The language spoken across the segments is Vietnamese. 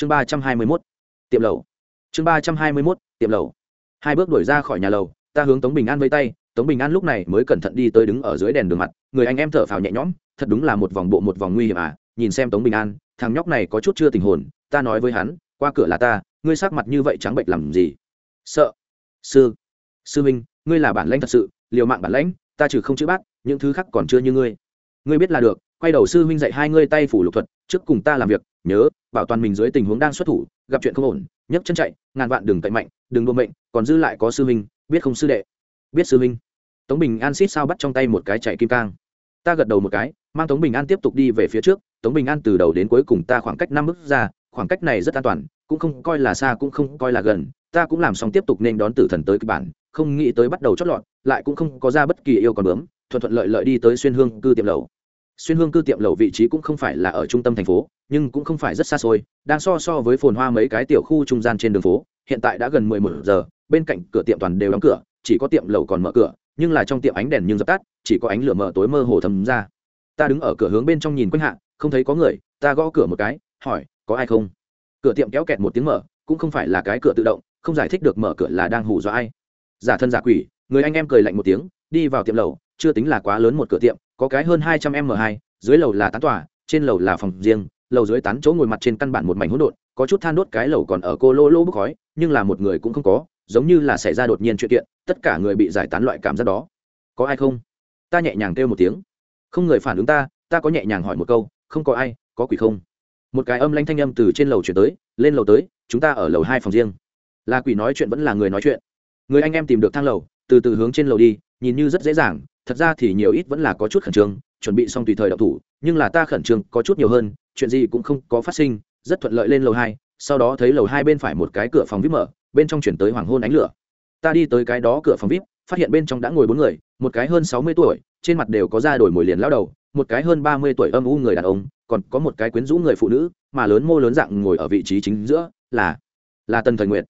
chương ba trăm hai mươi mốt, tiệm lầu. Chương ba trăm hai mươi mốt, tiệm lầu. Hai bước đuổi ra khỏi nhà lầu, ta hướng tống bình an vây tay, tống bình an lúc này mới cẩn thận đi tới đứng ở dưới đèn đường mặt, người anh em thở phào nhẹ nhõm, thật đúng là một vòng bộ một vòng nguy hiểm à nhìn xem tống bình an, thằng nhóc này có chút chưa tình hồn, ta nói với hắn, qua cửa là ta, ngươi sắc mặt như vậy trắng bệnh làm gì? Sợ. Sư. Sư minh, ngươi là bản lãnh thật sự, liều mạng bản lãnh, ta trừ không chữ bát, những thứ khác còn chưa như ngươi. Ngươi biết là được, quay đầu sư huynh dạy hai ngươi tay phủ lục thuật, trước cùng ta làm việc nhớ, bảo toàn mình dưới tình huống đang xuất thủ, gặp chuyện không ổn, nhấc chân chạy, ngàn vạn đừng cậy mạnh, đừng đua mệnh, còn dư lại có sư huynh, biết không sư đệ? Biết sư huynh. Tống bình an xít sao bắt trong tay một cái chạy kim cang. Ta gật đầu một cái, mang tống bình an tiếp tục đi về phía trước, tống bình an từ đầu đến cuối cùng ta khoảng cách năm bước ra, khoảng cách này rất an toàn, cũng không coi là xa cũng không coi là gần, ta cũng làm xong tiếp tục nên đón tử thần tới kịch bản, không nghĩ tới bắt đầu chót lọt, lại cũng không có ra bất kỳ yêu còn bướm, thuận thuận lợi lợi đi tới xuyên hương cư tiệm lầu xuyên hương cư tiệm lầu vị trí cũng không phải là ở trung tâm thành phố, nhưng cũng không phải rất xa xôi, đang so so với phồn hoa mấy cái tiểu khu trung gian trên đường phố, hiện tại đã gần mười một giờ, bên cạnh cửa tiệm toàn đều đóng cửa, chỉ có tiệm lầu còn mở cửa, nhưng là trong tiệm ánh đèn nhưng dập tắt, chỉ có ánh lửa mở tối mơ hồ thấm ra. Ta đứng ở cửa hướng bên trong nhìn quanh hạ, không thấy có người, ta gõ cửa một cái, hỏi, có ai không? Cửa tiệm kéo kẹt một tiếng mở, cũng không phải là cái cửa tự động, không giải thích được mở cửa là đang hù dọa ai. Giả thân giả quỷ, người anh em cười lạnh một tiếng, đi vào tiệm lầu, chưa tính là quá lớn một cửa tiệm có cái hơn hai trăm m hai, dưới lầu là tán tòa, trên lầu là phòng riêng, lầu dưới tán chỗ ngồi mặt trên căn bản một mảnh hỗn độn, có chút than đốt cái lầu còn ở cô lô lô bốc khói, nhưng là một người cũng không có, giống như là xảy ra đột nhiên chuyện kiện, tất cả người bị giải tán loại cảm giác đó. Có ai không? Ta nhẹ nhàng kêu một tiếng. Không người phản ứng ta ta có nhẹ nhàng hỏi một câu, không có ai, có quỷ không? Một cái âm lanh thanh âm từ trên lầu chuyển tới, lên lầu tới, chúng ta ở lầu hai phòng riêng. Là quỷ nói chuyện vẫn là người nói chuyện. Người anh em tìm được thang lầu từ từ hướng trên lầu đi, nhìn như rất dễ dàng, thật ra thì nhiều ít vẫn là có chút khẩn trương, chuẩn bị xong tùy thời đọc thủ, nhưng là ta khẩn trương có chút nhiều hơn, chuyện gì cũng không có phát sinh, rất thuận lợi lên lầu hai, sau đó thấy lầu hai bên phải một cái cửa phòng vip mở, bên trong chuyển tới hoàng hôn ánh lửa ta đi tới cái đó cửa phòng vip, phát hiện bên trong đã ngồi bốn người, một cái hơn sáu mươi tuổi, trên mặt đều có da đổi mồi liền lao đầu, một cái hơn ba mươi tuổi âm u người đàn ông, còn có một cái quyến rũ người phụ nữ, mà lớn mô lớn dạng ngồi ở vị trí chính giữa, là là tần thời nguyệt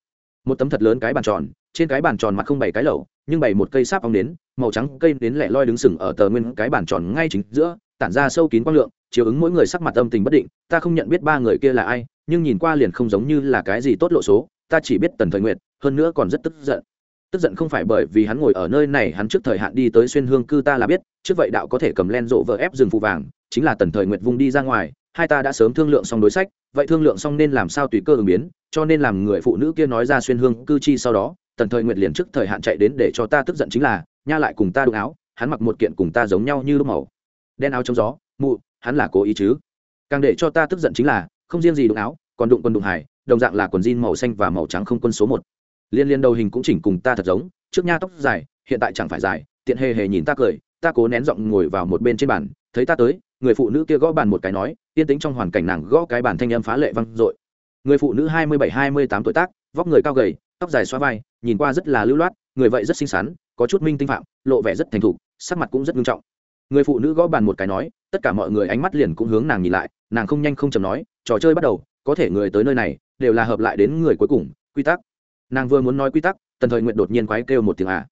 một tấm thật lớn cái bàn tròn trên cái bàn tròn mặt không bảy cái lẩu nhưng bày một cây sáp ong đến màu trắng cây đến lẻ loi đứng sừng ở tờ nguyên cái bàn tròn ngay chính giữa tản ra sâu kín quang lượng chiếu ứng mỗi người sắc mặt âm tình bất định ta không nhận biết ba người kia là ai nhưng nhìn qua liền không giống như là cái gì tốt lộ số ta chỉ biết tần thời nguyệt, hơn nữa còn rất tức giận. Tức giận không phải bởi vì hắn ngồi ở nơi này hắn trước thời hạn đi tới xuyên hương cư ta là biết trước vậy đạo có thể cầm len rộ vợ ép rừng phù vàng chính là tần thời nguyệt vung đi ra ngoài hai ta đã sớm thương lượng xong đối sách vậy thương lượng xong nên làm sao tùy cơ ứng biến cho nên làm người phụ nữ kia nói ra xuyên hương cư chi sau đó, tần thời nguyệt liền trước thời hạn chạy đến để cho ta tức giận chính là, nha lại cùng ta đụng áo, hắn mặc một kiện cùng ta giống nhau như lúc màu. Đen áo trong gió, mụ, hắn là cố ý chứ? Càng để cho ta tức giận chính là, không riêng gì đụng áo, còn đụng quần đụng hải đồng dạng là quần jean màu xanh và màu trắng không quân số một. Liên liên đầu hình cũng chỉnh cùng ta thật giống, trước nha tóc dài, hiện tại chẳng phải dài, tiện hề hề nhìn ta cười, ta cố nén giọng ngồi vào một bên trên bàn, thấy ta tới, người phụ nữ kia gõ bàn một cái nói, yên tĩnh trong hoàn cảnh nàng gõ cái bàn thanh âm phá lệ văng dội người phụ nữ hai mươi bảy, hai mươi tám tuổi tác, vóc người cao gầy, tóc dài xoa vai, nhìn qua rất là lưu loát, người vậy rất xinh xắn, có chút minh tinh phạm, lộ vẻ rất thành thục, sắc mặt cũng rất nghiêm trọng. Người phụ nữ gõ bàn một cái nói, tất cả mọi người ánh mắt liền cũng hướng nàng nhìn lại, nàng không nhanh không chầm nói, trò chơi bắt đầu, có thể người tới nơi này, đều là hợp lại đến người cuối cùng, quy tắc. Nàng vừa muốn nói quy tắc, tần thời nguyện đột nhiên quái kêu một tiếng à.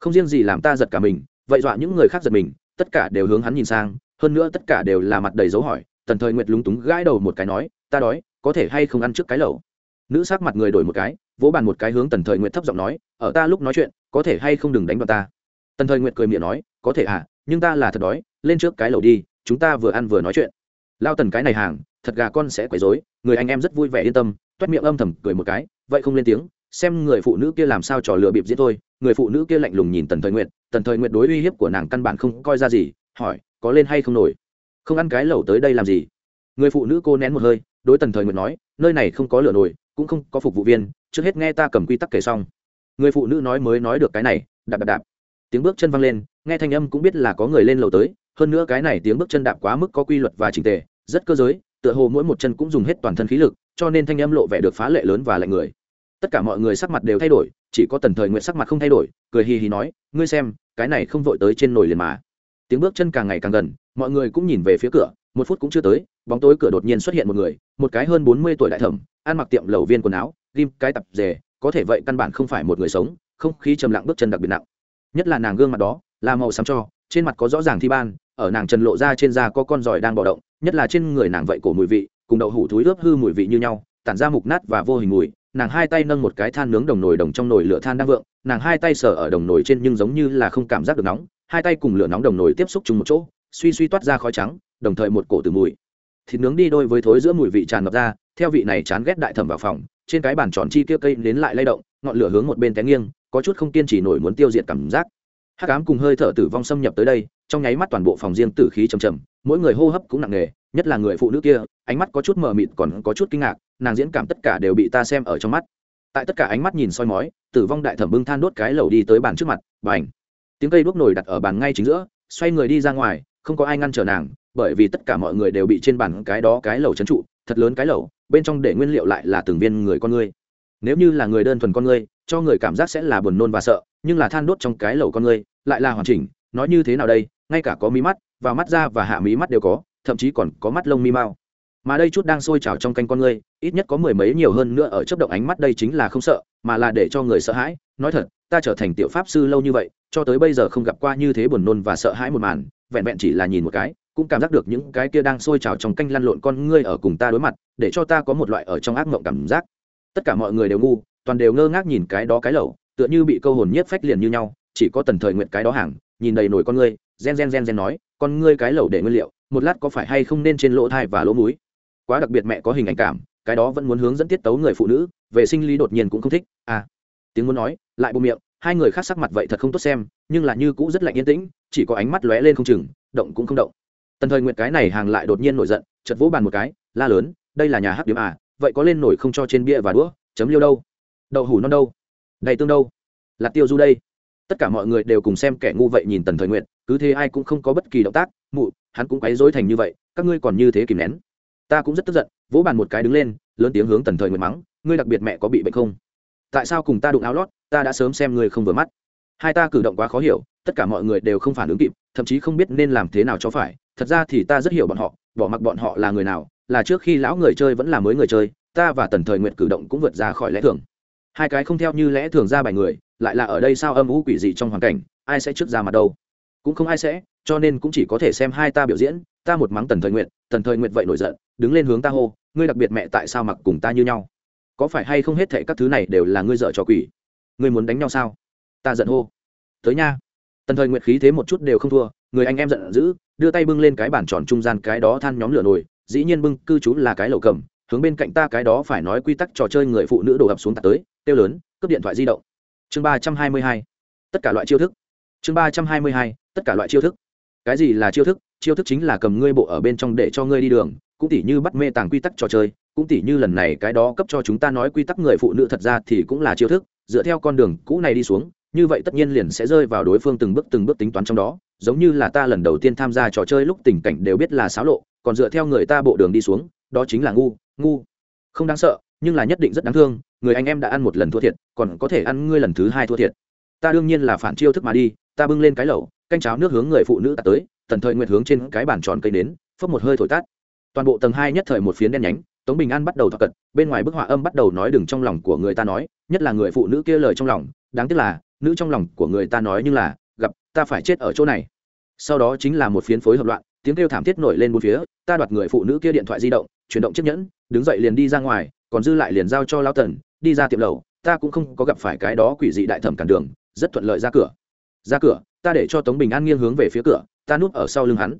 Không riêng gì làm ta giật cả mình, vậy dọa những người khác giật mình, tất cả đều hướng hắn nhìn sang, hơn nữa tất cả đều là mặt đầy dấu hỏi. Tần thời nguyệt lúng túng gãi đầu một cái nói, ta đói có thể hay không ăn trước cái lẩu? Nữ sắc mặt người đổi một cái, vỗ bàn một cái hướng tần thời nguyệt thấp giọng nói, ở ta lúc nói chuyện, có thể hay không đừng đánh vào ta? Tần thời nguyệt cười miệng nói, có thể à nhưng ta là thật đói, lên trước cái lẩu đi, chúng ta vừa ăn vừa nói chuyện. Lao tần cái này hàng, thật gà con sẽ quấy rối, người anh em rất vui vẻ yên tâm, toét miệng âm thầm cười một cái, vậy không lên tiếng, xem người phụ nữ kia làm sao trò lừa bịp diễn thôi người phụ nữ kia lạnh lùng nhìn tần thời nguyệt, tần thời nguyệt đối uy hiếp của nàng căn bản không coi ra gì, hỏi, có lên hay không nổi? Không ăn cái lẩu tới đây làm gì? Người phụ nữ cô nén một hơi đối tần thời nguyện nói, nơi này không có lửa nổi cũng không có phục vụ viên, trước hết nghe ta cầm quy tắc kể xong. Người phụ nữ nói mới nói được cái này, đạp đạp đạp. Tiếng bước chân văng lên, nghe thanh âm cũng biết là có người lên lầu tới, hơn nữa cái này tiếng bước chân đạp quá mức có quy luật và trình tề, rất cơ giới, tựa hồ mỗi một chân cũng dùng hết toàn thân khí lực, cho nên thanh âm lộ vẻ được phá lệ lớn và lạnh người. Tất cả mọi người sắc mặt đều thay đổi, chỉ có tần thời nguyện sắc mặt không thay đổi, cười hì hì nói, ngươi xem, cái này không vội tới trên nồi liền mà. Tiếng bước chân càng ngày càng gần, mọi người cũng nhìn về phía cửa, một phút cũng chưa tới bóng tối cửa đột nhiên xuất hiện một người, một cái hơn bốn mươi tuổi đại thẩm, ăn mặc tiệm lầu viên quần áo, ghim cái tập dề có thể vậy căn bản không phải một người sống, không khí trầm lặng bước chân đặc biệt nặng. Nhất là nàng gương mặt đó, là màu xám cho, trên mặt có rõ ràng thi ban, ở nàng trần lộ ra trên da có con giỏi đang bò động, nhất là trên người nàng vậy cổ mùi vị, cùng đậu hủ thúi ướp hư mùi vị như nhau, tản ra mục nát và vô hình mùi, nàng hai tay nâng một cái than nướng đồng nồi đồng trong nồi lửa than đang vượng, nàng hai tay sờ ở đồng nồi trên nhưng giống như là không cảm giác được nóng, hai tay cùng lửa nóng đồng nồi tiếp xúc chung một chỗ, suy suy toát ra khói trắng, đồng thời một cổ từ mùi thịt nướng đi đôi với thối giữa mùi vị tràn ngập ra, theo vị này chán ghét đại thẩm vào phòng, trên cái bàn tròn chi kia cây đến lại lay động, ngọn lửa hướng một bên té nghiêng, có chút không kiên trì nổi muốn tiêu diệt cảm giác. Hát cám cùng hơi thở tử vong xâm nhập tới đây, trong nháy mắt toàn bộ phòng riêng tử khí trầm trầm, mỗi người hô hấp cũng nặng nề, nhất là người phụ nữ kia, ánh mắt có chút mờ mịt còn có chút kinh ngạc, nàng diễn cảm tất cả đều bị ta xem ở trong mắt. Tại tất cả ánh mắt nhìn soi mói, tử vong đại thẩm bưng than đốt cái lẩu đi tới bàn trước mặt và ảnh tiếng cây đuốc nổi đặt ở bàn ngay chính giữa, xoay người đi ra ngoài, không có ai ngăn trở nàng bởi vì tất cả mọi người đều bị trên bàn cái đó cái lẩu trấn trụ, thật lớn cái lẩu bên trong để nguyên liệu lại là từng viên người con ngươi. Nếu như là người đơn thuần con ngươi, cho người cảm giác sẽ là buồn nôn và sợ, nhưng là than đốt trong cái lẩu con ngươi, lại là hoàn chỉnh, nói như thế nào đây, ngay cả có mí mắt, và mắt ra và hạ mí mắt đều có, thậm chí còn có mắt lông mi mau. Mà đây chút đang sôi trào trong canh con ngươi, ít nhất có mười mấy nhiều hơn nữa ở chấp động ánh mắt đây chính là không sợ, mà là để cho người sợ hãi, nói thật, ta trở thành tiểu pháp sư lâu như vậy, cho tới bây giờ không gặp qua như thế buồn nôn và sợ hãi một màn, vẹn vẹn chỉ là nhìn một cái cũng cảm giác được những cái kia đang sôi trào trong canh lăn lộn con ngươi ở cùng ta đối mặt, để cho ta có một loại ở trong ác mộng cảm giác. Tất cả mọi người đều ngu, toàn đều ngơ ngác nhìn cái đó cái lẩu, tựa như bị câu hồn nhiếp phách liền như nhau, chỉ có tần thời nguyện cái đó hàng, nhìn đầy nổi con ngươi, gen gen gen gen nói, con ngươi cái lẩu để nguyên liệu, một lát có phải hay không nên trên lỗ thai và lỗ múi quá đặc biệt mẹ có hình ảnh cảm, cái đó vẫn muốn hướng dẫn tiết tấu người phụ nữ vệ sinh lý đột nhiên cũng không thích à. Tiếng muốn nói, lại bụng miệng, hai người khác sắc mặt vậy thật không tốt xem, nhưng là như cũ rất lạnh yên tĩnh, chỉ có ánh mắt lóe lên không chừng, động cũng không động tần thời Nguyệt cái này hàng lại đột nhiên nổi giận chật vỗ bàn một cái, la lớn, đây là nhà hát điểm à vậy có lên nổi không cho trên bia và đũa, chấm liêu đâu? Đậu hủ non đâu? Đầy tương đâu? Là tiêu du đây. Tất cả mọi người đều cùng xem kẻ ngu vậy nhìn tần thời nguyện cứ thế ai cũng không có bất kỳ động tác, mụ, hắn cũng quấy dối thành như vậy, các ngươi còn như thế kìm nén. Ta cũng rất tức giận, vỗ bàn một cái đứng lên, lớn tiếng hướng tần thời nguyện mắng, ngươi đặc biệt mẹ có bị bệnh không? Tại sao cùng ta đụng áo lót, ta đã sớm xem ngươi không vừa mắt. Hai ta cử động quá khó hiểu, tất cả mọi người đều không phản ứng kịp, thậm chí không biết nên làm thế nào cho phải thật ra thì ta rất hiểu bọn họ, bỏ mặc bọn họ là người nào, là trước khi lão người chơi vẫn là mới người chơi, ta và tần thời nguyện cử động cũng vượt ra khỏi lẽ thường. Hai cái không theo như lẽ thường ra bài người, lại là ở đây sao âm u quỷ dị trong hoàn cảnh, ai sẽ trước ra mặt đâu? Cũng không ai sẽ, cho nên cũng chỉ có thể xem hai ta biểu diễn, ta một mắng tần thời nguyện tần thời nguyện vậy nổi giận, đứng lên hướng ta hô, ngươi đặc biệt mẹ tại sao mặc cùng ta như nhau? Có phải hay không hết thệ các thứ này đều là ngươi dợ cho quỷ? Ngươi muốn đánh nhau sao? Ta giận hô, tới nha. Tần thời nguyện khí thế một chút đều không thua, người anh em giận dữ đưa tay bưng lên cái bản tròn trung gian cái đó than nhóm lửa nồi, dĩ nhiên bưng, cư trú là cái lẩu cầm, hướng bên cạnh ta cái đó phải nói quy tắc trò chơi người phụ nữ đổ ập xuống tạt tới tiêu lớn, cướp điện thoại di động. Chương ba trăm hai mươi hai, tất cả loại chiêu thức. Chương ba trăm hai mươi hai, tất cả loại chiêu thức. Cái gì là chiêu thức? Chiêu thức chính là cầm ngươi bộ ở bên trong để cho ngươi đi đường, cũng tỉ như bắt mê tàng quy tắc trò chơi, cũng tỉ như lần này cái đó cấp cho chúng ta nói quy tắc người phụ nữ thật ra thì cũng là chiêu thức, dựa theo con đường cũ này đi xuống, như vậy tất nhiên liền sẽ rơi vào đối phương từng bước từng bước tính toán trong đó giống như là ta lần đầu tiên tham gia trò chơi lúc tình cảnh đều biết là xáo lộ, còn dựa theo người ta bộ đường đi xuống, đó chính là ngu ngu. Không đáng sợ, nhưng là nhất định rất đáng thương, người anh em đã ăn một lần thua thiệt, còn có thể ăn ngươi lần thứ hai thua thiệt. Ta đương nhiên là phản chiêu thức mà đi, ta bưng lên cái lẩu, canh cháo nước hướng người phụ nữ ta tới, tần thời nguyệt hướng trên cái bàn tròn cây đến phấp một hơi thổi tát. Toàn bộ tầng hai nhất thời một phiến đen nhánh, tống bình an bắt đầu thoát cận, bên ngoài bức họa âm bắt đầu nói đừng trong lòng của người ta nói, nhất là người phụ nữ kia lời trong lòng, đáng tiếc là, nữ trong lòng của người ta nói nhưng là gặp, ta phải chết ở chỗ này. Sau đó chính là một phiến phối hợp loạn, tiếng kêu thảm thiết nổi lên bốn phía, ta đoạt người phụ nữ kia điện thoại di động, chuyển động chiếc nhẫn, đứng dậy liền đi ra ngoài, còn dư lại liền giao cho lao tần, đi ra tiệm lầu ta cũng không có gặp phải cái đó quỷ dị đại thẩm cản đường, rất thuận lợi ra cửa. Ra cửa, ta để cho tống bình an nghiêng hướng về phía cửa, ta núp ở sau lưng hắn.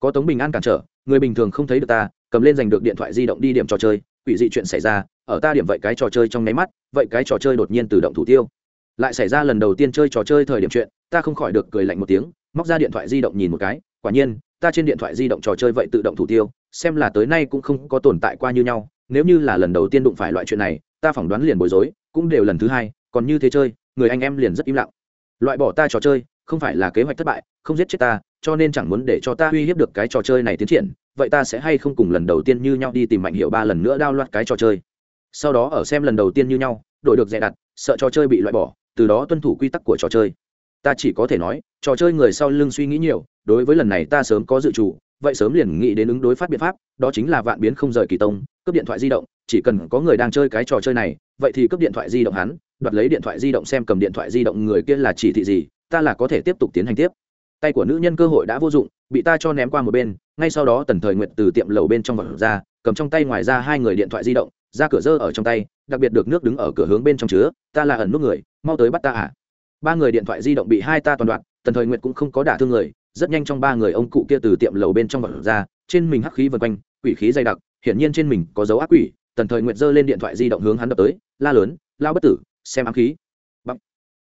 Có tống bình an cản trở, người bình thường không thấy được ta, cầm lên giành được điện thoại di động đi điểm trò chơi, quỷ dị chuyện xảy ra, ở ta điểm vậy cái trò chơi trong nháy mắt, vậy cái trò chơi đột nhiên tự động thủ tiêu lại xảy ra lần đầu tiên chơi trò chơi thời điểm chuyện, ta không khỏi được cười lạnh một tiếng, móc ra điện thoại di động nhìn một cái, quả nhiên, ta trên điện thoại di động trò chơi vậy tự động thủ tiêu, xem là tới nay cũng không có tồn tại qua như nhau, nếu như là lần đầu tiên đụng phải loại chuyện này, ta phỏng đoán liền bối rối, cũng đều lần thứ hai, còn như thế chơi, người anh em liền rất im lặng. Loại bỏ ta trò chơi, không phải là kế hoạch thất bại, không giết chết ta, cho nên chẳng muốn để cho ta uy hiếp được cái trò chơi này tiến triển, vậy ta sẽ hay không cùng lần đầu tiên như nhau đi tìm mạnh hiệu ba lần nữa đao loạt cái trò chơi. Sau đó ở xem lần đầu tiên như nhau, đổi được dè đặt, sợ trò chơi bị loại bỏ từ đó tuân thủ quy tắc của trò chơi. Ta chỉ có thể nói, trò chơi người sau lưng suy nghĩ nhiều, đối với lần này ta sớm có dự trù vậy sớm liền nghĩ đến ứng đối phát biện pháp, đó chính là vạn biến không rời kỳ tông, cướp điện thoại di động, chỉ cần có người đang chơi cái trò chơi này, vậy thì cướp điện thoại di động hắn, đoạt lấy điện thoại di động xem cầm điện thoại di động người kia là chỉ thị gì, ta là có thể tiếp tục tiến hành tiếp. Tay của nữ nhân cơ hội đã vô dụng, bị ta cho ném qua một bên, ngay sau đó tần thời nguyện từ tiệm lầu bên trong vật ra, cầm trong tay ngoài ra hai người điện thoại di động, ra cửa dơ ở trong tay, đặc biệt được nước đứng ở cửa hướng bên trong chứa, ta là ẩn nút người mau tới bắt ta à? Ba người điện thoại di động bị hai ta toàn đoạn, tần thời nguyệt cũng không có đả thương người, rất nhanh trong ba người ông cụ kia từ tiệm lầu bên trong vật ra, trên mình hắc khí vần quanh, quỷ khí dày đặc, hiển nhiên trên mình có dấu ác quỷ. Tần thời nguyệt giơ lên điện thoại di động hướng hắn đập tới, la lớn lao bất tử, xem ám khí. Bằng.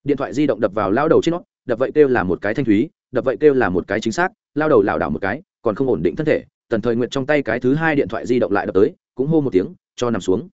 điện thoại di động đập vào lao đầu trên nó, đập vậy kêu là một cái thanh thúy, đập vậy kêu là một cái chính xác lao đầu lảo đảo một cái, còn không ổn định thân thể. Tần thời nguyệt trong tay cái thứ hai điện thoại di động lại đập tới, cũng hô một tiếng, cho nằm xuống.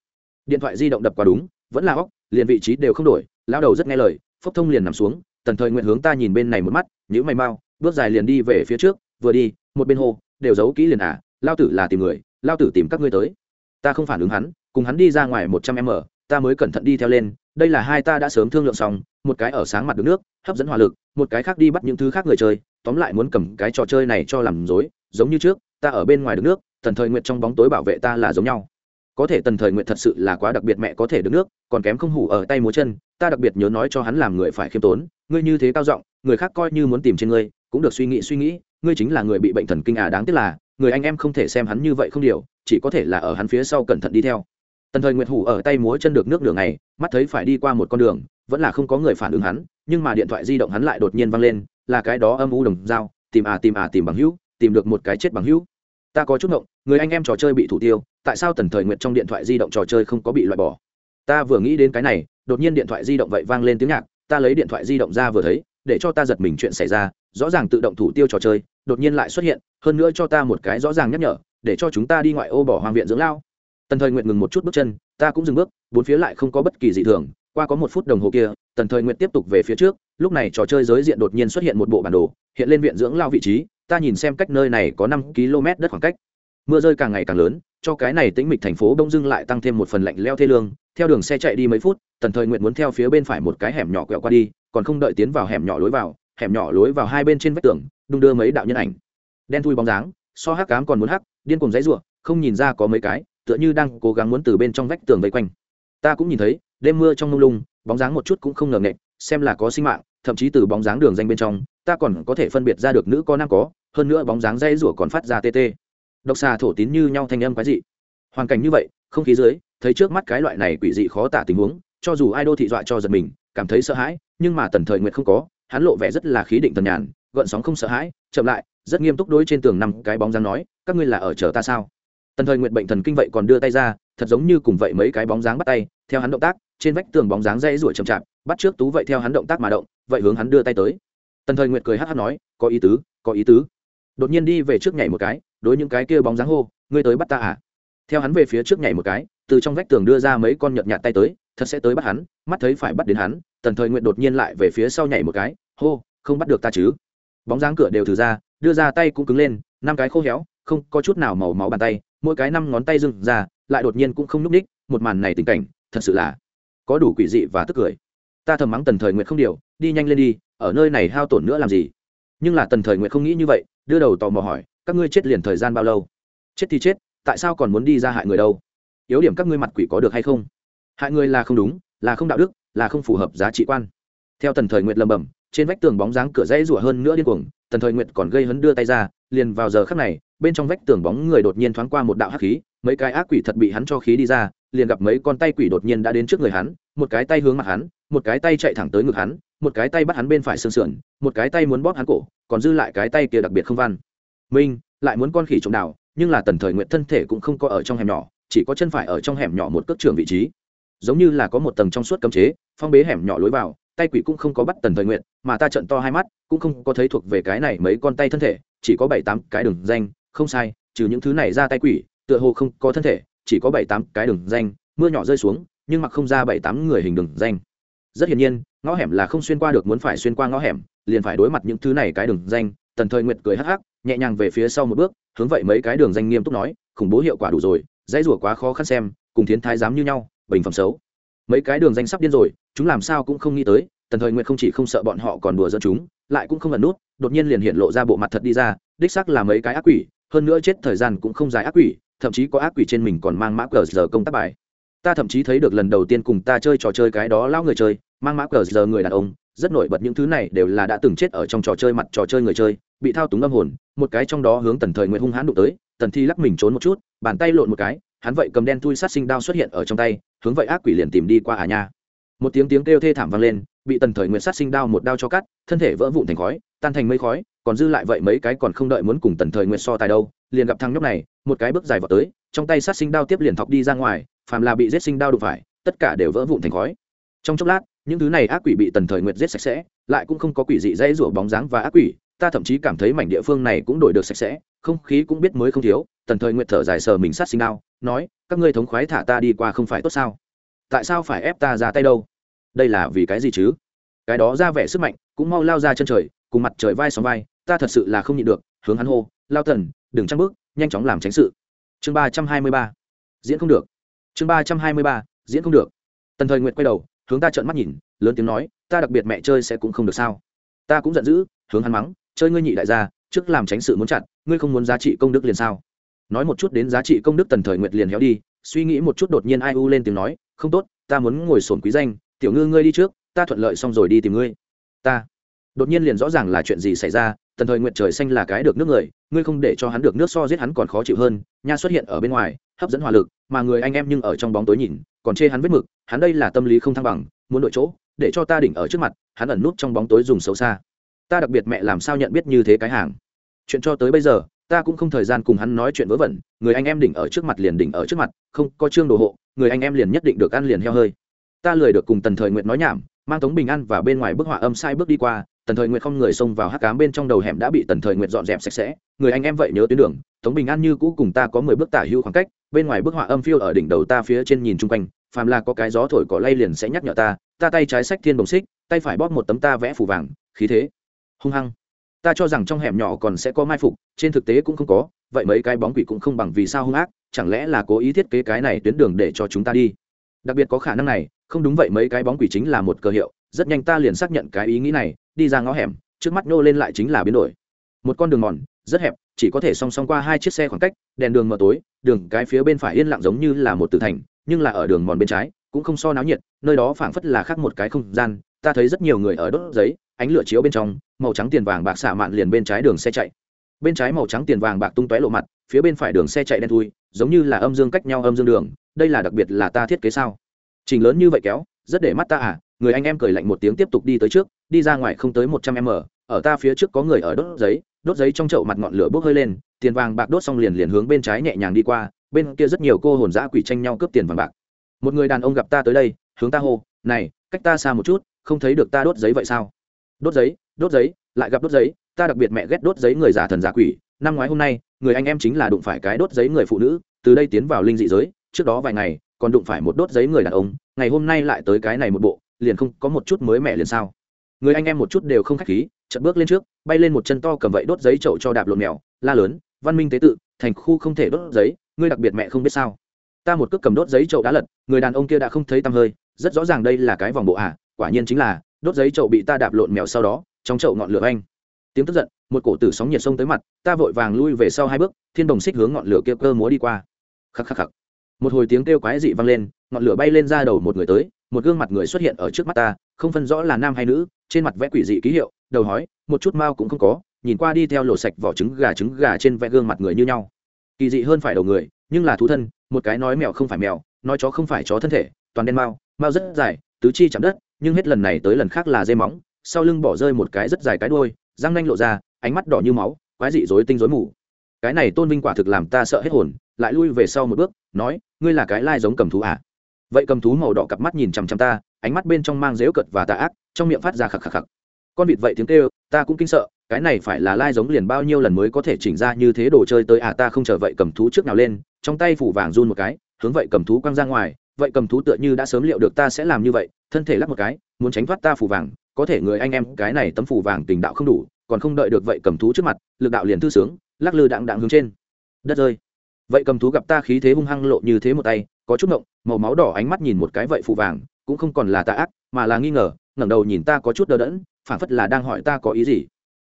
Điện thoại di động đập qua đúng, vẫn là óc, liền vị trí đều không đổi lao đầu rất nghe lời, phốc thông liền nằm xuống, tần thời nguyện hướng ta nhìn bên này một mắt nhữ mày mau, bước dài liền đi về phía trước, vừa đi, một bên hô, đều giấu kỹ liền à lao tử là tìm người lao tử tìm các ngươi tới. Ta không phản ứng hắn, cùng hắn đi ra ngoài một trăm m, ta mới cẩn thận đi theo lên, đây là hai ta đã sớm thương lượng xong, một cái ở sáng mặt đường nước, hấp dẫn hỏa lực, một cái khác đi bắt những thứ khác người chơi, tóm lại muốn cầm cái trò chơi này cho làm dối giống như trước, ta ở bên ngoài đường nước, tần thời nguyện trong bóng tối bảo vệ ta là giống nhau có thể tần thời nguyện thật sự là quá đặc biệt mẹ có thể đứng nước, còn kém không hủ ở tay múa chân, ta đặc biệt nhớ nói cho hắn làm người phải khiêm tốn, ngươi như thế cao giọng, người khác coi như muốn tìm trên ngươi, cũng được suy nghĩ suy nghĩ, ngươi chính là người bị bệnh thần kinh à đáng tiếc là, người anh em không thể xem hắn như vậy không điều, chỉ có thể là ở hắn phía sau cẩn thận đi theo. Tần thời nguyệt hủ ở tay múa chân được nước đường này mắt thấy phải đi qua một con đường, vẫn là không có người phản ứng hắn, nhưng mà điện thoại di động hắn lại đột nhiên văng lên, là cái đó âm u đồng dao, tìm à tìm à tìm bằng hữu, tìm được một cái chết bằng hữu. Ta có chút ngộng, người anh em trò chơi bị thủ tiêu tại sao tần thời nguyệt trong điện thoại di động trò chơi không có bị loại bỏ? Ta vừa nghĩ đến cái này, đột nhiên điện thoại di động vậy vang lên tiếng nhạc, ta lấy điện thoại di động ra vừa thấy, để cho ta giật mình chuyện xảy ra, rõ ràng tự động thủ tiêu trò chơi, đột nhiên lại xuất hiện, hơn nữa cho ta một cái rõ ràng nhắc nhở, để cho chúng ta đi ngoại ô bỏ hoàng viện dưỡng lao. Tần thời nguyện ngừng một chút bước chân, ta cũng dừng bước, bốn phía lại không có bất kỳ dị thường, qua có một phút đồng hồ kia, tần thời nguyện tiếp tục về phía trước, lúc này trò chơi giới diện đột nhiên xuất hiện một bộ bản đồ, hiện lên viện dưỡng lao vị trí, ta nhìn xem cách nơi này có năm km đất khoảng cách mưa rơi càng ngày càng lớn, cho cái này tĩnh mịch thành phố đông dưng lại tăng thêm một phần lạnh leo thê lương, theo đường xe chạy đi mấy phút, tần thời nguyện muốn theo phía bên phải một cái hẻm nhỏ quẹo qua đi, còn không đợi tiến vào hẻm nhỏ lối vào, hẻm nhỏ lối vào hai bên trên vách tường, đung đưa mấy đạo nhân ảnh. Đen thui bóng dáng, so hắc cám còn muốn hắc, điên cùng dãy ruộng không nhìn ra có mấy cái, tựa như đang cố gắng muốn từ bên trong vách tường vây quanh. Ta cũng nhìn thấy, đêm mưa trong mông lung, bóng dáng một chút cũng không ngờ nghệch xem là có sinh mạng, thậm chí từ bóng dáng đường danh bên trong, ta còn có thể phân biệt ra được nữ có nam có, hơn nữa bóng dáng dây rủa còn phát ra tê tê độc xà thổ tín như nhau thanh âm quái dị. Hoàn cảnh như vậy, không khí dưới, thấy trước mắt cái loại này quỷ dị khó tả tình huống, cho dù ai đô thị dọa cho giật mình, cảm thấy sợ hãi, nhưng mà tần thời nguyệt không có, hắn lộ vẻ rất là khí định tần nhàn, gợn sóng không sợ hãi, chậm lại, rất nghiêm túc đối trên tường nằm cái bóng dáng nói, các ngươi là ở chờ ta sao? Tần thời nguyệt bệnh thần kinh vậy còn đưa tay ra, thật giống như cùng vậy mấy cái bóng dáng bắt tay, theo hắn động tác, trên vách tường bóng dáng dây ruổi chậm chạp, bắt trước tú vậy theo hắn động tác mà động, vậy hướng hắn đưa tay tới. Tần thời nguyệt cười hát hát nói, có ý tứ, có ý tứ đột nhiên đi về trước nhảy một cái, đối những cái kia bóng dáng hô, ngươi tới bắt ta à? Theo hắn về phía trước nhảy một cái, từ trong vách tường đưa ra mấy con nhợt nhạt tay tới, thật sẽ tới bắt hắn, mắt thấy phải bắt đến hắn, tần thời nguyện đột nhiên lại về phía sau nhảy một cái, hô, không bắt được ta chứ? Bóng dáng cửa đều thử ra, đưa ra tay cũng cứng lên, năm cái khô héo, không có chút nào màu máu bàn tay, mỗi cái năm ngón tay dừng ra, lại đột nhiên cũng không núp ních một màn này tình cảnh, thật sự là có đủ quỷ dị và tức cười. Ta thầm mắng tần thời nguyện không điều, đi nhanh lên đi, ở nơi này hao tổn nữa làm gì? Nhưng là tần thời nguyện không nghĩ như vậy đưa đầu tò mò hỏi, các ngươi chết liền thời gian bao lâu? Chết thì chết, tại sao còn muốn đi ra hại người đâu? Yếu điểm các ngươi mặt quỷ có được hay không? Hại người là không đúng, là không đạo đức, là không phù hợp giá trị quan. Theo tần thời nguyệt lầm bầm trên vách tường bóng dáng cửa dãy rủa hơn nữa điên cuồng, tần thời nguyệt còn gây hấn đưa tay ra, liền vào giờ khắc này, bên trong vách tường bóng người đột nhiên thoáng qua một đạo hắc khí, mấy cái ác quỷ thật bị hắn cho khí đi ra liền gặp mấy con tay quỷ đột nhiên đã đến trước người hắn, một cái tay hướng mặt hắn, một cái tay chạy thẳng tới ngực hắn, một cái tay bắt hắn bên phải xương sườn, một cái tay muốn bóp hắn cổ, còn dư lại cái tay kia đặc biệt không văn. Minh, lại muốn con khỉ trộm đào, nhưng là tần thời nguyện thân thể cũng không có ở trong hẻm nhỏ, chỉ có chân phải ở trong hẻm nhỏ một cước trường vị trí. Giống như là có một tầng trong suốt cấm chế, phong bế hẻm nhỏ lối vào, tay quỷ cũng không có bắt tần thời nguyện, mà ta trận to hai mắt, cũng không có thấy thuộc về cái này mấy con tay thân thể, chỉ có bảy tám cái đường danh, không sai, trừ những thứ này ra tay quỷ, tựa hồ không có thân thể chỉ có bảy tám cái đường danh, mưa nhỏ rơi xuống, nhưng mặc không ra bảy tám người hình đường danh. Rất hiển nhiên, ngõ hẻm là không xuyên qua được muốn phải xuyên qua ngõ hẻm, liền phải đối mặt những thứ này cái đường danh, tần thời nguyệt cười hắc hắc, nhẹ nhàng về phía sau một bước, hướng vậy mấy cái đường danh nghiêm túc nói, khủng bố hiệu quả đủ rồi, dãy rủa quá khó khăn xem, cùng thiến thái dám như nhau, bình phẩm xấu. Mấy cái đường danh sắp điên rồi, chúng làm sao cũng không nghĩ tới, tần thời nguyệt không chỉ không sợ bọn họ còn đùa dẫn chúng, lại cũng không ẩn nút, đột nhiên liền hiện lộ ra bộ mặt thật đi ra, đích xác là mấy cái ác quỷ, hơn nữa chết thời gian cũng không dài ác quỷ thậm chí có ác quỷ trên mình còn mang mã cờ giờ công tác bài. Ta thậm chí thấy được lần đầu tiên cùng ta chơi trò chơi cái đó lão người chơi, mang mã cờ giờ người đàn ông, rất nổi bật những thứ này đều là đã từng chết ở trong trò chơi mặt trò chơi người chơi, bị thao túng âm hồn, một cái trong đó hướng tần thời nguyện hung hãn đụng tới, tần thi lắc mình trốn một chút, bàn tay lộn một cái, hắn vậy cầm đen thui sát sinh đao xuất hiện ở trong tay, hướng vậy ác quỷ liền tìm đi qua à nha. Một tiếng tiếng kêu thê thảm vang lên, bị tần thời nguyện sát sinh đao một đao cho cắt, thân thể vỡ vụn thành khói, tan thành mây khói, còn dư lại vậy mấy cái còn không đợi muốn cùng tần thời nguyện so tài đâu liền gặp thằng nhóc này, một cái bước dài vào tới, trong tay sát sinh đao tiếp liền thọc đi ra ngoài, phàm là bị giết sinh đao đụng phải, tất cả đều vỡ vụn thành khói. Trong chốc lát, những thứ này ác quỷ bị tần thời nguyệt giết sạch sẽ, lại cũng không có quỷ dị dãy rủa bóng dáng và ác quỷ, ta thậm chí cảm thấy mảnh địa phương này cũng đổi được sạch sẽ, không khí cũng biết mới không thiếu, tần thời nguyệt thở dài sờ mình sát sinh đao, nói, các ngươi thống khoái thả ta đi qua không phải tốt sao? Tại sao phải ép ta ra tay đâu? Đây là vì cái gì chứ? Cái đó ra vẻ sức mạnh, cũng mau lao ra chân trời, cùng mặt trời vai sóng vai, ta thật sự là không nhịn được hướng hắn hô, lao tần, đừng trăng bước, nhanh chóng làm tránh sự. Chương ba trăm hai mươi ba. Diễn không được. Chương ba trăm hai mươi ba, diễn không được. Tần thời nguyệt quay đầu, hướng ta trợn mắt nhìn, lớn tiếng nói, ta đặc biệt mẹ chơi sẽ cũng không được sao? Ta cũng giận dữ, hướng hắn mắng, chơi ngươi nhị đại gia, trước làm tránh sự muốn chặn ngươi không muốn giá trị công đức liền sao? Nói một chút đến giá trị công đức tần thời nguyệt liền héo đi, suy nghĩ một chút đột nhiên ai u lên tiếng nói, không tốt, ta muốn ngồi sổn quý danh, tiểu ngư ngươi đi trước, ta thuận lợi xong rồi đi tìm ngươi. Ta. Đột nhiên liền rõ ràng là chuyện gì xảy ra tần thời nguyện trời xanh là cái được nước người, ngươi không để cho hắn được nước so giết hắn còn khó chịu hơn, nha xuất hiện ở bên ngoài, hấp dẫn hỏa lực, mà người anh em nhưng ở trong bóng tối nhìn, còn chê hắn vết mực, hắn đây là tâm lý không thăng bằng, muốn đổi chỗ, để cho ta đỉnh ở trước mặt, hắn ẩn nút trong bóng tối dùng xấu xa. Ta đặc biệt mẹ làm sao nhận biết như thế cái hàng. Chuyện cho tới bây giờ, ta cũng không thời gian cùng hắn nói chuyện vớ vẩn, người anh em đỉnh ở trước mặt liền đỉnh ở trước mặt, không, có chương đồ hộ, người anh em liền nhất định được ăn liền heo hơi. Ta lười được cùng tần thời nguyện nói nhảm, mang tống bình an và bên ngoài bức họa âm sai bước đi qua tần thời Nguyệt không người xông vào hắc cám bên trong đầu hẻm đã bị tần thời Nguyệt dọn dẹp sạch sẽ. Người anh em vậy nhớ tuyến đường, tống bình an như cũ cùng ta có mười bước tả hưu khoảng cách, bên ngoài bức họa âm phiêu ở đỉnh đầu ta phía trên nhìn chung quanh, phàm là có cái gió thổi cỏ lay liền sẽ nhắc nhở ta ta tay trái sách thiên đồng xích, tay phải bóp một tấm ta vẽ phủ vàng, khí thế. Hung hăng. Ta cho rằng trong hẻm nhỏ còn sẽ có mai phục, trên thực tế cũng không có, vậy mấy cái bóng quỷ cũng không bằng vì sao hung ác, chẳng lẽ là cố ý thiết kế cái này tuyến đường để cho chúng ta đi? Đặc biệt có khả năng này, không đúng vậy mấy cái bóng quỷ chính là một cơ hiệu, rất nhanh ta liền xác nhận cái ý nghĩ này đi ra ngõ hẻm, trước mắt nô lên lại chính là biến đổi. Một con đường mòn, rất hẹp, chỉ có thể song song qua hai chiếc xe khoảng cách, đèn đường mờ tối, đường cái phía bên phải yên lặng giống như là một tử thành, nhưng là ở đường mòn bên trái, cũng không so náo nhiệt, nơi đó phảng phất là khác một cái không gian, ta thấy rất nhiều người ở đốt giấy, ánh lửa chiếu bên trong, màu trắng tiền vàng bạc xả mạn liền bên trái đường xe chạy. Bên trái màu trắng tiền vàng bạc tung tóe lộ mặt, phía bên phải đường xe chạy đen thui, giống như là âm dương cách nhau âm dương đường, đây là đặc biệt là ta thiết kế sao? Trình lớn như vậy kéo, rất để mắt ta à người anh em cười lạnh một tiếng tiếp tục đi tới trước, đi ra ngoài không tới một trăm m ở ta phía trước có người ở đốt giấy đốt giấy trong chậu mặt ngọn lửa bốc hơi lên, tiền vàng bạc đốt xong liền liền hướng bên trái nhẹ nhàng đi qua, bên kia rất nhiều cô hồn dã quỷ tranh nhau cướp tiền vàng bạc. Một người đàn ông gặp ta tới đây, hướng ta hô, này, cách ta xa một chút, không thấy được ta đốt giấy vậy sao? Đốt giấy đốt giấy, lại gặp đốt giấy, ta đặc biệt mẹ ghét đốt giấy người giả thần giả quỷ. Năm ngoái hôm nay, người anh em chính là đụng phải cái đốt giấy người phụ nữ, từ đây tiến vào linh dị giới, trước đó vài ngày, còn đụng phải một đốt giấy người đàn ông, ngày hôm nay lại tới cái này một bộ liền không có một chút mới mẻ liền sao? Người anh em một chút đều không khách khí, chợt bước lên trước, bay lên một chân to cầm vậy đốt giấy chậu cho đạp lộn mèo, la lớn, văn minh tế tự, thành khu không thể đốt giấy, ngươi đặc biệt mẹ không biết sao. Ta một cước cầm đốt giấy chậu đá lật, người đàn ông kia đã không thấy tăm hơi, rất rõ ràng đây là cái vòng bộ ả à. quả nhiên chính là, đốt giấy chậu bị ta đạp lộn mèo sau đó, trong chậu ngọn lửa anh tiếng tức giận, một cổ tử sóng nhiệt sông tới mặt, ta vội vàng lui về sau hai bước, thiên đồng xích hướng ngọn lửa kia cơ múa đi qua. Khắc khắc khắc. Một hồi tiếng kêu quái dị vang lên, ngọn lửa bay lên ra đầu một người tới một gương mặt người xuất hiện ở trước mắt ta, không phân rõ là nam hay nữ, trên mặt vẽ quỷ dị ký hiệu, đầu hói, một chút mao cũng không có, nhìn qua đi theo lỗ sạch vỏ trứng gà trứng gà trên vẽ gương mặt người như nhau. Kỳ dị hơn phải đầu người, nhưng là thú thân, một cái nói mèo không phải mèo, nói chó không phải chó thân thể, toàn đen mao mao rất dài, tứ chi chạm đất, nhưng hết lần này tới lần khác là dây móng, sau lưng bỏ rơi một cái rất dài cái đuôi, răng nanh lộ ra, ánh mắt đỏ như máu, quái dị rối tinh rối mù. Cái này tôn vinh quả thực làm ta sợ hết hồn, lại lui về sau một bước, nói, ngươi là cái lai giống cầm thú à? Vậy cầm thú màu đỏ cặp mắt nhìn chằm chằm ta, ánh mắt bên trong mang dếu cật và tà ác, trong miệng phát ra khạc khạc khạc con vịt vậy tiếng kêu, ta cũng kinh sợ, cái này phải là lai giống liền bao nhiêu lần mới có thể chỉnh ra như thế đồ chơi tới à ta không chờ vậy cầm thú trước nào lên, trong tay phủ vàng run một cái, hướng vậy cầm thú quăng ra ngoài, vậy cầm thú tựa như đã sớm liệu được ta sẽ làm như vậy, thân thể lắc một cái, muốn tránh thoát ta phủ vàng, có thể người anh em, cái này tấm phủ vàng tình đạo không đủ, còn không đợi được vậy cầm thú trước mặt, lực đạo liền thư sướng, lắc lư đặng đặng hướng trên. Đất rơi. Vậy cầm thú gặp ta khí thế hung hăng lộ như thế một tay có chút ngộng, màu máu đỏ ánh mắt nhìn một cái vậy phụ vàng, cũng không còn là tà ác, mà là nghi ngờ, ngẩng đầu nhìn ta có chút đờ đẫn, phảng phất là đang hỏi ta có ý gì.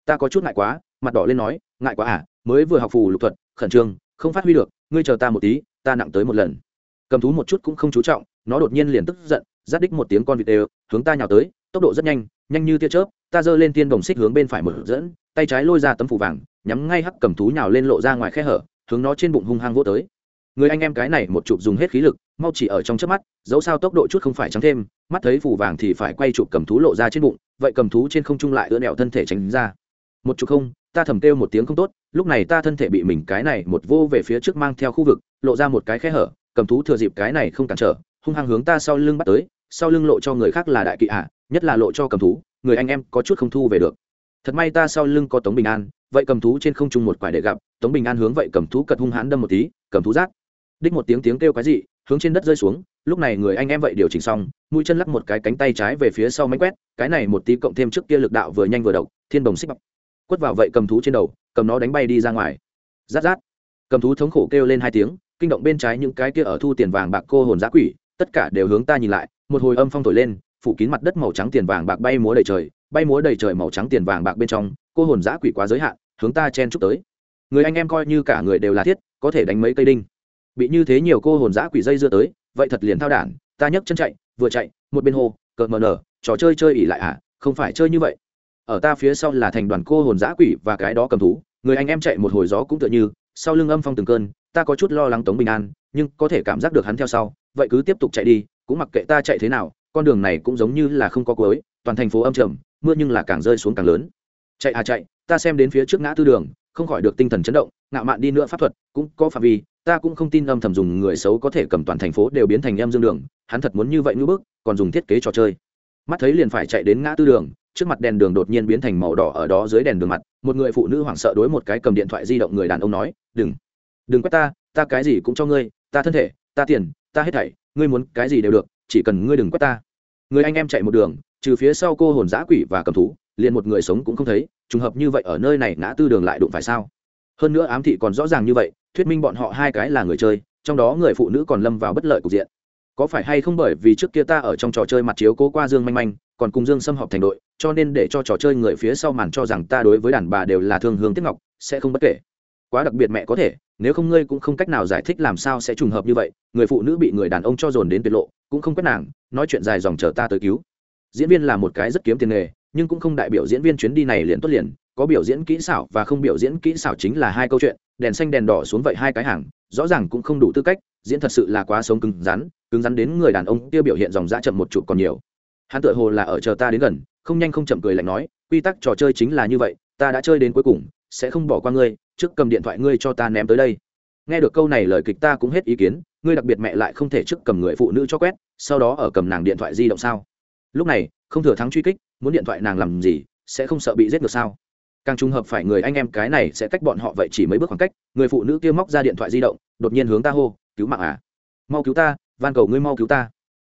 Ta có chút ngại quá, mặt đỏ lên nói, ngại quá à mới vừa học phù lục thuật, khẩn trương, không phát huy được, ngươi chờ ta một tí, ta nặng tới một lần. Cầm thú một chút cũng không chú trọng, nó đột nhiên liền tức giận giáp đích một tiếng con vịt đều, hướng ta nhào tới, tốc độ rất nhanh nhanh như tia chớp, ta giơ lên tiên đồng xích hướng bên phải mở dẫn, tay trái lôi ra tấm phủ vàng, nhắm ngay hắc cầm thú nhào lên lộ ra ngoài khe hở, hướng nó trên bụng hung hăng vô tới người anh em cái này một chụp dùng hết khí lực, mau chỉ ở trong chớp mắt, dẫu sao tốc độ chút không phải trắng thêm, mắt thấy phủ vàng thì phải quay chụp cầm thú lộ ra trên bụng, vậy cầm thú trên không trung lại ưỡn ẹo thân thể tránh ra. Một chục không, ta thầm kêu một tiếng không tốt, lúc này ta thân thể bị mình cái này một vô về phía trước mang theo khu vực, lộ ra một cái khe hở, cầm thú thừa dịp cái này không cản trở, hung hăng hướng ta sau lưng bắt tới, sau lưng lộ cho người khác là đại kỵ ạ, nhất là lộ cho cầm thú, người anh em có chút không thu về được. Thật may ta sau lưng có tống bình an, vậy cầm thú trên không trung một quải để gặp, tống bình an hướng vậy cầm thú cật hung hãn đâm một tí, cầm thú rác đích một tiếng tiếng kêu cái gì hướng trên đất rơi xuống, lúc này người anh em vậy điều chỉnh xong, mũi chân lắc một cái cánh tay trái về phía sau máy quét, cái này một tí cộng thêm trước kia lực đạo vừa nhanh vừa độc, thiên đồng xích bọc. Quất vào vậy cầm thú trên đầu, cầm nó đánh bay đi ra ngoài. Rát rát. Cầm thú thống khổ kêu lên hai tiếng, kinh động bên trái những cái kia ở thu tiền vàng bạc cô hồn giã quỷ, tất cả đều hướng ta nhìn lại, một hồi âm phong thổi lên, phủ kín mặt đất màu trắng tiền vàng bạc bay múa đầy trời, bay múa đầy trời màu trắng tiền vàng bạc bên trong, cô hồn giã quỷ quá giới hạn, hướng ta chen chúc tới. Người anh em coi như cả người đều là thiết, có thể đánh mấy cây đinh bị như thế nhiều cô hồn giã quỷ dây dưa tới, vậy thật liền thao đản, ta nhấc chân chạy, vừa chạy, một bên hồ cợt mờ nở, trò chơi chơi ỉ lại à không phải chơi như vậy. Ở ta phía sau là thành đoàn cô hồn giã quỷ và cái đó cầm thú, người anh em chạy một hồi gió cũng tựa như, sau lưng âm phong từng cơn, ta có chút lo lắng tống bình an, nhưng có thể cảm giác được hắn theo sau, vậy cứ tiếp tục chạy đi, cũng mặc kệ ta chạy thế nào, con đường này cũng giống như là không có cuối, toàn thành phố âm trầm, mưa nhưng là càng rơi xuống càng lớn. Chạy à chạy, ta xem đến phía trước ngã tư đường, không khỏi được tinh thần chấn động, ngạo mạn đi nữa pháp thuật, cũng có phạm vi ta cũng không tin âm thầm dùng người xấu có thể cầm toàn thành phố đều biến thành em dương đường, hắn thật muốn như vậy ngưỡng bức, còn dùng thiết kế trò chơi. Mắt thấy liền phải chạy đến ngã tư đường, trước mặt đèn đường đột nhiên biến thành màu đỏ ở đó dưới đèn đường mặt, một người phụ nữ hoảng sợ đối một cái cầm điện thoại di động người đàn ông nói, đừng đừng quét ta ta cái gì cũng cho ngươi, ta thân thể, ta tiền, ta hết thảy, ngươi muốn cái gì đều được, chỉ cần ngươi đừng quét ta. Người anh em chạy một đường, trừ phía sau cô hồn giã quỷ và cầm thú, liền một người sống cũng không thấy, trùng hợp như vậy ở nơi này ngã tư đường lại đụng phải sao? Hơn nữa ám thị còn rõ ràng như vậy thuyết minh bọn họ hai cái là người chơi, trong đó người phụ nữ còn lâm vào bất lợi cục diện. Có phải hay không bởi vì trước kia ta ở trong trò chơi mặt chiếu cố qua dương manh manh, còn cùng dương xâm họp thành đội, cho nên để cho trò chơi người phía sau màn cho rằng ta đối với đàn bà đều là thương hương tiết ngọc, sẽ không bất kể. Quá đặc biệt mẹ có thể, nếu không ngươi cũng không cách nào giải thích làm sao sẽ trùng hợp như vậy, người phụ nữ bị người đàn ông cho dồn đến tiết lộ, cũng không quét nàng, nói chuyện dài dòng chờ ta tới cứu. Diễn viên là một cái rất kiếm tiền nghề, nhưng cũng không đại biểu diễn viên chuyến đi này liền tốt liền có biểu diễn kỹ xảo và không biểu diễn kỹ xảo chính là hai câu chuyện, đèn xanh đèn đỏ xuống vậy hai cái hàng, rõ ràng cũng không đủ tư cách, diễn thật sự là quá sống cứng rắn cứng rắn đến người đàn ông kia biểu hiện dòng dã chậm một chụp còn nhiều. Hắn tự hồ là ở chờ ta đến gần, không nhanh không chậm cười lạnh nói, quy tắc trò chơi chính là như vậy, ta đã chơi đến cuối cùng, sẽ không bỏ qua ngươi, trước cầm điện thoại ngươi cho ta ném tới đây. Nghe được câu này lời kịch ta cũng hết ý kiến, ngươi đặc biệt mẹ lại không thể trước cầm người phụ nữ cho quét, sau đó ở cầm nàng điện thoại di động sao? Lúc này, không thừa thắng truy kích, muốn điện thoại nàng làm gì, sẽ không sợ bị giết được sao? Càng trùng hợp phải người anh em cái này sẽ cách bọn họ vậy chỉ mấy bước khoảng cách người phụ nữ kia móc ra điện thoại di động đột nhiên hướng ta hô cứu mạng à? Mau cứu ta van cầu ngươi mau cứu ta.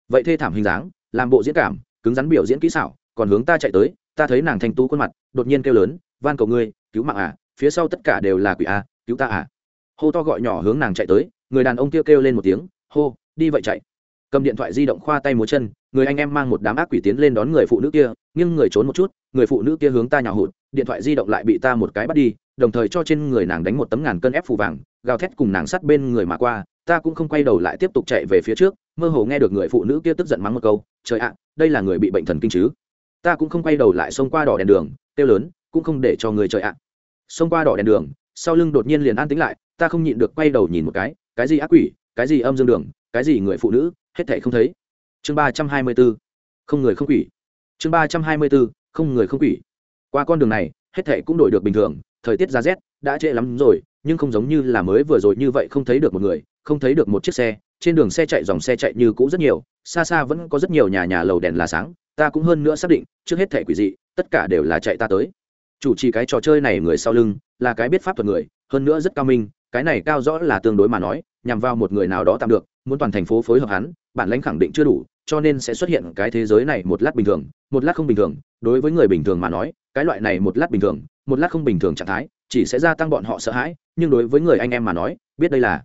Vậy thê thảm hình dáng làm bộ diễn cảm cứng rắn biểu diễn kỹ xảo còn hướng ta chạy tới ta thấy nàng thanh tú khuôn mặt đột nhiên kêu lớn van cầu ngươi cứu mạng à? Phía sau tất cả đều là quỷ à? Cứu ta à? Hô to gọi nhỏ hướng nàng chạy tới người đàn ông kia kêu, kêu lên một tiếng hô đi vậy chạy. Cầm điện thoại di động khoa tay múa chân người anh em mang một đám ác quỷ tiến lên đón người phụ nữ kia nhưng người trốn một chút người phụ nữ kia hướng ta nhào hụt điện thoại di động lại bị ta một cái bắt đi, đồng thời cho trên người nàng đánh một tấm ngàn cân ép phù vàng, gào thét cùng nàng sát bên người mà qua, ta cũng không quay đầu lại tiếp tục chạy về phía trước, mơ hồ nghe được người phụ nữ kia tức giận mắng một câu, trời ạ, đây là người bị bệnh thần kinh chứ? Ta cũng không quay đầu lại xông qua đỏ đèn đường, kêu lớn, cũng không để cho người trời ạ. Xông qua đỏ đèn đường, sau lưng đột nhiên liền an tính lại, ta không nhịn được quay đầu nhìn một cái cái gì ác quỷ, cái gì âm dương đường, cái gì người phụ nữ, hết thể không thấy. Chương ba trăm hai mươi b không người không quỷ. Chương ba trăm hai mươi b không người không quỷ qua con đường này, hết thảy cũng đổi được bình thường, thời tiết giá rét, đã trễ lắm rồi, nhưng không giống như là mới vừa rồi như vậy không thấy được một người, không thấy được một chiếc xe, trên đường xe chạy dòng xe chạy như cũ rất nhiều, xa xa vẫn có rất nhiều nhà nhà lầu đèn là sáng, ta cũng hơn nữa xác định, trước hết thảy quỷ dị, tất cả đều là chạy ta tới. Chủ trì cái trò chơi này người sau lưng, là cái biết pháp thuật người, hơn nữa rất cao minh, cái này cao rõ là tương đối mà nói, nhằm vào một người nào đó tạm được, muốn toàn thành phố phối hợp hắn, bản lãnh khẳng định chưa đủ, cho nên sẽ xuất hiện cái thế giới này một lát bình thường, một lát không bình thường đối với người bình thường mà nói, cái loại này một lát bình thường, một lát không bình thường trạng thái, chỉ sẽ gia tăng bọn họ sợ hãi, nhưng đối với người anh em mà nói, biết đây là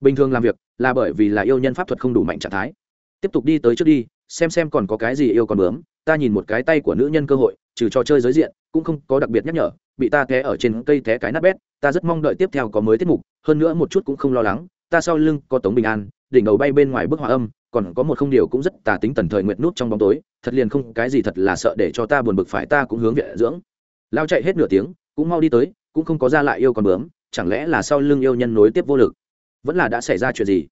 bình thường làm việc, là bởi vì là yêu nhân pháp thuật không đủ mạnh trạng thái. Tiếp tục đi tới trước đi, xem xem còn có cái gì yêu còn bướm, ta nhìn một cái tay của nữ nhân cơ hội, trừ trò chơi giới diện, cũng không có đặc biệt nhắc nhở, bị ta té ở trên cây té cái nát bét, ta rất mong đợi tiếp theo có mới tiết mục, hơn nữa một chút cũng không lo lắng, ta sau lưng có tống bình an, đỉnh đầu bay bên ngoài bức hòa âm còn có một không điều cũng rất tà tính tần thời nguyệt nút trong bóng tối, thật liền không, cái gì thật là sợ để cho ta buồn bực phải ta cũng hướng viện dưỡng. Lao chạy hết nửa tiếng, cũng mau đi tới, cũng không có ra lại yêu còn bướm, chẳng lẽ là sau lưng yêu nhân nối tiếp vô lực? Vẫn là đã xảy ra chuyện gì?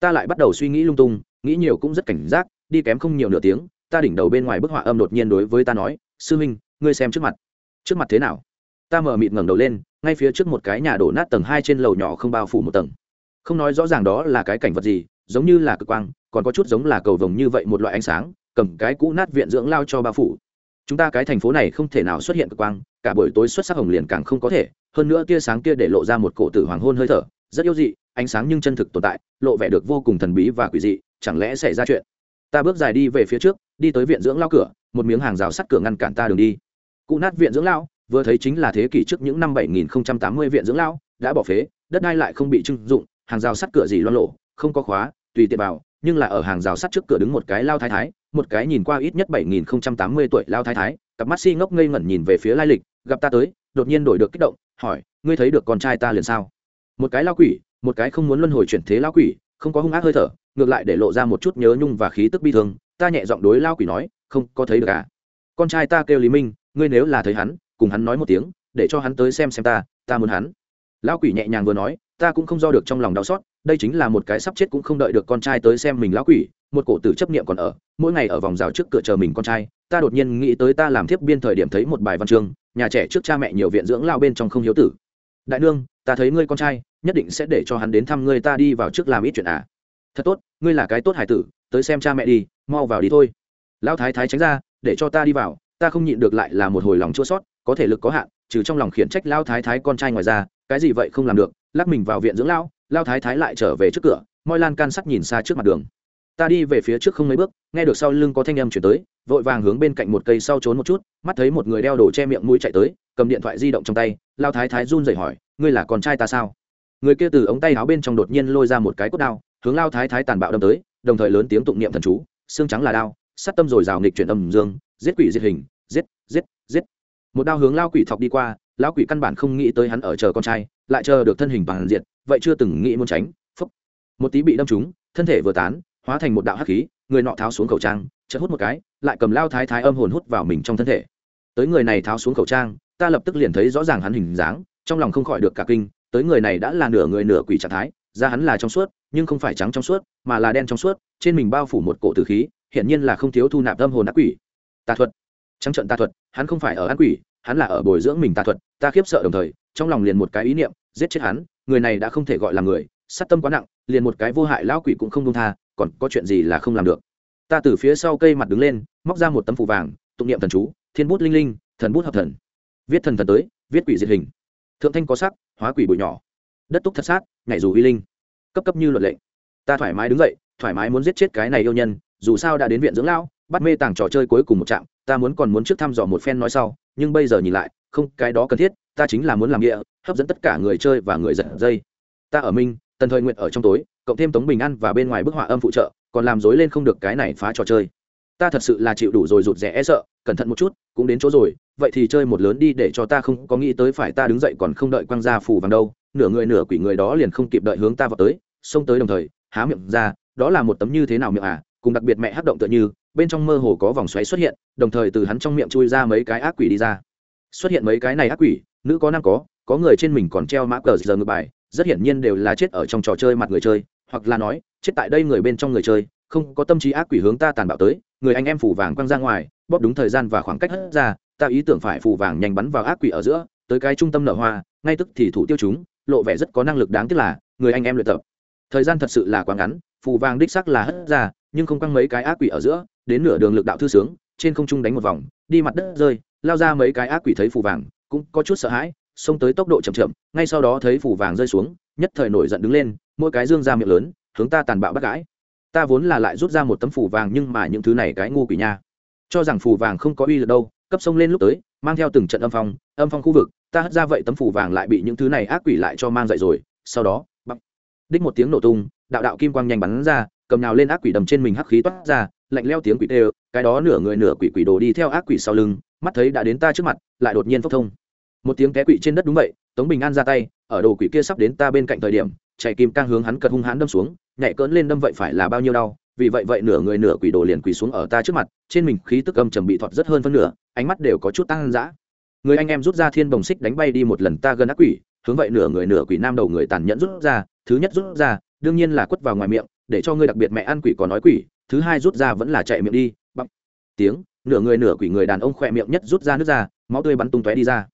Ta lại bắt đầu suy nghĩ lung tung, nghĩ nhiều cũng rất cảnh giác, đi kém không nhiều nửa tiếng, ta đỉnh đầu bên ngoài bức họa âm đột nhiên đối với ta nói, sư huynh ngươi xem trước mặt. Trước mặt thế nào? Ta mở mịt ngẩng đầu lên, ngay phía trước một cái nhà đổ nát tầng hai trên lầu nhỏ không bao phủ một tầng. Không nói rõ ràng đó là cái cảnh vật gì giống như là cực quang, còn có chút giống là cầu vồng như vậy một loại ánh sáng, cầm cái cũ nát viện dưỡng lao cho bao phủ. Chúng ta cái thành phố này không thể nào xuất hiện cực quang, cả buổi tối xuất sắc hồng liền càng không có thể, hơn nữa tia sáng kia để lộ ra một cổ tử hoàng hôn hơi thở, rất yếu dị, ánh sáng nhưng chân thực tồn tại, lộ vẻ được vô cùng thần bí và quỷ dị, chẳng lẽ xảy ra chuyện? Ta bước dài đi về phía trước, đi tới viện dưỡng lao cửa, một miếng hàng rào sắt cửa ngăn cản ta đường đi. Cụ nát viện dưỡng lao, vừa thấy chính là thế kỷ trước những năm 7080 viện dưỡng lao, đã bỏ phế, đất đai lại không bị trưng dụng, hàng rào sắt cửa gì loan lộ không có khóa, tùy tiện vào, nhưng là ở hàng rào sắt trước cửa đứng một cái lao thái thái, một cái nhìn qua ít nhất 7080 tuổi lao thái thái, cặp mắt si ngốc ngây ngẩn nhìn về phía lai lịch, gặp ta tới, đột nhiên đổi được kích động, hỏi, ngươi thấy được con trai ta liền sao? Một cái lao quỷ, một cái không muốn luân hồi chuyển thế lao quỷ, không có hung ác hơi thở, ngược lại để lộ ra một chút nhớ nhung và khí tức bi thương, ta nhẹ giọng đối lao quỷ nói, không có thấy được à? Con trai ta kêu lý minh, ngươi nếu là thấy hắn, cùng hắn nói một tiếng, để cho hắn tới xem xem ta ta muốn hắn. Lao quỷ nhẹ nhàng vừa nói, ta cũng không do được trong lòng đau xót đây chính là một cái sắp chết cũng không đợi được con trai tới xem mình lão quỷ, một cổ tử chấp niệm còn ở, mỗi ngày ở vòng rào trước cửa chờ mình con trai, ta đột nhiên nghĩ tới ta làm thiếp biên thời điểm thấy một bài văn chương, nhà trẻ trước cha mẹ nhiều viện dưỡng lao bên trong không hiếu tử đại nương, ta thấy ngươi con trai, nhất định sẽ để cho hắn đến thăm ngươi ta đi vào trước làm ít chuyện à thật tốt, ngươi là cái tốt hải tử, tới xem cha mẹ đi, mau vào đi thôi lão thái thái tránh ra, để cho ta đi vào, ta không nhịn được lại là một hồi lòng chua sót, có thể lực có hạn, trừ trong lòng khiển trách lão thái thái con trai ngoài ra, cái gì vậy không làm được, lắc mình vào viện dưỡng lão lao thái thái lại trở về trước cửa, moi lan can sắt nhìn xa trước mặt đường. Ta đi về phía trước không mấy bước, nghe được sau lưng có thanh âm chuyển tới, vội vàng hướng bên cạnh một cây sau trốn một chút, mắt thấy một người đeo đồ che miệng mũi chạy tới, cầm điện thoại di động trong tay, lao thái thái run rẩy hỏi, ngươi là con trai ta sao? Người kia từ ống tay áo bên trong đột nhiên lôi ra một cái cốt đao, hướng lao thái thái tàn bạo đâm tới, đồng thời lớn tiếng tụng niệm thần chú, xương trắng là đao sắt tâm rồi rào nghịch chuyển âm dương, giết quỷ diệt hình, giết giết giết. Một đao hướng lao quỷ thọc đi qua lão quỷ căn bản không nghĩ tới hắn ở chờ con trai lại chờ được thân hình bằng diện, vậy chưa từng nghĩ muốn tránh phúc. Một tí bị đâm trúng thân thể vừa tán hóa thành một đạo hắc khí người nọ tháo xuống khẩu trang chợt hút một cái lại cầm lao thái thái âm hồn hút vào mình trong thân thể. Tới người này tháo xuống khẩu trang ta lập tức liền thấy rõ ràng hắn hình dáng trong lòng không khỏi được cả kinh tới người này đã là nửa người nửa quỷ trạng thái da hắn là trong suốt nhưng không phải trắng trong suốt mà là đen trong suốt trên mình bao phủ một cổ tử khí hiển nhiên là không thiếu thu nạp âm hồn ác quỷ. Tà thuật. Trắng trận tà thuật hắn không phải ở ác quỷ hắn là ở bồi dưỡng mình tà thuật, ta khiếp sợ đồng thời, trong lòng liền một cái ý niệm, giết chết hắn, người này đã không thể gọi là người, sát tâm quá nặng, liền một cái vô hại lão quỷ cũng không đông tha, còn có chuyện gì là không làm được. Ta từ phía sau cây mặt đứng lên, móc ra một tấm phủ vàng, tụng niệm thần chú, thiên bút linh linh, thần bút hợp thần. Viết thần thần tới, viết quỷ diệt hình. Thượng thanh có sắc, hóa quỷ bụi nhỏ. Đất túc thật sát, nhảy dù uy linh. Cấp cấp như luật lệ. Ta thoải mái đứng dậy, thoải mái muốn giết chết cái này yêu nhân, dù sao đã đến viện dưỡng lão, bắt mê tàng trò chơi cuối cùng một trạm, ta muốn còn muốn trước thăm dò một phen nói sau nhưng bây giờ nhìn lại, không, cái đó cần thiết, ta chính là muốn làm nghĩa hấp dẫn tất cả người chơi và người giật dây. Ta ở minh, tần thời nguyện ở trong tối, cộng thêm tống bình an và bên ngoài bức họa âm phụ trợ, còn làm dối lên không được cái này phá trò chơi. Ta thật sự là chịu đủ rồi rụt rè e sợ, cẩn thận một chút, cũng đến chỗ rồi, vậy thì chơi một lớn đi để cho ta không có nghĩ tới phải ta đứng dậy còn không đợi quăng ra phủ vàng đâu, nửa người nửa quỷ người đó liền không kịp đợi hướng ta vào tới, xông tới đồng thời, há miệng ra, đó là một tấm như thế nào miệng à cùng đặc biệt mẹ hát động tựa như bên trong mơ hồ có vòng xoáy xuất hiện, đồng thời từ hắn trong miệng chui ra mấy cái ác quỷ đi ra. Xuất hiện mấy cái này ác quỷ, nữ có nam có có người trên mình còn treo mã cờ giờ ngược bài, rất hiển nhiên đều là chết ở trong trò chơi mặt người chơi, hoặc là nói, chết tại đây người bên trong người chơi, không có tâm trí ác quỷ hướng ta tàn bạo tới, người anh em phủ vàng quăng ra ngoài, bóp đúng thời gian và khoảng cách hất ra, ta ý tưởng phải phủ vàng nhanh bắn vào ác quỷ ở giữa, tới cái trung tâm nở hoa, ngay tức thì thủ tiêu chúng, lộ vẻ rất có năng lực đáng tiếc là, người anh em luyện tập. Thời gian thật sự là quá ngắn, phù vàng đích sắc là hất ra, nhưng không căng mấy cái ác quỷ ở giữa đến nửa đường lực đạo thư sướng, trên không trung đánh một vòng, đi mặt đất rơi, lao ra mấy cái ác quỷ thấy phù vàng, cũng có chút sợ hãi, xông tới tốc độ chậm chậm, ngay sau đó thấy phù vàng rơi xuống, nhất thời nổi giận đứng lên, mỗi cái dương ra miệng lớn, hướng ta tàn bạo bắt gãi. Ta vốn là lại rút ra một tấm phù vàng nhưng mà những thứ này cái ngu quỷ nha. Cho rằng phù vàng không có uy lực đâu, cấp sông lên lúc tới, mang theo từng trận âm phong âm phong khu vực, ta hất ra vậy tấm phù vàng lại bị những thứ này ác quỷ lại cho mang dậy rồi, sau đó bắp đích một tiếng nổ tung, đạo đạo kim quang nhanh bắn ra, cầm nào lên ác quỷ đầm trên mình hắc khí toát ra lạnh leo tiếng quỷ tê cái đó nửa người nửa quỷ quỷ đồ đi theo ác quỷ sau lưng, mắt thấy đã đến ta trước mặt, lại đột nhiên phốc thông. Một tiếng té quỷ trên đất đúng vậy, tống bình an ra tay, ở đồ quỷ kia sắp đến ta bên cạnh thời điểm, chạy kim cang hướng hắn cật hung hãn đâm xuống, nhảy cỡn lên đâm vậy phải là bao nhiêu đau, vì vậy vậy nửa người nửa quỷ đồ liền quỳ xuống ở ta trước mặt, trên mình khí tức âm trầm bị thọt rất hơn phân nửa, ánh mắt đều có chút tăng dã. Người anh em rút ra thiên bồng xích đánh bay đi một lần ta gần ác quỷ, hướng vậy nửa người nửa quỷ nam đầu người tàn nhẫn rút ra, thứ nhất rút ra, đương nhiên là quất vào ngoài miệng, để cho ngươi đặc biệt mẹ ăn quỷ còn nói quỷ thứ hai rút ra vẫn là chạy miệng đi bắp tiếng, nửa người nửa quỷ người đàn ông khỏe miệng nhất rút ra nước ra, máu tươi bắn tung tóe đi ra.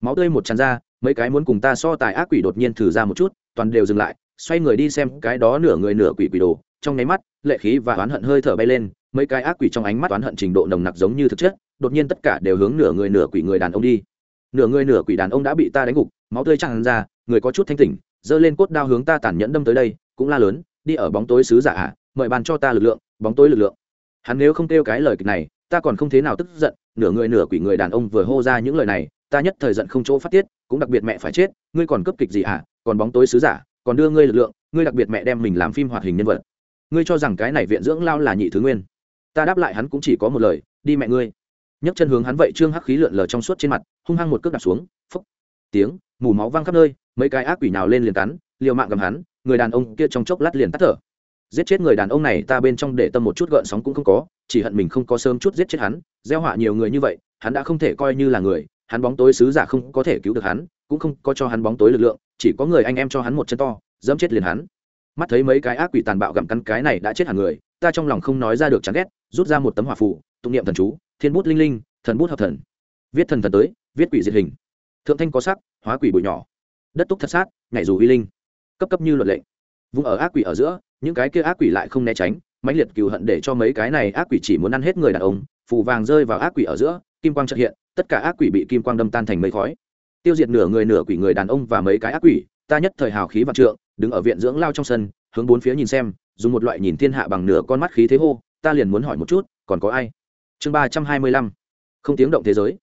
Máu tươi một tràn ra, mấy cái muốn cùng ta so tài ác quỷ đột nhiên thử ra một chút, toàn đều dừng lại, xoay người đi xem cái đó nửa người nửa quỷ quỷ đồ, trong nháy mắt, lệ khí và oán hận hơi thở bay lên, mấy cái ác quỷ trong ánh mắt oán hận trình độ nồng nặc giống như thực chất, đột nhiên tất cả đều hướng nửa người nửa quỷ người đàn ông đi. Nửa người nửa quỷ đàn ông đã bị ta đánh gục, máu tươi tràn ra, người có chút thanh tỉnh, giơ lên cốt đao hướng ta tàn nhẫn đâm tới đây, cũng la lớn, đi ở bóng tối sứ giả ạ mời bàn cho ta lực lượng, bóng tối lực lượng. Hắn nếu không kêu cái lời kịch này, ta còn không thế nào tức giận, nửa người nửa quỷ người đàn ông vừa hô ra những lời này, ta nhất thời giận không chỗ phát tiết, cũng đặc biệt mẹ phải chết, ngươi còn cấp kịch gì à? còn bóng tối sứ giả, còn đưa ngươi lực lượng, ngươi đặc biệt mẹ đem mình làm phim hoạt hình nhân vật. Ngươi cho rằng cái này viện dưỡng lao là nhị thứ nguyên. Ta đáp lại hắn cũng chỉ có một lời, đi mẹ ngươi. Nhấc chân hướng hắn vậy trương hắc khí lượn lờ trong suốt trên mặt, hung hăng một cước đạp xuống, phúc. Tiếng, mù máu văng khắp nơi, mấy cái ác quỷ nào lên liền cắn, liều mạng gầm hắn, người đàn ông kia trong chốc lát liền tắt thở giết chết người đàn ông này ta bên trong để tâm một chút gợn sóng cũng không có, chỉ hận mình không có sớm chút giết chết hắn, gieo họa nhiều người như vậy, hắn đã không thể coi như là người, hắn bóng tối sứ giả không có thể cứu được hắn, cũng không có cho hắn bóng tối lực lượng, chỉ có người anh em cho hắn một chân to, dẫm chết liền hắn. Mắt thấy mấy cái ác quỷ tàn bạo gặm cắn cái này đã chết hẳn người, ta trong lòng không nói ra được chán ghét, rút ra một tấm hỏa phù, tụng niệm thần chú, thiên bút linh linh, thần bút hợp thần. Viết thần thần tới, viết quỷ diệt hình. Thượng thanh có sắc, hóa quỷ bụi nhỏ. Đất túc thật sát, nhảy dù uy linh. Cấp cấp như luật lệnh vùng ở ác quỷ ở giữa những cái kia ác quỷ lại không né tránh, mãnh liệt cừu hận để cho mấy cái này ác quỷ chỉ muốn ăn hết người đàn ông, phù vàng rơi vào ác quỷ ở giữa, kim quang trợ hiện, tất cả ác quỷ bị kim quang đâm tan thành mây khói. Tiêu diệt nửa người nửa quỷ người đàn ông và mấy cái ác quỷ, ta nhất thời hào khí vạn trượng, đứng ở viện dưỡng lao trong sân, hướng bốn phía nhìn xem, dùng một loại nhìn thiên hạ bằng nửa con mắt khí thế hô, ta liền muốn hỏi một chút, còn có ai? Chương ba trăm hai mươi lăm. Không tiếng động thế giới.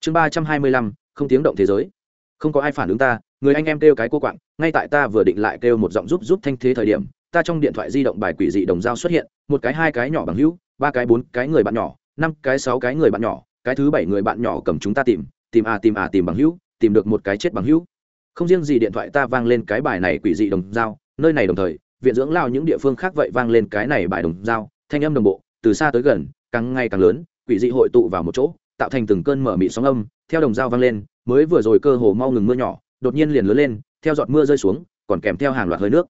Chương ba trăm hai mươi lăm, không tiếng động thế giới. Không có ai phản ứng ta, người anh em kêu cái cô quạng, ngay tại ta vừa định lại kêu một giọng giúp giúp thanh thế thời điểm ta trong điện thoại di động bài quỷ dị đồng dao xuất hiện, một cái, hai cái nhỏ bằng hữu, ba cái, bốn cái người bạn nhỏ, năm cái, sáu cái người bạn nhỏ, cái thứ bảy người bạn nhỏ cầm chúng ta tìm tìm à tìm à tìm bằng hữu, tìm được một cái chết bằng hữu. Không riêng gì điện thoại ta vang lên cái bài này quỷ dị đồng dao, nơi này đồng thời, viện dưỡng lao những địa phương khác vậy vang lên cái này bài đồng dao, thanh âm đồng bộ, từ xa tới gần, càng ngày càng lớn, quỷ dị hội tụ vào một chỗ, tạo thành từng cơn mở mị sóng âm, theo đồng dao vang lên, mới vừa rồi cơ hồ mau ngừng mưa nhỏ, đột nhiên liền lớn lên, theo giọt mưa rơi xuống, còn kèm theo hàng loạt hơi nước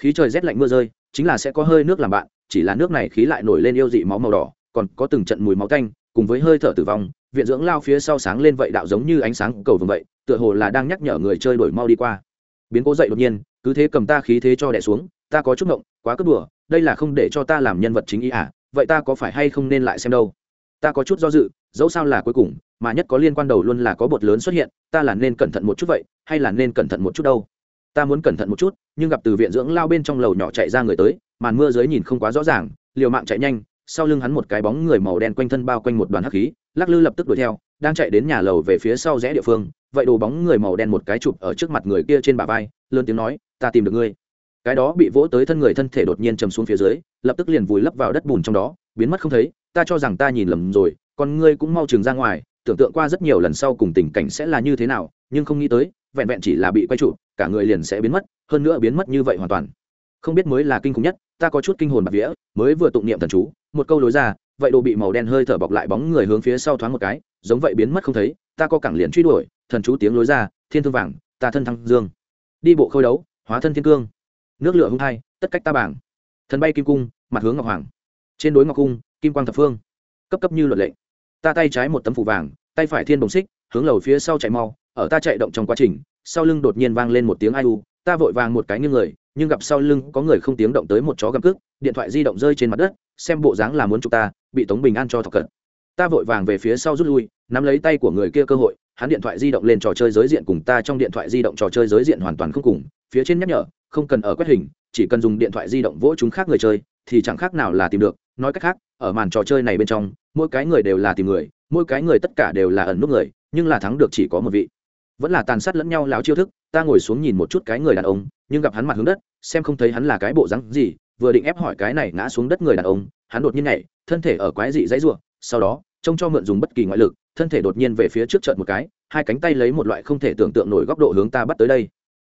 khí trời rét lạnh mưa rơi, chính là sẽ có hơi nước làm bạn, chỉ là nước này khí lại nổi lên yêu dị máu màu đỏ, còn có từng trận mùi máu canh cùng với hơi thở tử vong, viện dưỡng lao phía sau sáng lên vậy đạo giống như ánh sáng cầu vồng vậy, tựa hồ là đang nhắc nhở người chơi đổi mau đi qua. Biến cố dậy đột nhiên, cứ thế cầm ta khí thế cho đẻ xuống, ta có chút ngộng, quá cất đùa, đây là không để cho ta làm nhân vật chính ý à vậy ta có phải hay không nên lại xem đâu? Ta có chút do dự, dẫu sao là cuối cùng, mà nhất có liên quan đầu luôn là có bột lớn xuất hiện, ta là nên cẩn thận một chút vậy, hay là nên cẩn thận một chút đâu? Ta muốn cẩn thận một chút, nhưng gặp từ viện dưỡng lao bên trong lầu nhỏ chạy ra người tới, màn mưa dưới nhìn không quá rõ ràng, liều mạng chạy nhanh, sau lưng hắn một cái bóng người màu đen quanh thân bao quanh một đoàn hắc khí, lắc lư lập tức đuổi theo, đang chạy đến nhà lầu về phía sau rẽ địa phương, vậy đồ bóng người màu đen một cái chụp ở trước mặt người kia trên bả vai, lớn tiếng nói, ta tìm được ngươi. Cái đó bị vỗ tới thân người thân thể đột nhiên chầm xuống phía dưới, lập tức liền vùi lấp vào đất bùn trong đó, biến mất không thấy, ta cho rằng ta nhìn lầm rồi còn ngươi cũng mau chừng ra ngoài, tưởng tượng qua rất nhiều lần sau cùng tình cảnh sẽ là như thế nào, nhưng không nghĩ tới vẹn vẹn chỉ là bị quay trụ cả người liền sẽ biến mất, hơn nữa biến mất như vậy hoàn toàn. Không biết mới là kinh khủng nhất, ta có chút kinh hồn bạc vía, mới vừa tụng niệm thần chú, một câu lối ra, vậy đồ bị màu đen hơi thở bọc lại bóng người hướng phía sau thoáng một cái, giống vậy biến mất không thấy, ta có cẳng liền truy đuổi, thần chú tiếng lối ra, thiên thương vàng, ta thân thăng dương. Đi bộ khôi đấu, hóa thân thiên cương. Nước lửa hung hai, tất cách ta bảng. Thần bay kim cung, mặt hướng ngọc hoàng. Trên đối ngọc cung, kim quang thập phương. Cấp cấp như luật lệnh ta tay trái một tấm phủ vàng, tay phải thiên đồng xích, hướng lầu phía sau chạy mau ở ta chạy động trong quá trình, sau lưng đột nhiên vang lên một tiếng ai u, ta vội vàng một cái như người, nhưng gặp sau lưng có người không tiếng động tới một chó găm cước, điện thoại di động rơi trên mặt đất, xem bộ dáng là muốn chụp ta, bị tống bình an cho thọc cận. Ta vội vàng về phía sau rút lui, nắm lấy tay của người kia cơ hội, hắn điện thoại di động lên trò chơi giới diện cùng ta trong điện thoại di động trò chơi giới diện hoàn toàn không cùng, phía trên nhắc nhở, không cần ở quét hình, chỉ cần dùng điện thoại di động vỗ chúng khác người chơi, thì chẳng khác nào là tìm được. Nói cách khác, ở màn trò chơi này bên trong, mỗi cái người đều là tìm người, mỗi cái người tất cả đều là ẩn nút người, nhưng là thắng được chỉ có một vị vẫn là tàn sát lẫn nhau láo chiêu thức, ta ngồi xuống nhìn một chút cái người đàn ông, nhưng gặp hắn mặt hướng đất, xem không thấy hắn là cái bộ rắn gì, vừa định ép hỏi cái này ngã xuống đất người đàn ông, hắn đột nhiên nhảy, thân thể ở quái dị dãy ruộng sau đó, trông cho mượn dùng bất kỳ ngoại lực, thân thể đột nhiên về phía trước trận một cái, hai cánh tay lấy một loại không thể tưởng tượng nổi góc độ hướng ta bắt tới đây.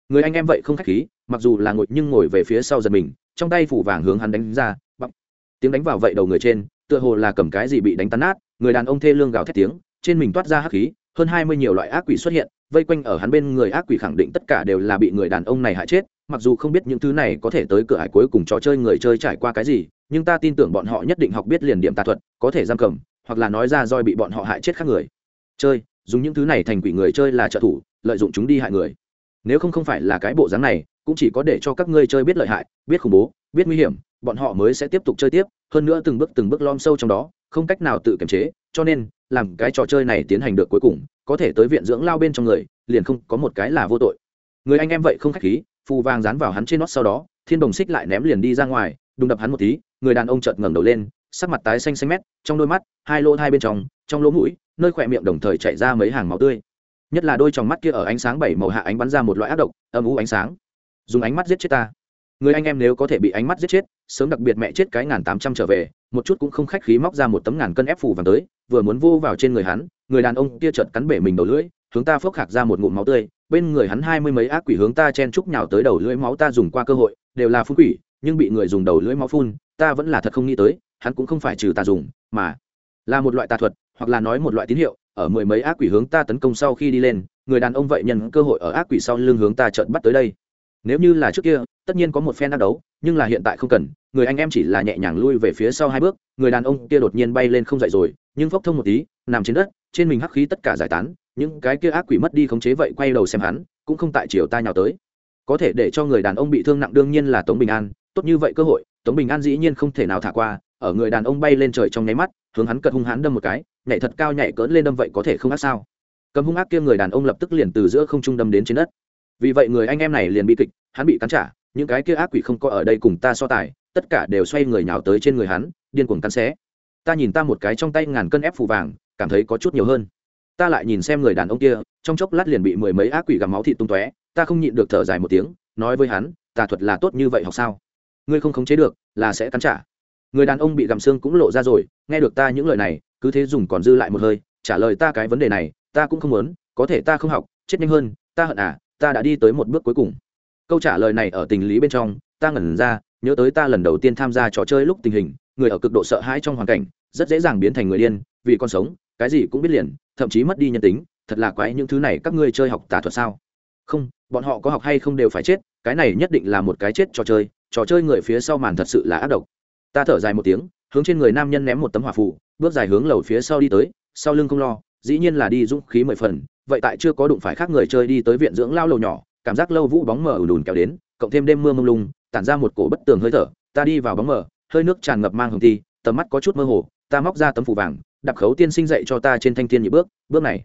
Người anh em vậy không khách khí, mặc dù là ngồi nhưng ngồi về phía sau giật mình, trong tay phủ vàng hướng hắn đánh ra bắp tiếng đánh vào vậy đầu người trên, tựa hồ là cầm cái gì bị đánh tan nát, người đàn ông thê lương gào thét tiếng, trên mình toát ra hắc khí, hơn hai mươi nhiều loại ác quỷ xuất hiện vây quanh ở hắn bên người ác quỷ khẳng định tất cả đều là bị người đàn ông này hại chết, mặc dù không biết những thứ này có thể tới cửa hải cuối cùng trò chơi người chơi trải qua cái gì, nhưng ta tin tưởng bọn họ nhất định học biết liền điểm tà thuật, có thể giam cầm, hoặc là nói ra roi bị bọn họ hại chết khác người. Chơi, dùng những thứ này thành quỷ người chơi là trợ thủ, lợi dụng chúng đi hại người. Nếu không không phải là cái bộ dáng này, cũng chỉ có để cho các ngươi chơi biết lợi hại, biết khủng bố, biết nguy hiểm, bọn họ mới sẽ tiếp tục chơi tiếp, hơn nữa từng bước từng bước lom sâu trong đó, không cách nào tự kiềm chế, cho nên, làm cái trò chơi này tiến hành được cuối cùng có thể tới viện dưỡng lao bên trong người, liền không có một cái là vô tội. Người anh em vậy không khách khí, phù vàng dán vào hắn trên nót sau đó, thiên đồng xích lại ném liền đi ra ngoài, đùng đập hắn một tí, người đàn ông chợt ngẩng đầu lên, sắc mặt tái xanh xanh mét, trong đôi mắt, hai lỗ hai bên trong trong lỗ mũi, nơi khỏe miệng đồng thời chạy ra mấy hàng máu tươi. Nhất là đôi tròng mắt kia ở ánh sáng bảy màu hạ ánh bắn ra một loại ác độc, âm ú ánh sáng. Dùng ánh mắt giết chết ta người anh em nếu có thể bị ánh mắt giết chết, sớm đặc biệt mẹ chết cái ngàn tám trăm trở về, một chút cũng không khách khí móc ra một tấm ngàn cân ép phủ vàng tới, vừa muốn vô vào trên người hắn, người đàn ông kia chợt cắn bể mình đầu lưỡi, hướng ta phốc hạc ra một ngụm máu tươi, bên người hắn hai mươi mấy ác quỷ hướng ta chen chúc nhào tới đầu lưỡi máu ta dùng qua cơ hội, đều là phun quỷ, nhưng bị người dùng đầu lưỡi máu phun, ta vẫn là thật không nghĩ tới, hắn cũng không phải trừ tà dùng, mà là một loại tà thuật, hoặc là nói một loại tín hiệu, ở mười mấy ác quỷ hướng ta tấn công sau khi đi lên, người đàn ông vậy nhân cơ hội ở ác quỷ sau lưng hướng ta trợn bắt tới đây nếu như là trước kia, tất nhiên có một phen đắc đấu, nhưng là hiện tại không cần, người anh em chỉ là nhẹ nhàng lui về phía sau hai bước, người đàn ông kia đột nhiên bay lên không dậy rồi, nhưng phốc thông một tí, nằm trên đất, trên mình hắc khí tất cả giải tán, những cái kia ác quỷ mất đi khống chế vậy quay đầu xem hắn, cũng không tại chiều ta nhào tới. Có thể để cho người đàn ông bị thương nặng đương nhiên là tống bình an, tốt như vậy cơ hội, tống bình an dĩ nhiên không thể nào thả qua, ở người đàn ông bay lên trời trong nháy mắt, hướng hắn cật hung hắn đâm một cái, nhảy thật cao nhảy cỡn lên đâm vậy có thể không ác sao? Cầm hung ác kia người đàn ông lập tức liền từ giữa không trung đâm đến trên đất vì vậy người anh em này liền bị kịch, hắn bị cắn trả, những cái kia ác quỷ không có ở đây cùng ta so tài, tất cả đều xoay người nhào tới trên người hắn, điên cuồng cắn xé. Ta nhìn ta một cái trong tay ngàn cân ép phù vàng, cảm thấy có chút nhiều hơn. Ta lại nhìn xem người đàn ông kia, trong chốc lát liền bị mười mấy ác quỷ gặm máu thịt tung tóe, ta không nhịn được thở dài một tiếng, nói với hắn tà thuật là tốt như vậy học sao? Ngươi không khống chế được, là sẽ cắn trả. Người đàn ông bị gặm xương cũng lộ ra rồi, nghe được ta những lời này, cứ thế dùng còn dư lại một hơi, trả lời ta cái vấn đề này, ta cũng không muốn, có thể ta không học, chết nhanh hơn, ta hận à ta đã đi tới một bước cuối cùng. Câu trả lời này ở tình lý bên trong, ta ngẩn ra, nhớ tới ta lần đầu tiên tham gia trò chơi lúc tình hình, người ở cực độ sợ hãi trong hoàn cảnh, rất dễ dàng biến thành người điên, vì con sống, cái gì cũng biết liền, thậm chí mất đi nhân tính, thật là quái những thứ này các ngươi chơi học tà thuật sao? Không, bọn họ có học hay không đều phải chết, cái này nhất định là một cái chết trò chơi trò chơi người phía sau màn thật sự là ác độc. Ta thở dài một tiếng, hướng trên người nam nhân ném một tấm hỏa phù, bước dài hướng lầu phía sau đi tới, sau lưng không lo, dĩ nhiên là đi dũng khí mười phần vậy tại chưa có đụng phải khác người chơi đi tới viện dưỡng lao lầu nhỏ, cảm giác lâu vũ bóng mờ ùn ùn kéo đến, cộng thêm đêm mưa mông lung, tản ra một cổ bất tường hơi thở, ta đi vào bóng mờ, hơi nước tràn ngập mang hồng thi tầm mắt có chút mơ hồ, ta móc ra tấm phủ vàng, đạp khấu tiên sinh dậy cho ta trên thanh thiên nhị bước bước này.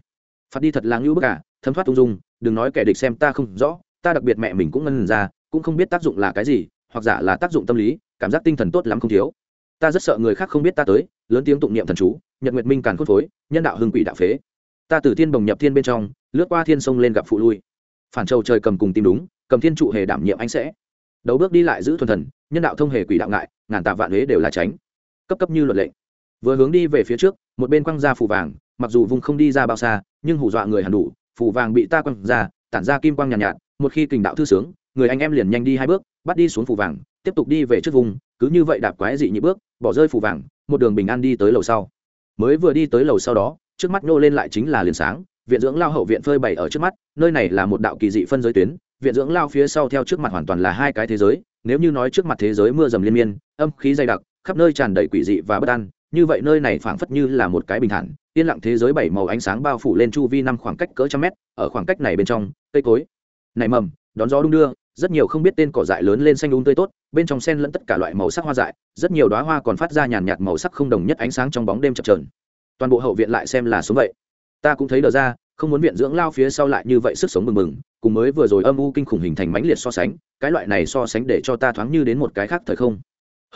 Phạt đi thật là ngưu bước cả à, thấm thoát ung dung, đừng nói kẻ địch xem ta không rõ, ta đặc biệt mẹ mình cũng ngân ra, cũng không biết tác dụng là cái gì, hoặc giả là tác dụng tâm lý, cảm giác tinh thần tốt lắm không thiếu. Ta rất sợ người khác không biết ta tới, lớn tiếng tụng niệm thần chú, nhật nguyệt minh càn khôn phối, nhân đạo hưng quỷ đạo phế ta từ thiên bồng nhập thiên bên trong lướt qua thiên sông lên gặp phụ lui. Phản trầu trời cầm cùng tìm đúng cầm thiên trụ hề đảm nhiệm anh sẽ. Đấu bước đi lại giữ thuần thần nhân đạo thông hề quỷ đạo ngại ngàn tạ vạn huế đều là tránh. Cấp cấp như luật lệ vừa hướng đi về phía trước một bên quăng ra phù vàng mặc dù vùng không đi ra bao xa nhưng hù dọa người hẳn đủ phù vàng bị ta quăng ra tản ra kim quang nhàn nhạt, nhạt một khi kình đạo thư sướng người anh em liền nhanh đi hai bước bắt đi xuống phù vàng tiếp tục đi về trước vùng cứ như vậy đạp quái dị nhị bước bỏ rơi phù vàng một đường bình an đi tới lầu sau. Mới vừa đi tới lầu sau đó trước mắt nô lên lại chính là liền sáng, viện dưỡng lao hậu viện phơi bày ở trước mắt, nơi này là một đạo kỳ dị phân giới tuyến, viện dưỡng lao phía sau theo trước mặt hoàn toàn là hai cái thế giới, nếu như nói trước mặt thế giới mưa dầm liên miên, âm khí dày đặc, khắp nơi tràn đầy quỷ dị và bất an, như vậy nơi này phảng phất như là một cái bình thản, yên lặng thế giới bảy màu ánh sáng bao phủ lên chu vi năm khoảng cách cỡ trăm mét, ở khoảng cách này bên trong, cây cối, nảy mầm, đón gió đung đưa, rất nhiều không biết tên cỏ dại lớn lên xanh đúng tươi tốt, bên trong sen lẫn tất cả loại màu sắc hoa dại, rất nhiều đoá hoa còn phát ra nhàn nhạt màu sắc không đồng nhất ánh sáng trong bóng đêm chập trờn toàn bộ hậu viện lại xem là số vậy. Ta cũng thấy đờ ra, không muốn viện dưỡng lao phía sau lại như vậy sức sống mừng mừng cùng mới vừa rồi âm u kinh khủng hình thành mãnh liệt so sánh, cái loại này so sánh để cho ta thoáng như đến một cái khác thời không.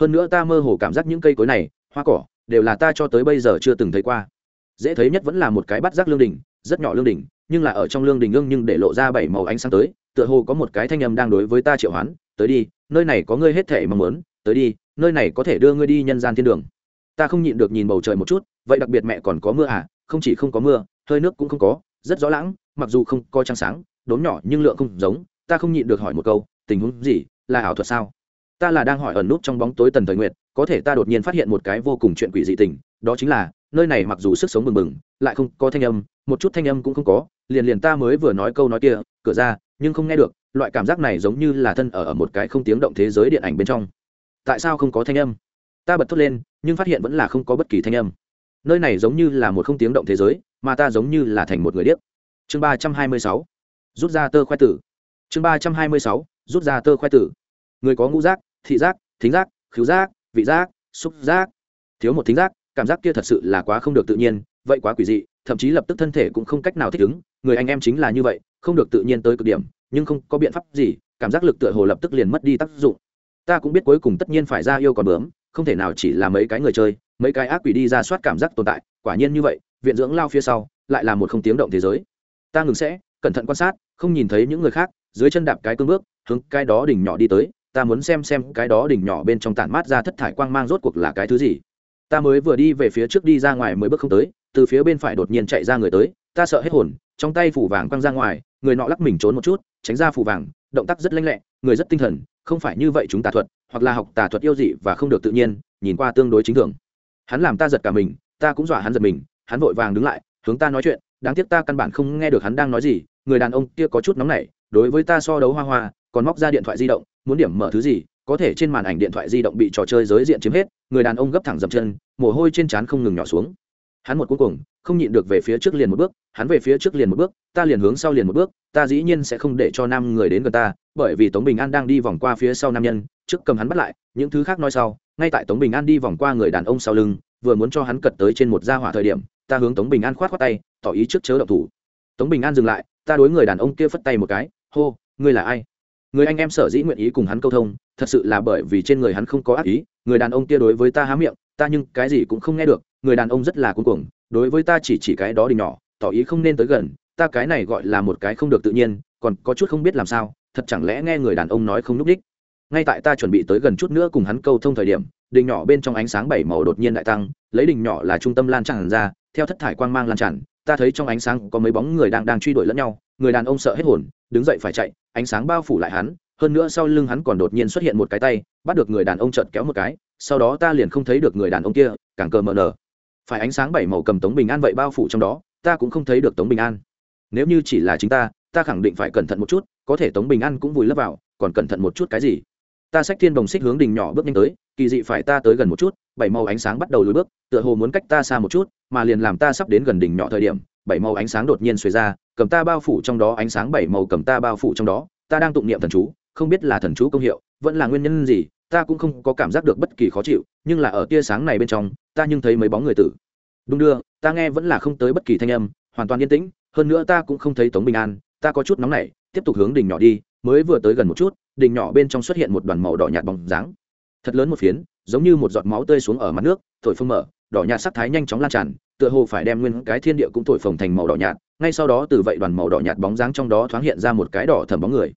Hơn nữa ta mơ hồ cảm giác những cây cối này, hoa cỏ, đều là ta cho tới bây giờ chưa từng thấy qua. Dễ thấy nhất vẫn là một cái bát giác lương đình rất nhỏ lương đình nhưng là ở trong lương đình ương nhưng để lộ ra bảy màu ánh sáng tới, tựa hồ có một cái thanh âm đang đối với ta triệu hoán, tới đi, nơi này có ngươi hết thể mong muốn, tới đi, nơi này có thể đưa ngươi đi nhân gian thiên đường. Ta không nhịn được nhìn bầu trời một chút vậy đặc biệt mẹ còn có mưa à không chỉ không có mưa, hơi nước cũng không có, rất rõ lãng, mặc dù không có trăng sáng, đốm nhỏ nhưng lượng không giống, ta không nhịn được hỏi một câu, tình huống gì, là ảo thuật sao? Ta là đang hỏi ẩn nút trong bóng tối tần thời nguyệt, có thể ta đột nhiên phát hiện một cái vô cùng chuyện quỷ dị tình, đó chính là, nơi này mặc dù sức sống bừng bừng, lại không có thanh âm, một chút thanh âm cũng không có, liền liền ta mới vừa nói câu nói kia, cửa ra, nhưng không nghe được, loại cảm giác này giống như là thân ở ở một cái không tiếng động thế giới điện ảnh bên trong. Tại sao không có thanh âm? Ta bật thốt lên, nhưng phát hiện vẫn là không có bất kỳ thanh âm nơi này giống như là một không tiếng động thế giới, mà ta giống như là thành một người điếc. Chương ba trăm hai mươi sáu, rút ra tơ khoe tử. Chương ba trăm hai mươi sáu, rút ra tơ khoe tử. Người có ngũ giác, thị giác, thính giác, khứu giác, vị giác, xúc giác. Thiếu một thính giác, cảm giác kia thật sự là quá không được tự nhiên, vậy quá quỷ dị, thậm chí lập tức thân thể cũng không cách nào thích ứng. Người anh em chính là như vậy, không được tự nhiên tới cực điểm, nhưng không có biện pháp gì, cảm giác lực tựa hồ lập tức liền mất đi tác dụng. Ta cũng biết cuối cùng tất nhiên phải ra yêu còn bướm, không thể nào chỉ là mấy cái người chơi mấy cái ác quỷ đi ra soát cảm giác tồn tại, quả nhiên như vậy, viện dưỡng lao phía sau, lại là một không tiếng động thế giới. Ta ngừng sẽ, cẩn thận quan sát, không nhìn thấy những người khác, dưới chân đạp cái cương bước, hướng cái đó đỉnh nhỏ đi tới, ta muốn xem xem cái đó đỉnh nhỏ bên trong tản mát ra thất thải quang mang rốt cuộc là cái thứ gì. Ta mới vừa đi về phía trước đi ra ngoài mới bước không tới, từ phía bên phải đột nhiên chạy ra người tới, ta sợ hết hồn, trong tay phủ vàng quăng ra ngoài, người nọ lắc mình trốn một chút, tránh ra phủ vàng, động tác rất lanh lẹ, người rất tinh thần, không phải như vậy chúng tà thuật, hoặc là học tà thuật yêu dị và không được tự nhiên, nhìn qua tương đối chính thường hắn làm ta giật cả mình, ta cũng dọa hắn giật mình, hắn vội vàng đứng lại, hướng ta nói chuyện, đáng tiếc ta căn bản không nghe được hắn đang nói gì, người đàn ông kia có chút nóng nảy, đối với ta so đấu hoa hoa, còn móc ra điện thoại di động, muốn điểm mở thứ gì, có thể trên màn ảnh điện thoại di động bị trò chơi giới diện chiếm hết, người đàn ông gấp thẳng dậm chân, mồ hôi trên trán không ngừng nhỏ xuống. Hắn một cuối cùng, không nhịn được về phía trước liền một bước, hắn về phía trước liền một bước, ta liền hướng sau liền một bước, ta dĩ nhiên sẽ không để cho nam người đến gần ta, bởi vì tống bình an đang đi vòng qua phía sau nam nhân, trước cầm hắn bắt lại, những thứ khác nói sau ngay tại tống bình an đi vòng qua người đàn ông sau lưng, vừa muốn cho hắn cật tới trên một gia hỏa thời điểm, ta hướng tống bình an khoát khoát tay, tỏ ý trước chớ động thủ. Tống bình an dừng lại, ta đối người đàn ông kia phất tay một cái, hô, ngươi là ai? Người anh em sở dĩ nguyện ý cùng hắn câu thông, thật sự là bởi vì trên người hắn không có ác ý, người đàn ông kia đối với ta há miệng, ta nhưng cái gì cũng không nghe được, người đàn ông rất là cuống cuồng, đối với ta chỉ chỉ cái đó đình nhỏ, tỏ ý không nên tới gần, ta cái này gọi là một cái không được tự nhiên, còn có chút không biết làm sao, thật chẳng lẽ nghe người đàn ông nói không núp đích? Ngay tại ta chuẩn bị tới gần chút nữa cùng hắn câu thông thời điểm, đình nhỏ bên trong ánh sáng bảy màu đột nhiên đại tăng, lấy đình nhỏ là trung tâm lan tràn ra, theo thất thải quang mang lan tràn, ta thấy trong ánh sáng có mấy bóng người đang đang truy đuổi lẫn nhau, người đàn ông sợ hết hồn, đứng dậy phải chạy, ánh sáng bao phủ lại hắn, hơn nữa sau lưng hắn còn đột nhiên xuất hiện một cái tay, bắt được người đàn ông chợt kéo một cái, sau đó ta liền không thấy được người đàn ông kia, càng cờ mờ nở. Phải ánh sáng bảy màu cầm tống bình an vậy bao phủ trong đó, ta cũng không thấy được tống bình an. Nếu như chỉ là chính ta ta khẳng định phải cẩn thận một chút, có thể tống bình an cũng vùi lấp vào, còn cẩn thận một chút cái gì? Ta xách thiên đồng xích hướng đỉnh nhỏ bước nhanh tới, kỳ dị phải ta tới gần một chút, bảy màu ánh sáng bắt đầu lùi bước, tựa hồ muốn cách ta xa một chút, mà liền làm ta sắp đến gần đỉnh nhỏ thời điểm, bảy màu ánh sáng đột nhiên xuề ra, cầm ta bao phủ trong đó ánh sáng bảy màu cầm ta bao phủ trong đó, ta đang tụng niệm thần chú, không biết là thần chú công hiệu, vẫn là nguyên nhân gì, ta cũng không có cảm giác được bất kỳ khó chịu, nhưng là ở tia sáng này bên trong, ta nhưng thấy mấy bóng người tử. Đúng đưa, ta nghe vẫn là không tới bất kỳ thanh âm, hoàn toàn yên tĩnh, hơn nữa ta cũng không thấy tống bình an, ta có chút nóng nảy, tiếp tục hướng đỉnh nhỏ đi mới vừa tới gần một chút, đỉnh nhỏ bên trong xuất hiện một đoàn màu đỏ nhạt bóng dáng. Thật lớn một phiến, giống như một giọt máu tươi xuống ở mặt nước, thổi phông mở, đỏ nhạt sắc thái nhanh chóng lan tràn, tựa hồ phải đem nguyên cái thiên địa cũng thổi phồng thành màu đỏ nhạt, ngay sau đó từ vậy đoàn màu đỏ nhạt bóng dáng trong đó thoáng hiện ra một cái đỏ thầm bóng người.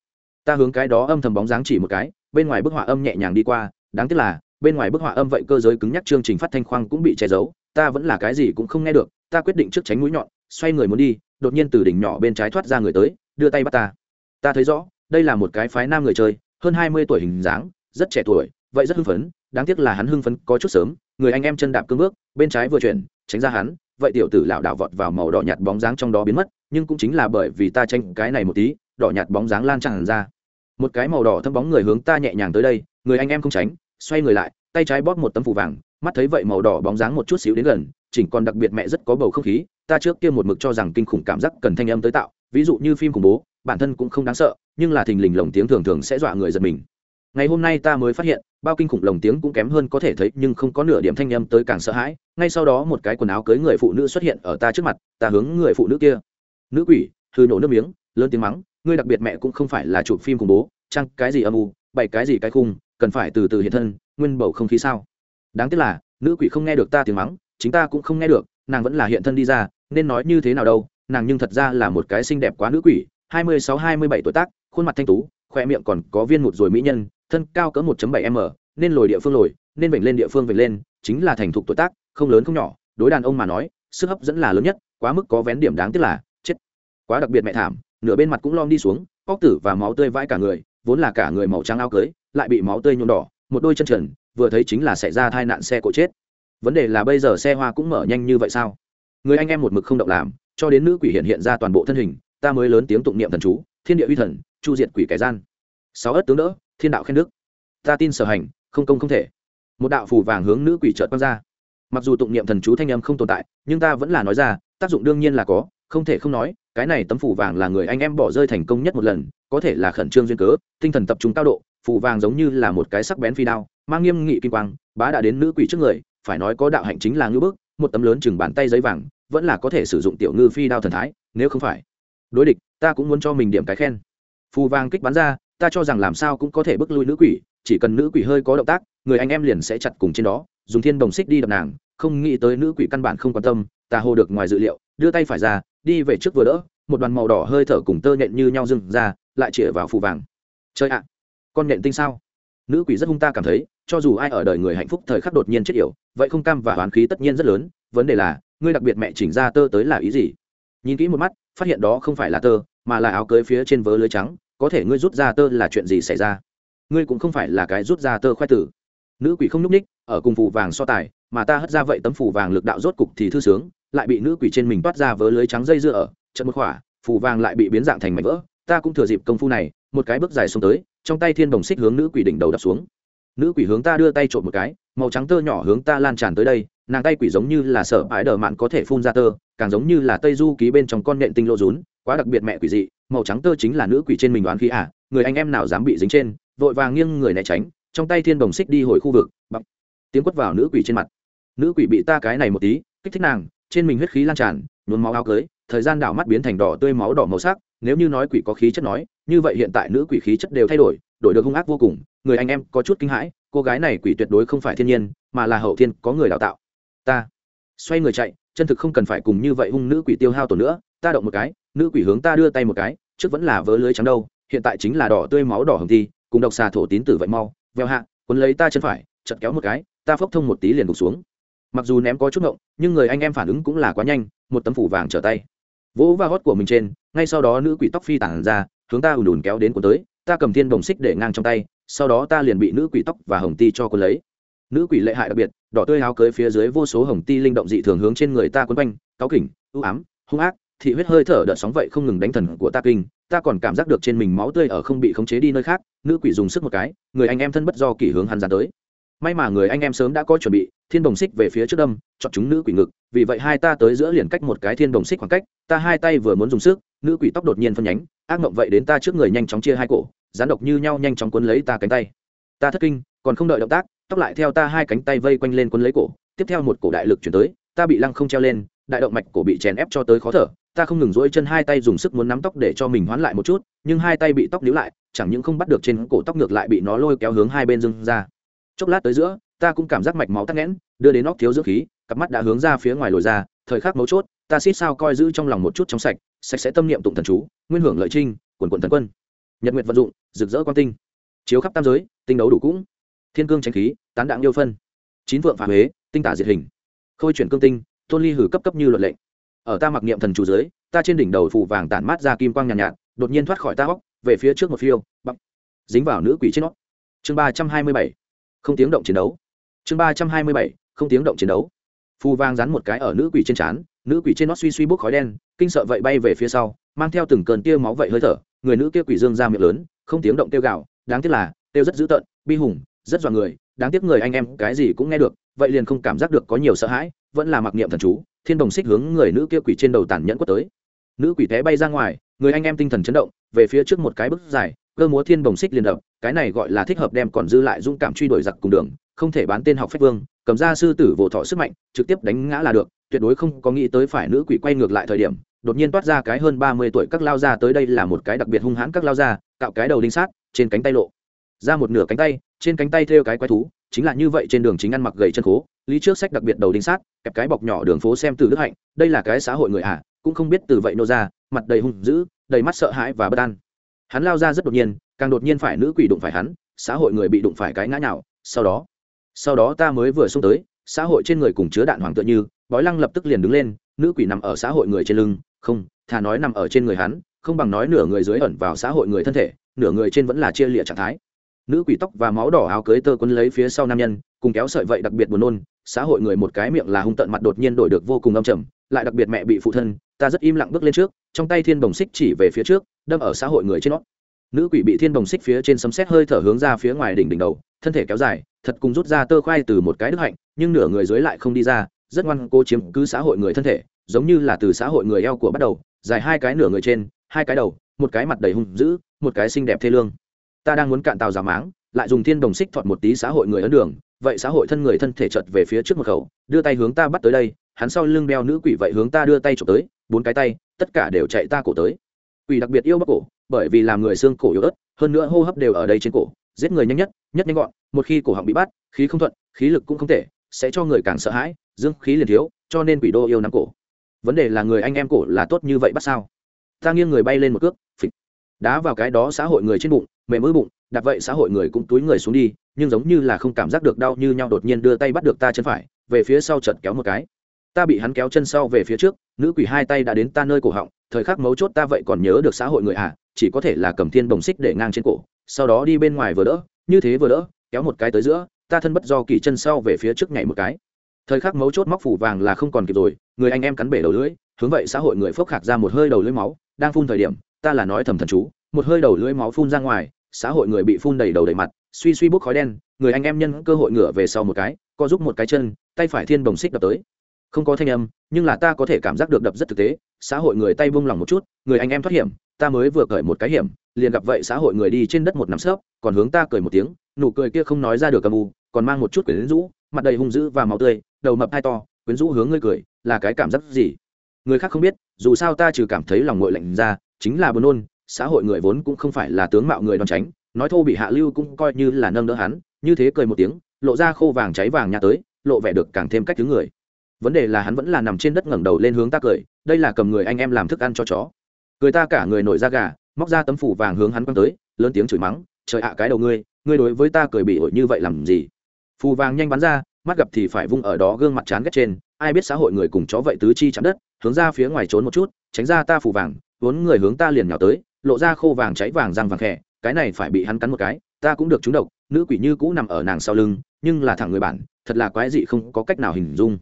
Ta hướng cái đó âm thầm bóng dáng chỉ một cái, bên ngoài bức họa âm nhẹ nhàng đi qua, đáng tiếc là, bên ngoài bức họa âm vậy cơ giới cứng nhắc chương trình phát thanh khoang cũng bị che giấu, ta vẫn là cái gì cũng không nghe được, ta quyết định trước tránh mũi nhọn, xoay người muốn đi, đột nhiên từ đỉnh nhỏ bên trái thoát ra người tới, đưa tay bắt ta. Ta thấy rõ đây là một cái phái nam người chơi, hơn hai mươi tuổi hình dáng, rất trẻ tuổi, vậy rất hưng phấn, đáng tiếc là hắn hưng phấn có chút sớm, người anh em chân đạp cương bước, bên trái vừa chuyển, tránh ra hắn, vậy tiểu tử lảo đảo vọt vào màu đỏ nhạt bóng dáng trong đó biến mất, nhưng cũng chính là bởi vì ta tranh cái này một tí, đỏ nhạt bóng dáng lan tràn ra. Một cái màu đỏ thâm bóng người hướng ta nhẹ nhàng tới đây, người anh em không tránh, xoay người lại, tay trái bóp một tấm phủ vàng, mắt thấy vậy màu đỏ bóng dáng một chút xíu đến gần, chỉnh còn đặc biệt mẹ rất có bầu không khí, ta trước kia một mực cho rằng kinh khủng cảm giác cần thanh âm tới tạo, ví dụ như phim khủng bố, bản thân cũng không đáng sợ nhưng là thình lình lồng tiếng thường thường sẽ dọa người giật mình. Ngày hôm nay ta mới phát hiện, bao kinh khủng lồng tiếng cũng kém hơn có thể thấy, nhưng không có nửa điểm thanh âm tới càng sợ hãi. Ngay sau đó một cái quần áo cưới người phụ nữ xuất hiện ở ta trước mặt, ta hướng người phụ nữ kia. Nữ quỷ hư nổ nước miếng, lớn tiếng mắng, ngươi đặc biệt mẹ cũng không phải là chụp phim khủng bố chăng cái gì âm u, bày cái gì cái khung, cần phải từ từ hiện thân, nguyên bầu không khí sao? Đáng tiếc là, nữ quỷ không nghe được ta tiếng mắng, chính ta cũng không nghe được, nàng vẫn là hiện thân đi ra, nên nói như thế nào đâu, nàng nhưng thật ra là một cái xinh đẹp quá nữ quỷ, hai mươi sáu, hai mươi bảy tuổi tác khuôn mặt thanh tú khoe miệng còn có viên một rồi mỹ nhân, thân cao cỡ 1 bảy m, nên lồi địa phương lồi, nên vểnh lên địa phương vểnh lên, chính là thành thục tuổi tác, không lớn không nhỏ, đối đàn ông mà nói, sức hấp dẫn là lớn nhất, quá mức có vén điểm đáng tiếc là, chết. Quá đặc biệt mẹ thảm, nửa bên mặt cũng lom đi xuống, óc tử và máu tươi vãi cả người, vốn là cả người màu trắng áo cưới, lại bị máu tươi nhuộm đỏ, một đôi chân trần, vừa thấy chính là xảy ra tai nạn xe cộ chết. Vấn đề là bây giờ xe hoa cũng mở nhanh như vậy sao? Người anh em một mực không động làm, cho đến nữ quỷ hiện hiện ra toàn bộ thân hình, ta mới lớn tiếng tụng niệm thần chú, thiên địa uy thần chu diệt quỷ kẻ gian. Sáu ất tướng đỡ, thiên đạo khen đức. Ta tin sở hành, không công không thể. Một đạo phù vàng hướng nữ quỷ trợt quăng ra. Mặc dù tụng niệm thần chú thanh âm không tồn tại, nhưng ta vẫn là nói ra, tác dụng đương nhiên là có, không thể không nói, cái này tấm phù vàng là người anh em bỏ rơi thành công nhất một lần, có thể là khẩn trương duyên cớ, tinh thần tập trung cao độ, phù vàng giống như là một cái sắc bén phi đao, mang nghiêm nghị kim quang, bá đã đến nữ quỷ trước người, phải nói có đạo hạnh chính là ngư bước một tấm lớn chừng bàn tay giấy vàng, vẫn là có thể sử dụng tiểu ngư phi đao thần thái, nếu không phải. Đối địch, ta cũng muốn cho mình điểm cái khen phù vàng kích bắn ra, ta cho rằng làm sao cũng có thể bước lui nữ quỷ, chỉ cần nữ quỷ hơi có động tác, người anh em liền sẽ chặt cùng trên đó, dùng thiên đồng xích đi đập nàng, không nghĩ tới nữ quỷ căn bản không quan tâm, ta hô được ngoài dự liệu, đưa tay phải ra, đi về trước vừa đỡ, một đoàn màu đỏ hơi thở cùng tơ nhện như nhau dừng ra, lại chĩa vào phù vàng chơi ạ, con nhện tinh sao? Nữ quỷ rất hung ta cảm thấy, cho dù ai ở đời người hạnh phúc thời khắc đột nhiên chết yểu, vậy không cam và hoán khí tất nhiên rất lớn, vấn đề là, ngươi đặc biệt mẹ chỉnh ra tơ tới là ý gì? Nhìn kỹ một mắt, phát hiện đó không phải là tơ mà là áo cưới phía trên vớ lưới trắng, có thể ngươi rút ra tơ là chuyện gì xảy ra? Ngươi cũng không phải là cái rút ra tơ khoe tử. Nữ quỷ không nhúc ních ở cùng phủ vàng so tài, mà ta hất ra vậy tấm phủ vàng lực đạo rốt cục thì thư sướng, lại bị nữ quỷ trên mình toát ra vớ lưới trắng dây dưa ở trận một khỏa phủ vàng lại bị biến dạng thành mảnh vỡ, ta cũng thừa dịp công phu này, một cái bước dài xuống tới, trong tay thiên đồng xích hướng nữ quỷ đỉnh đầu đập xuống. Nữ quỷ hướng ta đưa tay trộm một cái, màu trắng tơ nhỏ hướng ta lan tràn tới đây nàng tay quỷ giống như là sợ ái đờ mạn có thể phun ra tơ, càng giống như là tây du ký bên trong con nện tinh lô rún, quá đặc biệt mẹ quỷ dị, màu trắng tơ chính là nữ quỷ trên mình đoán khí à người anh em nào dám bị dính trên, vội vàng nghiêng người né tránh, trong tay thiên đồng xích đi hồi khu vực bằng tiếng quất vào nữ quỷ trên mặt. Nữ quỷ bị ta cái này một tí, kích thích nàng, trên mình huyết khí lan tràn, nhuốm máu áo cưới, thời gian đảo mắt biến thành đỏ tươi máu đỏ màu sắc, nếu như nói quỷ có khí chất nói, như vậy hiện tại nữ quỷ khí chất đều thay đổi đổi được hung ác vô cùng, người anh em có chút kinh hãi, cô gái này quỷ tuyệt đối không phải thiên nhiên, mà là hậu thiên, có người đào tạo ta. Xoay người chạy, chân thực không cần phải cùng như vậy hung nữ quỷ tiêu hao tổn nữa, ta động một cái, nữ quỷ hướng ta đưa tay một cái, trước vẫn là vớ lưới trắng đâu, hiện tại chính là đỏ tươi máu đỏ hồng thi, cùng độc xà thổ tín tử vậy mau, veo hạ quấn lấy ta chân phải, chật kéo một cái, ta phốc thông một tí liền gục xuống. Mặc dù ném có chút ngộng, nhưng người anh em phản ứng cũng là quá nhanh, một tấm phủ vàng trở tay. Vỗ va gót của mình trên, ngay sau đó nữ quỷ tóc phi tản ra, hướng ta ùn ùn kéo đến cuốn tới, ta cầm thiên đồng xích để ngang trong tay, sau đó ta liền bị nữ quỷ tóc và hồng ti cho cuốn lấy nữ quỷ lệ hại đặc biệt, đỏ tươi áo cưới phía dưới vô số hồng ti linh động dị thường hướng trên người ta quấn quanh, cáu kỉnh ưu ám, hung ác, thị huyết hơi thở đợt sóng vậy không ngừng đánh thần của ta kinh, ta còn cảm giác được trên mình máu tươi ở không bị khống chế đi nơi khác, nữ quỷ dùng sức một cái, người anh em thân bất do kỷ hướng hắn dán tới. May mà người anh em sớm đã có chuẩn bị, thiên đồng xích về phía trước đâm, chọn chúng nữ quỷ ngực, vì vậy hai ta tới giữa liền cách một cái thiên đồng xích khoảng cách, ta hai tay vừa muốn dùng sức, nữ quỷ tóc đột nhiên phân nhánh, ác mộng vậy đến ta trước người nhanh chóng chia hai cổ rán độc như nhau nhanh chóng quấn lấy ta cánh tay. Ta thất kinh, còn không đợi động tác tóc lại theo ta hai cánh tay vây quanh lên quấn lấy cổ, tiếp theo một cổ đại lực chuyển tới, ta bị lăng không treo lên, đại động mạch cổ bị chèn ép cho tới khó thở, ta không ngừng dỗi chân hai tay dùng sức muốn nắm tóc để cho mình hoán lại một chút, nhưng hai tay bị tóc níu lại, chẳng những không bắt được trên cổ tóc ngược lại bị nó lôi kéo hướng hai bên dưng ra. Chốc lát tới giữa, ta cũng cảm giác mạch máu tắc nghẽn, đưa đến óc thiếu dưỡng khí, cặp mắt đã hướng ra phía ngoài lồi ra, thời khắc mấu chốt, ta xít sao coi giữ trong lòng một chút trong sạch sạch sẽ tâm niệm tụng thần chú, nguyên hưởng lợi trinh, quần quần thần quân. Nhật nguyệt vận dụng, rực rỡ quan tinh. Chiếu khắp tam giới, tinh đấu đủ cũng thiên cương tranh khí tán đạn yêu phân. Chín vượng phá huế tinh tả diệt hình. Khôi chuyển cương tinh tôn ly hử cấp cấp như luật lệnh. Ở ta mặc niệm thần chủ dưới ta trên đỉnh đầu phủ vàng tản mát ra kim quang nhàn nhạt, nhạt đột nhiên thoát khỏi ta hóc về phía trước một phiêu bắp dính vào nữ quỷ trên nó chương ba trăm hai mươi bảy. Không tiếng động chiến đấu. Chương ba trăm hai mươi bảy. Không tiếng động chiến đấu. Phù vàng rắn một cái ở nữ quỷ trên trán nữ quỷ trên nó suy suy bốc khói đen kinh sợ vậy bay về phía sau mang theo từng cơn tia máu vậy hơi thở người nữ kia quỷ dương ra miệng lớn không tiếng động tiêu gạo đáng tiếc là tiêu rất dữ tợn bi hùng rất dọa người, đáng tiếc người anh em cái gì cũng nghe được, vậy liền không cảm giác được có nhiều sợ hãi, vẫn là mặc niệm thần chú, thiên đồng xích hướng người nữ kia quỷ trên đầu tàn nhẫn quất tới. Nữ quỷ té bay ra ngoài, người anh em tinh thần chấn động, về phía trước một cái bước dài, cơ múa thiên đồng xích liền đập, cái này gọi là thích hợp đem còn dư lại dũng cảm truy đuổi giặc cùng đường, không thể bán tên học phép vương, cầm ra sư tử vỗ thọ sức mạnh, trực tiếp đánh ngã là được, tuyệt đối không có nghĩ tới phải nữ quỷ quay ngược lại thời điểm, đột nhiên toát ra cái hơn ba mươi tuổi các lao ra tới đây là một cái đặc biệt hung hãn các lao ra cạo cái đầu đinh sát, trên cánh tay lộ ra một nửa cánh tay trên cánh tay thêu cái quái thú chính là như vậy trên đường chính ăn mặc gầy chân khố lý trước sách đặc biệt đầu đinh sát kẹp cái bọc nhỏ đường phố xem từ đức hạnh đây là cái xã hội người ả à, cũng không biết từ vậy nô ra mặt đầy hung dữ đầy mắt sợ hãi và bất an. Hắn lao ra rất đột nhiên càng đột nhiên phải nữ quỷ đụng phải hắn xã hội người bị đụng phải cái ngã nào sau đó sau đó ta mới vừa xuống tới xã hội trên người cùng chứa đạn hoàng tựa như bói lăng lập tức liền đứng lên nữ quỷ nằm ở xã hội người trên lưng không thà nói nằm ở trên người hắn không bằng nói nửa người dưới ẩn vào xã hội người thân thể nửa người trên vẫn là chia lịa trạng thái nữ quỷ tóc và máu đỏ áo cưới tơ quấn lấy phía sau nam nhân, cùng kéo sợi vậy đặc biệt buồn nôn, xã hội người một cái miệng là hung tận mặt đột nhiên đổi được vô cùng âm trầm, lại đặc biệt mẹ bị phụ thân, ta rất im lặng bước lên trước, trong tay thiên đồng xích chỉ về phía trước, đâm ở xã hội người trên nó. Nữ quỷ bị thiên đồng xích phía trên sấm xét hơi thở hướng ra phía ngoài đỉnh đỉnh đầu, thân thể kéo dài, thật cùng rút ra tơ khoai từ một cái đức hạnh, nhưng nửa người dưới lại không đi ra, rất ngoan cô chiếm cứ xã hội người thân thể, giống như là từ xã hội người eo của bắt đầu, dài hai cái nửa người trên, hai cái đầu, một cái mặt đầy hung dữ, một cái xinh đẹp thê lương ta đang muốn cạn tàu giả máng, lại dùng thiên đồng xích thọt một tí xã hội người ấn đường, vậy xã hội thân người thân thể chật về phía trước một khẩu, đưa tay hướng ta bắt tới đây, hắn sau lưng đeo nữ quỷ vậy hướng ta đưa tay trộm tới, bốn cái tay, tất cả đều chạy ta cổ tới. Quỷ đặc biệt yêu bắc cổ, bởi vì làm người xương cổ yếu ớt, hơn nữa hô hấp đều ở đây trên cổ, giết người nhanh nhất nhất nhanh gọn, một khi cổ họng bị bắt, khí không thuận, khí lực cũng không thể sẽ cho người càng sợ hãi, dương khí liền thiếu, cho nên quỷ đô yêu nắm cổ. Vấn đề là người anh em cổ là tốt như vậy bắt sao? Ta nghiêng người bay lên một cước, phịch đá vào cái đó xã hội người trên bụng, mềm ư bụng, đặt vậy xã hội người cũng túi người xuống đi, nhưng giống như là không cảm giác được đau như nhau đột nhiên đưa tay bắt được ta chân phải, về phía sau chợt kéo một cái. Ta bị hắn kéo chân sau về phía trước, nữ quỷ hai tay đã đến ta nơi cổ họng, thời khắc mấu chốt ta vậy còn nhớ được xã hội người à chỉ có thể là cầm thiên bồng xích để ngang trên cổ, sau đó đi bên ngoài vừa đỡ, như thế vừa đỡ, kéo một cái tới giữa, ta thân bất do kỳ chân sau về phía trước nhảy một cái. Thời khắc mấu chốt móc phủ vàng là không còn kịp rồi, người anh em cắn bể đầu lưỡi, hướng vậy xã hội người phốc khạc ra một hơi đầu lưỡi máu, đang phun thời điểm ta là nói thầm thần chú, một hơi đầu lưỡi máu phun ra ngoài, xã hội người bị phun đầy đầu đầy mặt, suy suy bốc khói đen, người anh em nhân cơ hội ngửa về sau một cái, co giúp một cái chân, tay phải thiên bồng xích đập tới. Không có thanh âm, nhưng là ta có thể cảm giác được đập rất thực tế, xã hội người tay vung lòng một chút, người anh em thoát hiểm, ta mới vừa cởi một cái hiểm, liền gặp vậy xã hội người đi trên đất một nắm sớp còn hướng ta cười một tiếng, nụ cười kia không nói ra được cầm u, còn mang một chút quyển rũ, mặt đầy hung dữ và máu tươi, đầu mập hai to, quyến rũ hướng ngươi cười, là cái cảm giác gì? Người khác không biết, dù sao ta trừ cảm thấy lòng ngội lạnh ra chính là buồn nôn, xã hội người vốn cũng không phải là tướng mạo người đòn tránh, nói thô bị hạ lưu cũng coi như là nâng đỡ hắn, như thế cười một tiếng, lộ ra khô vàng cháy vàng nhà tới, lộ vẻ được càng thêm cách thứ người. Vấn đề là hắn vẫn là nằm trên đất ngẩng đầu lên hướng ta cười, đây là cầm người anh em làm thức ăn cho chó. Cười ta cả người nổi da gà, móc ra tấm phủ vàng hướng hắn quăng tới, lớn tiếng chửi mắng, trời ạ, cái đầu ngươi ngươi đối với ta cười bị ổi như vậy làm gì? Phù vàng nhanh bắn ra, mắt gặp thì phải vung ở đó gương mặt chán ghét trên, ai biết xã hội người cùng chó vậy tứ chi chạm đất, hướng ra phía ngoài trốn một chút, tránh ra ta phù vàng vốn người hướng ta liền nhào tới, lộ ra khô vàng cháy vàng răng vàng khẽ, cái này phải bị hắn cắn một cái, ta cũng được trúng độc, nữ quỷ như cũ nằm ở nàng sau lưng, nhưng là thẳng người bản, thật là quái dị không có cách nào hình dung.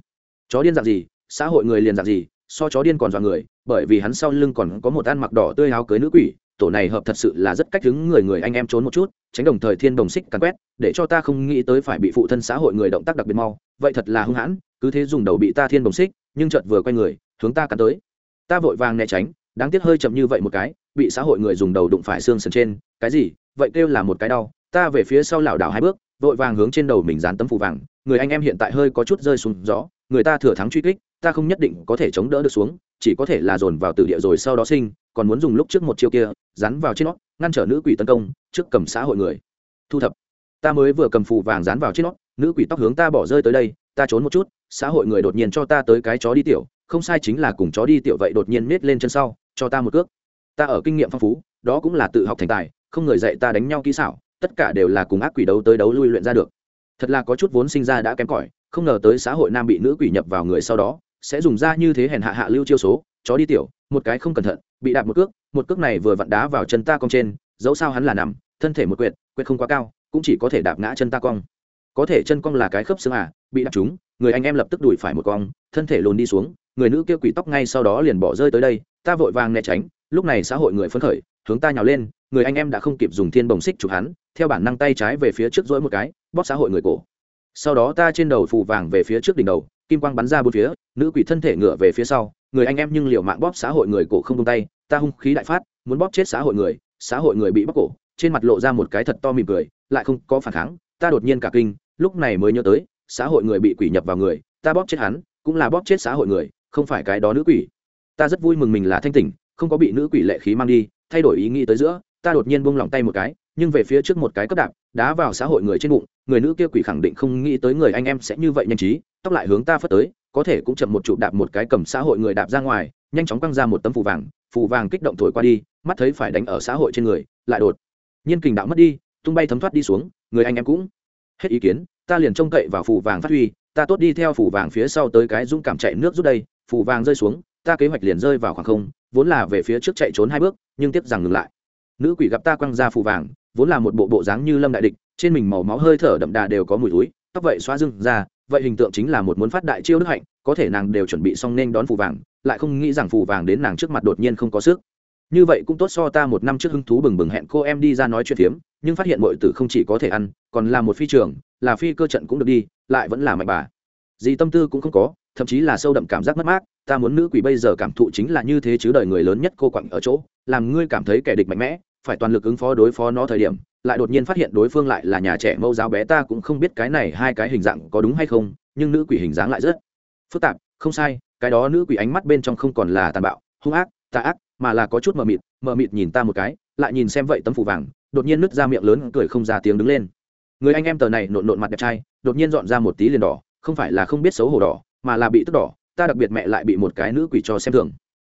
Chó điên dạng gì, xã hội người liền dạng gì, so chó điên còn dọa người, bởi vì hắn sau lưng còn có một ăn mặc đỏ tươi áo cưới nữ quỷ, tổ này hợp thật sự là rất cách hứng người người anh em trốn một chút, tránh đồng thời thiên đồng xích cắn quét, để cho ta không nghĩ tới phải bị phụ thân xã hội người động tác đặc biệt mau, vậy thật là hung hãn, cứ thế dùng đầu bị ta thiên đồng xích, nhưng chợt vừa quay người, hướng ta cắn tới. Ta vội vàng né tránh đáng tiếc hơi chậm như vậy một cái, bị xã hội người dùng đầu đụng phải xương sườn trên. Cái gì? Vậy kêu là một cái đau. Ta về phía sau lảo đảo hai bước, vội vàng hướng trên đầu mình dán tấm phủ vàng. Người anh em hiện tại hơi có chút rơi xuống gió. Người ta thừa thắng truy kích, ta không nhất định có thể chống đỡ được xuống. Chỉ có thể là dồn vào tử địa rồi sau đó sinh. Còn muốn dùng lúc trước một chiêu kia, dán vào trên nó, ngăn trở nữ quỷ tấn công, trước cầm xã hội người. Thu thập. Ta mới vừa cầm phù vàng dán vào trên nó, nữ quỷ tóc hướng ta bỏ rơi tới đây, ta trốn một chút, xã hội người đột nhiên cho ta tới cái chó đi tiểu không sai chính là cùng chó đi tiểu vậy đột nhiên miết lên chân sau, cho ta một cước. Ta ở kinh nghiệm phong phú, đó cũng là tự học thành tài, không người dạy ta đánh nhau kỹ xảo, tất cả đều là cùng ác quỷ đấu tới đấu lui luyện ra được. Thật là có chút vốn sinh ra đã kém cỏi, không ngờ tới xã hội nam bị nữ quỷ nhập vào người sau đó, sẽ dùng ra như thế hèn hạ hạ lưu chiêu số, chó đi tiểu, một cái không cẩn thận, bị đạp một cước một cước này vừa vặn đá vào chân ta cong trên, dẫu sao hắn là nằm, thân thể một quyệt quyệt không quá cao, cũng chỉ có thể đạp ngã chân ta cong. Có thể chân cong là cái khớp xương à bị đạp trúng người anh em lập tức đuổi phải một cong, thân thể lùn đi xuống, người nữ kia quỷ tóc ngay sau đó liền bỏ rơi tới đây, ta vội vàng né tránh, lúc này xã hội người phấn khởi, hướng ta nhào lên, người anh em đã không kịp dùng thiên bồng xích chụp hắn, theo bản năng tay trái về phía trước dỗi một cái, bóp xã hội người cổ. Sau đó ta trên đầu phù vàng về phía trước đỉnh đầu, kim quang bắn ra bốn phía, nữ quỷ thân thể ngựa về phía sau, người anh em nhưng liều mạng bóp xã hội người cổ không tung tay, ta hung khí đại phát, muốn bóp chết xã hội người, xã hội người bị bóp cổ, trên mặt lộ ra một cái thật to mỉm cười, lại không có phản kháng, ta đột nhiên cả kinh, lúc này mới nhớ tới xã hội người bị quỷ nhập vào người, ta bóp chết hắn, cũng là bóp chết xã hội người, không phải cái đó nữ quỷ. Ta rất vui mừng mình là thanh tỉnh, không có bị nữ quỷ lệ khí mang đi, thay đổi ý nghĩ tới giữa, ta đột nhiên buông lỏng tay một cái, nhưng về phía trước một cái cấp đạp, đá vào xã hội người trên bụng, người nữ kia quỷ khẳng định không nghĩ tới người anh em sẽ như vậy nhanh trí, tóc lại hướng ta phất tới, có thể cũng chậm một chụp đạp một cái cầm xã hội người đạp ra ngoài, nhanh chóng quăng ra một tấm phù vàng phù vàng kích động thổi qua đi, mắt thấy phải đánh ở xã hội trên người, lại đột nhiên kình đạo mất đi, tung bay thấm thoát đi xuống, người anh em cũng hết ý kiến ta liền trông cậy vào phù vàng phát huy, ta tốt đi theo phù vàng phía sau tới cái dũng cảm chạy nước rút đây phù vàng rơi xuống, ta kế hoạch liền rơi vào khoảng không, vốn là về phía trước chạy trốn hai bước, nhưng tiếp rằng ngừng lại. Nữ quỷ gặp ta quăng ra phù vàng, vốn là một bộ bộ dáng như lâm đại địch, trên mình màu máu hơi thở đậm đà đều có mùi túi tóc vậy xóa dưng ra, vậy hình tượng chính là một muốn phát đại chiêu đức hạnh, có thể nàng đều chuẩn bị xong nên đón phù vàng, lại không nghĩ rằng phù vàng đến nàng trước mặt đột nhiên không có sức. Như vậy cũng tốt so ta một năm trước hứng thú bừng bừng hẹn cô em đi ra nói chuyện phiếm, nhưng phát hiện mọi tử không chỉ có thể ăn, còn là một phi trường là phi cơ trận cũng được đi, lại vẫn là mạnh bà. Gì tâm tư cũng không có, thậm chí là sâu đậm cảm giác mất mát, ta muốn nữ quỷ bây giờ cảm thụ chính là như thế chứ đời người lớn nhất cô quặng ở chỗ, làm ngươi cảm thấy kẻ địch mạnh mẽ, phải toàn lực ứng phó đối phó nó thời điểm, lại đột nhiên phát hiện đối phương lại là nhà trẻ mẫu giáo bé ta cũng không biết cái này hai cái hình dạng có đúng hay không, nhưng nữ quỷ hình dáng lại rất phức tạp, không sai, cái đó nữ quỷ ánh mắt bên trong không còn là tàn bạo, hung ác, tà ác, mà là có chút mờ mịt mờ mịt nhìn ta một cái, lại nhìn xem vậy tấm phủ vàng, đột nhiên nứt ra miệng lớn cười không ra tiếng đứng lên người anh em tờ này nộn nộn mặt đẹp trai, đột nhiên dọn ra một tí liền đỏ, không phải là không biết xấu hổ đỏ, mà là bị tức đỏ, ta đặc biệt mẹ lại bị một cái nữ quỷ cho xem thường.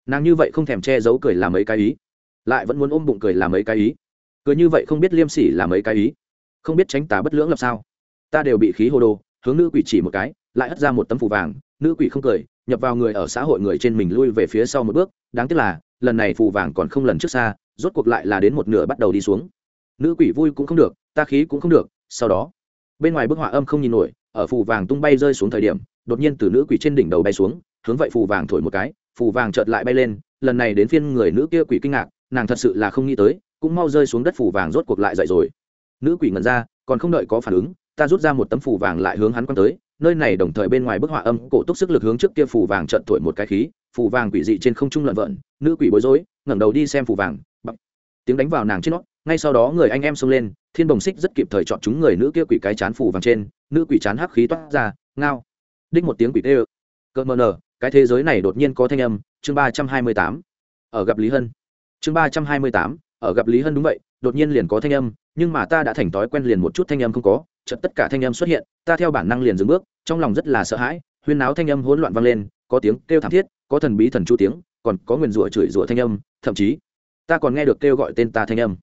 Nàng như vậy không thèm che giấu cười làm mấy cái ý, lại vẫn muốn ôm bụng cười làm mấy cái ý. Cười như vậy không biết liêm sỉ làm mấy cái ý. Không biết tránh tà bất lưỡng làm sao. Ta đều bị khí hô đồ, hướng nữ quỷ chỉ một cái, lại hất ra một tấm phủ vàng, nữ quỷ không cười, nhập vào người ở xã hội người trên mình lui về phía sau một bước, đáng tiếc là, lần này phù vàng còn không lần trước xa, rốt cuộc lại là đến một nửa bắt đầu đi xuống. Nữ quỷ vui cũng không được, ta khí cũng không được sau đó, bên ngoài bức họa âm không nhìn nổi, ở phù vàng tung bay rơi xuống thời điểm, đột nhiên từ nữ quỷ trên đỉnh đầu bay xuống, hướng vậy phù vàng thổi một cái, phù vàng chợt lại bay lên, lần này đến phiên người nữ kia quỷ kinh ngạc, nàng thật sự là không nghĩ tới, cũng mau rơi xuống đất phù vàng rốt cuộc lại dậy rồi. Nữ quỷ ngẩn ra, còn không đợi có phản ứng, ta rút ra một tấm phù vàng lại hướng hắn quăng tới, nơi này đồng thời bên ngoài bức họa âm cổ túc sức lực hướng trước kia phù vàng trận thổi một cái khí, phù vàng quỷ dị trên không trung lợn vợn, nữ quỷ bối rối, ngẩng đầu đi xem phù vàng, bập, tiếng đánh vào nàng trên nó, ngay sau đó người anh em xông lên thiên bồng xích rất kịp thời chọn chúng người nữ kia quỷ cái chán phủ vàng trên, nữ quỷ chán hắc khí toát ra, ngao. Đích một tiếng quỷ tê ơ. Cơn mờ nở, cái thế giới này đột nhiên có thanh âm, chương ba trăm hai mươi tám. Ở gặp lý hân. Chương ba trăm hai mươi tám, ở gặp lý hân đúng vậy, đột nhiên liền có thanh âm, nhưng mà ta đã thành thói quen liền một chút thanh âm không có, chợt tất cả thanh âm xuất hiện, ta theo bản năng liền dừng bước, trong lòng rất là sợ hãi, huyên náo thanh âm hỗn loạn vang lên, có tiếng kêu thảm thiết, có thần bí thần chu tiếng, còn có nguyền rủa chửi rủa thanh âm, thậm chí, ta còn nghe được kêu gọi tên ta thanh âm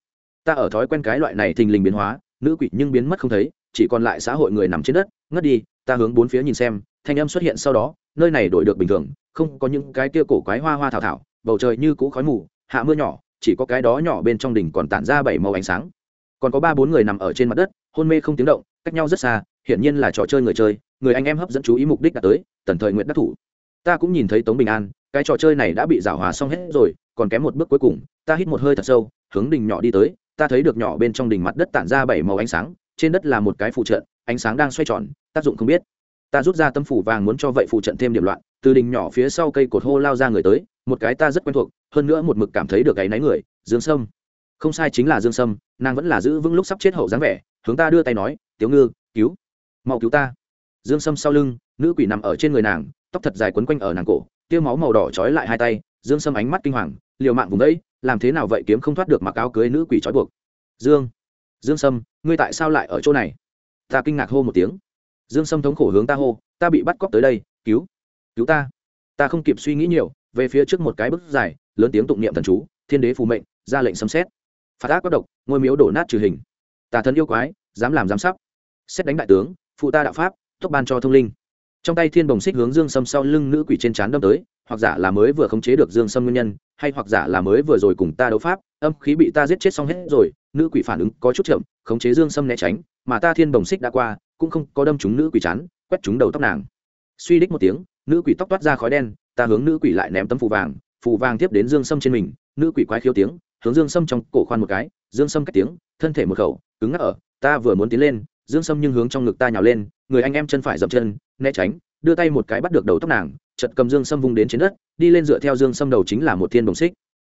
ta ở thói quen cái loại này thình lình biến hóa, nữ quỷ nhưng biến mất không thấy, chỉ còn lại xã hội người nằm trên đất, ngất đi, ta hướng bốn phía nhìn xem, thanh âm xuất hiện sau đó, nơi này đổi được bình thường, không có những cái kia cổ quái hoa hoa thảo thảo, bầu trời như cũ khói mù, hạ mưa nhỏ, chỉ có cái đó nhỏ bên trong đỉnh còn tản ra bảy màu ánh sáng. Còn có ba bốn người nằm ở trên mặt đất, hôn mê không tiếng động, cách nhau rất xa, hiển nhiên là trò chơi người chơi, người anh em hấp dẫn chú ý mục đích đã tới, tần thời nguyện đắc thủ. Ta cũng nhìn thấy tống bình an, cái trò chơi này đã bị giảo hòa xong hết rồi, còn kém một bước cuối cùng, ta hít một hơi thật sâu, hướng đình nhỏ đi tới ta thấy được nhỏ bên trong đỉnh mặt đất tản ra bảy màu ánh sáng, trên đất là một cái phụ trận, ánh sáng đang xoay tròn, tác dụng không biết. Ta rút ra tấm phủ vàng muốn cho vậy phụ trận thêm điểm loạn, từ đỉnh nhỏ phía sau cây cột hô lao ra người tới, một cái ta rất quen thuộc, hơn nữa một mực cảm thấy được cái náy người, dương sâm. Không sai chính là dương sâm, nàng vẫn là giữ vững lúc sắp chết hậu dáng vẻ, hướng ta đưa tay nói tiếu ngư, cứu, mau cứu ta. Dương sâm sau lưng, nữ quỷ nằm ở trên người nàng, tóc thật dài quấn quanh ở nàng cổ tiêu máu màu đỏ trói lại hai tay, dương sâm ánh mắt kinh hoàng, liều mạng vùng đấy làm thế nào vậy kiếm không thoát được mặc áo cưới nữ quỷ trói buộc? Dương dương sâm, ngươi tại sao lại ở chỗ này? Ta kinh ngạc hô một tiếng. Dương sâm thống khổ hướng ta hô, ta bị bắt cóc tới đây, cứu cứu ta. Ta không kịp suy nghĩ nhiều, về phía trước một cái bức dài, lớn tiếng tụng niệm thần chú, thiên đế phù mệnh, ra lệnh sấm xét phạt ác có độc, ngôi miếu đổ nát trừ hình. Tà thần yêu quái, dám làm dám sắp. Xét đánh đại tướng, phụ ta đạo pháp thúc ban cho thông linh. Trong tay thiên bồng xích hướng dương sâm sau lưng nữ quỷ trên trán đâm tới hoặc giả là mới vừa khống chế được dương sâm nguyên nhân, hay hoặc giả là mới vừa rồi cùng ta đấu pháp, âm khí bị ta giết chết xong hết rồi, nữ quỷ phản ứng có chút chậm, khống chế dương sâm né tránh, mà ta thiên bồng xích đã qua, cũng không có đâm trúng nữ quỷ chán, quét trúng đầu tóc nàng. Suy đích một tiếng, nữ quỷ tóc toát ra khói đen, ta hướng nữ quỷ lại ném tấm phù vàng phù vàng tiếp đến dương sâm trên mình, nữ quỷ quái khiêu tiếng, hướng dương sâm trong cổ khoan một cái, dương sâm cách tiếng, thân thể một khẩu, cứng ngắc ở, ta vừa muốn tiến lên, dương sâm nhưng hướng trong ngực ta nhào lên, người anh em chân phải dậm chân, né tránh đưa tay một cái bắt được đầu tóc nàng chật cầm dương sâm vung đến trên đất, đi lên dựa theo dương sâm đầu chính là một thiên đồng xích.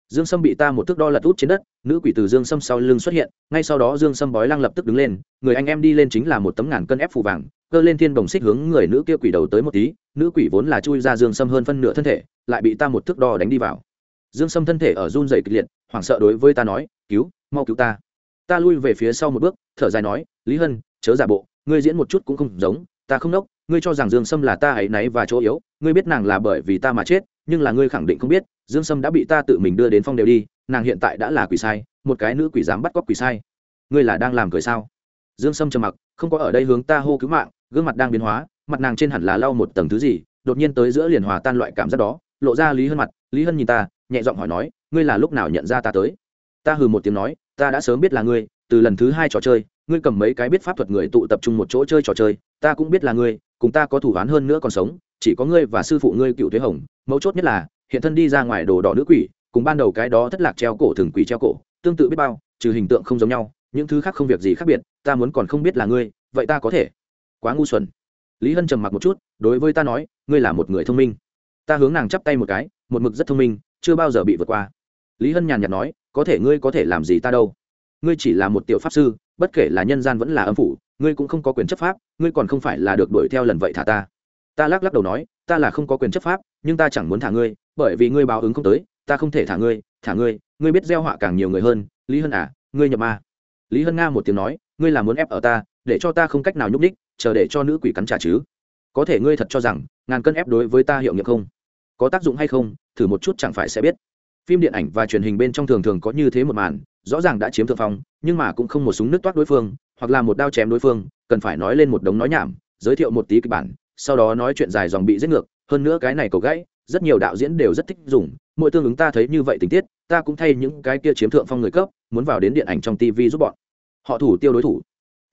Dương sâm bị ta một thước đo lật út trên đất, nữ quỷ từ dương sâm sau lưng xuất hiện, ngay sau đó dương sâm bói lăng lập tức đứng lên, người anh em đi lên chính là một tấm ngàn cân ép phù vàng, cơ lên thiên đồng xích hướng người nữ kia quỷ đầu tới một tí, nữ quỷ vốn là chui ra dương sâm hơn phân nửa thân thể, lại bị ta một thước đo đánh đi vào. Dương sâm thân thể ở run dày kịch liệt, hoảng sợ đối với ta nói, cứu, mau cứu ta. Ta lui về phía sau một bước, thở dài nói, lý hân, chớ giả bộ, ngươi diễn một chút cũng không giống, ta không nốc ngươi cho rằng dương sâm là ta ấy náy và chỗ yếu, ngươi biết nàng là bởi vì ta mà chết, nhưng là ngươi khẳng định không biết, dương sâm đã bị ta tự mình đưa đến phong đều đi, nàng hiện tại đã là quỷ sai, một cái nữ quỷ dám bắt cóc quỷ sai. Ngươi là đang làm cười sao? Dương sâm trầm mặc, không có ở đây hướng ta hô cứu mạng, gương mặt đang biến hóa, mặt nàng trên hẳn là lau một tầng thứ gì, đột nhiên tới giữa liền hòa tan loại cảm giác đó, lộ ra lý hân mặt, lý hân nhìn ta, nhẹ giọng hỏi nói, ngươi là lúc nào nhận ra ta tới? Ta hừ một tiếng nói, ta đã sớm biết là ngươi, từ lần thứ hai trò chơi ngươi cầm mấy cái biết pháp thuật người tụ tập trung một chỗ chơi trò chơi, ta cũng biết là ngươi, cùng ta có thủ án hơn nữa còn sống, chỉ có ngươi và sư phụ ngươi cựu thuế hồng, mấu chốt nhất là, hiện thân đi ra ngoài đồ đỏ nữ quỷ, cùng ban đầu cái đó thất lạc treo cổ thường quỷ treo cổ, tương tự biết bao, trừ hình tượng không giống nhau, những thứ khác không việc gì khác biệt, ta muốn còn không biết là ngươi, vậy ta có thể. Quá ngu xuẩn. Lý hân trầm mặc một chút, đối với ta nói, ngươi là một người thông minh. Ta hướng nàng chắp tay một cái, một mực rất thông minh, chưa bao giờ bị vượt qua. Lý hân nhàn nhạt nói, có thể ngươi có thể làm gì ta đâu? Ngươi chỉ là một tiểu pháp sư bất kể là nhân gian vẫn là âm phủ, ngươi cũng không có quyền chấp pháp, ngươi còn không phải là được đuổi theo lần vậy thả ta. Ta lắc lắc đầu nói, ta là không có quyền chấp pháp, nhưng ta chẳng muốn thả ngươi, bởi vì ngươi báo ứng không tới, ta không thể thả ngươi thả ngươi ngươi biết gieo họa càng nhiều người hơn, lý hân à ngươi nhập ma. Lý hân nga một tiếng nói, ngươi là muốn ép ở ta, để cho ta không cách nào nhúc đích chờ để cho nữ quỷ cắn trả chứ. Có thể ngươi thật cho rằng, ngàn cân ép đối với ta hiệu nghiệm không? Có tác dụng hay không? Thử một chút chẳng phải sẽ biết phim điện ảnh và truyền hình bên trong thường thường có như thế một màn, rõ ràng đã chiếm thượng phong, nhưng mà cũng không một súng nước toát đối phương, hoặc là một đao chém đối phương, cần phải nói lên một đống nói nhảm, giới thiệu một tí kịch bản, sau đó nói chuyện dài dòng bị giết ngược, hơn nữa cái này cầu gãy, rất nhiều đạo diễn đều rất thích dùng, mỗi tương ứng ta thấy như vậy tình tiết, ta cũng thay những cái kia chiếm thượng phong người cấp, muốn vào đến điện ảnh trong tv giúp bọn họ thủ tiêu đối thủ.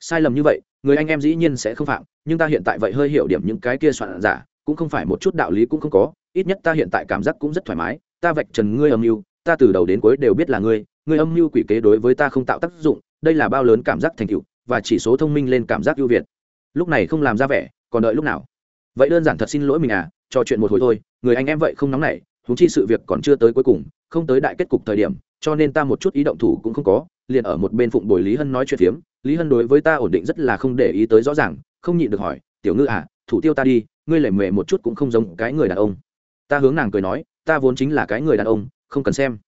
Sai lầm như vậy, người anh em dĩ nhiên sẽ không phạm, nhưng ta hiện tại vậy hơi hiểu điểm những cái kia soạn giả, cũng không phải một chút đạo lý cũng không có, ít nhất ta hiện tại cảm giác cũng rất thoải mái ta vạch trần ngươi âm mưu, ta từ đầu đến cuối đều biết là ngươi ngươi âm mưu quỷ kế đối với ta không tạo tác dụng, đây là bao lớn cảm giác thành tựu và chỉ số thông minh lên cảm giác ưu việt. Lúc này không làm ra vẻ, còn đợi lúc nào? Vậy đơn giản thật xin lỗi mình à trò chuyện một hồi thôi, người anh em vậy không nóng nảy húng chi sự việc còn chưa tới cuối cùng, không tới đại kết cục thời điểm, cho nên ta một chút ý động thủ cũng không có, liền ở một bên phụng bồi lý hân nói chuyện phiếm. Lý hân đối với ta ổn định rất là không để ý tới rõ ràng, không nhịn được hỏi, tiểu ngư à thủ tiêu ta đi, ngươi lệ mề một chút cũng không giống cái người đàn ông. Ta hướng nàng cười nói ta vốn chính là cái người đàn ông, không cần xem.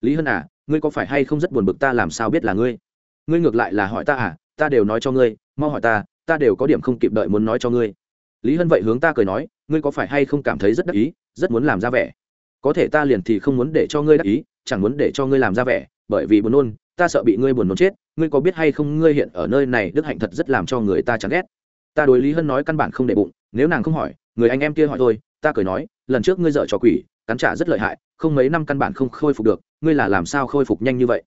Lý hân à ngươi có phải hay không rất buồn bực ta làm sao biết là ngươi? Ngươi ngược lại là hỏi ta à ta đều nói cho ngươi, mau hỏi ta ta đều có điểm không kịp đợi muốn nói cho ngươi. Lý hân vậy hướng ta cười nói, ngươi có phải hay không cảm thấy rất đắc ý, rất muốn làm ra vẻ? Có thể ta liền thì không muốn để cho ngươi đắc ý, chẳng muốn để cho ngươi làm ra vẻ, bởi vì buồn nôn, ta sợ bị ngươi buồn nôn chết, ngươi có biết hay không ngươi hiện ở nơi này, đức hạnh thật rất làm cho người ta chán ghét. Ta đối lý hân nói căn bản không để bụng, nếu nàng không hỏi, người anh em kia hỏi tôi ta cười nói, lần trước ngươi dợ cho quỷ cắn trả rất lợi hại, không mấy năm căn bản không khôi phục được, ngươi là làm sao khôi phục nhanh như vậy?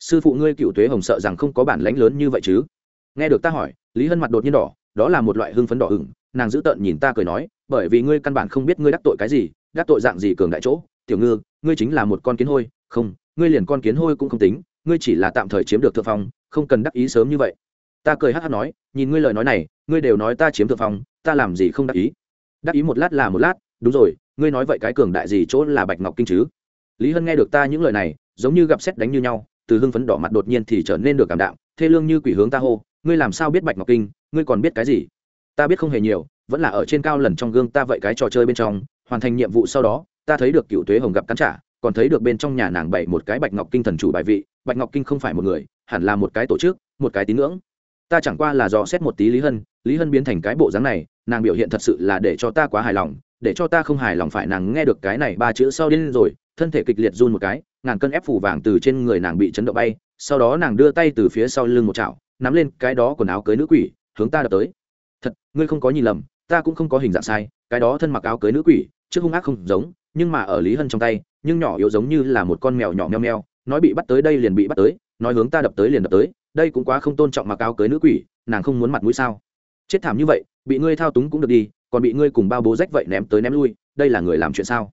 Sư phụ ngươi cựu tuế hồng sợ rằng không có bản lãnh lớn như vậy chứ? Nghe được ta hỏi, lý hân mặt đột nhiên đỏ, đó là một loại hưng phấn đỏ ửng, nàng giữ tợn nhìn ta cười nói, bởi vì ngươi căn bản không biết ngươi đắc tội cái gì, đắc tội dạng gì cường đại chỗ, tiểu ngư, ngươi chính là một con kiến hôi, không, ngươi liền con kiến hôi cũng không tính, ngươi chỉ là tạm thời chiếm được thượng phong, không cần đắc ý sớm như vậy. Ta cười hát hát nói, nhìn ngươi lời nói này, ngươi đều nói ta chiếm thượng phong, ta làm gì không đắc ý? Đắc ý một lát là một lát, đúng rồi ngươi nói vậy cái cường đại gì chỗ là bạch ngọc kinh chứ? Lý hân nghe được ta những lời này, giống như gặp xét đánh như nhau, từ hưng phấn đỏ mặt đột nhiên thì trở nên được cảm đạo thê lương như quỷ hướng ta hô, ngươi làm sao biết bạch ngọc kinh, ngươi còn biết cái gì? Ta biết không hề nhiều, vẫn là ở trên cao lần trong gương ta vậy cái trò chơi bên trong, hoàn thành nhiệm vụ sau đó, ta thấy được cựu tuế hồng gặp cắn trả, còn thấy được bên trong nhà nàng bày một cái bạch ngọc kinh thần chủ bài vị, bạch ngọc kinh không phải một người, hẳn là một cái tổ chức, một cái tín ngưỡng. Ta chẳng qua là dò xét một tí lý hân lý hân biến thành cái bộ dáng này, nàng biểu hiện thật sự là để cho ta quá hài lòng để cho ta không hài lòng phải nàng nghe được cái này ba chữ sau điên rồi, thân thể kịch liệt run một cái, ngàn cân ép phủ vàng từ trên người nàng bị chấn động bay, sau đó nàng đưa tay từ phía sau lưng một chảo, nắm lên cái đó quần áo cưới nữ quỷ, hướng ta đập tới. Thật, ngươi không có nhìn lầm, ta cũng không có hình dạng sai, cái đó thân mặc áo cưới nữ quỷ, trước hung ác không giống, nhưng mà ở lý hân trong tay, nhưng nhỏ yếu giống như là một con mèo nhỏ meo meo, nói bị bắt tới đây liền bị bắt tới, nói hướng ta đập tới liền đập tới, đây cũng quá không tôn trọng mặc áo cưới nữ quỷ, nàng không muốn mặt mũi sao? Chết thảm như vậy, bị ngươi thao túng cũng được đi còn bị ngươi cùng bao bố rách vậy ném tới ném lui, đây là người làm chuyện sao?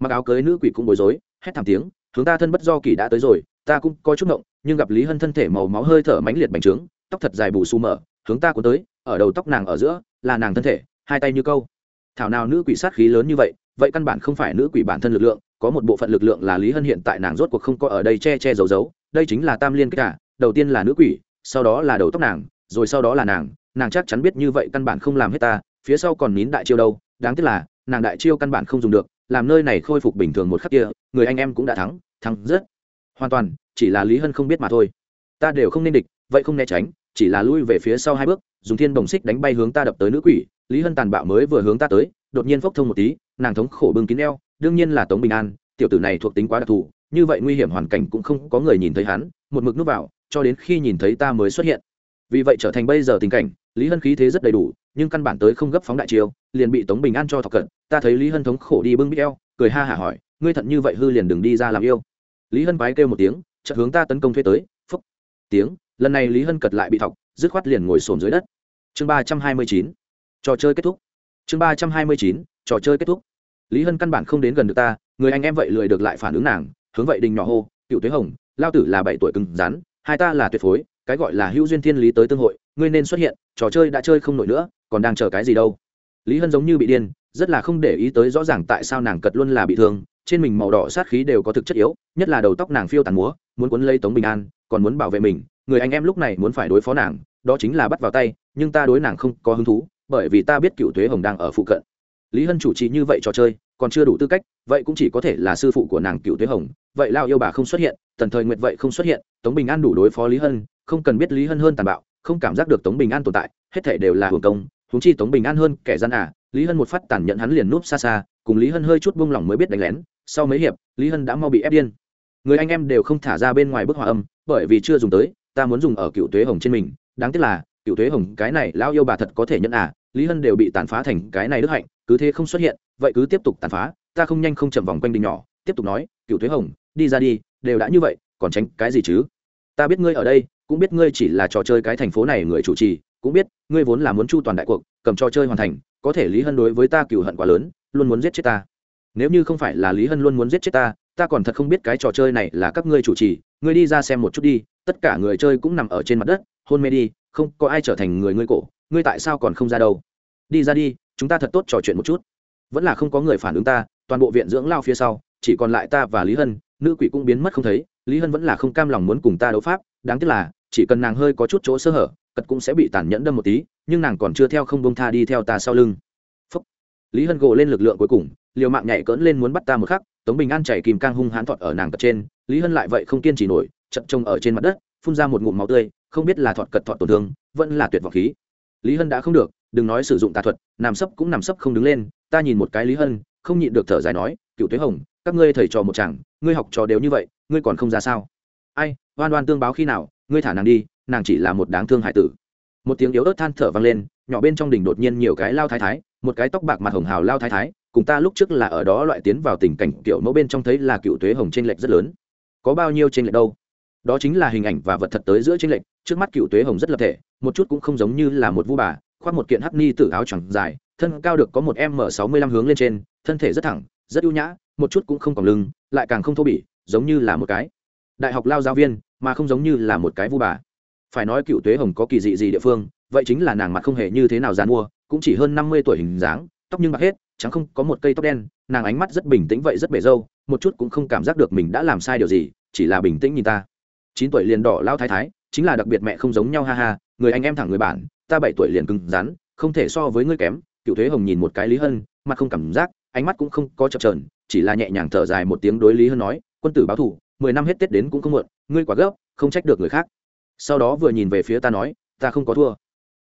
Mặc áo cưới nữ quỷ cũng bối rối, hét thảm tiếng hướng ta thân bất do kỳ đã tới rồi, ta cũng có chút ngộng, nhưng gặp lý hân thân thể màu máu hơi thở mãnh liệt bành trướng, tóc thật dài bù xù mở hướng ta cuốn tới, ở đầu tóc nàng ở giữa, là nàng thân thể, hai tay như câu. Thảo nào nữ quỷ sát khí lớn như vậy vậy căn bản không phải nữ quỷ bản thân lực lượng, có một bộ phận lực lượng là lý hân hiện tại nàng rốt cuộc không có ở đây che che giấu giấu, đây chính là tam liên kết cả, đầu tiên là nữ quỷ, sau đó là đầu tóc nàng, rồi sau đó là nàng nàng chắc chắn biết như vậy căn bản không làm hết ta phía sau còn nín đại chiêu đâu, đáng tiếc là, nàng đại chiêu căn bản không dùng được, làm nơi này khôi phục bình thường một khắc kia, người anh em cũng đã thắng thắng rất. Hoàn toàn, chỉ là lý hân không biết mà thôi. Ta đều không nên địch, vậy không né tránh, chỉ là lui về phía sau hai bước, dùng thiên bồng xích đánh bay hướng ta đập tới nữ quỷ, lý hân tàn bạo mới vừa hướng ta tới, đột nhiên phốc thông một tí, nàng thống khổ bưng kín eo, đương nhiên là tống bình an, tiểu tử này thuộc tính quá đặc thù, như vậy nguy hiểm hoàn cảnh cũng không có người nhìn thấy hắn, một mực núp vào, cho đến khi nhìn thấy ta mới xuất hiện. Vì vậy trở thành bây giờ tình cảnh, lý hân khí thế rất đầy đủ nhưng căn bản tới không gấp phóng đại chiêu, liền bị tống bình an cho thọc cận. Ta thấy lý hân thống khổ đi bưng bít eo, cười ha hả hỏi, ngươi thận như vậy hư liền đừng đi ra làm yêu. Lý hân bái kêu một tiếng, chợt hướng ta tấn công thuê tới, phúc. Tiếng, lần này lý hân cật lại bị thọc, dứt khoát liền ngồi xổm dưới đất. Chương ba trăm hai mươi chín, trò chơi kết thúc. Chương ba trăm hai mươi chín, trò chơi kết thúc. Lý hân căn bản không đến gần được ta, người anh em vậy lười được lại phản ứng nàng, hướng vậy đình nhỏ hô, cựu tuế hồng, lao tử là bảy tuổi cứng rắn, hai ta là tuyệt phối, cái gọi là hữu duyên thiên lý tới tương hội, ngươi nên xuất hiện, trò chơi đã chơi không nổi nữa còn đang chờ cái gì đâu. Lý hân giống như bị điên, rất là không để ý tới rõ ràng tại sao nàng cật luôn là bị thương, trên mình màu đỏ sát khí đều có thực chất yếu, nhất là đầu tóc nàng phiêu tàn múa, muốn cuốn lấy tống bình an, còn muốn bảo vệ mình, người anh em lúc này muốn phải đối phó nàng, đó chính là bắt vào tay, nhưng ta đối nàng không có hứng thú, bởi vì ta biết cựu thuế hồng đang ở phụ cận. Lý hân chủ trì như vậy trò chơi, còn chưa đủ tư cách, vậy cũng chỉ có thể là sư phụ của nàng cựu thuế hồng, vậy lao yêu bà không xuất hiện, tần thời nguyệt vậy không xuất hiện, tống bình an đủ đối phó lý hân, không cần biết lý hân hơn tàn bạo, không cảm giác được tống bình an tồn tại, hết thể đều là hưởng công huống chi tống bình an hơn kẻ gian à lý hân một phát tàn nhận hắn liền núp xa xa, cùng lý hân hơi chút buông lỏng mới biết đánh lén. Sau mấy hiệp, lý hân đã mau bị ép điên. Người anh em đều không thả ra bên ngoài bức hòa âm, bởi vì chưa dùng tới, ta muốn dùng ở cựu tuế hồng trên mình. Đáng tiếc là cựu tuế hồng cái này lao yêu bà thật có thể nhận à lý hân đều bị tàn phá thành cái này đức hạnh, cứ thế không xuất hiện, vậy cứ tiếp tục tàn phá, ta không nhanh không chậm vòng quanh đình nhỏ, tiếp tục nói cựu tuế hồng, đi ra đi, đều đã như vậy, còn tránh cái gì chứ? Ta biết ngươi ở đây, cũng biết ngươi chỉ là trò chơi cái thành phố này người chủ trì cũng biết, ngươi vốn là muốn chu toàn đại cuộc, cầm trò chơi hoàn thành, có thể lý hân đối với ta cựu hận quá lớn, luôn muốn giết chết ta. Nếu như không phải là lý hân luôn muốn giết chết ta ta còn thật không biết cái trò chơi này là các ngươi chủ trì, ngươi đi ra xem một chút đi, tất cả người chơi cũng nằm ở trên mặt đất, hôn mê đi, không có ai trở thành người ngươi cổ, ngươi tại sao còn không ra đâu? Đi ra đi, chúng ta thật tốt trò chuyện một chút. Vẫn là không có người phản ứng ta, toàn bộ viện dưỡng lao phía sau, chỉ còn lại ta và lý hân, nữ quỷ cũng biến mất không thấy, lý hân vẫn là không cam lòng muốn cùng ta đấu pháp, đáng tiếc là, chỉ cần nàng hơi có chút chỗ sơ hở cật cũng sẽ bị tàn nhẫn đâm một tí, nhưng nàng còn chưa theo không bông tha đi theo ta sau lưng. Phúc. lý hân gộ lên lực lượng cuối cùng, liều mạng nhảy cỡn lên muốn bắt ta một khắc, tống bình an chảy kìm cang hung hãn thọt ở nàng cật trên, lý hân lại vậy không kiên trì nổi chậm trông ở trên mặt đất, phun ra một ngụm máu tươi, không biết là thọt cật thọt tổn thương, vẫn là tuyệt vọng khí. Lý hân đã không được, đừng nói sử dụng tà thuật, nằm sấp cũng nằm sấp không đứng lên, ta nhìn một cái lý hân, không nhịn được thở dài nói, cựu tuế hồng, các ngươi thầy trò một chẳng ngươi học trò đều như vậy, ngươi còn không ra sao? Ai, oan oan tương báo khi nào, ngươi thả nàng đi nàng chỉ là một đáng thương hải tử. Một tiếng yếu ớt than thở vang lên, nhỏ bên trong đỉnh đột nhiên nhiều cái lao thái thái, một cái tóc bạc mặt hồng hào lao thái thái, cùng ta lúc trước là ở đó loại tiến vào tình cảnh kiểu mẫu bên trong thấy là cựu tuế hồng trên lệch rất lớn. Có bao nhiêu trên lệch đâu? Đó chính là hình ảnh và vật thật tới giữa trên lệch, trước mắt cựu tuế hồng rất lập thể, một chút cũng không giống như là một vu bà, khoác một kiện hắc ni tử áo chẳng dài, thân cao được có một m sáu mươi lăm hướng lên trên, thân thể rất thẳng, rất ưu nhã, một chút cũng không còn lưng, lại càng không thô bỉ, giống như là một cái đại học lao giáo viên, mà không giống như là một cái vu bà phải nói cựu tuế hồng có kỳ dị gì địa phương, vậy chính là nàng mặt không hề như thế nào dàn mua, cũng chỉ hơn năm mươi tuổi hình dáng, tóc nhưng bạc hết chẳng không có một cây tóc đen, nàng ánh mắt rất bình tĩnh vậy rất bể dâu, một chút cũng không cảm giác được mình đã làm sai điều gì, chỉ là bình tĩnh nhìn ta. Chín tuổi liền đỏ lao thái thái, chính là đặc biệt mẹ không giống nhau, ha ha, người anh em thẳng người bản ta bảy tuổi liền cứng rắn, không thể so với ngươi kém. Cựu thuế hồng nhìn một cái lý hân, mặt không cảm giác, ánh mắt cũng không có chập trờn chỉ là nhẹ nhàng thở dài một tiếng đối lý hân nói, quân tử báo thủ, mười năm hết tết đến cũng không muộn, ngươi quá gấp, không trách được người khác sau đó vừa nhìn về phía ta nói, ta không có thua.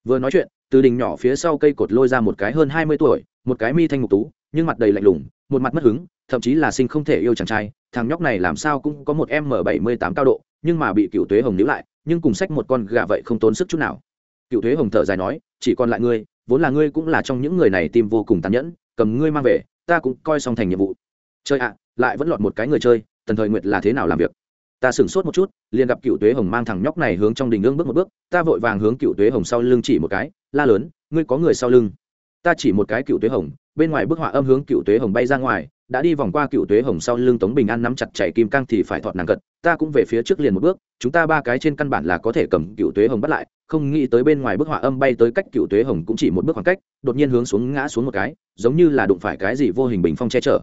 Vừa nói chuyện, từ đình nhỏ phía sau cây cột lôi ra một cái hơn hai mươi tuổi, một cái mi thanh ngục tú, nhưng mặt đầy lạnh lùng, một mặt mất hứng, thậm chí là sinh không thể yêu chàng trai. Thằng nhóc này làm sao cũng có một m bảy mươi tám cao độ, nhưng mà bị cựu tuế hồng níu lại, nhưng cùng sách một con gà vậy không tốn sức chút nào. Cựu tuế hồng thở dài nói, chỉ còn lại ngươi, vốn là ngươi cũng là trong những người này tim vô cùng tàn nhẫn, cầm ngươi mang về, ta cũng coi xong thành nhiệm vụ. Chơi ạ, lại vẫn lọt một cái người chơi, tần thời nguyệt là thế nào làm việc? Ta sửng sốt một chút, liền gặp cựu tuế hồng mang thằng nhóc này hướng trong đình ương bước một bước, ta vội vàng hướng cựu tuế hồng sau lưng chỉ một cái, la lớn, ngươi có người sau lưng? Ta chỉ một cái cựu tuế hồng, bên ngoài bức họa âm hướng cựu tuế hồng bay ra ngoài, đã đi vòng qua cựu tuế hồng sau lưng tống bình an nắm chặt chạy kim cang thì phải thọt nàng cật ta cũng về phía trước liền một bước, chúng ta ba cái trên căn bản là có thể cầm cựu tuế hồng bắt lại, không nghĩ tới bên ngoài bức họa âm bay tới cách cựu tuế hồng cũng chỉ một bước khoảng cách, đột nhiên hướng xuống ngã xuống một cái, giống như là đụng phải cái gì vô hình bình phong che chở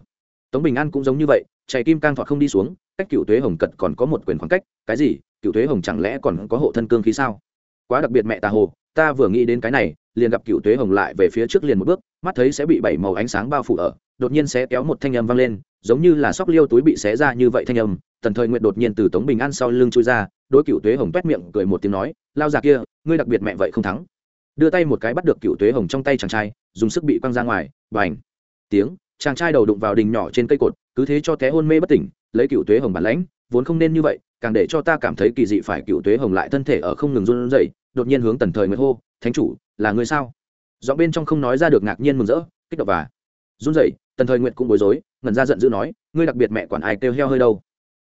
tống bình an cũng giống như vậy, chạy kim cang thọ không đi xuống, cách cựu tuế hồng cật còn có một quyền khoảng cách, cái gì? Cựu tuế hồng chẳng lẽ còn có hộ thân cương khí sao? Quá đặc biệt mẹ tà hồ, ta vừa nghĩ đến cái này, liền gặp cựu tuế hồng lại về phía trước liền một bước, mắt thấy sẽ bị bảy màu ánh sáng bao phủ ở, đột nhiên sẽ kéo một thanh âm vang lên, giống như là sóc liêu túi bị xé ra như vậy thanh âm, tần thời nguyện đột nhiên từ tống bình an sau lưng chui ra, đối cựu tuế hồng t miệng, cười một tiếng nói, lao già kia, ngươi đặc biệt mẹ vậy không thắng. Đưa tay một cái bắt được cựu tuế hồng trong tay chàng trai, dùng sức bị quăng ra ngoài b à n tiếng chàng trai đầu đụng vào đình nhỏ trên cây cột, cứ thế cho té hôn mê bất tỉnh, lấy cựu tuế hồng bản lãnh, vốn không nên như vậy, càng để cho ta cảm thấy kỳ dị phải cựu tuế hồng lại thân thể ở không ngừng run rẩy, đột nhiên hướng tần thời nguyện hô, thánh chủ, là người sao? Giọng bên trong không nói ra được ngạc nhiên mừng rỡ, kích động và run rẩy, tần thời nguyện cũng bối rối ngần ra giận dữ nói, ngươi đặc biệt mẹ quản ai kêu heo hơi đâu?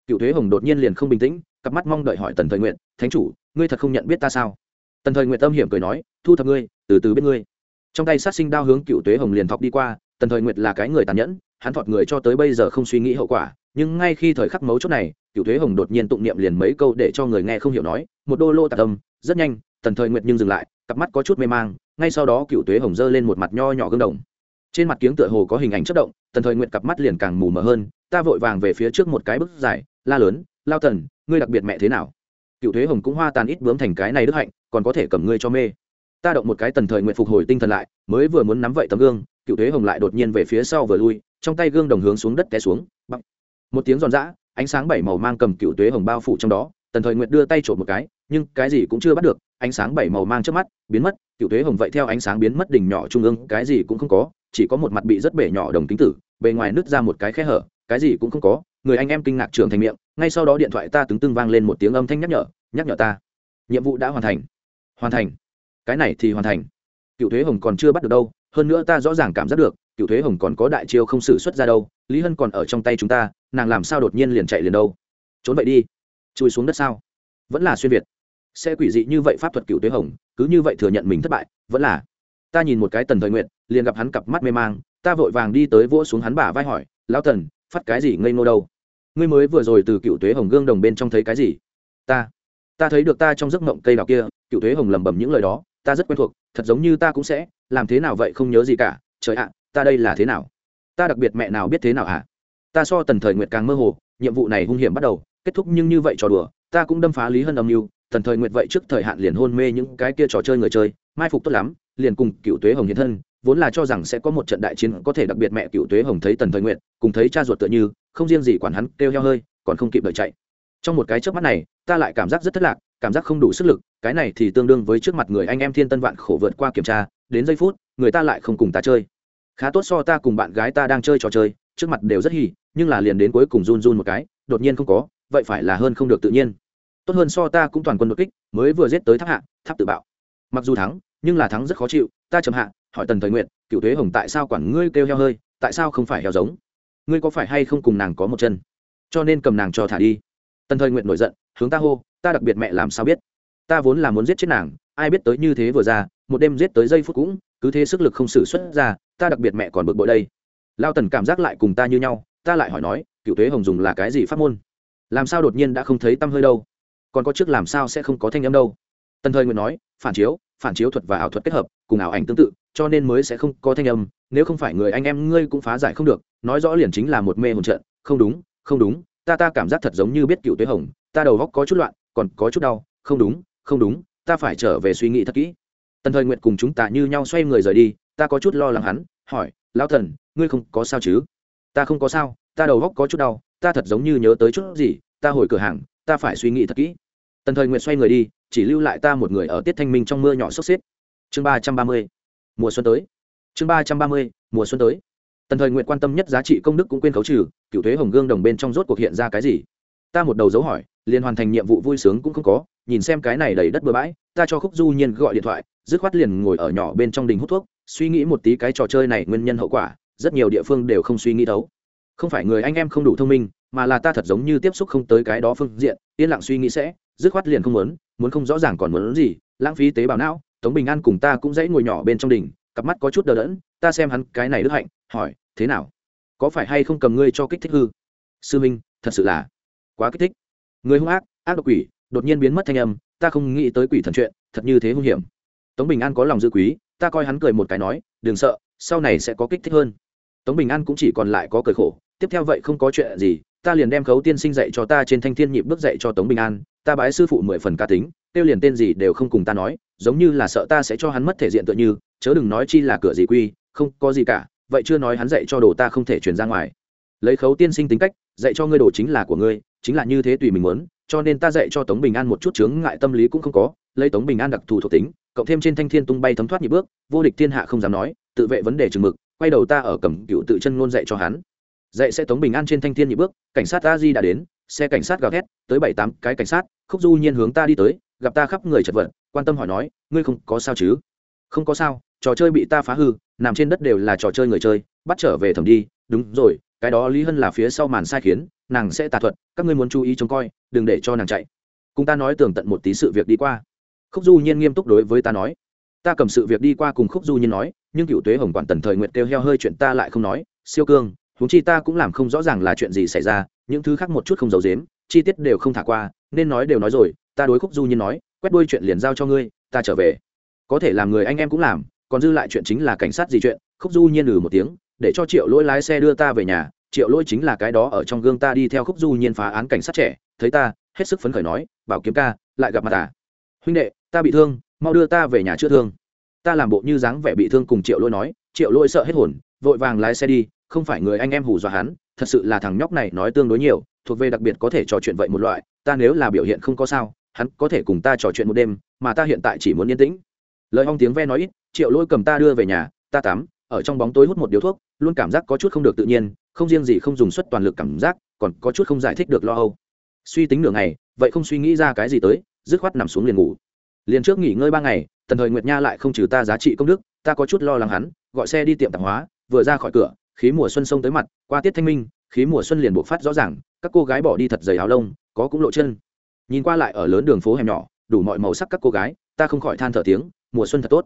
Cựu thuế hồng đột nhiên liền không bình tĩnh, cặp mắt mong đợi hỏi tần thời nguyện thánh chủ, ngươi thật không nhận biết ta sao? Tần thời nguyện tâm hiểm cười nói, thu thập ngươi, từ từ biết ngươi. Trong tay sát sinh đao hướng cựu tuế hồng liền thọc đi qua tần thời nguyệt là cái người tàn nhẫn, hắn thọt người cho tới bây giờ không suy nghĩ hậu quả, nhưng ngay khi thời khắc mấu chốt này, cựu thuế hồng đột nhiên tụng niệm liền mấy câu để cho người nghe không hiểu nói, một đô lô tạc tâm rất nhanh, tần thời nguyệt nhưng dừng lại, cặp mắt có chút mê mang, ngay sau đó cựu thuế hồng giơ lên một mặt nho nhỏ gương đồng. Trên mặt kiếng tựa hồ có hình ảnh chất động, tần thời nguyệt cặp mắt liền càng mù mờ hơn, ta vội vàng về phía trước một cái bức dài, la lớn, lao tần, ngươi đặc biệt mẹ thế nào? Cựu thuế hồng cũng hoa tàn ít bướm thành cái này đức hạnh, còn có thể cầm ngươi cho mê. Ta động một cái tần thời nguyện phục hồi tinh thần lại, mới vừa muốn nắm vậy tấm gương cựu thuế hồng lại đột nhiên về phía sau vừa lui, trong tay gương đồng hướng xuống đất té xuống. Bắp một tiếng giòn giã, ánh sáng bảy màu mang cầm cựu thuế hồng bao phủ trong đó, tần thời Nguyệt đưa tay trộm một cái, nhưng cái gì cũng chưa bắt được, ánh sáng bảy màu mang trước mắt biến mất, cựu thuế hồng vậy theo ánh sáng biến mất đỉnh nhỏ trung ương, cái gì cũng không có, chỉ có một mặt bị rất bể nhỏ đồng kính tử, bề ngoài nứt ra một cái khe hở, cái gì cũng không có, người anh em kinh ngạc trưởng thành miệng, ngay sau đó điện thoại ta tướng tưng vang lên một tiếng âm thanh nhắc nhở nhắc nhở ta. Nhiệm vụ đã hoàn thành. Hoàn thành. Cái này thì hoàn thành. Cựu thuế hồng còn chưa bắt được đâu hơn nữa ta rõ ràng cảm giác được cựu thuế hồng còn có đại chiêu không xử xuất ra đâu, lý hân còn ở trong tay chúng ta, nàng làm sao đột nhiên liền chạy liền đâu? Trốn vậy đi. Chui xuống đất sao? Vẫn là xuyên việt. Sẽ quỷ dị như vậy pháp thuật cựu thuế hồng, cứ như vậy thừa nhận mình thất bại, vẫn là. Ta nhìn một cái tần thời nguyện liền gặp hắn cặp mắt mê mang, ta vội vàng đi tới vỗ xuống hắn bả vai hỏi, lão tần, phát cái gì ngây ngô đâu? Ngươi mới vừa rồi từ cựu thuế hồng gương đồng bên trong thấy cái gì? Ta ta thấy được ta trong giấc mộng cây đào kia cựu thuế hồng lẩm bẩm những lời đó ta rất quen thuộc, thật giống như ta cũng sẽ, làm thế nào vậy không nhớ gì cả, trời ạ, ta đây là thế nào? Ta đặc biệt mẹ nào biết thế nào hả? Ta so tần thời nguyệt càng mơ hồ, nhiệm vụ này hung hiểm bắt đầu, kết thúc nhưng như vậy trò đùa, ta cũng đâm phá lý hơn âm mưu, tần thời nguyệt vậy trước thời hạn liền hôn mê những cái kia trò chơi người chơi, mai phục tốt lắm, liền cùng cựu tuế hồng hiện thân, vốn là cho rằng sẽ có một trận đại chiến có thể đặc biệt mẹ cựu tuế hồng thấy tần thời nguyệt, cùng thấy cha ruột tựa như, không riêng gì quản hắn, kêu heo hơi, còn không kịp đợi chạy. Trong một cái trước mắt này, ta lại cảm giác rất thất lạc, cảm giác không đủ sức lực cái này thì tương đương với trước mặt người anh em thiên tân vạn khổ vượt qua kiểm tra, đến giây phút, người ta lại không cùng ta chơi. Khá tốt so ta cùng bạn gái ta đang chơi trò chơi, trước mặt đều rất hì nhưng là liền đến cuối cùng run run một cái, đột nhiên không có, vậy phải là hơn không được tự nhiên. Tốt hơn so ta cũng toàn quân đột kích, mới vừa giết tới tháp hạ, tháp tự bạo. Mặc dù thắng, nhưng là thắng rất khó chịu, ta chậm hạ, hỏi tần thời nguyện cựu thuế hồng tại sao quản ngươi kêu heo hơi, tại sao không phải heo giống? Ngươi có phải hay không cùng nàng có một chân? Cho nên cầm nàng cho thả đi. Tần thời nguyện nổi giận, hướng ta hô, ta đặc biệt mẹ làm sao biết? Ta vốn là muốn giết chết nàng, ai biết tới như thế vừa ra, một đêm giết tới giây phút cũng, cứ thế sức lực không xử xuất ra, ta đặc biệt mẹ còn bực bội đây. Lao tần cảm giác lại cùng ta như nhau, ta lại hỏi nói cựu thuế hồng dùng là cái gì pháp môn? Làm sao đột nhiên đã không thấy tăm hơi đâu? Còn có trước làm sao sẽ không có thanh âm đâu? Tần thời nguyện nói, phản chiếu phản chiếu thuật và ảo thuật kết hợp, cùng ảo ảnh tương tự, cho nên mới sẽ không có thanh âm, nếu không phải người anh em ngươi cũng phá giải không được, nói rõ liền chính là một mê hồn trận. Không đúng không đúng, ta ta cảm giác thật giống như biết cựu tuế hồng, ta đầu góc có chút loạn, còn có chút đau, không đúng không đúng, ta phải trở về suy nghĩ thật kỹ. Tần thời nguyện cùng chúng ta như nhau xoay người rời đi, ta có chút lo lắng hắn, hỏi, lão thần, ngươi không có sao chứ? Ta không có sao, ta đầu góc có chút đau, ta thật giống như nhớ tới chút gì, ta hồi cửa hàng, ta phải suy nghĩ thật kỹ. Tần thời nguyện xoay người đi, chỉ lưu lại ta một người ở tiết thanh minh trong mưa nhỏ sốc xếp. Chương ba trăm ba mươi, mùa xuân tới. Chương ba trăm ba mươi, mùa xuân tới. Tần thời nguyện quan tâm nhất giá trị công đức cũng quên khấu trừ, cựu thuế hồng gương đồng bên trong rốt cuộc hiện ra cái gì? Ta một đầu dấu hỏi liền hoàn thành nhiệm vụ vui sướng cũng không có nhìn xem cái này đầy đất bừa bãi ta cho khúc du nhiên gọi điện thoại dứt khoát liền ngồi ở nhỏ bên trong đình hút thuốc suy nghĩ một tí cái trò chơi này nguyên nhân hậu quả rất nhiều địa phương đều không suy nghĩ thấu. Không phải người anh em không đủ thông minh mà là ta thật giống như tiếp xúc không tới cái đó phương diện yên lặng suy nghĩ sẽ dứt khoát liền không muốn muốn không rõ ràng còn muốn gì lãng phí tế bào não tống bình an cùng ta cũng dãy ngồi nhỏ bên trong đình, cặp mắt có chút đờ đẫn ta xem hắn cái này đức hạnh hỏi thế nào? Có phải hay không cầm ngươi cho kích thích hư? Sư minh thật sự là quá kích thích. Người hung ác ác độc quỷ đột nhiên biến mất thanh âm, ta không nghĩ tới quỷ thần chuyện, thật như thế hung hiểm. Tống bình an có lòng dư quý, ta coi hắn cười một cái nói, đừng sợ, sau này sẽ có kích thích hơn. Tống bình an cũng chỉ còn lại có cười khổ, tiếp theo vậy không có chuyện gì, ta liền đem khấu tiên sinh dạy cho ta trên thanh thiên nhịp bước dạy cho tống bình an, ta bái sư phụ mười phần ca tính tiêu liền tên gì đều không cùng ta nói, giống như là sợ ta sẽ cho hắn mất thể diện tựa như, chớ đừng nói chi là cửa gì quy, không có gì cả, vậy chưa nói hắn dạy cho đồ ta không thể truyền ra ngoài. Lấy khấu tiên sinh tính cách, dạy cho ngươi đồ chính là của ngươi, chính là như thế tùy mình muốn cho nên ta dạy cho tống bình an một chút chướng ngại tâm lý cũng không có, lấy tống bình an đặc thù thuộc tính, cộng thêm trên thanh thiên tung bay thấm thoát nhị bước, vô địch thiên hạ không dám nói, tự vệ vấn đề chừng mực, quay đầu ta ở cầm cựu tự chân ngôn dạy cho hắn. Dạy sẽ tống bình an trên thanh thiên nhị bước, cảnh sát ta di đã đến, xe cảnh sát gào thét, tới bảy tám cái cảnh sát, khúc du nhiên hướng ta đi tới, gặp ta khắp người chật vật, quan tâm hỏi nói, ngươi không có sao chứ? Không có sao, trò chơi bị ta phá hư, nằm trên đất đều là trò chơi người chơi, bắt trở về thẩm đi đúng rồi, cái đó lý hân là phía sau màn sai khiến, nàng sẽ tà thuật, các ngươi muốn chú ý trông coi, đừng để cho nàng chạy. Cùng ta nói tường tận một tí sự việc đi qua. Khúc du nhiên nghiêm túc đối với ta nói. Ta cầm sự việc đi qua cùng khúc du nhiên nói, nhưng cựu tuế hồng quản tần thời nguyện kêu heo hơi chuyện ta lại không nói. Siêu cương, huống chi ta cũng làm không rõ ràng là chuyện gì xảy ra, những thứ khác một chút không giấu dếm chi tiết đều không thả qua, nên nói đều nói rồi, ta đối khúc du nhiên nói, quét đuôi chuyện liền giao cho ngươi, ta trở về. Có thể làm người anh em cũng làm, còn dư lại chuyện chính là cảnh sát gì chuyện, khúc du nhiên ừ một tiếng để cho triệu lỗi lái xe đưa ta về nhà, triệu lỗi chính là cái đó ở trong gương ta đi theo khúc du nhiên phá án cảnh sát trẻ, thấy ta, hết sức phấn khởi nói, bảo kiếm ca, lại gặp mặt ta huynh đệ, ta bị thương, mau đưa ta về nhà chữa thương. Ta làm bộ như dáng vẻ bị thương cùng triệu lỗi nói, triệu lỗi sợ hết hồn, vội vàng lái xe đi, không phải người anh em hù dọa hắn, thật sự là thằng nhóc này nói tương đối nhiều, thuộc về đặc biệt có thể trò chuyện vậy một loại, ta nếu là biểu hiện không có sao, hắn có thể cùng ta trò chuyện một đêm, mà ta hiện tại chỉ muốn yên tĩnh. Lời hong tiếng ve nói ít, triệu lỗi cầm ta đưa về nhà, ta tắm, ở trong bóng tối hút một điếu thuốc luôn cảm giác có chút không được tự nhiên, không riêng gì không dùng suất toàn lực cảm giác, còn có chút không giải thích được lo âu. Suy tính nửa ngày, vậy không suy nghĩ ra cái gì tới, dứt khoát nằm xuống liền ngủ. Liền trước nghỉ ngơi ba ngày, tần thời nguyệt nha lại không trừ ta giá trị công đức, ta có chút lo lắng hắn, gọi xe đi tiệm tạp hóa, vừa ra khỏi cửa, khí mùa xuân sông tới mặt, qua tiết thanh minh, khí mùa xuân liền bộc phát rõ ràng, các cô gái bỏ đi thật dày áo lông, có cũng lộ chân. Nhìn qua lại ở lớn đường phố hẻm nhỏ, đủ mọi màu sắc các cô gái, ta không khỏi than thở tiếng, mùa xuân thật tốt.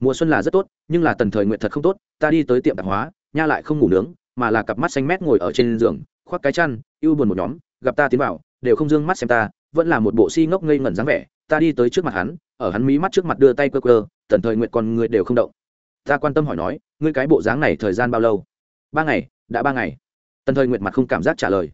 Mùa xuân là rất tốt, nhưng là tần thời nguyện thật không tốt, ta đi tới tiệm tạp hóa nha lại không ngủ nướng, mà là cặp mắt xanh mét ngồi ở trên giường, khoác cái chăn, ưu buồn một nhóm, gặp ta tiến vào, đều không d ư ơ n g mắt xem ta, vẫn là một bộ si ngốc ngây ngẩn dáng vẻ, ta đi tới trước mặt hắn, ở hắn mí mắt trước mặt đưa tay cơ cơ tần thời nguyện còn người đều không động. Ta quan tâm hỏi nói, ngươi cái bộ dáng này thời gian bao lâu? Ba ngày, đã ba ngày. Tần thời nguyện mặt không cảm giác trả lời.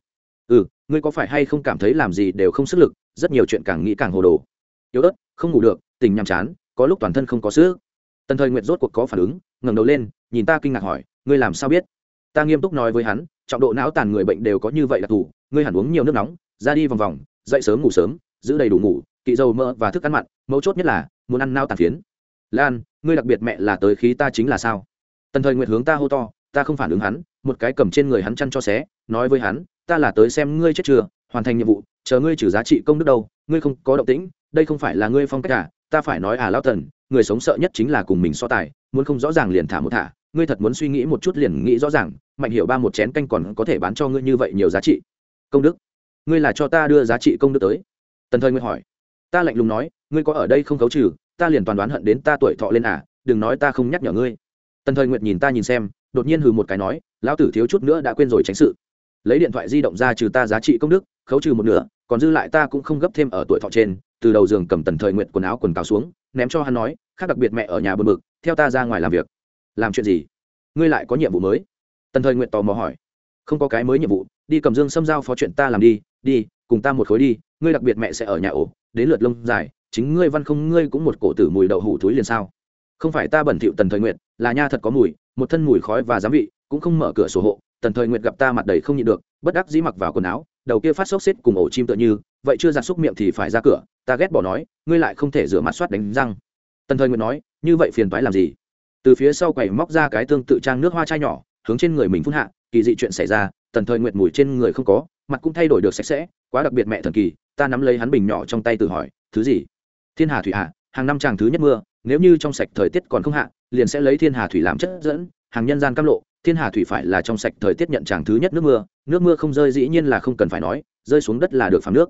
Ừ ngươi có phải hay không cảm thấy làm gì đều không sức lực, rất nhiều chuyện càng nghĩ càng hồ đồ. Yếu ớt, không ngủ được tình nhàm chán, có lúc toàn thân không có sức. Tần thời nguyện rốt cuộc có phản ứng, ngẩng đầu lên, nhìn ta kinh ngạc hỏi ngươi làm sao biết? Ta nghiêm túc nói với hắn, trọng độ não tàn người bệnh đều có như vậy đặc thù ngươi hẳn uống nhiều nước nóng, ra đi vòng vòng, dậy sớm ngủ sớm, giữ đầy đủ ngủ, kỵ dầu mỡ và thức ăn mặn, mấu chốt nhất là, muốn ăn nao tàn phiến. Lan, ngươi đặc biệt mẹ là tới khí ta chính là sao? Tần thời nguyệt hướng ta hô to, ta không phản ứng hắn, một cái cầm trên người hắn chăn cho xé, nói với hắn, ta là tới xem ngươi chết chưa, hoàn thành nhiệm vụ, chờ ngươi trừ giá trị công đức đâu, ngươi không có động tĩnh, đây không phải là ngươi phong cách à ta phải nói à lao tần người sống sợ nhất chính là cùng mình so tài, muốn không rõ ràng liền thả một thả ngươi thật muốn suy nghĩ một chút liền nghĩ rõ ràng mạnh hiểu ba một chén canh còn có thể bán cho ngươi như vậy nhiều giá trị. Công đức. Ngươi là cho ta đưa giá trị công đức tới. Tần thời ngươi hỏi. Ta lạnh lùng nói ngươi có ở đây không khấu trừ ta liền toàn đoán hận đến ta tuổi thọ lên à đừng nói ta không nhắc nhở ngươi. Tần thời nguyệt nhìn ta nhìn xem đột nhiên hừ một cái nói lão tử thiếu chút nữa đã quên rồi tránh sự. Lấy điện thoại di động ra trừ ta giá trị công đức khấu trừ một nửa còn dư lại ta cũng không gấp thêm ở tuổi thọ trên từ đầu giường cầm tần thời nguyện quần áo quần cáo xuống ném cho hắn nói khác đặc biệt mẹ ở nhà bờ bực, theo ta ra ngoài làm việc làm chuyện gì? Ngươi lại có nhiệm vụ mới. Tần thời nguyện tò mò hỏi. Không có cái mới nhiệm vụ, đi cầm dương xâm giao phó chuyện ta làm đi đi, cùng ta một khối đi, ngươi đặc biệt mẹ sẽ ở nhà ổ, đến lượt lông dài, chính ngươi văn không, ngươi cũng một cổ tử mùi đậu hủ túi liền sao? Không phải ta bẩn thỉu tần thời nguyện là nha thật có mùi, một thân mùi khói và giám vị, cũng không mở cửa sổ hộ, tần thời nguyện gặp ta mặt đầy không nhịn được, bất đắc dĩ mặc vào quần áo, đầu kia phát sốc xếp cùng ổ chim tựa như, vậy chưa giặt xúc miệng thì phải ra cửa, ta ghét bỏ nói, ngươi lại không thể rửa mặt soát đánh răng. Tần thời nguyện nói, như vậy phiền toái làm gì? Từ phía sau quầy móc ra cái tương tự trang nước hoa chai nhỏ, hướng trên người mình phun hạ, kỳ dị chuyện xảy ra, tần thời nguyện mùi trên người không có, mặt cũng thay đổi được sạch sẽ, quá đặc biệt mẹ thần kỳ, ta nắm lấy hắn bình nhỏ trong tay tự hỏi, thứ gì? Thiên hà thủy hạ hàng năm tràng thứ nhất mưa, nếu như trong sạch thời tiết còn không hạ, liền sẽ lấy thiên hà thủy làm chất dẫn, hàng nhân gian cam lộ, thiên hà thủy phải là trong sạch thời tiết nhận tràng thứ nhất nước mưa nước mưa không rơi dĩ nhiên là không cần phải nói, rơi xuống đất là được phàm nước.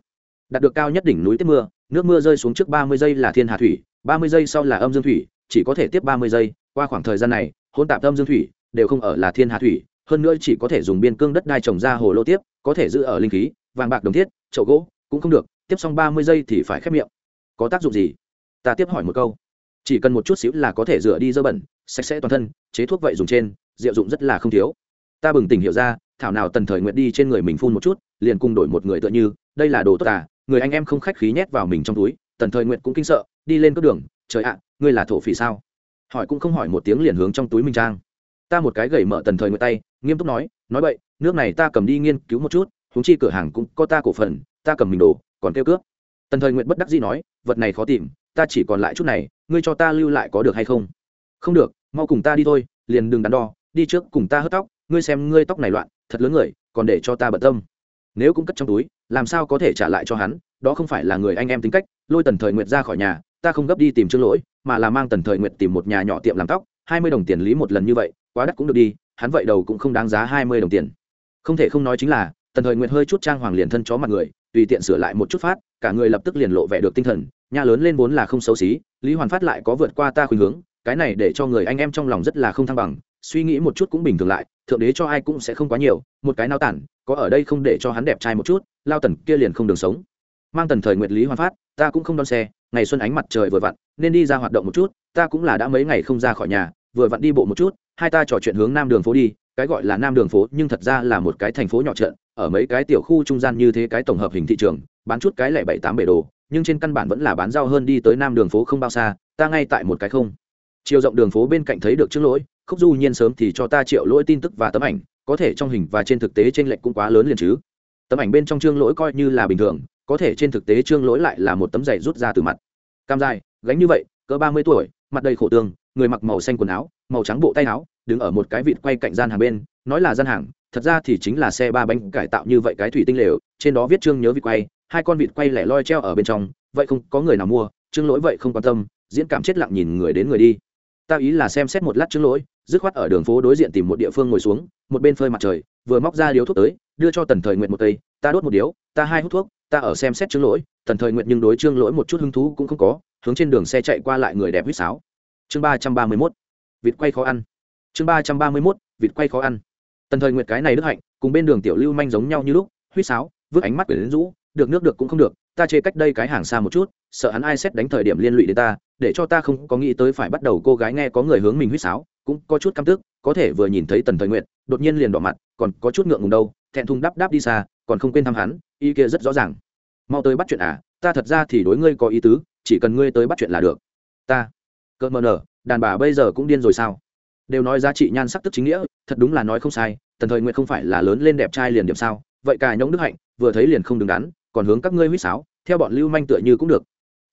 Đạt được cao nhất đỉnh núi tiết mưa, nước mưa rơi xuống trước ba mươi giây là thiên hà thủy, ba mươi giây sau là âm dương thủy chỉ có thể tiếp ba mươi giây, qua khoảng thời gian này hôn tạp âm dương thủy đều không ở là thiên hà thủy, hơn nữa chỉ có thể dùng biên cương đất đai trồng ra hồ lô tiếp, có thể giữ ở linh khí, vàng bạc đồng thiết, chậu gỗ, cũng không được, tiếp xong ba mươi giây thì phải khép miệng. Có tác dụng gì? Ta tiếp hỏi một câu. Chỉ cần một chút xíu là có thể rửa đi dơ bẩn, sạch sẽ toàn thân, chế thuốc vậy dùng trên diệu dụng rất là không thiếu. Ta bừng tỉnh hiểu ra, thảo nào tần thời nguyện đi trên người mình phun một chút, liền cùng đổi một người tựa như, đây là đồ tốt à người anh em không khách khí nhét vào mình trong túi, tần thời nguyện cũng kinh sợ, đi lên cướp đường, trời ạ ngươi là thổ phỉ sao? Hỏi cũng không hỏi một tiếng liền hướng trong túi mình trang. Ta một cái gầy mở tần thời nguyện tay, nghiêm túc nói nói vậy nước này ta cầm đi nghiên cứu một chút húng chi cửa hàng cũng có ta cổ phần, ta cầm mình đồ, còn kêu cướp. Tần thời nguyện bất đắc dĩ nói, vật này khó tìm, ta chỉ còn lại chút này, ngươi cho ta lưu lại có được hay không? Không được, mau cùng ta đi thôi, liền đừng đắn đo, đi trước cùng ta hớt tóc, ngươi xem ngươi tóc này loạn, thật lớn người, còn để cho ta bận tâm. Nếu cũng cất trong túi, làm sao có thể trả lại cho hắn, đó không phải là người anh em tính cách, lôi tần thời nguyện ra khỏi nhà, ta không gấp đi tìm trương lỗi mà là mang tần thời nguyệt tìm một nhà nhỏ tiệm làm tóc, hai mươi đồng tiền lý một lần như vậy, quá đắt cũng được đi, hắn vậy đầu cũng không đáng giá hai mươi đồng tiền. Không thể không nói chính là, tần thời nguyệt hơi chút trang hoàng liền thân chó mặt người, tùy tiện sửa lại một chút phát, cả người lập tức liền lộ vẻ được tinh thần, nhà lớn lên vốn là không xấu xí, lý hoàn phát lại có vượt qua ta khuynh hướng, cái này để cho người anh em trong lòng rất là không thăng bằng, suy nghĩ một chút cũng bình thường lại, thượng đế cho ai cũng sẽ không quá nhiều, một cái nao tản, có ở đây không để cho hắn đẹp trai một chút, lao tần kia liền không đường sống. Mang tần thời nguyệt lý hoàn phát, ta cũng không đón xe ngày xuân ánh mặt trời vừa vặn, nên đi ra hoạt động một chút, ta cũng là đã mấy ngày không ra khỏi nhà, vừa vặn đi bộ một chút, hai ta trò chuyện hướng nam đường phố đi, cái gọi là nam đường phố nhưng thật ra là một cái thành phố nhỏ trận ở mấy cái tiểu khu trung gian như thế cái tổng hợp hình thị trường, bán chút cái lẻ bảy tám bể đồ, nhưng trên căn bản vẫn là bán rau hơn đi tới nam đường phố không bao xa, ta ngay tại một cái không. Chiều rộng đường phố bên cạnh thấy được trước lỗi, khúc du nhiên sớm thì cho ta triệu lỗi tin tức và tấm ảnh, có thể trong hình và trên thực tế trên lệnh cũng quá lớn liền chứ. Tấm ảnh bên trong trương lỗi coi như là bình thường có thể trên thực tế trương lỗi lại là một tấm giày rút ra từ mặt. Cam dài, gánh như vậy, cỡ ba mươi tuổi, mặt đầy khổ tương, người mặc màu xanh quần áo, màu trắng bộ tay áo, đứng ở một cái vịt quay cạnh gian hàng bên, nói là gian hàng, thật ra thì chính là xe ba bánh cải tạo như vậy cái thủy tinh lều, trên đó viết trương nhớ vịt quay, hai con vịt quay lẻ loi treo ở bên trong, vậy không có người nào mua, trương lỗi vậy không quan tâm, diễn cảm chết lặng nhìn người đến người đi. Ta ý là xem xét một lát trương lỗi, dứt khoát ở đường phố đối diện tìm một địa phương ngồi xuống, một bên phơi mặt trời, vừa móc ra điếu thuốc tới, đưa cho tần thời nguyện một cây, ta đốt một điếu, ta hai hút thuốc ta ở xem xét trương lỗi, tần thời nguyện nhưng đối trương lỗi một chút hứng thú cũng không có, hướng trên đường xe chạy qua lại người đẹp huýt sáo. Chương ba trăm ba mươi mốt, vịt quay khó ăn. Chương ba trăm ba mươi mốt, vịt quay khó ăn. Tần thời nguyệt cái này đức hạnh, cùng bên đường tiểu lưu manh giống nhau như lúc, huýt sáo, vứt ánh mắt quyển rũ, được nước được cũng không được, ta chê cách đây cái hàng xa một chút, sợ hắn ai xét đánh thời điểm liên lụy đến ta, để cho ta không có nghĩ tới phải bắt đầu cô gái nghe có người hướng mình huýt sáo, cũng có chút căm tức, có thể vừa nhìn thấy tần thời nguyệt đột nhiên liền đỏ mặt, còn có chút ngượng ngùng đâu, thẹn thùng đắp đáp đi xa còn không quên thăm hắn, ý kia rất rõ ràng. Mau tới bắt chuyện à ta thật ra thì đối ngươi có ý tứ, chỉ cần ngươi tới bắt chuyện là được. Ta. Cỡ mờ nở, đàn bà bây giờ cũng điên rồi sao? Đều nói giá trị nhan sắc tức chính nghĩa, thật đúng là nói không sai, tần thời nguyện không phải là lớn lên đẹp trai liền điểm sao? Vậy cả nhông đức hạnh, vừa thấy liền không đứng đắn, còn hướng các ngươi huýt sáo, theo bọn lưu manh tựa như cũng được.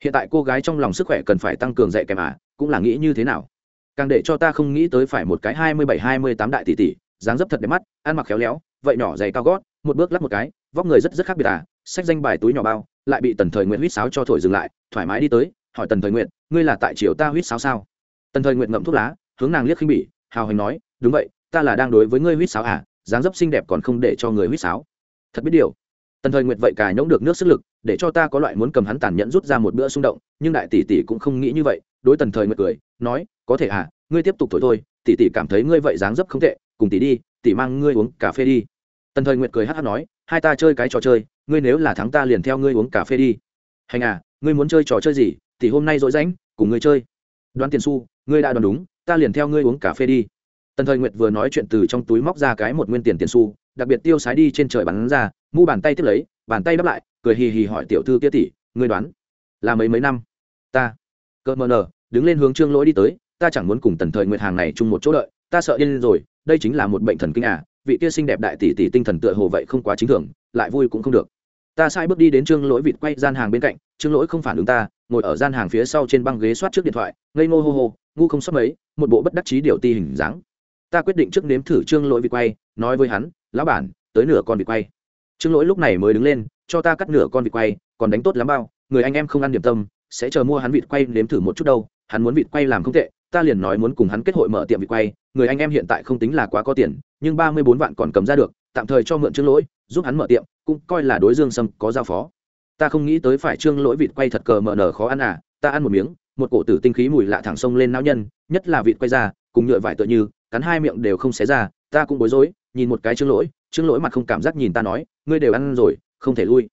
Hiện tại cô gái trong lòng sức khỏe cần phải tăng cường dạy kèm à cũng là nghĩ như thế nào? Càng để cho ta không nghĩ tới phải một cái hai mươi bảy hai mươi tám đại tỷ tỷ, dáng dấp thật đẹp mắt, ăn mặc khéo léo, vậy nhỏ dày cao gót một bước lắp một cái, vóc người rất rất khác biệt à sách danh bài túi nhỏ bao, lại bị tần thời nguyện huýt sáo cho thổi dừng lại, thoải mái đi tới, hỏi tần thời nguyện ngươi là tại triều ta huýt sáo sao? Tần thời nguyện ngậm thuốc lá, hướng nàng liếc khinh bỉ, hào hứng nói, đúng vậy, ta là đang đối với ngươi huýt sáo à dáng dấp xinh đẹp còn không để cho người huýt sáo. Thật biết điều. Tần thời nguyện vậy cài nhỗng được nước sức lực, để cho ta có loại muốn cầm hắn tàn nhẫn rút ra một bữa xung động, nhưng đại tỷ tỷ cũng không nghĩ như vậy, đối tần thời nguyện cười, nói, có thể à ngươi tiếp tục thổi thôi, tỷ tỷ cảm thấy ngươi vậy dáng dấp không tệ, cùng tỷ đi, tỷ mang ngươi uống cà phê đi tần thời nguyệt cười hát hát nói hai ta chơi cái trò chơi ngươi nếu là thắng ta liền theo ngươi uống cà phê đi. Hành à ngươi muốn chơi trò chơi gì thì hôm nay dỗi rãnh cùng ngươi chơi. Đoán tiền xu, ngươi đã đoán đúng ta liền theo ngươi uống cà phê đi. Tần thời nguyệt vừa nói chuyện từ trong túi móc ra cái một nguyên tiền tiền xu, đặc biệt tiêu sái đi trên trời bắn ra mu bàn tay tiếp lấy bàn tay đắp lại cười hì hì hỏi tiểu thư kia tỷ ngươi đoán là mấy mấy năm? Ta. Cơ mờ nờ đứng lên hướng trương lỗi đi tới ta chẳng muốn cùng tần thời nguyệt hàng này chung một chỗ đợi ta sợ điên rồi đây chính là một bệnh thần kinh à vị kia xinh đẹp đại tỷ tỷ tinh thần tựa hồ vậy không quá chính thường, lại vui cũng không được. Ta sai bước đi đến trương lỗi vịt quay gian hàng bên cạnh, trương lỗi không phản ứng ta, ngồi ở gian hàng phía sau trên băng ghế soát trước điện thoại, ngây ngô hô hô, ngu không sót mấy, một bộ bất đắc chí điều ti hình dáng. Ta quyết định trước nếm thử trương lỗi vịt quay, nói với hắn, lão bản, tới nửa con vịt quay. Trương lỗi lúc này mới đứng lên, cho ta cắt nửa con vịt quay, còn đánh tốt lắm bao, người anh em không ăn điểm tâm, sẽ chờ mua hắn vịt quay nếm thử một chút đâu, hắn muốn vịt quay làm không tệ ta liền nói muốn cùng hắn kết hội mở tiệm vịt quay, người anh em hiện tại không tính là quá có tiền, nhưng ba mươi bốn vạn còn cầm ra được, tạm thời cho mượn trương lỗi, giúp hắn mở tiệm, cũng coi là đối dương sâm có giao phó. Ta không nghĩ tới phải trương lỗi vịt quay thật cờ mở nở khó ăn à ta ăn một miếng, một cổ tử tinh khí mùi lạ thẳng sông lên não nhân, nhất là vịt quay ra, cùng nhựa vải tựa như, cắn hai miệng đều không xé ra, ta cũng bối rối, nhìn một cái trương lỗi trương lỗi mặt không cảm giác nhìn ta nói, ngươi đều ăn rồi, không thể lui.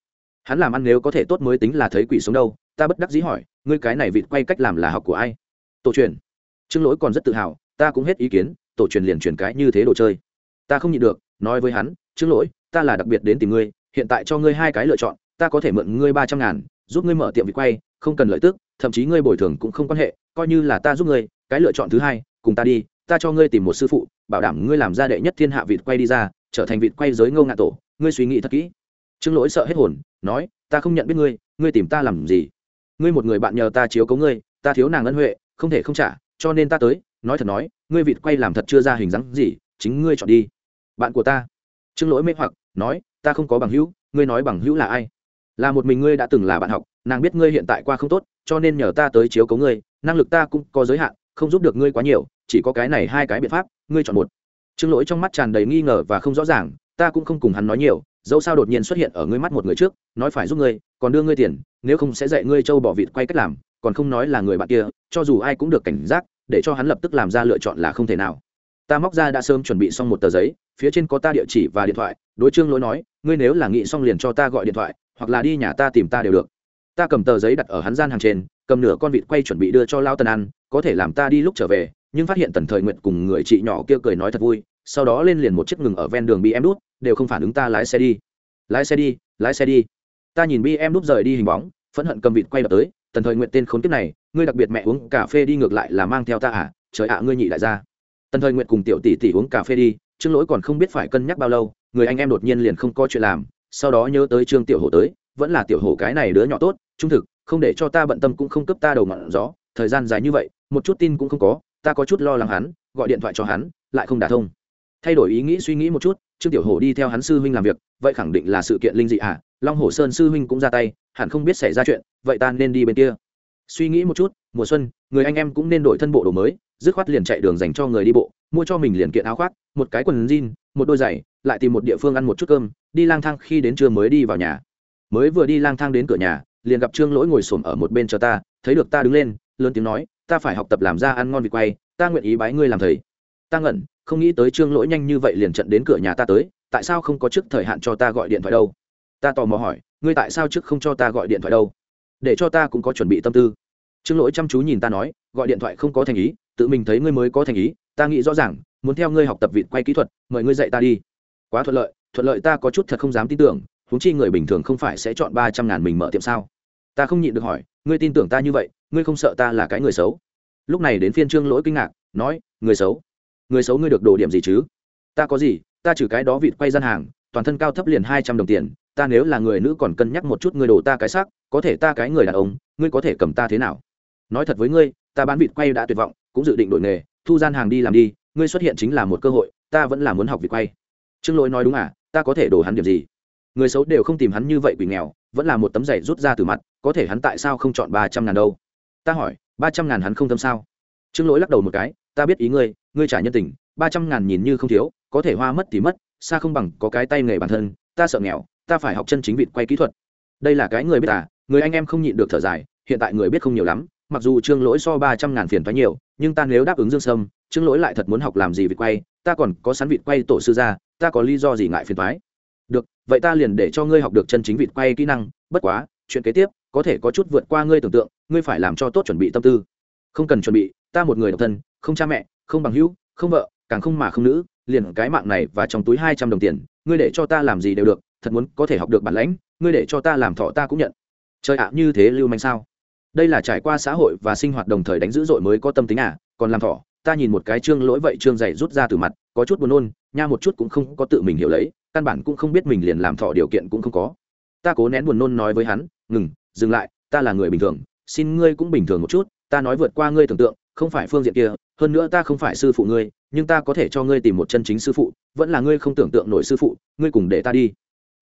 Hắn làm ăn nếu có thể tốt mới tính là thấy quỷ sống đâu, ta bất đắc dĩ hỏi, ngươi cái này vịt quay cách làm là học của ai? Tổ truyền trương lỗi còn rất tự hào, ta cũng hết ý kiến, tổ truyền liền truyền cái như thế đồ chơi. Ta không nhịn được, nói với hắn, trương lỗi, ta là đặc biệt đến tìm ngươi, hiện tại cho ngươi hai cái lựa chọn, ta có thể mượn ngươi ba trăm ngàn, giúp ngươi mở tiệm vịt quay, không cần lợi tức, thậm chí ngươi bồi thường cũng không quan hệ, coi như là ta giúp ngươi, cái lựa chọn thứ hai, cùng ta đi, ta cho ngươi tìm một sư phụ, bảo đảm ngươi làm ra đệ nhất thiên hạ vịt quay đi ra, trở thành vịt quay giới ngâu ngạ tổ, ngươi suy nghĩ thật kỹ. Trương lỗi sợ hết hồn, nói, ta không nhận biết ngươi ngươi tìm ta làm gì? Ngươi một người bạn nhờ ta chiếu cấu ngươi, ta thiếu nàng ân huệ, không thể không trả cho nên ta tới, nói thật nói, ngươi vịt quay làm thật chưa ra hình dáng gì, chính ngươi chọn đi. Bạn của ta. Trương lỗi mê hoặc, nói, ta không có bằng hữu, ngươi nói bằng hữu là ai? Là một mình ngươi đã từng là bạn học, nàng biết ngươi hiện tại qua không tốt, cho nên nhờ ta tới chiếu cấu ngươi, năng lực ta cũng có giới hạn, không giúp được ngươi quá nhiều, chỉ có cái này hai cái biện pháp, ngươi chọn một. Trương lỗi trong mắt tràn đầy nghi ngờ và không rõ ràng, ta cũng không cùng hắn nói nhiều dẫu sao đột nhiên xuất hiện ở ngươi mắt một người trước, nói phải giúp ngươi, còn đưa ngươi tiền, nếu không sẽ dạy ngươi trâu bỏ vịt quay cách làm, còn không nói là người bạn kia, cho dù ai cũng được cảnh giác, để cho hắn lập tức làm ra lựa chọn là không thể nào. Ta móc ra đã sớm chuẩn bị xong một tờ giấy, phía trên có ta địa chỉ và điện thoại, đối trương lỗi nói, ngươi nếu là nghị xong liền cho ta gọi điện thoại, hoặc là đi nhà ta tìm ta đều được. Ta cầm tờ giấy đặt ở hắn gian hàng trên, cầm nửa con vịt quay chuẩn bị đưa cho lao tần ăn, có thể làm ta đi lúc trở về, nhưng phát hiện tần thời nguyện cùng người chị nhỏ kia cười nói thật vui, sau đó lên liền một chiếc ngừng ở ven đường bị em đút đều không phản ứng ta lái xe đi. Lái xe đi, lái xe đi. Ta nhìn bi em núp rời đi hình bóng, phẫn hận cầm vịt quay đập tới, tần thời nguyện tên khốn kiếp này, ngươi đặc biệt mẹ uống cà phê đi ngược lại là mang theo ta à? Trời ạ, ngươi nhị lại ra tần thời nguyện cùng tiểu tỷ tỷ uống cà phê đi, trương lỗi còn không biết phải cân nhắc bao lâu, người anh em đột nhiên liền không có chuyện làm, sau đó nhớ tới trương tiểu hổ tới, vẫn là tiểu hổ cái này đứa nhỏ tốt, trung thực, không để cho ta bận tâm cũng không cấp ta đầu ngọn gió, thời gian dài như vậy, một chút tin cũng không có, ta có chút lo lắng hắn, gọi điện thoại cho hắn, lại không đả thông thay đổi ý nghĩ suy nghĩ một chút, trương tiểu hổ đi theo hắn sư huynh làm việc, vậy khẳng định là sự kiện linh dị à long hồ sơn sư huynh cũng ra tay, hẳn không biết xảy ra chuyện, vậy ta nên đi bên kia. Suy nghĩ một chút, mùa xuân, người anh em cũng nên đổi thân bộ đồ mới, dứt khoát liền chạy đường dành cho người đi bộ, mua cho mình liền kiện áo khoác, một cái quần jean, một đôi giày, lại tìm một địa phương ăn một chút cơm, đi lang thang khi đến trưa mới đi vào nhà. Mới vừa đi lang thang đến cửa nhà, liền gặp trương lỗi ngồi xổm ở một bên chờ ta, thấy được ta đứng lên, lớn tiếng nói, ta phải học tập làm ra ăn ngon vịt quay, ta nguyện ý bái ngươi làm thầy. Ta ngẩn không nghĩ tới trương lỗi nhanh như vậy liền trận đến cửa nhà ta tới, tại sao không có trước thời hạn cho ta gọi điện thoại đâu? Ta tò mò hỏi, ngươi tại sao trước không cho ta gọi điện thoại đâu? Để cho ta cũng có chuẩn bị tâm tư. Trương lỗi chăm chú nhìn ta nói, gọi điện thoại không có thành ý, tự mình thấy ngươi mới có thành ý, ta nghĩ rõ ràng, muốn theo ngươi học tập vịt quay kỹ thuật, mời ngươi dạy ta đi. Quá thuận lợi thuận lợi ta có chút thật không dám tin tưởng, huống chi người bình thường không phải sẽ chọn ba trăm ngàn mình mở tiệm sao? Ta không nhịn được hỏi, ngươi tin tưởng ta như vậy, ngươi không sợ ta là cái người xấu? Lúc này đến phiên trương lỗi kinh ngạc, nói, người xấu? Người xấu ngươi được đồ điểm gì chứ? Ta có gì, ta trừ cái đó vịt quay gian hàng, toàn thân cao thấp liền hai trăm đồng tiền, ta nếu là người nữ còn cân nhắc một chút ngươi đồ ta cái xác, có thể ta cái người đàn ông, ngươi có thể cầm ta thế nào? Nói thật với ngươi, ta bán vịt quay đã tuyệt vọng, cũng dự định đổi nghề, thu gian hàng đi làm đi, ngươi xuất hiện chính là một cơ hội, ta vẫn là muốn học vịt quay. Trương lỗi nói đúng à ta có thể đổ hắn điểm gì? Người xấu đều không tìm hắn như vậy quỷ nghèo, vẫn là một tấm giày rút ra từ mặt, có thể hắn tại sao không chọn ba trăm ngàn đâu? Ta hỏi, ba trăm ngàn hắn không tâm sao? Trương lỗi lắc đầu một cái, ta biết ý ngươi ngươi trả nhân tình, ba trăm ngàn nhìn như không thiếu, có thể hoa mất thì mất, xa không bằng có cái tay nghề bản thân, ta sợ nghèo, ta phải học chân chính vịt quay kỹ thuật. Đây là cái người biết à người anh em không nhịn được thở dài, hiện tại người biết không nhiều lắm, mặc dù trương lỗi so ba trăm ngàn phiền thoái nhiều, nhưng ta nếu đáp ứng dương sâm, trương lỗi lại thật muốn học làm gì vịt quay, ta còn có sẵn vịt quay tổ sư ra, ta có lý do gì ngại phiền thoái được, vậy ta liền để cho ngươi học được chân chính vịt quay kỹ năng, bất quá, chuyện kế tiếp, có thể có chút vượt qua ngươi tưởng tượng, ngươi phải làm cho tốt chuẩn bị tâm tư. Không cần chuẩn bị, ta một người độc thân, không cha mẹ không bằng hữu, không vợ, càng không mà không nữ, liền cái mạng này và trong túi hai trăm đồng tiền, ngươi để cho ta làm gì đều được, thật muốn có thể học được bản lãnh, ngươi để cho ta làm thọ ta cũng nhận. Trời ạ, như thế lưu manh sao? Đây là trải qua xã hội và sinh hoạt đồng thời đánh dữ dội mới có tâm tính à còn làm thọ, ta nhìn một cái chương lỗi vậy chương dày rút ra từ mặt, có chút buồn nôn, nha một chút cũng không có tự mình hiểu lấy, căn bản cũng không biết mình liền làm thọ điều kiện cũng không có. Ta cố nén buồn nôn nói với hắn, ngừng, dừng lại, ta là người bình thường, xin ngươi cũng bình thường một chút, ta nói vượt qua ngươi tưởng tượng, không phải phương diện kia hơn nữa ta không phải sư phụ ngươi, nhưng ta có thể cho ngươi tìm một chân chính sư phụ, vẫn là ngươi không tưởng tượng nổi sư phụ, ngươi cùng để ta đi.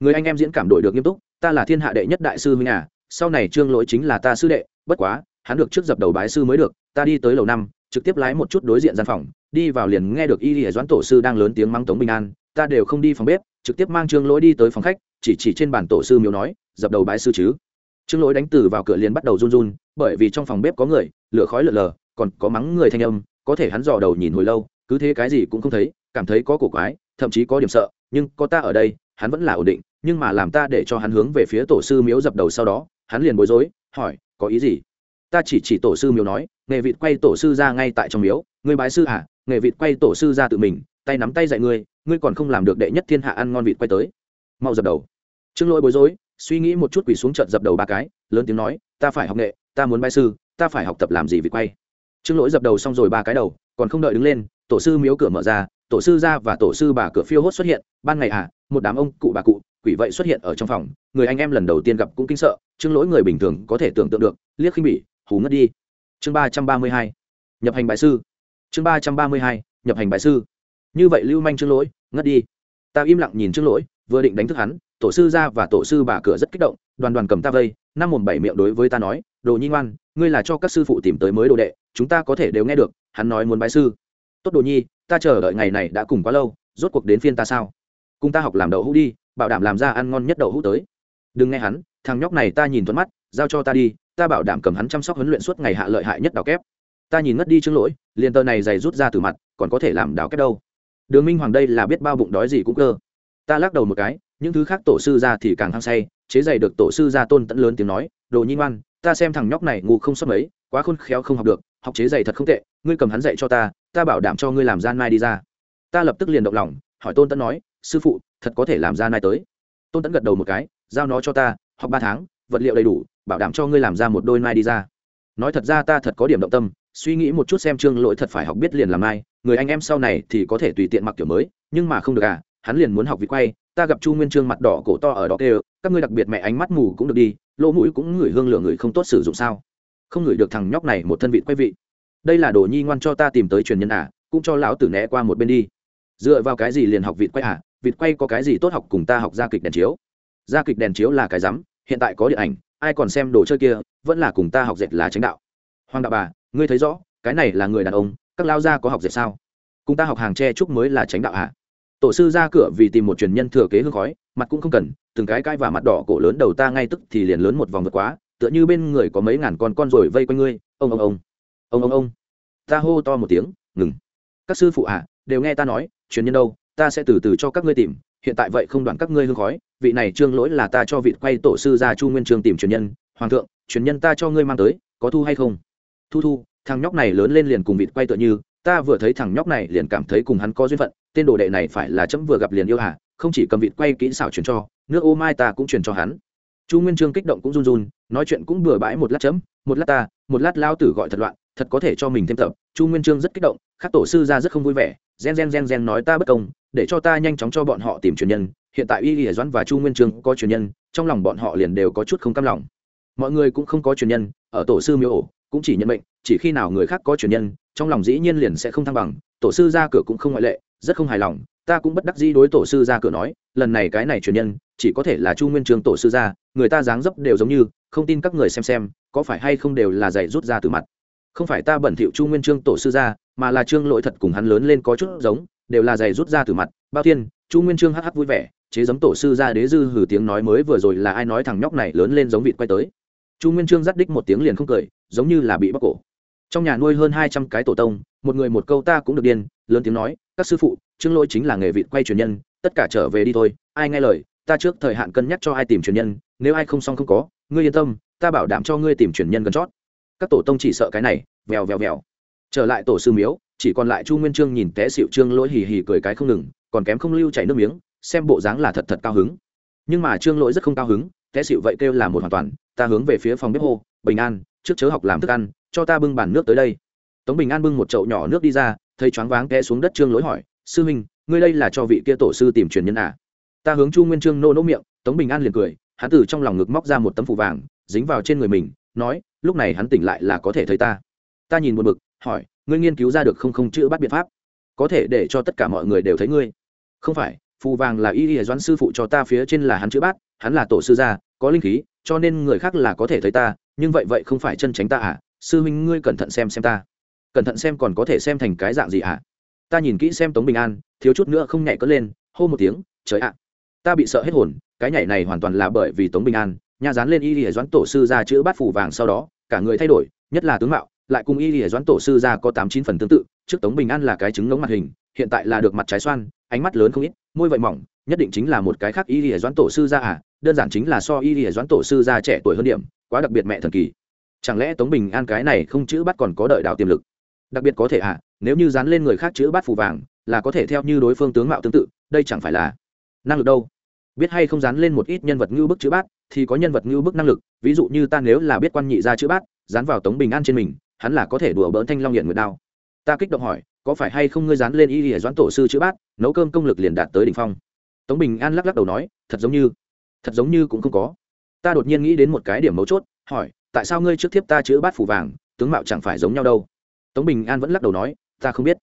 Người anh em diễn cảm đổi được nghiêm túc, ta là thiên hạ đệ nhất đại sư huynh à sau này trương lỗi chính là ta sư đệ, bất quá, hắn được trước dập đầu bái sư mới được, ta đi tới lầu năm, trực tiếp lái một chút đối diện gian phòng, đi vào liền nghe được y y doãn tổ sư đang lớn tiếng mắng tống bình an, ta đều không đi phòng bếp, trực tiếp mang trương lỗi đi tới phòng khách, chỉ chỉ trên bàn tổ sư miếu nói, dập đầu bái sư chứ. Trương lỗi đánh từ vào cửa liền bắt đầu run run, bởi vì trong phòng bếp có người, lửa khói lở lờ, còn có mắng người thanh âm có thể hắn dò đầu nhìn hồi lâu, cứ thế cái gì cũng không thấy, cảm thấy có cổ quái, thậm chí có điểm sợ, nhưng có ta ở đây, hắn vẫn là ổn định, nhưng mà làm ta để cho hắn hướng về phía tổ sư miếu dập đầu sau đó, hắn liền bối rối, hỏi, có ý gì? Ta chỉ chỉ tổ sư miếu nói, nghề vịt quay tổ sư ra ngay tại trong miếu người bái sư à nghề vịt quay tổ sư ra tự mình, tay nắm tay dạy ngươi ngươi còn không làm được đệ nhất thiên hạ ăn ngon vịt quay tới. Mau dập đầu. Trương lỗi bối rối, suy nghĩ một chút quỳ xuống trận dập đầu ba cái, lớn tiếng nói, ta phải học nghệ, ta muốn bái sư, ta phải học tập làm gì vịt quay? Trương lỗi dập đầu xong rồi ba cái đầu, còn không đợi đứng lên, tổ sư miếu cửa mở ra, tổ sư ra và tổ sư bà cửa phiêu hốt xuất hiện, ban ngày à một đám ông cụ bà cụ, quỷ vậy xuất hiện ở trong phòng, người anh em lần đầu tiên gặp cũng kinh sợ chương lỗi người bình thường có thể tưởng tượng được, liếc khinh bỉ hú ngất đi. Chương ba trăm ba mươi hai, nhập hành bài sư. Chương ba trăm ba mươi hai, nhập hành bài sư. Như vậy lưu manh chương lỗi, ngất đi. Ta im lặng nhìn chương lỗi, vừa định đánh thức hắn, tổ sư ra và tổ sư bà cửa rất kích động, đoàn đoàn cầm ta vây, năm mồm bảy miệng đối với ta nói, đồ nhi ngoan ngươi là cho các sư phụ tìm tới mới đồ đệ, chúng ta có thể đều nghe được, hắn nói muốn bái sư. Tốt đồ nhi, ta chờ đợi ngày này đã cùng quá lâu, rốt cuộc đến phiên ta sao? Cùng ta học làm đậu hũ đi, bảo đảm làm ra ăn ngon nhất đậu hũ tới. Đừng nghe hắn, thằng nhóc này ta nhìn thuận mắt, giao cho ta đi, ta bảo đảm cầm hắn chăm sóc huấn luyện suốt ngày hạ lợi hại nhất đào kép. Ta nhìn ngất đi chương lỗi, liền tờ này dày rút ra từ mặt, còn có thể làm đào kép đâu. Đường minh hoàng đây là biết bao bụng đói gì cũng cơ. Ta lắc đầu một cái, những thứ khác tổ sư ra thì càng hăng say, chế dày được tổ sư ra tôn tẫn lớn tiếng nói, đồ nhi ngoan ta xem thằng nhóc này ngu không sót mấy, quá khôn khéo không học được, học chế giày thật không tệ, ngươi cầm hắn dạy cho ta ta bảo đảm cho ngươi làm gian mai đi ra. Ta lập tức liền động lòng, hỏi tôn tẫn nói, sư phụ, thật có thể làm gian mai tới. Tôn tẫn gật đầu một cái, giao nó cho ta, học ba tháng, vật liệu đầy đủ, bảo đảm cho ngươi làm ra một đôi mai đi ra. Nói thật ra ta thật có điểm động tâm, suy nghĩ một chút xem trương lỗi thật phải học biết liền làm mai, người anh em sau này thì có thể tùy tiện mặc kiểu mới, nhưng mà không được à hắn liền muốn học vị quay, ta gặp chu nguyên trương mặt đỏ, cổ to ở đó kêu, các ngươi đặc biệt mẹ ánh mắt mù cũng được đi lỗ mũi cũng ngửi hương lửa người không tốt sử dụng sao? Không ngửi được thằng nhóc này một thân vị quay vị. Đây là đồ nhi ngoan cho ta tìm tới truyền nhân à cũng cho lão tử né qua một bên đi. Dựa vào cái gì liền học vịt quay à? Vịt quay có cái gì tốt học cùng ta học ra kịch đèn chiếu? Ra kịch đèn chiếu là cái rắm, hiện tại có điện ảnh, ai còn xem đồ chơi kia, vẫn là cùng ta học dệt là tránh đạo. Hoàng đạo bà, ngươi thấy rõ, cái này là người đàn ông, các lao gia có học dệt sao? Cùng ta học hàng tre trúc mới là tránh đạo à? tổ sư ra cửa vì tìm một truyền nhân thừa kế hương khói, mặt cũng không cần từng cái cái và mặt đỏ cổ lớn đầu ta ngay tức thì liền lớn một vòng vượt quá, tựa như bên người có mấy ngàn con con rồi vây quanh ngươi, ông ông ông ông ông ông. Ta hô to một tiếng, ngừng. Các sư phụ ạ, đều nghe ta nói, truyền nhân đâu, ta sẽ từ từ cho các ngươi tìm, hiện tại vậy không đoạn các ngươi hương khói, vị này trương lỗi là ta cho vị quay tổ sư ra chu nguyên trương tìm truyền nhân, hoàng thượng, truyền nhân ta cho ngươi mang tới, có thu hay không? Thu thu, thằng nhóc này lớn lên liền cùng vịt quay tựa như, ta vừa thấy thằng nhóc này liền cảm thấy cùng hắn có duyên phận, tên đồ đệ này phải là chấm vừa gặp liền yêu hả, không chỉ cầm vịt quay kỹ xảo truyền cho nước ô mai ta cũng truyền cho hắn. Chu nguyên trương kích động cũng run run, nói chuyện cũng bừa bãi một lát chấm, một lát ta, một lát lao tử gọi thật loạn, thật có thể cho mình thêm tập. Chu nguyên trương rất kích động các tổ sư ra rất không vui vẻ, gen gen gen gen nói ta bất công, để cho ta nhanh chóng cho bọn họ tìm truyền nhân. Hiện tại y lìa doãn và chu nguyên trương có truyền nhân, trong lòng bọn họ liền đều có chút không cam lòng. Mọi người cũng không có truyền nhân, ở tổ sư miếu ổ, cũng chỉ nhận mệnh, chỉ khi nào người khác có truyền nhân, trong lòng dĩ nhiên liền sẽ không thăng bằng. Tổ sư ra cửa cũng không ngoại lệ, rất không hài lòng ta cũng bất đắc dĩ đối tổ sư ra cửa nói, lần này cái này truyền nhân, chỉ có thể là chu nguyên trường tổ sư ra người ta dáng dấp đều giống như, không tin các người xem xem, có phải hay không đều là giày rút ra từ mặt. Không phải ta bẩn thỉu chu nguyên trương tổ sư ra mà là trương lỗi thật cùng hắn lớn lên có chút giống, đều là giày rút ra từ mặt. Bao tiên chu nguyên trương hắc hắc vui vẻ, chế giấm tổ sư ra đế dư hử tiếng nói mới vừa rồi là ai nói thằng nhóc này lớn lên giống vịt quay tới. Chu nguyên trương dắt đích một tiếng liền không cười, giống như là bị bóc cổ. Trong nhà nuôi hơn hai trăm cái tổ tông, một người một câu ta cũng được điên, lớn tiếng nói các sư phụ trương lỗi chính là nghề vịt quay truyền nhân, tất cả trở về đi thôi, ai nghe lời, ta trước thời hạn cân nhắc cho ai tìm truyền nhân, nếu ai không xong không có, ngươi yên tâm, ta bảo đảm cho ngươi tìm truyền nhân gần chót. Các tổ tông chỉ sợ cái này, vèo vèo vèo. Trở lại tổ sư miếu, chỉ còn lại chu nguyên trương nhìn té xịu trương lỗi hì hì cười cái không ngừng, còn kém không lưu chảy nước miếng, xem bộ dáng là thật thật cao hứng. Nhưng mà trương lỗi rất không cao hứng, té xịu vậy kêu là một hoàn toàn, ta hướng về phía phòng bếp hô, bình an, trước chớ học làm thức ăn, cho ta bưng bàn nước tới đây. Tống bình an bưng một chậu nhỏ nước đi ra thấy choáng váng té xuống đất trương lỗi hỏi, sư huynh, ngươi đây là cho vị kia tổ sư tìm truyền nhân à? Ta hướng chu nguyên trương nô nỗ miệng, tống bình an liền cười, hắn từ trong lòng ngực móc ra một tấm phủ vàng, dính vào trên người mình, nói, lúc này hắn tỉnh lại là có thể thấy ta. Ta nhìn một bực, hỏi, ngươi nghiên cứu ra được không không chữ bắt biện pháp? Có thể để cho tất cả mọi người đều thấy ngươi? Không phải, phù vàng là y y doãn sư phụ cho ta phía trên là hắn chữ bát, hắn là tổ sư gia, có linh khí, cho nên người khác là có thể thấy ta, nhưng vậy vậy không phải chân tránh ta à? Sư huynh ngươi cẩn thận xem xem ta cẩn thận xem còn có thể xem thành cái dạng gì à ta nhìn kỹ xem tống bình an, thiếu chút nữa không nhảy cất lên, hô một tiếng, trời ạ, ta bị sợ hết hồn, cái nhảy này hoàn toàn là bởi vì tống bình an, nhà dán lên y lìa doãn tổ sư ra chữ bát phủ vàng sau đó, cả người thay đổi, nhất là tướng mạo, lại cùng y lìa doãn tổ sư ra có tám chín phần tương tự, trước tống bình an là cái trứng ngống mặt hình, hiện tại là được mặt trái xoan, ánh mắt lớn không ít, môi vậy mỏng, nhất định chính là một cái khác y lìa doãn tổ sư ra à đơn giản chính là so y lìa doãn tổ sư ra trẻ tuổi hơn điểm, quá đặc biệt mẹ thần kỳ. Chẳng lẽ tống bình an cái này không chữ bắt còn có đợi đạo tiềm lực? Đặc biệt có thể à nếu như dán lên người khác chữ bát phù vàng, là có thể theo như đối phương tướng mạo tương tự, đây chẳng phải là năng lực đâu. Biết hay không dán lên một ít nhân vật ngưu bức chữ bát, thì có nhân vật ngưu bức năng lực, ví dụ như ta nếu là biết quan nhị ra chữ bát, dán vào tống bình an trên mình, hắn là có thể đùa bỡn thanh long hiện nguyệt đao. Ta kích động hỏi, có phải hay không ngươi dán lên y lìa doãn tổ sư chữ bát, nấu cơm công lực liền đạt tới đỉnh phong? Tống bình an lắc lắc đầu nói, thật giống như, thật giống như cũng không có. Ta đột nhiên nghĩ đến một cái điểm mấu chốt, hỏi, tại sao ngươi trước thiếp ta chữ bát phủ vàng, tướng mạo chẳng phải giống nhau đâu? Tống bình an vẫn lắc đầu nói, ta không biết.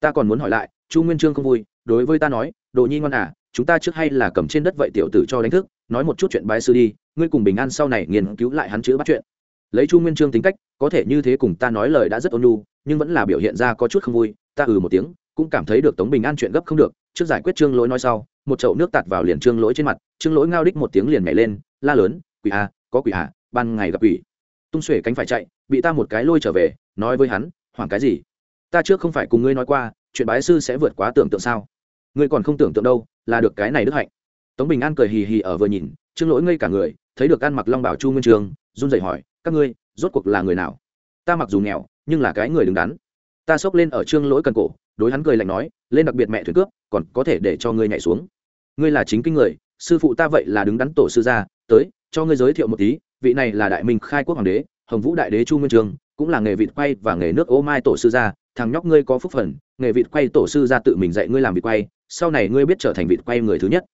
Ta còn muốn hỏi lại, chu nguyên trương không vui, đối với ta nói, đồ nhi ngoan à chúng ta trước hay là cầm trên đất vậy tiểu tử cho đánh thức, nói một chút chuyện bái sư đi, ngươi cùng bình an sau này nghiên cứu lại hắn chữ bắt chuyện. Lấy chu nguyên trương tính cách, có thể như thế cùng ta nói lời đã rất ôn nhu, nhưng vẫn là biểu hiện ra có chút không vui, ta ừ một tiếng, cũng cảm thấy được tống bình an chuyện gấp không được, trước giải quyết trương lỗi nói sau, một chậu nước tạt vào liền trương lỗi trên mặt, trương lỗi ngao đích một tiếng liền nhảy lên, la lớn, quỷ à có quỷ à ban ngày gặp quỷ. Tung xuể cánh phải chạy, bị ta một cái lôi trở về, nói với hắn hoảng cái gì? Ta trước không phải cùng ngươi nói qua, chuyện bái sư sẽ vượt quá tưởng tượng sao? Ngươi còn không tưởng tượng đâu, là được cái này đức hạnh. Tống bình an cười hì hì ở vừa nhìn, trương lỗi ngây cả người, thấy được ăn mặc long bảo chu nguyên trường, run rẩy hỏi, các ngươi, rốt cuộc là người nào? Ta mặc dù nghèo, nhưng là cái người đứng đắn. Ta xốc lên ở trương lỗi cần cổ, đối hắn cười lạnh nói, lên đặc biệt mẹ thuyền cướp, còn có thể để cho ngươi nhảy xuống. Ngươi là chính kinh người, sư phụ ta vậy là đứng đắn tổ sư gia, tới, cho ngươi giới thiệu một tí, vị này là đại minh khai quốc hoàng đế, hồng vũ đại đế chu nguyên trường cũng là nghề vịt quay và nghề nước ô mai tổ sư gia, thằng nhóc ngươi có phúc phần, nghề vịt quay tổ sư gia tự mình dạy ngươi làm vịt quay, sau này ngươi biết trở thành vịt quay người thứ nhất.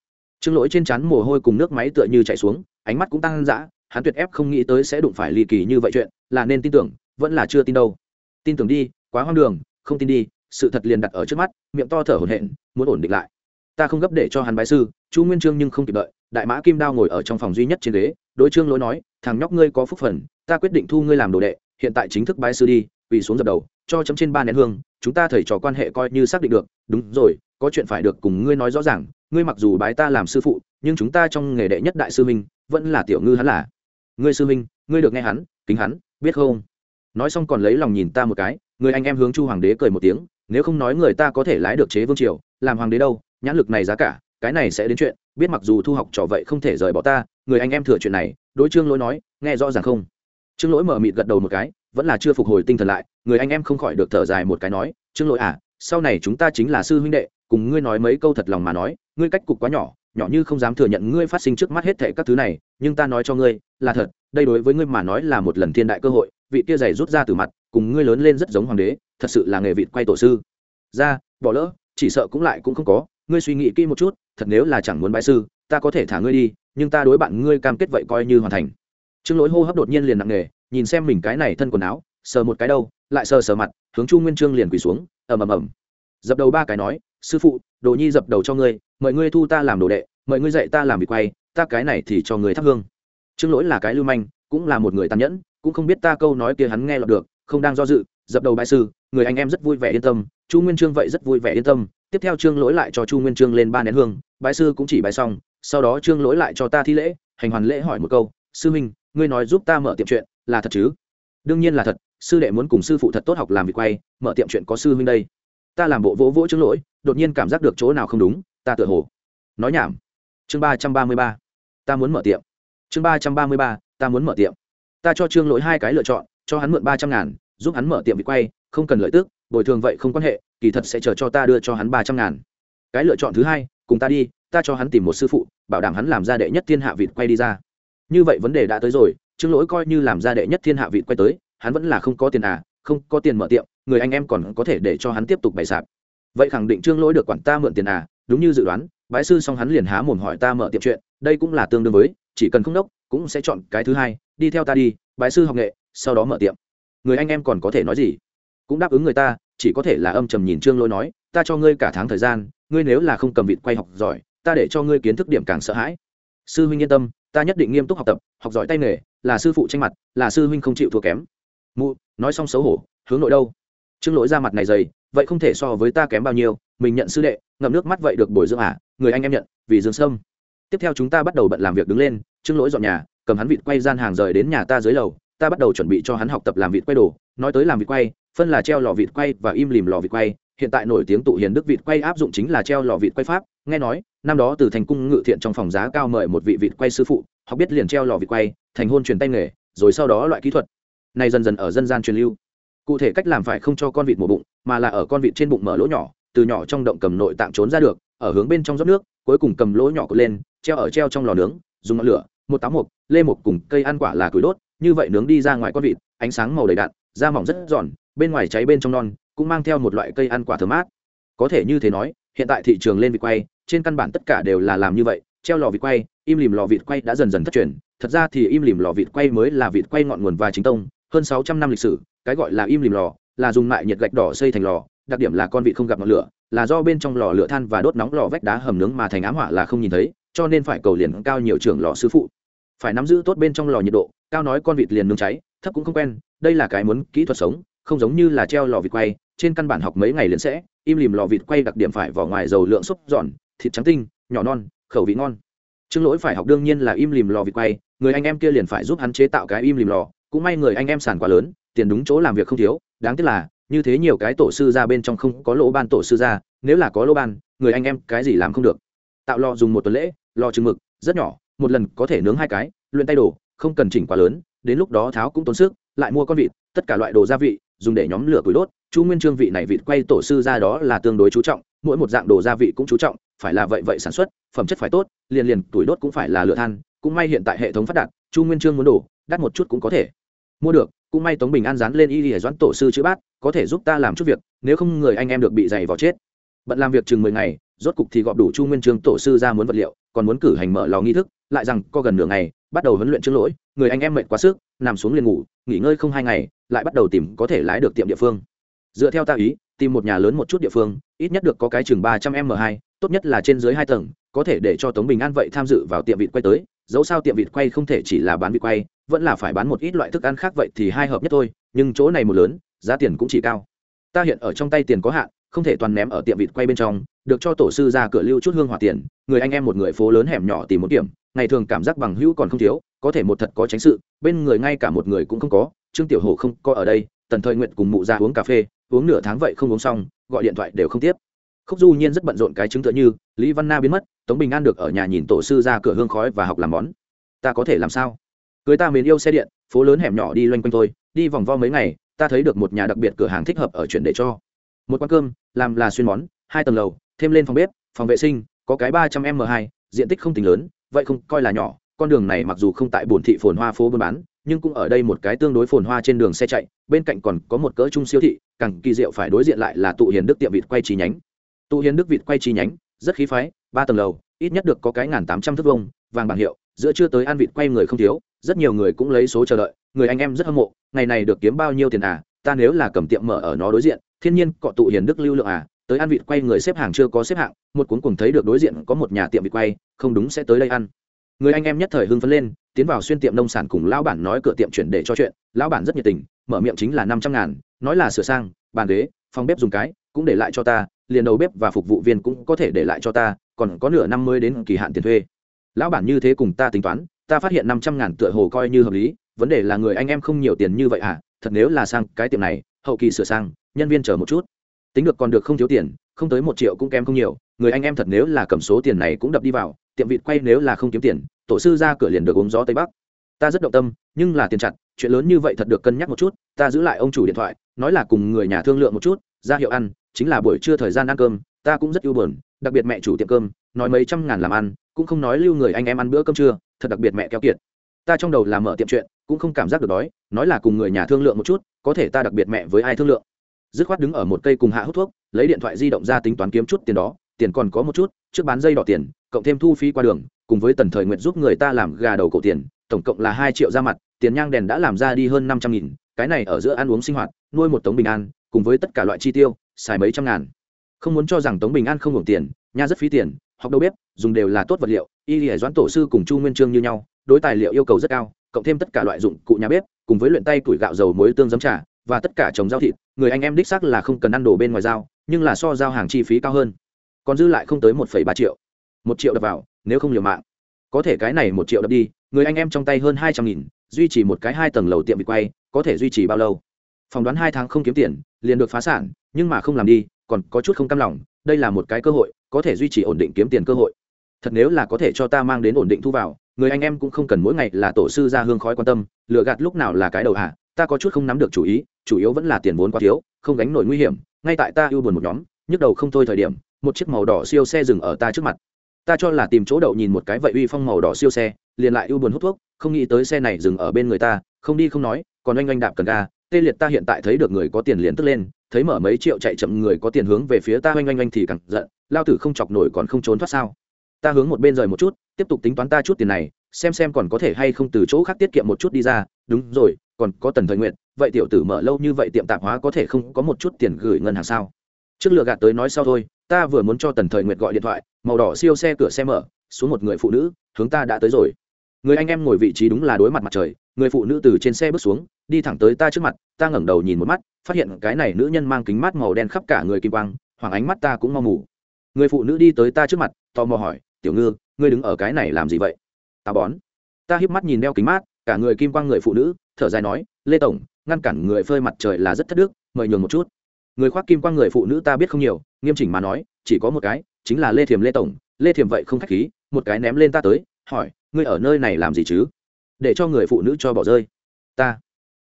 Trương lỗi trên chắn mồ hôi cùng nước máy tựa như chạy xuống, ánh mắt cũng tăng dã, hắn tuyệt ép không nghĩ tới sẽ đụng phải ly kỳ như vậy chuyện, là nên tin tưởng, vẫn là chưa tin đâu. Tin tưởng đi, quá hoang đường, không tin đi, sự thật liền đặt ở trước mắt, miệng to thở hổn hển, muốn ổn định lại. Ta không gấp để cho hắn bái sư, chu nguyên trương nhưng không kịp đợi, đại mã kim đao ngồi ở trong phòng duy nhất trên ghế, đối trương lỗi nói, thằng nhóc ngươi có phúc phần, ta quyết định thu ngươi làm đồ đệ hiện tại chính thức bái sư đi, quỳ xuống dập đầu, cho chấm trên ba nén hương, chúng ta thầy trò quan hệ coi như xác định được. Đúng rồi, có chuyện phải được cùng ngươi nói rõ ràng, ngươi mặc dù bái ta làm sư phụ, nhưng chúng ta trong nghề đệ nhất đại sư minh vẫn là tiểu ngư hắn là. Ngươi sư minh ngươi được nghe hắn, kính hắn, biết không? Nói xong còn lấy lòng nhìn ta một cái, người anh em hướng chu hoàng đế cười một tiếng, nếu không nói người ta có thể lái được chế vương triều, làm hoàng đế đâu, nhãn lực này giá cả, cái này sẽ đến chuyện, biết mặc dù thu học trò vậy không thể rời bỏ ta, người anh em thừa chuyện này, đối trương lỗi nói, nghe rõ ràng không? Trương lỗi mở mịt gật đầu một cái, vẫn là chưa phục hồi tinh thần lại, người anh em không khỏi được thở dài một cái nói, trương lỗi à sau này chúng ta chính là sư huynh đệ, cùng ngươi nói mấy câu thật lòng mà nói, ngươi cách cục quá nhỏ nhỏ như không dám thừa nhận ngươi phát sinh trước mắt hết thệ các thứ này, nhưng ta nói cho ngươi, là thật, đây đối với ngươi mà nói là một lần thiên đại cơ hội, vị kia giày rút ra từ mặt, cùng ngươi lớn lên rất giống hoàng đế, thật sự là nghề vịt quay tổ sư. Ra, bỏ lỡ, chỉ sợ cũng lại cũng không có, ngươi suy nghĩ kỹ một chút, thật nếu là chẳng muốn bãi sư, ta có thể thả ngươi đi, nhưng ta đối bạn ngươi cam kết vậy coi như hoàn thành trương lỗi hô hấp đột nhiên liền nặng nề, nhìn xem mình cái này thân quần áo, sờ một cái đâu lại sờ sờ mặt, hướng chu nguyên trương liền quỳ xuống, ầm ầm ầm. Dập đầu ba cái nói, sư phụ, đồ nhi dập đầu cho ngươi, mời ngươi thu ta làm đồ đệ, mời ngươi dạy ta làm bị quay, ta cái này thì cho người thắp hương. Trương lỗi là cái lưu manh, cũng là một người tàn nhẫn, cũng không biết ta câu nói kia hắn nghe lọt được, không đang do dự, dập đầu bại sư, người anh em rất vui vẻ yên tâm, chu nguyên trương vậy rất vui vẻ yên tâm, tiếp theo trương lỗi lại cho chu nguyên trương lên ba nén hương, bái sư cũng chỉ bái xong, sau đó trương lỗi lại cho ta thi lễ, hành hoàn lễ hỏi một câu, sư huynh ngươi nói giúp ta mở tiệm chuyện, là thật chứ? Đương nhiên là thật, sư đệ muốn cùng sư phụ thật tốt học làm việc quay, mở tiệm chuyện có sư huynh đây. Ta làm bộ vỗ vỗ chứng lỗi, đột nhiên cảm giác được chỗ nào không đúng, ta tựa hồ nói nhảm. Chương ba trăm ba mươi ba, ta muốn mở tiệm. Chương ba trăm ba mươi ba, ta muốn mở tiệm. Ta cho trương lỗi hai cái lựa chọn, cho hắn mượn ba trăm ngàn, giúp hắn mở tiệm vịt quay, không cần lợi tức, bồi thường vậy không quan hệ, kỳ thật sẽ chờ cho ta đưa cho hắn ba trăm ngàn. Cái lựa chọn thứ hai, cùng ta đi, ta cho hắn tìm một sư phụ, bảo đảm hắn làm ra đệ nhất thiên hạ vịt quay đi ra như vậy vấn đề đã tới rồi, trương lỗi coi như làm ra đệ nhất thiên hạ vịt quay tới, hắn vẫn là không có tiền à không có tiền mở tiệm, người anh em còn có thể để cho hắn tiếp tục bày sạp. Vậy khẳng định trương lỗi được quản ta mượn tiền à đúng như dự đoán, bái sư xong hắn liền há mồm hỏi ta mở tiệm chuyện, đây cũng là tương đương với, chỉ cần không đốc, cũng sẽ chọn cái thứ hai, đi theo ta đi, bái sư học nghệ, sau đó mở tiệm. Người anh em còn có thể nói gì? Cũng đáp ứng người ta, chỉ có thể là âm trầm nhìn trương lỗi nói, ta cho ngươi cả tháng thời gian, ngươi nếu là không cầm vịt quay học giỏi, ta để cho ngươi kiến thức điểm càng sợ hãi sư huynh yên tâm, ta nhất định nghiêm túc học tập, học giỏi tay nghề, là sư phụ tranh mặt, là sư huynh không chịu thua kém. Mụ, nói xong xấu hổ, hướng nội đâu? Trương lỗi ra mặt này dày, vậy không thể so với ta kém bao nhiêu, mình nhận sư đệ, ngậm nước mắt vậy được bồi dưỡng à người anh em nhận, vì dương sâm. Tiếp theo chúng ta bắt đầu bận làm việc đứng lên, trương lỗi dọn nhà, cầm hắn vịt quay gian hàng rời đến nhà ta dưới lầu, ta bắt đầu chuẩn bị cho hắn học tập làm vịt quay đồ, nói tới làm vịt quay, phân là treo lò vịt quay và im lìm lò vịt quay hiện tại nổi tiếng tụ hiền đức vịt quay áp dụng chính là treo lò vịt quay pháp. Nghe nói, năm đó từ thành cung ngự thiện trong phòng giá cao mời một vị vịt quay sư phụ, học biết liền treo lò vịt quay, thành hôn truyền tay nghề, rồi sau đó loại kỹ thuật. Này dần dần ở dân gian truyền lưu. Cụ thể cách làm phải không cho con vịt mổ bụng, mà là ở con vịt trên bụng mở lỗ nhỏ, từ nhỏ trong động cầm nội tạng trốn ra được, ở hướng bên trong rót nước, cuối cùng cầm lỗ nhỏ cột lên, treo ở treo trong lò nướng, dùng ngọn lửa, một táo mục lê một cùng cây ăn quả là củi đốt, như vậy nướng đi ra ngoài con vịt, ánh sáng màu đầy đạn da mỏng rất giòn, bên ngoài cháy bên trong non cũng mang theo một loại cây ăn quả thơm mát. Có thể như thế nói, hiện tại thị trường lên vịt quay, trên căn bản tất cả đều là làm như vậy, treo lò vịt quay, im lìm lò vịt quay đã dần dần thất truyền. Thật ra thì im lìm lò vịt quay mới là vịt quay ngọn nguồn và chính tông, hơn sáu trăm năm lịch sử, cái gọi là im lìm lò, là dùng mại nhiệt gạch đỏ xây thành lò, đặc điểm là con vịt không gặp ngọn lửa, là do bên trong lò lửa than và đốt nóng lò vách đá hầm nướng mà thành ám hỏa là không nhìn thấy, cho nên phải cầu liền cao nhiều trưởng lò sư phụ. Phải nắm giữ tốt bên trong lò nhiệt độ, cao nói con vịt liền nướng cháy, thấp cũng không quen, đây là cái muốn kỹ thuật sống không giống như là treo lò vịt quay, trên căn bản học mấy ngày liền sẽ, im lìm lò vịt quay đặc điểm phải vỏ ngoài dầu lượng xúc giòn, thịt trắng tinh, nhỏ non, khẩu vị ngon. Trương lỗi phải học đương nhiên là im lìm lò vịt quay, người anh em kia liền phải giúp hắn chế tạo cái im lìm lò, cũng may người anh em sản quá lớn, tiền đúng chỗ làm việc không thiếu, đáng tiếc là, như thế nhiều cái tổ sư ra bên trong không có lỗ ban tổ sư ra, nếu là có lỗ ban, người anh em cái gì làm không được. Tạo lò dùng một tuần lễ, lò trừng mực, rất nhỏ, một lần có thể nướng hai cái, luyện tay đồ, không cần chỉnh quá lớn, đến lúc đó tháo cũng tốn sức, lại mua con vịt, tất cả loại đồ gia vị dùng để nhóm lửa củi đốt, chu nguyên trương vị này vịt quay tổ sư ra đó là tương đối chú trọng, mỗi một dạng đồ gia vị cũng chú trọng, phải là vậy vậy sản xuất, phẩm chất phải tốt, liền liền tuổi đốt cũng phải là lửa than, cũng may hiện tại hệ thống phát đạt, chu nguyên trương muốn đổ, đắt một chút cũng có thể. Mua được, cũng may tống bình an dán lên y để doãn tổ sư chữ bát, có thể giúp ta làm chút việc, nếu không người anh em được bị dày vào chết. Bận làm việc chừng mười ngày, rốt cục thì gọp đủ chu nguyên trương tổ sư ra muốn vật liệu còn muốn cử hành mở lò nghi thức, lại rằng co gần nửa ngày, bắt đầu huấn luyện trước lỗi, người anh em mệt quá sức, nằm xuống liền ngủ, nghỉ ngơi không hai ngày, lại bắt đầu tìm có thể lái được tiệm địa phương. Dựa theo ta ý, tìm một nhà lớn một chút địa phương, ít nhất được có cái chừng ba trăm m hai, tốt nhất là trên dưới hai tầng, có thể để cho tống bình an vậy tham dự vào tiệm vịt quay tới, dẫu sao tiệm vịt quay không thể chỉ là bán vịt quay, vẫn là phải bán một ít loại thức ăn khác vậy thì hai hợp nhất thôi, nhưng chỗ này một lớn, giá tiền cũng chỉ cao. Ta hiện ở trong tay tiền có hạn không thể toàn ném ở tiệm vịt quay bên trong được cho tổ sư ra cửa lưu chút hương hỏa tiền người anh em một người phố lớn hẻm nhỏ tìm một điểm ngày thường cảm giác bằng hữu còn không thiếu có thể một thật có tránh sự bên người ngay cả một người cũng không có trương tiểu hồ không có ở đây tần thời nguyện cùng mụ ra uống cà phê uống nửa tháng vậy không uống xong gọi điện thoại đều không tiếp. Khúc du nhiên rất bận rộn cái chứng tựa như lý văn na biến mất tống bình an được ở nhà nhìn tổ sư ra cửa hương khói và học làm món. Ta có thể làm sao? Cưới ta mến yêu xe điện phố lớn hẻm nhỏ đi loanh quanh thôi, đi vòng vo mấy ngày ta thấy được một nhà đặc biệt cửa hàng thích hợp ở chuyển để cho một quán cơm, làm là xuyên món, hai tầng lầu, thêm lên phòng bếp, phòng vệ sinh, có cái ba trăm m hai, diện tích không tính lớn, vậy không, coi là nhỏ. Con đường này mặc dù không tại bổn thị phồn hoa phố buôn bán, nhưng cũng ở đây một cái tương đối phồn hoa trên đường xe chạy, bên cạnh còn có một cỡ trung siêu thị càng kỳ diệu phải đối diện lại là tụ hiền đức tiệm vịt quay chi nhánh. Tụ hiền đức vịt quay chi nhánh, rất khí phái, ba tầng lầu, ít nhất được có cái ngàn tám trăm thước vông vàng bảng hiệu, giữa chưa tới ăn vịt quay người không thiếu, rất nhiều người cũng lấy số chờ đợi, người anh em rất hâm mộ, ngày này được kiếm bao nhiêu tiền à ta nếu là cầm tiệm mở ở nó đối diện thiên nhiên, cọ tụ hiền đức lưu lượng à tới ăn vịt quay người xếp hàng chưa có xếp hạng, một cuốn cùng thấy được đối diện có một nhà tiệm vịt quay, không đúng sẽ tới đây ăn. Người anh em nhất thời hưng phấn lên, tiến vào xuyên tiệm nông sản cùng lão bản nói cửa tiệm chuyển để cho chuyện, lão bản rất nhiệt tình, mở miệng chính là năm trăm ngàn, nói là sửa sang, bàn ghế, phòng bếp dùng cái, cũng để lại cho ta, liền đầu bếp và phục vụ viên cũng có thể để lại cho ta, còn có nửa năm mươi đến kỳ hạn tiền thuê. Lão bản như thế cùng ta tính toán, ta phát hiện năm trăm ngàn tựa hồ coi như hợp lý, vấn đề là người anh em không nhiều tiền như vậy à thật nếu là sang cái tiệm này, hậu kỳ sửa sang nhân viên chờ một chút. Tính được còn được không thiếu tiền, không tới một triệu cũng kém không nhiều, người anh em thật nếu là cầm số tiền này cũng đập đi vào, tiệm vịt quay nếu là không kiếm tiền, tổ sư ra cửa liền được uống gió tây bắc. Ta rất động tâm, nhưng là tiền chặt, chuyện lớn như vậy thật được cân nhắc một chút, ta giữ lại ông chủ điện thoại, nói là cùng người nhà thương lượng một chút, ra hiệu ăn, chính là buổi trưa thời gian ăn cơm, ta cũng rất yêu buồn, đặc biệt mẹ chủ tiệm cơm, nói mấy trăm ngàn làm ăn, cũng không nói lưu người anh em ăn bữa cơm trưa, thật đặc biệt mẹ keo kiệt. Ta trong đầu làm mở tiệm chuyện, cũng không cảm giác được đói, nói là cùng người nhà thương lượng một chút, có thể ta đặc biệt mẹ với ai thương lượng dứt khoát đứng ở một cây cùng hạ hút thuốc lấy điện thoại di động ra tính toán kiếm chút tiền đó tiền còn có một chút trước bán dây đỏ tiền cộng thêm thu phí qua đường cùng với tần thời nguyện giúp người ta làm gà đầu cổ tiền tổng cộng là hai triệu ra mặt tiền nhang đèn đã làm ra đi hơn năm trăm nghìn cái này ở giữa ăn uống sinh hoạt nuôi một tống bình an cùng với tất cả loại chi tiêu xài mấy trăm ngàn. Không muốn cho rằng tống bình an không hưởng tiền nha rất phí tiền học đâu biết, dùng đều là tốt vật liệu y lìa doãn tổ sư cùng chu nguyên trương như nhau đối tài liệu yêu cầu rất cao cộng thêm tất cả loại dụng cụ nhà bếp cùng với luyện tay củi gạo dầu muối tương giấm trà và tất cả trồng rau thịt người anh em đích xác là không cần ăn đồ bên ngoài dao nhưng là so giao hàng chi phí cao hơn. Còn dư lại không tới một ba triệu. Một triệu đập vào, nếu không liều mạng. Có thể cái này một triệu đập đi, người anh em trong tay hơn hai trăm nghìn, duy trì một cái hai tầng lầu tiệm bị quay, có thể duy trì bao lâu? Phỏng đoán hai tháng không kiếm tiền, liền được phá sản, nhưng mà không làm đi, còn có chút không cam lòng, đây là một cái cơ hội, có thể duy trì ổn định kiếm tiền cơ hội. Thật nếu là có thể cho ta mang đến ổn định thu vào, người anh em cũng không cần mỗi ngày là tổ sư ra hương khói quan tâm lựa gạt lúc nào là cái đầu hạ ta có chút không nắm được chủ ý, chủ yếu vẫn là tiền vốn quá thiếu, không gánh nổi nguy hiểm, ngay tại ta ưu buồn một nhóm, nhức đầu không thôi thời điểm, một chiếc màu đỏ siêu xe dừng ở ta trước mặt. Ta cho là tìm chỗ đậu nhìn một cái vậy uy phong màu đỏ siêu xe, liền lại ưu buồn hút thuốc, không nghĩ tới xe này dừng ở bên người ta, không đi không nói, còn oanh oanh đạp cần ga, tê liệt ta hiện tại thấy được người có tiền liền tức lên, thấy mở mấy triệu chạy chậm người có tiền hướng về phía ta oanh oanh oanh thì càng giận, lao tử không chọc nổi còn không trốn thoát sao? Ta hướng một bên rời một chút, tiếp tục tính toán ta chút tiền này, xem xem còn có thể hay không từ chỗ khác tiết kiệm một chút đi ra. Đúng rồi, còn có tần thời nguyện vậy tiểu tử mở lâu như vậy tiệm tạp hóa có thể không có một chút tiền gửi ngân hàng sao? Trước lựa gạt tới nói sau thôi, ta vừa muốn cho tần thời nguyệt gọi điện thoại, màu đỏ siêu xe cửa xe mở, xuống một người phụ nữ, hướng ta đã tới rồi. Người anh em ngồi vị trí đúng là đối mặt mặt trời, người phụ nữ từ trên xe bước xuống, đi thẳng tới ta trước mặt, ta ngẩng đầu nhìn một mắt, phát hiện cái này nữ nhân mang kính mắt màu đen khắp cả người kim quang, hoàng ánh mắt ta cũng mau mù. Người phụ nữ đi tới ta trước mặt, tò mò hỏi tiểu ngư, ngươi đứng ở cái này làm gì vậy? Ta bón. Ta híp mắt nhìn đeo kính mát, cả người kim quang người phụ nữ, thở dài nói, lê tổng, ngăn cản người phơi mặt trời là rất thất đức, mời nhường một chút. Người khoác kim quang người phụ nữ ta biết không nhiều, nghiêm chỉnh mà nói, chỉ có một cái, chính là lê thiềm lê tổng. Lê thiềm vậy không k h á c h khí, một cái ném lên ta tới, hỏi, ngươi ở nơi này làm gì chứ? Để cho người phụ nữ cho bỏ rơi. Ta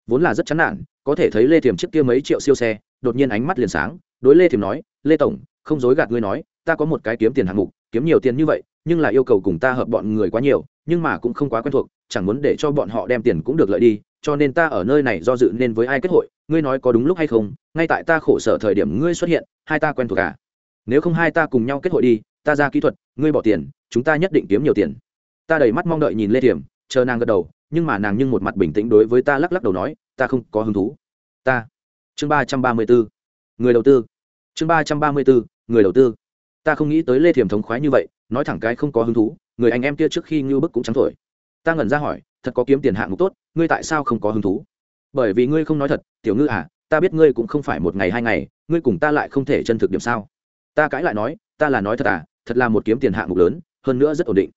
vốn là rất chán nản, có thể thấy lê thiềm trước kia mấy triệu siêu xe, đột nhiên ánh mắt liền sáng, đối lê thiềm nói, lê tổng, không dối gạt ngươi nói, ta có một cái kiếm tiền hạng mục kiếm nhiều tiền như vậy, nhưng là yêu cầu cùng ta hợp bọn người quá nhiều, nhưng mà cũng không quá quen thuộc, chẳng muốn để cho bọn họ đem tiền cũng được lợi đi, cho nên ta ở nơi này do dự nên với ai kết hội, ngươi nói có đúng lúc hay không, ngay tại ta khổ sở thời điểm ngươi xuất hiện, hai ta quen thuộc cả nếu không hai ta cùng nhau kết hội đi, ta ra kỹ thuật, ngươi bỏ tiền, chúng ta nhất định kiếm nhiều tiền. Ta đầy mắt mong đợi nhìn lê thiểm, chờ nàng gật đầu, nhưng mà nàng nhưng một mặt bình tĩnh đối với ta lắc lắc đầu nói, ta không có hứng thú. Ta. Chương ba trăm ba mươi bốn người đầu tư. Chương ba trăm ba mươi bốn người đầu tư ta không nghĩ tới lê thiểm thống khoái như vậy, nói thẳng cái không có hứng thú, người anh em kia trước khi ngưu bức cũng trắng thổi. Ta ngẩn ra hỏi, thật có kiếm tiền hạng mục tốt, ngươi tại sao không có hứng thú? Bởi vì ngươi không nói thật, tiểu ngư à ta biết ngươi cũng không phải một ngày hai ngày, ngươi cùng ta lại không thể chân thực điểm sao? Ta cãi lại nói, ta là nói thật à thật là một kiếm tiền hạng mục lớn, hơn nữa rất ổn định.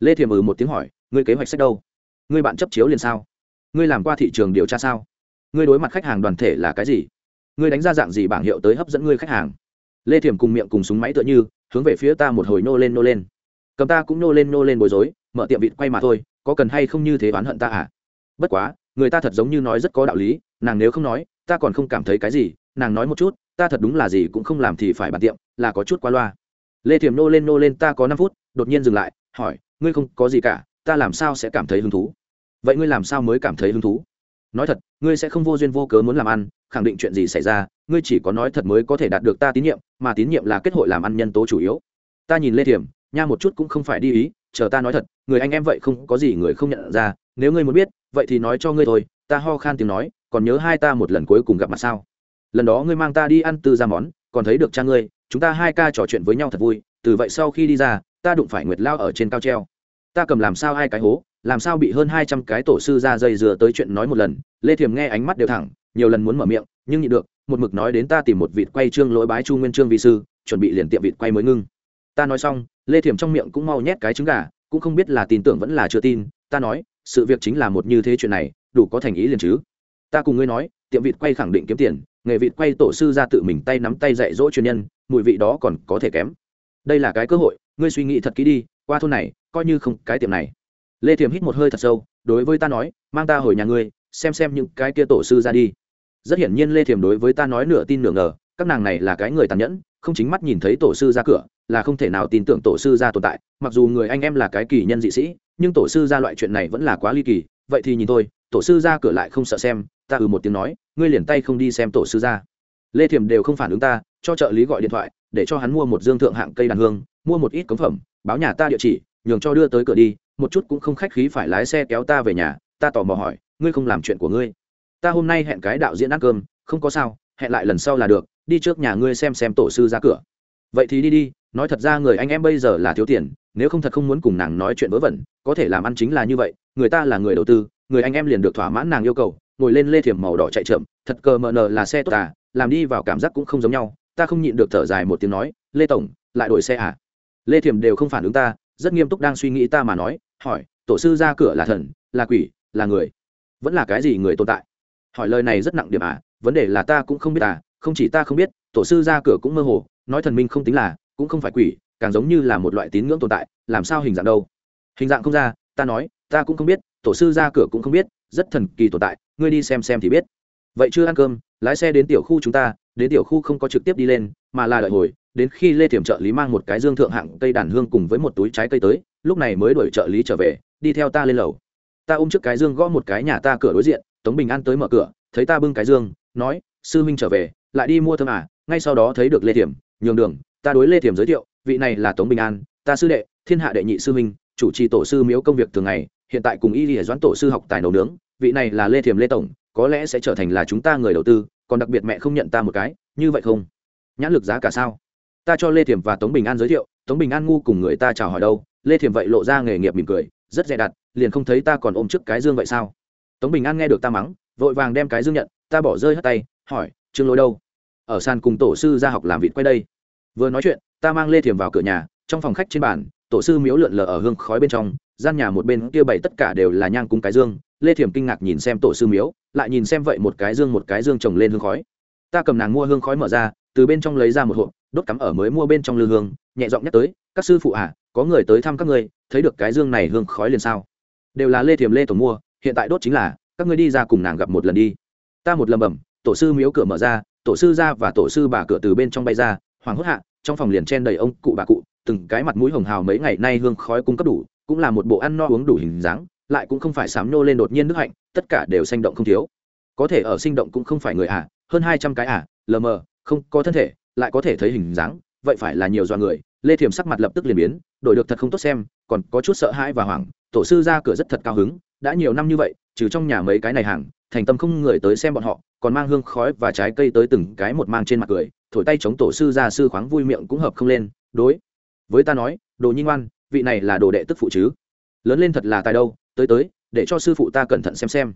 Lê thiềm ừ một tiếng hỏi, ngươi kế hoạch sách đâu? Ngươi bạn chấp chiếu liền sao? Ngươi làm qua thị trường điều tra sao? Ngươi đối mặt khách hàng đoàn thể là cái gì? Ngươi đánh ra dạng gì bảng hiệu tới hấp dẫn ngươi khách hàng? Lê thiềm cùng miệng cùng súng máy tựa như, hướng về phía ta một hồi nô lên nô lên. Cầm ta cũng nô lên nô lên bối rối, mở tiệm vịt quay mà thôi, có cần hay không như thế oán hận ta à? Bất quá, người ta thật giống như nói rất có đạo lý, nàng nếu không nói, ta còn không cảm thấy cái gì, nàng nói một chút, ta thật đúng là gì cũng không làm thì phải bàn tiệm, là có chút qua loa. Lê thiềm nô lên nô lên ta có năm phút, đột nhiên dừng lại, hỏi, ngươi không có gì cả, ta làm sao sẽ cảm thấy hứng thú? Vậy ngươi làm sao mới cảm thấy hứng thú? Nói thật, ngươi sẽ không vô duyên vô cớ muốn làm ăn khẳng định chuyện gì xảy ra, ngươi chỉ có nói thật mới có thể đạt được ta tín nhiệm, mà tín nhiệm là kết hội làm ăn nhân tố chủ yếu. Ta nhìn lê thiểm, nha một chút cũng không phải đi ý, chờ ta nói thật, người anh em vậy không có gì người không nhận ra, nếu ngươi muốn biết, vậy thì nói cho ngươi thôi, ta ho khan tiếng nói, còn nhớ hai ta một lần cuối cùng gặp mặt sao? Lần đó ngươi mang ta đi ăn tư ra món, còn thấy được cha ngươi, chúng ta hai ca trò chuyện với nhau thật vui, từ vậy sau khi đi ra, ta đụng phải nguyệt lao ở trên cao treo. Ta cầm làm sao hai cái hố, làm sao bị hơn hai trăm cái tổ sư ra dây dừa tới chuyện nói một lần, lê thiềm nghe ánh mắt đều thẳng nhiều lần muốn mở miệng, nhưng nhịn được, một mực nói đến ta tìm một vịt quay trương lỗi bái chu nguyên trương vị sư, chuẩn bị liền tiệm vịt quay mới ngưng. Ta nói xong, lê thiểm trong miệng cũng mau nhét cái trứng gà, cũng không biết là tin tưởng vẫn là chưa tin, ta nói, sự việc chính là một như thế chuyện này, đủ có thành ý liền chứ. Ta cùng ngươi nói, tiệm vịt quay khẳng định kiếm tiền, nghề vịt quay tổ sư ra tự mình tay nắm tay dạy dỗ chuyên nhân, mùi vị đó còn có thể kém. Đây là cái cơ hội, ngươi suy nghĩ thật kỹ đi, qua thôn này, coi như không cái tiệm này. Lê thiểm hít một hơi thật sâu, đối với ta nói, mang ta hồi nhà ngươi, xem xem những cái kia tổ sư ra đi rất hiển nhiên lê thiềm đối với ta nói nửa tin nửa ngờ, các nàng này là cái người tàn nhẫn, không chính mắt nhìn thấy tổ sư ra cửa, là không thể nào tin tưởng tổ sư ra tồn tại, mặc dù người anh em là cái kỳ nhân dị sĩ, nhưng tổ sư ra loại chuyện này vẫn là quá ly kỳ, vậy thì nhìn tôi tổ sư ra cửa lại không sợ xem, ta ừ một tiếng nói, ngươi liền tay không đi xem tổ sư ra. Lê thiềm đều không phản ứng ta, cho trợ lý gọi điện thoại, để cho hắn mua một dương thượng hạng cây đàn hương, mua một ít cống phẩm, báo nhà ta địa chỉ, nhường cho đưa tới cửa đi, một chút cũng không khách khí phải lái xe kéo ta về nhà, ta tò mò hỏi, ngươi không làm chuyện của ngươi ta hôm nay hẹn cái đạo diễn ăn cơm, không có sao, hẹn lại lần sau là được, đi trước nhà ngươi xem xem tổ sư ra cửa. Vậy thì đi đi, nói thật ra người anh em bây giờ là thiếu tiền, nếu không thật không muốn cùng nàng nói chuyện vớ vẩn, có thể làm ăn chính là như vậy, người ta là người đầu tư, người anh em liền được thỏa mãn nàng yêu cầu, ngồi lên lê thiểm màu đỏ chạy chậm, thật cờ mờ nờ là xe tốt à làm đi vào cảm giác cũng không giống nhau, ta không nhịn được thở dài một tiếng nói, lê tổng, lại đổi xe à? Lê thiểm đều không phản ứng ta, rất nghiêm túc đang suy nghĩ ta mà nói, hỏi, tổ sư ra cửa là thần, là quỷ, là người? Vẫn là cái gì người tồn tại? Hỏi lời này rất nặng điểm à vấn đề là ta cũng không biết à không chỉ ta không biết, tổ sư ra cửa cũng mơ hồ, nói thần minh không tính là, cũng không phải quỷ, càng giống như là một loại tín ngưỡng tồn tại, làm sao hình dạng đâu? Hình dạng không ra, ta nói, ta cũng không biết, tổ sư ra cửa cũng không biết, rất thần kỳ tồn tại, ngươi đi xem xem thì biết. Vậy chưa ăn cơm, lái xe đến tiểu khu chúng ta, đến tiểu khu không có trực tiếp đi lên, mà là đợi hồi, đến khi lê thiểm trợ lý mang một cái dương thượng hạng cây đàn hương cùng với một túi trái cây tới, lúc này mới đuổi trợ lý trở về, đi theo ta lên lầu. Ta ôm trước cái dương gõ một cái nhà ta cửa đối diện tống bình an tới mở cửa, thấy ta bưng cái dương, nói, sư huynh trở về, lại đi mua thơm à ngay sau đó thấy được lê thiểm, nhường đường, ta đối lê thiểm giới thiệu, vị này là tống bình an, ta sư đệ, thiên hạ đệ nhị sư huynh, chủ trì tổ sư miếu công việc thường ngày, hiện tại cùng y lìa doãn tổ sư học tài nấu nướng, vị này là lê thiểm lê tổng, có lẽ sẽ trở thành là chúng ta người đầu tư, còn đặc biệt mẹ không nhận ta một cái, như vậy không? Nhãn lực giá cả sao? Ta cho lê thiểm và tống bình an giới thiệu, tống bình an ngu cùng người ta chào hỏi đâu, lê thiểm vậy lộ ra nghề nghiệp mỉm cười, rất dè đặt, liền không thấy ta còn ôm trước cái dương vậy sao? Tống bình an nghe được ta mắng, vội vàng đem cái dương nhận, ta bỏ rơi hất tay, hỏi, trương Lỗi đâu? Ở sàn cùng tổ sư ra học làm vịt quay đây. Vừa nói chuyện, ta mang lê Thiềm vào cửa nhà, trong phòng khách trên bàn, tổ sư miếu lượn lờ ở hương khói bên trong, gian nhà một bên kia bày tất cả đều là nhang cung cái dương. Lê Thiềm kinh ngạc nhìn xem tổ sư miếu, lại nhìn xem vậy một cái dương một cái dương trồng lên hương khói. Ta cầm nàng mua hương khói mở ra, từ bên trong lấy ra một hộp, đốt cắm ở mới mua bên trong lư hương, nhẹ giọng nhắc tới, các sư phụ à có người tới thăm các ngươi, thấy được cái dương này hương khói liền sao? Đều là lê thiềm lê tổ mua hiện tại đốt chính là, các ngươi đi ra cùng nàng gặp một lần đi. Ta một lầm bầm tổ sư miếu cửa mở ra, tổ sư ra và tổ sư bà cửa từ bên trong bay ra, hoàng hốt hạ, trong phòng liền chen đầy ông cụ bà cụ, từng cái mặt mũi hồng hào mấy ngày nay hương khói cung cấp đủ, cũng là một bộ ăn no uống đủ hình dáng, lại cũng không phải sám nô lên đột nhiên nước hạnh, tất cả đều sinh động không thiếu. Có thể ở sinh động cũng không phải người à hơn hai trăm cái à lờ mờ, không có thân thể, lại có thể thấy hình dáng, vậy phải là nhiều do người. Lê thiềm sắc mặt lập tức liền biến, đổi được thật không tốt xem, còn có chút sợ hãi và hoảng, tổ sư ra cửa rất thật cao hứng đã nhiều năm như vậy, trừ trong nhà mấy cái này hàng, thành tâm không người tới xem bọn họ, còn mang hương khói và trái cây tới từng cái một mang trên mặt cười, thổi tay chống tổ sư ra sư khoáng vui miệng cũng hợp không lên, đối với ta nói, đồ nhi ngoan, vị này là đồ đệ tức phụ chứ. Lớn lên thật là tài đâu, tới tới, để cho sư phụ ta cẩn thận xem xem.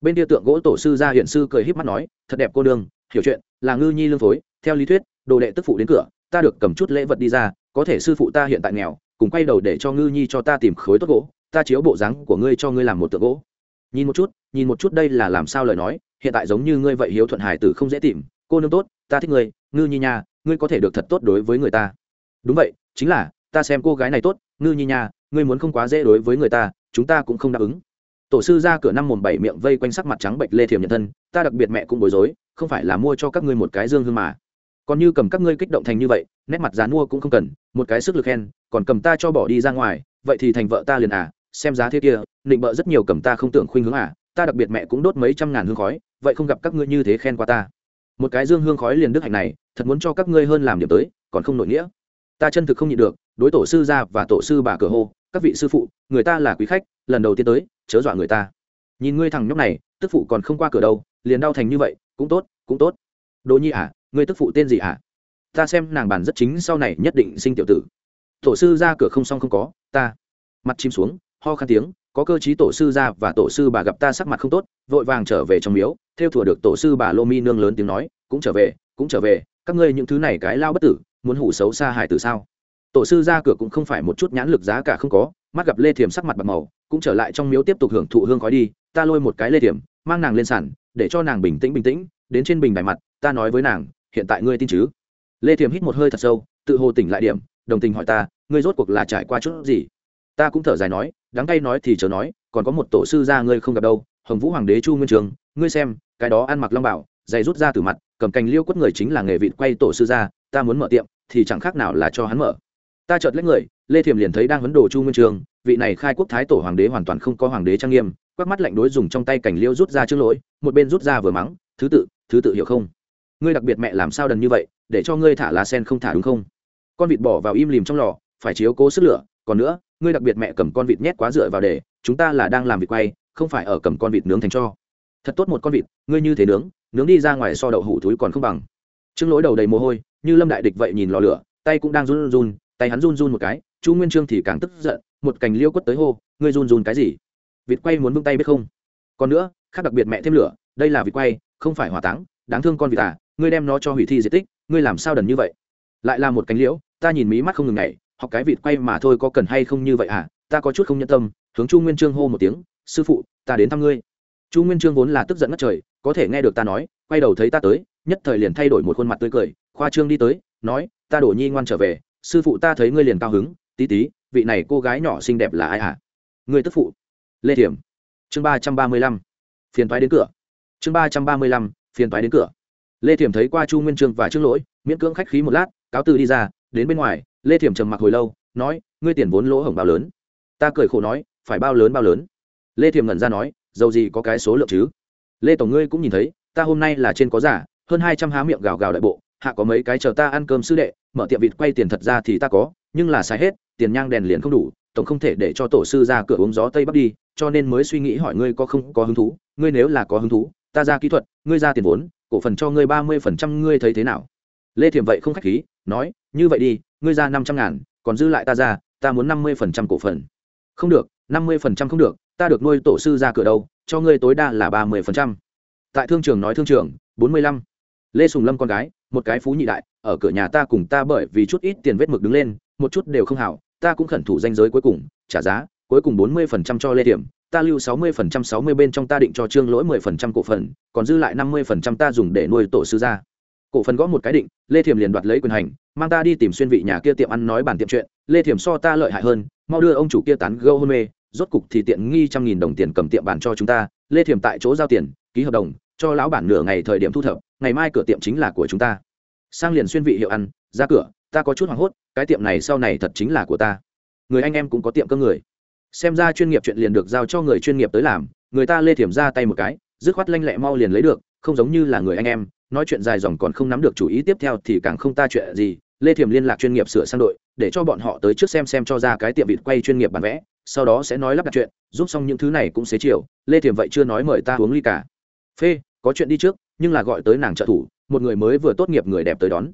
Bên kia tượng gỗ tổ sư ra hiện sư cười híp mắt nói, thật đẹp cô đương hiểu chuyện, là ngư nhi lương phối, theo lý thuyết, đồ đệ tức phụ đến cửa, ta được cầm chút lễ vật đi ra, có thể sư phụ ta hiện tại nghèo, cùng quay đầu để cho ngư nhi cho ta tìm khối tốt gỗ ta chiếu bộ dáng của ngươi cho ngươi làm một tượng gỗ. Nhìn một chút, nhìn một chút đây là làm sao lời nói, hiện tại giống như ngươi vậy hiếu thuận hải tử không dễ tìm. Cô nương tốt, ta thích ngươi, ngư nhi nha, ngươi có thể được thật tốt đối với người ta. Đúng vậy, chính là, ta xem cô gái này tốt, ngư nhi nha, ngươi muốn không quá dễ đối với người ta, chúng ta cũng không đáp ứng. Tổ sư ra cửa năm mồm bảy miệng vây quanh sắc mặt trắng bệnh lê thiềm nhân thân, ta đặc biệt mẹ cũng bối rối, không phải là mua cho các ngươi một cái dương hương mà. Còn như cầm các ngươi kích động thành như vậy, nét mặt dán mua cũng không cần, một cái sức lực khen, còn cầm ta cho bỏ đi ra ngoài, vậy thì thành vợ ta liền à xem giá thế kia định bợ rất nhiều cầm ta không tưởng khuynh hướng à ta đặc biệt mẹ cũng đốt mấy trăm ngàn hương khói, vậy không gặp các ngươi như thế khen qua ta. Một cái dương hương khói liền đức hạnh này, thật muốn cho các ngươi hơn làm điểm tới, còn không nội nghĩa. Ta chân thực không nhịn được, đối tổ sư gia và tổ sư bà cửa hô, các vị sư phụ, người ta là quý khách, lần đầu tiên tới, chớ dọa người ta. Nhìn ngươi thằng nhóc này, tức phụ còn không qua cửa đâu, liền đau thành như vậy, cũng tốt cũng tốt. Đỗ nhi à ngươi tức phụ tên gì à? Ta xem nàng bản rất chính sau này nhất định sinh tiểu tử. Tổ sư ra cửa không xong không có, ta. Mặt chim xuống ho khan tiếng, có cơ chí tổ sư ra và tổ sư bà gặp ta sắc mặt không tốt, vội vàng trở về trong miếu, theo thùa được tổ sư bà lô mi nương lớn tiếng nói, cũng trở về, cũng trở về, các ngươi những thứ này cái lao bất tử, muốn hủ xấu xa hại tử sao? Tổ sư ra cửa cũng không phải một chút nhãn lực giá cả không có, mắt gặp lê thiềm sắc mặt bạc màu, cũng trở lại trong miếu tiếp tục hưởng thụ hương khói đi, ta lôi một cái lê thiềm, mang nàng lên sàn, để cho nàng bình tĩnh bình tĩnh, đến trên bình đài mặt, ta nói với nàng, hiện tại ngươi tin chứ? Lê thiềm hít một hơi thật sâu, tự hồ tỉnh lại điểm, đồng tình hỏi ta, ngươi rốt cuộc là trải qua chút gì? Ta cũng thở dài nói đáng tay nói thì chớ nói, còn có một tổ sư gia ngươi không gặp đâu, hồng vũ hoàng đế chu nguyên trường, ngươi xem, cái đó ăn mặc long bảo, giày rút ra từ mặt, cầm cành liêu quất người chính là nghề vịt quay tổ sư gia, ta muốn mở tiệm, thì chẳng khác nào là cho hắn mở. Ta chợt lấy người, lê thiềm liền thấy đang vấn đồ chu nguyên trường, vị này khai quốc thái tổ hoàng đế hoàn toàn không có hoàng đế trang nghiêm, quắc mắt lạnh đối dùng trong tay cành liêu rút ra trước lỗi, một bên rút ra vừa mắng, thứ tự thứ tự hiểu không? Ngươi đặc biệt mẹ làm sao đần như vậy, để cho ngươi thả lá sen không thả đúng không? Con vịt bỏ vào im lìm trong lò, phải chiếu cố sức lửa, còn nữa ngươi đặc biệt mẹ cầm con vịt nhét quá dựa vào để, chúng ta là đang làm vịt quay, không phải ở cầm con vịt nướng thành cho. Thật tốt một con vịt, ngươi như thế nướng nướng đi ra ngoài so đậu hủ túi còn không bằng. Trương lỗi đầu đầy mồ hôi, như lâm đại địch vậy nhìn lò lửa, tay cũng đang run run tay hắn run run một cái, chu nguyên trương thì càng tức giận, một cành liêu quất tới hô, ngươi run run cái gì? Vịt quay muốn vung tay biết không? Còn nữa, khác đặc biệt mẹ thêm lửa, đây là vịt quay, không phải hỏa táng, đáng thương con vịt à ngươi đem nó cho hủy thi di tích, ngươi làm sao đần như vậy? Lại là một cánh liễu, ta nhìn mí mắt không ngừng ngày học cái vịt quay mà thôi có cần hay không như vậy à? Ta có chút không nhân tâm, hướng chu nguyên trương hô một tiếng, sư phụ, ta đến thăm ngươi. Chu nguyên trương vốn là tức giận ngất trời, có thể nghe được ta nói, quay đầu thấy ta tới, nhất thời liền thay đổi một khuôn mặt tươi cười, khoa trương đi tới, nói, ta đổ nhi ngoan trở về, sư phụ ta thấy ngươi liền cao hứng, tí tí, vị này cô gái nhỏ xinh đẹp là ai à? Người tức phụ. Lê thiểm. Chương ba trăm ba mươi lăm. Phiền toái đến cửa. Chương ba trăm ba mươi lăm, phiền toái đến cửa. Lê thiểm thấy qua chu nguyên trương và trương lỗi, miễn cưỡng khách khí một lát, cáo từ đi ra, đến bên ngoài lê thiểm trầm mặc hồi lâu, nói, ngươi tiền vốn lỗ hổng bao lớn. Ta cười khổ nói, phải bao lớn bao lớn? Lê thiểm ngẩn ra nói, dầu gì có cái số lượng chứ? Lê tổng ngươi cũng nhìn thấy, ta hôm nay là trên có giả, hơn hai trăm há miệng gào gào đại bộ, hạ có mấy cái chờ ta ăn cơm sư đệ, mở tiệm vịt quay tiền thật ra thì ta có, nhưng là xài hết, tiền nhang đèn liền không đủ, tổng không thể để cho tổ sư ra cửa uống gió tây bắc đi, cho nên mới suy nghĩ hỏi ngươi có không có hứng thú, ngươi nếu là có hứng thú, ta ra kỹ thuật, ngươi ra tiền vốn, cổ phần cho ngươi ba mươi phần trăm, ngươi thấy thế nào? Lê thiểm vậy không khách khí, nói, như vậy đi ngươi ra năm trăm ngàn, còn dư lại ta ra, ta muốn năm mươi phần trăm cổ phần. Không được, năm mươi phần trăm không được, ta được nuôi tổ sư ra cửa đâu, cho ngươi tối đa là ba mươi phần trăm. Tại thương trường nói thương trường, bốn mươi lăm. Lê sùng lâm con gái, một cái phú nhị đại, ở cửa nhà ta cùng ta bởi vì chút ít tiền vết mực đứng lên, một chút đều không hảo, ta cũng khẩn thủ danh giới cuối cùng, trả giá, cuối cùng bốn mươi phần trăm cho lê điểm ta lưu sáu mươi phần trăm, sáu mươi bên trong ta định cho trương lỗi mười phần trăm cổ phần, còn dư lại năm mươi phần trăm ta dùng để nuôi tổ sư ra cổ phần gõ một cái định, lê thiểm liền đoạt lấy quyền hành, mang ta đi tìm xuyên vị nhà kia tiệm ăn nói bàn tiệm chuyện, lê thiểm so ta lợi hại hơn, mau đưa ông chủ kia tán gâu hôn mê, rốt cục thì tiện nghi trăm nghìn đồng tiền cầm tiệm bàn cho chúng ta, lê thiểm tại chỗ giao tiền, ký hợp đồng, cho lão bản nửa ngày thời điểm thu thập, ngày mai cửa tiệm chính là của chúng ta. Sang liền xuyên vị hiệu ăn, ra cửa, ta có chút hoảng hốt, cái tiệm này sau này thật chính là của ta. Người anh em cũng có tiệm cơ người. Xem ra chuyên nghiệp chuyện liền được giao cho người chuyên nghiệp tới làm, người ta lê thiểm ra tay một cái, dứt khoát lanh lẹ mau liền lấy được, không giống như là người anh em nói chuyện dài dòng còn không nắm được chủ ý tiếp theo thì càng không ta chuyện gì. Lê thiểm liên lạc chuyên nghiệp sửa sang đội, để cho bọn họ tới trước xem xem cho ra cái tiệm vịt quay chuyên nghiệp bản vẽ, sau đó sẽ nói lắp đặt chuyện, giúp xong những thứ này cũng xế chiều. Lê thiểm vậy chưa nói mời ta uống ly cả. Phê, có chuyện đi trước, nhưng là gọi tới nàng trợ thủ, một người mới vừa tốt nghiệp người đẹp tới đón.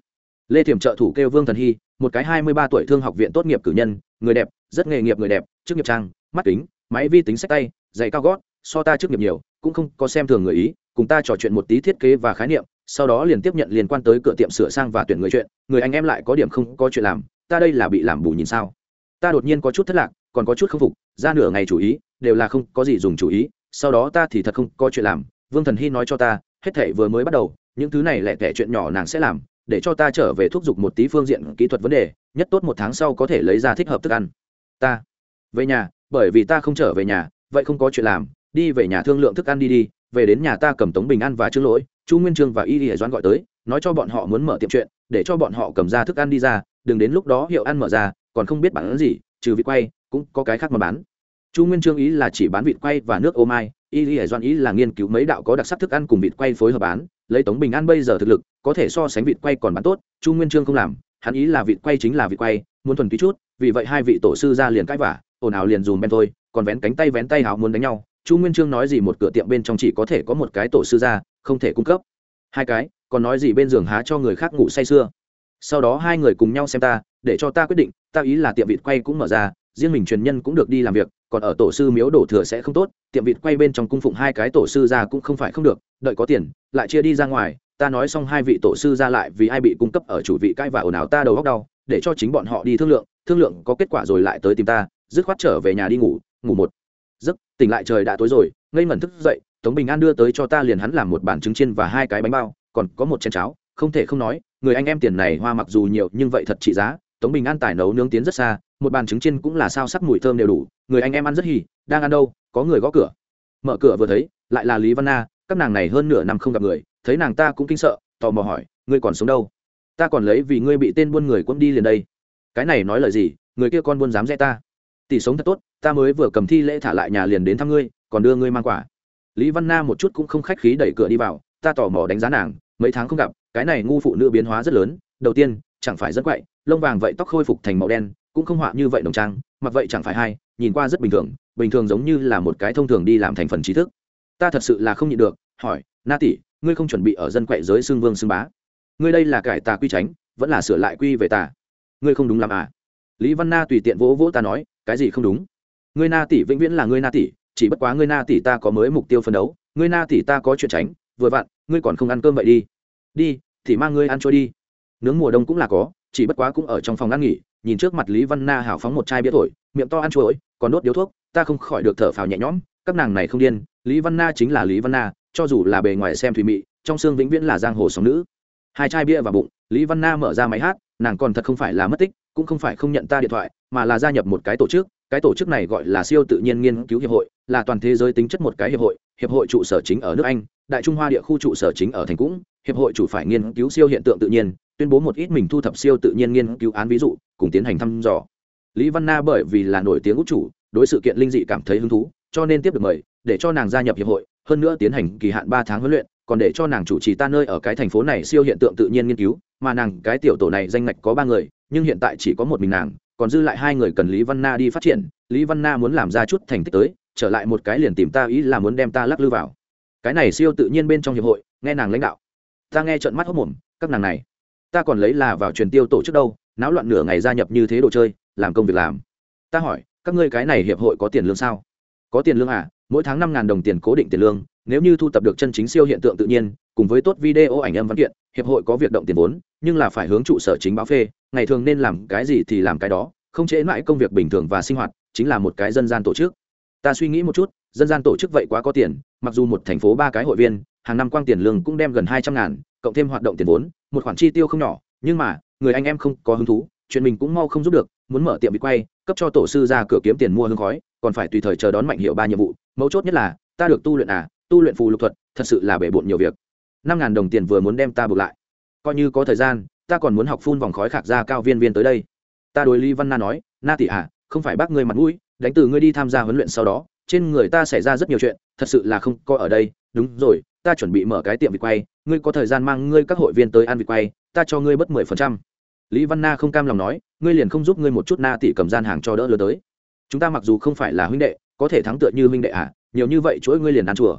Lê thiểm trợ thủ kêu vương thần hy, một cái hai mươi ba tuổi thương học viện tốt nghiệp cử nhân, người đẹp, rất nghề nghiệp người đẹp, chức nghiệp trang, mắt kính, máy vi tính sách tay, giày cao gót, so ta chức nghiệp nhiều, cũng không có xem thường người ý, cùng ta trò chuyện một tí thiết kế và khái niệm sau đó liền tiếp nhận liên quan tới cửa tiệm sửa sang và tuyển người chuyện. Người anh em lại có điểm không có chuyện làm, ta đây là bị làm bù nhìn sao? Ta đột nhiên có chút thất lạc, còn có chút k phục, ra nửa ngày chủ ý, đều là không có gì dùng chủ ý, sau đó ta thì thật không có chuyện làm. Vương thần hy nói cho ta, hết thể vừa mới bắt đầu, những thứ này lẹ tẻ chuyện nhỏ nàng sẽ làm, để cho ta trở về thúc giục một tí phương diện kỹ thuật vấn đề, nhất tốt một tháng sau có thể lấy ra thích hợp thức ăn. Ta, về nhà, bởi vì ta không trở về nhà, vậy không có chuyện làm, đi về nhà thương lượng thức ăn đi đi, về đến nhà ta cầm tống bình ăn và trương lỗi chu nguyên trương và y y hải doãn gọi tới, nói cho bọn họ muốn mở tiệm chuyện, để cho bọn họ cầm ra thức ăn đi ra, đừng đến lúc đó hiệu ăn mở ra, còn không biết bán gì, trừ vịt quay, cũng có cái khác mà bán. Chu nguyên trương ý là chỉ bán vịt quay và nước ô mai, y y hải doãn ý là nghiên cứu mấy đạo có đặc sắc thức ăn cùng vịt quay phối hợp bán, lấy tống bình ăn bây giờ thực lực, có thể so sánh vịt quay còn bán tốt, chu nguyên trương không làm, hắn ý là vịt quay chính là vịt quay, muốn thuần túy chút, vì vậy hai vị tổ sư ra liền cãi vả ồn ào liền dùm ben thôi, còn vén cánh tay vén tay hào muốn đánh nhau. Chu nguyên trương nói gì một cửa tiệm bên trong chỉ có thể có một cái tổ sư ra không thể cung cấp. Hai cái, còn nói gì bên giường há cho người khác ngủ say sưa. Sau đó hai người cùng nhau xem ta, để cho ta quyết định, ta ý là tiệm vịt quay cũng mở ra, riêng mình truyền nhân cũng được đi làm việc, còn ở tổ sư miếu đổ thừa sẽ không tốt, tiệm vịt quay bên trong cung phụng hai cái tổ sư ra cũng không phải không được, đợi có tiền, lại chia đi ra ngoài, ta nói xong hai vị tổ sư ra lại vì ai bị cung cấp ở chủ vị cai và ồn ào ta đầu góc đau, để cho chính bọn họ đi thương lượng thương lượng có kết quả rồi lại tới tìm ta, dứt khoát trở về nhà đi ngủ ngủ một. Giấc, tỉnh lại trời đã tối rồi, ngây ngẩn thức dậy tống bình an đưa tới cho ta liền hắn làm một bản trứng chiên và hai cái bánh bao, còn có một chén cháo, không thể không nói, người anh em tiền này hoa mặc dù nhiều nhưng vậy thật trị giá. Tống bình an tài nấu nướng tiến rất xa, một bàn trứng chiên cũng là sao sắc mùi thơm đều đủ, người anh em ăn rất hì đang ăn đâu, có người gõ cửa. Mở cửa vừa thấy, lại là lý văn na, các nàng này hơn nửa năm không gặp người, thấy nàng ta cũng kinh sợ, tò mò hỏi, ngươi còn sống đâu? Ta còn lấy vì ngươi bị tên buôn người quân đi liền đây. Cái này nói lời gì? Người kia con buôn dám rẽ ta. Tỷ sống thật tốt, ta mới vừa cầm thi lễ thả lại nhà liền đến thăm ngươi, còn đưa ngươi mang quả lý văn na một chút cũng không khách khí đẩy cửa đi vào, ta tò mò đánh giá nàng, mấy tháng không gặp, cái này ngu phụ nữ biến hóa rất lớn, đầu tiên, chẳng phải rất quậy, lông vàng vậy tóc khôi phục thành màu đen, cũng không họa như vậy đồng trang, mặc vậy chẳng phải hay, nhìn qua rất bình thường bình thường giống như là một cái thông thường đi làm thành phần trí thức. Ta thật sự là không nhịn được, hỏi, na tỷ, ngươi không chuẩn bị ở dân quậy giới xương vương xương bá? Ngươi đây là cải tà quy tránh vẫn là sửa lại quy về tà? Ngươi không đúng làm à? Lý văn na tùy tiện vỗ vỗ ta nói, cái gì không đúng? Ngươi na tỷ vĩnh viễn là ngươi na tỷ chỉ bất quá ngươi na tỷ ta có mới mục tiêu phân đấu, ngươi na tỷ ta có chuyện tránh, vừa vặn, ngươi còn không ăn cơm vậy đi. Đi, thì mang ngươi ăn trôi đi. Nướng mùa đông cũng là có, chỉ bất quá cũng ở trong phòng ăn nghỉ, nhìn trước mặt lý văn na hào phóng một chai bia thổi, miệng to ăn chuỗi còn đốt điếu thuốc, ta không khỏi được thở phào nhẹ nhõm, các nàng này không điên, lý văn na chính là lý văn na, cho dù là bề ngoài xem thùy mị, trong xương vĩnh viễn là giang hồ sóng nữ. Hai chai bia vào bụng, lý văn na mở ra máy hát, nàng còn thật không phải là mất tích, cũng không phải không nhận ta điện thoại, mà là gia nhập một cái tổ chức cái tổ chức này gọi là siêu tự nhiên nghiên cứu hiệp hội, là toàn thế giới tính chất một cái hiệp hội hiệp hội trụ sở chính ở nước anh, đại trung hoa địa khu trụ sở chính ở thành cũng, hiệp hội chủ phải nghiên cứu siêu hiện tượng tự nhiên, tuyên bố một ít mình thu thập siêu tự nhiên nghiên cứu án ví dụ, cùng tiến hành thăm dò. Lý văn na bởi vì là nổi tiếng út chủ, đối sự kiện linh dị cảm thấy hứng thú, cho nên tiếp được mời, để cho nàng gia nhập hiệp hội, hơn nữa tiến hành kỳ hạn ba tháng huấn luyện, còn để cho nàng chủ trì ta nơi ở cái thành phố này siêu hiện tượng tự nhiên nghiên cứu, mà nàng, cái tiểu tổ này danh ngạch có ba người, nhưng hiện tại chỉ có một mình nàng còn dư lại hai người cần lý văn na đi phát triển, lý văn na muốn làm ra chút thành tích tới, trở lại một cái liền tìm ta ý là muốn đem ta lắc lư vào. Cái này siêu tự nhiên bên trong hiệp hội, nghe nàng lãnh đạo, ta nghe trận mắt hốc mồm, các nàng này, ta còn lấy là vào truyền tiêu tổ chức đâu, náo loạn nửa ngày gia nhập như thế đồ chơi, làm công việc làm. Ta hỏi, các ngươi cái này hiệp hội có tiền lương sao? Có tiền lương à? Mỗi tháng năm đồng tiền cố định tiền lương, nếu như thu tập được chân chính siêu hiện tượng tự nhiên, cùng với tốt video ảnh âm văn kiện, hiệp hội có việc động tiền vốn, nhưng là phải hướng trụ sở chính báo phê ngày thường nên làm cái gì thì làm cái đó, không chế mãi công việc bình thường và sinh hoạt, chính là một cái dân gian tổ chức. Ta suy nghĩ một chút, dân gian tổ chức vậy quá có tiền, mặc dù một thành phố ba cái hội viên, hàng năm quang tiền lương cũng đem gần hai trăm ngàn, cộng thêm hoạt động tiền vốn, một khoản chi tiêu không nhỏ, nhưng mà, người anh em không có hứng thú, chuyện mình cũng mau không giúp được, muốn mở tiệm bị quay, cấp cho tổ sư ra cửa kiếm tiền mua hương khói, còn phải tùy thời chờ đón mạnh hiệu ba nhiệm vụ. Mấu chốt nhất là, ta được tu luyện à tu luyện phù lục thuật, thật sự là bể bộn nhiều việc. Năm ngàn đồng tiền vừa muốn đem ta buộc lại. Coi như có thời gian ta còn muốn học phun vòng khói khạc ra cao viên viên tới đây. Ta đối lý văn na nói, na tỷ à không phải bác ngươi mặt mũi, đánh từ ngươi đi tham gia huấn luyện sau đó, trên người ta xảy ra rất nhiều chuyện, thật sự là không coi ở đây. Đúng rồi, ta chuẩn bị mở cái tiệm vịt quay, ngươi có thời gian mang ngươi các hội viên tới ăn vịt quay, ta cho ngươi bất mười phần trăm. Lý văn na không cam lòng nói, ngươi liền không giúp ngươi một chút na tỷ cầm gian hàng cho đỡ lừa tới. Chúng ta mặc dù không phải là huynh đệ, có thể thắng tựa như huynh đệ à nhiều như vậy chuỗi ngươi liền ăn chùa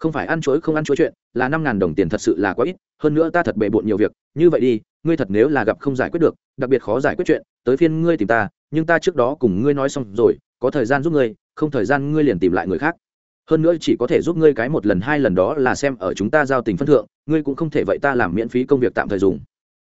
không phải ăn chuối không ăn chuối chuyện, là năm ngàn đồng tiền thật sự là quá ít, hơn nữa ta thật bề bộn nhiều việc, như vậy đi, ngươi thật nếu là gặp không giải quyết được, đặc biệt khó giải quyết chuyện, tới phiên ngươi tìm ta, nhưng ta trước đó cùng ngươi nói xong rồi, có thời gian giúp ngươi, không thời gian ngươi liền tìm lại người khác. Hơn nữa chỉ có thể giúp ngươi cái một lần hai lần đó là xem ở chúng ta giao tình phân thượng, ngươi cũng không thể vậy ta làm miễn phí công việc tạm thời dùng.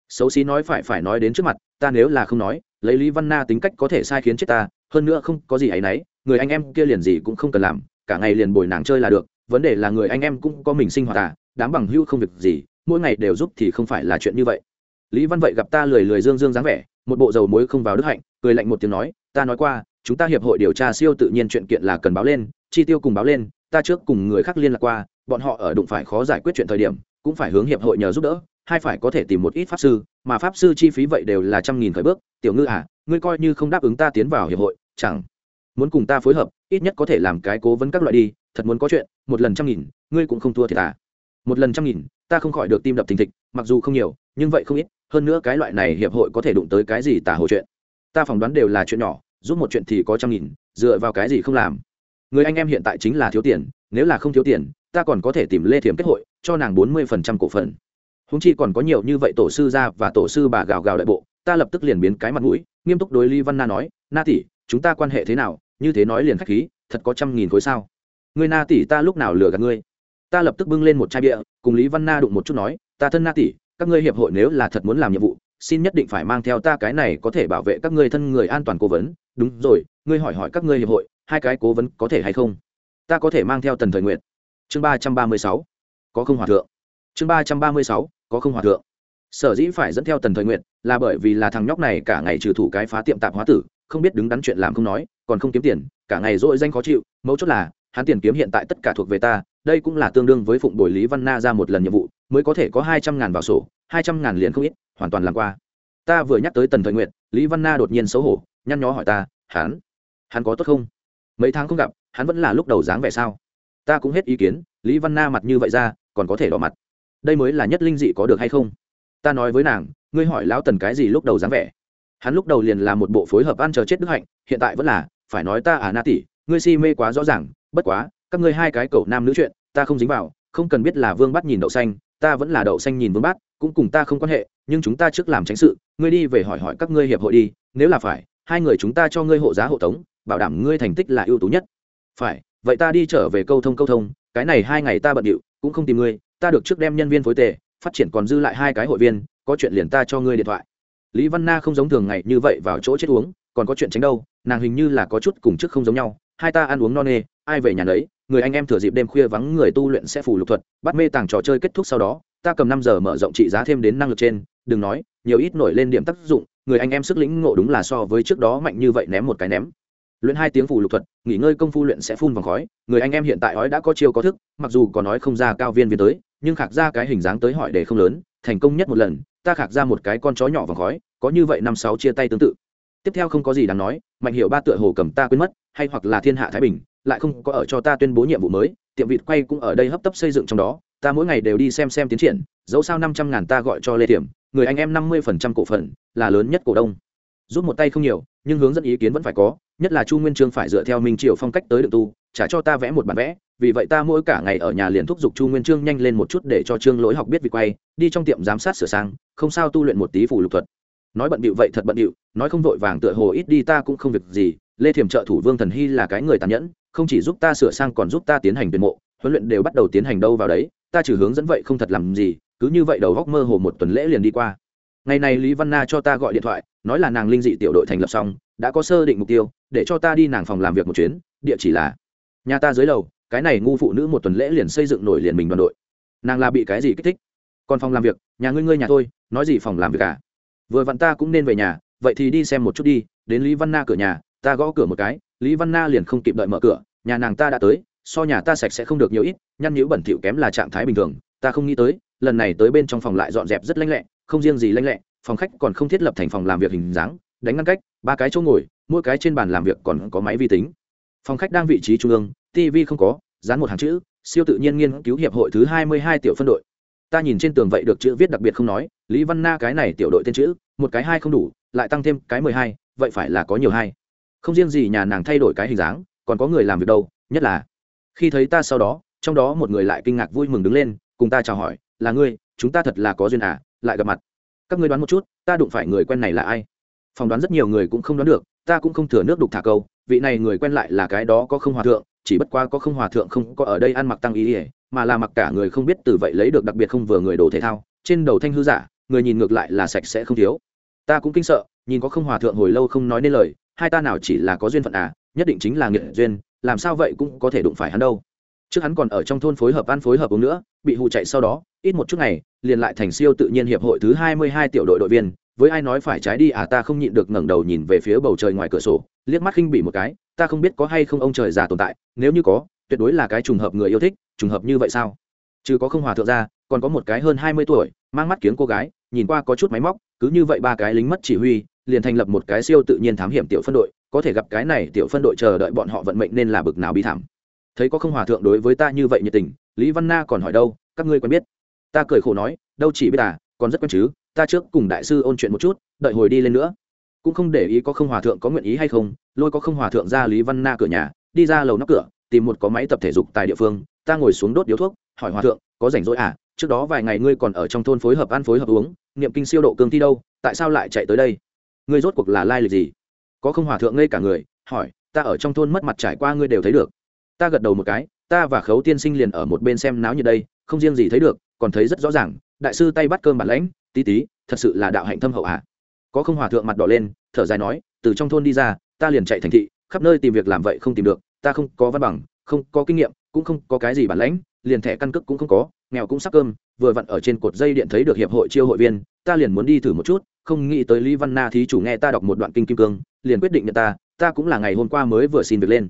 Xấu xí nói phải phải nói đến trước mặt, ta nếu là không nói, lấy lý văn na tính cách có thể sai khiến chết ta, hơn nữa không có gì ấ y n ấ y người anh em kia liền gì cũng không cần làm, cả ngày liền bồi nàng chơi là được vấn đề là người anh em cũng có mình sinh hoạt à đám bằng hữu không việc gì, mỗi ngày đều giúp thì không phải là chuyện như vậy. Lý văn vậy gặp ta lười lười dương dương dáng vẻ, một bộ dầu muối không vào đức hạnh, cười lạnh một tiếng nói, ta nói qua, chúng ta hiệp hội điều tra siêu tự nhiên chuyện kiện là cần báo lên, chi tiêu cùng báo lên, ta trước cùng người khác liên lạc qua, bọn họ ở đụng phải khó giải quyết chuyện thời điểm, cũng phải hướng hiệp hội nhờ giúp đỡ hay phải có thể tìm một ít pháp sư, mà pháp sư chi phí vậy đều là trăm nghìn khởi bước, tiểu ngư à ngươi coi như không đáp ứng ta tiến vào hiệp hội, chẳng muốn cùng ta phối hợp, ít nhất có thể làm cái cố vấn các loại đi thật muốn có chuyện, một lần trăm nghìn, ngươi cũng không thua thiệt à? Một lần trăm nghìn, ta không khỏi được tim đập thình thịch, mặc dù không nhiều, nhưng vậy không ít, hơn nữa cái loại này hiệp hội có thể đụng tới cái gì tả hồ chuyện. Ta phỏng đoán đều là chuyện nhỏ, giúp một chuyện thì có trăm nghìn, dựa vào cái gì không làm? Người anh em hiện tại chính là thiếu tiền, nếu là không thiếu tiền, ta còn có thể tìm lê thiểm kết hội, cho nàng bốn mươi phần trăm cổ phần. Húng chi còn có nhiều như vậy tổ sư ra và tổ sư bà gào gào đại bộ, ta lập tức liền biến cái mặt mũi, nghiêm túc đối lý văn na nói, na tỷ, chúng ta quan hệ thế nào? Như thế nói liền khách khí, thật có trăm nghìn khối sao? Người na tỷ ta lúc nào lừa gạt ngươi? Ta lập tức bưng lên một chai bia, cùng lý văn na đụng một chút nói, ta thân na tỷ, các ngươi hiệp hội nếu là thật muốn làm nhiệm vụ, xin nhất định phải mang theo ta cái này có thể bảo vệ các ngươi thân người an toàn cố vấn. Đúng rồi, ngươi hỏi hỏi các ngươi hiệp hội, hai cái cố vấn có thể hay không? Ta có thể mang theo tần thời nguyện chương ba trăm ba mươi sáu. Có không hòa thượng. Chương ba trăm ba mươi sáu. Có không hòa thượng. Sở dĩ phải dẫn theo tần thời nguyện là bởi vì là thằng nhóc này cả ngày trừ thủ cái phá tiệm tạp hóa tử, không biết đứng đắn chuyện làm không nói, còn không kiếm tiền, cả ngày dội danh khó chịu, mấu chốt là hắn tiền kiếm hiện tại tất cả thuộc về ta, đây cũng là tương đương với phụng bồi lý văn na ra một lần nhiệm vụ, mới có thể có hai trăm ngàn vào sổ, hai trăm ngàn liền không ít, hoàn toàn làm qua. Ta vừa nhắc tới tần thời nguyện lý văn na đột nhiên xấu hổ, nhăn nhó hỏi ta, hắn hắn có tốt không? Mấy tháng không gặp, hắn vẫn là lúc đầu dáng vẻ sao? Ta cũng hết ý kiến, lý văn na mặt như vậy ra, còn có thể đỏ mặt. Đây mới là nhất linh dị có được hay không? Ta nói với nàng, ngươi hỏi lão tần cái gì lúc đầu dáng vẻ? Hắn lúc đầu liền là một bộ phối hợp ăn chờ chết đức hạnh, hiện tại vẫn là, phải nói ta à na tỷ, ngươi si mê quá rõ ràng bất quá các ngươi hai cái cầu nam nữ chuyện ta không dính vào không cần biết là vương bắt nhìn đậu xanh ta vẫn là đậu xanh nhìn vương bắt cũng cùng ta không quan hệ nhưng chúng ta trước làm tránh sự ngươi đi về hỏi hỏi các ngươi hiệp hội đi nếu là phải hai người chúng ta cho ngươi hộ giá hộ tống bảo đảm ngươi thành tích là ưu tú nhất. Phải vậy ta đi trở về câu thông câu thông cái này hai ngày ta bận điệu cũng không tìm ngươi ta được trước đem nhân viên phối tề, phát triển còn dư lại hai cái hội viên có chuyện liền ta cho ngươi điện thoại. Lý văn na không giống thường ngày như vậy vào chỗ chết uống còn có chuyện tránh đâu nàng hình như là có chút cùng trước không giống nhau hai ta ăn uống no nê, ai về nhà đấy người anh em thừa dịp đêm khuya vắng người tu luyện sẽ phủ lục thuật, bắt mê tàng trò chơi kết thúc sau đó, ta cầm năm giờ mở rộng trị giá thêm đến năng lực trên, đừng nói, nhiều ít nổi lên điểm tác dụng, người anh em sức lĩnh ngộ đúng là so với trước đó mạnh như vậy ném một cái ném. Luyện hai tiếng phủ lục thuật, nghỉ ngơi công phu luyện sẽ phun vòng khói, người anh em hiện tại ói đã có chiêu có thức, mặc dù có nói không ra cao viên viên tới, nhưng khạc ra cái hình dáng tới hỏi để không lớn, thành công nhất một lần, ta khạc ra một cái con chó nhỏ vòng khói, có như vậy năm sáu chia tay tương tự tiếp theo không có gì đáng nói, mạnh hiệu ba tựa hồ cầm ta quên mất, hay hoặc là thiên hạ thái bình, lại không có ở cho ta tuyên bố nhiệm vụ mới, tiệm vịt quay cũng ở đây hấp tấp xây dựng trong đó, ta mỗi ngày đều đi xem xem tiến triển, dẫu sao năm trăm ngàn ta gọi cho lê tiệm, người anh em năm mươi phần trăm cổ phần, là lớn nhất cổ đông. Rút một tay không nhiều, nhưng hướng dẫn ý kiến vẫn phải có, nhất là chu nguyên trương phải dựa theo minh triều phong cách tới đựng tu, trả cho ta vẽ một bản vẽ, vì vậy ta mỗi cả ngày ở nhà liền thúc giục chu nguyên trương nhanh lên một chút để cho trương lỗi học biết vị quay, đi trong tiệm giám sát sửa sang, không sao tu luyện một tí phủ lục thuật nói bận bịu vậy thật bận bịu, nói không vội vàng tựa hồ ít đi ta cũng không việc gì, lê thiểm trợ thủ vương thần hy là cái người tàn nhẫn, không chỉ giúp ta sửa sang còn giúp ta tiến hành tuyển mộ, huấn luyện đều bắt đầu tiến hành đâu vào đấy, ta trừ hướng dẫn vậy không thật làm gì, cứ như vậy đầu góc mơ hồ một tuần lễ liền đi qua. Ngày này lý văn na cho ta gọi điện thoại, nói là nàng linh dị tiểu đội thành lập xong, đã có sơ định mục tiêu, để cho ta đi nàng phòng làm việc một chuyến, địa chỉ là nhà ta dưới lầu, cái này ngu phụ nữ một tuần lễ liền xây dựng nổi liền mình đoàn đội. Nàng là bị cái gì kích thích? Còn phòng làm việc, nhà ngươi ngươi nhà tôi, nói gì phòng làm việc cả? Vừa vặn ta cũng nên về nhà, vậy thì đi xem một chút đi, đến lý văn na cửa nhà, ta gõ cửa một cái, lý văn na liền không kịp đợi mở cửa, nhà nàng ta đã tới, so nhà ta sạch sẽ không được nhiều ít, nhăn nhữ bẩn thỉu kém là trạng thái bình thường, ta không nghĩ tới, lần này tới bên trong phòng lại dọn dẹp rất lanh lẹ, không riêng gì lanh lẹ, phòng khách còn không thiết lập thành phòng làm việc hình dáng, đánh ngăn cách, ba cái chỗ ngồi, mỗi cái trên bàn làm việc còn có máy vi tính. Phòng khách đang vị trí trung ương tv không có, dán một hàng chữ, siêu tự nhiên nghiên cứu hiệp hội thứ hai mươi hai tiểu phân đội ta nhìn trên tường vậy được chữ viết đặc biệt không nói, lý văn na cái này tiểu đội tên chữ, một cái hai không đủ, lại tăng thêm cái mười hai, vậy phải là có nhiều hai. Không riêng gì nhà nàng thay đổi cái hình dáng, còn có người làm việc đâu, nhất là khi thấy ta sau đó, trong đó một người lại kinh ngạc vui mừng đứng lên, cùng ta chào hỏi, là ngươi, chúng ta thật là có duyên à lại gặp mặt. Các ngươi đoán một chút, ta đụng phải người quen này là ai? Phỏng đoán rất nhiều người cũng không đoán được, ta cũng không thừa nước đục thả câu, vị này người quen lại là cái đó có không hòa thượng, chỉ bất qua có không hòa thượng không có ở đây ăn mặc tăng ý ỉa mà là mặc cả người không biết từ vậy lấy được đặc biệt không vừa người đồ thể thao, trên đầu thanh hư giả, người nhìn ngược lại là sạch sẽ không thiếu. Ta cũng kinh sợ, nhìn có không hòa thượng hồi lâu không nói nên lời, hai ta nào chỉ là có duyên phận à nhất định chính là nghiệt duyên, làm sao vậy cũng có thể đụng phải hắn đâu. Trước hắn còn ở trong thôn phối hợp ăn phối hợp uống nữa, bị hụ chạy sau đó, ít một chút ngày, liền lại thành siêu tự nhiên hiệp hội thứ hai mươi hai tiểu đội đội viên, với ai nói phải trái đi à ta không nhịn được ngẩng đầu nhìn về phía bầu trời ngoài cửa sổ, liếc mắt khinh bỉ một cái, ta không biết có hay không ông trời già tồn tại, nếu như có tuyệt đối là cái trùng hợp người yêu thích, trùng hợp như vậy sao? Chứ có không hòa thượng ra, còn có một cái hơn hai mươi tuổi, mang mắt kiếng cô gái, nhìn qua có chút máy móc, cứ như vậy ba cái lính mất chỉ huy, liền thành lập một cái siêu tự nhiên thám hiểm tiểu phân đội, có thể gặp cái này tiểu phân đội chờ đợi bọn họ vận mệnh nên là bực nào bi thảm. Thấy có không hòa thượng đối với ta như vậy nhiệt tình, lý văn na còn hỏi đâu, các ngươi quen biết? Ta cười khổ nói, đâu chỉ biết à còn rất quen chứ, ta trước cùng đại sư ôn chuyện một chút, đợi hồi đi lên nữa. Cũng không để ý có không hòa thượng có nguyện ý hay không, lôi có không hòa thượng ra lý văn na cửa nhà, đi ra lầu nóc cửa tìm một có máy tập thể dục tại địa phương, ta ngồi xuống đốt điếu thuốc, hỏi hòa thượng, có rảnh rỗi à trước đó vài ngày ngươi còn ở trong thôn phối hợp ăn phối hợp uống, niệm kinh siêu độ cương thi đâu, tại sao lại chạy tới đây? Ngươi rốt cuộc là lai lịch gì? Có không hòa thượng ngây cả người, hỏi, ta ở trong thôn mất mặt trải qua ngươi đều thấy được. Ta gật đầu một cái, ta và khấu tiên sinh liền ở một bên xem náo như đây, không riêng gì thấy được, còn thấy rất rõ ràng, đại sư tay bắt cơm bản lãnh, tí tí, thật sự là đạo hạnh thâm hậu hạ có không hòa thượng mặt đỏ lên, thở dài nói, từ trong thôn đi ra, ta liền chạy thành thị, khắp nơi tìm việc làm vậy không tìm được ta không có văn bằng, không có kinh nghiệm, cũng không có cái gì bản lãnh, liền thẻ căn cước cũng không có, nghèo cũng sắc cơm, vừa vặn ở trên cột dây điện thấy được hiệp hội chiêu hội viên, ta liền muốn đi thử một chút, không nghĩ tới lý văn na thí chủ nghe ta đọc một đoạn kinh kim cương, liền quyết định nhận ta ta cũng là ngày hôm qua mới vừa xin việc lên.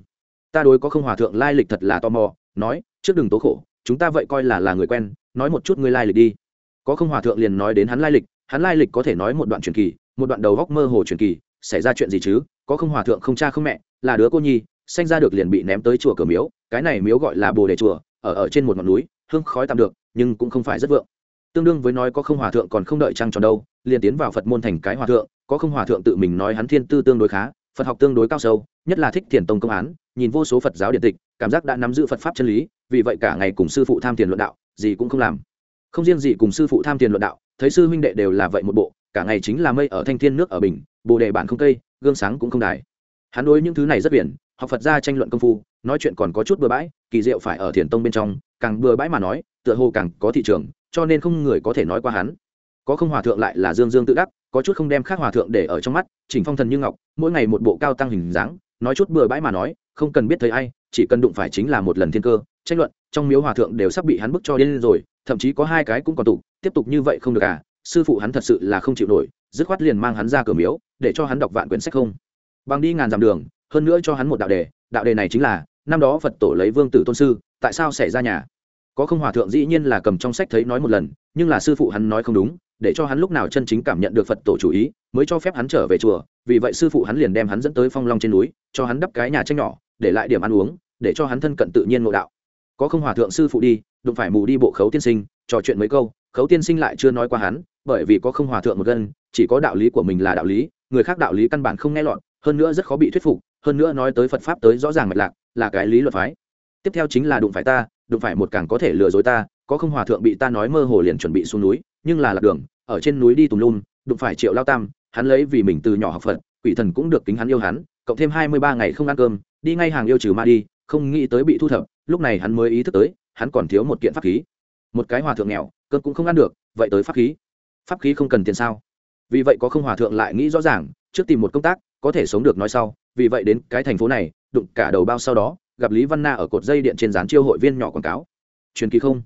Ta đối có không hòa thượng lai lịch thật là tò mò, nói, trước đừng tố khổ, chúng ta vậy coi là là người quen, nói một chút ngươi lai lịch đi. Có không hòa thượng liền nói đến hắn lai lịch, hắn lai lịch có thể nói một đoạn truyền kỳ, một đoạn đầu góc mơ hồ truyền kỳ, xảy ra chuyện gì chứ? Có không hòa thượng không cha không mẹ, là đứa cô nhi sanh ra được liền bị ném tới chùa cửa miếu, cái này miếu gọi là bồ đề chùa, ở ở trên một ngọn núi, hương khói tạm được, nhưng cũng không phải rất vượng. Tương đương với nói có không hòa thượng còn không đợi trăng tròn đâu, liền tiến vào phật môn thành cái hòa thượng, có không hòa thượng tự mình nói hắn thiên tư tương đối khá, phật học tương đối cao sâu, nhất là thích thiền tông công án, nhìn vô số phật giáo điện tịch, cảm giác đã nắm giữ phật pháp chân lý, vì vậy cả ngày cùng sư phụ tham tiền luận đạo, gì cũng không làm. Không riêng gì cùng sư phụ tham tiền luận đạo, thấy sư huynh đệ đều là vậy một bộ, cả ngày chính là mây ở thanh thiên nước ở bình, bồ đề bản không cây, gương sáng cũng không đài. Hắn đối những thứ này rất biển học phật gia tranh luận công phu, nói chuyện còn có chút bừa bãi, kỳ diệu phải ở thiền tông bên trong, càng bừa bãi mà nói, tựa hồ càng có thị trường, cho nên không người có thể nói qua hắn. Có không hòa thượng lại là dương dương tự đắc, có chút không đem khác hòa thượng để ở trong mắt, chỉnh phong thần như ngọc, mỗi ngày một bộ cao tăng hình dáng, nói chút bừa bãi mà nói, không cần biết thấy ai, chỉ cần đụng phải chính là một lần thiên cơ, tranh luận, trong miếu hòa thượng đều sắp bị hắn bức cho điên rồi, thậm chí có hai cái cũng còn tụ, tiếp tục như vậy không được à sư phụ hắn thật sự là không chịu nổi, dứt khoát liền mang hắn ra cửa miếu, để cho hắn đọc vạn quyển sách không. Bằng đi ngàn dặm đường hơn nữa cho hắn một đạo đề đạo đề này chính là, năm đó phật tổ lấy vương tử tôn sư, tại sao xảy ra nhà? Có không hòa thượng dĩ nhiên là cầm trong sách thấy nói một lần, nhưng là sư phụ hắn nói không đúng, để cho hắn lúc nào chân chính cảm nhận được phật tổ chủ ý, mới cho phép hắn trở về chùa, vì vậy sư phụ hắn liền đem hắn dẫn tới phong long trên núi, cho hắn đắp cái nhà tranh nhỏ, để lại điểm ăn uống, để cho hắn thân cận tự nhiên ngộ đạo. Có không hòa thượng sư phụ đi, đụng phải mù đi bộ khấu tiên sinh, trò chuyện mấy câu, khấu tiên sinh lại chưa nói qua hắn, bởi vì có không hòa thượng một gân, chỉ có đạo lý của mình là đạo lý, người khác đạo lý căn bản không nghe lọt, hơn nữa rất khó bị thuyết phục hơn nữa nói tới phật pháp tới rõ ràng mạch lạc, là cái lý luật phái. Tiếp theo chính là đụng phải ta, đụng phải một càng có thể lừa dối ta, có không hòa thượng bị ta nói mơ hồ liền chuẩn bị xuống núi, nhưng là lạc đường, ở trên núi đi tùm lum, đụng phải triệu lao tam, hắn lấy vì mình từ nhỏ học phật, quỷ thần cũng được kính hắn yêu hắn, cộng thêm hai mươi ba ngày không ăn cơm, đi ngay hàng yêu trừ ma đi, không nghĩ tới bị thu thập, lúc này hắn mới ý thức tới, hắn còn thiếu một kiện pháp khí. Một cái hòa thượng nghèo, cơm cũng không ăn được, vậy tới pháp khí. Pháp khí không cần tiền sao? Vì vậy có không hòa thượng lại nghĩ rõ ràng, trước tìm một công tác có thể sống được nói sau, vì vậy đến cái thành phố này, đụng cả đầu bao sau đó, gặp lý văn na ở cột dây điện trên dán chiêu hội viên nhỏ quảng cáo. Truyền kỳ không?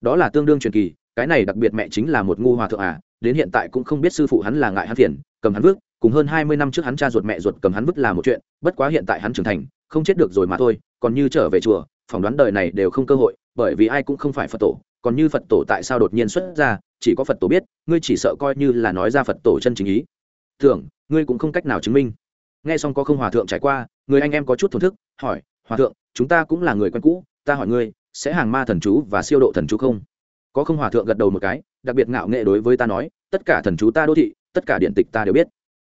Đó là tương đương truyền kỳ, cái này đặc biệt mẹ chính là một ngu hòa thượng à đến hiện tại cũng không biết sư phụ hắn là ngại hắn phiền, cầm hắn vứt, cùng hơn hai mươi năm trước hắn cha ruột mẹ ruột cầm hắn vứt là một chuyện, bất quá hiện tại hắn trưởng thành, không chết được rồi mà thôi, còn như trở về chùa, phỏng đoán đời này đều không cơ hội, bởi vì ai cũng không phải phật tổ, còn như phật tổ tại sao đột nhiên xuất ra, chỉ có phật tổ biết, ngươi chỉ sợ coi như là nói ra phật tổ chân chính ý. Tưởng, ngươi cũng không cách nào chứng minh nghe xong có không hòa thượng trải qua, người anh em có chút thổn thức, hỏi, hòa thượng, chúng ta cũng là người quen cũ, ta hỏi ngươi, sẽ hàng ma thần chú và siêu độ thần chú không? Có không hòa thượng gật đầu một cái, đặc biệt ngạo nghệ đối với ta nói, tất cả thần chú ta đô thị, tất cả điện tịch ta đều biết.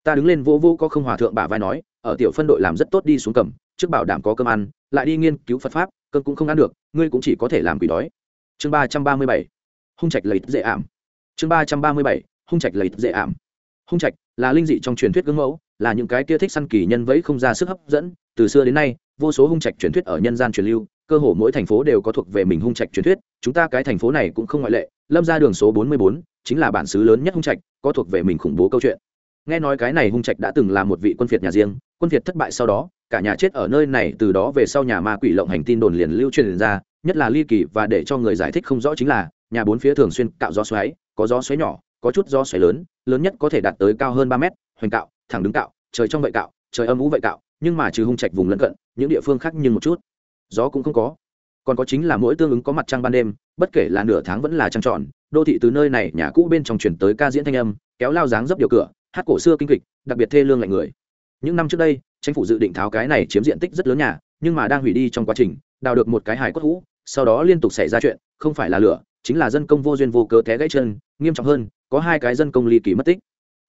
Ta đứng lên vô vô có không hòa thượng bả vai nói, ở tiểu phân đội làm rất tốt đi xuống cầm, trước bảo đảm có cơm ăn, lại đi nghiên cứu phật pháp, cơm cũng không ăn được, ngươi cũng chỉ có thể làm quỷ đói. Chương ba trăm ba mươi bảy, hung trạch lấy dễ ảm. Chương ba trăm ba mươi bảy, hung trạch lấy dễ ảm. Hung trạch là linh dị trong truyền thuyết gương mẫu là những cái kia thích săn kỳ nhân vẫy không ra sức hấp dẫn. Từ xưa đến nay, vô số hung trạch truyền thuyết ở nhân gian truyền lưu, cơ hồ mỗi thành phố đều có thuộc về mình hung trạch truyền thuyết. Chúng ta cái thành phố này cũng không ngoại lệ. Lâm ra đường số bốn mươi bốn, chính là bản xứ lớn nhất hung trạch, có thuộc về mình khủng bố câu chuyện. Nghe nói cái này hung trạch đã từng là một vị quân phiệt nhà riêng, quân phiệt thất bại sau đó, cả nhà chết ở nơi này, từ đó về sau nhà ma quỷ lộng hành tin đồn liền lưu truyền ra, nhất là ly kỳ và để cho người giải thích không rõ chính là, nhà bốn phía thường xuyên cạo gió xoáy, có gió xoáy nhỏ, có chút gió xoáy lớn lớn nhất có thể đạt tới cao hơn ba mét, hoành cạo thẳng đứng cạo, trời trong vậy cạo, trời âm ú vậy cạo, nhưng mà trừ hung trạch vùng lân cận, những địa phương khác nhưng một chút. Gió cũng không có. Còn có chính là mỗi tương ứng có mặt trăng ban đêm, bất kể là nửa tháng vẫn là trăng tròn đô thị từ nơi này, nhà cũ bên trong chuyển tới ca diễn thanh âm, kéo lao dáng dấp điều cửa, hát cổ xưa kinh kịch, đặc biệt thê lương lạnh người. Những năm trước đây, chính phủ dự định tháo cái này chiếm diện tích rất lớn nhà, nhưng mà đang hủy đi trong quá trình, đào được một cái hải cốt hũ, sau đó liên tục xảy ra chuyện, không phải là lửa, chính là dân công vô duyên vô cớ té gãy chân, nghiêm trọng hơn, có hai cái dân công ly kỳ mất tích.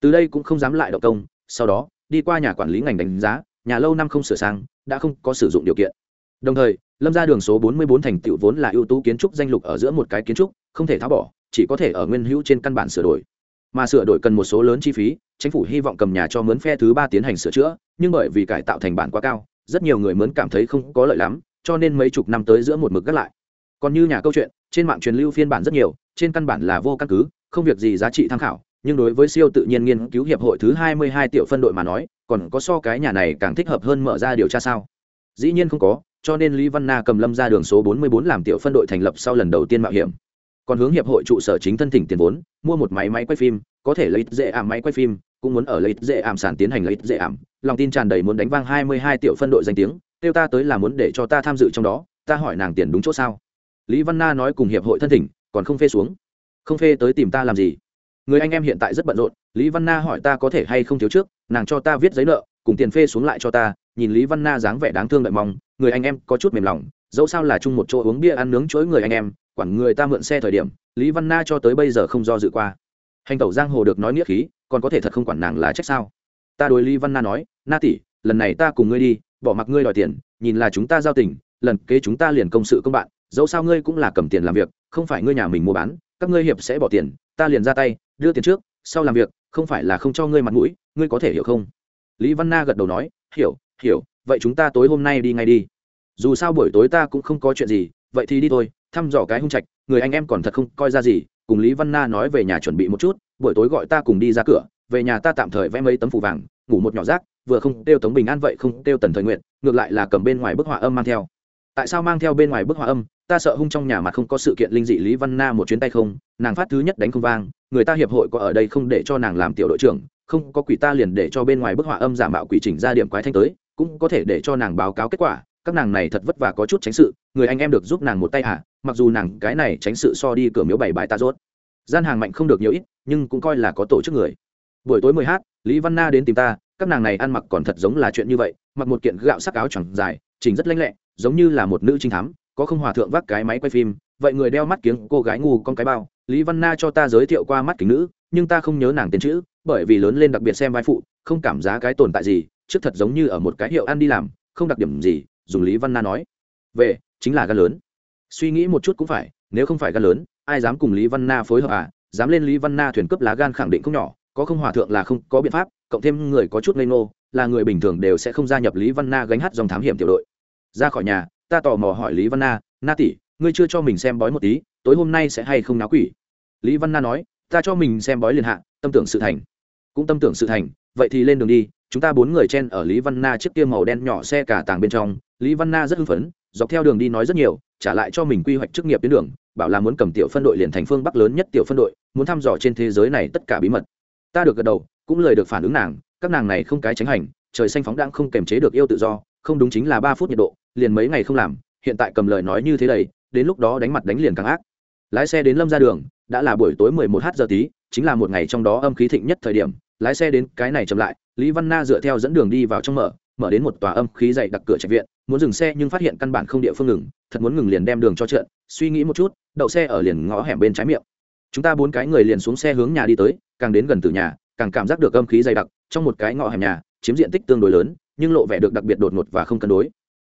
Từ đây cũng không dám lại động công sau đó, đi qua nhà quản lý ngành đánh giá, nhà lâu năm không sửa sang, đã không có sử dụng điều kiện. Đồng thời, lâm ra đường số 44 thành tựu vốn là ưu tú kiến trúc danh lục ở giữa một cái kiến trúc, không thể tháo bỏ, chỉ có thể ở nguyên hữu trên căn bản sửa đổi. Mà sửa đổi cần một số lớn chi phí, chính phủ hy vọng cầm nhà cho mướn phe thứ ba tiến hành sửa chữa, nhưng bởi vì cải tạo thành bản quá cao, rất nhiều người mướn cảm thấy không có lợi lắm, cho nên mấy chục năm tới giữa một mực gác lại. Còn như nhà câu chuyện, trên mạng truyền lưu phiên bản rất nhiều, trên căn bản là vô căn cứ, không việc gì giá trị tham khảo nhưng đối với siêu tự nhiên nghiên cứu hiệp hội thứ hai mươi hai tiểu phân đội mà nói, còn có so cái nhà này càng thích hợp hơn mở ra điều tra sao? Dĩ nhiên không có, cho nên lý văn na cầm lâm ra đường số 44 làm tiểu phân đội thành lập sau lần đầu tiên mạo hiểm. Còn hướng hiệp hội trụ sở chính thân thỉnh tiền vốn, mua một máy máy quay phim, có thể lấy dễ ảm máy quay phim, cũng muốn ở lấy dễ ảm sản tiến hành lấy dễ ảm. Lòng tin tràn đầy muốn đánh vang 22 tiểu phân đội danh tiếng, kêu ta tới là muốn để cho ta tham dự trong đó, ta hỏi nàng tiền đúng chỗ sao? Lý văn na nói cùng hiệp hội thân thỉnh, còn không phê xuống. Không phê tới tìm ta làm gì? Người anh em hiện tại rất bận rộn, lý văn na hỏi ta có thể hay không thiếu trước, nàng cho ta viết giấy nợ, cùng tiền phê xuống lại cho ta, nhìn lý văn na dáng vẻ đáng thương đợi mong, người anh em có chút mềm lòng, dẫu sao là chung một chỗ uống bia ăn nướng chuỗi người anh em, quản người ta mượn xe thời điểm, lý văn na cho tới bây giờ không do dự qua. Hành tẩu giang hồ được nói nghĩa khí, còn có thể thật không quản nàng là trách sao? Ta đối lý văn na nói, na tỷ, lần này ta cùng ngươi đi, bỏ mặc ngươi đòi tiền, nhìn là chúng ta giao tình, lần kế chúng ta liền công sự công bạn, dẫu sao ngươi cũng là cầm tiền làm việc, không phải ngươi nhà mình mua bán, các ngươi hiệp sẽ bỏ tiền, ta liền ra tay đưa tiền trước, sau làm việc, không phải là không cho ngươi mặt mũi, ngươi có thể hiểu không? Lý văn na gật đầu nói, hiểu hiểu, vậy chúng ta tối hôm nay đi ngay đi. Dù sao buổi tối ta cũng không có chuyện gì, vậy thì đi thôi, thăm dò cái hung trạch, người anh em còn thật không coi ra gì, cùng lý văn na nói về nhà chuẩn bị một chút, buổi tối gọi ta cùng đi ra cửa, về nhà ta tạm thời vẽ mấy tấm phủ vàng, ngủ một nhỏ rác, vừa không kêu tống bình an vậy không kêu tần thời nguyện ngược lại là cầm bên ngoài bức họa âm mang theo. Tại sao mang theo bên ngoài bức họa âm? Ta sợ hung trong nhà mà không có sự kiện linh dị lý văn na một chuyến tay không, nàng phát thứ nhất đánh không vang người ta hiệp hội có ở đây không để cho nàng làm tiểu đội trưởng, không có quỷ ta liền để cho bên ngoài bức họa âm giả mạo quỷ chỉnh ra điểm quái thanh tới, cũng có thể để cho nàng báo cáo kết quả, các nàng này thật vất vả có chút tránh sự, người anh em được giúp nàng một tay hả mặc dù nàng cái này tránh sự so đi cửa miếu bảy bài ta rốt. Gian hàng mạnh không được nhiều ít, nhưng cũng coi là có tổ chức người. Buổi tối mười h lý văn na đến tìm ta, các nàng này ăn mặc còn thật giống là chuyện như vậy, mặc một kiện gạo sắc áo chẳng dài, chỉnh rất lanh lẹ, giống như là một nữ trinh thám có không hòa thượng vác cái máy quay phim, vậy người đeo mắt kiếng cô gái ngu con cái bao, lý văn na cho ta giới thiệu qua mắt kính nữ, nhưng ta không nhớ nàng tên chữ, bởi vì lớn lên đặc biệt xem vai phụ, không cảm giá cái tồn tại gì, trước thật giống như ở một cái hiệu ăn đi làm, không đặc điểm gì, dùng lý văn na nói. Về, chính là gan lớn. Suy nghĩ một chút cũng phải, nếu không phải gan lớn, ai dám cùng lý văn na phối hợp à? Dám lên lý văn na thuyền cướp lá gan khẳng định không nhỏ, có không hòa thượng là không có biện pháp, cộng thêm người có chút ngây ngô, là người bình thường đều sẽ không gia nhập lý văn na gánh hát dòng thám hiểm tiểu đội. Ra khỏi nhà ta tò mò hỏi lý văn na na tỷ, ngươi chưa cho mình xem bói một tí, tối hôm nay sẽ hay không náo quỷ? Lý văn na nói, ta cho mình xem bói liền hạ, tâm tưởng sự thành. Cũng tâm tưởng sự thành, vậy thì lên đường đi, chúng ta bốn người chen ở lý văn na chiếc kia màu đen nhỏ xe cả tàng bên trong. Lý văn na rất hưng phấn, dọc theo đường đi nói rất nhiều, trả lại cho mình quy hoạch chức nghiệp tuyến đường, bảo là muốn cầm tiểu phân đội liền thành phương bắc lớn nhất tiểu phân đội, muốn thăm dò trên thế giới này tất cả bí mật. Ta được gật đầu, cũng lời được phản ứng nàng, các nàng này không cái tránh hành, trời xanh phóng đang không kềm chế được yêu tự do, không đúng chính là ba phút nhiệt độ liền mấy ngày không làm, hiện tại cầm lời nói như thế đầy, đến lúc đó đánh mặt đánh liền càng ác. Lái xe đến lâm ra đường, đã là buổi tối mười một h giờ tí, chính là một ngày trong đó âm khí thịnh nhất thời điểm. Lái xe đến cái này chậm lại, lý văn na dựa theo dẫn đường đi vào trong mở mở đến một tòa âm khí dày đặc cửa trạch viện, muốn dừng xe nhưng phát hiện căn bản không địa phương ngừng, thật muốn ngừng liền đem đường cho trận suy nghĩ một chút, đậu xe ở liền ngõ hẻm bên trái miệng. Chúng ta bốn cái người liền xuống xe hướng nhà đi tới, càng đến gần từ nhà, càng cảm giác được âm khí dày đặc, trong một cái ngõ hẻm nhà, chiếm diện tích tương đối lớn, nhưng lộ vẻ được đặc biệt đột ngột và không cân đối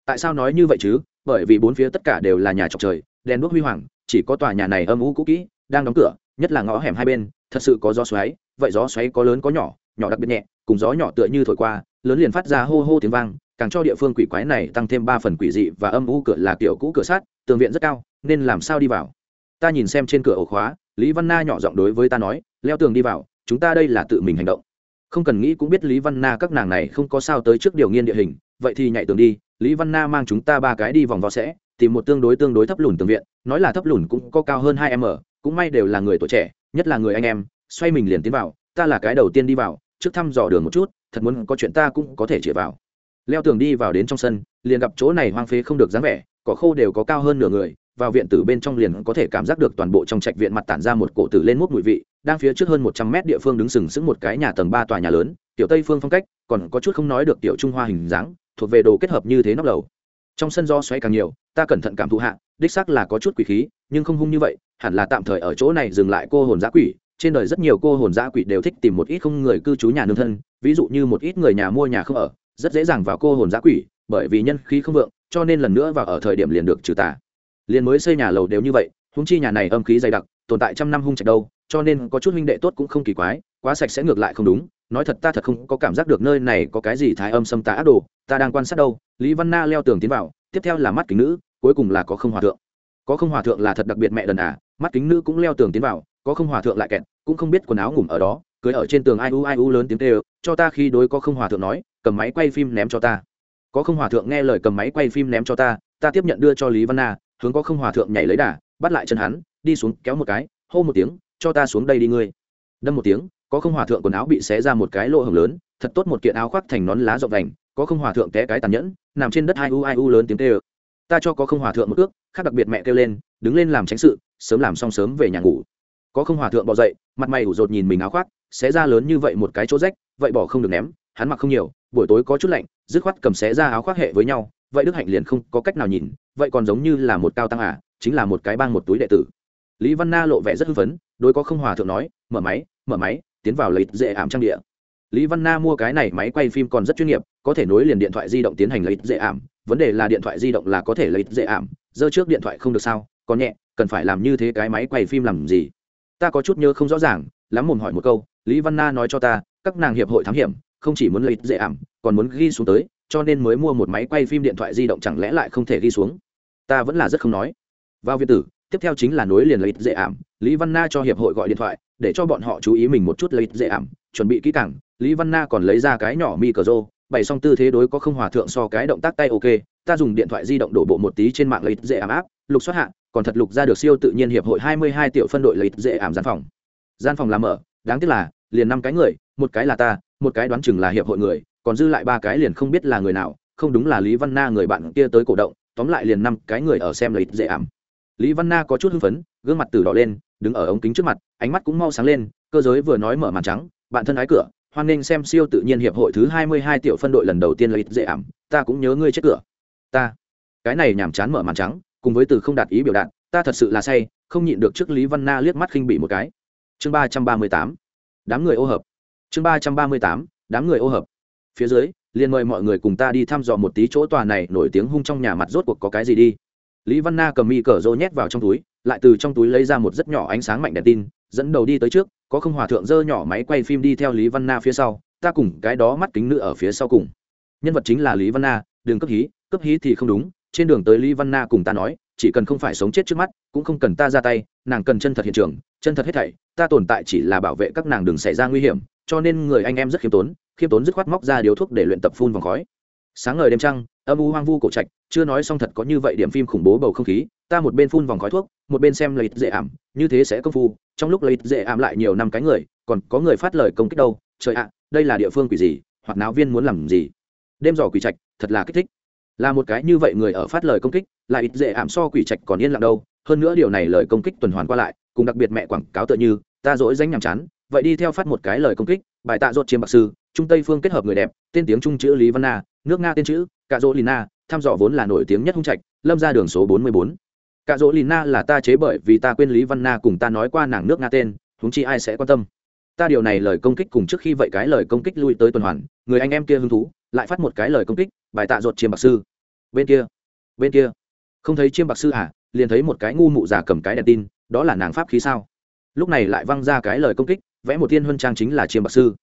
tại sao nói như vậy chứ? Bởi vì bốn phía tất cả đều là nhà trọc trời, đèn đuốc huy hoàng, chỉ có tòa nhà này âm u cũ kỹ, đang đóng cửa, nhất là ngõ hẻm hai bên, thật sự có gió xoáy, vậy gió xoáy có lớn có nhỏ nhỏ đặc biệt nhẹ, cùng gió nhỏ tựa như thổi qua, lớn liền phát ra hô hô tiếng vang, càng cho địa phương quỷ quái này tăng thêm ba phần quỷ dị và âm u cửa là kiểu cũ cửa sát tường viện rất cao, nên làm sao đi vào? Ta nhìn xem trên cửa ổ khóa, lý văn na nhỏ giọng đối với ta nói, leo tường đi vào, chúng ta đây là tự mình hành động. Không cần nghĩ cũng biết lý văn na các nàng này không có sao tới trước điều nghiên địa hình, vậy thì nhảy tường đi lý văn na mang chúng ta ba cái đi vòng vo sẽ, tìm một tương đối tương đối thấp lùn tường viện, nói là thấp lùn cũng có cao hơn hai m cũng may đều là người tuổi trẻ, nhất là người anh em, xoay mình liền tiến vào, ta là cái đầu tiên đi vào, trước thăm dò đường một chút, thật muốn có chuyện ta cũng có thể chĩa vào. Leo tường đi vào đến trong sân, liền gặp chỗ này hoang phế không được dáng vẻ, cỏ khô đều có cao hơn nửa người, vào viện tử bên trong liền có thể cảm giác được toàn bộ trong trạch viện mặt tản ra một cổ tử lên mút mùi vị, đang phía trước hơn một trăm mét địa phương đứng sừng sững một cái nhà tầng ba tòa nhà lớn, tiểu tây phương phong cách, còn có chút không nói được tiểu trung hoa hình dáng thuộc về đồ kết hợp như thế nóc lầu. Trong sân do xoáy càng nhiều, ta cẩn thận cảm thụ hạ, đích xác là có chút quỷ khí, nhưng không hung như vậy, hẳn là tạm thời ở chỗ này dừng lại cô hồn giã quỷ. Trên đời rất nhiều cô hồn giã quỷ đều thích tìm một ít không người cư trú nhà nương thân, ví dụ như một ít người nhà mua nhà không ở, rất dễ dàng vào cô hồn giã quỷ, bởi vì nhân khí không vượng, cho nên lần nữa vào ở thời điểm liền được trừ tà. Liền mới xây nhà lầu đều như vậy húng chi nhà này âm khí dày đặc, tồn tại trăm năm hung trạch đâu, cho nên có chút huynh đệ tốt cũng không kỳ quái, quá sạch sẽ ngược lại không đúng nói thật ta thật không có cảm giác được nơi này có cái gì thái âm xâm tà ác đồ, ta đang quan sát đâu, lý văn na leo tường tiến vào, tiếp theo là mắt kính nữ, cuối cùng là có không hòa thượng. Có không hòa thượng là thật đặc biệt mẹ đần à mắt kính nữ cũng leo tường tiến vào, có không hòa thượng lại kẹt, cũng không biết quần áo ngủm ở đó, cưới ở trên tường ai u ai u lớn tiếng kêu, cho ta khi đối có không hòa thượng nói, cầm máy quay phim ném cho ta. Có không hòa thượng nghe lời cầm máy quay phim ném cho ta ta tiếp nhận đưa cho lý văn na, hướng có không hòa thượng nhảy lấy đà, bắt lại chân hắn, đi xuống, kéo một cái, hô một tiếng, cho ta xuống đây đi ngươi. Đâm một tiếng có không hòa thượng quần áo bị xé ra một cái lỗ hồng lớn, thật tốt một kiện áo khoác thành nón lá rộng vành, có không hòa thượng té cái tàn nhẫn, nằm trên đất hai u ai u lớn tiếng kêu. Ta cho có không hòa thượng một ước, khác đặc biệt mẹ kêu lên, đứng lên làm tránh sự, sớm làm xong sớm về nhà ngủ. Có không hòa thượng bỏ dậy, mặt mày ủ rột nhìn mình áo khoác, xé ra lớn như vậy một cái chỗ rách, vậy bỏ không được ném, hắn mặc không nhiều, buổi tối có chút lạnh, dứt khoát cầm xé ra áo khoác hệ với nhau, vậy đức hạnh liền không có cách nào nhìn, vậy còn giống như là một cao tăng à chính là một cái bang một túi đệ tử. Lý văn na lộ vẻ rất hưng phấn, đối có không hòa thượng nói, mở máy mở máy tiến vào lấy dễ ảm trang địa. Lý văn na mua cái này máy quay phim còn rất chuyên nghiệp, có thể nối liền điện thoại di động tiến hành lấy dễ ảm. Vấn đề là điện thoại di động là có thể lấy dễ ảm giơ trước điện thoại không được sao? Còn nhẹ, cần phải làm như thế cái máy quay phim làm gì? Ta có chút nhớ không rõ ràng, lắm mồm hỏi một câu, lý văn na nói cho ta, các nàng hiệp hội thám hiểm, không chỉ muốn lấy dễ ảm, còn muốn ghi xuống tới, cho nên mới mua một máy quay phim điện thoại di động chẳng lẽ lại không thể ghi xuống? Ta vẫn là rất không nói. Vào việt tử, tiếp theo chính là nối liền lấy dễ ảm. Lý văn na cho hiệp hội gọi điện thoại để cho bọn họ chú ý mình một chút lấy dễ ảm, chuẩn bị kỹ càng. Lý văn na còn lấy ra cái nhỏ mi cờ rô bày xong tư thế đối có không hòa thượng so cái động tác tay ok, ta dùng điện thoại di động đổ bộ một tí trên mạng lấy dễ ảm áp lục xuất hạ, còn thật lục ra được siêu tự nhiên hiệp hội hai mươi hai tiểu phân đội lấy dễ ảm gian phòng. Gian phòng làm mở, đáng tiếc là, liền năm cái người, một cái là ta, một cái đoán chừng là hiệp hội người, còn dư lại ba cái liền không biết là người nào, không đúng là lý văn na người bạn kia tới cổ động, tóm lại liền năm cái người ở xem lấy dễ ảm. Lý văn na có chút hưng phấn, gương mặt từ đỏ lên đứng ở ống kính trước mặt, ánh mắt cũng mau sáng lên, cơ giới vừa nói mở màn trắng, bạn thân ái cửa, hoan nghênh xem siêu tự nhiên hiệp hội thứ hai mươi hai tiểu phân đội lần đầu tiên là ít dễ ảm, ta cũng nhớ ngươi chết cửa. Ta, cái này nhàm chán mở màn trắng, cùng với từ không đạt ý biểu đạt, ta thật sự là say, không nhịn được trước lý văn na liếc mắt khinh bị một cái. Chương ba trăm ba mươi tám, đám người ô hợp. Chương ba trăm ba mươi tám, đám người ô hợp. Phía dưới, liền mời mọi người cùng ta đi thăm dò một tí chỗ tòa này nổi tiếng hung trong nhà mặt rốt cuộc có cái gì đi lý văn na cầm mi cờ rô nhét vào trong túi, lại từ trong túi lấy ra một rất nhỏ ánh sáng mạnh đèn tin, dẫn đầu đi tới trước, có không hòa thượng dơ nhỏ máy quay phim đi theo lý văn na phía sau, ta cùng cái đó mắt kính nữ ở phía sau cùng. Nhân vật chính là lý văn na đường cấp hí cấp hí thì không đúng, trên đường tới lý văn na cùng ta nói, chỉ cần không phải sống chết trước mắt, cũng không cần ta ra tay, nàng cần chân thật hiện trường, chân thật hết thảy, ta tồn tại chỉ là bảo vệ các nàng đừng xảy ra nguy hiểm, cho nên người anh em rất khiêm tốn khiêm tốn dứt khoát móc ra điếu thuốc để luyện tập phun vòng khói. Sáng ngời đêm trăng âm u hoang vu cổ trạch, chưa nói xong thật có như vậy điểm phim khủng bố bầu không khí, ta một bên phun vòng khói thuốc, một bên xem lấy dễ ảm, như thế sẽ công phu. Trong lúc lấy dễ ảm lại nhiều năm cái người, còn có người phát lời công kích đâu. Trời ạ, đây là địa phương quỷ gì, hoặc náo viên muốn làm gì? Đêm giỏ quỷ trạch, thật là kích thích. Là một cái như vậy người ở phát lời công kích lại ít dễ ảm so quỷ trạch còn yên lặng đâu. Hơn nữa điều này lời công kích tuần hoàn qua lại, cùng đặc biệt mẹ quảng cáo tựa như, ta dỗi danh nhàm chán. Vậy đi theo phát một cái lời công kích, bài tạ rốt chiêm bạc sư, trung tây phương kết hợp người đẹp, tên tiếng trung chữ lý văn na nước nga tên chữ cạ dỗ lina tham dò vốn là nổi tiếng nhất hung trạch, lâm ra đường số bốn mươi bốn. cạ dỗ lina là ta chế bởi vì ta quên lý văn na cùng ta nói qua nàng nước nga tên húng chi ai sẽ quan tâm? Ta điều này lời công kích cùng trước khi vậy cái lời công kích lui tới tuần hoàn, người anh em kia hứng thú, lại phát một cái lời công kích, bài tạ ruột chiêm bạc sư. Bên kia bên kia. Không thấy chiêm bạc sư à liền thấy một cái ngu mụ già cầm cái đèn tin, đó là nàng pháp khí sao? Lúc này lại văng ra cái lời công kích, vẽ một tiên huân trang chính là chiêm bạc sư.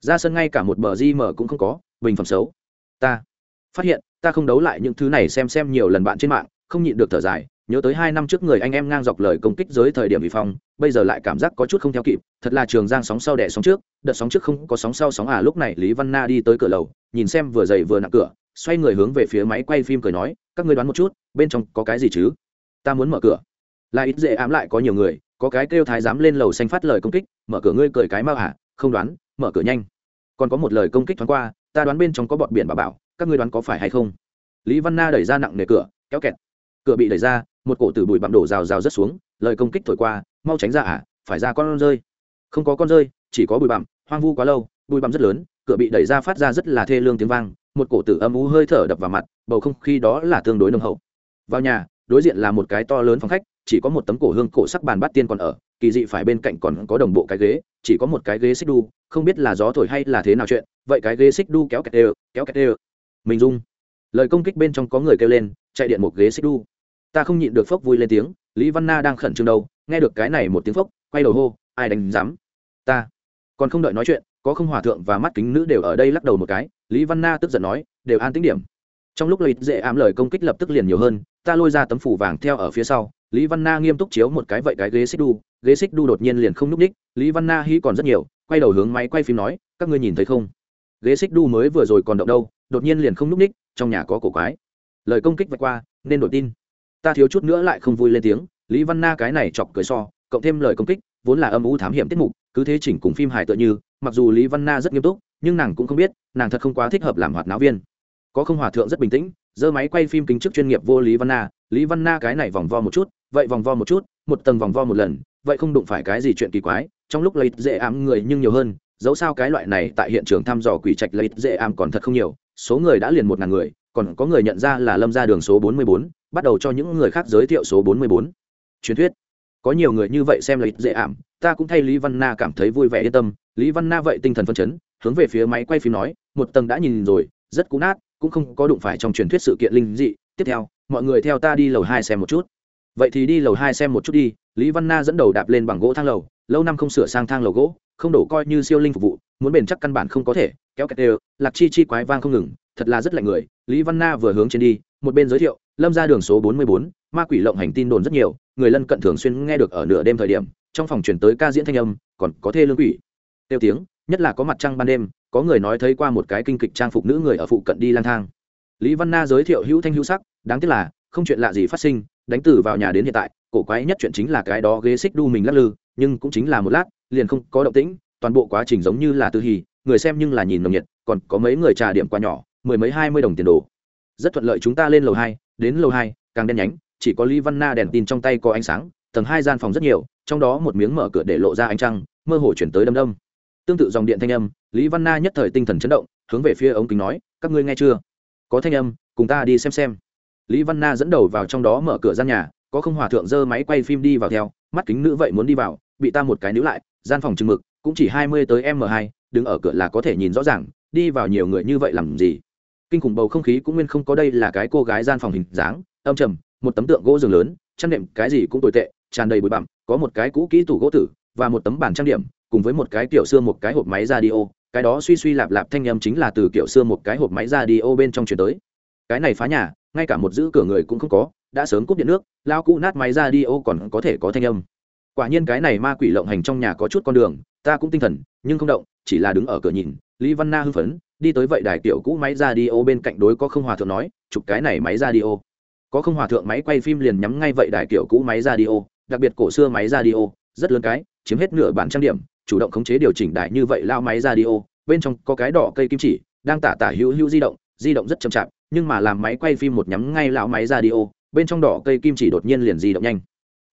Ra sân ngay cả một bờ di mở cũng không có, bình phẩm xấu ta. Phát hiện, ta không đấu lại những thứ này xem xem nhiều lần bạn trên mạng, không nhịn được thở dài, nhớ tới hai năm trước người anh em ngang dọc lời công kích giới thời điểm bị phong, bây giờ lại cảm giác có chút không theo kịp, thật là trường giang sóng sau đẻ sóng trước, đợt sóng trước không có sóng sau sóng à lúc này lý văn na đi tới cửa lầu, nhìn xem vừa dày vừa nặng cửa, xoay người hướng về phía máy quay phim cười nói, các ngươi đoán một chút, bên trong có cái gì chứ? Ta muốn mở cửa. Là ít dễ ám lại có nhiều người, có cái kêu thái dám lên lầu xanh phát lời công kích, mở cửa ngươi cười cái mau hả không đoán, mở cửa nhanh. Còn có một lời công kích thoáng qua ta đoán bên trong có bọn biển bà bảo, các ngươi đoán có phải hay không? Lý văn na đẩy ra nặng nề cửa, kéo kẹt. Cửa bị đẩy ra, một cổ tử bụi bặm đổ rào rào rất xuống, lời công kích thổi qua, mau tránh ra à phải ra con rơi. Không có con rơi, chỉ có bụi bặm, hoang vu quá lâu, bụi bặm rất lớn, cửa bị đẩy ra phát ra rất là thê lương tiếng vang, một cổ tử âm u hơi thở đập vào mặt, bầu không khí đó là tương đối nồng hậu. Vào nhà, đối diện là một cái to lớn phòng khách, chỉ có một tấm cổ hương cổ sắc bàn bát tiên còn ở, kỳ dị phải bên cạnh còn có đồng bộ cái ghế, chỉ có một cái ghế xích đu không biết là gió thổi hay là thế nào chuyện, vậy cái ghế xích đu kéo kẹt đều, kéo kẹt đều. Mình dung lời công kích bên trong có người kêu lên, chạy điện một ghế xích đu. Ta không nhịn được phốc vui lên tiếng, lý văn na đang khẩn trương đâu, nghe được cái này một tiếng phốc, quay đầu hô, ai đánh dám ta. Còn không đợi nói chuyện, có không hòa thượng và mắt kính nữ đều ở đây lắc đầu một cái, lý văn na tức giận nói, đều an tính điểm. Trong lúc lợi dễ ám lời công kích lập tức liền nhiều hơn, ta lôi ra tấm phủ vàng theo ở phía sau, lý văn na nghiêm túc chiếu một cái vậy cái ghế xích đu, ghế xích đu đột nhiên liền không n ú c ních lý văn na hí còn rất nhiều quay đầu hướng máy quay phim nói, các ngươi nhìn thấy không? Ghế xích đu mới vừa rồi còn động đâu, đột nhiên liền không n ú c ních, trong nhà có cổ quái. Lời công kích vạch qua, nên đổi tin. Ta thiếu chút nữa lại không vui lên tiếng, lý văn na cái này chọc cười so, cộng thêm lời công kích, vốn là âm u thám hiểm tiết mục, cứ thế chỉnh cùng phim hài tựa như, mặc dù lý văn na rất nghiêm túc, nhưng nàng cũng không biết, nàng thật không quá thích hợp làm hoạt náo viên. Có không hòa thượng rất bình tĩnh, giơ máy quay phim kính chức chuyên nghiệp vô lý văn na, lý văn na cái này vòng vo một chút, vậy vòng vo một chút, một tầng vòng vo một lần, vậy không đụng phải cái gì chuyện kỳ quái trong lúc lấy dễ ám người nhưng nhiều hơn, dẫu sao cái loại này tại hiện trường thăm dò quỷ trạch lấy dễ ám còn thật không nhiều, số người đã liền một ngàn người, còn có người nhận ra là lâm ra đường số bốn mươi bốn, bắt đầu cho những người khác giới thiệu số bốn mươi bốn. Truyền thuyết. Có nhiều người như vậy xem lấy dễ ảm ta cũng thay lý văn na cảm thấy vui vẻ yên tâm. Lý văn na vậy tinh thần phân chấn, hướng về phía máy quay phim nói, một tầng đã nhìn rồi, rất cũ nát, cũng không có đụng phải trong truyền thuyết sự kiện linh dị. Tiếp theo, mọi người theo ta đi lầu hai xem một chút. Vậy thì đi lầu hai xem một chút đi lý văn na dẫn đầu đạp lên bằng gỗ thang lầu, lâu năm không sửa sang thang lầu gỗ, không đổ coi như siêu linh phục vụ, muốn bền chắc căn bản không có thể, kéo kẹt đều, lạc chi chi quái vang không ngừng, thật là rất lạnh người. Lý văn na vừa hướng trên đi, một bên giới thiệu, lâm ra đường số bốn mươi bốn, ma quỷ lộng hành tin đồn rất nhiều, người lân cận thường xuyên nghe được ở nửa đêm thời điểm, trong phòng chuyển tới ca diễn thanh âm, còn có thê lương quỷ. Tiêu tiếng, nhất là có mặt trăng ban đêm, có người nói thấy qua một cái kinh kịch trang phục nữ người ở phụ cận đi lang thang. Lý văn na giới thiệu hữu thanh hữu sắc, đáng tiếc là, không chuyện lạ gì phát sinh, đánh từ vào nhà đến hiện tại cổ quái nhất chuyện chính là cái đó ghế xích đu mình lắc lư, nhưng cũng chính là một lát, liền không có động tĩnh, toàn bộ quá trình giống như là tư hì, người xem nhưng là nhìn nồng nhiệt, còn có mấy người trà điểm qua nhỏ, mười mấy hai mươi đồng tiền đồ. Rất thuận lợi chúng ta lên lầu hai, đến lầu hai, càng đen nhánh, chỉ có lý văn na đèn tin trong tay có ánh sáng, tầng hai gian phòng rất nhiều, trong đó một miếng mở cửa để lộ ra ánh trăng, mơ hồ chuyển tới đâm đâm tương tự dòng điện thanh âm, lý văn na nhất thời tinh thần chấn động, hướng về phía ống kính nói, các ngươi nghe chưa? Có thanh âm, cùng ta đi xem xem. Lý văn na dẫn đầu vào trong đó mở cửa gian nhà có không hòa thượng dơ máy quay phim đi vào theo, mắt kính nữ vậy muốn đi vào, bị ta một cái níu lại, gian phòng chừng mực, cũng chỉ hai mươi tới m hai, đứng ở cửa là có thể nhìn rõ ràng, đi vào nhiều người như vậy làm gì? Kinh khủng bầu không khí cũng nguyên không có đây là cái cô gái gian phòng hình dáng, âm trầm, một tấm tượng gỗ giường lớn, chăn đệm cái gì cũng tồi tệ, tràn đầy bụi bặm, có một cái cũ kỹ tủ gỗ tử và một tấm bàn trang điểm, cùng với một cái kiểu xưa một cái hộp máy radio, cái đó suy suy lạp lạp thanh âm chính là từ kiểu xưa một cái hộp máy radio bên trong chuyển tới. Cái này phá nhà, ngay cả một giữ cửa người cũng không có đã sớm cúp điện nước, lao cũ nát máy radio còn có thể có thanh âm. Quả nhiên cái này ma quỷ lộng hành trong nhà có chút con đường, ta cũng tinh thần, nhưng không động, chỉ là đứng ở cửa nhìn, lý văn na hưng phấn, đi tới vậy đài tiểu cũ máy radio bên cạnh đối có không hòa thượng nói, chụp cái này máy radio có không hòa thượng máy quay phim liền nhắm ngay vậy đài kiểu cũ máy radio đặc biệt cổ xưa máy radio rất lớn cái, chiếm hết nửa bản trang điểm, chủ động khống chế điều chỉnh đại như vậy lao máy radio bên trong có cái đỏ cây kim chỉ, đang tả tả hữu hữu di động di động rất chậm chạp, nhưng mà làm máy quay phim một nhắm ngay lão máy radio bên trong đỏ cây kim chỉ đột nhiên liền di động nhanh.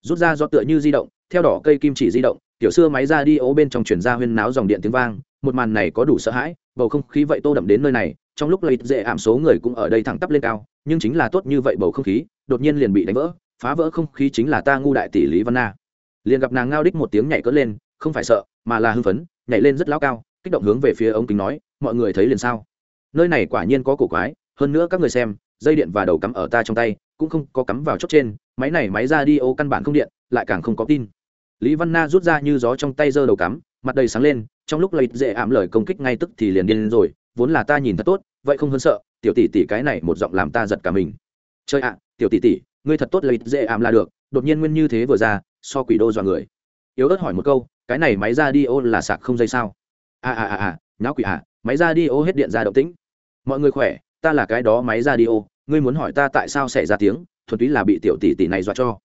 Rút ra do tựa như di động, theo đỏ cây kim chỉ di động, tiểu xưa máy ra đi ố bên trong chuyển ra huyên náo dòng điện tiếng vang, một màn này có đủ sợ hãi, bầu không khí vậy tô đậm đến nơi này, trong lúc lấy dễ ảm số người cũng ở đây thẳng tắp lên cao, nhưng chính là tốt như vậy bầu không khí, đột nhiên liền bị đánh vỡ, phá vỡ không khí chính là ta ngu đại tỷ lý văn na. Liền gặp nàng ngao đích một tiếng nhảy cất lên, không phải sợ, mà là hưng phấn, nhảy lên rất lao cao, kích động hướng về phía ống kính nói, mọi người thấy liền sao? Nơi này quả nhiên có cổ quái, hơn nữa các người xem dây điện và đầu cắm ở ta trong tay, cũng không có cắm vào chốt trên, máy này máy ra đi ô căn bản không điện, lại càng không có tin lý văn na rút ra như gió trong tay giơ đầu cắm, mặt đầy sáng lên, trong lúc lấy dễ ảm lời công kích ngay tức thì liền điên rồi, vốn là ta nhìn thật tốt, vậy không hơn sợ, tiểu tỷ tỷ cái này một giọng làm ta giật cả mình. Chơi ạ, tiểu tỷ tỷ, ngươi thật tốt lấy dễ ảm là được, đột nhiên nguyên như thế vừa ra, so quỷ đô dọa người. Yếu ớt hỏi một câu, cái này máy ra đi ô là sạc không dây sao? À à à à nháo quỷ à máy ra đi ô hết điện ra động tĩnh. Mọi người khỏe, ta là cái đó máy ra đi ô ngươi muốn hỏi ta tại sao xảy ra tiếng, thuần túy là bị tiểu tỷ tỷ này dọa cho.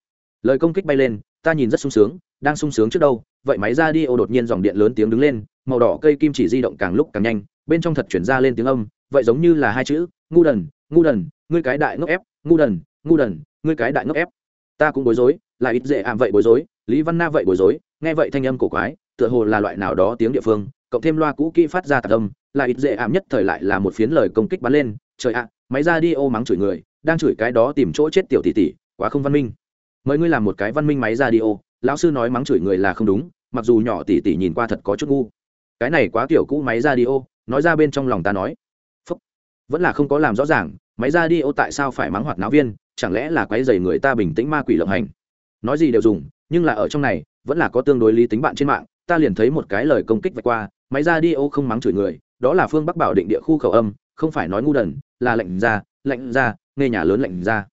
Lời công kích bay lên, ta nhìn rất sung sướng, đang sung sướng trước đâu, vậy máy ra đi, ô đột nhiên dòng điện lớn tiếng đứng lên, màu đỏ cây kim chỉ di động càng lúc càng nhanh, bên trong thật chuyển ra lên tiếng âm, vậy giống như là hai chữ, ngu đần ngu đần, ngươi cái đại ngốc ép, ngu đần ngu đần, ngươi cái đại ngốc ép. Ta cũng bối rối, là ít dễ ảm vậy bối rối, lý văn na vậy bối rối, nghe vậy thanh âm cổ quái, tựa hồ là loại nào đó tiếng địa phương, cộng thêm loa cũ kỹ phát ra tạc âm, là ít dễ ảm nhất thời lại là một phiến lời công kích bắn lên trời ạ, máy ra đi ô mắng chửi người, đang chửi cái đó tìm chỗ chết tiểu tỷ tỷ, quá không văn minh. Mời ngươi làm một cái văn minh máy ra đi ô lão sư nói mắng chửi người là không đúng, mặc dù nhỏ tỷ tỷ nhìn qua thật có chút ngu. Cái này quá tiểu cũ máy ra đi ô nói ra bên trong lòng ta nói. Phúc. vẫn là không có làm rõ ràng, máy ra đi ô tại sao phải mắng hoạt náo viên, chẳng lẽ là quái dày người ta bình tĩnh ma quỷ lộng hành? Nói gì đều dùng, nhưng là ở trong này, vẫn là có tương đối lý tính bạn trên mạng, ta liền thấy một cái lời công kích vạch qua, máy ra đi ô không mắng chửi người, đó là phương bắc bảo định địa khu khẩu âm không phải nói ngu đần, là lệnh ra lệnh ra, nghe nhà lớn lệnh ra.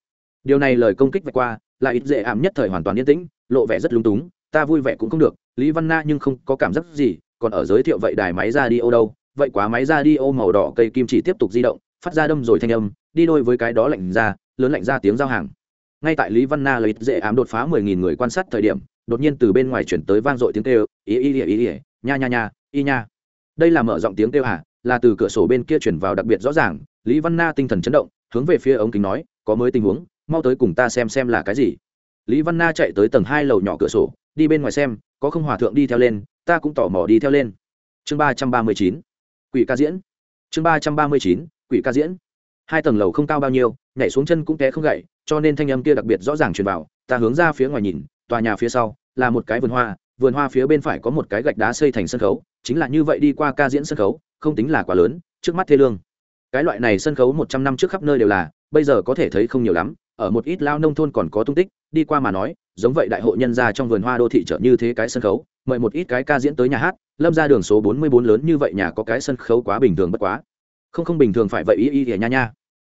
Điều này lời công kích vạch qua, là ít dễ ảm nhất thời hoàn toàn yên tĩnh, lộ vẻ rất lúng túng, ta vui vẻ cũng không được, lý văn na nhưng không có cảm giác gì, còn ở giới thiệu vậy đài máy ra đi ô đâu, vậy quá máy ra đi ô màu đỏ cây kim chỉ tiếp tục di động, phát ra đâm rồi thanh âm, đi đôi với cái đó lạnh ra, lớn lạnh ra tiếng giao hàng. Ngay tại lý văn na lấy dễ ám đột phá mười nghìn người quan sát thời điểm, đột nhiên từ bên ngoài chuyển tới vang dội tiếng kêu, ý ý ý ý ý, nha nha nha y nha. Đây là mở rộng tiếng kêu hả? Là từ cửa sổ bên kia chuyển vào đặc biệt rõ ràng, lý văn na tinh thần chấn động, hướng về phía ống kính nói, có mới tình huống, mau tới cùng ta xem xem là cái gì. Lý văn na chạy tới tầng hai lầu nhỏ cửa sổ, đi bên ngoài xem, có không hòa thượng đi theo lên, ta cũng tò mò đi theo lên. Chương ba trăm ba mươi chín, quỷ ca diễn. Chương ba trăm ba mươi chín, quỷ ca diễn. Hai tầng lầu không cao bao nhiêu, nhảy xuống chân cũng té không gậy, cho nên thanh âm kia đặc biệt rõ ràng truyền vào, ta hướng ra phía ngoài nhìn tòa nhà phía sau là một cái vườn hoa vườn hoa phía bên phải có một cái gạch đá xây thành sân khấu, chính là như vậy đi qua ca diễn sân khấu, không tính là quá lớn, trước mắt thê lương. Cái loại này sân khấu một trăm năm trước khắp nơi đều là, bây giờ có thể thấy không nhiều lắm, ở một ít lao nông thôn còn có tung tích, đi qua mà nói, giống vậy đại hội nhân gia trong vườn hoa đô thị trở như thế cái sân khấu, mời một ít cái ca diễn tới nhà hát, lâm ra đường số bốn mươi bốn lớn như vậy nhà có cái sân khấu quá bình thường bất quá. Không không bình thường phải vậy ý ý ỉa nha nha.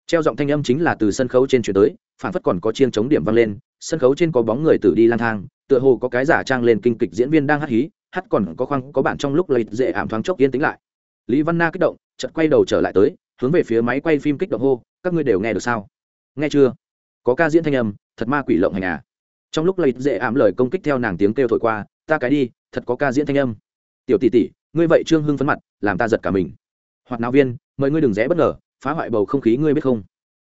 Treo giọng thanh âm chính là từ sân khấu trên chuyển tới phản phất còn có chiêng chống điểm vang lên, sân khấu trên có bóng người tử đi lang thang, tựa hồ có cái giả trang lên kinh kịch diễn viên đang hát hí, hát còn có khoang, có bạn trong lúc lấy dễ ảm thoáng chốc yên tĩnh lại. Lý văn na kích động, chợt quay đầu trở lại tới, hướng về phía máy quay phim kích động hô, các ngươi đều nghe được sao? Nghe chưa? Có ca diễn thanh âm, thật ma quỷ lộng hành à? Trong lúc lấy dễ ảm lời công kích theo nàng tiếng kêu thổi qua, ta cái đi, thật có ca diễn thanh âm. Tiểu tỷ tỷ, ngươi vậy trương hưng phấn mặt, làm ta giật cả mình. Hoặc nào viên, mời ngươi đừng rẽ bất ngờ, phá hoại bầu không khí ngươi biết không?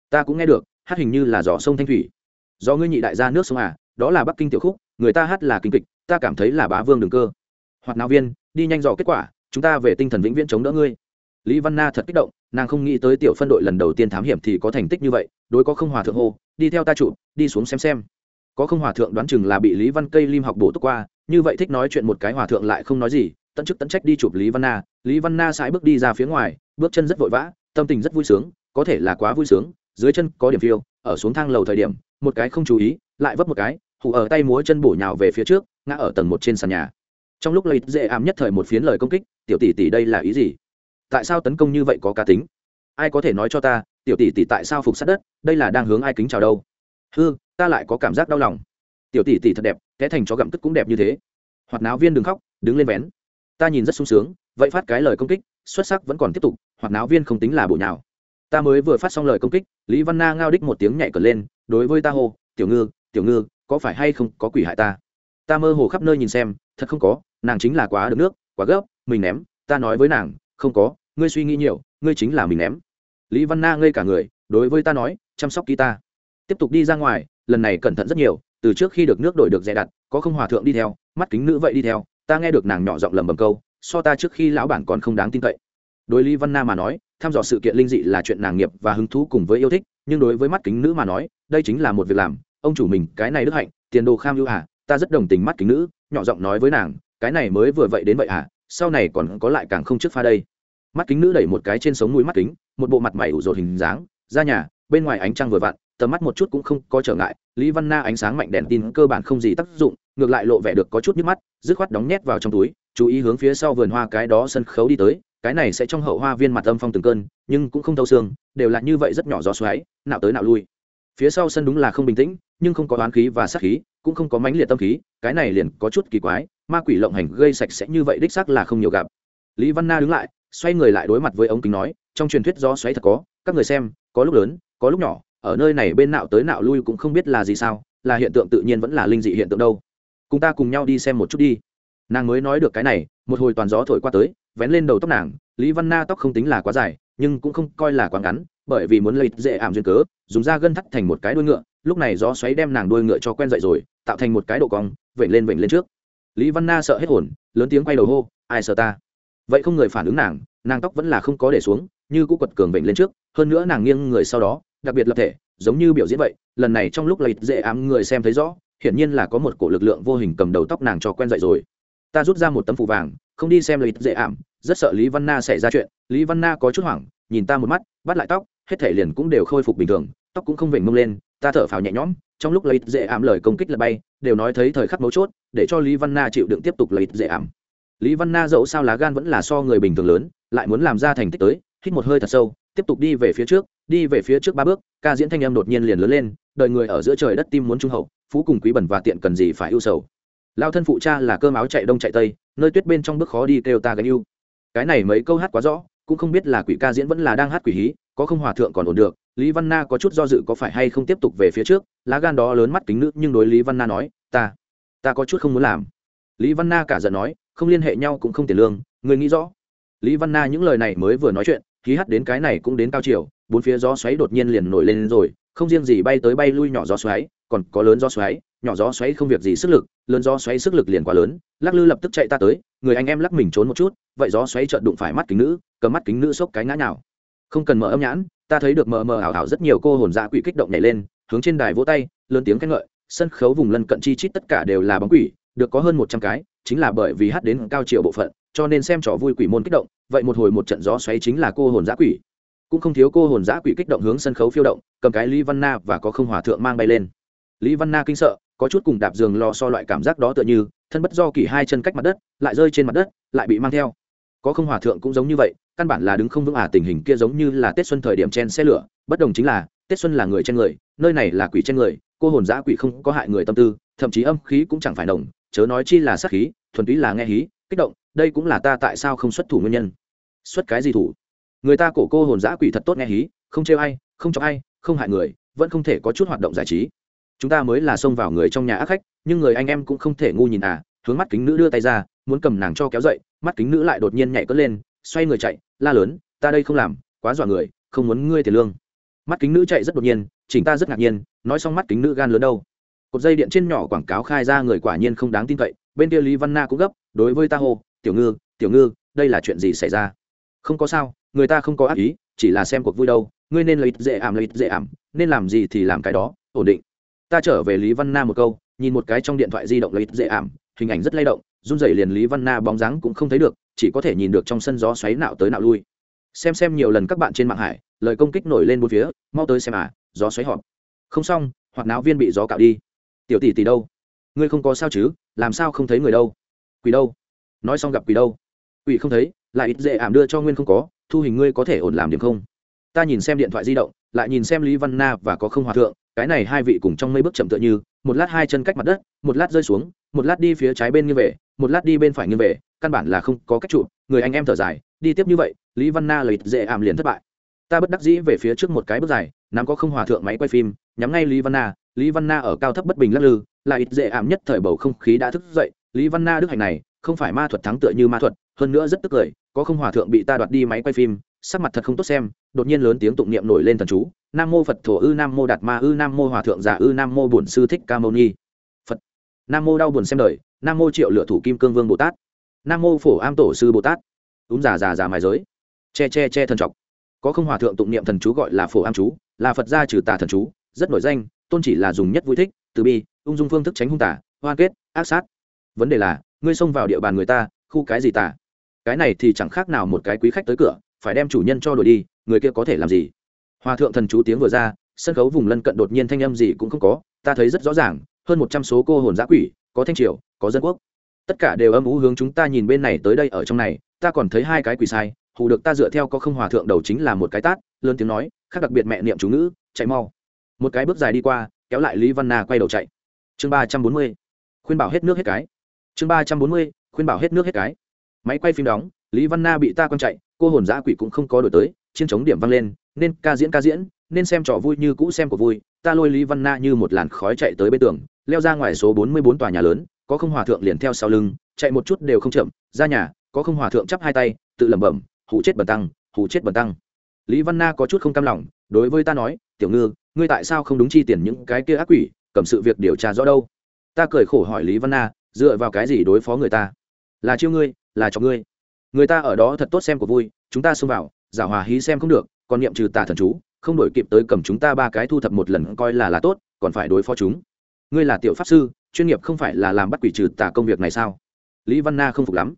Ta cũng nghe được hát hình như là giỏ sông thanh thủy. Do ngươi nhị đại gia nước sông à đó là bắc kinh tiểu khúc, người ta hát là kinh kịch, ta cảm thấy là bá vương đường cơ. Hoặc nào viên, đi nhanh dò kết quả, chúng ta về tinh thần vĩnh viễn chống đỡ ngươi. Lý văn na thật kích động, nàng không nghĩ tới tiểu phân đội lần đầu tiên thám hiểm thì có thành tích như vậy, đối có không hòa thượng hô, đi theo ta chụp, đi xuống xem xem. Có không hòa thượng đoán chừng là bị lý văn cây lim học bổ túc qua, như vậy thích nói chuyện một cái hòa thượng lại không nói gì, tận chức tận trách đi chụp lý văn na. Lý văn na sải bước đi ra phía ngoài, bước chân rất vội vã, tâm tình rất vui sướng, có thể là quá vui sướng dưới chân có điểm phiêu, ở xuống thang lầu thời điểm, một cái không chú ý, lại vấp một cái hụ ở tay múa chân bổ nhào về phía trước, ngã ở tầng một trên sàn nhà. Trong lúc lấy dễ ám nhất thời một phiến lời công kích, tiểu tỷ tỷ đây là ý gì? Tại sao tấn công như vậy có cá tính? Ai có thể nói cho ta, tiểu tỷ tỷ tại sao phục sát đất, đây là đang hướng ai kính chào đâu? Hư, ta lại có cảm giác đau lòng. Tiểu tỷ tỷ thật đẹp té thành chó gặm tức cũng đẹp như thế. Hoạt náo viên đừng khóc, đứng lên vén. Ta nhìn rất sung sướng, vậy phát cái lời công kích, xuất sắc vẫn còn tiếp tục, hoạt náo viên không tính là bụi nào ta mới vừa phát xong lời công kích, lý văn na ngao đích một tiếng nhảy cờ lên, đối với ta hô, tiểu ngư tiểu ngư, có phải hay không có quỷ hại ta? Ta mơ hồ khắp nơi nhìn xem, thật không có, nàng chính là quá được nước, quá gấp, mình ném, ta nói với nàng, không có, ngươi suy nghĩ nhiều, ngươi chính là mình ném. Lý văn na ngây cả người, đối với ta nói, chăm sóc ký ta. Tiếp tục đi ra ngoài, lần này cẩn thận rất nhiều, từ trước khi được nước đổi được dè đặt, có không hòa thượng đi theo, mắt kính nữ vậy đi theo, ta nghe được nàng nhỏ giọng lầm bầm câu, so ta trước khi lão bản còn không đáng tin cậy. Đối lý văn na mà nói thăm dò sự kiện linh dị là chuyện nàng nghiệp và hứng thú cùng với yêu thích, nhưng đối với mắt kính nữ mà nói, đây chính là một việc làm. Ông chủ mình, cái này đức hạnh, tiền đồ kham hữu hà, ta rất đồng tình mắt kính nữ, nhỏ giọng nói với nàng, cái này mới vừa vậy đến vậy à sau này còn có lại càng không trước pha đây. Mắt kính nữ đẩy một cái trên sống mũi mắt kính, một bộ mặt mày ủ rột hình dáng, ra nhà, bên ngoài ánh trăng vừa vặn, tầm mắt một chút cũng không có trở ngại, lý văn na ánh sáng mạnh đèn tin cơ bản không gì tác dụng, ngược lại lộ vẻ được có chút nhức mắt, dứt khoát đóng nhét vào trong túi, chú ý hướng phía sau vườn hoa cái đó sân khấu đi tới cái này sẽ trong hậu hoa viên mặt âm phong từng cơn, nhưng cũng không thâu xương, đều là như vậy rất nhỏ gió xoáy, nạo tới nạo lui. Phía sau sân đúng là không bình tĩnh, nhưng không có oán khí và sát khí, cũng không có mãnh liệt tâm khí, cái này liền có chút kỳ quái, ma quỷ lộng hành gây sạch sẽ như vậy đích xác là không nhiều gặp. Lý văn na đứng lại, xoay người lại đối mặt với ống kính nói, trong truyền thuyết gió xoáy thật có, các người xem, có lúc lớn, có lúc nhỏ, ở nơi này bên nạo tới nạo lui cũng không biết là gì sao, là hiện tượng tự nhiên vẫn là linh dị hiện tượng đâu. Cùng ta cùng nhau đi xem một chút đi. Nàng mới nói được cái này, một hồi toàn gió thổi qua tới vén lên đầu tóc nàng, lý văn na tóc không tính là quá dài, nhưng cũng không coi là quá ngắn, bởi vì muốn lấy dễ ảm duyên cớ, dùng da gân thắt thành một cái đuôi ngựa, lúc này gió xoáy đem nàng đuôi ngựa cho quen dậy rồi, tạo thành một cái độ cong, vểnh lên vểnh lên trước. Lý văn na sợ hết hồn, lớn tiếng quay đầu hô, ai sợ ta? Vậy không người phản ứng nàng nàng tóc vẫn là không có để xuống, như cũ quật cường vểnh lên trước, hơn nữa nàng nghiêng người sau đó, đặc biệt lập thể, giống như biểu diễn vậy, lần này trong lúc lấy dễ ám người xem thấy rõ, hiển nhiên là có một cổ lực lượng vô hình cầm đầu tóc nàng cho quen dậy rồi. Ta rút ra một tấm phù vàng không đi xem lấy dễ ảm, rất sợ lý văn na xảy ra chuyện. Lý văn na có chút hoảng, nhìn ta một mắt, bắt lại tóc, hết thể liền cũng đều khôi phục bình thường, tóc cũng không vểnh mông lên, ta thở phào nhẹ nhõm, trong lúc lấy dễ ảm lời công kích là bay, đều nói thấy thời khắc mấu chốt, để cho lý văn na chịu đựng tiếp tục lấy dễ ảm. Lý văn na dẫu sao lá gan vẫn là so người bình thường lớn, lại muốn làm ra thành tích tới, hít một hơi thật sâu, tiếp tục đi về phía trước, đi về phía trước ba bước, ca diễn thanh em đột nhiên liền lớn lên, đời người ở giữa trời đất tim muốn trung hậu, phú cùng quý bẩn và tiện cần gì phải ưu sầu lao thân phụ cha là cơm áo chạy đông chạy tây, nơi tuyết bên trong bước khó đi kêu ta gánh yêu. cái này mấy câu hát quá rõ, cũng không biết là quỷ ca diễn vẫn là đang hát quỷ hí, có không hòa thượng còn ổn được. Lý văn na có chút do dự có phải hay không tiếp tục về phía trước, lá gan đó lớn mắt kính nữ, nhưng đối lý văn na nói, ta ta có chút không muốn làm. Lý văn na cả giận nói, không liên hệ nhau cũng không tiền lương, người nghĩ rõ. Lý văn na những lời này mới vừa nói chuyện, khí hát đến cái này cũng đến cao chiều, bốn phía gió xoáy đột nhiên liền nổi lên rồi, không riêng gì bay tới bay lui nhỏ gió xoáy, còn có lớn gió xoáy nhỏ gió xoáy không việc gì sức lực, lớn gió xoáy sức lực liền quá lớn, lắc lư lập tức chạy ta tới, người anh em lắc mình trốn một chút, vậy gió xoáy trợn đụng phải mắt kính nữ, cầm mắt kính nữ xốc cái ngã nào không cần mở âm nhãn, ta thấy được mờ mờ ảo ảo rất nhiều cô hồn dạ quỷ kích động nhảy lên, hướng trên đài vỗ tay, lớn tiếng khen ngợi, sân khấu vùng lân cận chi chít tất cả đều là bóng quỷ, được có hơn một trăm cái, chính là bởi vì hát đến cao triệu bộ phận, cho nên xem trò vui quỷ môn kích động, vậy một hồi một trận gió xoáy chính là cô hồn giã quỷ. Cũng không thiếu cô hồn giã quỷ kích động hướng sân khấu phiêu động, cầm cái lý văn na và có không hòa thượng mang bay lên. Lý văn na kinh sợ có chút cùng đạp giường lò so loại cảm giác đó tựa như, thân bất do kỳ hai chân cách mặt đất, lại rơi trên mặt đất, lại bị mang theo. Có không hòa thượng cũng giống như vậy, căn bản là đứng không vững à tình hình kia giống như là tết xuân thời điểm chen xe lửa, bất đồng chính là, tết xuân là người trên người, nơi này là quỷ trên người, cô hồn giã quỷ không có hại người tâm tư, thậm chí âm khí cũng chẳng phải đồng chớ nói chi là sát khí, thuần túy là nghe hí, kích động, đây cũng là ta tại sao không xuất thủ nguyên nhân. Xuất cái gì thủ? Người ta cổ cô hồn giã quỷ thật tốt nghe hí, không trêu ai, không cho ai, không hại người, vẫn không thể có chút hoạt động giải trí chúng ta mới là xông vào người trong nhà ác khách, nhưng người anh em cũng không thể ngu nhìn à hướng mắt kính nữ đưa tay ra, muốn cầm nàng cho kéo dậy, mắt kính nữ lại đột nhiên nhảy cất lên, xoay người chạy, la lớn, ta đây không làm, quá dọa người, không muốn ngươi tiền lương. Mắt kính nữ chạy rất đột nhiên, chỉnh ta rất ngạc nhiên, nói xong mắt kính nữ gan lớn đâu. Cột dây điện trên nhỏ quảng cáo khai ra người quả nhiên không đáng tin cậy, bên kia lý văn na cũng gấp, đối với ta hô, tiểu ngư tiểu ngư, đây là chuyện gì xảy ra? Không có sao, người ta không có ác ý, chỉ là xem cuộc vui đâu, ngươi nên lấy dễ ảm, lấy dễ ảm, nên làm gì thì làm cái đó, ổn định ta trở về lý văn na một câu, nhìn một cái trong điện thoại di động lấy dễ ảm, hình ảnh rất lay động, run rẩy liền lý văn na bóng dáng cũng không thấy được, chỉ có thể nhìn được trong sân gió xoáy nạo tới nạo lui. Xem xem nhiều lần các bạn trên mạng hải, lời công kích nổi lên bốn phía, mau tới xem à gió xoáy họp. Không xong hoặc náo viên bị gió cạo đi. Tiểu tỷ tỷ đâu? Ngươi không có sao chứ, làm sao không thấy người đâu? Quỷ đâu? Nói xong gặp quỷ đâu? Quỷ không thấy, lại ít dễ ảm đưa cho nguyên không có, thu hình ngươi có thể ổn làm điểm không? Ta nhìn xem điện thoại di động, lại nhìn xem lý văn na và có không hòa thượng cái này hai vị cùng trong mây bước chậm tựa như, một lát hai chân cách mặt đất, một lát rơi xuống, một lát đi phía trái bên như về, một lát đi bên phải như về, căn bản là không có cách trụ. Người anh em thở dài, đi tiếp như vậy, lý văn na lấy dễ ảm liền thất bại. Ta bất đắc dĩ về phía trước một cái bước dài, nắm có không hòa thượng máy quay phim, nhắm ngay lý văn na. Lý văn na ở cao thấp bất bình lắc lư, là ít dễ ảm nhất thời bầu không khí đã thức dậy. Lý văn na đức hạnh này, không phải ma thuật thắng tựa như ma thuật, hơn nữa rất tức cười, có không hòa thượng bị ta đoạt đi máy quay phim sắc mặt thật không tốt xem, đột nhiên lớn tiếng tụng niệm nổi lên thần chú, nam mô phật thổ ư, nam mô đạt ma ư, nam mô hòa thượng giả ư, nam mô bổn sư thích ca mâu ni. Phật. Nam mô đau buồn xem đời, nam mô triệu lựa thủ kim cương vương bồ tát. Nam mô phổ am tổ sư bồ tát. Úm già già già mài giới. Che che che thần trọc có không hòa thượng tụng niệm thần chú gọi là phổ am chú, là phật gia trừ tà thần chú, rất nổi danh, tôn chỉ là dùng nhất vui thích, từ bi, ung dung phương thức tránh hung tả hoan kết, ác sát. Vấn đề là, ngươi xông vào địa bàn người ta, khu cái gì tả cái này thì chẳng khác nào một cái quý khách tới cửa phải đem chủ nhân cho đuổi đi, người kia có thể làm gì? Hòa thượng thần chú tiếng vừa ra, sân khấu vùng lân cận đột nhiên thanh âm gì cũng không có, ta thấy rất rõ ràng, hơn một trăm số cô hồn giã quỷ, có thanh triều, có dân quốc. Tất cả đều âm ú hướng chúng ta nhìn bên này tới đây ở trong này, ta còn thấy hai cái quỷ sai, hù được ta dựa theo có không hòa thượng đầu chính là một cái tát, lớn tiếng nói, khác đặc biệt mẹ niệm chú ngữ, chạy mau. Một cái bước dài đi qua, kéo lại lý văn na quay đầu chạy. Chương ba trăm bốn mươi, khuyên bảo hết nước hết cái. Chương ba trăm bốn mươi, khuyên bảo hết nước hết cái. Máy quay phim đóng lý văn na bị ta quăng chạy, cô hồn giã quỷ cũng không có đổi tới, chiến chống điểm văng lên, nên ca diễn ca diễn, nên xem trò vui như cũ xem của vui, ta lôi lý văn na như một làn khói chạy tới bên tường, leo ra ngoài số bốn mươi bốn tòa nhà lớn, có không hòa thượng liền theo sau lưng, chạy một chút đều không chậm, ra nhà, có không hòa thượng chắp hai tay, tự lẩm bẩm hụ chết bần tăng hụ chết bần tăng. Lý văn na có chút không cam lòng, đối với ta nói, tiểu ngư, ngươi tại sao không đúng chi tiền những cái kia ác quỷ, cầm sự việc điều tra rõ đâu? Ta cười khổ hỏi lý văn na, dựa vào cái gì đối phó người ta? Là chiêu ngươi, là cho ngươi người ta ở đó thật tốt xem của vui, chúng ta xông vào, giả hòa hí xem không được, còn niệm trừ tà thần chú, không đổi kịp tới cầm chúng ta ba cái thu thập một lần coi là là tốt, còn phải đối phó chúng. Ngươi là tiểu pháp sư, chuyên nghiệp không phải là làm bắt quỷ trừ tà công việc này sao? Lý văn na không phục lắm.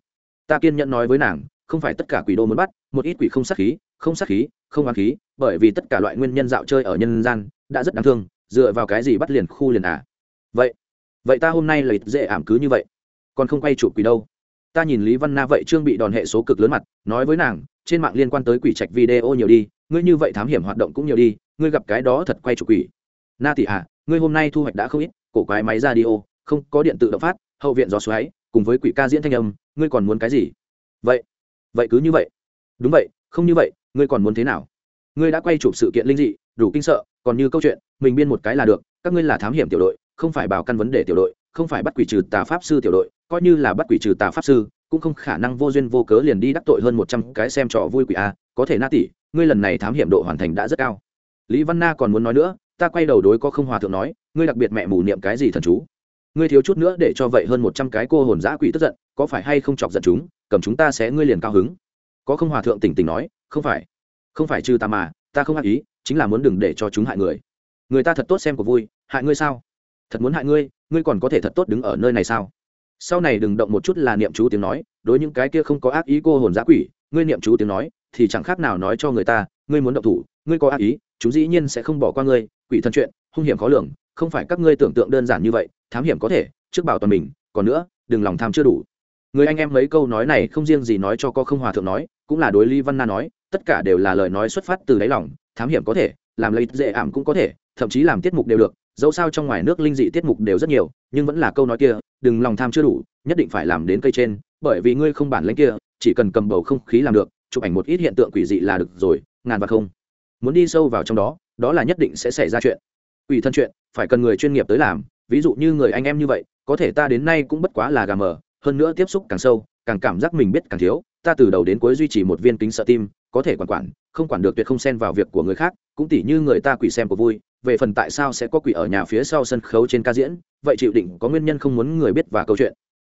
Ta kiên nhẫn nói với nàng, không phải tất cả quỷ đô muốn bắt, một ít quỷ không sát khí, không sát khí, không hoang khí, bởi vì tất cả loại nguyên nhân dạo chơi ở nhân gian, đã rất đáng thương, dựa vào cái gì bắt liền khu liền à? Vậy vậy ta hôm nay lấy dễ ảm cứ như vậy. Còn không quay chụp quỷ đâu ta nhìn lý văn na vậy trương bị đòn hệ số cực lớn mặt, nói với nàng, trên mạng liên quan tới quỷ trạch video nhiều đi, ngươi như vậy thám hiểm hoạt động cũng nhiều đi, ngươi gặp cái đó thật quay trục quỷ. Na tỷ hạ ngươi hôm nay thu hoạch đã không ít, cổ quái máy ra đi ô, không, có điện tự động phát, hậu viện gió xoáy, cùng với quỷ ca diễn thanh âm, ngươi còn muốn cái gì? Vậy vậy cứ như vậy. Đúng vậy, không như vậy, ngươi còn muốn thế nào? Ngươi đã quay chụp sự kiện linh dị, đủ kinh sợ, còn như câu chuyện, mình biên một cái là được, các ngươi là thám hiểm tiểu đội, không phải bảo căn vấn đề tiểu đội, không phải bắt quỷ trừ tà pháp sư tiểu đội coi như là bắt quỷ trừ tà pháp sư, cũng không khả năng vô duyên vô cớ liền đi đắc tội hơn một trăm cái xem trò vui quỷ a, có thể na tỷ, ngươi lần này thám hiểm độ hoàn thành đã rất cao. Lý văn na còn muốn nói nữa, ta quay đầu đối có không hòa thượng nói, ngươi đặc biệt mẹ mù niệm cái gì thần chú? Ngươi thiếu chút nữa để cho vậy hơn một trăm cái cô hồn giã quỷ tức giận, có phải hay không chọc giận chúng, cầm chúng ta sẽ ngươi liền cao hứng. Có không hòa thượng tỉnh tỉnh nói, không phải không phải trừ ta mà, ta không ác ý, chính là muốn đừng để cho chúng hại người. Người ta thật tốt xem của vui, hại ngươi sao? Thật muốn hại ngươi ngươi còn có thể thật tốt đứng ở nơi này sao? Sau này đừng động một chút là niệm chú tiếng nói, đối những cái kia không có ác ý cô hồn giã quỷ, ngươi niệm chú tiếng nói, thì chẳng khác nào nói cho người ta, ngươi muốn động thủ, ngươi có ác ý, chúng dĩ nhiên sẽ không bỏ qua ngươi, quỷ thân chuyện, hung hiểm khó lường, không phải các ngươi tưởng tượng đơn giản như vậy, thám hiểm có thể, trước bảo toàn mình, còn nữa, đừng lòng tham chưa đủ. Người anh em mấy câu nói này không riêng gì nói cho có không hòa thượng nói, cũng là đối lý văn na nói, tất cả đều là lời nói xuất phát từ đáy lòng, thám hiểm có thể, làm lấy dễ ảm cũng có thể, thậm chí làm tiết mục đều được dẫu sao trong ngoài nước linh dị tiết mục đều rất nhiều, nhưng vẫn là câu nói kia, đừng lòng tham chưa đủ, nhất định phải làm đến cây trên, bởi vì ngươi không bản lãnh kia, chỉ cần cầm bầu không khí làm được, chụp ảnh một ít hiện tượng quỷ dị là được rồi, ngàn và không. Muốn đi sâu vào trong đó đó là nhất định sẽ xảy ra chuyện. Quỷ thân chuyện, phải cần người chuyên nghiệp tới làm, ví dụ như người anh em như vậy, có thể ta đến nay cũng bất quá là gà mờ, hơn nữa tiếp xúc càng sâu, càng cảm giác mình biết càng thiếu, ta từ đầu đến cuối duy trì một viên kính sợ tim, có thể quản quản, không quản được tuyệt không xen vào việc của người khác cũng tỉ như người ta quỷ xem của vui, về phần tại sao sẽ có quỷ ở nhà phía sau sân khấu trên ca diễn, vậy chịu định có nguyên nhân không muốn người biết và câu chuyện.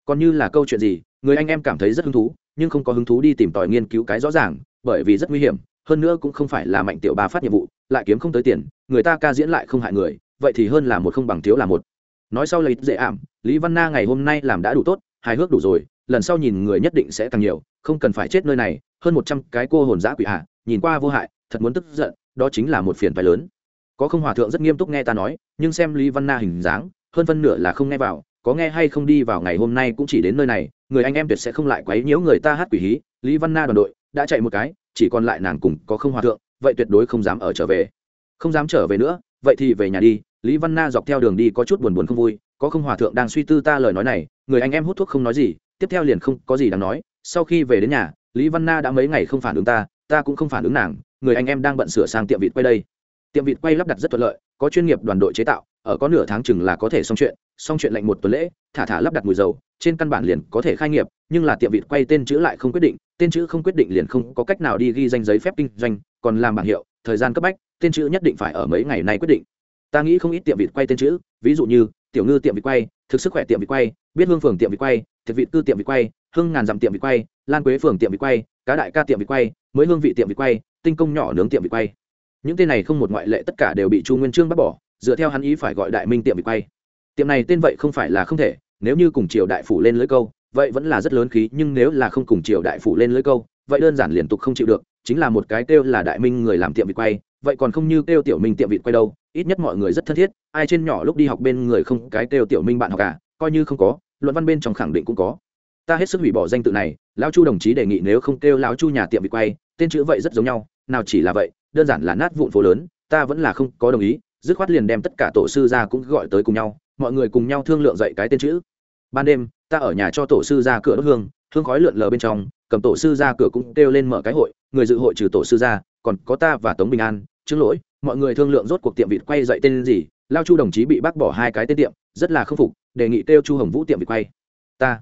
Còn như là câu chuyện gì, người anh em cảm thấy rất hứng thú, nhưng không có hứng thú đi tìm tòi nghiên cứu cái rõ ràng, bởi vì rất nguy hiểm, hơn nữa cũng không phải là mạnh tiểu ba phát nhiệm vụ, lại kiếm không tới tiền, người ta ca diễn lại không hại người, vậy thì hơn là một không bằng thiếu là một. Nói sau lấy dễ ảm, lý văn na ngày hôm nay làm đã đủ tốt, hài hước đủ rồi, lần sau nhìn người nhất định sẽ càng nhiều, không cần phải chết nơi này, hơn một trăm cái cô hồn giã quỷ hạ, nhìn qua vô hại, thật muốn tức giận đó chính là một phiền phải lớn. Có không hòa thượng rất nghiêm túc nghe ta nói, nhưng xem lý văn na hình dáng, hơn phân nửa là không nghe vào, có nghe hay không đi vào ngày hôm nay cũng chỉ đến nơi này, người anh em tuyệt sẽ không lại quấy nhiễu người ta hát quỷ hí, lý văn na đoàn đội đã chạy một cái, chỉ còn lại nàng cùng có không hòa thượng, vậy tuyệt đối không dám ở trở về. Không dám trở về nữa, vậy thì về nhà đi, lý văn na dọc theo đường đi có chút buồn buồn không vui, có không hòa thượng đang suy tư ta lời nói này, người anh em hút thuốc không nói gì, tiếp theo liền không có gì đáng nói, sau khi về đến nhà, lý văn na đã mấy ngày không phản ứng ta ta cũng không phản ứng nàng người anh em đang bận sửa sang tiệm vịt quay đây tiệm vịt quay lắp đặt rất thuận lợi có chuyên nghiệp đoàn đội chế tạo ở có nửa tháng chừng là có thể xong chuyện xong chuyện lệnh một tuần lễ thả thả lắp đặt mùi dầu trên căn bản liền có thể khai nghiệp nhưng là tiệm vịt quay tên chữ lại không quyết định tên chữ không quyết định liền không có cách nào đi ghi danh giấy phép kinh doanh còn làm bảng hiệu thời gian cấp bách tên chữ nhất định phải ở mấy ngày nay quyết định ta nghĩ không ít tiệm vịt quay tên chữ ví dụ như tiểu ngư tiệm vịt quay thực sức khỏe tiệm vịt quay biết hương phường tiệm vịt quay thực vịt tư tiệm vịt quay hương ngàn dặm tiệm vịt quay lan quế phường tiệm vịt quay cá đại ca tiệm vịt quay mới hương vị tiệm vịt quay tinh công nhỏ nướng tiệm vịt quay. Những tên này không một ngoại lệ, tất cả đều bị chu nguyên trương bắt bỏ, dựa theo hắn ý phải gọi đại minh tiệm vịt quay. Tiệm này tên vậy không phải là không thể, nếu như cùng triều đại phủ lên lưới câu, vậy vẫn là rất lớn khí, nhưng nếu là không cùng triều đại phủ lên lưới câu, vậy đơn giản liên tục không chịu được, chính là một cái kêu là đại minh người làm tiệm vịt quay, vậy còn không như kêu tiểu minh tiệm vịt quay đâu, ít nhất mọi người rất thân thiết, ai trên nhỏ lúc đi học bên người không, cái kêu tiểu minh bạn học cả coi như không có, luận văn bên trong khẳng định cũng có. Ta hết sức hủy bỏ danh tự này, lão chu đồng chí đề nghị nếu không kêu lão chu nhà tiệm vịt quay tên chữ vậy rất giống nhau, nào chỉ là vậy, đơn giản là nát vụn phố lớn, ta vẫn là không có đồng ý, dứt khoát liền đem tất cả tổ sư ra cũng gọi tới cùng nhau, mọi người cùng nhau thương lượng dậy cái tên chữ. Ban đêm, ta ở nhà cho tổ sư ra cửa đốt hương hương khói lượn lờ bên trong, cầm tổ sư ra cửa cũng kêu lên mở cái hội, người dự hội trừ tổ sư ra, còn có ta và tống bình an chứng lỗi, mọi người thương lượng rốt cuộc tiệm vịt quay dậy tên gì, lao chu đồng chí bị bác bỏ hai cái tên tiệm, rất là k phục, đề nghị kêu chu hồng vũ tiệm vịt quay. Ta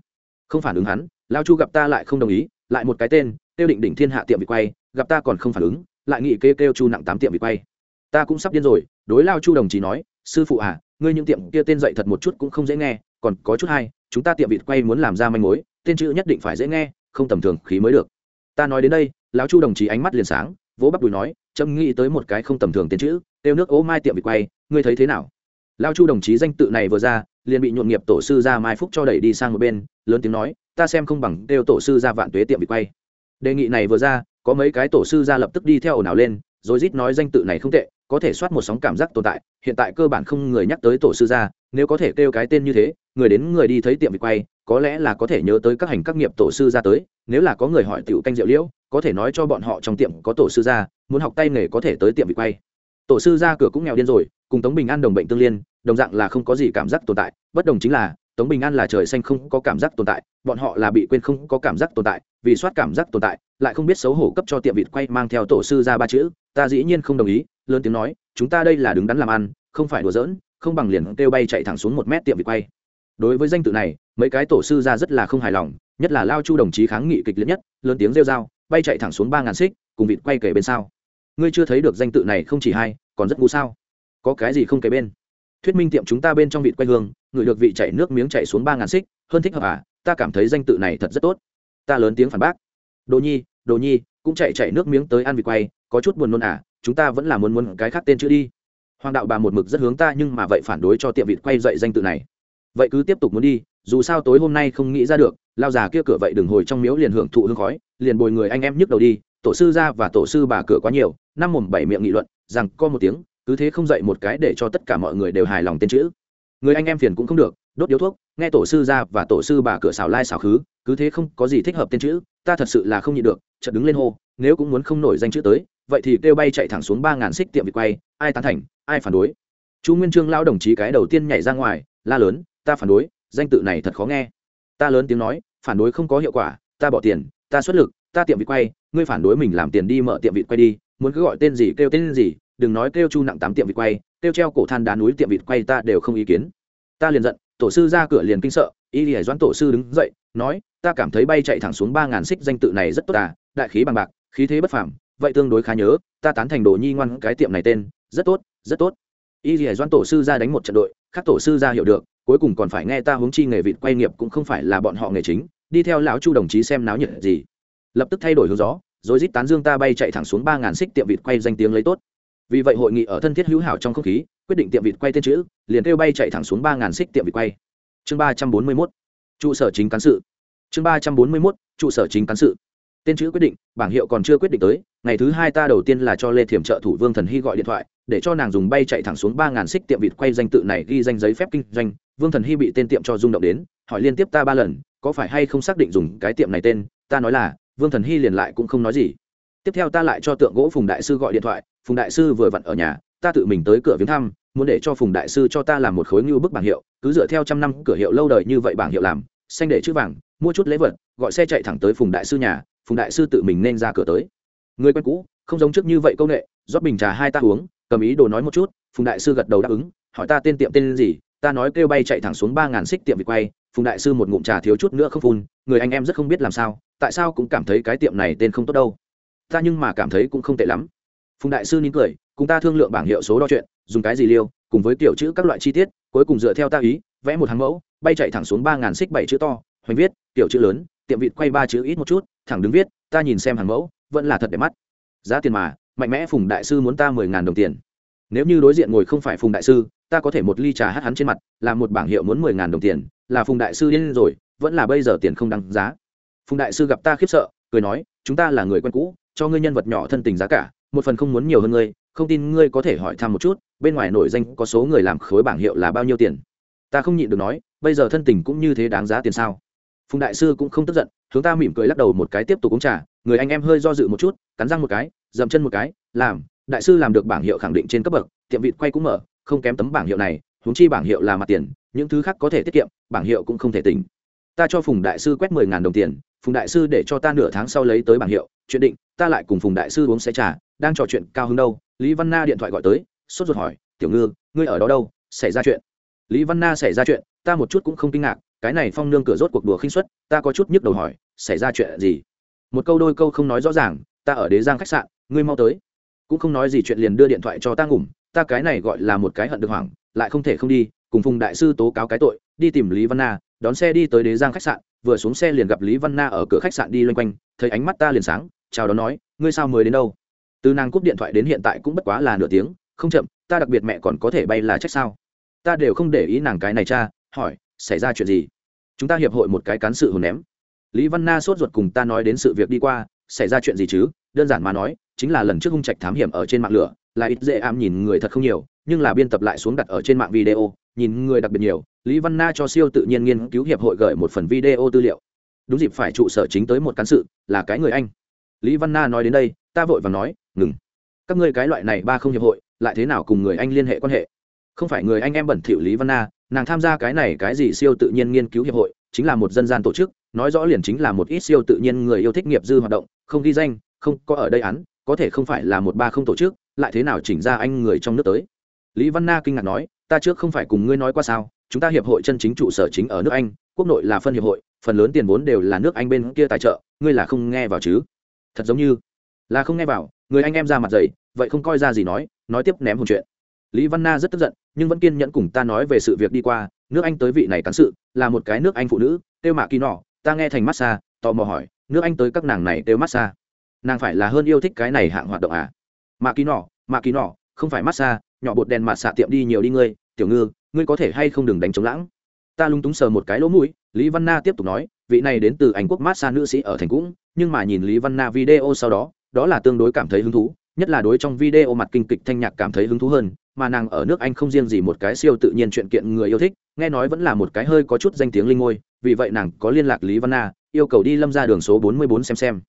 không phản ứng hắn, lao chu gặp ta lại không đồng ý, lại một cái tên kêu định đỉnh thiên hạ tiệm bị quay, gặp ta còn không phản ứng, lại nghị kêu kêu chu nặng tám tiệm bị quay. Ta cũng sắp điên rồi, đối lao chu đồng chí nói, sư phụ à ngươi những tiệm kia tên dậy thật một chút cũng không dễ nghe, còn có chút hay, chúng ta tiệm vịt quay muốn làm ra manh mối, tên chữ nhất định phải dễ nghe, không tầm thường khí mới được. Ta nói đến đây lão chu đồng chí ánh mắt liền sáng, vỗ bắp đùi nói trâm nghĩ tới một cái không tầm thường tên chữ tiêu nước ố mai tiệm vịt quay, ngươi thấy thế nào? Lão chu đồng chí danh tự này vừa ra, liền bị nhuộn nghiệp tổ sư ra mai phúc cho đẩy đi sang một bên, lớn tiếng nói, ta xem không bằng têu tổ sư ra vạn tuế tiệm vịt quay đề nghị này vừa ra có mấy cái tổ sư ra lập tức đi theo ồn ào lên rồi rít nói danh tự này không tệ có thể soát một sóng cảm giác tồn tại hiện tại cơ bản không người nhắc tới tổ sư ra, nếu có thể kêu cái tên như thế người đến người đi thấy tiệm vịt quay có lẽ là có thể nhớ tới các hành các nghiệp tổ sư ra tới nếu là có người hỏi tiểu canh rượu liễu có thể nói cho bọn họ trong tiệm có tổ sư ra, muốn học tay nghề có thể tới tiệm vịt quay. Tổ sư ra cửa cũng nghèo điên rồi cùng tống bình an đồng bệnh tương liên đồng dạng là không có gì cảm giác tồn tại bất đồng chính là tống bình an là trời xanh không có cảm giác tồn tại bọn họ là bị quên không có cảm giác tồn tại vì soát cảm giác tồn tại, lại không biết xấu hổ cấp cho tiệm vịt quay mang theo tổ sư ra ba chữ, ta dĩ nhiên không đồng ý, lớn tiếng nói, chúng ta đây là đứng đắn làm ăn, không phải đùa giỡn, không bằng liền kêu bay chạy thẳng xuống một mét tiệm vịt quay. Đối với danh tự này, mấy cái tổ sư ra rất là không hài lòng, nhất là lao chu đồng chí kháng nghị kịch liệt nhất, lớn tiếng rêu r bay chạy thẳng xuống ba ngàn xích, cùng vịt quay kể bên sau. ngươi chưa thấy được danh tự này không chỉ hai, còn rất ngu sao? Có cái gì không kể bên? Thuyết minh tiệm chúng ta bên trong vịt quay hương, người được vị chạy nước miếng chạy xuống ba ngàn xích, hơn thích hợp à? Ta cảm thấy danh tự này thật rất tốt ta lớn tiếng phản bác. Đồ nhi đồ nhi, cũng chạy chạy nước miếng tới ăn vịt quay, có chút buồn nôn à chúng ta vẫn là muốn muốn cái khác tên chữ đi. Hoàng đạo bà một mực rất hướng ta nhưng mà vậy phản đối cho tiệm vịt quay dậy danh tự này. Vậy cứ tiếp tục muốn đi, dù sao tối hôm nay không nghĩ ra được, lao già kia cửa vậy đừng hồi trong miếu liền hưởng thụ hương khói, liền bồi người anh em nhức đầu đi, tổ sư ra và tổ sư bà cửa quá nhiều, năm mồm bảy miệng nghị luận, rằng có một tiếng, cứ thế không dậy một cái để cho tất cả mọi người đều hài lòng tên chữ. Người anh em phiền cũng không được đốt điếu thuốc, nghe tổ sư ra và tổ sư bà cửa xào lai xào khứ, cứ thế không có gì thích hợp tên chữ, ta thật sự là không nhịn được, chợt đứng lên hô, nếu cũng muốn không nổi danh chữ tới, vậy thì kêu bay chạy thẳng xuống ba ngàn xích tiệm vịt quay, ai tán thành, ai phản đối? Chu nguyên trương lao đồng chí cái đầu tiên nhảy ra ngoài, la lớn, ta phản đối, danh tự này thật khó nghe. Ta lớn tiếng nói, phản đối không có hiệu quả, ta bỏ tiền, ta xuất lực, ta tiệm vịt quay, ngươi phản đối mình làm tiền đi mở tiệm vịt quay đi, muốn cứ gọi tên gì kêu tên gì, đừng nói kêu chu nặng tám tiệm vịt quay, kêu treo cổ than đá núi tiệm vịt quay ta đều không ý kiến. Ta liền giận tổ sư ra cửa liền kinh sợ, y lìa doãn tổ sư đứng dậy, nói, ta cảm thấy bay chạy thẳng xuống ba ngàn xích danh tự này rất tốt à đại khí bằng bạc, khí thế bất phàm, vậy tương đối khá nhớ, ta tán thành đồ nhi ngoan cái tiệm này tên, rất tốt rất tốt. Y lìa doãn tổ sư ra đánh một trận đội, khác tổ sư ra hiểu được, cuối cùng còn phải nghe ta hướng chi nghề vịt quay nghiệp cũng không phải là bọn họ nghề chính, đi theo lão chu đồng chí xem náo nhiệt gì. Lập tức thay đổi hướng gió, rồi rít tán dương ta bay chạy thẳng xuống ba ngàn xích tiệm vịt quay danh tiếng lấy tốt vì vậy hội nghị ở thân thiết hữu hảo trong không khí, quyết định tiệm vịt quay tên chữ, liền kêu bay chạy thẳng xuống ba ngàn xích tiệm vịt quay. Chương ba trăm bốn mươi mốt. Trụ sở chính cán sự. Chương ba trăm bốn mươi mốt, trụ sở chính cán sự. Tên chữ quyết định, bảng hiệu còn chưa quyết định tới, ngày thứ hai ta đầu tiên là cho lê thiểm trợ thủ vương thần hy gọi điện thoại, để cho nàng dùng bay chạy thẳng xuống ba ngàn xích tiệm vịt quay danh tự này ghi danh giấy phép kinh doanh. Vương thần hy bị tên tiệm cho rung động đến, hỏi liên tiếp ta ba lần, có phải hay không xác định dùng cái tiệm này tên? Ta nói là, vương thần hy liền lại cũng không nói gì. Tiếp theo ta lại cho tượng gỗ phùng đại sư gọi điện thoại phùng đại sư vừa vặn ở nhà, ta tự mình tới cửa viếng thăm, muốn để cho phùng đại sư cho ta làm một khối ngưu bức bảng hiệu, cứ dựa theo trăm năm cửa hiệu lâu đời như vậy bảng hiệu làm, xanh để chữ vàng, mua chút lễ vật, gọi xe chạy thẳng tới phùng đại sư nhà, phùng đại sư tự mình nên ra cửa tới. Người quen cũ, không giống trước như vậy công nghệ rót bình trà hai ta uống, cầm ý đồ nói một chút, phùng đại sư gật đầu đáp ứng, hỏi ta tên tiệm tên gì, ta nói kêu bay chạy thẳng xuống ba ngàn xích tiệm vịt quay, phùng đại sư một ngụm trà thiếu chút nữa không phun, người anh em rất không biết làm sao, tại sao cũng cảm thấy cái tiệm này tên không tốt đâu. Ta nhưng mà cảm thấy cũng không tệ lắm phùng đại sư nín cười, cùng ta thương lượng bảng hiệu số đo chuyện, dùng cái gì liêu, cùng với kiểu chữ các loại chi tiết, cuối cùng dựa theo ta ý, vẽ một hàng mẫu, bay chạy thẳng xuống ba ngàn xích bảy chữ to, hoành viết tiểu chữ lớn, tiệm vịt quay ba chữ ít một chút, thẳng đứng viết, ta nhìn xem hàng mẫu, vẫn là thật đẹp mắt. Giá tiền mà, mạnh mẽ phùng đại sư muốn ta mười ngàn đồng tiền. Nếu như đối diện ngồi không phải phùng đại sư, ta có thể một ly trà hát hắn trên mặt, là một bảng hiệu muốn mười ngàn đồng tiền, là phùng đại sư điên rồi, vẫn là bây giờ tiền không đăng giá. Phùng đại sư gặp ta khiếp sợ, cười nói, chúng ta là người quen cũ, cho ngươi nhân vật nhỏ thân tình giá cả một phần không muốn nhiều hơn ngươi, không tin ngươi có thể hỏi thăm một chút, bên ngoài nổi danh có số người làm khối bảng hiệu là bao nhiêu tiền? Ta không nhịn được nói, bây giờ thân tình cũng như thế đáng giá tiền sao? Phùng đại sư cũng không tức giận chúng ta mỉm cười lắc đầu một cái tiếp tục uống trà, người anh em hơi do dự một chút, cắn răng một cái, dậm chân một cái, làm, đại sư làm được bảng hiệu khẳng định trên cấp bậc, tiệm vịt quay cũng mở, không kém tấm bảng hiệu này, huống chi bảng hiệu là mặt tiền, những thứ khác có thể tiết kiệm, bảng hiệu cũng không thể tỉnh. Ta cho phùng đại sư quét mười ngàn đồng tiền, phùng đại sư để cho ta nửa tháng sau lấy tới bảng hiệu, chuyện định ta lại cùng phùng đại sư uống xé trà, đang trò chuyện cao hứng đâu. Lý văn na điện thoại gọi tới, sốt ruột hỏi, tiểu ngư, ngươi ở đó đâu? Xảy ra chuyện? Lý văn na xảy ra chuyện, ta một chút cũng không kinh ngạc, cái này phong nương cửa rốt cuộc đùa khinh suất, ta có chút nhức đầu hỏi, xảy ra chuyện gì? Một câu đôi câu không nói rõ ràng, ta ở đế giang khách sạn, ngươi mau tới. Cũng không nói gì chuyện liền đưa điện thoại cho ta ngủm, ta cái này gọi là một cái hận được hoảng, lại không thể không đi, cùng phùng đại sư tố cáo cái tội, đi tìm lý văn na, đón xe đi tới đế giang khách sạn, vừa xuống xe liền gặp lý văn na ở cửa khách sạn đi loanh quanh, thấy ánh mắt ta liền sáng chào đón nói, ngươi sao mới đến đâu? Từ nàng cúp điện thoại đến hiện tại cũng bất quá là nửa tiếng, không chậm, ta đặc biệt mẹ còn có thể bay là trách sao? Ta đều không để ý nàng cái này cha, hỏi, xảy ra chuyện gì? Chúng ta hiệp hội một cái cán sự hồn ném. Lý văn na sốt ruột cùng ta nói đến sự việc đi qua, xảy ra chuyện gì chứ? Đơn giản mà nói, chính là lần trước hung trạch thám hiểm ở trên mạng lửa, là ít dễ am nhìn người thật không nhiều, nhưng là biên tập lại xuống đặt ở trên mạng video, nhìn người đặc biệt nhiều, lý văn na cho siêu tự nhiên nghiên cứu hiệp hội gửi một phần video tư liệu. Đúng dịp phải trụ sở chính tới một cán sự, là cái người anh lý văn na nói đến đây, ta vội và nói, ngừng. Các ngươi cái loại này ba không hiệp hội, lại thế nào cùng người anh liên hệ quan hệ? Không phải người anh em bẩn thỉu lý văn na, nàng tham gia cái này cái gì siêu tự nhiên nghiên cứu hiệp hội, chính là một dân gian tổ chức, nói rõ liền chính là một ít siêu tự nhiên người yêu thích nghiệp dư hoạt động, không ghi danh, không có ở đây án, có thể không phải là một ba không tổ chức, lại thế nào chỉnh ra anh người trong nước tới? Lý văn na kinh ngạc nói, ta trước không phải cùng ngươi nói qua sao, chúng ta hiệp hội chân chính trụ sở chính ở nước anh, quốc nội là phân hiệp hội, phần lớn tiền vốn đều là nước anh bên kia tài trợ, ngươi là không nghe vào chứ? Thật giống như là không nghe vào, người anh em ra mặt dày vậy không coi ra gì nói nói tiếp ném hồn chuyện. Lý văn na rất tức giận, nhưng vẫn kiên nhẫn cùng ta nói về sự việc đi qua, nước anh tới vị này cán sự, là một cái nước anh phụ nữ, têu mạ kỳ nọ, ta nghe thành massage tò mò hỏi, nước anh tới các nàng này têu massage nàng phải là hơn yêu thích cái này hạng hoạt động à? Mạ kỳ nọ, mạ kỳ nọ, không phải massage nhỏ bột đèn mạ xạ tiệm đi nhiều đi ngươi, tiểu ngư, ngươi có thể hay không đừng đánh chống lãng? Ta lung túng sờ một cái lỗ mũi, lý văn na tiếp tục nói, vị này đến từ anh quốc massage nữ sĩ ở thành cũng nhưng mà nhìn lý văn na video sau đó đó là tương đối cảm thấy hứng thú, nhất là đối trong video mặt kinh kịch thanh nhạc cảm thấy hứng thú hơn, mà nàng ở nước anh không riêng gì một cái siêu tự nhiên chuyện kiện người yêu thích, nghe nói vẫn là một cái hơi có chút danh tiếng linh ngôi, vì vậy nàng có liên lạc lý văn na, yêu cầu đi lâm ra đường số 44 xem xem.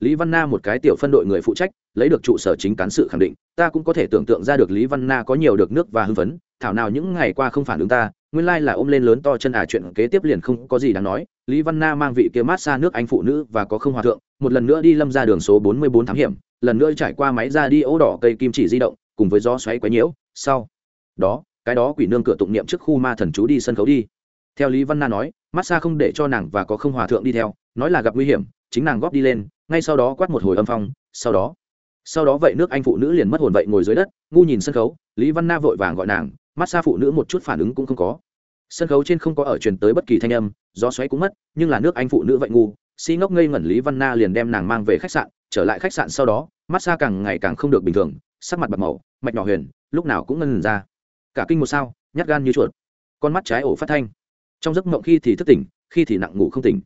Lý văn na một cái tiểu phân đội người phụ trách, lấy được trụ sở chính cán sự khẳng định, ta cũng có thể tưởng tượng ra được lý văn na có nhiều được nước và hưng phấn, thảo nào những ngày qua không phản ứng ta nguyên lai là ôm lên lớn to chân à chuyện kế tiếp liền không có gì đáng nói. Lý văn na mang vị kia mát xa nước anh phụ nữ và có không hòa thượng, một lần nữa đi lâm ra đường số 44 thám hiểm, lần nữa trải qua máy ra đi ố đỏ cây kim chỉ di động, cùng với gió xoáy quấy nhiễu. Sau đó, cái đó quỷ nương cửa tụng niệm trước khu ma thần chú đi sân khấu đi. Theo lý văn na nói, mát xa không để cho nàng và có không hòa thượng đi theo, nói là gặp nguy hiểm, chính nàng góp đi lên, ngay sau đó quát một hồi âm phong. Sau đó sau đó vậy nước anh phụ nữ liền mất hồn vậy ngồi dưới đất, ngu nhìn sân khấu, lý văn na vội vàng gọi nàng mát xa phụ nữ một chút phản ứng cũng không có. Sân khấu trên không có ở truyền tới bất kỳ thanh âm, gió xoáy cũng mất, nhưng là nước anh phụ nữ vậy ngu, si ngốc ngây ngẩn lý văn na liền đem nàng mang về khách sạn, trở lại khách sạn sau đó mát xa càng ngày càng không được bình thường, sắc mặt bạc màu, mạch nhỏ huyền, lúc nào cũng ngân ra. Cả kinh một sao, nhát gan như chuột. Con mắt trái ổ phát thanh. Trong giấc mộng khi thì thức tỉnh, khi thì nặng ngủ không tỉnh.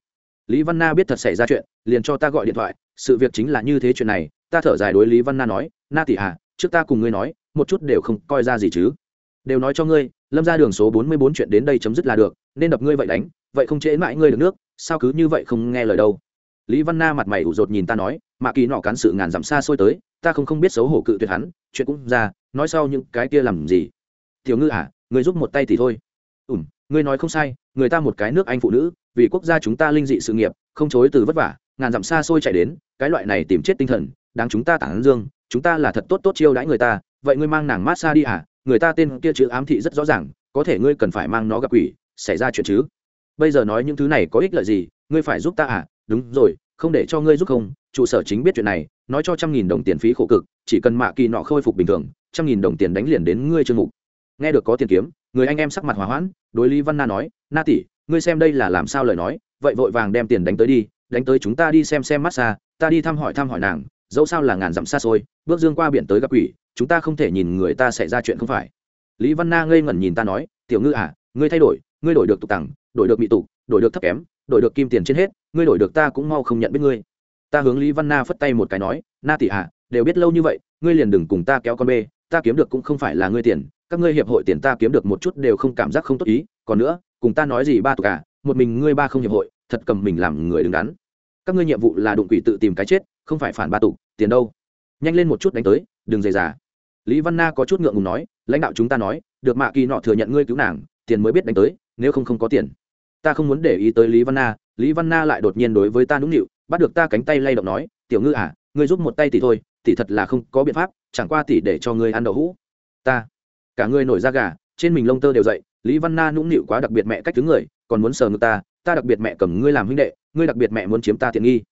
Lý văn na biết thật xảy ra chuyện, liền cho ta gọi điện thoại, sự việc chính là như thế chuyện này, ta thở dài đối lý văn na nói, na tỷ hà trước ta cùng ngươi nói, một chút đều không coi ra gì chứ đều nói cho ngươi, lâm ra đường số bốn mươi bốn chuyện đến đây chấm dứt là được, nên đập ngươi vậy đánh, vậy không chế mãi ngươi được nước, sao cứ như vậy không nghe lời đâu? Lý văn na mặt mày ủ rột nhìn ta nói, mạ kỳ nọ cán sự ngàn dặm xa xôi tới, ta không không biết xấu hổ cự tuyệt hắn, chuyện cũng ra, nói sau những cái kia làm gì? Tiểu ngư à người giúp một tay thì thôi. Ủm ngươi nói không sai, người ta một cái nước anh phụ nữ, vì quốc gia chúng ta linh dị sự nghiệp, không chối từ vất vả, ngàn dặm xa xôi chạy đến, cái loại này tìm chết tinh thần, đáng chúng ta tản dương, chúng ta là thật tốt tốt chiêu đãi người ta, vậy ngươi mang nàng mát xa đi à người ta tên kia chữ ám thị rất rõ ràng, có thể ngươi cần phải mang nó gặp quỷ, xảy ra chuyện chứ. Bây giờ nói những thứ này có ích lợi gì, ngươi phải giúp ta à? Đúng rồi, không để cho ngươi giúp không, trụ sở chính biết chuyện này, nói cho trăm nghìn đồng tiền phí khổ cực, chỉ cần mạ kỳ nọ khôi phục bình thường, trăm nghìn đồng tiền đánh liền đến ngươi chương mục. Nghe được có tiền kiếm, người anh em sắc mặt hòa hoãn, đối lý văn na nói, na tỷ, ngươi xem đây là làm sao lời nói, vậy vội vàng đem tiền đánh tới đi, đánh tới chúng ta đi xem xem massage ta đi thăm hỏi thăm hỏi nàng, dẫu sao là ngàn dặm xa xôi, bước dương qua biển tới gặp quỷ chúng ta không thể nhìn người ta xảy ra chuyện không phải. Lý văn na ngây ngẩn nhìn ta nói, tiểu ngư à ngươi thay đổi, ngươi đổi được tục tằng, đổi được bị tục, đổi được thấp kém, đổi được kim tiền trên hết, ngươi đổi được ta cũng mau không nhận biết ngươi. Ta hướng lý văn na phất tay một cái nói, na tỷ à đều biết lâu như vậy, ngươi liền đừng cùng ta kéo con bê, ta kiếm được cũng không phải là ngươi tiền, các ngươi hiệp hội tiền ta kiếm được một chút đều không cảm giác không tốt ý, còn nữa, cùng ta nói gì ba tục à một mình ngươi ba không hiệp hội, thật cầm mình làm người đứng đắn. Các ngươi nhiệm vụ là đụng quỷ tự tìm cái chết, không phải phản ba tục, tiền đâu. Nhanh lên một chút đánh tới, đừng dày dà lý văn na có chút ngượng ngùng nói, lãnh đạo chúng ta nói, được mạ kỳ nọ thừa nhận ngươi cứu nàng, tiền mới biết đánh tới, nếu không không có tiền. Ta không muốn để ý tới lý văn na. Lý văn na lại đột nhiên đối với ta nũng nịu, bắt được ta cánh tay lay động nói, tiểu ngư à ngươi giúp một tay tỷ thôi, tỷ thật là không có biện pháp, chẳng qua tỷ để cho ngươi ăn đậu hũ. Ta, cả ngươi nổi da gà, trên mình lông tơ đều dậy. Lý văn na nũng nịu quá đặc biệt mẹ cách thứ người, còn muốn sờ ngực ta ta đặc biệt mẹ cầm ngươi làm huynh đệ, ngươi đặc biệt mẹ muốn chiếm ta tiện nghi.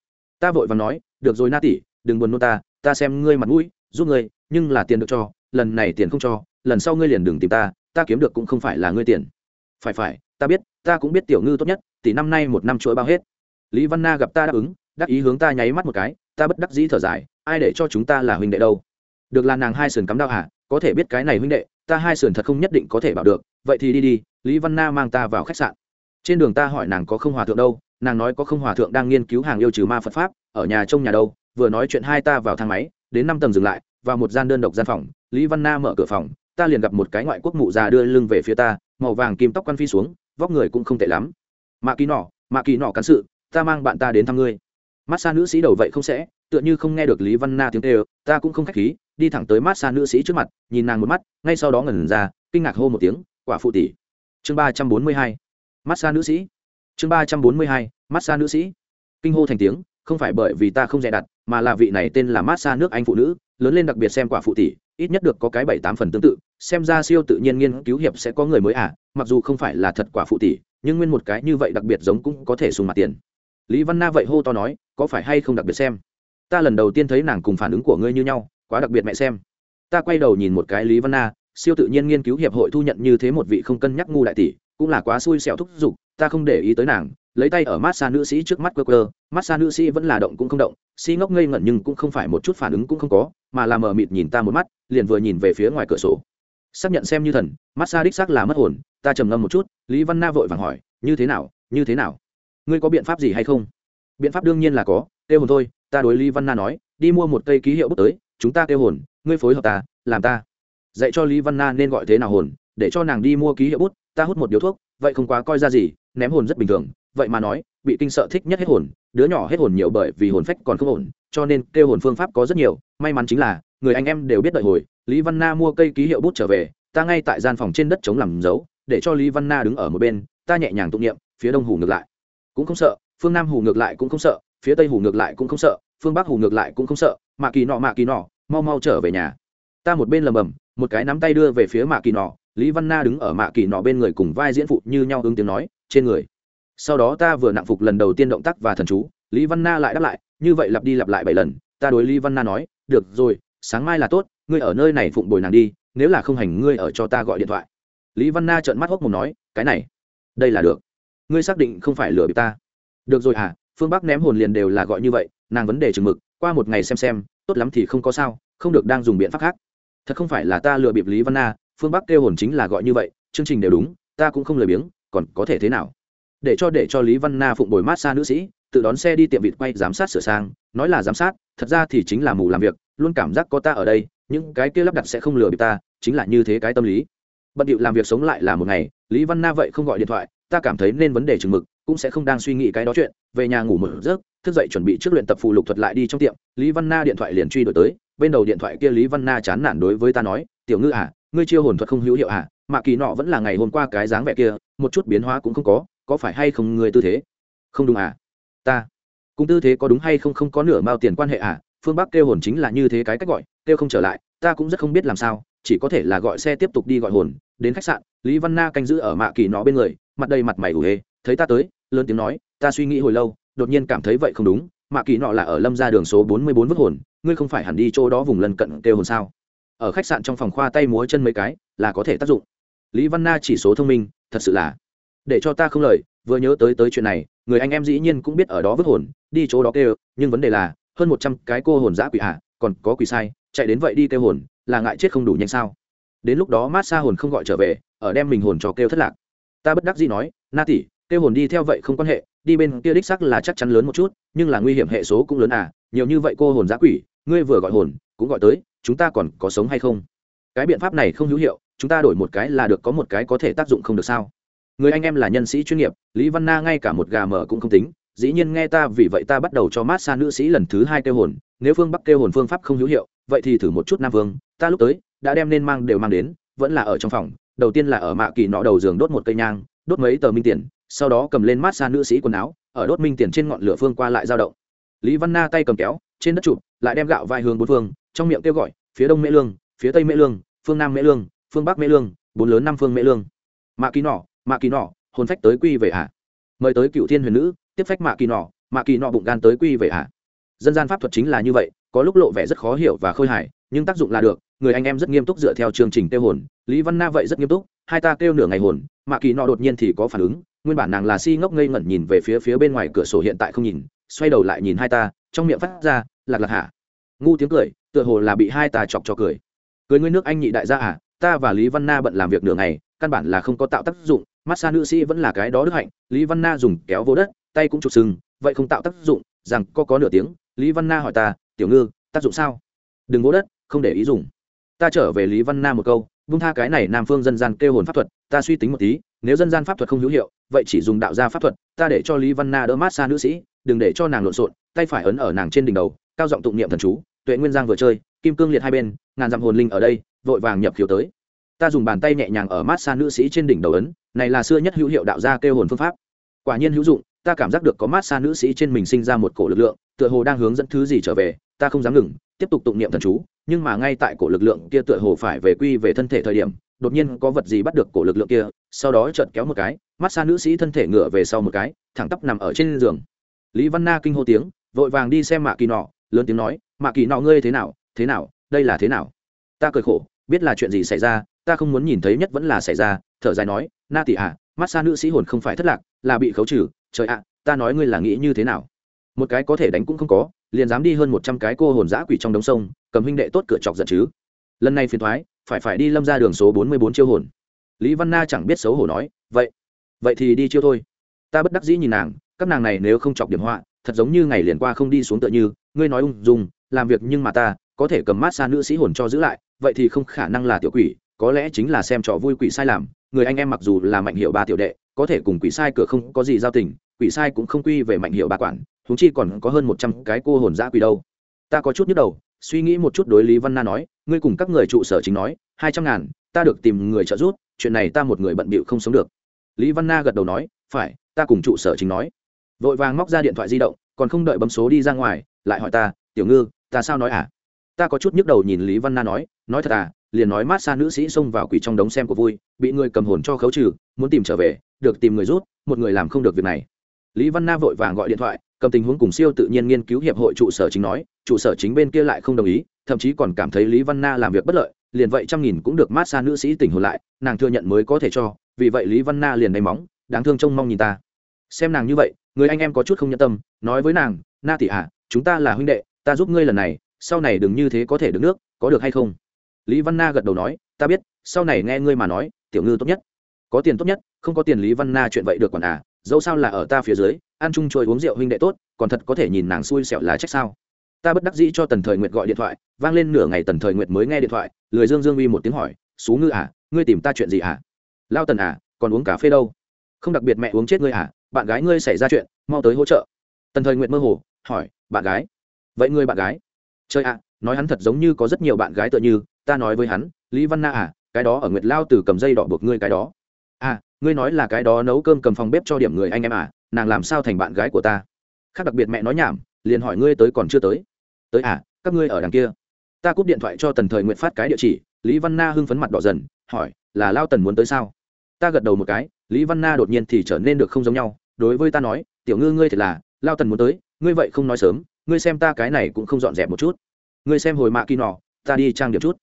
Ta vội và nói, được rồi na tỷ, đừng buồn nôn ta ta xem ngươi mặt mũi, giúp ngươi nhưng là tiền được cho, lần này tiền không cho, lần sau ngươi liền đừng tìm ta ta kiếm được cũng không phải là ngươi tiền. Phải phải, ta biết, ta cũng biết tiểu ngư tốt nhất, tỷ năm nay một năm chuỗi bao hết. Lý văn na gặp ta đáp ứng, đắc ý hướng ta nháy mắt một cái, ta bất đắc dĩ thở dài, ai để cho chúng ta là huynh đệ đâu? Được là nàng hai sườn cắm đau hả? Có thể biết cái này huynh đệ, ta hai sườn thật không nhất định có thể bảo được, vậy thì đi đi, lý văn na mang ta vào khách sạn. Trên đường ta hỏi nàng có không hòa thượng đâu, nàng nói có không hòa thượng đang nghiên cứu hàng yêu trừ ma phật pháp, ở nhà trông nhà đâu, vừa nói chuyện hai ta vào thang máy, đến năm tầng dừng lại vào một gian đơn độc gian phòng, lý văn na mở cửa phòng, ta liền gặp một cái ngoại quốc mụ già đưa lưng về phía ta, màu vàng kim tóc quăn phi xuống, vóc người cũng không tệ lắm. Mạ kỳ nọ, mạ kỳ nọ cán sự, ta mang bạn ta đến thăm ngươi. Mát xa nữ sĩ đầu vậy không sẽ, tựa như không nghe được lý văn na tiếng tê ta cũng không k h á c h khí, đi thẳng tới mát xa nữ sĩ trước mặt, nhìn nàng một mắt, ngay sau đó ngẩn ra, kinh ngạc hô một tiếng, quả phụ tỷ. Chương ba trăm bốn mươi hai. Mát xa nữ sĩ. Chương ba trăm bốn mươi hai. Mát xa nữ sĩ. Kinh hô thành tiếng không phải bởi vì ta không dè đặt, mà là vị này tên là mát xa nước anh phụ nữ, lớn lên đặc biệt xem quả phụ tỷ, ít nhất được có cái bảy tám phần tương tự, xem ra siêu tự nhiên nghiên cứu hiệp sẽ có người mới à mặc dù không phải là thật quả phụ tỷ, nhưng nguyên một cái như vậy đặc biệt giống cũng có thể sùng mặt tiền. Lý văn na vậy hô to nói, có phải hay không đặc biệt xem? Ta lần đầu tiên thấy nàng cùng phản ứng của ngươi như nhau, quá đặc biệt mẹ xem. Ta quay đầu nhìn một cái lý văn na, siêu tự nhiên nghiên cứu hiệp hội thu nhận như thế một vị không cân nhắc ngu đại tỷ, cũng là quá xui xẻo thúc giục, ta không để ý tới nàng lấy tay ở mát xa nữ sĩ trước mắt cơ cơ mát xa nữ sĩ vẫn là động cũng không động, si ngốc ngây ngẩn nhưng cũng không phải một chút phản ứng cũng không có, mà là mờ mịt nhìn ta một mắt, liền vừa nhìn về phía ngoài cửa sổ. Xác nhận xem như thần, mát xa đích xác là mất hồn, ta trầm ngâm một chút, lý văn na vội vàng hỏi, như thế nào, như thế nào? Ngươi có biện pháp gì hay không? Biện pháp đương nhiên là có tiêu hồn thôi, ta đối lý văn na nói, đi mua một cây ký hiệu bút tới, chúng ta tiêu hồn, ngươi phối hợp ta, làm ta. Dạy cho lý văn na nên gọi thế nào hồn, để cho nàng đi mua ký hiệu bút, ta hút một điếu thuốc, vậy không quá coi ra gì, ném hồn rất bình thường vậy mà nói, bị kinh sợ thích nhất hết hồn, đứa nhỏ hết hồn nhiều bởi vì hồn phách còn không ổn, cho nên kêu hồn phương pháp có rất nhiều. May mắn chính là, người anh em đều biết đợi hồi, lý văn na mua cây ký hiệu bút trở về, ta ngay tại gian phòng trên đất chống làm dấu, để cho lý văn na đứng ở một bên, ta nhẹ nhàng tụng niệm, phía đông hủ ngược lại. Cũng không sợ, phương nam hủ ngược lại cũng không sợ, phía tây hủ ngược lại cũng không sợ, phương bắc hủ ngược lại cũng không sợ, mạ kỳ nọ, mạ kỳ nọ, mau mau trở về nhà. Ta một bên lầm bầm, một cái nắm tay đưa về phía mạ kỳ nọ, lý văn na đứng ở mạ kỳ nọ bên người cùng vai diễn phụ như nhau ứng tiếng nói, trên người sau đó ta vừa nặng phục lần đầu tiên động tác và thần chú, lý văn na lại đáp lại, như vậy lặp đi lặp lại bảy lần, ta đối lý văn na nói, được rồi, sáng mai là tốt, ngươi ở nơi này phụng bồi nàng đi, nếu là không hành ngươi ở cho ta gọi điện thoại. Lý văn na trợn mắt hốc một nói, cái này, đây là được. Ngươi xác định không phải lừa bị ta. Được rồi à phương bắc ném hồn liền đều là gọi như vậy, nàng vấn đề chừng mực, qua một ngày xem xem, tốt lắm thì không có sao, không được đang dùng biện pháp khác. Thật không phải là ta lừa bịp lý văn na, phương bắc kêu hồn chính là gọi như vậy, chương trình đều đúng, ta cũng không lười biếng, còn có thể thế nào? Để cho để cho lý văn na phụng bồi mát xa nữ sĩ, tự đón xe đi tiệm vịt quay giám sát sửa sang. Nói là giám sát, thật ra thì chính là mù làm việc, luôn cảm giác có ta ở đây, những cái kia lắp đặt sẽ không lừa bị ta, chính là như thế cái tâm lý. Bận điệu làm việc sống lại là một ngày, lý văn na vậy không gọi điện thoại, ta cảm thấy nên vấn đề chừng mực, cũng sẽ không đang suy nghĩ cái đó chuyện, về nhà ngủ một giấc, thức dậy chuẩn bị trước luyện tập phù lục thuật lại đi trong tiệm, lý văn na điện thoại liền truy đổi tới, bên đầu điện thoại kia lý văn na chán nản đối với ta nói, tiểu ngư à ngươi chiêu hồn thuật không hữu hiệu à mà kỳ nọ vẫn là ngày hôm qua cái dáng vẻ kia, một chút biến hóa cũng không có có phải hay không người tư thế? Không đúng à? Ta. Cùng tư thế có đúng hay không không có nửa mao tiền quan hệ à? Phương bắc kêu hồn chính là như thế cái cách gọi, kêu không trở lại, ta cũng rất không biết làm sao, chỉ có thể là gọi xe tiếp tục đi gọi hồn, đến khách sạn, lý văn na canh giữ ở mạ kỳ nó bên người, mặt đầy mặt mày ủ hê thấy ta tới, lớn tiếng nói, ta suy nghĩ hồi lâu, đột nhiên cảm thấy vậy không đúng, mạ kỳ nọ là ở lâm ra đường số bốn mươi bốn vứt hồn, ngươi không phải hẳn đi chỗ đó vùng lân cận kêu hồn sao? Ở khách sạn trong phòng khoa tay múa chân mấy cái, là có thể tác dụng. Lý văn na chỉ số thông minh, thật sự là để cho ta không lời, vừa nhớ tới tới chuyện này, người anh em dĩ nhiên cũng biết ở đó vứt hồn, đi chỗ đó kêu, nhưng vấn đề là, hơn một trăm cái cô hồn giã quỷ hạ còn có quỷ sai, chạy đến vậy đi kêu hồn, là ngại chết không đủ nhanh sao? Đến lúc đó mát xa hồn không gọi trở về, ở đem mình hồn cho kêu thất lạc. Ta bất đắc dĩ nói, na tỷ, kêu hồn đi theo vậy không quan hệ, đi bên kia đích sắc là chắc chắn lớn một chút, nhưng là nguy hiểm hệ số cũng lớn à nhiều như vậy cô hồn giã quỷ, ngươi vừa gọi hồn, cũng gọi tới, chúng ta còn có sống hay không? Cái biện pháp này không hữu hiệu, chúng ta đổi một cái là được, có một cái có thể tác dụng không được sao? Người anh em là nhân sĩ chuyên nghiệp, lý văn na ngay cả một gà mở cũng không tính. Dĩ nhiên nghe ta vì vậy ta bắt đầu cho mát xa nữ sĩ lần thứ hai kêu hồn. Nếu phương bắc kêu hồn phương pháp không hữu hiệu, vậy thì thử một chút nam vương. Ta lúc tới, đã đem nên mang đều mang đến, vẫn là ở trong phòng. Đầu tiên là ở mạ kỳ nọ đầu giường đốt một cây nhang, đốt mấy tờ minh tiền, sau đó cầm lên mát xa nữ sĩ quần áo, ở đốt minh tiền trên ngọn lửa phương qua lại dao động. Lý văn na tay cầm kéo, trên đất chụp, lại đem gạo vai hướng bốn phương, trong miệng kêu gọi, phía đông mễ lương, phía tây mễ lương, phương nam mễ lương, phương bắc mễ lương, bốn lớn năm phương mễ lương. Mạ kỳ nọ mạ kỳ nọ, hồn phách tới quy về ạ à. mời tới cựu thiên huyền nữ, tiếp phách mạ kỳ nọ, mạ kỳ nọ bụng gan tới quy về ạ à. dân gian pháp thuật chính là như vậy, có lúc lộ vẻ rất khó hiểu và khôi hài, nhưng tác dụng là được, người anh em rất nghiêm túc dựa theo chương trình tiêu hồn, lý văn na vậy rất nghiêm túc, hai ta kêu nửa ngày hồn, mạ kỳ nọ đột nhiên thì có phản ứng, nguyên bản nàng là si ngốc ngây ngẩn nhìn về phía phía bên ngoài cửa sổ hiện tại không nhìn, xoay đầu lại nhìn hai ta, trong miệng phát ra, lạc lạc hạ ngu tiếng cười, tựa hồ là bị hai ta chọc cho cười cười ngươi nước anh nhị đại gia à ta và lý văn na bận làm việc nửa ngày, căn bản là không có tạo tác dụng mát xa nữ sĩ vẫn là cái đó đức hạnh, lý văn na dùng kéo vô đất, tay cũng trục sừng, vậy không tạo tác dụng, rằng có có nửa tiếng, lý văn na hỏi ta, tiểu ngư, tác dụng sao? Đừng vô đất, không để ý dùng. Ta trở về lý văn na một câu, vung tha cái này nam phương dân gian kêu hồn pháp thuật, ta suy tính một tí, nếu dân gian pháp thuật không hữu hiệu, vậy chỉ dùng đạo gia pháp thuật, ta để cho lý văn na đỡ mát xa nữ sĩ, đừng để cho nàng lộn xộn, tay phải ấn ở nàng trên đỉnh đầu, cao giọng tụng niệm thần chú, tuệ nguyên giang vừa chơi, kim cương liệt hai bên, ngàn dặm hồn linh ở đây, vội vàng nhập khiếu tới ta dùng bàn tay nhẹ nhàng ở mát xa nữ sĩ trên đỉnh đầu ấn, này là xưa nhất hữu hiệu đạo gia kêu hồn phương pháp. Quả nhiên hữu dụng, ta cảm giác được có mát xa nữ sĩ trên mình sinh ra một cổ lực lượng, tựa hồ đang hướng dẫn thứ gì trở về, ta không dám ngừng, tiếp tục tụng niệm thần chú, nhưng mà ngay tại cổ lực lượng kia tựa hồ phải về quy về thân thể thời điểm, đột nhiên có vật gì bắt được cổ lực lượng kia, sau đó chợt kéo một cái, mát xa nữ sĩ thân thể ngửa về sau một cái, thẳng tắp nằm ở trên giường. Lý văn na kinh hô tiếng, vội vàng đi xem mạ kỳ nọ, lớn tiếng nói, mạ kỳ nọ ngươi thế nào? Thế nào? Đây là thế nào? Ta cười khổ, biết là chuyện gì xảy ra ta không muốn nhìn thấy nhất vẫn là xảy ra, thở dài nói, na tỷ à mát xa nữ sĩ hồn không phải thất lạc, là bị khấu trừ, trời ạ, ta nói ngươi là nghĩ như thế nào? Một cái có thể đánh cũng không có, liền dám đi hơn một trăm cái cô hồn giã quỷ trong đống sông, cầm huynh đệ tốt cửa chọc giận chứ. Lần này phiền thoái phải phải đi lâm ra đường số bốn mươi bốn chiêu hồn. Lý văn na chẳng biết xấu hổ nói, vậy vậy thì đi chiêu thôi. Ta bất đắc dĩ nhìn nàng, các nàng này nếu không chọc điểm họa, thật giống như ngày liền qua không đi xuống tựa như, ngươi nói ung dung, làm việc nhưng mà ta có thể cầm mát xa nữ sĩ hồn cho giữ lại, vậy thì không khả năng là tiểu quỷ có lẽ chính là xem trò vui quỷ sai làm, người anh em mặc dù là mạnh hiệu ba tiểu đệ, có thể cùng quỷ sai cửa không có gì giao tình, quỷ sai cũng không quy về mạnh hiệu ba quản húng chi còn có hơn một trăm cái cô hồn dã quỷ đâu. Ta có chút nhức đầu, suy nghĩ một chút đối lý văn na nói, ngươi cùng các người trụ sở chính nói, hai trăm ngàn, ta được tìm người trợ giúp, chuyện này ta một người bận bịu không sống được. Lý văn na gật đầu nói, phải, ta cùng trụ sở chính nói. Vội vàng móc ra điện thoại di động, còn không đợi bấm số đi ra ngoài, lại hỏi ta, tiểu ngư, ta sao nói à? Ta có chút nhức đầu nhìn lý văn na nói nói thật à liền nói mát xa nữ sĩ xông vào quỷ trong đống xem của vui, bị người cầm hồn cho khấu trừ, muốn tìm trở về, được tìm người rút, một người làm không được việc này. Lý văn na vội vàng gọi điện thoại, cầm tình huống cùng siêu tự nhiên nghiên cứu hiệp hội trụ sở chính nói, trụ sở chính bên kia lại không đồng ý, thậm chí còn cảm thấy lý văn na làm việc bất lợi, liền vậy trăm nghìn cũng được mát xa nữ sĩ tỉnh hồn lại, nàng thừa nhận mới có thể cho, vì vậy lý văn na liền đầy móng, đáng thương trông mong nhìn ta. Xem nàng như vậy, người anh em có chút không nhân tâm, nói với nàng, na tỷ à chúng ta là huynh đệ, ta giúp ngươi lần này, sau này đừng như thế có thể đứng nước, có được hay không? Lý văn na gật đầu nói, ta biết, sau này nghe ngươi mà nói, tiểu ngư tốt nhất. Có tiền tốt nhất, không có tiền lý văn na chuyện vậy được còn à dẫu sao là ở ta phía dưới, ăn chung trôi uống rượu huynh đệ tốt, còn thật có thể nhìn nàng xui xẻo lá trách sao? Ta bất đắc dĩ cho tần thời nguyệt gọi điện thoại, vang lên nửa ngày tần thời nguyệt mới nghe điện thoại, lười dương dương uy một tiếng hỏi, xú ngư à ngươi tìm ta chuyện gì à? Lao tần à còn uống cà phê đâu? Không đặc biệt mẹ uống chết ngươi à bạn gái ngươi xảy ra chuyện, mau tới hỗ trợ. Tần thời nguyệt mơ hồ, hỏi, bạn gái? Vậy ngươi bạn gái? Chơi ạ nói hắn thật giống như có rất nhiều bạn gái tựa như ta nói với hắn, lý văn na à cái đó ở nguyệt lao từ cầm dây đỏ buộc ngươi cái đó. À ngươi nói là cái đó nấu cơm cầm phòng bếp cho điểm người anh em à nàng làm sao thành bạn gái của ta? Khác đặc biệt mẹ nói nhảm, liền hỏi ngươi tới còn chưa tới. Tới à các ngươi ở đằng kia. Ta cúp điện thoại cho tần thời nguyện phát cái địa chỉ, lý văn na hưng phấn mặt đỏ dần, hỏi, là lao tần muốn tới sao? Ta gật đầu một cái, lý văn na đột nhiên thì trở nên được không giống nhau, đối với ta nói, tiểu ngư ngươi thật là, lao tần muốn tới, ngươi vậy không nói sớm, ngươi xem ta cái này cũng không dọn dẹp một chút. Ngươi xem hồi mạ kỳ nọ, ta đi trang điểm chút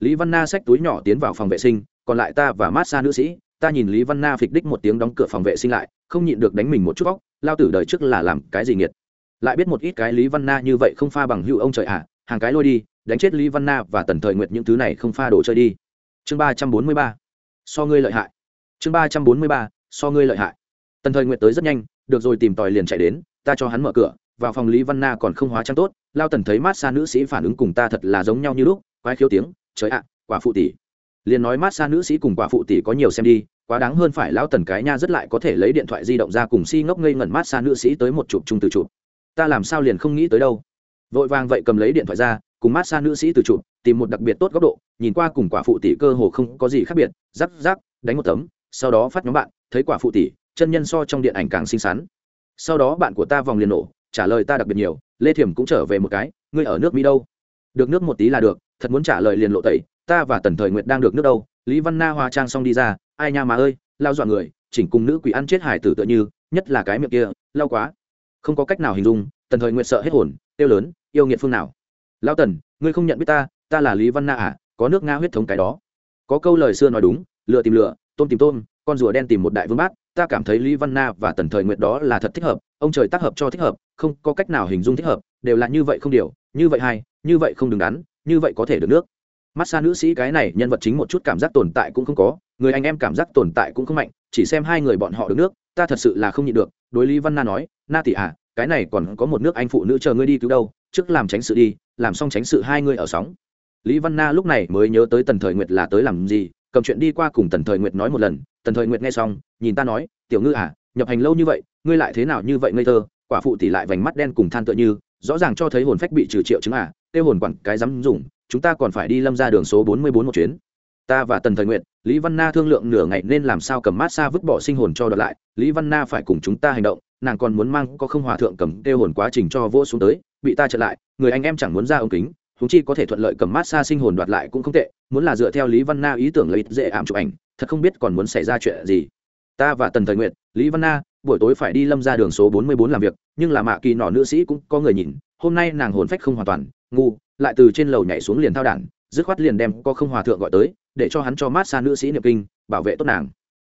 lý văn na xách túi nhỏ tiến vào phòng vệ sinh còn lại ta và mát xa nữ sĩ ta nhìn lý văn na phịch đích một tiếng đóng cửa phòng vệ sinh lại không nhịn được đánh mình một chút vóc lao tử đời trước là làm cái gì nghiệt. Lại biết một ít cái lý văn na như vậy không pha bằng hữu ông trời ạ à, hàng cái lôi đi đánh chết lý văn na và tần thời nguyệt những thứ này không pha đồ chơi đi. Chương ba trăm bốn mươi ba. So ngươi lợi hại. Chương ba trăm bốn mươi ba. So ngươi lợi hại. Tần thời nguyệt tới rất nhanh được rồi tìm tòi liền chạy đến ta cho hắn mở cửa vào phòng lý văn na còn không hóa trang tốt lao tần thấy mát xa nữ sĩ phản ứng cùng ta thật là giống nhau như lúc quái khiếu tiếng trời ạ, quả phụ tỷ. Liền nói mát xa nữ sĩ cùng quả phụ tỷ có nhiều xem đi, quá đáng hơn phải lão tần cái nha rất lại có thể lấy điện thoại di động ra cùng si ngốc ngây ngẩn mát xa nữ sĩ tới một chụp chung từ chụp. Ta làm sao liền không nghĩ tới đâu. Vội vàng vậy cầm lấy điện thoại ra, cùng mát xa nữ sĩ từ chụp, tìm một đặc biệt tốt góc độ, nhìn qua cùng quả phụ tỷ cơ hồ không có gì khác biệt, rắc rắc, đánh một tấm, sau đó phát nhóm bạn, thấy quả phụ tỷ, chân nhân so trong điện ảnh càng xinh xắn. Sau đó bạn của ta vòng liền nổ, trả lời ta đặc biệt nhiều, lê thiểm cũng trở về một cái, ngươi ở nước mỹ đâu? Được nước một tí là được thật muốn trả lời liền lộ tẩy, ta và tần thời nguyệt đang được nước đâu? Lý văn na hóa trang xong đi ra, ai nha mà ơi, lao dọa người, chỉnh cùng nữ quỷ ăn chết hải tử tựa như, nhất là cái miệng kia lao quá. Không có cách nào hình dung, tần thời nguyệt sợ hết hồn tiêu lớn, yêu nghiệt phương nào? Lao tần, ngươi không nhận biết ta ta là lý văn na à có nước nga huyết thống cái đó. Có câu lời xưa nói đúng, lựa tìm lựa, tôm tìm tôm, con rùa đen tìm một đại vương bát, ta cảm thấy lý văn na và tần thời nguyệt đó là thật thích hợp, ông trời tác hợp cho thích hợp, không có cách nào hình dung thích hợp, đều là như vậy không điều, như vậy hay, như vậy không đứng đắn như vậy có thể được nước. Mắt xa nữ sĩ cái này, nhân vật chính một chút cảm giác tồn tại cũng không có, người anh em cảm giác tồn tại cũng không mạnh, chỉ xem hai người bọn họ được nước, ta thật sự là không nhịn được, đối lý văn na nói, na tỷ à cái này còn có một nước anh phụ nữ chờ ngươi đi cứu đâu, trước làm tránh sự đi, làm xong tránh sự hai ngươi ở sóng. Lý văn na lúc này mới nhớ tới tần thời nguyệt là tới làm gì, cầm chuyện đi qua cùng tần thời nguyệt nói một lần, tần thời nguyệt nghe xong, nhìn ta nói, tiểu ngư à nhập hành lâu như vậy, ngươi lại thế nào như vậy ngây thơ? Quả phụ tỷ lại vành mắt đen cùng than tựa như rõ ràng cho thấy hồn phách bị trừ triệu chứng à tiêu hồn quản cái dám dùng, chúng ta còn phải đi lâm ra đường số bốn mươi bốn một chuyến. Ta và tần thời nguyện lý văn na thương lượng nửa ngày nên làm sao cầm mát xa vứt bỏ sinh hồn cho đợt lại, lý văn na phải cùng chúng ta hành động, nàng còn muốn mang có không hòa thượng cầm tiêu hồn quá trình cho vô xuống tới, bị ta trở lại, người anh em chẳng muốn ra ống kính chúng chi có thể thuận lợi cầm mát xa sinh hồn đoạt lại cũng không tệ, muốn là dựa theo lý văn na ý tưởng lấy dễ ảm chụp ảnh, thật không biết còn muốn xảy ra chuyện gì. Ta và tần thời nguyện lý văn na buổi tối phải đi lâm ra đường số bốn mươi bốn làm việc, nhưng là mạ kỳ nọ nữ sĩ cũng có người nhìn, hôm nay nàng hồn phách không hoàn toàn, ngu, lại từ trên lầu nhảy xuống liền thao đản, dứt khoát liền đem có không hòa thượng gọi tới, để cho hắn cho mát xa nữ sĩ niệm kinh, bảo vệ tốt nàng.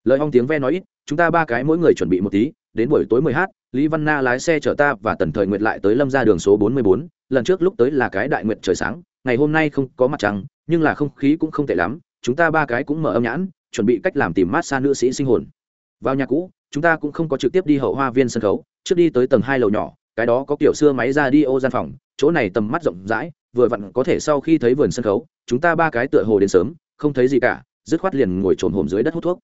Lời hong tiếng ve nói ít, chúng ta ba cái mỗi người chuẩn bị một tí, đến buổi tối mười h lý văn na lái xe chở ta và tần thời nguyệt lại tới lâm ra đường số bốn mươi bốn, lần trước lúc tới là cái đại nguyệt trời sáng, ngày hôm nay không có mặt trăng, nhưng là không khí cũng không tệ lắm, chúng ta ba cái cũng mở âm nhãn, chuẩn bị cách làm tìm mát xa nữ sĩ sinh hồn. Vào nhà cũ chúng ta cũng không có trực tiếp đi hậu hoa viên sân khấu, trước đi tới tầng hai lầu nhỏ, cái đó có kiểu xưa máy ra đi ô gian phòng, chỗ này tầm mắt rộng rãi, vừa vặn có thể sau khi thấy vườn sân khấu, chúng ta ba cái tựa hồ đến sớm, không thấy gì cả, dứt khoát liền ngồi trồn hồm dưới đất hút thuốc.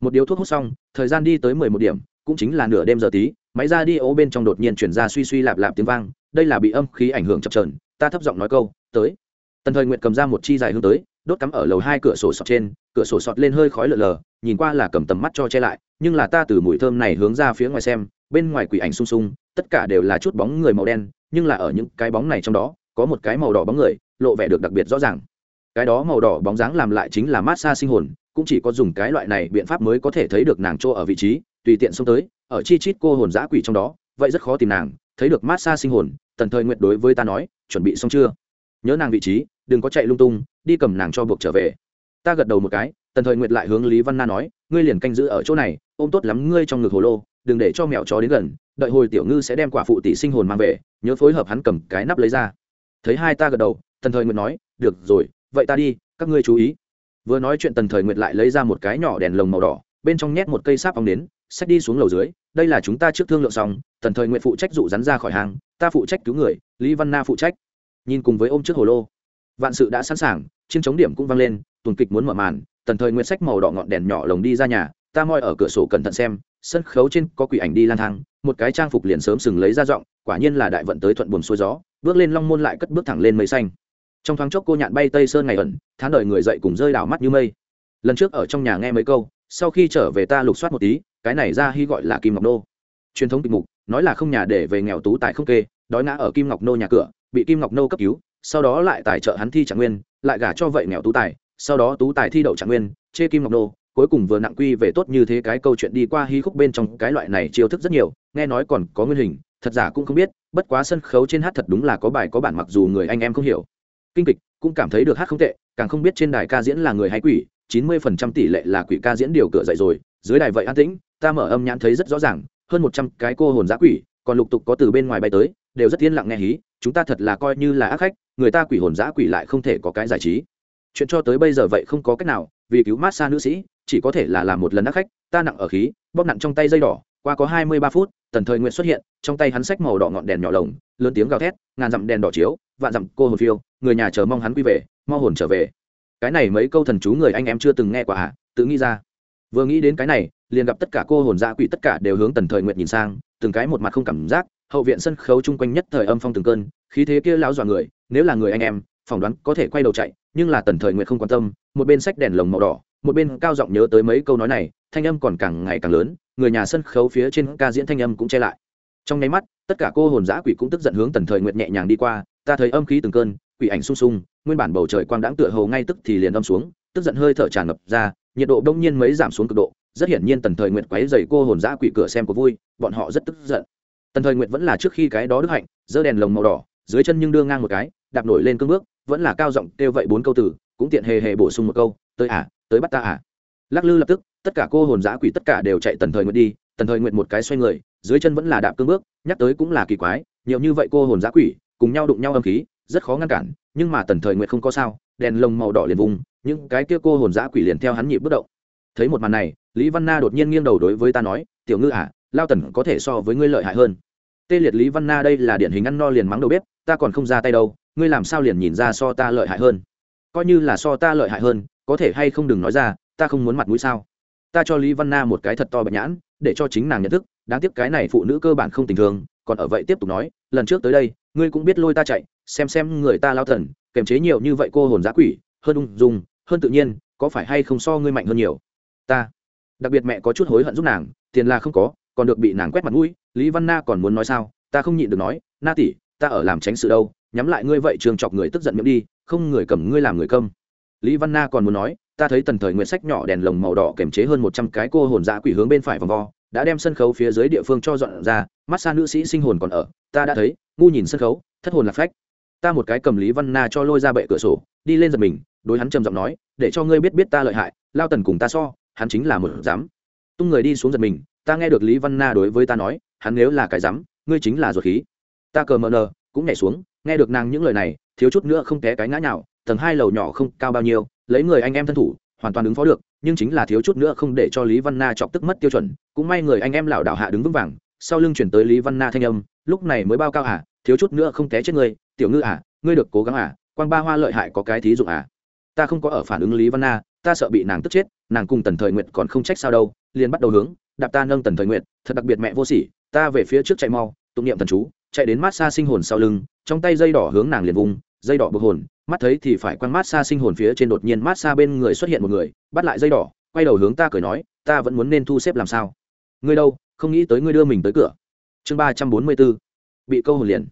Một điếu thuốc hút xong, thời gian đi tới mười một điểm, cũng chính là nửa đêm giờ tí, máy ra đi ô bên trong đột nhiên chuyển ra suy suy lạp lạp tiếng vang, đây là bị âm khí ảnh hưởng chập trờn ta thấp giọng nói câu, tới. Tần thời nguyện cầm ra một chi dài hướng tới, đốt cắm ở lầu hai cửa sổ sọt trên, cửa sổ sọt lên hơi khói lờ lờ, nhìn qua là cầm tầm mắt cho che lại nhưng là ta từ mùi thơm này hướng ra phía ngoài xem, bên ngoài quỷ ảnh sung sung, tất cả đều là chút bóng người màu đen, nhưng là ở những cái bóng này trong đó, có một cái màu đỏ bóng người, lộ vẻ được đặc biệt rõ ràng. Cái đó màu đỏ bóng dáng làm lại chính là mát xa sinh hồn, cũng chỉ có dùng cái loại này biện pháp mới có thể thấy được nàng chỗ ở vị trí, tùy tiện xông tới, ở chi chít cô hồn giã quỷ trong đó, vậy rất khó tìm nàng, thấy được mát xa sinh hồn, tần thời nguyện đối với ta nói, chuẩn bị xong chưa? Nhớ nàng vị trí, đừng có chạy lung tung, đi cầm nàng cho buộc trở về. Ta gật đầu một cái, tần thời nguyệt lại hướng lý văn na nói, ngươi liền canh giữ ở chỗ này ôm tốt lắm ngươi trong ngực hồ lô, đừng để cho mèo chó đến gần, đợi hồi tiểu ngư sẽ đem quả phụ tỷ sinh hồn mang về, nhớ phối hợp hắn cầm cái nắp lấy ra. Thấy hai ta gật đầu, tần thời nguyệt nói, được rồi, vậy ta đi, các ngươi chú ý. Vừa nói chuyện tần thời nguyệt lại lấy ra một cái nhỏ đèn lồng màu đỏ, bên trong nhét một cây sáp ong đến, xách đi xuống lầu dưới, đây là chúng ta trước thương lượng xong, tần thời nguyệt phụ trách dụ rắn ra khỏi hàng, ta phụ trách cứu người, lý văn na phụ trách. Nhìn cùng với ôm trước hồ lô, vạn sự đã sẵn sàng, chiến chống điểm cũng vang lên, tuần kịch muốn mở màn, tần thời nguyệt sách màu đỏ ngọn đèn nhỏ lồng đi ra nhà ta moi ở cửa sổ cẩn thận xem, sân khấu trên có quỷ ảnh đi lang thang, một cái trang phục liền sớm sừng lấy ra giọng, quả nhiên là đại vận tới thuận buồn xuôi gió, bước lên long môn lại cất bước thẳng lên mây xanh. Trong thoáng chốc cô nhạn bay tây sơn ngày ẩn tháng đợi người dậy cùng rơi đảo mắt như mây. Lần trước ở trong nhà nghe mấy câu, sau khi trở về ta lục soát một tí, cái này ra hy gọi là kim ngọc nô. Truyền thống kịch mục, nói là không nhà để về nghèo tú tại không kê, đói ngã ở kim ngọc nô nhà cửa, bị kim ngọc nô cấp cứu, sau đó lại tài trợ hắn thi trạng nguyên, lại gả cho vậy nghèo tú tài, sau đó tú tài thi đậu trạng nguyên, chê kim ngọc nô cuối cùng vừa nặng quy về tốt như thế cái câu chuyện đi qua hí khúc bên trong cái loại này chiêu thức rất nhiều, nghe nói còn có nguyên hình, thật giả cũng không biết, bất quá sân khấu trên hát thật đúng là có bài có bản mặc dù người anh em không hiểu. Kinh kịch, cũng cảm thấy được hát không tệ, càng không biết trên đài ca diễn là người hay quỷ, chín mươi phần trăm tỷ lệ là quỷ ca diễn điều cửa dậy rồi, dưới đài vậy an tĩnh, ta mở âm nhãn thấy rất rõ ràng, hơn một trăm cái cô hồn giã quỷ, còn lục tục có từ bên ngoài bay tới, đều rất yên lặng nghe hí, chúng ta thật là coi như là ác khách, người ta quỷ hồn giã quỷ lại không thể có cái giải trí. Chuyện cho tới bây giờ vậy không có cách nào, vì cứu mát xa nữ sĩ chỉ có thể là làm một lần ác khách, ta nặng ở khí, bóp nặng trong tay dây đỏ, qua có hai mươi ba phút, tần thời nguyện xuất hiện, trong tay hắn sách màu đỏ ngọn đèn nhỏ lồng, lớn tiếng gào thét, ngàn dặm đèn đỏ chiếu, vạn dặm cô hồn phiêu, người nhà chờ mong hắn quy về mo hồn trở về cái này mấy câu thần chú người anh em chưa từng nghe quả hả? À, tự nghĩ ra vừa nghĩ đến cái này, liền gặp tất cả cô hồn dạ quỷ tất cả đều hướng tần thời nguyện nhìn sang, từng cái một mặt không cảm giác, hậu viện sân khấu chung quanh nhất thời âm phong từng cơn, khí thế kia lão dọa người, nếu là người anh em, phỏng đoán có thể quay đầu chạy, nhưng là tần thời nguyện không quan tâm, một bên sách đèn lồng màu đỏ một bên cao giọng nhớ tới mấy câu nói này, thanh âm còn càng ngày càng lớn, người nhà sân khấu phía trên ca diễn thanh âm cũng che lại. Trong nháy mắt, tất cả cô hồn giã quỷ cũng tức giận hướng tần thời nguyệt nhẹ nhàng đi qua, ta thấy âm khí từng cơn, quỷ ảnh sung sung, nguyên bản bầu trời quang đãng tựa hầu ngay tức thì liền âm xuống, tức giận hơi thở tràn ngập ra, nhiệt độ đông nhiên mấy giảm xuống cực độ, rất hiển nhiên tần thời nguyệt quấy dày cô hồn giã quỷ cửa xem có vui, bọn họ rất tức giận. Tần thời nguyệt vẫn là trước khi cái đó đức hạnh, giơ đèn lồng màu đỏ, dưới chân nhưng đưa ngang một cái, đạp nổi lên cương bước, vẫn là cao giọng kêu vậy bốn câu từ, cũng tiện hề hề bổ sung một câu tới à tới bắt ta à. Lắc lư lập tức, tất cả cô hồn giã quỷ tất cả đều chạy tần thời nguyện đi, tần thời nguyện một cái xoay người, dưới chân vẫn là đạp cương bước, nhắc tới cũng là kỳ quái, nhiều như vậy cô hồn giã quỷ, cùng nhau đụng nhau âm khí, rất khó ngăn cản, nhưng mà tần thời nguyện không có sao, đèn lồng màu đỏ liền vùng, những cái kia cô hồn giã quỷ liền theo hắn nhịp bước động. Thấy một màn này, lý văn na đột nhiên nghiêng đầu đối với ta nói, tiểu ngư à lao tần có thể so với ngươi lợi hại hơn. Tê liệt lý văn na đây là điển hình ăn no liền mắng đầu bếp, ta còn không ra tay đâu, ngươi làm sao liền nhìn ra so ta lợi hại hơn? Coi như là so ta lợi hại hơn có thể hay không đừng nói ra, ta không muốn mặt mũi sao? Ta cho lý văn na một cái thật to bạch nhãn, để cho chính nàng nhận thức, đáng tiếc cái này phụ nữ cơ bản không tình thường còn ở vậy tiếp tục nói, lần trước tới đây, ngươi cũng biết lôi ta chạy, xem xem người ta lao thần, kềm chế nhiều như vậy cô hồn giá quỷ, hơn ung dung, hơn tự nhiên, có phải hay không so ngươi mạnh hơn nhiều? Ta. Đặc biệt mẹ có chút hối hận giúp nàng, tiền là không có, còn được bị nàng quét mặt mũi, lý văn na còn muốn nói sao? Ta không nhịn được nói, na tỷ, ta ở làm tránh sự đâu, nhắm lại ngươi vậy trường chọc người tức giận miệng đi, không người cầm ngươi làm người câm lý văn na còn muốn nói, ta thấy tần thời nguyện sách nhỏ đèn lồng màu đỏ kềm chế hơn một trăm cái cô hồn dã quỷ hướng bên phải vòng vo, đã đem sân khấu phía dưới địa phương cho dọn ra, mắt xa nữ sĩ sinh hồn còn ở, ta đã thấy, ngu nhìn sân khấu, thất hồn lạc phách ta một cái cầm lý văn na cho lôi ra bệ cửa sổ, đi lên giật mình, đối hắn trầm giọng nói, để cho ngươi biết biết ta lợi hại, lao tần cùng ta so, hắn chính là một dám tung người đi xuống giật mình, ta nghe được lý văn na đối với ta nói, hắn nếu là cái dám ngươi chính là ruột khí ta cờ mờ nờ, cũng nhảy xuống, nghe được nàng những lời này, thiếu chút nữa không té cái ngã nhào tầng hai lầu nhỏ không cao bao nhiêu, lấy người anh em thân thủ, hoàn toàn ứng phó được, nhưng chính là thiếu chút nữa không để cho lý văn na chọc tức mất tiêu chuẩn, cũng may người anh em lảo đảo hạ đứng vững vàng, sau lưng chuyển tới lý văn na thanh âm, lúc này mới bao cao à thiếu chút nữa không té chết ngươi, tiểu ngư à ngươi được cố gắng à quang ba hoa lợi hại có cái thí dụ à. Ta không có ở phản ứng lý văn na, ta sợ bị nàng tức chết, nàng cùng tần thời nguyện còn không trách sao đâu, liền bắt đầu hướng, đạp ta nâng tần thời nguyện thật đặc biệt mẹ vô sỉ, ta về phía trước chạy mau, tụng niệm thần chú, chạy đến mát xa sinh hồn sau lưng, trong tay dây đỏ hướng nàng liền vùng dây đỏ bực hồn, mắt thấy thì phải quăng mát xa sinh hồn phía trên đột nhiên mát xa bên người xuất hiện một người, bắt lại dây đỏ, quay đầu hướng ta cười nói, ta vẫn muốn nên thu xếp làm sao? Ngươi đâu, không nghĩ tới ngươi đưa mình tới cửa. Chương ba trăm bốn mươi b ố bị câu hồn liền.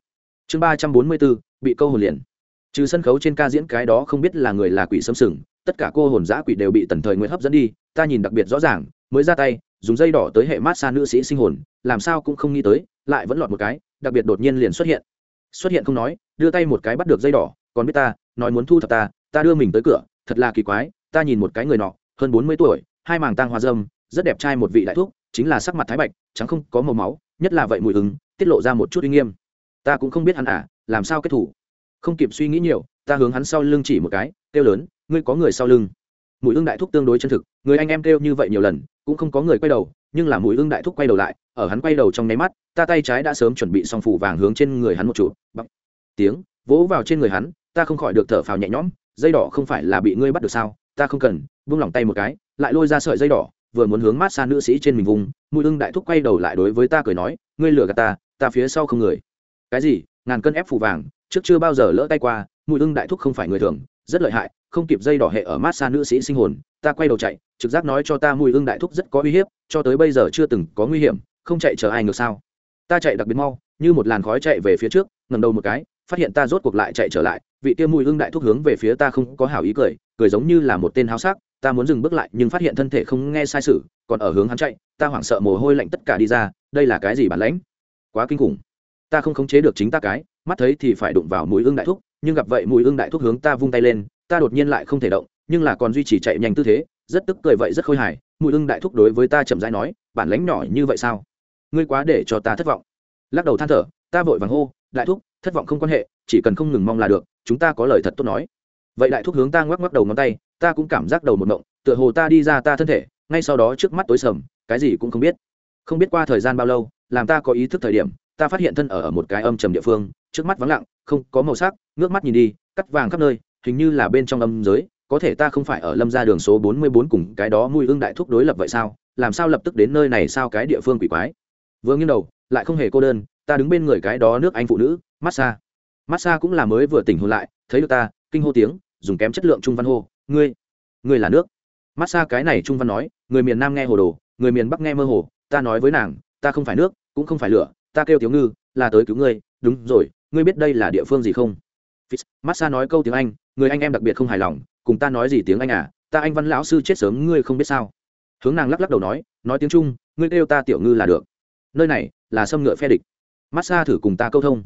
Chương ba trăm bốn mươi b ố bị câu hồn liền. Trừ sân khấu trên ca diễn cái đó không biết là người là quỷ xâm sừng, tất cả cô hồn giã quỷ đều bị tần thời nguyễn hấp dẫn đi, ta nhìn đặc biệt rõ ràng, mới ra tay, dùng dây đỏ tới hệ mát xa nữ sĩ sinh hồn, làm sao cũng không nghĩ tới, lại vẫn lọt một cái, đặc biệt đột nhiên liền xuất hiện xuất hiện không nói, đưa tay một cái bắt được dây đỏ, còn biết ta, nói muốn thu thập ta ta đưa mình tới cửa, thật là kỳ quái, ta nhìn một cái người nọ, hơn bốn mươi tuổi, hai màng tang hoa dâm rất đẹp trai một vị đại thúc, chính là sắc mặt thái bạch chẳng không có màu máu, nhất là vậy mùi ứng tiết lộ ra một chút uy nghiêm. Ta cũng không biết hắn à làm sao kết thủ. Không kịp suy nghĩ nhiều, ta hướng hắn sau lưng chỉ một cái, kêu lớn, ngươi có người sau lưng? Mùi ương đại thúc tương đối chân thực, người anh em kêu như vậy nhiều lần, cũng không có người quay đầu, nhưng là mùi ương đại thúc quay đầu lại ở hắn quay đầu trong nháy mắt, ta tay trái đã sớm chuẩn bị xong phủ vàng hướng trên người hắn một chụp. Bằng tiếng, vỗ vào trên người hắn, ta không khỏi được thở phào nhẹ nhõm, dây đỏ không phải là bị ngươi bắt được sao? Ta không cần, vung lòng tay một cái, lại lôi ra sợi dây đỏ, vừa muốn hướng mát xa nữ sĩ trên mình vùng, mùi ưng đại thúc quay đầu lại đối với ta cười nói, ngươi lừa gạt ta ta phía sau không người. Cái gì? Ngàn cân ép phủ vàng, trước chưa bao giờ lỡ tay qua, mùi ưng đại thúc không phải người thường, rất lợi hại, không kịp dây đỏ hệ ở mát xa nữ sĩ sinh hồn, ta quay đầu chạy, trực giác nói cho ta mùi ưng đại thúc rất có uy hiếp, cho tới bây giờ chưa từng có nguy hiểm không chạy chờ ai ngược sao? Ta chạy đặc biệt mau, như một làn khói chạy về phía trước ngầm đầu một cái, phát hiện ta rốt cuộc lại chạy trở lại, vị kia mùi hương đại thúc hướng về phía ta không có hảo ý cười cười giống như là một tên háo sắc, ta muốn dừng bước lại nhưng phát hiện thân thể không nghe sai sự, còn ở hướng hắn chạy, ta hoảng sợ mồ hôi lạnh tất cả đi ra, đây là cái gì bản lãnh? Quá kinh khủng. Ta không khống chế được chính ta cái, mắt thấy thì phải đụng vào mùi hương đại thúc, nhưng gặp vậy mùi hương đại thúc hướng ta vung tay lên, ta đột nhiên lại không thể động, nhưng là còn duy trì chạy nhanh tư thế, rất tức cười vậy rất khôi hài, mùi hương đại thúc đối với ta chậm rãi nói, bản lãnh nhỏ như vậy sao? Ngươi quá để cho ta thất vọng. Lắc đầu than thở ta vội vàng hô đại thúc thất vọng không quan hệ chỉ cần không ngừng mong là được chúng ta có lời thật tốt nói. Vậy đại thúc hướng ta ngoắc ngoắc đầu ngón tay ta cũng cảm giác đầu một mộng tựa hồ ta đi ra ta thân thể ngay sau đó trước mắt tối sầm cái gì cũng không biết. Không biết qua thời gian bao lâu làm ta có ý thức thời điểm ta phát hiện thân ở, ở một cái âm trầm địa phương trước mắt vắng lặng không có màu sắc ngước mắt nhìn đi cắt vàng khắp nơi hình như là bên trong âm giới có thể ta không phải ở lâm gia đường số bốn mươi bốn cùng cái đó mùi ương đại thúc đối lập vậy sao? Làm sao lập tức đến nơi này sao cái địa phương quỷ quái? Vừa nghiêng đầu, lại không hề cô đơn, ta đứng bên người cái đó nước anh phụ nữ massage massage cũng là mới vừa tỉnh hôn lại, thấy được ta, kinh hô tiếng, dùng kém chất lượng trung văn hô, ngươi ngươi là nước. Massage cái này trung văn nói, người miền nam nghe hồ đồ, người miền bắc nghe mơ hồ, ta nói với nàng, ta không phải nước, cũng không phải lửa, ta kêu thiếu ngư, là tới cứu ngươi, đúng rồi, ngươi biết đây là địa phương gì không? Massage nói câu tiếng anh, người anh em đặc biệt không hài lòng, cùng ta nói gì tiếng anh à ta anh văn lão sư chết sớm, ngươi không biết sao. Hướng nàng lắc lắc đầu nói nói tiếng trung, ngươi kêu ta tiểu ngư là được nơi này là xâm ngựa phe địch. Massage thử cùng ta câu thông.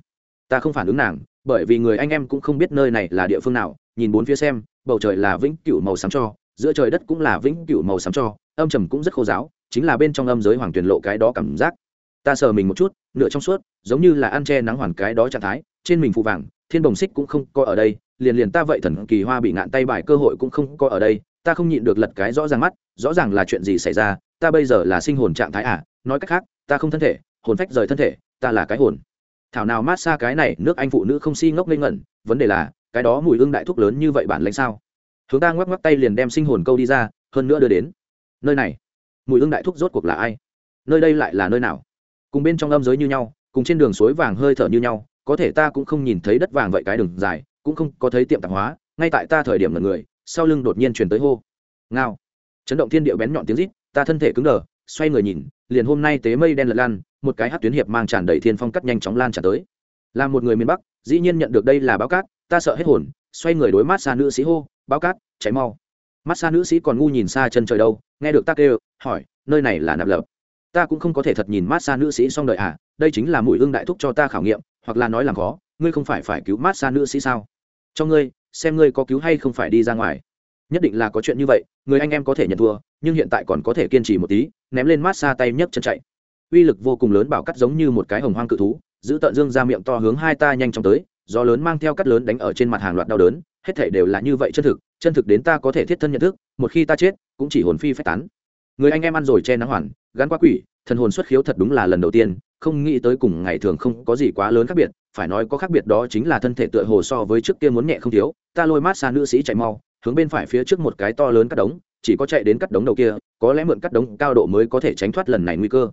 Ta không phản ứng nàng, bởi vì người anh em cũng không biết nơi này là địa phương nào, nhìn bốn phía xem, bầu trời là vĩnh cửu màu xám cho, giữa trời đất cũng là vĩnh cửu màu xám cho, âm trầm cũng rất khô giáo, chính là bên trong âm giới hoàng tuyển lộ cái đó cảm giác. Ta sờ mình một chút, nửa trong suốt, giống như là ăn che nắng hoàn cái đó trạng thái, trên mình phụ vàng, thiên đồng xích cũng không có ở đây, liền liền ta vậy thần kỳ hoa bị ngạn tay bài cơ hội cũng không có ở đây, ta không nhịn được lật cái rõ ràng mắt, rõ ràng là chuyện gì xảy ra, ta bây giờ là sinh hồn trạng thái à nói cách khác, ta không thân thể, hồn phách rời thân thể, ta là cái hồn. Thảo nào mát xa cái này, nước anh phụ nữ không si ngốc lên ngẩn, vấn đề là, cái đó mùi hương đại thuốc lớn như vậy bản lãnh sao? Chúng ta ngoắc ngoắc tay liền đem sinh hồn câu đi ra, hơn nữa đưa đến. Nơi này, mùi hương đại thuốc rốt cuộc là ai? Nơi đây lại là nơi nào? Cùng bên trong âm giới như nhau, cùng trên đường suối vàng hơi thở như nhau, có thể ta cũng không nhìn thấy đất vàng vậy cái đường dài, cũng không có thấy tiệm tạp hóa, ngay tại ta thời điểm là người, sau lưng đột nhiên truyền tới hô. Ngao. Chấn động thiên địa bén nhọn tiếng rít, ta thân thể cứng đờ xoay người nhìn, liền hôm nay tế mây đen lật lan một cái hát tuyến hiệp mang tràn đầy thiên phong cắt nhanh chóng lan tràn tới. Là một người miền bắc, dĩ nhiên nhận được đây là báo cát, ta sợ hết hồn, xoay người đối mát xa nữ sĩ hô, báo cát cháy mau. Mát xa nữ sĩ còn ngu nhìn xa chân trời đâu, nghe được ta kêu, hỏi, nơi này là nạp lập? Ta cũng không có thể thật nhìn mát xa nữ sĩ xong đợi à đây chính là mũi hương đại thúc cho ta khảo nghiệm, hoặc là nói làm khó, ngươi không phải phải cứu mát xa nữ sĩ sao? Cho ngươi, xem ngươi có cứu hay không phải đi ra ngoài nhất định là có chuyện như vậy, người anh em có thể nhận thua, nhưng hiện tại còn có thể kiên trì một tí, ném lên mát xa tay nhấc chân chạy. Uy lực vô cùng lớn bảo cắt giống như một cái hồng hoang cự thú, giữ tận dương ra miệng to hướng hai ta nhanh chóng tới, gió lớn mang theo cắt lớn đánh ở trên mặt hàng loạt đau đớn, hết thể đều là như vậy chân thực chân thực đến ta có thể thiết thân nhận thức, một khi ta chết, cũng chỉ hồn phi phách tán. Người anh em ăn rồi che nắng hoàn, gắn quá quỷ, thần hồn xuất khiếu thật đúng là lần đầu tiên, không nghĩ tới cùng ngày thường không có gì quá lớn khác biệt, phải nói có khác biệt đó chính là thân thể tựa hồ so với trước kia muốn nhẹ không thiếu, ta lôi mát xa nữ sĩ chạy mau hướng bên phải phía trước một cái to lớn cắt đống, chỉ có chạy đến cắt đống đầu kia, có lẽ mượn cắt đống cao độ mới có thể tránh thoát lần này nguy cơ.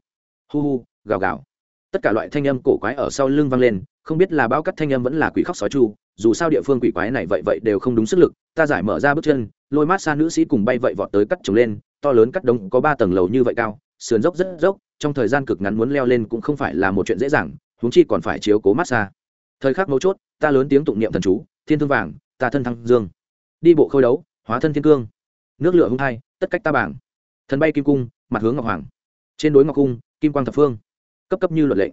Hu hu, gào gào. Tất cả loại thanh âm cổ quái ở sau lưng vang lên, không biết là bao cắt thanh âm vẫn là quỷ khóc sói chu, dù sao địa phương quỷ quái này vậy vậy đều không đúng sức lực, ta giải mở ra bước chân, lôi mát xa nữ sĩ cùng bay vậy vọt tới cắt trồng lên, to lớn cắt đống có ba tầng lầu như vậy cao, sườn dốc rất dốc, trong thời gian cực ngắn muốn leo lên cũng không phải là một chuyện dễ dàng, huống chi còn phải chiếu cố mát xa. Thời khắc mấu chốt, ta lớn tiếng tụng niệm thần chú, thiên thương vàng, ta thân thăng dương đi bộ khôi đấu, hóa thân thiên cương. Nước lửa hung thai, tất cách ta bảng. Thần bay kim cung, mặt hướng ngọc hoàng. Trên đối ngọc cung, kim quang thập phương. Cấp cấp như luật lệ.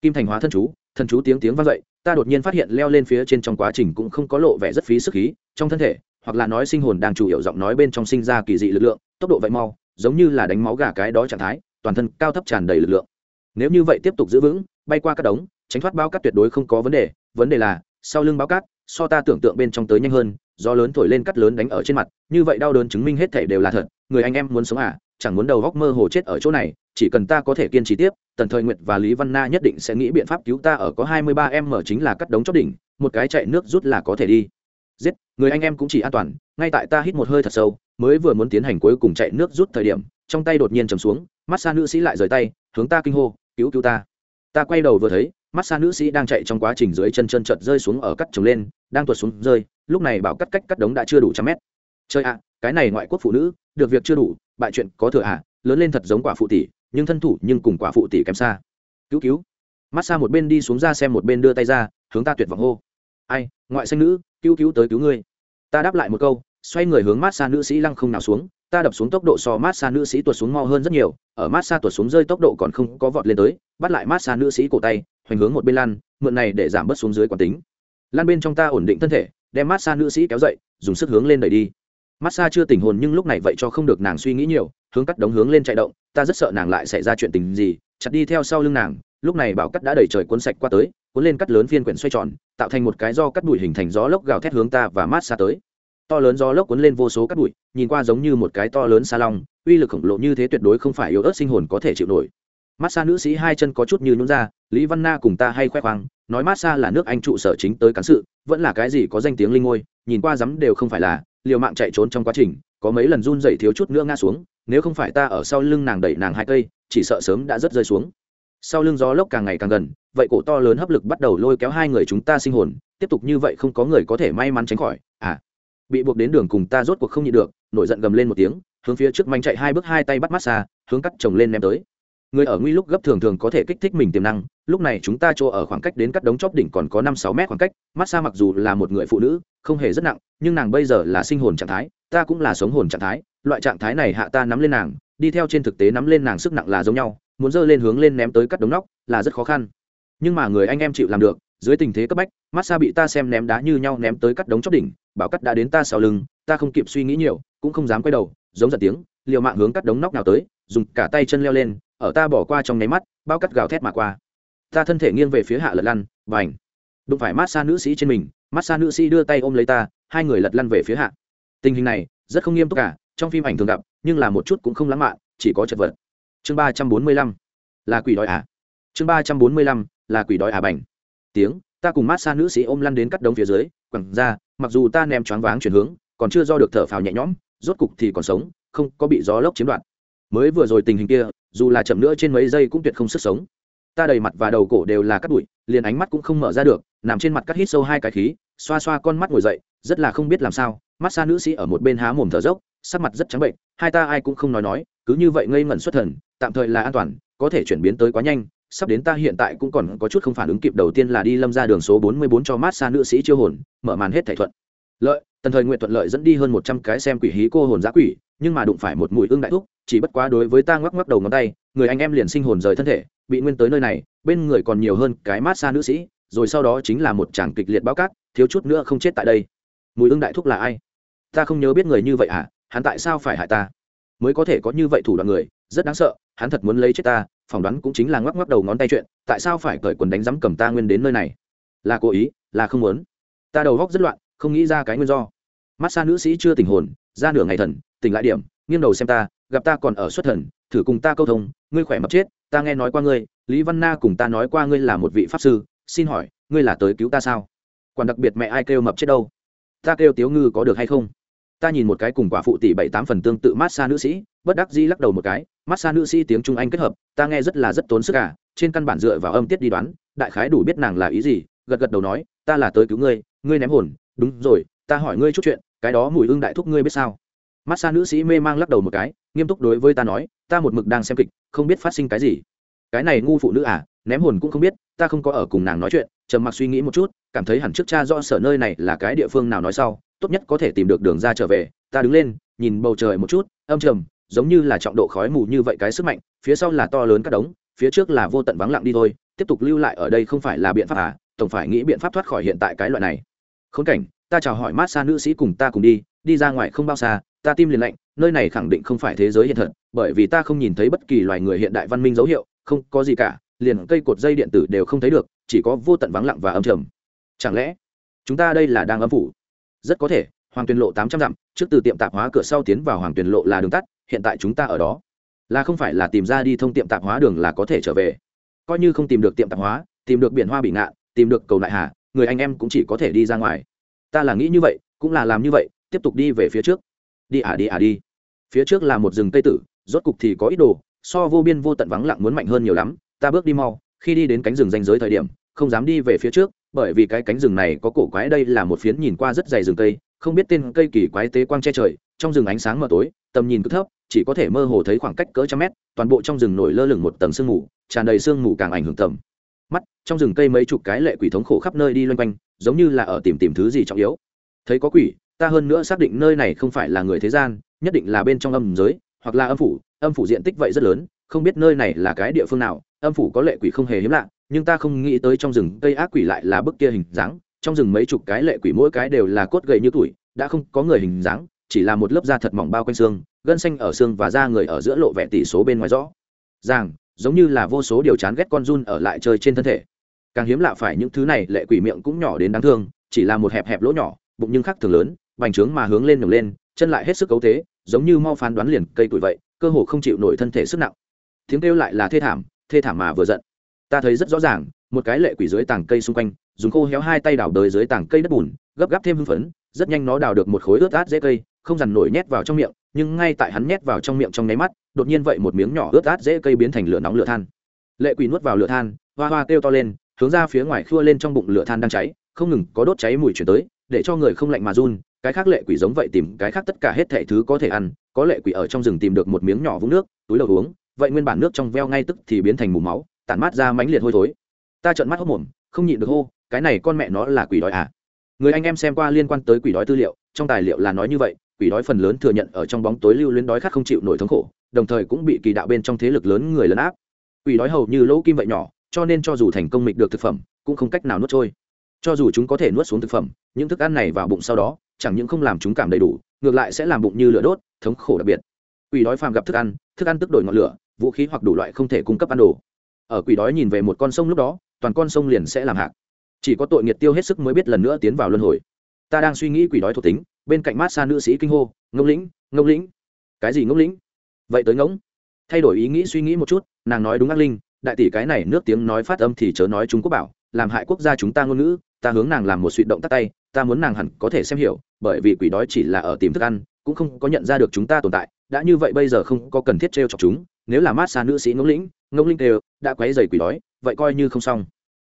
Kim thành hóa thân chú, thần chú tiếng tiếng vang dậy, ta đột nhiên phát hiện leo lên phía trên trong quá trình cũng không có lộ vẻ rất phí sức khí, trong thân thể, hoặc là nói sinh hồn đang chủ yếu giọng nói bên trong sinh ra kỳ dị lực lượng, tốc độ vậy mau, giống như là đánh máu gà cái đó trạng thái, toàn thân cao thấp tràn đầy lực lượng. Nếu như vậy tiếp tục giữ vững, bay qua các đống, tránh thoát bao cát tuyệt đối không có vấn đề vấn đề là, sau lưng bao cát so ta tưởng tượng bên trong tới nhanh hơn do lớn thổi lên cắt lớn đánh ở trên mặt, như vậy đau đớn chứng minh hết thể đều là thật, người anh em muốn sống à chẳng muốn đầu góc mơ hồ chết ở chỗ này, chỉ cần ta có thể kiên trì tiếp, tần thời nguyệt và lý văn na nhất định sẽ nghĩ biện pháp cứu ta ở có hai mươi ba em mở chính là cắt đống chót đỉnh, một cái chạy nước rút là có thể đi. Giết, người anh em cũng chỉ an toàn, ngay tại ta hít một hơi thật sâu, mới vừa muốn tiến hành cuối cùng chạy nước rút thời điểm, trong tay đột nhiên chầm xuống, mắt xa nữ sĩ lại rời tay, hướng ta kinh hô, cứu cứu ta. Ta quay đầu vừa thấy mắt xa nữ sĩ đang chạy trong quá trình dưới chân chân chợt rơi xuống ở cắt trồng lên đang tuột xuống rơi lúc này bảo cắt cách cắt đống đã chưa đủ trăm mét. Chơi ạ cái này ngoại quốc phụ nữ được việc chưa đủ bại chuyện có thừa ạ à, lớn lên thật giống quả phụ tỷ nhưng thân thủ nhưng cùng quả phụ tỷ kém xa. Cứu cứu. Mắt xa một bên đi xuống ra xem một bên đưa tay ra hướng ta tuyệt vọng hô. Ai ngoại xanh nữ cứu cứu tới cứu ngươi. Ta đáp lại một câu xoay người hướng mát xa nữ sĩ lăng không nào xuống ta đập xuống tốc độ so mát xa nữ sĩ tuột xuống mau hơn rất nhiều, ở mát xa tuột xuống rơi tốc độ còn không có vọt lên tới, bắt lại mát xa nữ sĩ cổ tay, hoành hướng một bên lăn, mượn này để giảm bớt xuống dưới quán tính. Lan bên trong ta ổn định thân thể, đem mát xa nữ sĩ kéo dậy, dùng sức hướng lên đẩy đi. Mát xa chưa tỉnh hồn nhưng lúc này vậy cho không được nàng suy nghĩ nhiều, hướng cắt đống hướng lên chạy động, ta rất sợ nàng lại xảy ra chuyện tình gì, chặt đi theo sau lưng nàng, lúc này bảo cắt đã đẩy trời cuốn sạch qua tới, cuốn lên cắt lớn phiên quyển xoay tròn, tạo thành một cái do cắt bụi hình thành gió lốc gào thét hướng ta và mát xa tới to lớn gió lốc cuốn lên vô số cát bụi, nhìn qua giống như một cái to lớn xa long, uy lực khổng lồ như thế tuyệt đối không phải yếu ớt sinh hồn có thể chịu nổi. Mát xa nữ sĩ hai chân có chút như nhún ra, lý văn na cùng ta hay khoe khoang, nói mát xa là nước anh trụ sở chính tới cán sự, vẫn là cái gì có danh tiếng linh ngôi, nhìn qua rắm đều không phải là, liều mạng chạy trốn trong quá trình, có mấy lần run dậy thiếu chút nữa ngã xuống, nếu không phải ta ở sau lưng nàng đẩy nàng hai cây, chỉ sợ sớm đã rất rơi xuống. Sau lưng gió lốc càng ngày càng gần, vậy cổ to lớn hấp lực bắt đầu lôi kéo hai người chúng ta sinh hồn, tiếp tục như vậy không có người có thể may mắn tránh khỏi. À bị buộc đến đường cùng ta rốt cuộc không nhịn được, nổi giận gầm lên một tiếng, hướng phía trước manh chạy hai bước, hai tay bắt mát xa, hướng cắt chồng lên ném tới. Người ở nguy lúc gấp thường thường có thể kích thích mình tiềm năng, lúc này chúng ta chỗ ở khoảng cách đến cắt đống chóp đỉnh còn có năm sáu mét khoảng cách, mát xa mặc dù là một người phụ nữ, không hề rất nặng, nhưng nàng bây giờ là sinh hồn trạng thái, ta cũng là sống hồn trạng thái, loại trạng thái này hạ ta nắm lên nàng, đi theo trên thực tế nắm lên nàng sức nặng là giống nhau, muốn dơ lên hướng lên ném tới cắt đống nóc là rất khó khăn. Nhưng mà người anh em chịu làm được dưới tình thế cấp bách mát xa bị ta xem ném đá như nhau ném tới cắt đống chóp đỉnh, bảo cắt đã đến ta sau lưng, ta không kịp suy nghĩ nhiều, cũng không dám quay đầu, giống giật tiếng, liều mạng hướng cắt đống nóc nào tới, dùng cả tay chân leo lên, ở ta bỏ qua trong nháy mắt, bao cắt gào thét mà qua. Ta thân thể nghiêng về phía hạ lật lăn và ảnh đụng phải mát xa nữ sĩ trên mình mát xa nữ sĩ đưa tay ôm lấy ta, hai người lật lăn về phía hạ. Tình hình này, rất không nghiêm túc cả, trong phim ảnh thường gặp, nhưng là một chút cũng không lãng mạn, chỉ có chật vật. Chương ba trăm bốn mươi lăm, là quỷ đói à? Chương ba trăm bốn mươi lăm, là quỷ đói à bành? Tiếng, ta cùng mát xa nữ sĩ ôm lăn đến cắt đống phía dưới, quẳng ra, mặc dù ta ném choáng váng chuyển hướng, còn chưa do được thở phào nhẹ nhõm, rốt cục thì còn sống, không có bị gió lốc chiếm đoạt. Mới vừa rồi tình hình kia, dù là chậm nữa trên mấy giây cũng tuyệt không sức sống. Ta đầy mặt và đầu cổ đều là cắt bụi, liền ánh mắt cũng không mở ra được, nằm trên mặt cắt hít sâu hai cái khí, xoa xoa con mắt ngồi dậy, rất là không biết làm sao mắt xa nữ sĩ ở một bên há mồm thở dốc, sắc mặt rất trắng bệnh, hai ta ai cũng không nói nói, cứ như vậy ngây ngẩn xuất thần, tạm thời là an toàn, có thể chuyển biến tới quá nhanh sắp đến ta hiện tại cũng còn có chút không phản ứng kịp đầu tiên là đi lâm ra đường số 44 cho mát xa nữ sĩ chiêu hồn, mở màn hết thể thuận. Lợi, tần thời nguyện thuận lợi dẫn đi hơn một trăm cái xem quỷ hí cô hồn giã quỷ, nhưng mà đụng phải một mùi ương đại thúc, chỉ bất quá đối với ta ngoắc ngoắc đầu ngón tay, người anh em liền sinh hồn rời thân thể, bị nguyên tới nơi này, bên người còn nhiều hơn cái mát xa nữ sĩ, rồi sau đó chính là một chàng kịch liệt báo cát, thiếu chút nữa không chết tại đây. Mùi ương đại thúc là ai? Ta không nhớ biết người như vậy à hắn tại sao phải hại ta? Mới có thể có như vậy thủ đoạn người, rất đáng sợ, hắn thật muốn lấy chết ta phỏng đoán cũng chính là ngoắc ngoắc đầu ngón tay chuyện, tại sao phải cởi quần đánh rắm cầm ta nguyên đến nơi này? Là cố ý, là không muốn? Ta đầu góc rất loạn, không nghĩ ra cái nguyên do. Mát xa nữ sĩ chưa tỉnh hồn, ra nửa ngày thần, tỉnh lại điểm, nghiêng đầu xem ta, gặp ta còn ở xuất thần, thử cùng ta câu thông, ngươi khỏe mập chết, ta nghe nói qua ngươi, lý văn na cùng ta nói qua ngươi là một vị pháp sư, xin hỏi, ngươi là tới cứu ta sao? Còn đặc biệt mẹ ai kêu mập chết đâu? Ta kêu tiếu ngư có được hay không? Ta nhìn một cái cùng quả phụ tỷ bảy tám phần tương tự mát xa nữ sĩ, bất đắc dĩ lắc đầu một cái, mát xa nữ sĩ tiếng trung anh kết hợp, ta nghe rất là rất tốn sức cả trên căn bản dựa vào âm tiết đi đoán, đại khái đủ biết nàng là ý gì, gật gật đầu nói, ta là tới cứu ngươi ngươi ném hồn, đúng rồi, ta hỏi ngươi chút chuyện, cái đó mùi ưng đại thúc ngươi biết sao? Mát xa nữ sĩ mê mang lắc đầu một cái, nghiêm túc đối với ta nói, ta một mực đang xem kịch, không biết phát sinh cái gì. Cái này ngu phụ nữ à ném hồn cũng không biết, ta không có ở cùng nàng nói chuyện, trầm mặc suy nghĩ một chút, cảm thấy hẳn trước cha do sở nơi này là cái địa phương nào nói sau tốt nhất có thể tìm được đường ra trở về. Ta đứng lên, nhìn bầu trời một chút, âm trầm, giống như là trọng độ khói mù như vậy cái sức mạnh, phía sau là to lớn các đống, phía trước là vô tận vắng lặng đi thôi, tiếp tục lưu lại ở đây không phải là biện pháp à? Tổng phải nghĩ biện pháp thoát khỏi hiện tại cái loại này. Khốn cảnh, ta chào hỏi mát xa nữ sĩ cùng ta cùng đi đi ra ngoài không bao xa, ta tim liền lạnh, nơi này khẳng định không phải thế giới hiện thật, bởi vì ta không nhìn thấy bất kỳ loài người hiện đại văn minh dấu hiệu, không có gì cả, liền cây cột dây điện tử đều không thấy được, chỉ có vô tận vắng lặng và âm trầm. Chẳng lẽ, chúng ta đây là đang âm phủ? Rất có thể, hoàng tuyền lộ tám trăm dặm, trước từ tiệm tạp hóa cửa sau tiến vào hoàng tuyền lộ là đường tắt, hiện tại chúng ta ở đó. Là không phải là tìm ra đi thông tiệm tạp hóa đường là có thể trở về. Coi như không tìm được tiệm tạp hóa, tìm được biển hoa bị ngạn, tìm được cầu đại hà, người anh em cũng chỉ có thể đi ra ngoài. Ta là nghĩ như vậy, cũng là làm như vậy, tiếp tục đi về phía trước. Đi à đi à đi. Phía trước là một rừng tây tử, rốt cục thì có ít đồ, so vô biên vô tận vắng lặng muốn mạnh hơn nhiều lắm, ta bước đi mau, khi đi đến cánh rừng danh giới thời điểm, không dám đi về phía trước bởi vì cái cánh rừng này có cổ quái đây là một phiến nhìn qua rất dày rừng cây, không biết tên cây kỳ quái tế quang che trời, trong rừng ánh sáng mờ tối, tầm nhìn cứ thấp, chỉ có thể mơ hồ thấy khoảng cách cỡ trăm mét, toàn bộ trong rừng nổi lơ lửng một tầng sương mù, tràn đầy sương mù càng ảnh hưởng tầm. Mắt, trong rừng cây mấy chục cái lệ quỷ thống khổ khắp nơi đi loanh quanh, giống như là ở tìm tìm thứ gì trọng yếu. Thấy có quỷ, ta hơn nữa xác định nơi này không phải là người thế gian, nhất định là bên trong âm giới, hoặc là âm phủ âm phủ diện tích vậy rất lớn, không biết nơi này là cái địa phương nào âm phủ có lệ quỷ không hề hiếm lạ, nhưng ta không nghĩ tới trong rừng cây ác quỷ lại là bức kia hình dáng, trong rừng mấy chục cái lệ quỷ mỗi cái đều là cốt gầy như tuổi đã không có người hình dáng, chỉ là một lớp da thật mỏng bao quanh xương, gân xanh ở xương và da người ở giữa lộ vẻ tỷ số bên ngoài rõ. Ràng, giống như là vô số điều chán ghét con run ở lại chơi trên thân thể. Càng hiếm lạ phải những thứ này, lệ quỷ miệng cũng nhỏ đến đáng thương, chỉ là một hẹp hẹp lỗ nhỏ, bụng nhưng khác thường lớn, bành trướng mà hướng lên nhổng lên, chân lại hết sức cấu thế giống như mau phán đoán liền cây tuổi vậy, cơ hồ không chịu nổi thân thể sức nặng. Tiếng kêu lại là thê thảm thê thảm mà vừa giận. Ta thấy rất rõ ràng, một cái lệ quỷ dưới tảng cây xung quanh, dùng khô héo hai tay đào đời dưới tảng cây đất bùn, gấp gáp thêm hưng phấn, rất nhanh nó đào được một khối ướt át dễ cây, không dằn nổi nhét vào trong miệng, nhưng ngay tại hắn nhét vào trong miệng trong nháy mắt, đột nhiên vậy một miếng nhỏ ướt át dễ cây biến thành lửa nóng lửa than. Lệ quỷ nuốt vào lửa than, hoa hoa kêu to lên, hướng ra phía ngoài khua lên trong bụng lửa than đang cháy, không ngừng có đốt cháy mùi chuyển tới, để cho người không lạnh mà run, cái khác lệ quỷ giống vậy tìm cái khác tất cả hết thảy thứ có thể ăn, có lệ quỷ ở trong rừng tìm được một miếng nhỏ vũng nước, túi đầu uống vậy nguyên bản nước trong veo ngay tức thì biến thành mù máu, tản mát ra mãnh liệt hôi thối. Ta trợn mắt hốc mồm, không nhịn được hô, cái này con mẹ nó là quỷ đói à? Người anh em xem qua liên quan tới quỷ đói tư liệu, trong tài liệu là nói như vậy, quỷ đói phần lớn thừa nhận ở trong bóng tối lưu luyến đói khát không chịu nổi thống khổ, đồng thời cũng bị kỳ đạo bên trong thế lực lớn người lấn áp. Quỷ đói hầu như lỗ kim vậy nhỏ, cho nên cho dù thành công mịch được thực phẩm, cũng không cách nào nuốt trôi. Cho dù chúng có thể nuốt xuống thực phẩm, những thức ăn này vào bụng sau đó, chẳng những không làm chúng cảm đầy đủ, ngược lại sẽ làm bụng như lửa đốt, thống khổ đặc biệt. Quỷ đói phàm gặp thức ăn thức ăn tức đổi ngọn lửa vũ khí hoặc đủ loại không thể cung cấp ăn đồ. Ở quỷ đói nhìn về một con sông lúc đó, toàn con sông liền sẽ làm hạc. Chỉ có tội nghiệt tiêu hết sức mới biết lần nữa tiến vào luân hồi. Ta đang suy nghĩ quỷ đói thuộc tính, bên cạnh mát xa nữ sĩ kinh hô, ngông lĩnh ngông lĩnh. Cái gì ngông lĩnh? Vậy tới ngỗng. Thay đổi ý nghĩ suy nghĩ một chút, nàng nói đúng ác linh, đại tỷ cái này nước tiếng nói phát âm thì chớ nói chúng quốc bảo, làm hại quốc gia chúng ta ngôn ngữ, ta hướng nàng làm một suy động tắt tay, ta muốn nàng hẳn có thể xem hiểu, bởi vì quỷ đói chỉ là ở tìm thức ăn, cũng không có nhận ra được chúng ta tồn tại, đã như vậy bây giờ không có cần thiết t chọc chúng nếu là mát xa nữ sĩ ngỗng lĩnh ngỗng linh đều đã quấy dày quỷ đói, vậy coi như không xong.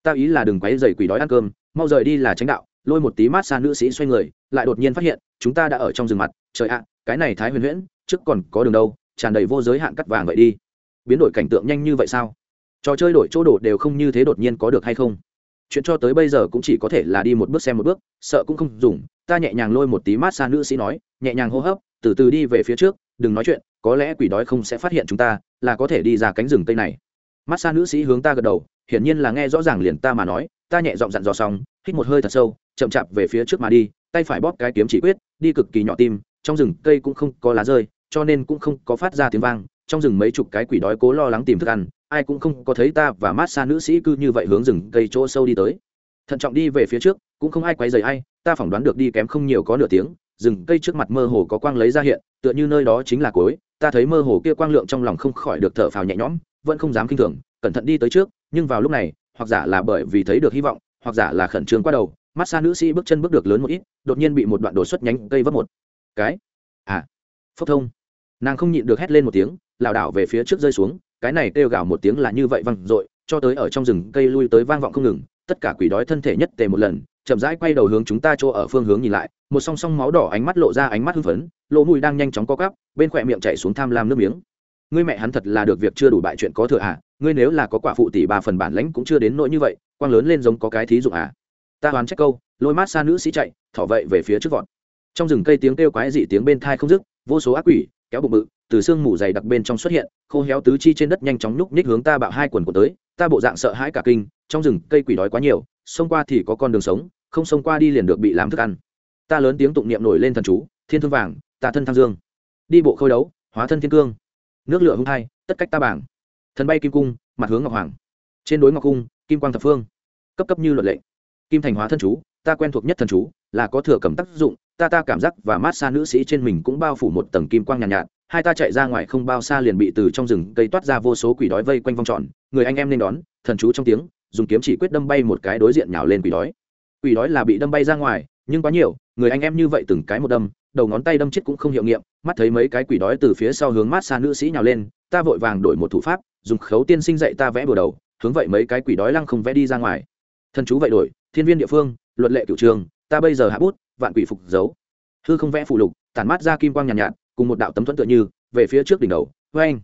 Ta ý là đừng quấy dày quỷ đói ăn cơm, mau rời đi là tránh đạo, lôi một tí mát xa nữ sĩ xoay người, lại đột nhiên phát hiện, chúng ta đã ở trong rừng mặt, trời ạ, cái này thái huyền huyễn, trước còn có đường đâu, tràn đầy vô giới hạn cắt vàng vậy đi. Biến đổi cảnh tượng nhanh như vậy sao? Trò chơi đổi chỗ đổ đều không như thế đột nhiên có được hay không? Chuyện cho tới bây giờ cũng chỉ có thể là đi một bước xem một bước, sợ cũng không dùng, ta nhẹ nhàng lôi một tí mát xa nữ sĩ nói, nhẹ nhàng hô hấp, từ từ đi về phía trước đừng nói chuyện, có lẽ quỷ đói không sẽ phát hiện chúng ta, là có thể đi ra cánh rừng tây này. Mát xa nữ sĩ hướng ta gật đầu, hiển nhiên là nghe rõ ràng liền ta mà nói, ta nhẹ giọng dặn dò xong, hít một hơi thật sâu, chậm chạp về phía trước mà đi, tay phải bóp cái kiếm chỉ quyết, đi cực kỳ nhỏ tim, trong rừng cây cũng không có lá rơi, cho nên cũng không có phát ra tiếng vang, trong rừng mấy chục cái quỷ đói cố lo lắng tìm thức ăn, ai cũng không có thấy ta và mát xa nữ sĩ cứ như vậy hướng rừng cây chỗ sâu đi tới. Thận trọng đi về phía trước, cũng không ai quay dày ai, ta phỏng đoán được đi kém không nhiều có nửa tiếng rừng cây trước mặt mơ hồ có quang lấy ra hiện, tựa như nơi đó chính là cối ta thấy mơ hồ kia quang lượng trong lòng không khỏi được thở phào nhẹ nhõm, vẫn không dám kinh thường, cẩn thận đi tới trước, nhưng vào lúc này, hoặc giả là bởi vì thấy được hy vọng, hoặc giả là khẩn trương qua đầu, mắt xa nữ sĩ bước chân bước được lớn một ít, đột nhiên bị một đoạn đổ xuất nhánh cây vấp một. Cái? À. Phốc thông. Nàng không nhịn được hét lên một tiếng, lảo đảo về phía trước rơi xuống, cái này kêu gào một tiếng là như vậy văng r cho tới ở trong rừng cây lui tới vang vọng không ngừng, tất cả quỷ đói thân thể nhất tề một lần chậm rãi quay đầu hướng chúng ta chỗ ở phương hướng nhìn lại, một song song máu đỏ ánh mắt lộ ra ánh mắt hưng phấn, lỗ mùi đang nhanh chóng co cắp bên khỏe miệng chạy xuống tham lam nước miếng. Ngươi mẹ hắn thật là được việc chưa đủ bại chuyện có thừa à ngươi nếu là có quả phụ tỷ ba phần bản lãnh cũng chưa đến nỗi như vậy, quang lớn lên giống có cái thí dụng à. Ta hoán trách câu, lôi mát xa nữ sĩ chạy, thỏ vậy về phía trước vọt. Trong rừng cây tiếng kêu quái dị tiếng bên thai không dứt, vô số ác quỷ, kéo bụng bự, từ xương mù dày đặc bên trong xuất hiện, khô héo tứ chi trên đất nhanh chóng nhúc nhích hướng ta bạo hai quần của tới, ta bộ dạng sợ hãi cả kinh, trong rừng cây quỷ đói quá nhiều, xông qua thì có con đường sống không xông qua đi liền được bị làm thức ăn. Ta lớn tiếng tụng niệm nổi lên thần chú thiên thương vàng ta thân tham dương. Đi bộ khôi đấu hóa thân thiên cương. Nước lửa hung hai tất cách ta bảng. Thần bay kim cung mặt hướng ngọc hoàng. Trên đối ngọc cung kim quang thập phương. Cấp cấp như luật lệ. Kim thành hóa thân chú ta quen thuộc nhất thần chú là có thừa cầm tác dụng ta ta cảm giác và mát xa nữ sĩ trên mình cũng bao phủ một tầng kim quang nhàn nhạt, nhạt. Hai ta chạy ra ngoài không bao xa liền bị từ trong rừng cây toát ra vô số quỷ đói vây quanh vòng tròn. Người anh em nên đón thần chú trong tiếng dùng kiếm chỉ quyết đâm bay một cái đối diện nhào lên quỷ đói quỷ đói là bị đâm bay ra ngoài nhưng quá nhiều người anh em như vậy từng cái một đâm đầu ngón tay đâm chết cũng không hiệu nghiệm mắt thấy mấy cái quỷ đói từ phía sau hướng mát xa nữ sĩ nhào lên ta vội vàng đổi một thủ pháp dùng khấu tiên sinh dạy ta vẽ bừa đầu hướng vậy mấy cái quỷ đói lăng không vẽ đi ra ngoài. Thân chú vậy đổi thiên viên địa phương luật lệ cựu trường ta bây giờ hạ bút vạn quỷ phục giấu hư không vẽ phụ lục tản mát ra kim quang nhàn nhạt, nhạt cùng một đạo tấm thuẫn tựa như về phía trước đỉnh đầu vê anh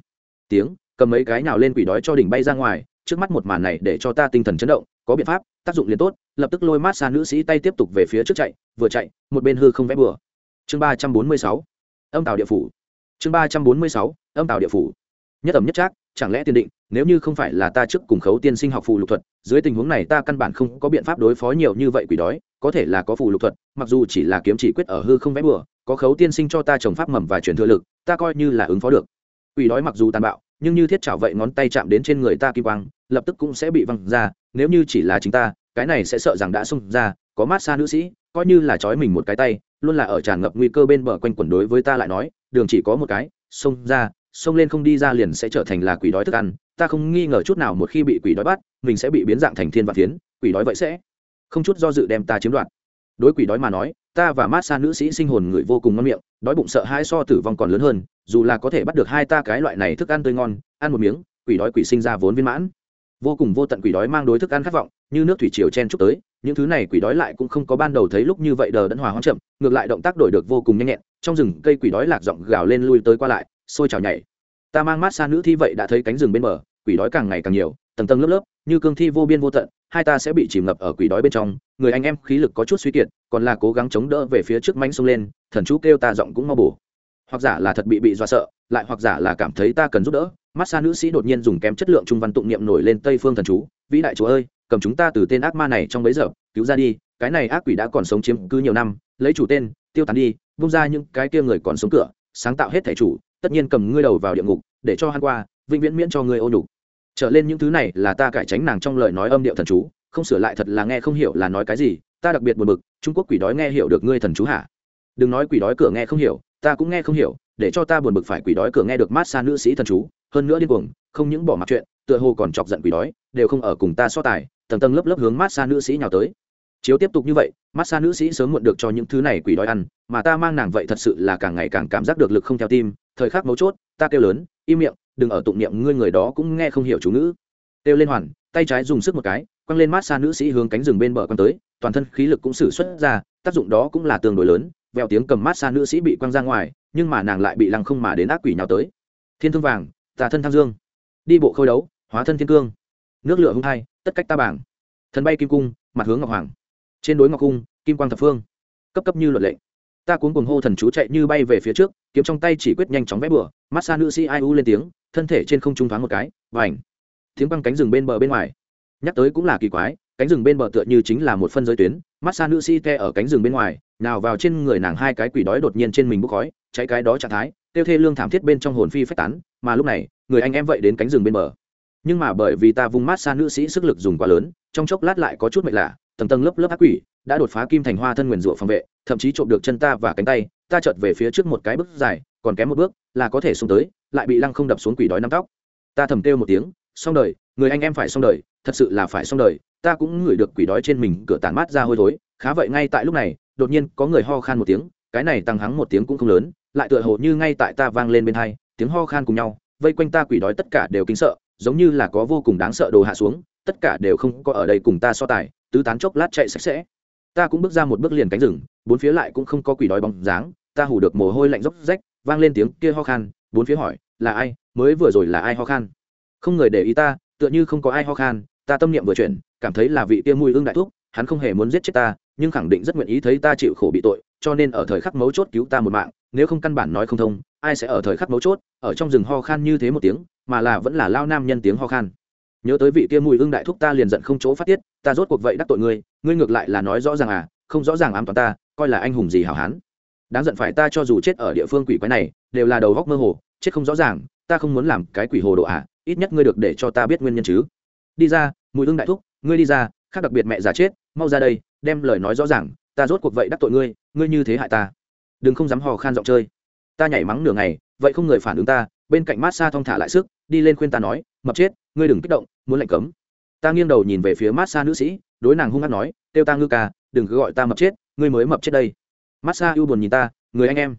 tiếng cầm mấy cái nào lên quỷ đói cho đỉnh bay ra ngoài trước mắt một màn này để cho ta tinh thần chấn động có biện pháp, tác dụng liền tốt, lập tức lôi mát xa nữ sĩ tay tiếp tục về phía trước chạy, vừa chạy, một bên hư không vẽ bừa. Chương ba trăm bốn mươi sáu, âm tàu địa phủ. Chương ba trăm bốn mươi sáu, âm tàu địa phủ. Nhất ẩm nhất trác, chẳng lẽ tiền định, nếu như không phải là ta trước cùng khấu tiên sinh học phù lục thuật, dưới tình huống này ta căn bản không có biện pháp đối phó nhiều như vậy quỷ đói, có thể là có phù lục thuật, mặc dù chỉ là kiếm chỉ quyết ở hư không vẽ bừa, có khấu tiên sinh cho ta trồng pháp mầm và truyền thừa lực, ta coi như là ứng phó được. Quỷ đói mặc dù tàn bạo, nhưng như thiết chảo vậy ngón tay chạm đến trên người ta kim quang, lập tức cũng sẽ bị văng ra nếu như chỉ là chính ta, cái này sẽ sợ rằng đã xông ra, có mát xa nữ sĩ, coi như là trói mình một cái tay, luôn là ở tràn ngập nguy cơ bên bờ quanh quẩn đối với ta lại nói, đường chỉ có một cái, xông ra, xông lên không đi ra liền sẽ trở thành là quỷ đói thức ăn, ta không nghi ngờ chút nào một khi bị quỷ đói bắt, mình sẽ bị biến dạng thành thiên vạn phiến, quỷ đói vậy sẽ không chút do dự đem ta chiếm đoạt. Đối quỷ đói mà nói, ta và mát xa nữ sĩ sinh hồn người vô cùng ngon miệng, đói bụng sợ hai so tử vong còn lớn hơn, dù là có thể bắt được hai ta cái loại này thức ăn tươi ngon, ăn một miếng, quỷ đói quỷ sinh ra vốn viên mãn vô cùng vô tận quỷ đói mang đối thức ăn khát vọng, như nước thủy triều chen chúc tới, những thứ này quỷ đói lại cũng không có ban đầu thấy lúc như vậy đờ đẫn hòa hoang chậm, ngược lại động tác đổi được vô cùng nhanh nhẹn, trong rừng cây quỷ đói lạc giọng gào lên lui tới qua lại sôi trào nhảy. Ta mang mát xa nữ thi vậy đã thấy cánh rừng bên bờ, quỷ đói càng ngày càng nhiều, tầng tầng lớp lớp, như cương thi vô biên vô tận, hai ta sẽ bị chìm ngập ở quỷ đói bên trong, người anh em khí lực có chút suy kiệt, còn là cố gắng chống đỡ về phía trước mánh xông lên, thần chú kêu ta giọng cũng mau bổ. Hoặc giả là thật bị bị do sợ, lại hoặc giả là cảm thấy ta cần giúp đỡ mát xa nữ sĩ đột nhiên dùng kém chất lượng trung văn tụng niệm nổi lên tây phương thần chú, vĩ đại chúa ơi, cầm chúng ta từ tên ác ma này trong bấy giờ, cứu ra đi, cái này ác quỷ đã còn sống chiếm cứ nhiều năm, lấy chủ tên, tiêu tán đi, vung ra những cái kia người còn sống cửa, sáng tạo hết thể chủ, tất nhiên cầm ngươi đầu vào địa ngục, để cho hắn qua, vĩnh viễn miễn cho ngươi ô nhục. Trở lên những thứ này là ta cải tránh nàng trong lời nói âm điệu thần chú, không sửa lại thật là nghe không hiểu là nói cái gì, ta đặc biệt buồn bực, trung quốc quỷ đói nghe hiểu được ngươi thần chú hả? Đừng nói quỷ đói cửa nghe không hiểu, ta cũng nghe không hiểu để cho ta buồn bực phải quỷ đói cửa nghe được mát xa nữ sĩ thần chú, hơn nữa điên cuồng, không những bỏ mặc chuyện, tựa hồ còn chọc giận quỷ đói, đều không ở cùng ta so tài, tầng tầng lớp lớp hướng mát xa nữ sĩ nhào tới. Chiếu tiếp tục như vậy, mát xa nữ sĩ sớm muộn được cho những thứ này quỷ đói ăn, mà ta mang nàng vậy thật sự là càng ngày càng cảm giác được lực không theo tim, thời khắc mấu chốt, ta kêu lớn, im miệng, đừng ở tụng niệm ngươi người đó cũng nghe không hiểu chú ngữ. Kêu lên hoàn, tay trái dùng sức một cái, quăng lên mát xa nữ sĩ hướng cánh rừng bên bờ quăng tới, toàn thân khí lực cũng xử xuất ra, tác dụng đó cũng là tương đối lớn vèo tiếng cầm mát xa nữ sĩ bị quăng ra ngoài, nhưng mà nàng lại bị lăng không mà đến ác quỷ nhào tới. Thiên thương vàng, tà thân tham dương. Đi bộ khôi đấu, hóa thân thiên cương. Nước lửa hung hai, tất cách ta bảng. Thần bay kim cung, mặt hướng ngọc hoàng. Trên đối ngọc cung, kim quang thập phương. Cấp cấp như luật lệ. Ta cuốn cuồng hô thần chú chạy như bay về phía trước, kiếm trong tay chỉ quyết nhanh chóng vẽ bửa. mát xa nữ sĩ ai u lên tiếng, thân thể trên không trung thoáng một cái và ảnh tiếng băng cánh rừng bên bờ bên ngoài. Nhắc tới cũng là kỳ quái, cánh rừng bên bờ tựa như chính là một phân giới tuyến, mát xa nữ sĩ te ở cánh rừng bên ngoài nào vào trên người nàng hai cái quỷ đói đột nhiên trên mình bốc khói, cháy cái đó trạng thái, tiêu thê lương thảm thiết bên trong hồn phi phách tán, mà lúc này, người anh em vậy đến cánh rừng bên bờ. Nhưng mà bởi vì ta vung mát xa nữ sĩ sức lực dùng quá lớn, trong chốc lát lại có chút mệt lạ, tầng tầng lớp lớp ác quỷ đã đột phá kim thành hoa thân nguyền rủa phòng vệ, thậm chí trộm được chân ta và cánh tay, ta chợt về phía trước một cái bước dài, còn kém một bước, là có thể xuống tới, lại bị lăng không đập xuống quỷ đói năm tóc. Ta thầm kêu một tiếng, xong đời, người anh em phải xong đời, thật sự là phải xong đời, ta cũng ngửi được quỷ đói trên mình cửa tàn mát ra hôi thối, khá vậy ngay tại lúc này đột nhiên có người ho khan một tiếng, cái này tăng hắng một tiếng cũng không lớn, lại tựa hồ như ngay tại ta vang lên bên hai, tiếng ho khan cùng nhau, vây quanh ta quỷ đói tất cả đều kính sợ, giống như là có vô cùng đáng sợ đồ hạ xuống, tất cả đều không có ở đây cùng ta so tài, tứ tán chốc lát chạy sạch sẽ. Ta cũng bước ra một bước liền cánh rừng, bốn phía lại cũng không có quỷ đói bóng dáng, ta hủ được mồ hôi lạnh dốc rách, vang lên tiếng kia ho khan, bốn phía hỏi, là ai? Mới vừa rồi là ai ho khan? Không người để ý ta, tựa như không có ai ho khan, ta tâm niệm vừa chuyển, cảm thấy là vị kia mùi ương đại thúc, hắn không hề muốn giết chết ta nhưng khẳng định rất nguyện ý thấy ta chịu khổ bị tội, cho nên ở thời khắc mấu chốt cứu ta một mạng, nếu không căn bản nói không thông, ai sẽ ở thời khắc mấu chốt, ở trong rừng ho khan như thế một tiếng, mà là vẫn là lao nam nhân tiếng ho khan. Nhớ tới vị kia mùi hương đại thúc ta liền giận không chỗ phát tiết, ta rốt cuộc vậy đắc tội ngươi ngươi ngược lại là nói rõ ràng à không rõ ràng ám toán ta, coi là anh hùng gì hảo hán. Đáng giận phải ta cho dù chết ở địa phương quỷ quái này, đều là đầu góc mơ hồ, chết không rõ ràng, ta không muốn làm cái quỷ hồ độ à ít nhất ngươi được để cho ta biết nguyên nhân chứ. Đi ra, mùi hương đại thúc, ngươi đi ra khác đặc biệt mẹ già chết, mau ra đây, đem lời nói rõ ràng, ta rốt cuộc vậy đắc tội ngươi ngươi như thế hại ta. Đừng không dám hò khan giọng chơi. Ta nhảy mắng nửa ngày, vậy không người phản ứng ta, bên cạnh mát xa thong thả lại sức, đi lên khuyên ta nói, mập chết, ngươi đừng kích động, muốn lệnh cấm. Ta nghiêng đầu nhìn về phía mát xa nữ sĩ, đối nàng hung hát nói kêu ta ngư ca, đừng cứ gọi ta mập chết, ngươi mới mập chết đây. Mát xa ưu buồn nhìn ta, người anh em.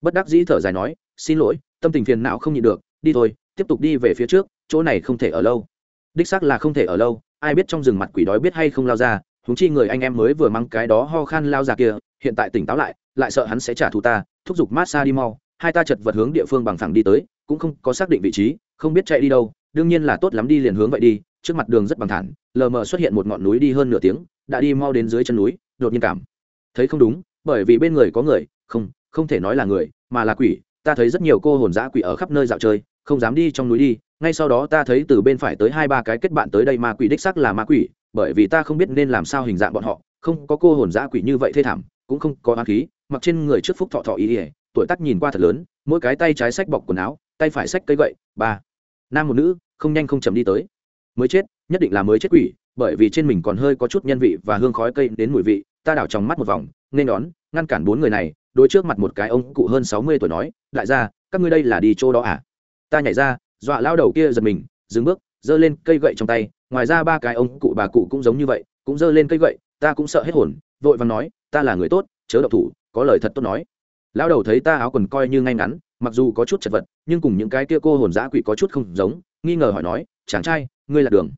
Bất đắc dĩ thở dài nói, xin lỗi, tâm tình phiền não không nhịn được, đi thôi, tiếp tục đi về phía trước, chỗ này không thể ở lâu. Đích xác là không thể ở lâu ai biết trong rừng mặt quỷ đói biết hay không lao ra húng chi người anh em mới vừa mang cái đó ho khan lao ra kia, hiện tại tỉnh táo lại lại sợ hắn sẽ trả thù ta, thúc giục mát xa đi mau, hai ta chật vật hướng địa phương bằng thẳng đi tới, cũng không có xác định vị trí, không biết chạy đi đâu, đương nhiên là tốt lắm đi liền hướng vậy đi, trước mặt đường rất bằng thản, lờ mờ xuất hiện một ngọn núi đi hơn nửa tiếng, đã đi mau đến dưới chân núi, đột nhiên cảm thấy không đúng, bởi vì bên người có người, không không thể nói là người, mà là quỷ, ta thấy rất nhiều cô hồn dã quỷ ở khắp nơi dạo chơi, không dám đi trong núi đi ngay sau đó ta thấy từ bên phải tới hai ba cái kết bạn tới đây ma quỷ đích sắc là ma quỷ, bởi vì ta không biết nên làm sao hình dạng bọn họ, không có cô hồn dã quỷ như vậy thê thảm, cũng không có oán khí, mặc trên người trước phúc thọ thọ ý ỉa tuổi tác nhìn qua thật lớn, mỗi cái tay trái sách bọc quần áo, tay phải sách cây gậy, ba. Nam một nữ, không nhanh không chậm đi tới. Mới chết, nhất định là mới chết quỷ, bởi vì trên mình còn hơi có chút nhân vị và hương khói cây đến mùi vị, ta đảo trong mắt một vòng, nên đón, ngăn cản bốn người này, đối trước mặt một cái ông cụ hơn sáu mươi tuổi nói, đại gia, các ngươi đây là đi chỗ đó à? Ta nhảy ra dọa lao đầu kia giật mình, dừng bước, giơ lên cây gậy trong tay. Ngoài ra ba cái ông cụ bà cụ cũng giống như vậy, cũng giơ lên cây gậy, ta cũng sợ hết hồn, vội và nói, ta là người tốt, chớ độc thủ, có lời thật tốt nói. Lao đầu thấy ta áo quần coi như ngay ngắn, mặc dù có chút chật vật, nhưng cùng những cái kia cô hồn dã quỷ có chút không giống, nghi ngờ hỏi nói, chàng trai, ngươi là đường?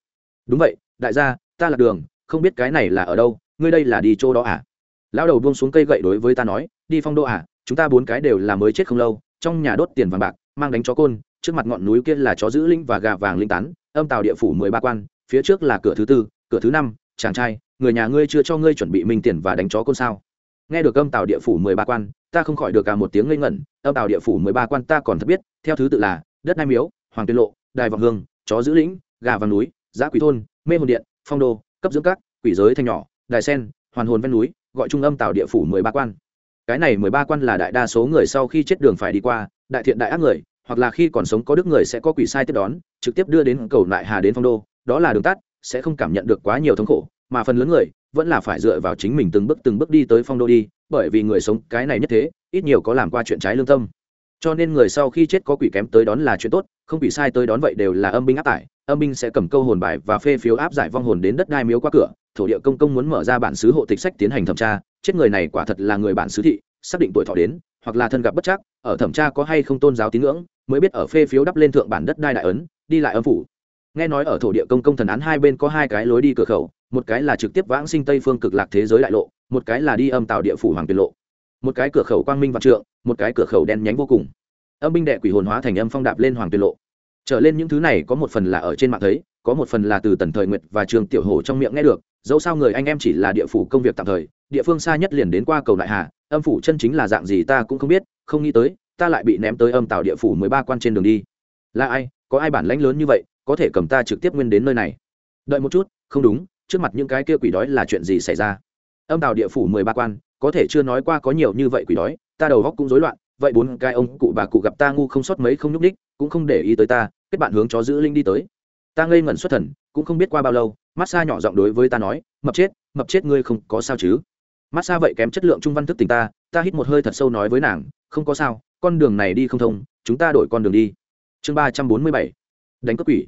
Đúng vậy, đại gia, ta là đường, không biết cái này là ở đâu, ngươi đây là đi chỗ đó à? Lão đầu buông xuống cây gậy đối với ta nói, đi phong đô à chúng ta bốn cái đều là mới chết không lâu, trong nhà đốt tiền vàng bạc, mang đánh chó côn trước mặt ngọn núi kia là chó giữ linh và gà vàng linh tán, âm tàu địa phủ mười ba quan, phía trước là cửa thứ tư, cửa thứ năm, chàng trai, người nhà ngươi chưa cho ngươi chuẩn bị minh tiền và đánh chó côn sao? Nghe được âm tàu địa phủ mười ba quan, ta không khỏi được cả một tiếng ngây ngẩn, âm tàu địa phủ mười ba quan ta còn thật biết, theo thứ tự là, đất nai miếu, hoàng tiên lộ, đài vọng hương, chó giữ lĩnh, gà vàng núi, giã quỷ thôn, mê hồn điện, phong đô, cấp dưỡng các, quỷ giới thanh nhỏ, đài sen, hoàn hồn ven núi, gọi trung âm tàu địa phủ mười ba quan. Cái này mười ba quan là đại đa số người sau khi chết đường phải đi qua, đại thiện đại ác người hoặc là khi còn sống có đức người sẽ có quỷ sai tiếp đón, trực tiếp đưa đến cầu lại hà đến phong đô, đó là đường tắt, sẽ không cảm nhận được quá nhiều thống khổ, mà phần lớn người vẫn là phải dựa vào chính mình từng bước từng bước đi tới phong đô đi, bởi vì người sống cái này nhất thế, ít nhiều có làm qua chuyện trái lương tâm. Cho nên người sau khi chết có quỷ kém tới đón là chuyện tốt, không quỷ sai tới đón vậy đều là âm binh áp tải, âm binh sẽ cầm câu hồn bài và phê phiếu áp giải vong hồn đến đất đai miếu qua cửa, thổ địa công công muốn mở ra bản xứ hộ tịch sách tiến hành thẩm tra, chết người này quả thật là người bản xứ thị xác định tuổi thọ đến, hoặc là thân gặp bất chắc, ở thẩm tra có hay không tôn giáo tín ngưỡng, mới biết ở phê phiếu đắp lên thượng bản đất đai đại ấn, đi lại âm phủ. Nghe nói ở thổ địa công công thần án hai bên có hai cái lối đi cửa khẩu, một cái là trực tiếp vãng sinh tây phương cực lạc thế giới đại lộ, một cái là đi âm tạo địa phủ hoàng tiền lộ. Một cái cửa khẩu quang minh vạn trượng, một cái cửa khẩu đen nhánh vô cùng. Âm binh đệ quỷ hồn hóa thành âm phong đạp lên hoàng tiền lộ. Trở lên những thứ này có một phần là ở trên mạng thấy, có một phần là từ tần thời nguyệt và trường tiểu hồ trong miệng nghe được, dẫu sao người anh em chỉ là địa phủ công việc tạm thời, địa phương xa nhất liền đến qua cầu đại hà âm phủ chân chính là dạng gì ta cũng không biết, không nghĩ tới, ta lại bị ném tới âm tạo địa phủ mười ba quan trên đường đi. Là ai? Có ai bản lãnh lớn như vậy, có thể cầm ta trực tiếp nguyên đến nơi này? Đợi một chút, không đúng, trước mặt những cái kia quỷ đói là chuyện gì xảy ra? Âm tạo địa phủ mười ba quan, có thể chưa nói qua có nhiều như vậy quỷ đói, ta đầu góc cũng rối loạn, vậy bốn cái ông cụ bà cụ gặp ta ngu không sót mấy không nhúc ních cũng không để ý tới ta, kết bạn hướng chó giữ linh đi tới. Ta ngây ngẩn xuất thần, cũng không biết qua bao lâu mát xa nhỏ giọng đối với ta nói, mập chết mập chết ngươi không có sao chứ? Mát xa vậy kém chất lượng trung văn thức tình ta ta hít một hơi thật sâu nói với nàng, không có sao, con đường này đi không thông, chúng ta đổi con đường đi. Chương ba trăm bốn mươi bảy, đánh cướp quỷ.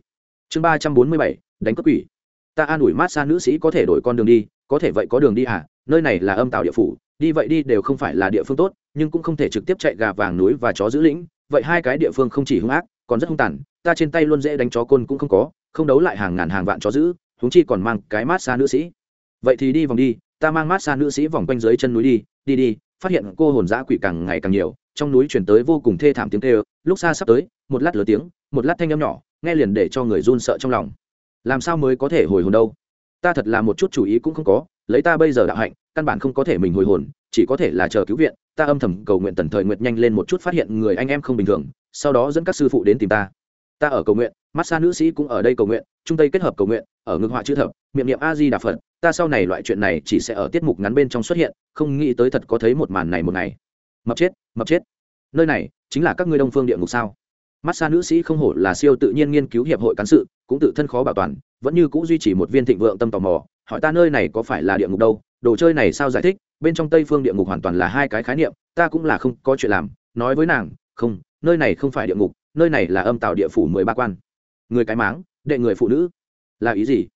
Chương ba trăm bốn mươi bảy, đánh cướp quỷ. Ta an ủi mát xa nữ sĩ có thể đổi con đường đi, có thể vậy có đường đi à nơi này là âm tạo địa phủ, đi vậy đi đều không phải là địa phương tốt, nhưng cũng không thể trực tiếp chạy gà vàng núi và chó giữ lĩnh, vậy hai cái địa phương không chỉ hung ác, còn rất hung tàn, ta trên tay luôn dễ đánh chó côn cũng không có, không đấu lại hàng ngàn hàng vạn chó giữ húng chi còn mang cái mát xa nữ sĩ. Vậy thì đi vòng đi ta mang mát xa nữ sĩ vòng quanh dưới chân núi đi đi đi, phát hiện cô hồn dã quỷ càng ngày càng nhiều, trong núi chuyển tới vô cùng thê thảm tiếng kêu, lúc xa sắp tới, một lát lớn tiếng, một lát thanh âm nhỏ, nghe liền để cho người run sợ trong lòng. Làm sao mới có thể hồi hồn đâu? Ta thật là một chút chủ ý cũng không có, lấy ta bây giờ đạo hạnh, căn bản không có thể mình hồi hồn, chỉ có thể là chờ cứu viện, ta âm thầm cầu nguyện tần thời nguyện nhanh lên một chút phát hiện người anh em không bình thường, sau đó dẫn các sư phụ đến tìm ta. Ta ở cầu nguyện, mát xa nữ sĩ cũng ở đây cầu nguyện trung tây kết hợp cầu nguyện, ở ngực họa chữ thập miệng niệm a di đà phật ta sau này loại chuyện này chỉ sẽ ở tiết mục ngắn bên trong xuất hiện không nghĩ tới thật có thấy một màn này một ngày mập chết mập chết nơi này chính là các ngươi đông phương địa ngục sao mắt xa nữ sĩ không hổ là siêu tự nhiên nghiên cứu hiệp hội cán sự cũng tự thân khó bảo toàn vẫn như c ũ duy trì một viên thịnh vượng tâm tò mò hỏi ta nơi này có phải là địa ngục đâu đồ chơi này sao giải thích bên trong tây phương địa ngục hoàn toàn là hai cái khái niệm ta cũng là không có chuyện làm nói với nàng không nơi này không phải địa ngục nơi này là âm tạo địa phủ mười ba quan người cái máng đệ người phụ nữ là ý gì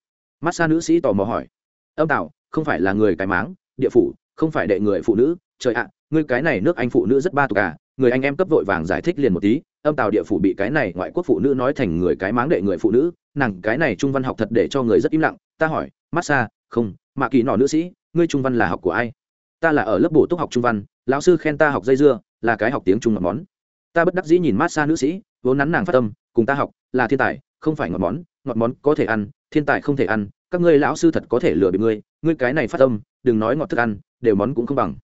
mát xa nữ sĩ tò mò hỏi. Âm tạo không phải là người cái máng, địa phủ, không phải đệ người phụ nữ. Trời ạ, ngươi cái này nước anh phụ nữ rất ba tục à người anh em cấp vội vàng giải thích liền một tí. Âm tàu địa phủ bị cái này ngoại quốc phụ nữ nói thành người cái máng đệ người phụ nữ, nàng cái này trung văn học thật để cho người rất im lặng. Ta hỏi massage không mạ kỳ nọ nữ sĩ, ngươi trung văn là học của ai? Ta là ở lớp bổ túc học trung văn, lão sư khen ta học dây dưa, là cái học tiếng trung ngọt món ta bất đắc dĩ nhìn massage nữ sĩ, vốn nắn nàng phát tâm, cùng ta học, là thiên tài, không phải ngọt món ngọt món có thể ăn, thiên tài không thể ăn các ngươi lão sư thật có thể lừa bị ngươi ngươi cái này phát tâm đừng nói ngọt thức ăn, đều món cũng không bằng.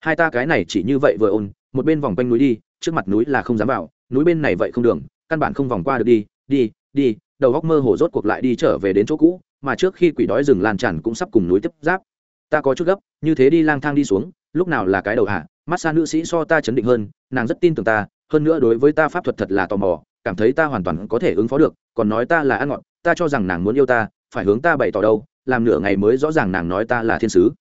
Hai ta cái này chỉ như vậy vừa ôn, một bên vòng quanh núi đi, trước mặt núi là không dám vào, núi bên này vậy không đường, căn bản không vòng qua được đi đi đi, đầu góc mơ hồ rốt cuộc lại đi trở về đến chỗ cũ, mà trước khi quỷ đói rừng lan tràn cũng sắp cùng núi tiếp giáp. Ta có chút gấp, như thế đi lang thang đi xuống, lúc nào là cái đầu hạ mát xa nữ sĩ so ta chấn định hơn, nàng rất tin tưởng ta, hơn nữa đối với ta pháp thuật thật là tò mò, cảm thấy ta hoàn toàn có thể ứng phó được, còn nói ta là ăn ngọt, ta cho rằng nàng muốn yêu ta phải hướng ta bày tỏ đâu, làm nửa ngày mới rõ ràng nàng nói ta là thiên sứ.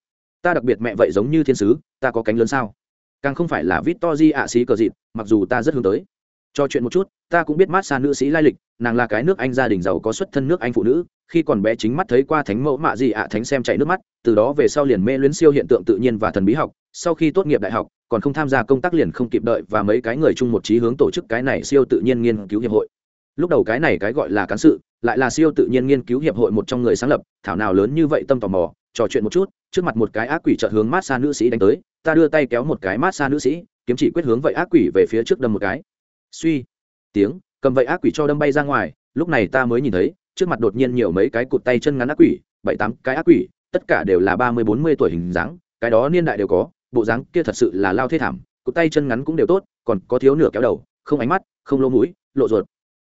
Ta đặc biệt mẹ vậy giống như thiên sứ, ta có cánh lớn sao? Càng không phải là vít to di ạ xí cờ dịt, mặc dù ta rất hướng tới. Cho chuyện một chút, ta cũng biết mát xa nữ sĩ lai lịch, nàng là cái nước anh gia đình giàu có xuất thân nước anh phụ nữ, khi còn bé chính mắt thấy qua thánh mẫu mạ gì ạ thánh xem chạy nước mắt, từ đó về sau liền mê luyến siêu hiện tượng tự nhiên và thần bí học, sau khi tốt nghiệp đại học, còn không tham gia công tác liền không kịp đợi và mấy cái người chung một trí hướng tổ chức cái này siêu tự nhiên nghiên cứu hiệp hội. Lúc đầu cái này cái gọi là cán sự lại là siêu tự nhiên nghiên cứu hiệp hội một trong người sáng lập, thảo nào lớn như vậy tâm tò mò, trò chuyện một chút, trước mặt một cái ác quỷ chợt hướng mát xa nữ sĩ đánh tới, ta đưa tay kéo một cái mát xa nữ sĩ, kiếm chỉ quyết hướng vậy ác quỷ về phía trước đâm một cái. Suy, tiếng, cầm vậy ác quỷ cho đâm bay ra ngoài, lúc này ta mới nhìn thấy, trước mặt đột nhiên nhiều mấy cái cụt tay chân ngắn ác quỷ, bảy tám cái ác quỷ, tất cả đều là ba mươi bốn mươi tuổi hình dáng, cái đó niên đại đều có, bộ dáng kia thật sự là lao thê thảm, cụt tay chân ngắn cũng đều tốt, còn có thiếu nửa kéo đầu, không ánh mắt, không lỗ mũi, lộ ruột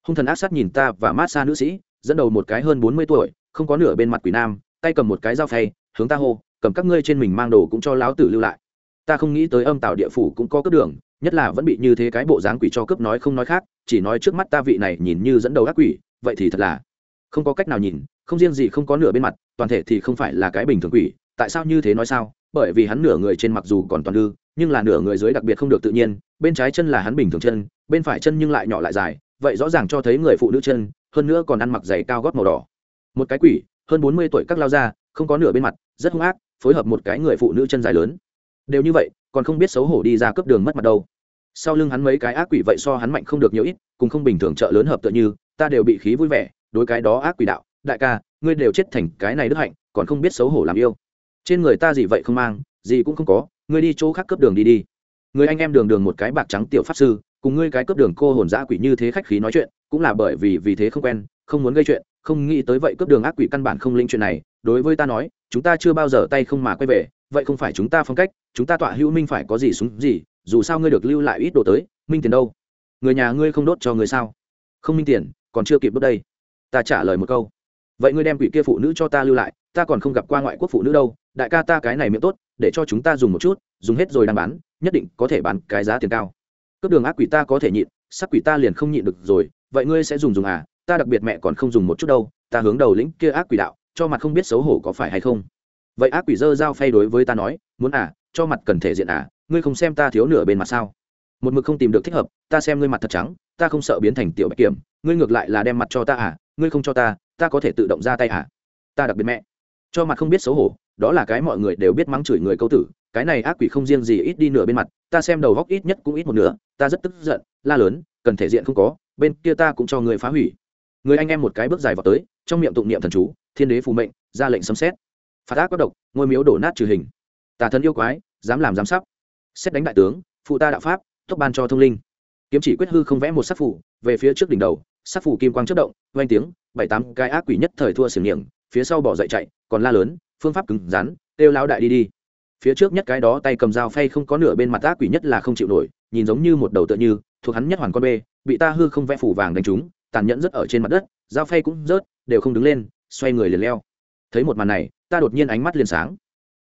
hung thần ác sát nhìn ta và mát xa nữ sĩ, dẫn đầu một cái hơn bốn mươi tuổi, không có nửa bên mặt quỷ nam, tay cầm một cái dao phay, hướng ta hô, cầm các ngươi trên mình mang đồ cũng cho lão tử lưu lại. Ta không nghĩ tới âm tạo địa phủ cũng có cướp đường, nhất là vẫn bị như thế cái bộ dáng quỷ cho cướp nói không nói khác, chỉ nói trước mắt ta vị này nhìn như dẫn đầu ác quỷ, vậy thì thật là không có cách nào nhìn, không riêng gì không có nửa bên mặt, toàn thể thì không phải là cái bình thường quỷ, tại sao như thế nói sao? Bởi vì hắn nửa người trên mặc dù còn toàn lư nhưng là nửa người dưới đặc biệt không được tự nhiên, bên trái chân là hắn bình thường chân, bên phải chân nhưng lại nhỏ lại dài vậy rõ ràng cho thấy người phụ nữ chân, hơn nữa còn ăn mặc giày cao gót màu đỏ. Một cái quỷ, hơn bốn mươi tuổi các lao ra không có nửa bên mặt, rất hung ác, phối hợp một cái người phụ nữ chân dài lớn. Đều như vậy, còn không biết xấu hổ đi ra cướp đường mất mặt đâu. Sau lưng hắn mấy cái ác quỷ vậy so hắn mạnh không được nhiều ít, cùng không bình thường chợ lớn hợp tựa như, ta đều bị khí vui vẻ, đối cái đó ác quỷ đạo, đại ca, ngươi đều chết thành cái này đức hạnh, còn không biết xấu hổ làm yêu. Trên người ta gì vậy không mang, gì cũng không có, ngươi đi chỗ khác cướp đường đi đi. Người anh em đường đường một cái bạc trắng tiểu pháp sư cùng ngươi cái cướp đường cô hồn dã quỷ như thế khách khí nói chuyện, cũng là bởi vì vì thế không quen, không muốn gây chuyện, không nghĩ tới vậy cướp đường ác quỷ căn bản không linh chuyện này, đối với ta nói, chúng ta chưa bao giờ tay không mà quay về, vậy không phải chúng ta phong cách, chúng ta tọa hữu minh phải có gì súng gì, dù sao ngươi được lưu lại ít đồ tới, minh tiền đâu? Người nhà ngươi không đốt cho người sao? Không minh tiền, còn chưa kịp đốt đây. Ta trả lời một câu. Vậy ngươi đem quỷ kia phụ nữ cho ta lưu lại, ta còn không gặp qua ngoại quốc phụ nữ đâu, đại ca ta cái này miệng tốt, để cho chúng ta dùng một chút, dùng hết rồi đang bán, nhất định có thể bán cái giá tiền cao cướp đường ác quỷ ta có thể nhịn, sắc quỷ ta liền không nhịn được rồi, vậy ngươi sẽ dùng dùng à ta đặc biệt mẹ còn không dùng một chút đâu, ta hướng đầu lĩnh kia ác quỷ đạo, cho mặt không biết xấu hổ có phải hay không. Vậy ác quỷ dơ dao phay đối với ta nói, muốn à cho mặt cần thể diện à ngươi không xem ta thiếu nửa bên mặt sao? Một mực không tìm được thích hợp, ta xem ngươi mặt thật trắng, ta không sợ biến thành tiểu bạch kiểm, ngươi ngược lại là đem mặt cho ta à ngươi không cho ta ta có thể tự động ra tay à. Ta đặc biệt mẹ, cho mặt không biết xấu hổ, đó là cái mọi người đều biết mắng chửi người câu tử cái này ác quỷ không riêng gì ít đi nửa bên mặt, ta xem đầu góc ít nhất cũng ít một nửa, ta rất tức giận, la lớn, cần thể diện không có, bên kia ta cũng cho người phá hủy. Người anh em một cái bước dài vào tới, trong miệng tụng niệm thần chú, thiên đế phù mệnh, ra lệnh xâm xét phạt ác có độc, ngôi miếu đổ nát trừ hình. Tà thần yêu quái, dám làm dám sắp. Xét đánh đại tướng, phụ ta đạo pháp tốc ban cho thông linh. Kiếm chỉ quyết hư không vẽ một sắc phủ, về phía trước đỉnh đầu, sắc phủ kim quang chất động oanh tiếng, bảy tám cái ác quỷ nhất thời thua xiềng niệm phía sau bỏ dậy chạy, còn la lớn, phương pháp cứng rắn, kêu lao đại đi đi phía trước nhất cái đó tay cầm dao phay không có nửa bên mặt ác quỷ nhất là không chịu nổi, nhìn giống như một đầu tựa như, thuộc hắn nhất hoàn con bê, bị ta hư không vẽ phủ vàng đánh trúng, tàn nhẫn rất ở trên mặt đất, dao phay cũng rớt, đều không đứng lên, xoay người liền leo. Thấy một màn này, ta đột nhiên ánh mắt liền sáng.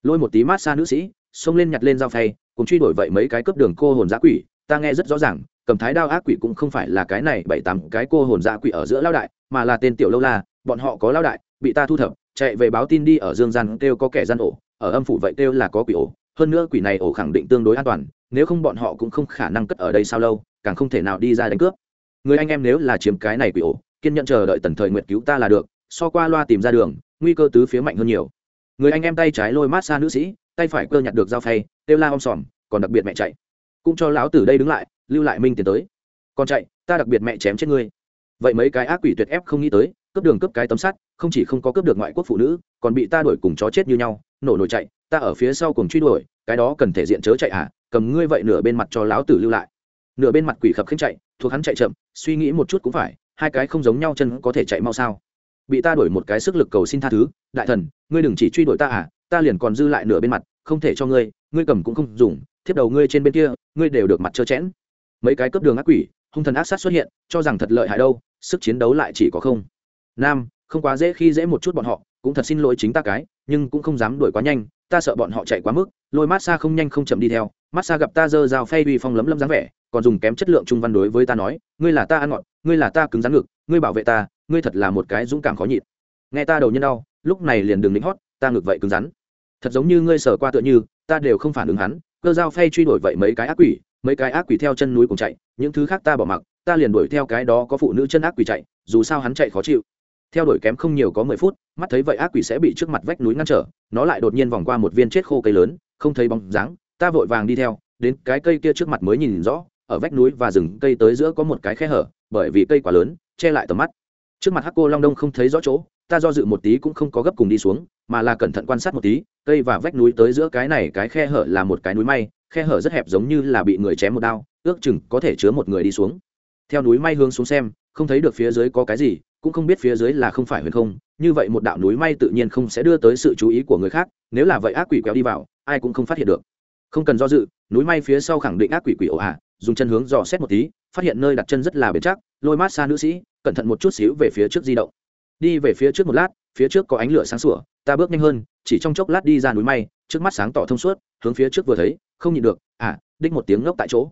Lôi một tí mát xa nữ sĩ, xông lên nhặt lên dao phay, cùng truy đuổi vậy mấy cái cướp đường cô hồn giã quỷ, ta nghe rất rõ ràng, cầm thái đao ác quỷ cũng không phải là cái này bảy tám cái cô hồn giã quỷ ở giữa lao đại, mà là tên tiểu lâu la, bọn họ có lao đại, bị ta thu thập, chạy về báo tin đi ở dương gian kêu có kẻ gian ổ ở âm phủ vậy kêu là có quỷ ổ. Hơn nữa quỷ này ổ khẳng định tương đối an toàn, nếu không bọn họ cũng không khả năng cất ở đây sao lâu, càng không thể nào đi ra đánh cướp. Người anh em nếu là chiếm cái này quỷ ổ, kiên nhận chờ đợi tần thời nguyệt cứu ta là được, so qua loa tìm ra đường, nguy cơ tứ phía mạnh hơn nhiều. Người anh em tay trái lôi mát xa nữ sĩ, tay phải cơ nhặt được dao phay, kêu la om sòm, còn đặc biệt mẹ chạy. Cũng cho lão tử đây đứng lại, lưu lại minh tiền tới. Còn chạy, ta đặc biệt mẹ chém chết ngươi. Vậy mấy cái ác quỷ tuyệt ép không nghĩ tới cướp đường cướp cái tấm sắt, không chỉ không có cướp được ngoại quốc phụ nữ, còn bị ta đuổi cùng chó chết như nhau, nổ nổi chạy, ta ở phía sau cùng truy đuổi, cái đó cần thể diện chớ chạy à cầm ngươi vậy nửa bên mặt cho láo tử lưu lại. Nửa bên mặt quỷ khập khinh chạy, thuộc hắn chạy chậm, suy nghĩ một chút cũng phải, hai cái không giống nhau chân có thể chạy mau sao. Bị ta đuổi một cái sức lực cầu xin tha thứ, đại thần, ngươi đừng chỉ truy đuổi ta à ta liền còn dư lại nửa bên mặt, không thể cho ngươi ngươi cầm cũng không dùng, thiếp đầu ngươi trên bên kia, ngươi đều được mặt trơ chẽn. Mấy cái cướp đường ác quỷ, hung thần ác sát xuất hiện, cho rằng thật lợi hại đâu, sức chiến đấu lại chỉ có không nam, không quá dễ khi dễ một chút bọn họ, cũng thật xin lỗi chính ta cái, nhưng cũng không dám đuổi quá nhanh, ta sợ bọn họ chạy quá mức, lôi mát xa không nhanh không chậm đi theo, mát xa gặp ta dơ dao phay uy phong lấm lấm dáng vẻ, còn dùng kém chất lượng trung văn đối với ta nói, ngươi là ta ăn ngọt, ngươi là ta cứng rắn ngực, ngươi bảo vệ ta, ngươi thật là một cái dũng cảm khó nhịn. Nghe ta đầu nhân đau, lúc này liền đừng lính hót, ta ngực vậy cứng rắn. Thật giống như ngươi sở qua tựa như, ta đều không phản ứng hắn, cơ dao phay truy đuổi vậy mấy cái ác quỷ, mấy cái ác quỷ theo chân núi cùng chạy, những thứ khác ta bỏ mặc, ta liền đuổi theo cái đó có phụ nữ chân ác quỷ chạy, dù sao hắn chạy khó chịu theo đuổi kém không nhiều có mười phút, mắt thấy vậy ác quỷ sẽ bị trước mặt vách núi ngăn trở, nó lại đột nhiên vòng qua một viên chết khô cây lớn, không thấy bóng dáng, ta vội vàng đi theo, đến cái cây kia trước mặt mới nhìn rõ, ở vách núi và rừng cây tới giữa có một cái khe hở, bởi vì cây quá lớn, che lại tầm mắt. Trước mặt hắc cô long đông không thấy rõ chỗ, ta do dự một tí cũng không có gấp cùng đi xuống, mà là cẩn thận quan sát một tí, cây và vách núi tới giữa cái này cái khe hở là một cái núi may, khe hở rất hẹp giống như là bị người chém một đao, ước chừng có thể chứa một người đi xuống. Theo núi may hướng xuống xem, không thấy được phía dưới có cái gì cũng không biết phía dưới là không phải huyền không, như vậy một đạo núi may tự nhiên không sẽ đưa tới sự chú ý của người khác, nếu là vậy ác quỷ kéo đi vào, ai cũng không phát hiện được. Không cần do dự, núi may phía sau khẳng định ác quỷ quỷ ổ hạ, dùng chân hướng dò xét một tí, phát hiện nơi đặt chân rất là bền chắc, lôi mát xa nữ sĩ, cẩn thận một chút xíu về phía trước di động. Đi về phía trước một lát, phía trước có ánh lửa sáng sủa, ta bước nhanh hơn, chỉ trong chốc lát đi ra núi may, trước mắt sáng tỏ thông suốt, hướng phía trước vừa thấy, không nhịn được à đích một tiếng ngốc tại chỗ.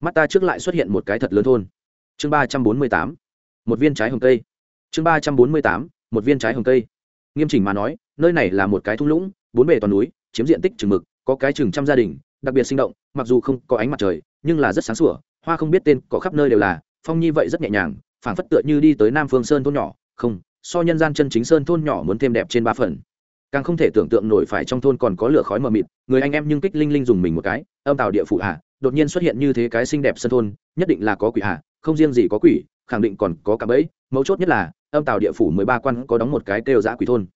Mắt ta trước lại xuất hiện một cái thật lớn thôn. Chương ba trăm bốn mươi tám, một viên trái hồng tây chương ba trăm bốn mươi tám, một viên trái hồng cây. Nghiêm chỉnh mà nói, nơi này là một cái thung lũng, bốn bề toàn núi, chiếm diện tích chừng mực, có cái chừng trăm gia đình, đặc biệt sinh động, mặc dù không có ánh mặt trời, nhưng là rất sáng sủa, hoa không biết tên có khắp nơi đều là, phong nhi vậy rất nhẹ nhàng, phảng phất tựa như đi tới nam phương sơn thôn nhỏ, không, so nhân gian chân chính sơn thôn nhỏ muốn thêm đẹp trên ba phần. Càng không thể tưởng tượng nổi phải trong thôn còn có lửa khói mờ mịt, người anh em nhưng kích linh linh dùng mình một cái, âm tạo địa phụ hạ, đột nhiên xuất hiện như thế cái xinh đẹp sơn thôn, nhất định là có quỷ hạ, không riêng gì có quỷ, khẳng định còn có cả bẫy mấu chốt nhất là, âm tàu địa phủ mười ba quan có đóng một cái kêu giã quỷ thôn.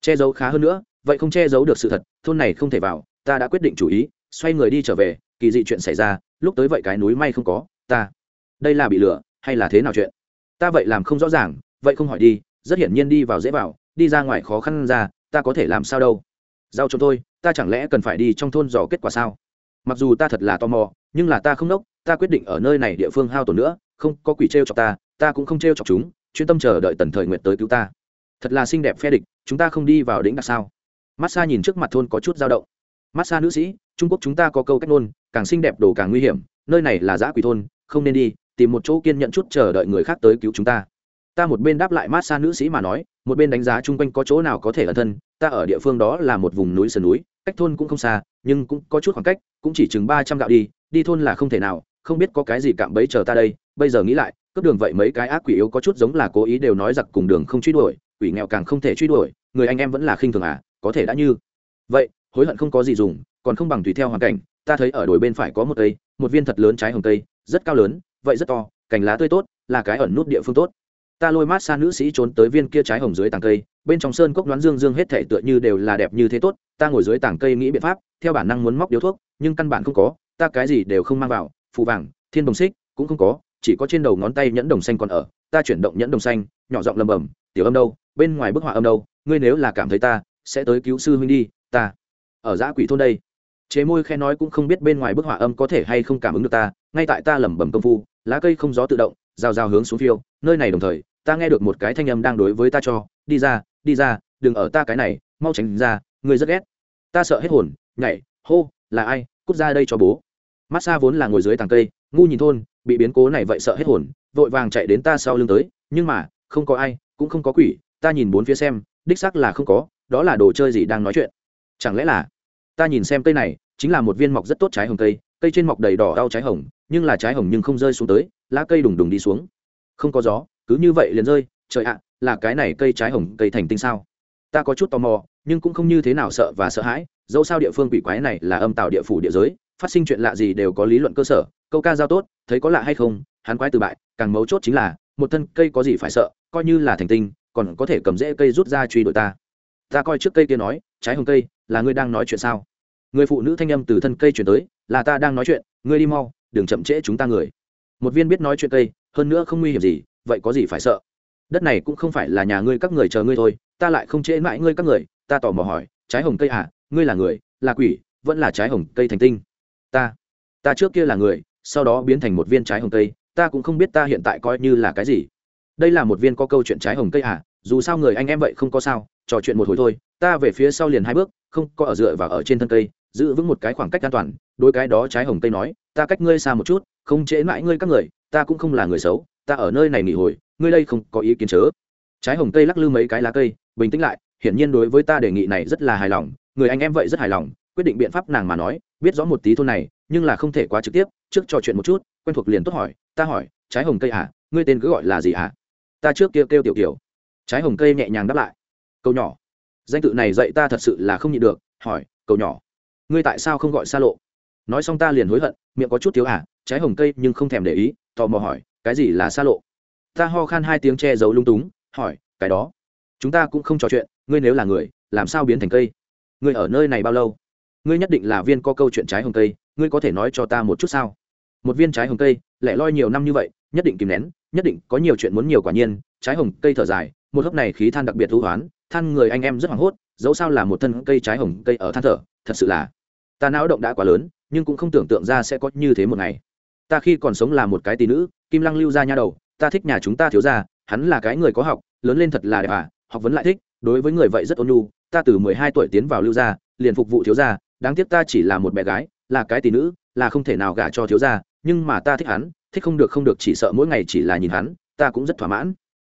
Che giấu khá hơn nữa, vậy không che giấu được sự thật, thôn này không thể vào, ta đã quyết định chủ ý, xoay người đi trở về, kỳ dị chuyện xảy ra, lúc tới vậy cái núi may không có, ta, đây là bị lửa hay là thế nào chuyện? Ta vậy làm không rõ ràng, vậy không hỏi đi, rất hiển nhiên đi vào dễ vào, đi ra ngoài khó khăn ra, ta có thể làm sao đâu? Giao cho tôi, ta chẳng lẽ cần phải đi trong thôn dò kết quả sao? Mặc dù ta thật là tò mò, nhưng là ta không nốc, ta quyết định ở nơi này địa phương hao tổn nữa, không có quỷ t r e o chọc ta ta cũng không t r e o chọc chúng chuyên tâm chờ đợi tần thời nguyện tới cứu ta. Thật là xinh đẹp phe địch, chúng ta không đi vào đỉnh đặc sao? Massage nhìn trước mặt thôn có chút dao động. Massage nữ sĩ, trung quốc chúng ta có câu cách ngôn, càng xinh đẹp đồ càng nguy hiểm, nơi này là giã quỷ thôn, không nên đi, tìm một chỗ kiên nhận chút chờ đợi người khác tới cứu chúng ta. Ta một bên đáp lại mát nữ sĩ mà nói, một bên đánh giá chung quanh có chỗ nào có thể ẩn thân, ta ở địa phương đó là một vùng núi sườn núi, cách thôn cũng không xa, nhưng cũng có chút khoảng cách, cũng chỉ chừng ba trăm gạo đi đi thôn là không thể nào, không biết có cái gì cạm bẫy chờ ta đây, bây giờ nghĩ lại cướp đường vậy mấy cái ác quỷ yếu có chút giống là cố ý đều nói giặc cùng đường không truy đuổi, quỷ nghèo càng không thể truy đuổi, người anh em vẫn là khinh thường à có thể đã như. Vậy, hối hận không có gì dùng, còn không bằng tùy theo hoàn cảnh, ta thấy ở đồi bên phải có một cây, một viên thật lớn trái hồng cây, rất cao lớn, vậy rất to, cành lá tươi tốt, là cái ẩn nút địa phương tốt. Ta lôi mát xa nữ sĩ trốn tới viên kia trái hồng dưới tàng cây, bên trong sơn cốc đoán dương dương hết thể tựa như đều là đẹp như thế tốt, ta ngồi dưới tảng cây nghĩ biện pháp, theo bản năng muốn móc điếu thuốc, nhưng căn bản không có, ta cái gì đều không mang vào phụ vàng, thiên đồng xích, cũng không có chỉ có trên đầu ngón tay nhẫn đồng xanh còn ở, ta chuyển động nhẫn đồng xanh, nhỏ giọng lầm bầm, tiểu âm đâu, bên ngoài bức họa âm đâu, ngươi nếu là cảm thấy ta, sẽ tới cứu sư huynh đi, ta ở giã quỷ thôn đây. Chế môi khe nói cũng không biết bên ngoài bức họa âm có thể hay không cảm ứng được ta, ngay tại ta lẩm bẩm công phu, lá cây không gió tự động, rào rào hướng xuống phiêu, nơi này đồng thời, ta nghe được một cái thanh âm đang đối với ta cho, đi ra đi ra, đừng ở ta cái này, mau tránh ra, ngươi rất ghét. Ta sợ hết hồn, nhảy, hô, là ai, cút ra đây cho bố mát xa vốn là ngồi dưới tàng cây, ngu nhìn thôn, bị biến cố này vậy sợ hết hồn, vội vàng chạy đến ta sau lưng tới, nhưng mà, không có ai, cũng không có quỷ, ta nhìn bốn phía xem, đích xác là không có, đó là đồ chơi gì đang nói chuyện? Chẳng lẽ là, ta nhìn xem cây này, chính là một viên mọc rất tốt trái hồng cây cây trên mọc đầy đỏ đau trái hồng, nhưng là trái hồng nhưng không rơi xuống tới, lá cây đùng đùng đi xuống. Không có gió, cứ như vậy liền rơi, trời ạ, là cái này cây trái hồng, cây thành tinh sao? Ta có chút tò mò, nhưng cũng không như thế nào sợ và sợ hãi, dẫu sao địa phương quỷ quái này là âm tạo địa phủ địa giới phát sinh chuyện lạ gì đều có lý luận cơ sở, câu ca giao tốt, thấy có lạ hay không, hắn quái từ bại, càng mấu chốt chính là, một thân cây có gì phải sợ, coi như là thành tinh, còn có thể cầm rễ cây rút ra truy đuổi ta. Ta coi trước cây kia nói, trái hồng cây, là ngươi đang nói chuyện sao? Người phụ nữ thanh âm từ thân cây chuyển tới, là ta đang nói chuyện, ngươi đi mau, đừng chậm trễ chúng ta người. Một viên biết nói chuyện cây, hơn nữa không nguy hiểm gì, vậy có gì phải sợ? Đất này cũng không phải là nhà ngươi các người chờ ngươi thôi, ta lại không trễ mãi ngươi các người, ta tò mò hỏi, trái hồng cây à ngươi là người, là quỷ, vẫn là trái hồng cây thành tinh? Ta. Ta trước kia là người, sau đó biến thành một viên trái hồng cây, ta cũng không biết ta hiện tại coi như là cái gì. Đây là một viên có câu chuyện trái hồng cây à dù sao người anh em vậy không có sao, trò chuyện một hồi thôi, ta về phía sau liền hai bước, không có ở dựa vào ở trên thân cây, giữ vững một cái khoảng cách an toàn đôi cái đó trái hồng cây nói, ta cách ngươi xa một chút, không trễ mãi ngươi các người, ta cũng không là người xấu, ta ở nơi này nghỉ hồi, ngươi đây không có ý kiến chớ. Trái hồng cây lắc lư mấy cái lá cây, bình tĩnh lại, hiển nhiên đối với ta đề nghị này rất là hài lòng, người anh em vậy rất hài lòng, quyết định biện pháp nàng mà nói biết rõ một tí thôn này, nhưng là không thể quá trực tiếp, trước trò chuyện một chút, quen thuộc liền tốt hỏi, ta hỏi, trái hồng cây à? Ngươi tên cứ gọi là gì à? Ta trước kia kêu tiểu kiểu trái hồng cây nhẹ nhàng đáp lại câu nhỏ. Danh tự này dạy ta thật sự là không nhịn được, hỏi câu nhỏ, ngươi tại sao không gọi xa lộ? Nói xong ta liền hối hận, miệng có chút thiếu à trái hồng cây nhưng không thèm để ý, tò mò hỏi, cái gì là xa lộ? Ta ho khan hai tiếng che giấu lung túng, hỏi, cái đó, chúng ta cũng không trò chuyện, ngươi nếu là người, làm sao biến thành cây? Ngươi ở nơi này bao lâu? Ngươi nhất định là viên có câu chuyện trái hồng tây. ngươi có thể nói cho ta một chút sao một viên trái hồng tây, lẻ loi nhiều năm như vậy nhất định kìm nén nhất định có nhiều chuyện muốn nhiều quả nhiên trái hồng cây thở dài một hớp này khí than đặc biệt thú hoán than người anh em rất hoảng hốt dẫu sao là một thân cây trái hồng cây ở than thở thật sự là ta não động đã quá lớn nhưng cũng không tưởng tượng ra sẽ có như thế một ngày ta khi còn sống là một cái tỷ nữ kim lăng lưu ra nha đầu ta thích nhà chúng ta thiếu ra hắn là cái người có học lớn lên thật là đẹp à học vấn lại thích đối với người vậy rất ôn nhu ta từ mười hai tuổi tiến vào lưu gia liền phục vụ thiếu gia đáng tiếc ta chỉ là một bé gái, là cái tỷ nữ, là không thể nào gả cho thiếu gia, nhưng mà ta thích hắn, thích không được không được, chỉ sợ mỗi ngày chỉ là nhìn hắn, ta cũng rất thỏa mãn.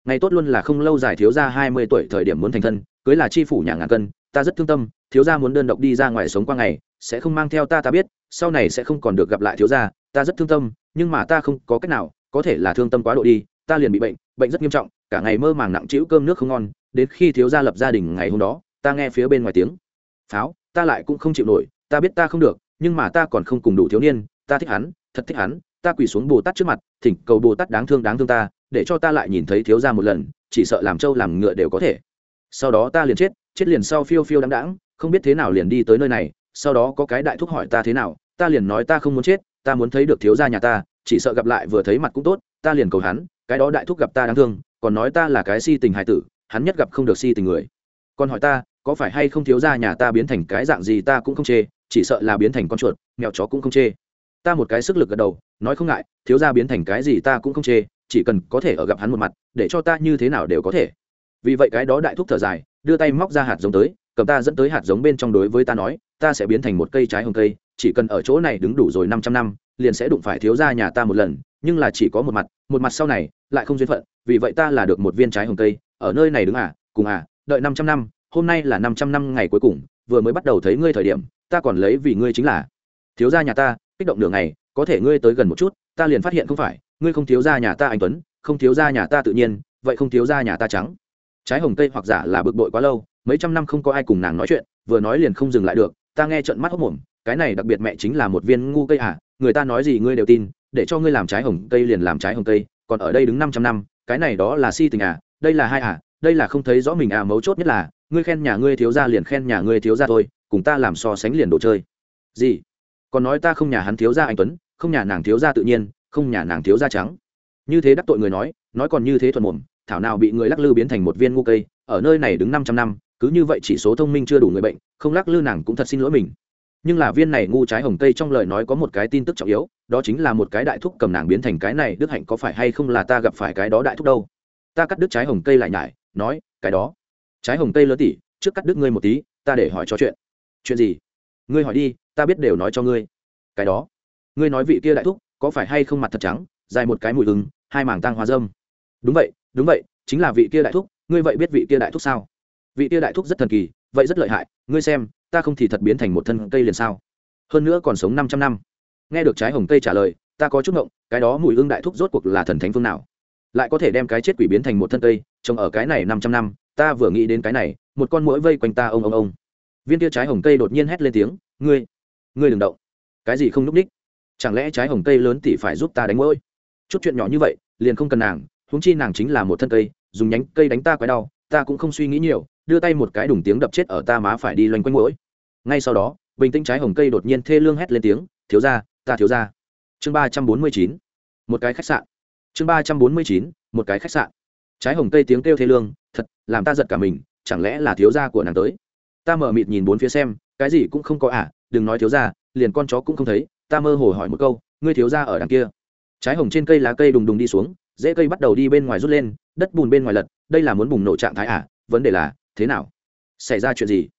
Ngày tốt luôn là không lâu dài thiếu gia hai mươi tuổi thời điểm muốn thành thân, cưới là chi phủ nhà ngàn cân, ta rất thương tâm, thiếu gia muốn đơn độc đi ra ngoài sống qua ngày, sẽ không mang theo ta ta biết, sau này sẽ không còn được gặp lại thiếu gia, ta rất thương tâm, nhưng mà ta không có cách nào, có thể là thương tâm quá độ đi, ta liền bị bệnh bệnh rất nghiêm trọng, cả ngày mơ màng nặng trĩu cơm nước không ngon, đến khi thiếu gia lập gia đình ngày hôm đó, ta nghe phía bên ngoài tiếng. Pháo ta lại cũng không chịu nổi, ta biết ta không được, nhưng mà ta còn không cùng đủ thiếu niên, ta thích hắn, thật thích hắn, ta quỳ xuống bồ tát trước mặt, thỉnh cầu bồ tát đáng thương đáng thương ta, để cho ta lại nhìn thấy thiếu gia một lần, chỉ sợ làm trâu làm ngựa đều có thể. Sau đó ta liền chết chết liền sau phiêu phiêu đáng đáng không biết thế nào liền đi tới nơi này, sau đó có cái đại thúc hỏi ta thế nào, ta liền nói ta không muốn chết, ta muốn thấy được thiếu gia nhà ta, chỉ sợ gặp lại vừa thấy mặt cũng tốt, ta liền cầu hắn, cái đó đại thúc gặp ta đáng thương, còn nói ta là cái si tình hài tử, hắn nhất gặp không được si tình người. Còn hỏi ta có phải hay không thiếu gia nhà ta biến thành cái dạng gì ta cũng không chê, chỉ sợ là biến thành con chuột, mèo chó cũng không chê. Ta một cái sức lực gật đầu, nói không ngại, thiếu gia biến thành cái gì ta cũng không chê, chỉ cần có thể ở gặp hắn một mặt, để cho ta như thế nào đều có thể. Vì vậy cái đó đại thúc thở dài, đưa tay móc ra hạt giống tới, cầm ta dẫn tới hạt giống bên trong đối với ta nói, ta sẽ biến thành một cây trái hồng cây, chỉ cần ở chỗ này đứng đủ rồi năm trăm năm, liền sẽ đụng phải thiếu gia nhà ta một lần, nhưng là chỉ có một mặt một mặt sau này, lại không duyên phận, vì vậy ta là được một viên trái hồng cây, ở nơi này đứng à cùng à đợi năm trăm năm hôm nay là năm trăm năm ngày cuối cùng, vừa mới bắt đầu thấy ngươi thời điểm, ta còn lấy vì ngươi chính là. Thiếu gia nhà ta, kích động nửa ngày, có thể ngươi tới gần một chút, ta liền phát hiện không phải, ngươi không thiếu gia nhà ta anh tuấn, không thiếu gia nhà ta tự nhiên, vậy không thiếu gia nhà ta trắng. Trái hồng tây hoặc giả là bực bội quá lâu, mấy trăm năm không có ai cùng nàng nói chuyện, vừa nói liền không dừng lại được, ta nghe trận mắt hốc mồm cái này đặc biệt mẹ chính là một viên ngu cây à người ta nói gì ngươi đều tin, để cho ngươi làm trái hồng cây liền làm trái hồng cây còn ở đây đứng năm trăm năm, cái này đó là si tình à đây là hai à đây là không thấy rõ mình à mấu chốt nhất là, ngươi khen nhà ngươi thiếu gia liền khen nhà ngươi thiếu gia thôi, cùng ta làm so sánh liền đồ chơi. Gì? Còn nói ta không nhà hắn thiếu gia anh tuấn, không nhà nàng thiếu gia tự nhiên, không nhà nàng thiếu gia trắng. Như thế đắc tội người nói nói còn như thế thuần mồm, thảo nào bị người lắc lư biến thành một viên ngu cây, ở nơi này đứng năm trăm năm, cứ như vậy chỉ số thông minh chưa đủ người bệnh, không lắc lư nàng cũng thật xin lỗi mình. Nhưng là viên này ngu trái hồng cây trong lời nói có một cái tin tức trọng yếu, đó chính là một cái đại thúc cầm nàng biến thành cái này, đức hạnh có phải hay không là ta gặp phải cái đó đại thúc đâu? Ta cắt đứt trái hồng cây lại nhải nói, cái đó, trái hồng tây lớn tỉ trước cắt đứt ngươi một tí, ta để hỏi cho chuyện. Chuyện gì? Ngươi hỏi đi, ta biết đều nói cho ngươi. Cái đó, ngươi nói vị kia đại thúc, có phải hay không mặt thật trắng, dài một cái mùi ứng hai mảng tang hoa dâm? Đúng vậy đúng vậy, chính là vị kia đại thúc, ngươi vậy biết vị kia đại thúc sao? Vị kia đại thúc rất thần kỳ, vậy rất lợi hại, ngươi xem, ta không thì thật biến thành một thân cây liền sao? Hơn nữa còn sống năm trăm năm. Nghe được trái hồng cây trả lời, ta có chút ngộng, cái đó mùi hương đại thúc rốt cuộc là thần thánh phương nào? Lại có thể đem cái chết quỷ biến thành một thân cây trồng ở cái này năm trăm năm, ta vừa nghĩ đến cái này, một con mũi vây quanh ta, ông ông ông. Viên tia trái hồng cây đột nhiên hét lên tiếng, ngươi ngươi đừng động. Cái gì không núp ních chẳng lẽ trái hồng cây lớn tỷ phải giúp ta đánh mũi chút chuyện nhỏ như vậy, liền không cần nàng, huống chi nàng chính là một thân cây, dùng nhánh cây đánh ta quái đau, ta cũng không suy nghĩ nhiều, đưa tay một cái đùng tiếng đập chết ở ta má phải đi loanh quanh mũi ngay sau đó, bình tĩnh trái hồng cây đột nhiên thê lương hét lên tiếng, thiếu ra ta thiếu ra chương ba trăm bốn mươi chín, một cái khách sạn. Chương ba trăm bốn mươi chín, một cái khách sạn trái hồng cây tiếng kêu thê lương, thật, làm ta giật cả mình, chẳng lẽ là thiếu gia của nàng tới? Ta mở mịt nhìn bốn phía xem, cái gì cũng không có à đừng nói thiếu gia, liền con chó cũng không thấy, ta mơ hồ hỏi một câu, ngươi thiếu gia ở đằng kia. Trái hồng trên cây lá cây đùng đùng đi xuống dễ cây bắt đầu đi bên ngoài rút lên, đất bùn bên ngoài lật, đây là muốn bùng nổ trạng thái à? Vấn đề là, thế nào? Xảy ra chuyện gì?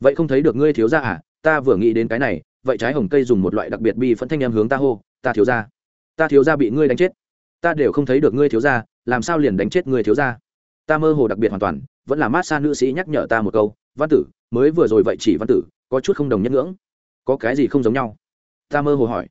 Vậy không thấy được ngươi thiếu gia à? Ta vừa nghĩ đến cái này, vậy trái hồng cây dùng một loại đặc biệt bi phẫn thanh em hướng ta hô, ta thiếu gia, ta thiếu gia bị ngươi đánh chết. Ta đều không thấy được ngươi thiếu gia làm sao liền đánh chết người thiếu gia? Ta mơ hồ đặc biệt hoàn toàn, vẫn là mát xa nữ sĩ nhắc nhở ta một câu, văn tử, mới vừa rồi vậy chỉ văn tử, có chút không đồng nhất ngưỡng. Có cái gì không giống nhau? Ta mơ hồ hỏi.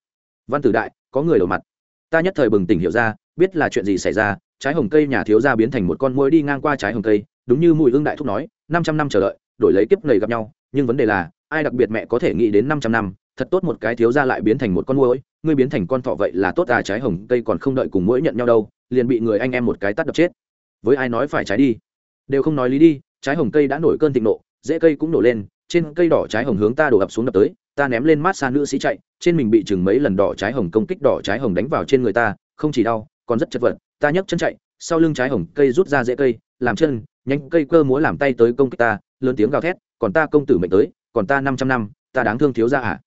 Văn tử đại, có người đầu mặt. Ta nhất thời bừng tỉnh hiểu ra, biết là chuyện gì xảy ra, trái hồng cây nhà thiếu gia biến thành một con muỗi đi ngang qua trái hồng cây, đúng như mùi hương đại thúc nói, năm trăm năm chờ đợi, đổi lấy kiếp người gặp nhau, nhưng vấn đề là, ai đặc biệt mẹ có thể nghĩ đến năm trăm năm, thật tốt một cái thiếu gia lại biến thành một con muỗi, ngươi biến thành con thọ vậy là tốt à trái hồng cây còn không đợi cùng muỗi nhận nhau đâu liền bị người anh em một cái tắt đập chết. Với ai nói phải trái đi? Đều không nói lý đi, trái hồng cây đã nổi cơn thịnh nộ dễ cây cũng nổ lên, trên cây đỏ trái hồng hướng ta đổ ập xuống đập tới, ta ném lên mát xa nữ sĩ chạy, trên mình bị chừng mấy lần đỏ trái hồng công kích đỏ trái hồng đánh vào trên người ta, không chỉ đau, còn rất chật vật, ta nhấc chân chạy, sau lưng trái hồng cây rút ra dễ cây, làm chân, nhánh cây cơ múa làm tay tới công kích ta, lớn tiếng gào thét, còn ta công tử mệnh tới, còn ta năm trăm năm, ta đáng thương thiếu ra à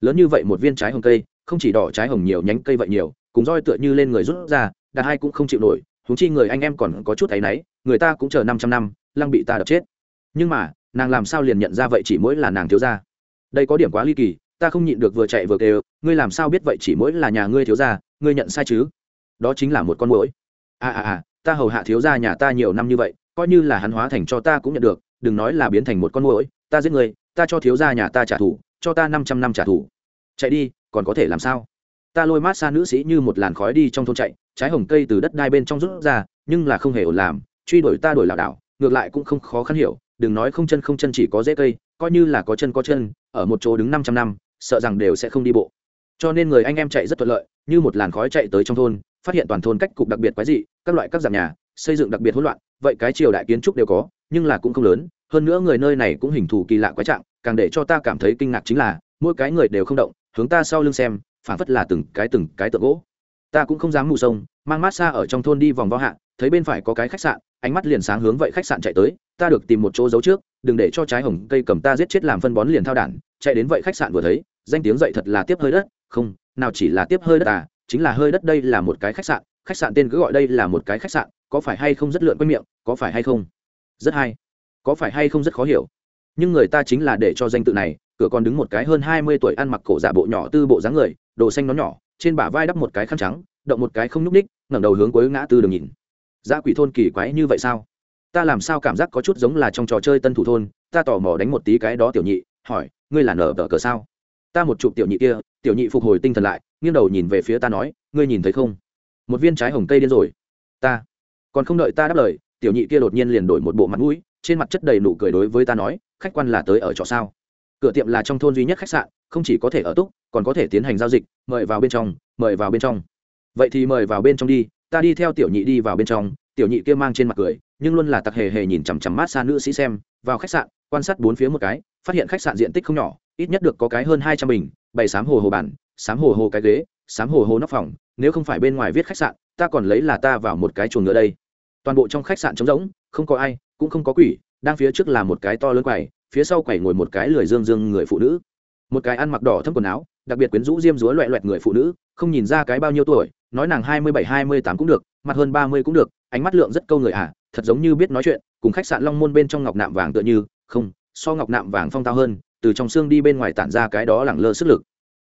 lớn như vậy một viên trái hồng cây, không chỉ đỏ trái hồng nhiều, nhánh cây vậy nhiều, cùng roi tựa như lên người rút ra đạt hai cũng không chịu nổi húng chi người anh em còn có chút thấy náy, người ta cũng chờ năm trăm năm, lăng bị ta đập chết. Nhưng mà, nàng làm sao liền nhận ra vậy chỉ mỗi là nàng thiếu gia? Đây có điểm quá ly kỳ, ta không nhịn được vừa chạy vừa kêu, ngươi làm sao biết vậy chỉ mỗi là nhà ngươi thiếu gia, ngươi nhận sai chứ? Đó chính là một con mũi à à à ta hầu hạ thiếu gia nhà ta nhiều năm như vậy, coi như là hắn hóa thành cho ta cũng nhận được, đừng nói là biến thành một con mũi ta giết người ta cho thiếu gia nhà ta trả thù, cho ta năm trăm năm trả thù. Chạy đi, còn có thể làm sao? Ta lôi mát xa nữ sĩ như một làn khói đi trong thôn chạy, trái hồng cây từ đất đai bên trong rút ra, nhưng là không hề ổn làm, truy đuổi ta đuổi lảo đảo, ngược lại cũng không khó khăn hiểu, đừng nói không chân không chân chỉ có dễ cây, coi như là có chân có chân, ở một chỗ đứng năm trăm năm, sợ rằng đều sẽ không đi bộ. Cho nên người anh em chạy rất thuận lợi, như một làn khói chạy tới trong thôn, phát hiện toàn thôn cách cục đặc biệt quái dị, các loại các dạng nhà, xây dựng đặc biệt hỗn loạn, vậy cái triều đại kiến trúc đều có, nhưng là cũng không lớn, hơn nữa người nơi này cũng hình thù kỳ lạ quái trạng, càng để cho ta cảm thấy kinh ngạc chính là, mỗi cái người đều không động, hướng ta sau lưng xem phản phất là từng cái từng cái tượng gỗ. Ta cũng không dám mù sông, mang mát xa ở trong thôn đi vòng vo hạ, thấy bên phải có cái khách sạn, ánh mắt liền sáng hướng vậy khách sạn chạy tới, ta được tìm một chỗ giấu trước, đừng để cho trái hồng cây cầm ta giết chết làm phân bón liền thao đản, chạy đến vậy khách sạn vừa thấy, danh tiếng dậy thật là tiếp hơi đất, không, nào chỉ là tiếp hơi đất à chính là hơi đất đây là một cái khách sạn khách sạn tên cứ gọi đây là một cái khách sạn, có phải hay không rất lượn quanh miệng, có phải hay không? Rất hay, có phải hay không rất khó hiểu. Nhưng người ta chính là để cho danh tự này, cửa còn đứng một cái hơn hai mươi tuổi ăn mặc cổ giả bộ nhỏ tư bộ dáng người đồ xanh nó nhỏ, trên bả vai đắp một cái khăn trắng, động một cái không nhúc ních ngẩng đầu hướng cuối ngã tư đường nhìn. Giá quỷ thôn kỳ quái như vậy sao? Ta làm sao cảm giác có chút giống là trong trò chơi tân thủ thôn, ta tò mò đánh một tí cái đó tiểu nhị, hỏi, ngươi là nở tờ cờ sao? Ta một chụp tiểu nhị kia, tiểu nhị phục hồi tinh thần lại, nghiêng đầu nhìn về phía ta nói, ngươi nhìn thấy không? Một viên trái hồng cây điên rồi. Ta. Còn không đợi ta đáp lời, tiểu nhị kia đột nhiên liền đổi một bộ mặt mũi, trên mặt chất đầy nụ cười đối với ta nói, khách quan là tới ở trọ sao? Cửa tiệm là trong thôn duy nhất khách sạn, không chỉ có thể ở túc, còn có thể tiến hành giao dịch, mời vào bên trong, mời vào bên trong. Vậy thì mời vào bên trong đi, ta đi theo tiểu nhị đi vào bên trong, tiểu nhị kia mang trên mặt cười, nhưng luôn là tặc hề hề nhìn chằm chằm mát xa nữ sĩ xem, vào khách sạn, quan sát bốn phía một cái, phát hiện khách sạn diện tích không nhỏ, ít nhất được có cái hơn hai trăm bình, bày sám hồ hồ bản sám hồ hồ cái ghế, sám hồ hồ nóc phòng, nếu không phải bên ngoài viết khách sạn, ta còn lấy là ta vào một cái chuồng nữa đây. Toàn bộ trong khách sạn trống rỗng, không có ai, cũng không có quỷ, đang phía trước là một cái to lớn quầy phía sau quầy ngồi một cái lười dương dương người phụ nữ. Một cái ăn mặc đỏ thâm quần áo, đặc biệt quyến rũ diêm dúa loẹ loẹt người phụ nữ, không nhìn ra cái bao nhiêu tuổi, nói nàng hai mươi bảy, hai mươi tám cũng được, mặt hơn ba mươi cũng được, ánh mắt lượng rất câu người à thật giống như biết nói chuyện, cùng khách sạn long môn bên trong ngọc nạm vàng tựa như, không, so ngọc nạm vàng phong tao hơn, từ trong xương đi bên ngoài tản ra cái đó lẳng lơ sức lực.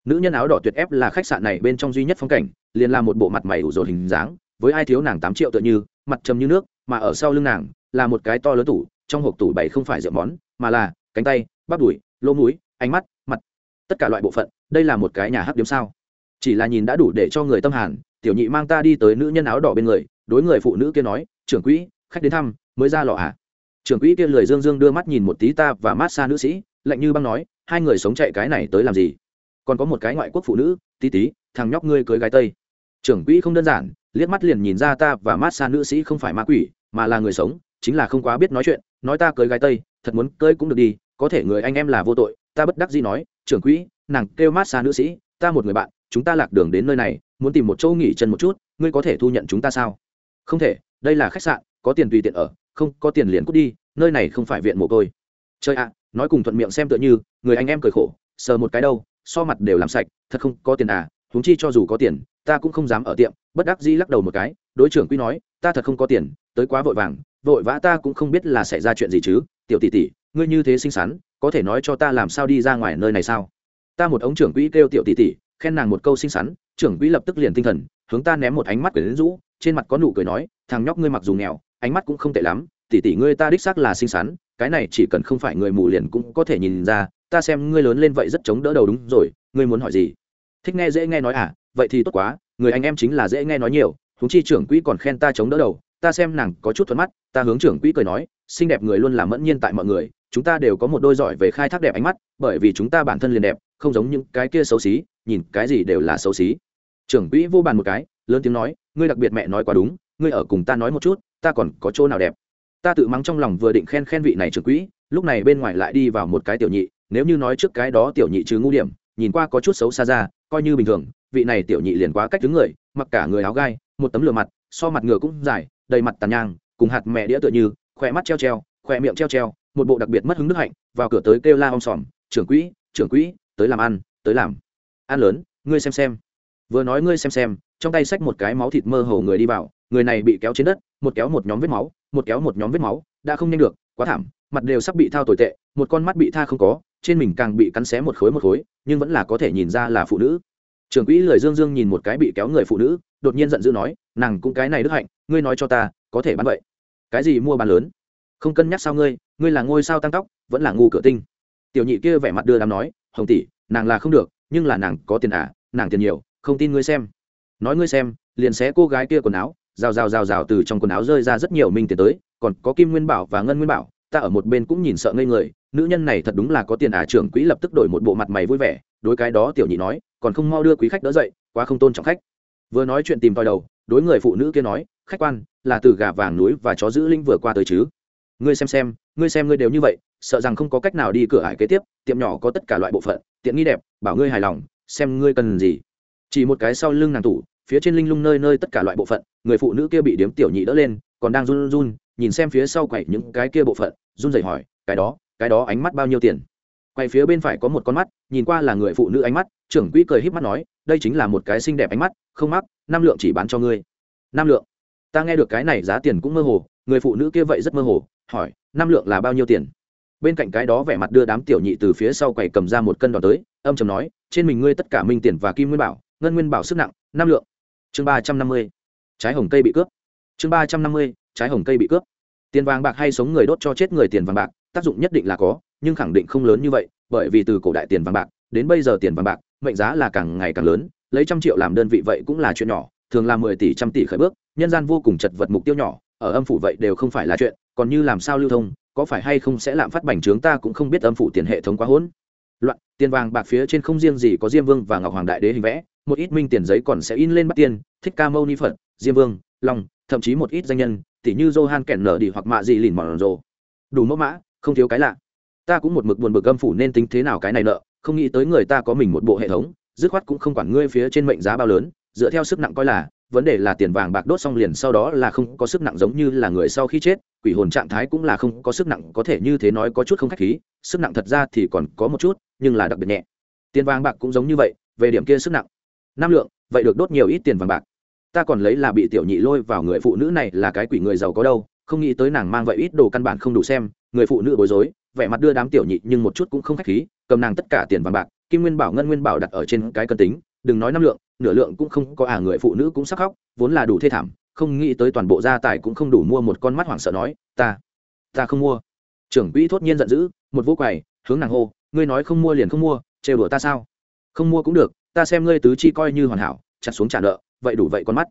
Nữ nhân áo đỏ tuyệt ép là khách sạn này bên trong duy nhất phong cảnh, liền là một bộ mặt mày ủ rột hình dáng, với ai thiếu nàng tám triệu tựa như, mặt trầm như nước, mà ở sau lưng nàng, là một cái to lớn tủ, trong hộp tủ bày không phải rượu món mà là cánh tay, bắp đùi, lỗ mũi, ánh mắt, mặt. Tất cả loại bộ phận, đây là một cái nhà hắc điếm sao. Chỉ là nhìn đã đủ để cho người tâm hàn, tiểu nhị mang ta đi tới nữ nhân áo đỏ bên người, đối người phụ nữ kia nói, trưởng quỹ, khách đến thăm, mới ra lò à trưởng quỹ kia lười dương dương đưa mắt nhìn một tí ta và mát xa nữ sĩ, lạnh như băng nói, hai người sống chạy cái này tới làm gì? Còn có một cái ngoại quốc phụ nữ, tí tí, thằng nhóc ngươi cưới gái tây. Trưởng quỹ không đơn giản, liếc mắt liền nhìn ra ta và mát xa nữ sĩ không phải ma quỷ, mà là người sống, chính là không quá biết nói chuyện nói ta cưới gái tây, thật muốn cưới cũng được đi, có thể người anh em là vô tội, ta bất đắc gì nói, trưởng quỹ, nàng kêu mát xa nữ sĩ, ta một người bạn, chúng ta lạc đường đến nơi này, muốn tìm một chỗ nghỉ chân một chút, ngươi có thể thu nhận chúng ta sao? Không thể, đây là khách sạn, có tiền tùy tiện ở, không, có tiền liền cút đi, nơi này không phải viện mồ côi. Chơi ạ, nói cùng thuận miệng xem tựa như, người anh em cười khổ, sờ một cái đâu, so mặt đều làm sạch, thật không, có tiền à huống chi cho dù có tiền, ta cũng không dám ở tiệm, bất đắc dĩ lắc đầu một cái, đối trưởng quy nói, ta thật không có tiền, tới quá vội vàng vội vã ta cũng không biết là xảy ra chuyện gì chứ, tiểu tỷ tỷ, ngươi như thế xinh xắn, có thể nói cho ta làm sao đi ra ngoài nơi này sao? Ta một ống trưởng quỹ kêu tiểu tỷ tỷ, khen nàng một câu xinh xắn, trưởng quỹ lập tức liền tinh thần, hướng ta ném một ánh mắt quyển rũ, trên mặt có nụ cười nói, thằng nhóc ngươi mặc dù nghèo, ánh mắt cũng không tệ lắm, tỷ tỷ ngươi ta đích xác là xinh xắn, cái này chỉ cần không phải người mù liền cũng có thể nhìn ra, ta xem ngươi lớn lên vậy rất chống đỡ đầu đúng rồi, ngươi muốn hỏi gì? Thích nghe dễ nghe nói à vậy thì tốt quá, người anh em chính là dễ nghe nói nhiều húng chi trưởng quỹ còn khen ta chống đỡ đầu ta xem nàng có chút thuận mắt, ta hướng trưởng quỹ cười nói, xinh đẹp người luôn là mẫn nhiên tại mọi người, chúng ta đều có một đôi giỏi về khai thác đẹp ánh mắt, bởi vì chúng ta bản thân liền đẹp, không giống những cái kia xấu xí, nhìn cái gì đều là xấu xí. Trưởng quỹ vô bàn một cái, lớn tiếng nói, ngươi đặc biệt mẹ nói quá đúng, ngươi ở cùng ta nói một chút, ta còn có chỗ nào đẹp. Ta tự mắng trong lòng vừa định khen khen vị này trưởng quỹ, lúc này bên ngoài lại đi vào một cái tiểu nhị, nếu như nói trước cái đó tiểu nhị trừ ngu điểm, nhìn qua có chút xấu xa ra, coi như bình thường, vị này tiểu nhị liền quá cách đứng người, mặc cả người áo gai, một tấm lửa mặt, so mặt ngựa cũng dài đầy mặt tàn nhang, cùng hạt mẹ đĩa tựa như, khỏe mắt treo treo, khỏe miệng treo treo, một bộ đặc biệt mất hứng đức hạnh, vào cửa tới kêu la om sòm, trưởng quỹ trưởng quỹ, tới làm ăn, tới làm ăn lớn, ngươi xem xem. Vừa nói ngươi xem xem trong tay xách một cái máu thịt mơ hồ người đi vào, người này bị kéo trên đất, một kéo một nhóm vết máu, một kéo một nhóm vết máu, đã không nhanh được, quá thảm, mặt đều sắp bị thao tồi tệ, một con mắt bị tha không có, trên mình càng bị cắn xé một khối một khối, nhưng vẫn là có thể nhìn ra là phụ nữ trưởng quỹ lời dương dương nhìn một cái bị kéo người phụ nữ, đột nhiên giận dữ nói, nàng cũng cái này đức hạnh, ngươi nói cho ta, có thể bán vậy? Cái gì mua bán lớn? Không cân nhắc sao ngươi ngươi là ngôi sao tăng tóc vẫn là ngu cửa tinh. Tiểu nhị kia vẻ mặt đưa đám nói, hồng tỷ, nàng là không được, nhưng là nàng có tiền à nàng tiền nhiều, không tin ngươi xem. Nói ngươi xem, liền xé cô gái kia quần áo, rào rào rào rào từ trong quần áo rơi ra rất nhiều minh tiền tới, còn có kim nguyên bảo và ngân nguyên bảo, ta ở một bên cũng nhìn sợ ngây người nữ nhân này thật đúng là có tiền à trưởng quỹ lập tức đổi một bộ mặt mày vui vẻ, đối cái đó tiểu nhị nói, còn không mau đưa quý khách đỡ dậy, quá không tôn trọng khách. Vừa nói chuyện tìm tòi đầu, đối người phụ nữ kia nói, khách quan, là từ gà vàng núi và chó giữ linh vừa qua tới chứ. Ngươi xem xem, ngươi xem ngươi đều như vậy, sợ rằng không có cách nào đi cửa ải kế tiếp, tiệm nhỏ có tất cả loại bộ phận, tiện nghi đẹp, bảo ngươi hài lòng, xem ngươi cần gì. Chỉ một cái sau lưng nàng tủ, phía trên linh lung nơi nơi tất cả loại bộ phận, người phụ nữ kia bị điếm tiểu nhị đỡ lên, còn đang run run, nhìn xem phía sau quậy những cái kia bộ phận, run rẩy hỏi, cái đó cái đó ánh mắt bao nhiêu tiền? Quay phía bên phải có một con mắt, nhìn qua là người phụ nữ ánh mắt, trưởng quỹ cười híp mắt nói, đây chính là một cái xinh đẹp ánh mắt, không mắc, năm lượng chỉ bán cho ngươi. Năm lượng? Ta nghe được cái này giá tiền cũng mơ hồ, người phụ nữ kia vậy rất mơ hồ, hỏi, năm lượng là bao nhiêu tiền? Bên cạnh cái đó vẻ mặt đưa đám tiểu nhị từ phía sau quầy cầm ra một cân đòn tới, âm chầm nói, trên mình ngươi tất cả minh tiền và kim nguyên bảo, ngân nguyên bảo sức nặng, năm lượng. Chương ba trăm năm mươi. Trái hồng cây bị cướp. Chương ba trăm năm mươi, trái hồng cây bị cướp. Tiền vàng bạc hay sống người đốt cho chết người tiền vàng bạc tác dụng nhất định là có, nhưng khẳng định không lớn như vậy, bởi vì từ cổ đại tiền vàng bạc, đến bây giờ tiền vàng bạc, mệnh giá là càng ngày càng lớn, lấy trăm triệu làm đơn vị vậy cũng là chuyện nhỏ, thường là mười tỷ, trăm tỷ khởi bước, nhân gian vô cùng chật vật mục tiêu nhỏ, ở âm phủ vậy đều không phải là chuyện, còn như làm sao lưu thông, có phải hay không sẽ lạm phát bành trướng ta cũng không biết âm phủ tiền hệ thống quá hỗn. Loạn, tiền vàng bạc phía trên không riêng gì có diêm vương và ngọc hoàng đại đế hình vẽ, một ít minh tiền giấy còn sẽ in lên bắt tiền thích ca mâu ni phật, diêm vương, long, thậm chí một ít danh nhân tỷ như johan kẻn nở đi hoặc mạ gì lìn mòn rồ. Đủ mẫu mã không thiếu cái lạ. Ta cũng một mực buồn bực âm phủ nên tính thế nào cái này nợ, không nghĩ tới người ta có mình một bộ hệ thống, dứt khoát cũng không quản ngươi phía trên mệnh giá bao lớn, dựa theo sức nặng coi là, vấn đề là tiền vàng bạc đốt xong liền sau đó là không có sức nặng giống như là người sau khi chết, quỷ hồn trạng thái cũng là không có sức nặng, có thể như thế nói có chút không khách khí, sức nặng thật ra thì còn có một chút, nhưng là đặc biệt nhẹ. Tiền vàng bạc cũng giống như vậy, về điểm kia sức nặng. Năm lượng, vậy được đốt nhiều ít tiền vàng bạc. Ta còn lấy là bị tiểu nhị lôi vào người phụ nữ này là cái quỷ người giàu có đâu, không nghĩ tới nàng mang vậy ít đồ căn bản không đủ xem người phụ nữ bối rối, vẻ mặt đưa đám tiểu nhị nhưng một chút cũng không khách khí, cầm nàng tất cả tiền vàng bạc, kim nguyên bảo ngân nguyên bảo đặt ở trên cái cân tính, đừng nói năm lượng, nửa lượng cũng không có à người phụ nữ cũng sắc khóc, vốn là đủ thê thảm, không nghĩ tới toàn bộ gia tài cũng không đủ mua một con mắt hoảng sợ nói, ta ta không mua. Trưởng quỹ thốt nhiên giận dữ, một vô quầy, hướng nàng hô, ngươi nói không mua liền không mua, trêu đùa ta sao? Không mua cũng được, ta xem ngươi tứ chi coi như hoàn hảo, chặt xuống trả nợ, vậy đủ vậy con mắt.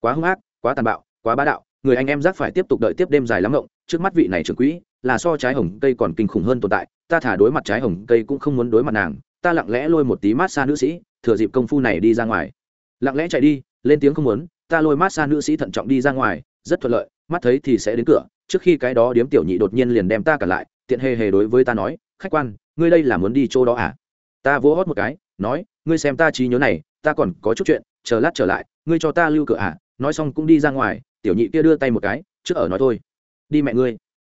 Quá hung ác, quá tàn bạo, quá bá đạo, người anh em giác phải tiếp tục đợi tiếp đêm dài lắm ngộng, trước mắt vị này trưởng quỹ là so trái hồng cây còn kinh khủng hơn tồn tại, ta thả đối mặt trái hồng cây cũng không muốn đối mặt nàng, ta lặng lẽ lôi một tí mát xa nữ sĩ, thừa dịp công phu này đi ra ngoài. Lặng lẽ chạy đi, lên tiếng không muốn, ta lôi mát xa nữ sĩ thận trọng đi ra ngoài, rất thuận lợi, mắt thấy thì sẽ đến cửa, trước khi cái đó điếm tiểu nhị đột nhiên liền đem ta cả lại, tiện hề hề đối với ta nói, khách quan, ngươi đây là muốn đi chỗ đó à? Ta vỗ hót một cái, nói, ngươi xem ta trí nhớ này, ta còn có chút chuyện, chờ lát trở lại, ngươi cho ta lưu cửa à? Nói xong cũng đi ra ngoài, tiểu nhị kia đưa tay một cái, trước ở nói thôi, đi mẹ ngươi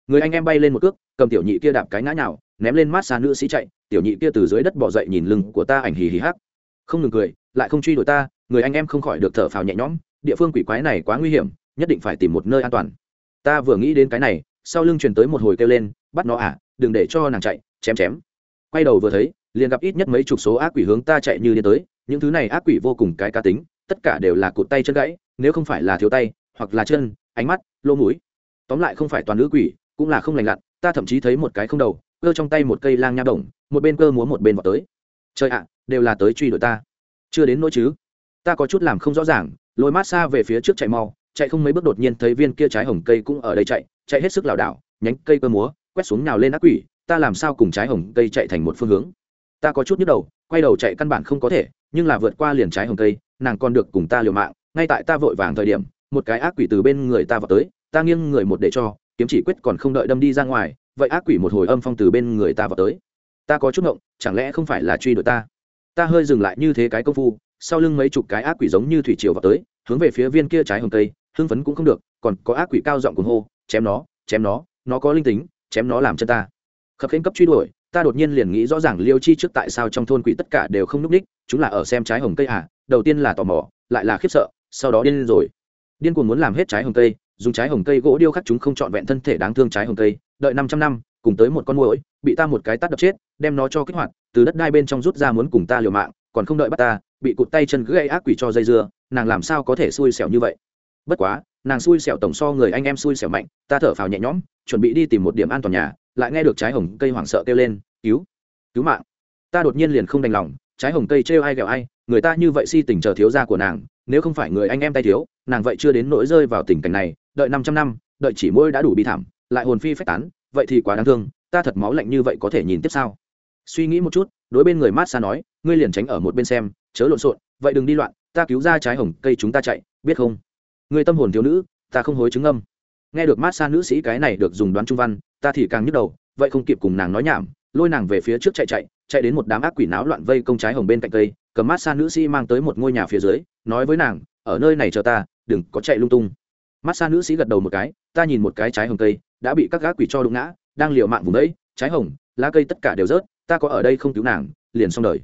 người anh em bay lên một cước cầm tiểu nhị kia đạp cái ngã nào, ném lên mát xa nữ sĩ chạy tiểu nhị kia từ dưới đất bỏ dậy nhìn lưng của ta ảnh hì hì hắc. Không ngừng cười lại không truy đuổi ta người anh em không khỏi được thở phào nhẹ nhõm địa phương quỷ quái này quá nguy hiểm nhất định phải tìm một nơi an toàn. Ta vừa nghĩ đến cái này sau lưng truyền tới một hồi kêu lên bắt nó à đừng để cho nàng chạy chém chém. Quay đầu vừa thấy liền gặp ít nhất mấy chục số ác quỷ hướng ta chạy như đi tới những thứ này ác quỷ vô cùng cái cá tính tất cả đều là cụt tay chân gãy nếu không phải là thiếu tay hoặc là chân ánh mắt lỗ mũi. Tóm lại không phải toàn nữ quỷ cũng là không lành lặn, ta thậm chí thấy một cái không đầu, cơ trong tay một cây lang nha đồng một bên cơ múa một bên vào tới. Trời ạ, đều là tới truy đuổi ta. Chưa đến nỗi chứ? Ta có chút làm không rõ ràng, lôi mát xa về phía trước chạy mau, chạy không mấy bước đột nhiên thấy viên kia trái hồng cây cũng ở đây chạy chạy hết sức lảo đảo, nhánh cây cơ múa, quét xuống nào lên ác quỷ, ta làm sao cùng trái hồng cây chạy thành một phương hướng? Ta có chút nhức đầu, quay đầu chạy căn bản không có thể, nhưng là vượt qua liền trái hồng cây, nàng còn được cùng ta liều mạng, ngay tại ta vội vàng thời điểm, một cái ác quỷ từ bên người ta vào tới, ta nghiêng người một để cho kiếm chỉ quyết còn không đợi đâm đi ra ngoài vậy ác quỷ một hồi âm phong từ bên người ta vào tới. Ta có chút ngộng chẳng lẽ không phải là truy đuổi ta? Ta hơi dừng lại như thế cái công phu sau lưng mấy chục cái ác quỷ giống như thủy triều vào tới hướng về phía viên kia trái hồng tây, hưng phấn cũng không được còn có ác quỷ cao giọng cuồng hô chém nó chém nó nó có linh tính chém nó làm chân ta. Khập khiễng cấp truy đuổi ta đột nhiên liền nghĩ rõ ràng liêu chi trước tại sao trong thôn quỷ tất cả đều không núp ních chúng là ở xem trái hồng cây à đầu tiên là tò mò lại là khiếp sợ sau đó điên rồi. Điên cuồng muốn làm hết trái hồng cây dùng trái hồng cây gỗ điêu khắc chúng không trọn vẹn thân thể đáng thương trái hồng cây đợi năm trăm năm cùng tới một con muỗi, bị ta một cái tát đập chết đem nó cho kích hoạt từ đất đai bên trong rút ra muốn cùng ta liều mạng còn không đợi bắt ta bị cụt tay chân gây ác quỷ cho dây dưa nàng làm sao có thể xui xẻo như vậy? Bất quá nàng xui xẻo tổng so người anh em xui xẻo mạnh ta thở phào nhẹ nhõm chuẩn bị đi tìm một điểm an toàn nhà lại nghe được trái hồng cây hoảng sợ kêu lên cứu cứu mạng. Ta đột nhiên liền không đành lòng trái hồng cây trêu ai ghẹo ai người ta như vậy si tình chờ thiếu gia của nàng nếu không phải người anh em tay thiếu nàng vậy chưa đến nỗi rơi vào tình cảnh này đợi năm trăm năm, đợi chỉ môi đã đủ bi thảm, lại hồn phi phách tán, vậy thì quá đáng thương, ta thật máu lạnh như vậy có thể nhìn tiếp sao? Suy nghĩ một chút, đối bên người mát xa nói, ngươi liền tránh ở một bên xem, chớ lộn xộn, vậy đừng đi loạn, ta cứu ra trái hồng cây chúng ta chạy, biết không? Người tâm hồn thiếu nữ, ta không hối chứng âm. Nghe được mát xa nữ sĩ cái này được dùng đoán trung văn, ta thì càng nhức đầu, vậy không kịp cùng nàng nói nhảm, lôi nàng về phía trước chạy chạy chạy đến một đám ác quỷ náo loạn vây công trái hồng bên cạnh cây, cầm mát xa nữ sĩ mang tới một ngôi nhà phía dưới, nói với nàng, ở nơi này chờ ta, đừng có chạy lung tung mát xa nữ sĩ gật đầu một cái, ta nhìn một cái trái hồng cây, đã bị các gã quỷ cho đụng ngã, đang liều mạng vùng đấy, trái hồng, lá cây tất cả đều rớt, ta có ở đây không cứu nàng, liền xong đời.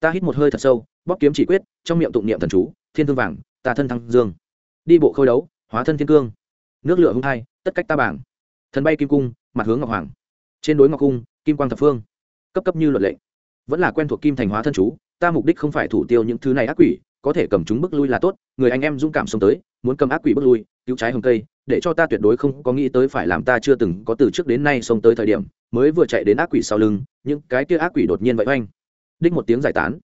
Ta hít một hơi thật sâu, bóp kiếm chỉ quyết, trong miệng tụng niệm thần chú, thiên thương vàng, ta thân thăng dương. Đi bộ khôi đấu, hóa thân thiên cương. Nước lửa hung hai tất cách ta bảng. Thần bay kim cung, mặt hướng ngọc hoàng. Trên đối ngọc cung, kim quang thập phương. Cấp cấp như luật lệ. Vẫn là quen thuộc kim thành hóa thân chú, ta mục đích không phải thủ tiêu những thứ này ác quỷ, có thể cầm chúng bước lui là tốt, người anh em dũng cảm xông tới, muốn cầm ác quỷ bước lui cứu trái hồng cây, để cho ta tuyệt đối không có nghĩ tới phải làm ta chưa từng có từ trước đến nay xông tới thời điểm, mới vừa chạy đến ác quỷ sau lưng, những cái kia ác quỷ đột nhiên vậy oanh. Đích một tiếng giải tán.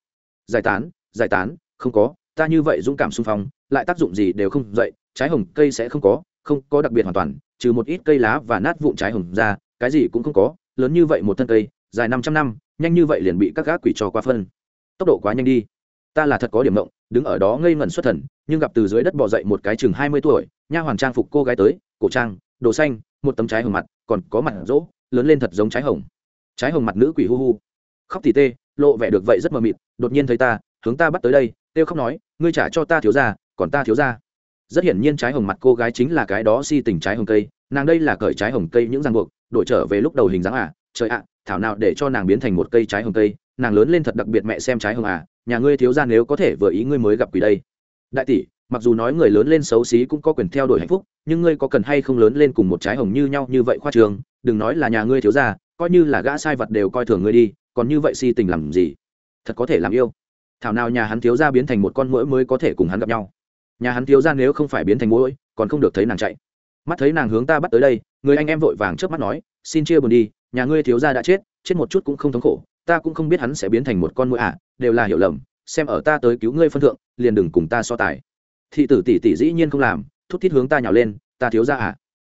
Giải tán giải tán, không có, ta như vậy dũng cảm xung phong, lại tác dụng gì đều không dậy, trái hồng cây sẽ không có không có đặc biệt hoàn toàn, trừ một ít cây lá và nát vụn trái hồng ra, cái gì cũng không có, lớn như vậy một thân cây, dài năm trăm năm, nhanh như vậy liền bị các gác quỷ cho qua phân. Tốc độ quá nhanh đi ta là thật có điểm mộng, đứng ở đó ngây ngẩn xuất thần, nhưng gặp từ dưới đất bò dậy một cái chừng hai mươi tuổi, nha hoàn trang phục cô gái tới, cổ trang, đồ xanh, một tấm trái hồng mặt, còn có mặt rỗ, lớn lên thật giống trái hồng. Trái hồng mặt nữ quỷ hu hu. Khóc tỉ tê, lộ vẻ được vậy rất mờ mịt, đột nhiên thấy ta, hướng ta bắt tới đây têu khóc nói, ngươi trả cho ta thiếu ra còn ta thiếu ra rất hiển nhiên trái hồng mặt cô gái chính là cái đó si tình trái hồng cây, nàng đây là cởi trái hồng cây những ràng buộc, đổi trở về lúc đầu hình dáng à trời ạ, thảo nào để cho nàng biến thành một cây trái hồng cây, nàng lớn lên thật đặc biệt mẹ xem trái hồng à nhà ngươi thiếu ra nếu có thể vừa ý ngươi mới gặp quỷ đây. Đại tỷ, mặc dù nói người lớn lên xấu xí cũng có quyền theo đuổi hạnh phúc, nhưng ngươi có cần hay không lớn lên cùng một trái hồng như nhau như vậy khoa trường? Đừng nói là nhà ngươi thiếu ra coi như là gã sai vật đều coi thường ngươi đi, còn như vậy si tình làm gì? Thật có thể làm yêu. Thảo nào nhà hắn thiếu ra biến thành một con mũi mới có thể cùng hắn gặp nhau. Nhà hắn thiếu ra nếu không phải biến thành mũi còn không được thấy nàng chạy. Mắt thấy nàng hướng ta bắt tới đây, người anh em vội vàng trước mắt nói, xin chia buồn đi nhà ngươi thiếu gia đã chết chết một chút cũng không thống khổ, ta cũng không biết hắn sẽ biến thành một con mũi à đều là hiểu lầm, xem ở ta tới cứu ngươi phân thượng, liền đừng cùng ta so tài. Thị tử tỷ tỷ dĩ nhiên không làm, thút thít hướng ta nhào lên, ta thiếu gia à.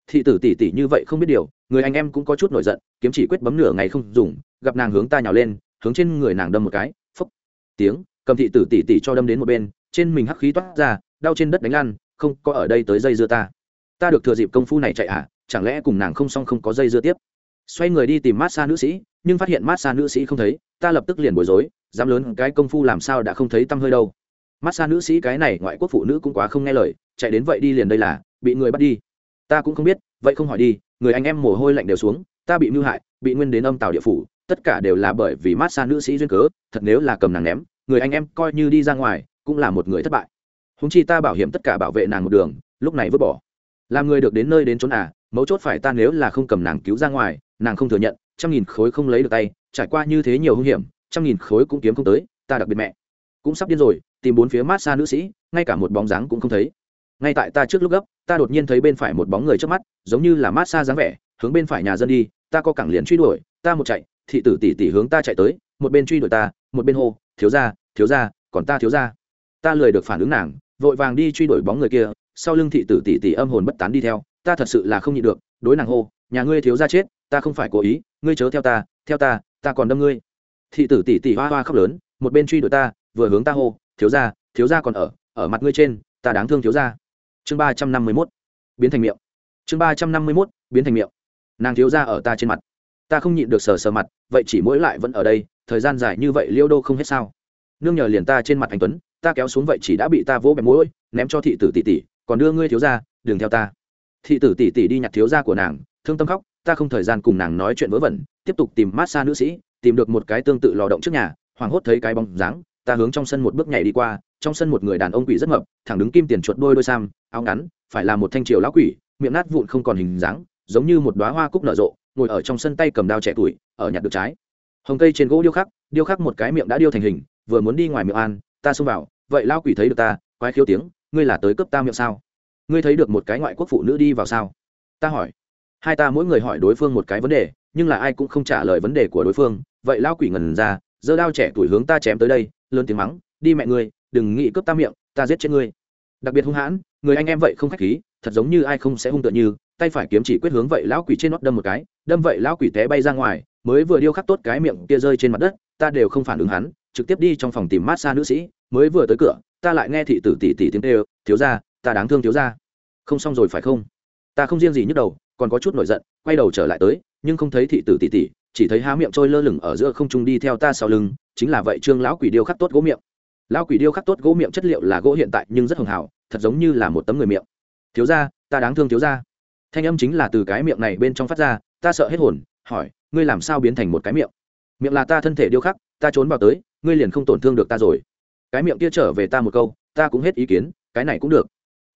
Thị tử tỷ tỷ như vậy không biết điều, người anh em cũng có chút nổi giận, kiếm chỉ quyết bấm nửa ngày không dùng, gặp nàng hướng ta nhào lên, hướng trên người nàng đâm một cái, phốc. Tiếng, cầm thị tử tỷ tỷ cho đâm đến một bên, trên mình hắc khí toát ra, đau trên đất đánh lăn, không có ở đây tới dây dưa ta. Ta được thừa dịp công phu này chạy à chẳng lẽ cùng nàng không xong không có dây dưa tiếp? Xoay người đi tìm mát xa nữ sĩ, nhưng phát hiện mát xa nữ sĩ không thấy, ta lập tức liền bối rối, dám lớn cái công phu làm sao đã không thấy tăm hơi đâu. Mát xa nữ sĩ cái này ngoại quốc phụ nữ cũng quá không nghe lời, chạy đến vậy đi liền đây là, bị người bắt đi. Ta cũng không biết, vậy không hỏi đi, người anh em mồ hôi lạnh đều xuống, ta bị mưu hại, bị nguyên đến âm tàu địa phủ, tất cả đều là bởi vì mát xa nữ sĩ duyên cớ, thật nếu là cầm nàng ném, người anh em coi như đi ra ngoài, cũng là một người thất bại. Húng chi ta bảo hiểm tất cả bảo vệ nàng một đường, lúc này vứt bỏ. Làm người được đến nơi đến trốn à mấu chốt phải ta nếu là không cầm nàng cứu ra ngoài nàng không thừa nhận, trăm nghìn khối không lấy được tay, trải qua như thế nhiều hung hiểm, trăm nghìn khối cũng kiếm không tới, ta đặc biệt mẹ. Cũng sắp điên rồi, tìm bốn phía mát xa nữ sĩ, ngay cả một bóng dáng cũng không thấy. Ngay tại ta trước lúc gấp, ta đột nhiên thấy bên phải một bóng người trước mắt, giống như là mát xa dáng vẻ, hướng bên phải nhà dân đi, ta có cẳng liền truy đuổi, ta một chạy, thị tử tỷ tỷ hướng ta chạy tới, một bên truy đuổi ta, một bên hô, thiếu ra thiếu ra còn ta thiếu ra ta lười được phản ứng nàng, vội vàng đi truy đuổi bóng người kia, sau lưng thị tử tỷ tỷ âm hồn bất tán đi theo, ta thật sự là không nhịn được, đối nàng hô nhà ngươi thiếu ra chết, ta không phải cố ý, ngươi chớ theo ta theo ta ta còn đâm ngươi. Thị tử tỷ tỷ hoa hoa khóc lớn, một bên truy đuổi ta, vừa hướng ta hô, thiếu ra thiếu ra còn ở ở mặt ngươi trên, ta đáng thương thiếu ra chương ba trăm năm mươi mốt, biến thành miệng. Chương ba trăm năm mươi mốt, biến thành miệng. Nàng thiếu ra ở ta trên mặt. Ta không nhịn được sờ sờ mặt, vậy chỉ mỗi lại vẫn ở đây, thời gian dài như vậy liêu đô không hết sao? Nương nhờ liền ta trên mặt anh tuấn, ta kéo xuống vậy chỉ đã bị ta vỗ bẹp mũi, ném cho thị tử tỷ tỷ, còn đưa ngươi thiếu ra đừng theo ta. Thị tử tỷ tỷ đi nhặt thiếu ra của nàng thương tâm khóc, ta không thời gian cùng nàng nói chuyện vớ vẩn, tiếp tục tìm mát xa nữ sĩ, tìm được một cái tương tự lò động trước nhà, hoảng hốt thấy cái bóng dáng, ta hướng trong sân một bước nhảy đi qua, trong sân một người đàn ông quỷ rất mập, thẳng đứng kim tiền chuột đôi đôi sam, áo ngắn, phải là một thanh triều lão quỷ, miệng nát vụn không còn hình dáng, giống như một đoá hoa cúc nở rộ, ngồi ở trong sân tay cầm đao trẻ tuổi, ở nhặt được trái. Hồng cây trên gỗ điêu khắc điêu khắc một cái miệng đã điêu thành hình, vừa muốn đi ngoài miệng an ta xông vào, vậy lao quỷ thấy được ta, quái khiếu tiếng, ngươi là tới cướp ta miệng sao? Ngươi thấy được một cái ngoại quốc phụ nữ đi vào sao? Ta hỏi hai ta mỗi người hỏi đối phương một cái vấn đề, nhưng là ai cũng không trả lời vấn đề của đối phương. Vậy lao quỷ ngần ra, giơ đao trẻ tuổi hướng ta chém tới đây, lớn tiếng mắng, đi mẹ ngươi, đừng nghĩ cướp ta miệng, ta giết chết ngươi. Đặc biệt hung hãn, người anh em vậy không khách khí, thật giống như ai không sẽ hung tựa như, tay phải kiếm chỉ quyết hướng vậy lão quỷ trên nót đâm một cái, đâm vậy lão quỷ té bay ra ngoài, mới vừa điêu khắc tốt cái miệng kia rơi trên mặt đất, ta đều không phản ứng hắn, trực tiếp đi trong phòng tìm mát xa nữ sĩ, mới vừa tới cửa, ta lại nghe thị tử tỷ tỷ tiếng kêu, thiếu ra ta đáng thương thiếu ra không xong rồi phải không? Ta không riêng gì nhức đầu còn có chút nổi giận, quay đầu trở lại tới, nhưng không thấy thị tử tỷ tỷ, chỉ thấy há miệng trôi lơ lửng ở giữa không trung đi theo ta sau lưng, chính là vậy trương lão quỷ điêu khắc tốt gỗ miệng. Lão quỷ điêu khắc tốt gỗ miệng chất liệu là gỗ hiện tại nhưng rất hường hảo, thật giống như là một tấm người miệng. Thiếu ra ta đáng thương thiếu ra thanh âm chính là từ cái miệng này bên trong phát ra, ta sợ hết hồn, hỏi, ngươi làm sao biến thành một cái miệng? Miệng là ta thân thể điêu khắc, ta trốn vào tới, ngươi liền không tổn thương được ta rồi. Cái miệng kia trở về ta một câu, ta cũng hết ý kiến, cái này cũng được.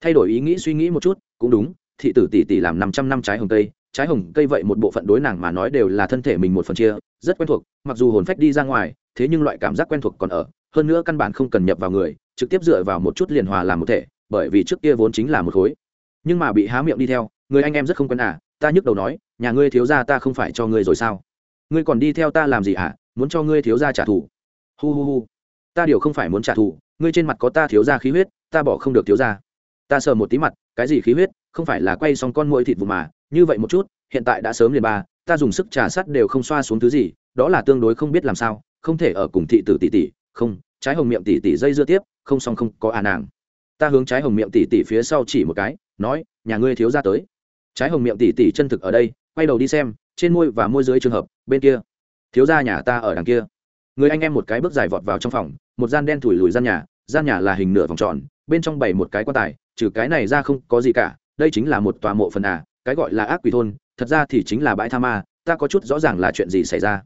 Thay đổi ý nghĩ suy nghĩ một chút, cũng đúng thị tử tỷ tỷ làm năm trăm năm trái hồng cây, trái hồng cây vậy một bộ phận đối nàng mà nói đều là thân thể mình một phần chia, rất quen thuộc, mặc dù hồn phách đi ra ngoài, thế nhưng loại cảm giác quen thuộc còn ở, hơn nữa căn bản không cần nhập vào người, trực tiếp dựa vào một chút liền hòa làm một thể, bởi vì trước kia vốn chính là một khối. Nhưng mà bị há miệng đi theo, người anh em rất không quen à ta nhức đầu nói, nhà ngươi thiếu gia ta không phải cho ngươi rồi sao? Ngươi còn đi theo ta làm gì à muốn cho ngươi thiếu gia trả thù? Hu hu hu, ta điều không phải muốn trả thù, ngươi trên mặt có ta thiếu gia khí huyết, ta bỏ không được thiếu gia. ta sờ một tí mặt, cái gì khí huyết? Không phải là quay xong con mũi thịt vụ mà, như vậy một chút, hiện tại đã sớm liền ba, ta dùng sức trà sắt đều không xoa xuống thứ gì, đó là tương đối không biết làm sao, không thể ở cùng thị tử tỷ tỷ, không, trái hồng miệng tỷ tỷ dây dưa tiếp, không xong không có à nàng. Ta hướng trái hồng miệng tỷ tỷ phía sau chỉ một cái, nói, nhà ngươi thiếu ra tới. Trái hồng miệng tỷ tỷ chân thực ở đây, quay đầu đi xem, trên môi và môi dưới trường hợp, bên kia. Thiếu ra nhà ta ở đằng kia. Người anh em một cái bước dài vọt vào trong phòng, một gian đen thủi lùi gian nhà gian nhà là hình nửa vòng tròn, bên trong bày một cái quan tài, trừ cái này ra không có gì cả đây chính là một tòa mộ phần à cái gọi là ác quỷ thôn, thật ra thì chính là bãi tha ma, ta có chút rõ ràng là chuyện gì xảy ra.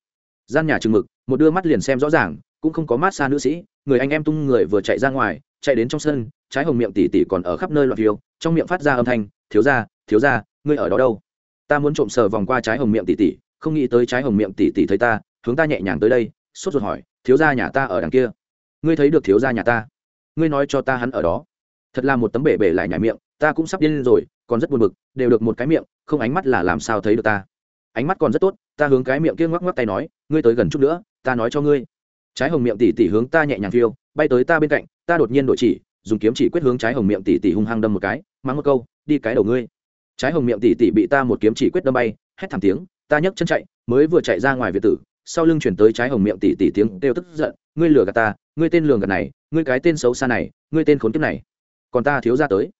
Gian nhà trừng mực, một đưa mắt liền xem rõ ràng, cũng không có mát xa nữ sĩ, người anh em tung người vừa chạy ra ngoài, chạy đến trong sân, trái hồng miệng tỉ tỉ còn ở khắp nơi loạn phiêu, trong miệng phát ra âm thanh, thiếu ra thiếu ra ngươi ở đó đâu? Ta muốn trộm sờ vòng qua trái hồng miệng tỉ tỉ, không nghĩ tới trái hồng miệng tỉ tỉ thấy ta, hướng ta nhẹ nhàng tới đây, sốt ruột hỏi, thiếu gia nhà ta ở đằng kia? Ngươi thấy được thiếu gia nhà ta. Ngươi nói cho ta hắn ở đó. Thật là một tấm bể bể lại nhảy miệng ta cũng sắp điên rồi, còn rất buồn bực, đều được một cái miệng, không ánh mắt là làm sao thấy được ta. Ánh mắt còn rất tốt, ta hướng cái miệng kia ngoắc ngoắc tay nói, ngươi tới gần chút nữa, ta nói cho ngươi. Trái hồng miệng tỉ tỉ hướng ta nhẹ nhàng phiêu, bay tới ta bên cạnh, ta đột nhiên đổi chỉ, dùng kiếm chỉ quyết hướng trái hồng miệng tỉ tỉ hung hăng đâm một cái, mắng một câu, đi cái đầu ngươi. Trái hồng miệng tỉ tỉ bị ta một kiếm chỉ quyết đâm bay, hét thảm tiếng, ta nhấc chân chạy, mới vừa chạy ra ngoài việt tử, sau lưng chuyển tới trái hồng miệng tỉ tỉ tiếng kêu tức giận, ngươi lừa gạt ta, ngươi tên lường gạt này, ngươi cái tên xấu xa này, ngươi tên khốn kiếp này. Còn ta thiếu ra tới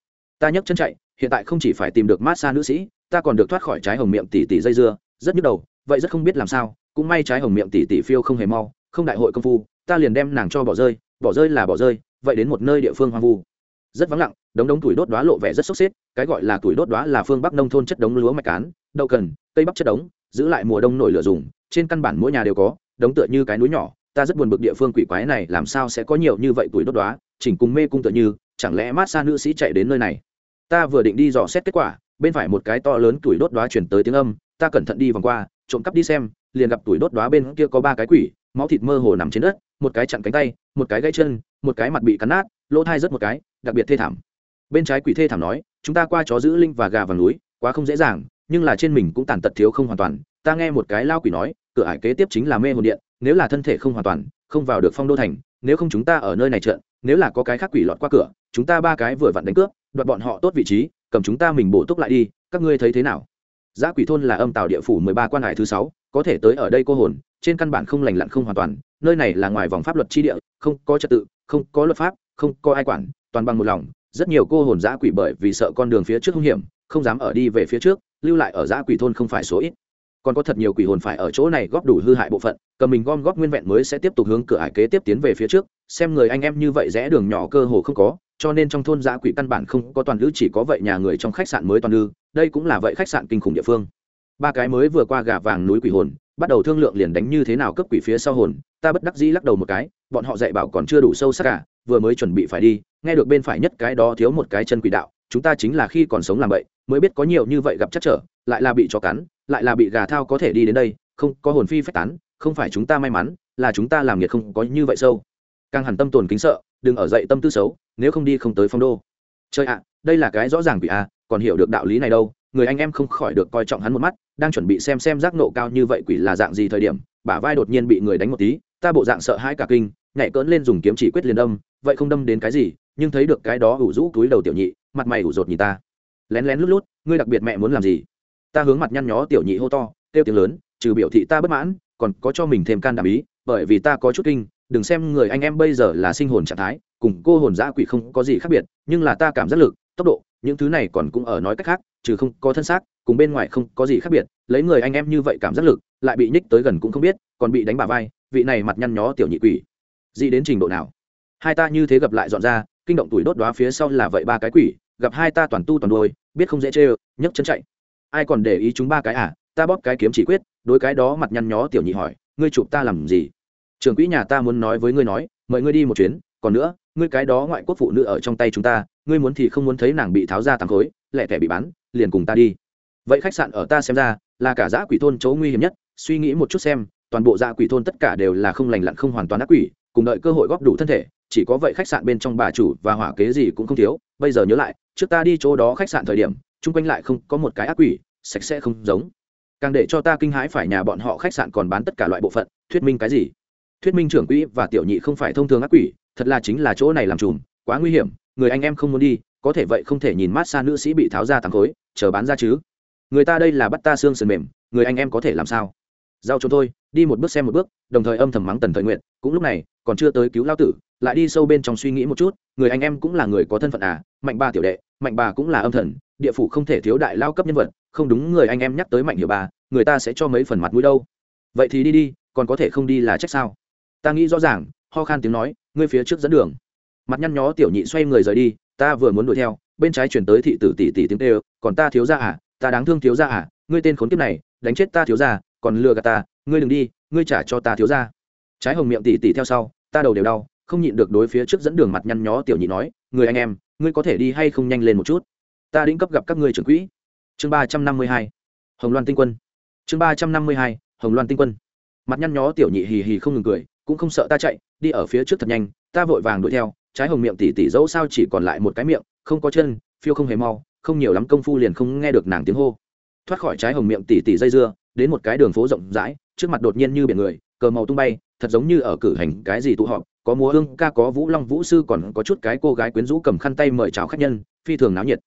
ta nhấc chân chạy hiện tại không chỉ phải tìm được mát xa nữ sĩ ta còn được thoát khỏi trái hồng miệng tỷ tỷ dây dưa rất nhức đầu vậy rất không biết làm sao cũng may trái hồng miệng tỷ tỷ phiêu không hề mau không đại hội công phu ta liền đem nàng cho bỏ rơi bỏ rơi là bỏ rơi vậy đến một nơi địa phương hoang vu. Rất vắng lặng đống đống tuổi đốt đóa lộ vẻ rất sốc xếp cái gọi là tuổi đốt đóa là phương bắc nông thôn chất đống lúa mạch cán đậu cần cây bắp chất đống giữ lại mùa đông nổi lửa dùng trên căn bản mỗi nhà đều có đống tựa như cái núi nhỏ ta rất buồn bực địa phương quỷ quái này làm sao sẽ có nhiều như vậy tuổi đốt đóa, chỉnh cùng mê cung tựa như chẳng lẽ mát xa nữ sĩ chạy đến nơi này? Ta vừa định đi dò xét kết quả bên phải một cái to lớn tuổi đốt đoá chuyển tới tiếng âm ta cẩn thận đi vòng qua trộm cắp đi xem liền gặp tuổi đốt đoá bên kia có ba cái quỷ máu thịt mơ hồ nằm trên đất một cái chặn cánh tay một cái gãy chân một cái mặt bị cắn nát lỗ thai rất một cái đặc biệt thê thảm. Bên trái quỷ thê thảm nói chúng ta qua chó giữ linh và gà và núi quá không dễ dàng nhưng là trên mình cũng tàn tật thiếu không hoàn toàn. Ta nghe một cái lao quỷ nói cửa ải kế tiếp chính là mê hồn điện nếu là thân thể không hoàn toàn không vào được phong đô thành nếu không chúng ta ở nơi này trợn, nếu là có cái khác quỷ lọt qua cửa chúng ta ba cái vừa vặn đánh cướp đoạt bọn họ tốt vị trí, cầm chúng ta mình bổ túc lại đi, các ngươi thấy thế nào? Giã quỷ thôn là âm tàu địa phủ mười ba quan hải thứ sáu, có thể tới ở đây cô hồn, trên căn bản không lành lặn không hoàn toàn, nơi này là ngoài vòng pháp luật tri địa, không có trật tự, không có luật pháp, không có ai quản, toàn bằng một lòng. Rất nhiều cô hồn giã quỷ bởi vì sợ con đường phía trước hung hiểm, không dám ở đi về phía trước, lưu lại ở giã quỷ thôn không phải số ít còn có thật nhiều quỷ hồn phải ở chỗ này góp đủ hư hại bộ phận, cầm mình gom góp nguyên vẹn mới sẽ tiếp tục hướng cửa ải kế tiếp tiến về phía trước, xem người anh em như vậy rẽ đường nhỏ cơ hồ không có, cho nên trong thôn giã quỷ căn bản không có toàn lữ, chỉ có vậy nhà người trong khách sạn mới toàn lư, đây cũng là vậy khách sạn kinh khủng địa phương. Ba cái mới vừa qua gà vàng núi quỷ hồn, bắt đầu thương lượng liền đánh như thế nào cấp quỷ phía sau hồn, ta bất đắc dĩ lắc đầu một cái, bọn họ dạy bảo còn chưa đủ sâu sắc cả, vừa mới chuẩn bị phải đi, nghe được bên phải nhất cái đó thiếu một cái chân quỷ đạo, chúng ta chính là khi còn sống làm vậy mới biết có nhiều như vậy gặp chắc trở, lại là bị chó cắn, lại là bị gà thao có thể đi đến đây, không, có hồn phi phách tán, không phải chúng ta may mắn, là chúng ta làm nghiệt không có như vậy sâu. Càng hẳn tâm tồn kính sợ, đừng ở dậy tâm tư xấu, nếu không đi không tới phong đô. Chơi ạ, đây là cái rõ ràng quỷ a, còn hiểu được đạo lý này đâu, người anh em không khỏi được coi trọng hắn một mắt, đang chuẩn bị xem xem giác nộ cao như vậy quỷ là dạng gì thời điểm, bả vai đột nhiên bị người đánh một tí, ta bộ dạng sợ hãi cả kinh, nhảy cỡn lên dùng kiếm chỉ quyết liền đâm, vậy không đâm đến cái gì, nhưng thấy được cái đó ủ rũ túi đầu tiểu nhị, mặt mày ủ rột nhìn ta lén lén lút lút, ngươi đặc biệt mẹ muốn làm gì? Ta hướng mặt nhăn nhó tiểu nhị hô to, kêu tiếng lớn, trừ biểu thị ta bất mãn, còn có cho mình thêm can đảm ý, bởi vì ta có chút kinh, đừng xem người anh em bây giờ là sinh hồn trạng thái, cùng cô hồn dã quỷ không có gì khác biệt, nhưng là ta cảm giác lực, tốc độ, những thứ này còn cũng ở nói cách khác, trừ không có thân xác, cùng bên ngoài không có gì khác biệt, lấy người anh em như vậy cảm giác lực, lại bị nhích tới gần cũng không biết, còn bị đánh bà vai, vị này mặt nhăn nhó tiểu nhị quỷ. Gì đến trình độ nào? Hai ta như thế gặp lại dọn ra, kinh động tuổi đốt đoá phía sau là vậy ba cái quỷ gặp hai ta toàn tu toàn đôi biết không dễ chê nhấc chân chạy. Ai còn để ý chúng ba cái à? Ta bóp cái kiếm chỉ quyết đối cái đó mặt nhăn nhó tiểu nhị hỏi ngươi chụp ta làm gì? Trưởng quỹ nhà ta muốn nói với ngươi nói mời ngươi đi một chuyến còn nữa ngươi cái đó ngoại quốc phụ nữ ở trong tay chúng ta ngươi muốn thì không muốn thấy nàng bị tháo ra tàng khối lẹ tẻ bị bán, liền cùng ta đi. Vậy khách sạn ở ta xem ra là cả dã quỷ thôn chỗ nguy hiểm nhất suy nghĩ một chút xem toàn bộ dã quỷ thôn tất cả đều là không lành lặn không hoàn toàn ác quỷ cùng đợi cơ hội góp đủ thân thể chỉ có vậy khách sạn bên trong bà chủ và hỏa kế gì cũng không thiếu bây giờ nhớ lại trước ta đi chỗ đó khách sạn thời điểm, chung quanh lại không có một cái ác quỷ, sạch sẽ không giống. Càng để cho ta kinh hãi phải nhà bọn họ khách sạn còn bán tất cả loại bộ phận, thuyết minh cái gì? Thuyết minh trưởng quỹ và tiểu nhị không phải thông thường ác quỷ, thật là chính là chỗ này làm trùm, quá nguy hiểm, người anh em không muốn đi, có thể vậy không thể nhìn mát xa nữ sĩ bị tháo ra thắng khối, chờ bán ra chứ. Người ta đây là bắt ta xương sườn mềm, người anh em có thể làm sao? Giao cho tôi, đi một bước xem một bước, đồng thời âm thầm mắng tần thời nguyện cũng lúc này còn chưa tới cứu lao tử, lại đi sâu bên trong suy nghĩ một chút, người anh em cũng là người có thân phận à mạnh ba tiểu đệ, mạnh bà cũng là âm thần, địa phủ không thể thiếu đại lao cấp nhân vật, không đúng người anh em nhắc tới mạnh hiểu bà người ta sẽ cho mấy phần mặt mũi đâu. Vậy thì đi đi, còn có thể không đi là trách sao? Ta nghĩ rõ ràng, ho khan tiếng nói, ngươi phía trước dẫn đường. Mặt nhăn nhó tiểu nhị xoay người rời đi, ta vừa muốn đuổi theo, bên trái chuyển tới thị tử tỷ tỷ tiếng tê còn ta thiếu ra à ta đáng thương thiếu ra à ngươi tên khốn kiếp này, đánh chết ta thiếu ra còn lừa gạt ta, ngươi đừng đi, ngươi trả cho ta thiếu ra trái hồng miệng tỉ tỉ theo sau, ta đầu đều đau, không nhịn được đối phía trước dẫn đường mặt nhăn nhó tiểu nhị nói, người anh em, ngươi có thể đi hay không nhanh lên một chút? Ta đĩnh cấp gặp các ngươi trưởng quỹ. Chương ba trăm năm mươi hai, hồng loan tinh quân. Chương ba trăm năm mươi hai, hồng loan tinh quân. Mặt nhăn nhó tiểu nhị hì hì không ngừng cười, cũng không sợ ta chạy, đi ở phía trước thật nhanh, ta vội vàng đuổi theo, trái hồng miệng tỉ tỉ dẫu sao chỉ còn lại một cái miệng, không có chân, phiêu không hề mau, không nhiều lắm công phu liền không nghe được nàng tiếng hô. Thoát khỏi trái hồng miệng tỉ tỉ dây dưa, đến một cái đường phố rộng rãi, trước mặt đột nhiên như biển người, cờ màu tung bay thật giống như ở cử hành cái gì tụ họp, có múa hương ca, có vũ long, vũ sư, còn có chút cái cô gái quyến rũ cầm khăn tay mời chào khách nhân, phi thường náo nhiệt.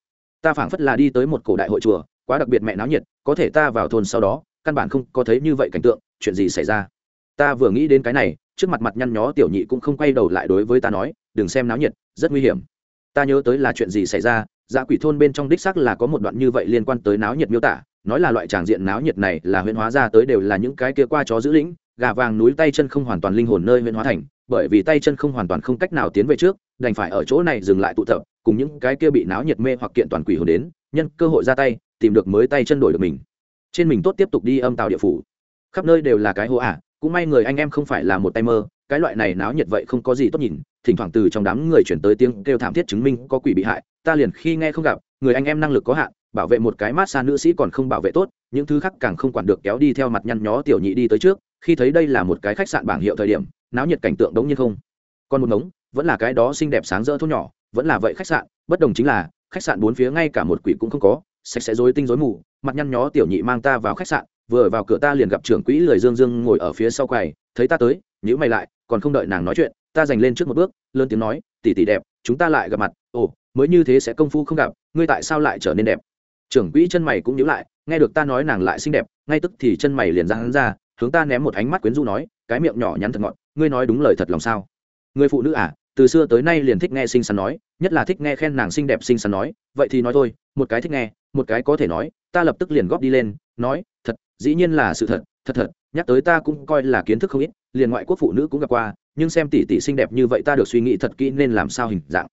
Ta phảng phất là đi tới một cổ đại hội chùa, quá đặc biệt mẹ náo nhiệt, có thể ta vào thôn sau đó, căn bản không có thấy như vậy cảnh tượng, chuyện gì xảy ra? Ta vừa nghĩ đến cái này, trước mặt mặt nhăn nhó tiểu nhị cũng không quay đầu lại đối với ta nói, đừng xem náo nhiệt, rất nguy hiểm. Ta nhớ tới là chuyện gì xảy ra dạ quỷ thôn bên trong đích sắc là có một đoạn như vậy liên quan tới náo nhiệt miêu tả, nói là loại tràng diện náo nhiệt này là huyễn hóa ra tới đều là những cái kia qua chó giữ lĩnh gà vàng núi tay chân không hoàn toàn linh hồn nơi huyện hóa thành, bởi vì tay chân không hoàn toàn không cách nào tiến về trước, đành phải ở chỗ này dừng lại tụ tập, cùng những cái kia bị náo nhiệt mê hoặc kiện toàn quỷ hồn đến, nhân cơ hội ra tay, tìm được mới tay chân đổi được mình. Trên mình tốt tiếp tục đi âm tàu địa phủ. Khắp nơi đều là cái hố ả cũng may người anh em không phải là một tay mơ, cái loại này náo nhiệt vậy không có gì tốt nhìn, thỉnh thoảng từ trong đám người chuyển tới tiếng kêu thảm thiết chứng minh có quỷ bị hại, ta liền khi nghe không gặp, người anh em năng lực có hạn, bảo vệ một cái mát xa nữ sĩ còn không bảo vệ tốt, những thứ khác càng không quản được kéo đi theo mặt nhăn nhó tiểu nhị đi tới trước khi thấy đây là một cái khách sạn bảng hiệu thời điểm, náo nhiệt cảnh tượng đống nhiên không. Còn một ngống, vẫn là cái đó xinh đẹp sáng rỡ thôn nhỏ, vẫn là vậy khách sạn, bất đồng chính là, khách sạn bốn phía ngay cả một quỷ cũng không có, sạch sẽ rối tinh rối mù, mặt nhăn nhó tiểu nhị mang ta vào khách sạn, vừa vào cửa ta liền gặp trưởng quỹ lười dương dương ngồi ở phía sau quầy, thấy ta tới nhữ mày lại, còn không đợi nàng nói chuyện, ta giành lên trước một bước, lớn tiếng nói tỉ tỉ đẹp, chúng ta lại gặp mặt, ồ, mới như thế sẽ công phu không gặp, ngươi tại sao lại trở nên đẹp? Trưởng quỹ chân mày cũng nhíu lại, nghe được ta nói nàng lại xinh đẹp, ngay tức thì chân mày liền ra hắn ra hướng ta ném một ánh mắt quyến rũ nói, cái miệng nhỏ nhắn thật ngọt, ngươi nói đúng lời thật lòng sao? Người phụ nữ à từ xưa tới nay liền thích nghe xinh xắn nói, nhất là thích nghe khen nàng xinh đẹp xinh xắn nói, vậy thì nói thôi, một cái thích nghe, một cái có thể nói, ta lập tức liền góp đi lên, nói, thật, dĩ nhiên là sự thật thật thật, nhắc tới ta cũng coi là kiến thức không ít, liền ngoại quốc phụ nữ cũng gặp qua, nhưng xem tỷ tỷ xinh đẹp như vậy ta được suy nghĩ thật kỹ nên làm sao hình dạng?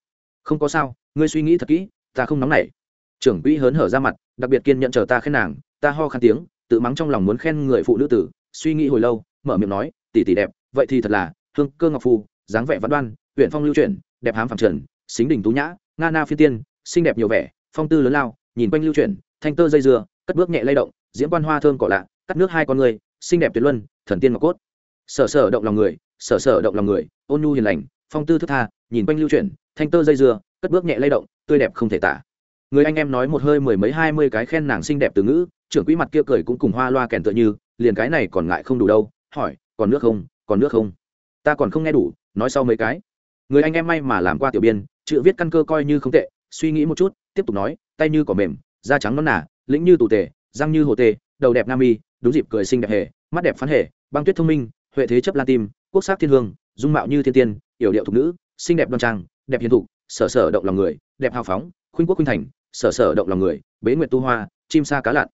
Không có sao, ngươi suy nghĩ thật kỹ, ta không nóng nảy. Trưởng quỹ hớn hở ra mặt, đặc biệt kiên nhận chờ ta khen nàng, ta ho khan tiếng, tự mắng trong lòng muốn khen người phụ nữ tử suy nghĩ hồi lâu, mở miệng nói, tỷ tỷ đẹp, vậy thì thật là, hương cơ ngọc phu, dáng vẻ văn đoan huyện phong lưu chuyển, đẹp hám phẳng trần, xính đình tú nhã, nga na phi tiên, xinh đẹp nhiều vẻ, phong tư lớn lao, nhìn quanh lưu chuyển, thanh tơ dây dưa, cất bước nhẹ lay động, diễm quan hoa thơm cỏ lạ, cắt nước hai con người, xinh đẹp tuyệt luân, thần tiên ngọc cốt. Sở sở động lòng người, sở sở động lòng người, ôn nhu hiền lành, phong tư thức tha, nhìn quanh lưu chuyển, thanh tơ dây dưa, cất bước nhẹ lay động, tươi đẹp không thể tả. Người anh em nói một hơi mười mấy hai mươi cái khen nàng xinh đẹp từ ngữ, trưởng quỹ mặt kia cười cũng cùng hoa loa kèn tựa như liền cái này còn ngại không đủ đâu, hỏi, còn nước không, còn nước không? Ta còn không nghe đủ, nói sau mấy cái. Người anh em may mà làm qua tiểu biên, chữ viết căn cơ coi như không tệ, suy nghĩ một chút, tiếp tục nói, tay như cỏ mềm, da trắng non nả lĩnh như tù tề, răng như hồ tê đầu đẹp nam y, đúng dịp cười xinh đẹp hề, mắt đẹp phán hề, băng tuyết thông minh, huệ thế chấp lan tim, quốc sắc thiên hương, dung mạo như thiên tiên, yểu điệu thục nữ, xinh đẹp đoan trang, đẹp hiền thục, sở sở động lòng người, đẹp hào phóng, khuynh quốc khuynh thành, sở sở động lòng người, bế nguyệt tu hoa, chim sa cá lặn.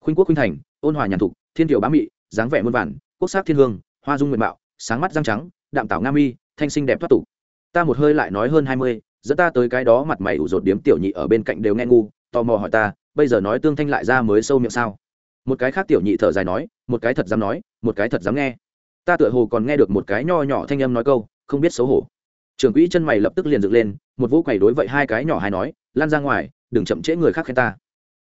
Khuynh quốc khuynh thành, ôn hòa nhàn thục thiên tiểu bá mị, dáng vẻ muôn vản quốc sắc thiên hương, hoa dung nguyện mạo, sáng mắt răng trắng, đạm tảo nga mi, thanh sinh đẹp thoát tục. Ta một hơi lại nói hơn hai mươi, dẫn ta tới cái đó mặt mày ủ rột điếm tiểu nhị ở bên cạnh đều nghe ngu, tò mò hỏi ta, bây giờ nói tương thanh lại ra mới sâu miệng sao? Một cái khác tiểu nhị thở dài nói, một cái thật dám nói, một cái thật dám nghe. Ta tựa hồ còn nghe được một cái nho nhỏ thanh âm nói câu, không biết xấu hổ. Trưởng quỹ chân mày lập tức liền dựng lên, một vũ quầy đối vậy hai cái nhỏ hai nói, lan ra ngoài, đừng chậm trễ người khác khen ta.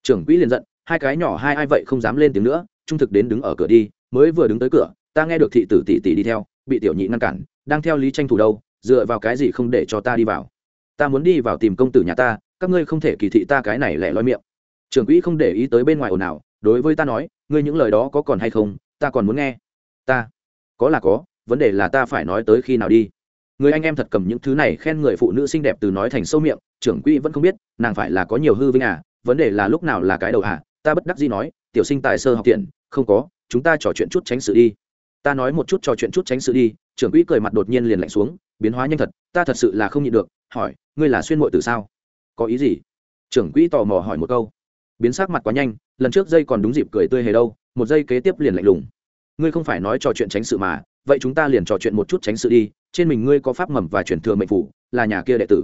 Trưởng quỹ liền giận, hai cái nhỏ hai ai vậy không dám lên tiếng nữa trung thực đến đứng ở cửa đi, mới vừa đứng tới cửa, ta nghe được thị tử tỷ tỷ đi theo, bị tiểu nhị ngăn cản, đang theo lý tranh thủ đâu, dựa vào cái gì không để cho ta đi vào? Ta muốn đi vào tìm công tử nhà ta, các ngươi không thể kỳ thị ta cái này lẻ loi miệng. Trưởng quỹ không để ý tới bên ngoài ồn ào, đối với ta nói, ngươi những lời đó có còn hay không, ta còn muốn nghe. Ta, có là có, vấn đề là ta phải nói tới khi nào đi. Người anh em thật cầm những thứ này khen người phụ nữ xinh đẹp từ nói thành sâu miệng, trưởng quỹ vẫn không biết, nàng phải là có nhiều hư vinh à vấn đề là lúc nào là cái đầu à ta bất đắc gì nói, tiểu sinh tài sơ học tiền không có, chúng ta trò chuyện chút tránh sự đi. Ta nói một chút trò chuyện chút tránh sự đi, trưởng quỹ cười mặt đột nhiên liền lạnh xuống, biến hóa nhanh thật, ta thật sự là không nhịn được, hỏi, ngươi là xuyên mội từ sao? Có ý gì? Trưởng quỹ tò mò hỏi một câu. Biến sắc mặt quá nhanh, lần trước dây còn đúng dịp cười tươi hề đâu, một giây kế tiếp liền lạnh lùng. Ngươi không phải nói trò chuyện tránh sự mà, vậy chúng ta liền trò chuyện một chút tránh sự đi, trên mình ngươi có pháp mầm và truyền thừa mệnh phủ, là nhà kia đệ tử.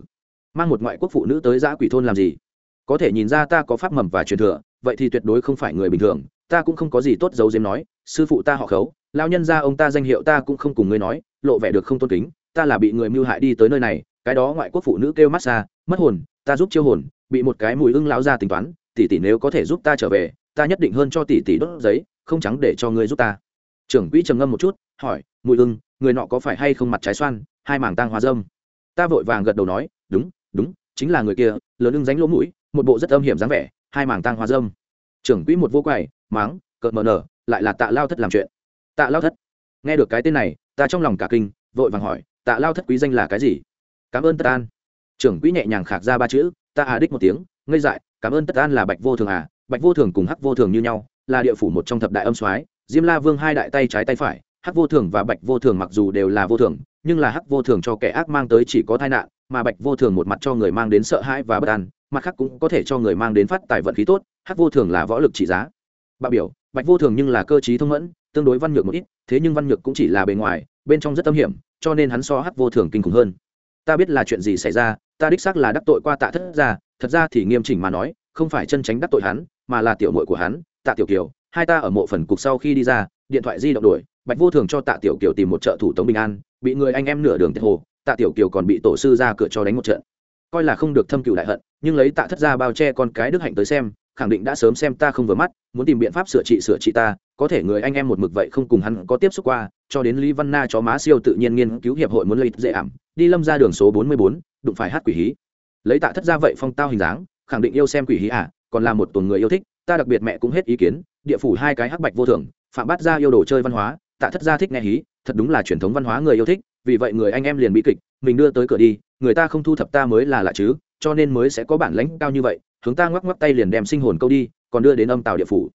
Mang một ngoại quốc phụ nữ tới giã quỷ thôn làm gì? Có thể nhìn ra ta có pháp mầm và truyền thừa, vậy thì tuyệt đối không phải người bình thường ta cũng không có gì tốt giấu giếm nói, sư phụ ta họ khấu lao nhân ra ông ta danh hiệu ta cũng không cùng ngươi nói, lộ vẻ được không tôn kính, ta là bị người mưu hại đi tới nơi này, cái đó ngoại quốc phụ nữ kêu massage mất hồn, ta giúp chiêu hồn, bị một cái mùi ưng lão ra tính toán, tỷ tỷ nếu có thể giúp ta trở về, ta nhất định hơn cho tỷ tỷ đốt giấy, không trắng để cho ngươi giúp ta. Trưởng quỹ trầm ngâm một chút, hỏi, mùi ưng, người nọ có phải hay không mặt trái xoan, hai mảng tang hoa dâm? Ta vội vàng gật đầu nói, đúng đúng, chính là người kia, lớn ưng ránh lỗ mũi, một bộ rất âm hiểm dáng vẻ, hai mảng tang hoa dâm. Trưởng quỹ một vô quầy máng, cợt mờ nở, lại là tạ lao thất làm chuyện. Tạ lao thất, nghe được cái tên này, ta trong lòng cả kinh, vội vàng hỏi, tạ lao thất quý danh là cái gì? Cảm ơn tất an. Trưởng quỹ nhẹ nhàng khạc ra ba chữ, ta à đích một tiếng, ngây dại, cảm ơn tất an là bạch vô thường à bạch vô thường cùng hắc vô thường như nhau, là địa phủ một trong thập đại âm soái, diêm la vương hai đại tay trái tay phải, hắc vô thường và bạch vô thường mặc dù đều là vô thường, nhưng là hắc vô thường cho kẻ ác mang tới chỉ có tai nạn, mà bạch vô thường một mặt cho người mang đến sợ hãi và bất an, mặt khác cũng có thể cho người mang đến phát tài vận khí tốt, hắc vô thường là võ lực trị giá. Bà biểu, bạch vô thường nhưng là cơ chí thông mẫn, tương đối văn nhược một ít, thế nhưng văn nhược cũng chỉ là bề ngoài, bên trong rất tâm hiểm, cho nên hắn so hắc vô thường kinh khủng hơn. Ta biết là chuyện gì xảy ra, ta đích xác là đắc tội qua tạ thất ra thật ra thì nghiêm chỉnh mà nói, không phải chân tránh đắc tội hắn, mà là tiểu mội của hắn, tạ tiểu kiều, hai ta ở mộ phần cục sau khi đi ra, điện thoại di động đổi bạch vô thường cho tạ tiểu kiều tìm một trợ thủ tống bình an, bị người anh em nửa đường tiết hồ, tạ tiểu kiều còn bị tổ sư ra cửa cho đánh một trận. Coi là không được thâm cựu đại hận, nhưng lấy tạ thất ra bao che con cái đức hạnh tới xem khẳng định đã sớm xem ta không vừa mắt, muốn tìm biện pháp sửa trị sửa trị ta, có thể người anh em một mực vậy không cùng hắn có tiếp xúc qua, cho đến lý văn na chó má siêu tự nhiên nghiên cứu hiệp hội muốn lấy dễ ảm, đi lâm ra đường số bốn mươi bốn, đụng phải hát quỷ hí. Lấy tạ thất ra vậy phong tao hình dáng, khẳng định yêu xem quỷ hí à còn là một tuần người yêu thích, ta đặc biệt mẹ cũng hết ý kiến, địa phủ hai cái hắc bạch vô thường, phạm bát ra yêu đồ chơi văn hóa, tạ thất gia thích nghe hí, thật đúng là truyền thống văn hóa người yêu thích, vì vậy người anh em liền bị kịch, mình đưa tới cửa đi, người ta không thu thập ta mới là lạ chứ, cho nên mới sẽ có bản lãnh cao như vậy hướng ta ngoắc ngoắc tay liền đem sinh hồn câu đi, còn đưa đến âm tàu địa phủ.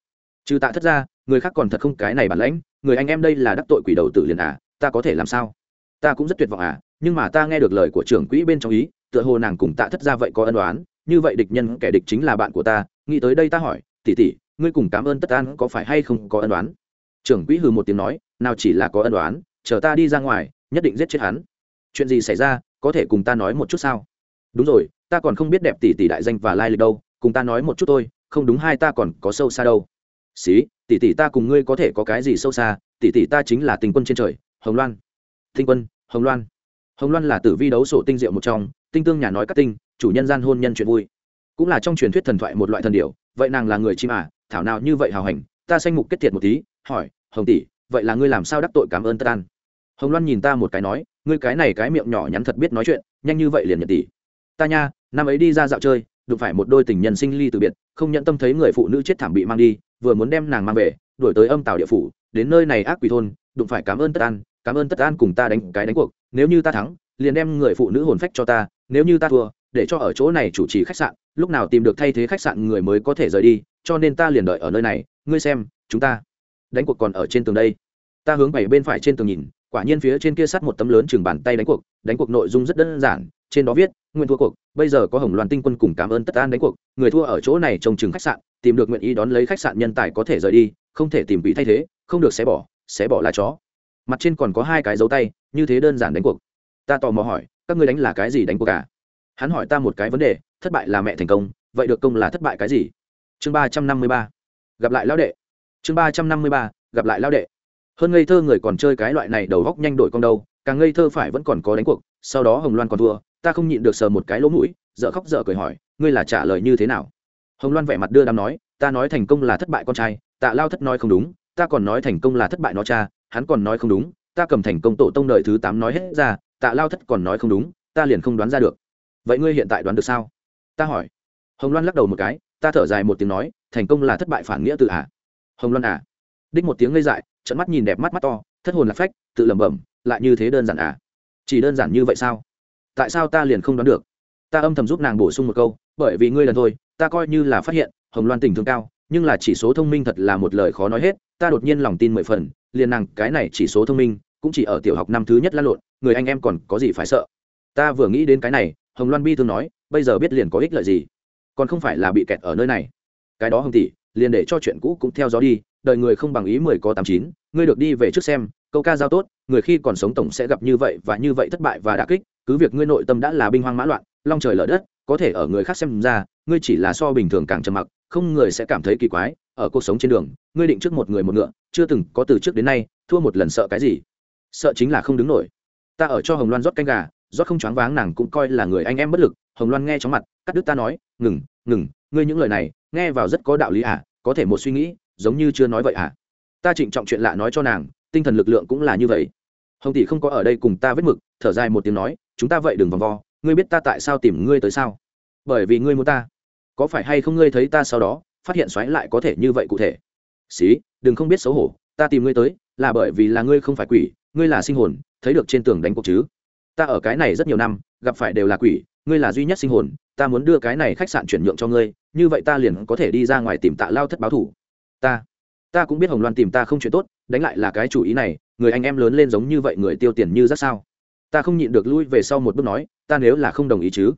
Trừ tạ thất ra, người khác còn thật không cái này bản lãnh, người anh em đây là đắc tội quỷ đầu tử liền à ta có thể làm sao? Ta cũng rất tuyệt vọng à nhưng mà ta nghe được lời của trưởng quỹ bên trong ý, tựa hồ nàng cùng tạ thất ra vậy có ân đoán như vậy địch nhân kẻ địch chính là bạn của ta, nghĩ tới đây ta hỏi tỉ tỉ ngươi cùng cảm ơn tất an có phải hay không có ân đoán trưởng quỹ hừ một tiếng nói, nào chỉ là có ân đoán chờ ta đi ra ngoài, nhất định giết chết hắn. Chuyện gì xảy ra, có thể cùng ta nói một chút sao? Đúng rồi, ta còn không biết đẹp tỷ tỷ đại danh và lai lịch đâu, cùng ta nói một chút thôi, không đúng hai ta còn có sâu xa đâu. Xí, tỷ tỷ ta cùng ngươi có thể có cái gì sâu xa, tỷ tỷ ta chính là tình quân trên trời, hồng loan. Tinh quân, hồng loan. Hồng loan là tử vi đấu sổ tinh diệu một trong, tinh tương nhà nói các tinh, chủ nhân gian hôn nhân chuyện vui. Cũng là trong truyền thuyết thần thoại một loại thần điệu vậy nàng là người chim à thảo nào như vậy hào hành, ta sanh mục kết thiệt một tí, hỏi, hồng tỷ, vậy là ngươi làm sao đắc tội cảm ơn tất an? Hồng loan nhìn ta một cái nói, ngươi cái này cái miệng nhỏ nhắn thật biết nói chuyện, nhanh như vậy liền nhận tỷ ta nha, năm ấy đi ra dạo chơi, đụng phải một đôi tình nhân sinh ly từ biệt, không nhận tâm thấy người phụ nữ chết thảm bị mang đi, vừa muốn đem nàng mang về, đuổi tới âm tàu địa phủ, đến nơi này ác quỷ thôn, đụng phải cảm ơn tất an, cảm ơn tất an cùng ta đánh cái đánh cuộc, nếu như ta thắng, liền đem người phụ nữ hồn phách cho ta, nếu như ta thua, để cho ở chỗ này chủ trì khách sạn, lúc nào tìm được thay thế khách sạn người mới có thể rời đi, cho nên ta liền đợi ở nơi này, ngươi xem, chúng ta đánh cuộc còn ở trên tường đây. Ta hướng bảy bên phải trên tường nhìn, quả nhiên phía trên kia sắt một tấm lớn chừng bàn tay đánh cuộc đánh cuộc nội dung rất đơn giản trên đó viết, nguyện thua cuộc, bây giờ có hồng loan tinh quân cùng cảm ơn tất an đánh cuộc, người thua ở chỗ này trông chừng khách sạn, tìm được nguyện ý đón lấy khách sạn nhân tài có thể rời đi, không thể tìm vị thay thế, không được xé bỏ xé bỏ là chó. Mặt trên còn có hai cái dấu tay, như thế đơn giản đánh cuộc. Ta tò mò hỏi, các ngươi đánh là cái gì đánh cuộc cả hắn hỏi ta một cái vấn đề, thất bại là mẹ thành công, vậy được công là thất bại cái gì? Chương ba trăm năm mươi ba. Gặp lại lão đệ. Chương ba trăm năm mươi ba, gặp lại lão đệ. Hơn ngây thơ người còn chơi cái loại này đầu góc nhanh đổi con đâu, càng ngây thơ phải vẫn còn có đánh cuộc, sau đó hồng loan còn thua ta không nhịn được sờ một cái lỗ mũi dợ khóc dợ cười hỏi, ngươi là trả lời như thế nào? Hồng loan vẻ mặt đưa đám nói, ta nói thành công là thất bại con trai, tạ lao thất nói không đúng, ta còn nói thành công là thất bại nó cha, hắn còn nói không đúng, ta cầm thành công tổ tông đời thứ tám nói hết ra, tạ lao thất còn nói không đúng, ta liền không đoán ra được. Vậy ngươi hiện tại đoán được sao? Ta hỏi. Hồng loan lắc đầu một cái, ta thở dài một tiếng nói, thành công là thất bại phản nghĩa tự à? Hồng loan à? Đích một tiếng ngây dại trận mắt nhìn đẹp mắt mắt to, thất hồn là phách, tự lẩm bẩm, lại như thế đơn giản à? Chỉ đơn giản như vậy sao? Tại sao ta liền không đoán được? Ta âm thầm giúp nàng bổ sung một câu, bởi vì ngươi lần thôi, ta coi như là phát hiện, hồng loan tình thương cao, nhưng là chỉ số thông minh thật là một lời khó nói hết, ta đột nhiên lòng tin mười phần, liền nàng cái này chỉ số thông minh, cũng chỉ ở tiểu học năm thứ nhất lăn lộn, người anh em còn có gì phải sợ? Ta vừa nghĩ đến cái này, hồng loan bi thương nói, bây giờ biết liền có ích lợi gì? Còn không phải là bị kẹt ở nơi này. Cái đó hồng tỷ, liền để cho chuyện cũ cũng theo gió đi, đời người không bằng ý mười có tám chín, ngươi được đi về trước xem câu ca giao tốt, người khi còn sống tổng sẽ gặp như vậy và như vậy thất bại và đà kích, cứ việc ngươi nội tâm đã là binh hoang mã loạn, long trời lở đất, có thể ở người khác xem ra, ngươi chỉ là so bình thường càng trầm mặc, không người sẽ cảm thấy kỳ quái, ở cuộc sống trên đường, ngươi định trước một người một ngựa, chưa từng có từ trước đến nay, thua một lần sợ cái gì? Sợ chính là không đứng nổi. Ta ở cho hồng loan rót canh gà, rót không choáng váng nàng cũng coi là người anh em bất lực, hồng loan nghe chóng mặt, cắt đứt ta nói, ngừng ngừng, ngươi những lời này, nghe vào rất có đạo lý à có thể một suy nghĩ, giống như chưa nói vậy à. Ta trịnh trọng chuyện lạ nói cho nàng tinh thần lực lượng cũng là như vậy. Hồng tỷ không có ở đây cùng ta vết mực, thở dài một tiếng nói, chúng ta vậy đừng vòng vo, ngươi biết ta tại sao tìm ngươi tới sao? Bởi vì ngươi muốn ta. Có phải hay không ngươi thấy ta sau đó, phát hiện xoáy lại có thể như vậy cụ thể? Xí, đừng không biết xấu hổ, ta tìm ngươi tới là bởi vì là ngươi không phải quỷ, ngươi là sinh hồn, thấy được trên tường đánh cuộc chứ? Ta ở cái này rất nhiều năm, gặp phải đều là quỷ, ngươi là duy nhất sinh hồn, ta muốn đưa cái này khách sạn chuyển nhượng cho ngươi, như vậy ta liền có thể đi ra ngoài tìm tạ lao thất báo thủ. Ta ta cũng biết hồng loan tìm ta không chuyện tốt, đánh lại là cái chủ ý này, người anh em lớn lên giống như vậy người tiêu tiền như rất sao? Ta không nhịn được lui về sau một bước nói, ta nếu là không đồng ý chứ?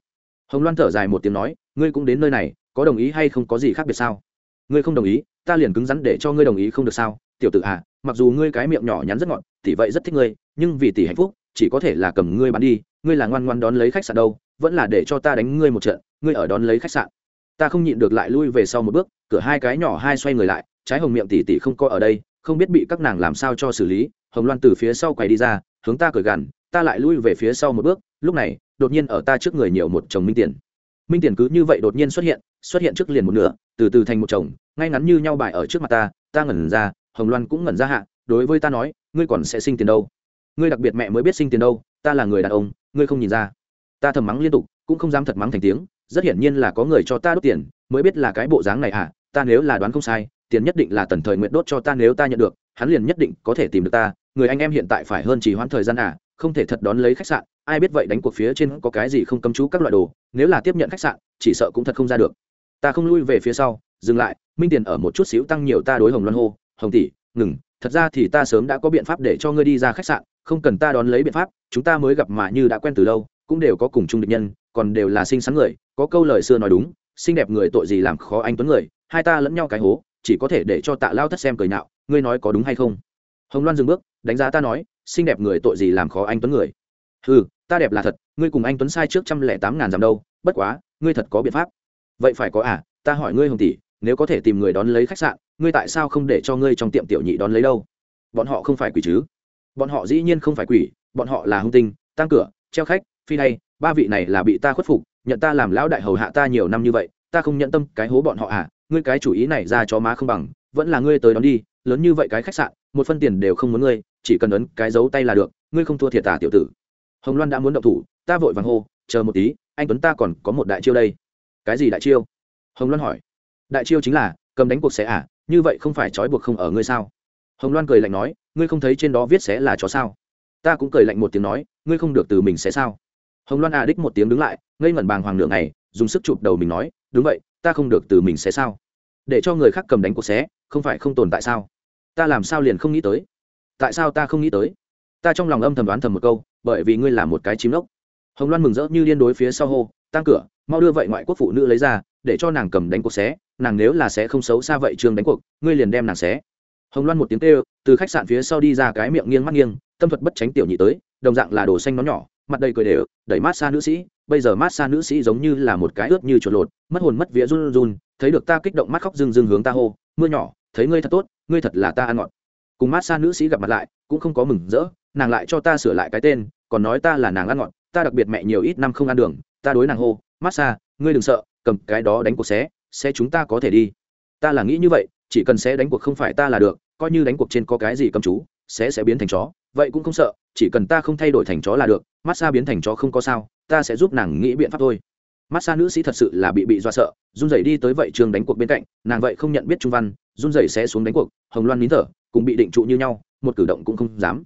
Hồng loan thở dài một tiếng nói, ngươi cũng đến nơi này, có đồng ý hay không có gì khác biệt sao? Ngươi không đồng ý, ta liền cứng rắn để cho ngươi đồng ý không được sao? Tiểu tử à mặc dù ngươi cái miệng nhỏ nhắn rất ngọt tỷ vậy rất thích ngươi, nhưng vì tỷ hạnh phúc, chỉ có thể là cầm ngươi bán đi, ngươi là ngoan ngoan đón lấy khách sạn đâu, vẫn là để cho ta đánh ngươi một trận, ngươi ở đón lấy khách sạn. Ta không nhịn được lại lui về sau một bước, cửa hai cái nhỏ hai xoay người lại trái hồng miệng tỉ tỉ không có ở đây, không biết bị các nàng làm sao cho xử lý. Hồng loan từ phía sau quầy đi ra, hướng ta cởi gằn, ta lại lui về phía sau một bước. Lúc này, đột nhiên ở ta trước người nhiều một chồng minh tiền. Minh tiền cứ như vậy đột nhiên xuất hiện xuất hiện trước liền một nửa, từ từ thành một chồng, ngay ngắn như nhau bài ở trước mặt ta. Ta ngẩn ra, hồng loan cũng ngẩn ra hạ, đối với ta nói, ngươi còn sẽ sinh tiền đâu? Ngươi đặc biệt mẹ mới biết sinh tiền đâu? Ta là người đàn ông, ngươi không nhìn ra. Ta thầm mắng liên tục, cũng không dám thật mắng thành tiếng. Rất hiển nhiên là có người cho ta đốt tiền, mới biết là cái bộ dáng này à ta nếu là đoán không sai tiền nhất định là tần thời nguyện đốt cho ta nếu ta nhận được, hắn liền nhất định có thể tìm được ta, người anh em hiện tại phải hơn chỉ hoãn thời gian à không thể thật đón lấy khách sạn, ai biết vậy đánh cuộc phía trên có cái gì không cấm chú các loại đồ, nếu là tiếp nhận khách sạn, chỉ sợ cũng thật không ra được. Ta không lui về phía sau, dừng lại, minh tiền ở một chút xíu tăng nhiều ta đối hồng loan hô, hồng tỷ, ngừng, thật ra thì ta sớm đã có biện pháp để cho ngươi đi ra khách sạn, không cần ta đón lấy biện pháp, chúng ta mới gặp mà như đã quen từ lâu, cũng đều có cùng chung địch nhân, còn đều là xinh xắn người, có câu lời xưa nói đúng, xinh đẹp người tội gì làm khó anh tuấn người, hai ta lẫn nhau cái hố chỉ có thể để cho tạ lao thất xem cười nhạo ngươi nói có đúng hay không? Hồng loan dừng bước, đánh giá ta nói, xinh đẹp người tội gì làm khó anh tuấn người? Ừ ta đẹp là thật, ngươi cùng anh tuấn sai trước trăm lẻ tám ngàn dặm đâu, bất quá, ngươi thật có biện pháp. Vậy phải có à ta hỏi ngươi hồng tỷ, nếu có thể tìm người đón lấy khách sạn, ngươi tại sao không để cho ngươi trong tiệm tiểu nhị đón lấy đâu? Bọn họ không phải quỷ chứ? Bọn họ dĩ nhiên không phải quỷ, bọn họ là hung tinh, tăng cửa, treo khách, phi đây ba vị này là bị ta khuất phục, nhận ta làm lão đại hầu hạ ta nhiều năm như vậy, ta không nhận tâm cái hố bọn họ à? Ngươi cái chủ ý này ra cho má không bằng, vẫn là ngươi tới đón đi, lớn như vậy cái khách sạn, một phân tiền đều không muốn ngươi, chỉ cần ấn cái dấu tay là được, ngươi không thua thiệt tả tiểu tử. Hồng loan đã muốn động thủ, ta vội vàng hô, chờ một tí, anh tuấn ta còn có một đại chiêu đây. Cái gì đại chiêu? Hồng loan hỏi. Đại chiêu chính là, cầm đánh cuộc sẽ à như vậy không phải trói buộc không ở ngươi sao? Hồng loan cười lạnh nói, ngươi không thấy trên đó viết sẽ là chó sao? Ta cũng cười lạnh một tiếng nói, ngươi không được từ mình sẽ sao? Hồng loan à đích một tiếng đứng lại, ngây ngẩn bàng hoàng nửa này dùng sức chụp đầu mình nói, đúng vậy ta không được từ mình sẽ sao? Để cho người khác cầm đánh cuộc xé, không phải không tồn tại sao? Ta làm sao liền không nghĩ tới? Tại sao ta không nghĩ tới? Ta trong lòng âm thầm đoán thầm một câu, bởi vì ngươi là một cái chím lốc. Hồng loan mừng rỡ như điên đối phía sau hô, tăng cửa, mau đưa vậy ngoại quốc phụ nữ lấy ra, để cho nàng cầm đánh cuộc xé, nàng nếu là sẽ không xấu xa vậy trường đánh cuộc, ngươi liền đem nàng xé. Hồng loan một tiếng kêu, từ khách sạn phía sau đi ra cái miệng nghiêng mắt nghiêng, tâm thuật bất tránh tiểu nhị tới, đồng dạng là đồ xanh nó nhỏ, mặt đầy cười đều, đẩy mát xa nữ sĩ bây giờ mát xa nữ sĩ giống như là một cái ướt như chuột lột, mất hồn mất vía run run thấy được ta kích động mắt khóc rưng rưng hướng ta hô, mưa nhỏ, thấy ngươi thật tốt, ngươi thật là ta ăn ngọt. Cùng mát xa nữ sĩ gặp mặt lại, cũng không có mừng rỡ, nàng lại cho ta sửa lại cái tên, còn nói ta là nàng ăn ngọt, ta đặc biệt mẹ nhiều ít năm không ăn đường, ta đối nàng hô, mát xa, ngươi đừng sợ, cầm cái đó đánh cuộc xé xe chúng ta có thể đi. Ta là nghĩ như vậy, chỉ cần xé đánh cuộc không phải ta là được, coi như đánh cuộc trên có cái gì cầm chú, xé sẽ biến thành chó, vậy cũng không sợ, chỉ cần ta không thay đổi thành chó là được, mát xa biến thành chó không có sao ta sẽ giúp nàng nghĩ biện pháp thôi. Mát xa nữ sĩ thật sự là bị bị do sợ, run rẩy đi tới vậy trường đánh cuộc bên cạnh, nàng vậy không nhận biết trung văn, run rẩy sẽ xuống đánh cuộc, hồng loan nín thở, cùng bị định trụ như nhau, một cử động cũng không dám.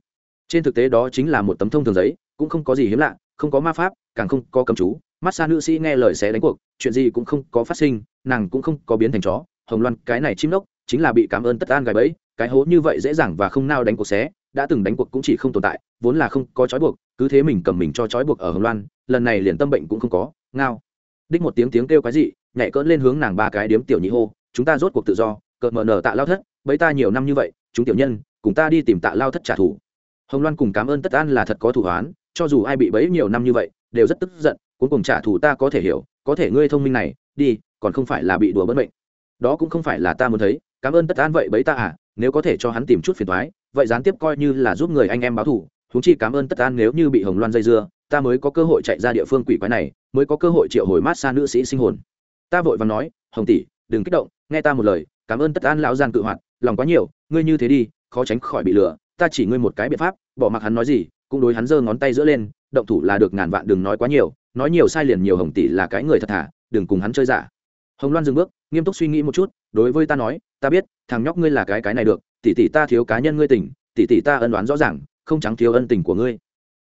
Trên thực tế đó chính là một tấm thông thường giấy, cũng không có gì hiếm lạ, không có ma pháp, càng không có cầm chú. Mát xa nữ sĩ nghe lời sẽ đánh cuộc, chuyện gì cũng không có phát sinh, nàng cũng không có biến thành chó. Hồng loan, cái này chim lốc chính là bị cảm ơn tất an gài bẫy, cái hố như vậy dễ dàng và không nao đánh cuộc xé, đã từng đánh cuộc cũng chỉ không tồn tại, vốn là không có trói buộc, cứ thế mình cầm mình cho trói buộc ở hồng loan lần này liền tâm bệnh cũng không có, ngao. Đích một tiếng tiếng kêu cái gì nhảy cỡn lên hướng nàng ba cái điếm tiểu nhị hô, chúng ta rốt cuộc tự do, cợt mờ nở tạ lao thất, bấy ta nhiều năm như vậy, chúng tiểu nhân, cùng ta đi tìm tạ lao thất trả thù. Hồng loan cùng cảm ơn tất an là thật có thủ hoán, cho dù ai bị bấy nhiều năm như vậy, đều rất tức giận, cuối cùng trả thù ta có thể hiểu, có thể ngươi thông minh này, đi, còn không phải là bị đùa bất bệnh đó cũng không phải là ta muốn thấy, cảm ơn tất an vậy, bấy ta à nếu có thể cho hắn tìm chút phiền thoái vậy gián tiếp coi như là giúp người anh em báo thù húng chi cảm ơn tất an nếu như bị hồng loan dây dưa ta mới có cơ hội chạy ra địa phương quỷ quái này, mới có cơ hội triệu hồi mát xa nữ sĩ sinh hồn. Ta vội và nói, hồng tỷ, đừng kích động, nghe ta một lời, cảm ơn tất an lão gian cự hoạt, lòng quá nhiều, ngươi như thế đi, khó tránh khỏi bị lừa, ta chỉ ngươi một cái biện pháp, bỏ mặc hắn nói gì, cũng đối hắn giơ ngón tay giữa lên, động thủ là được ngàn vạn đừng nói quá nhiều, nói nhiều sai liền nhiều hồng tỷ là cái người thật thà, đừng cùng hắn chơi giả. Hồng loan dừng bước, nghiêm túc suy nghĩ một chút, đối với ta nói, ta biết, thằng nhóc ngươi là cái cái này được, tỷ tỷ ta thiếu cá nhân ngươi tỉnh tỷ tỷ ta ân đoán rõ ràng, không trắng thiếu ân tình của ngươi.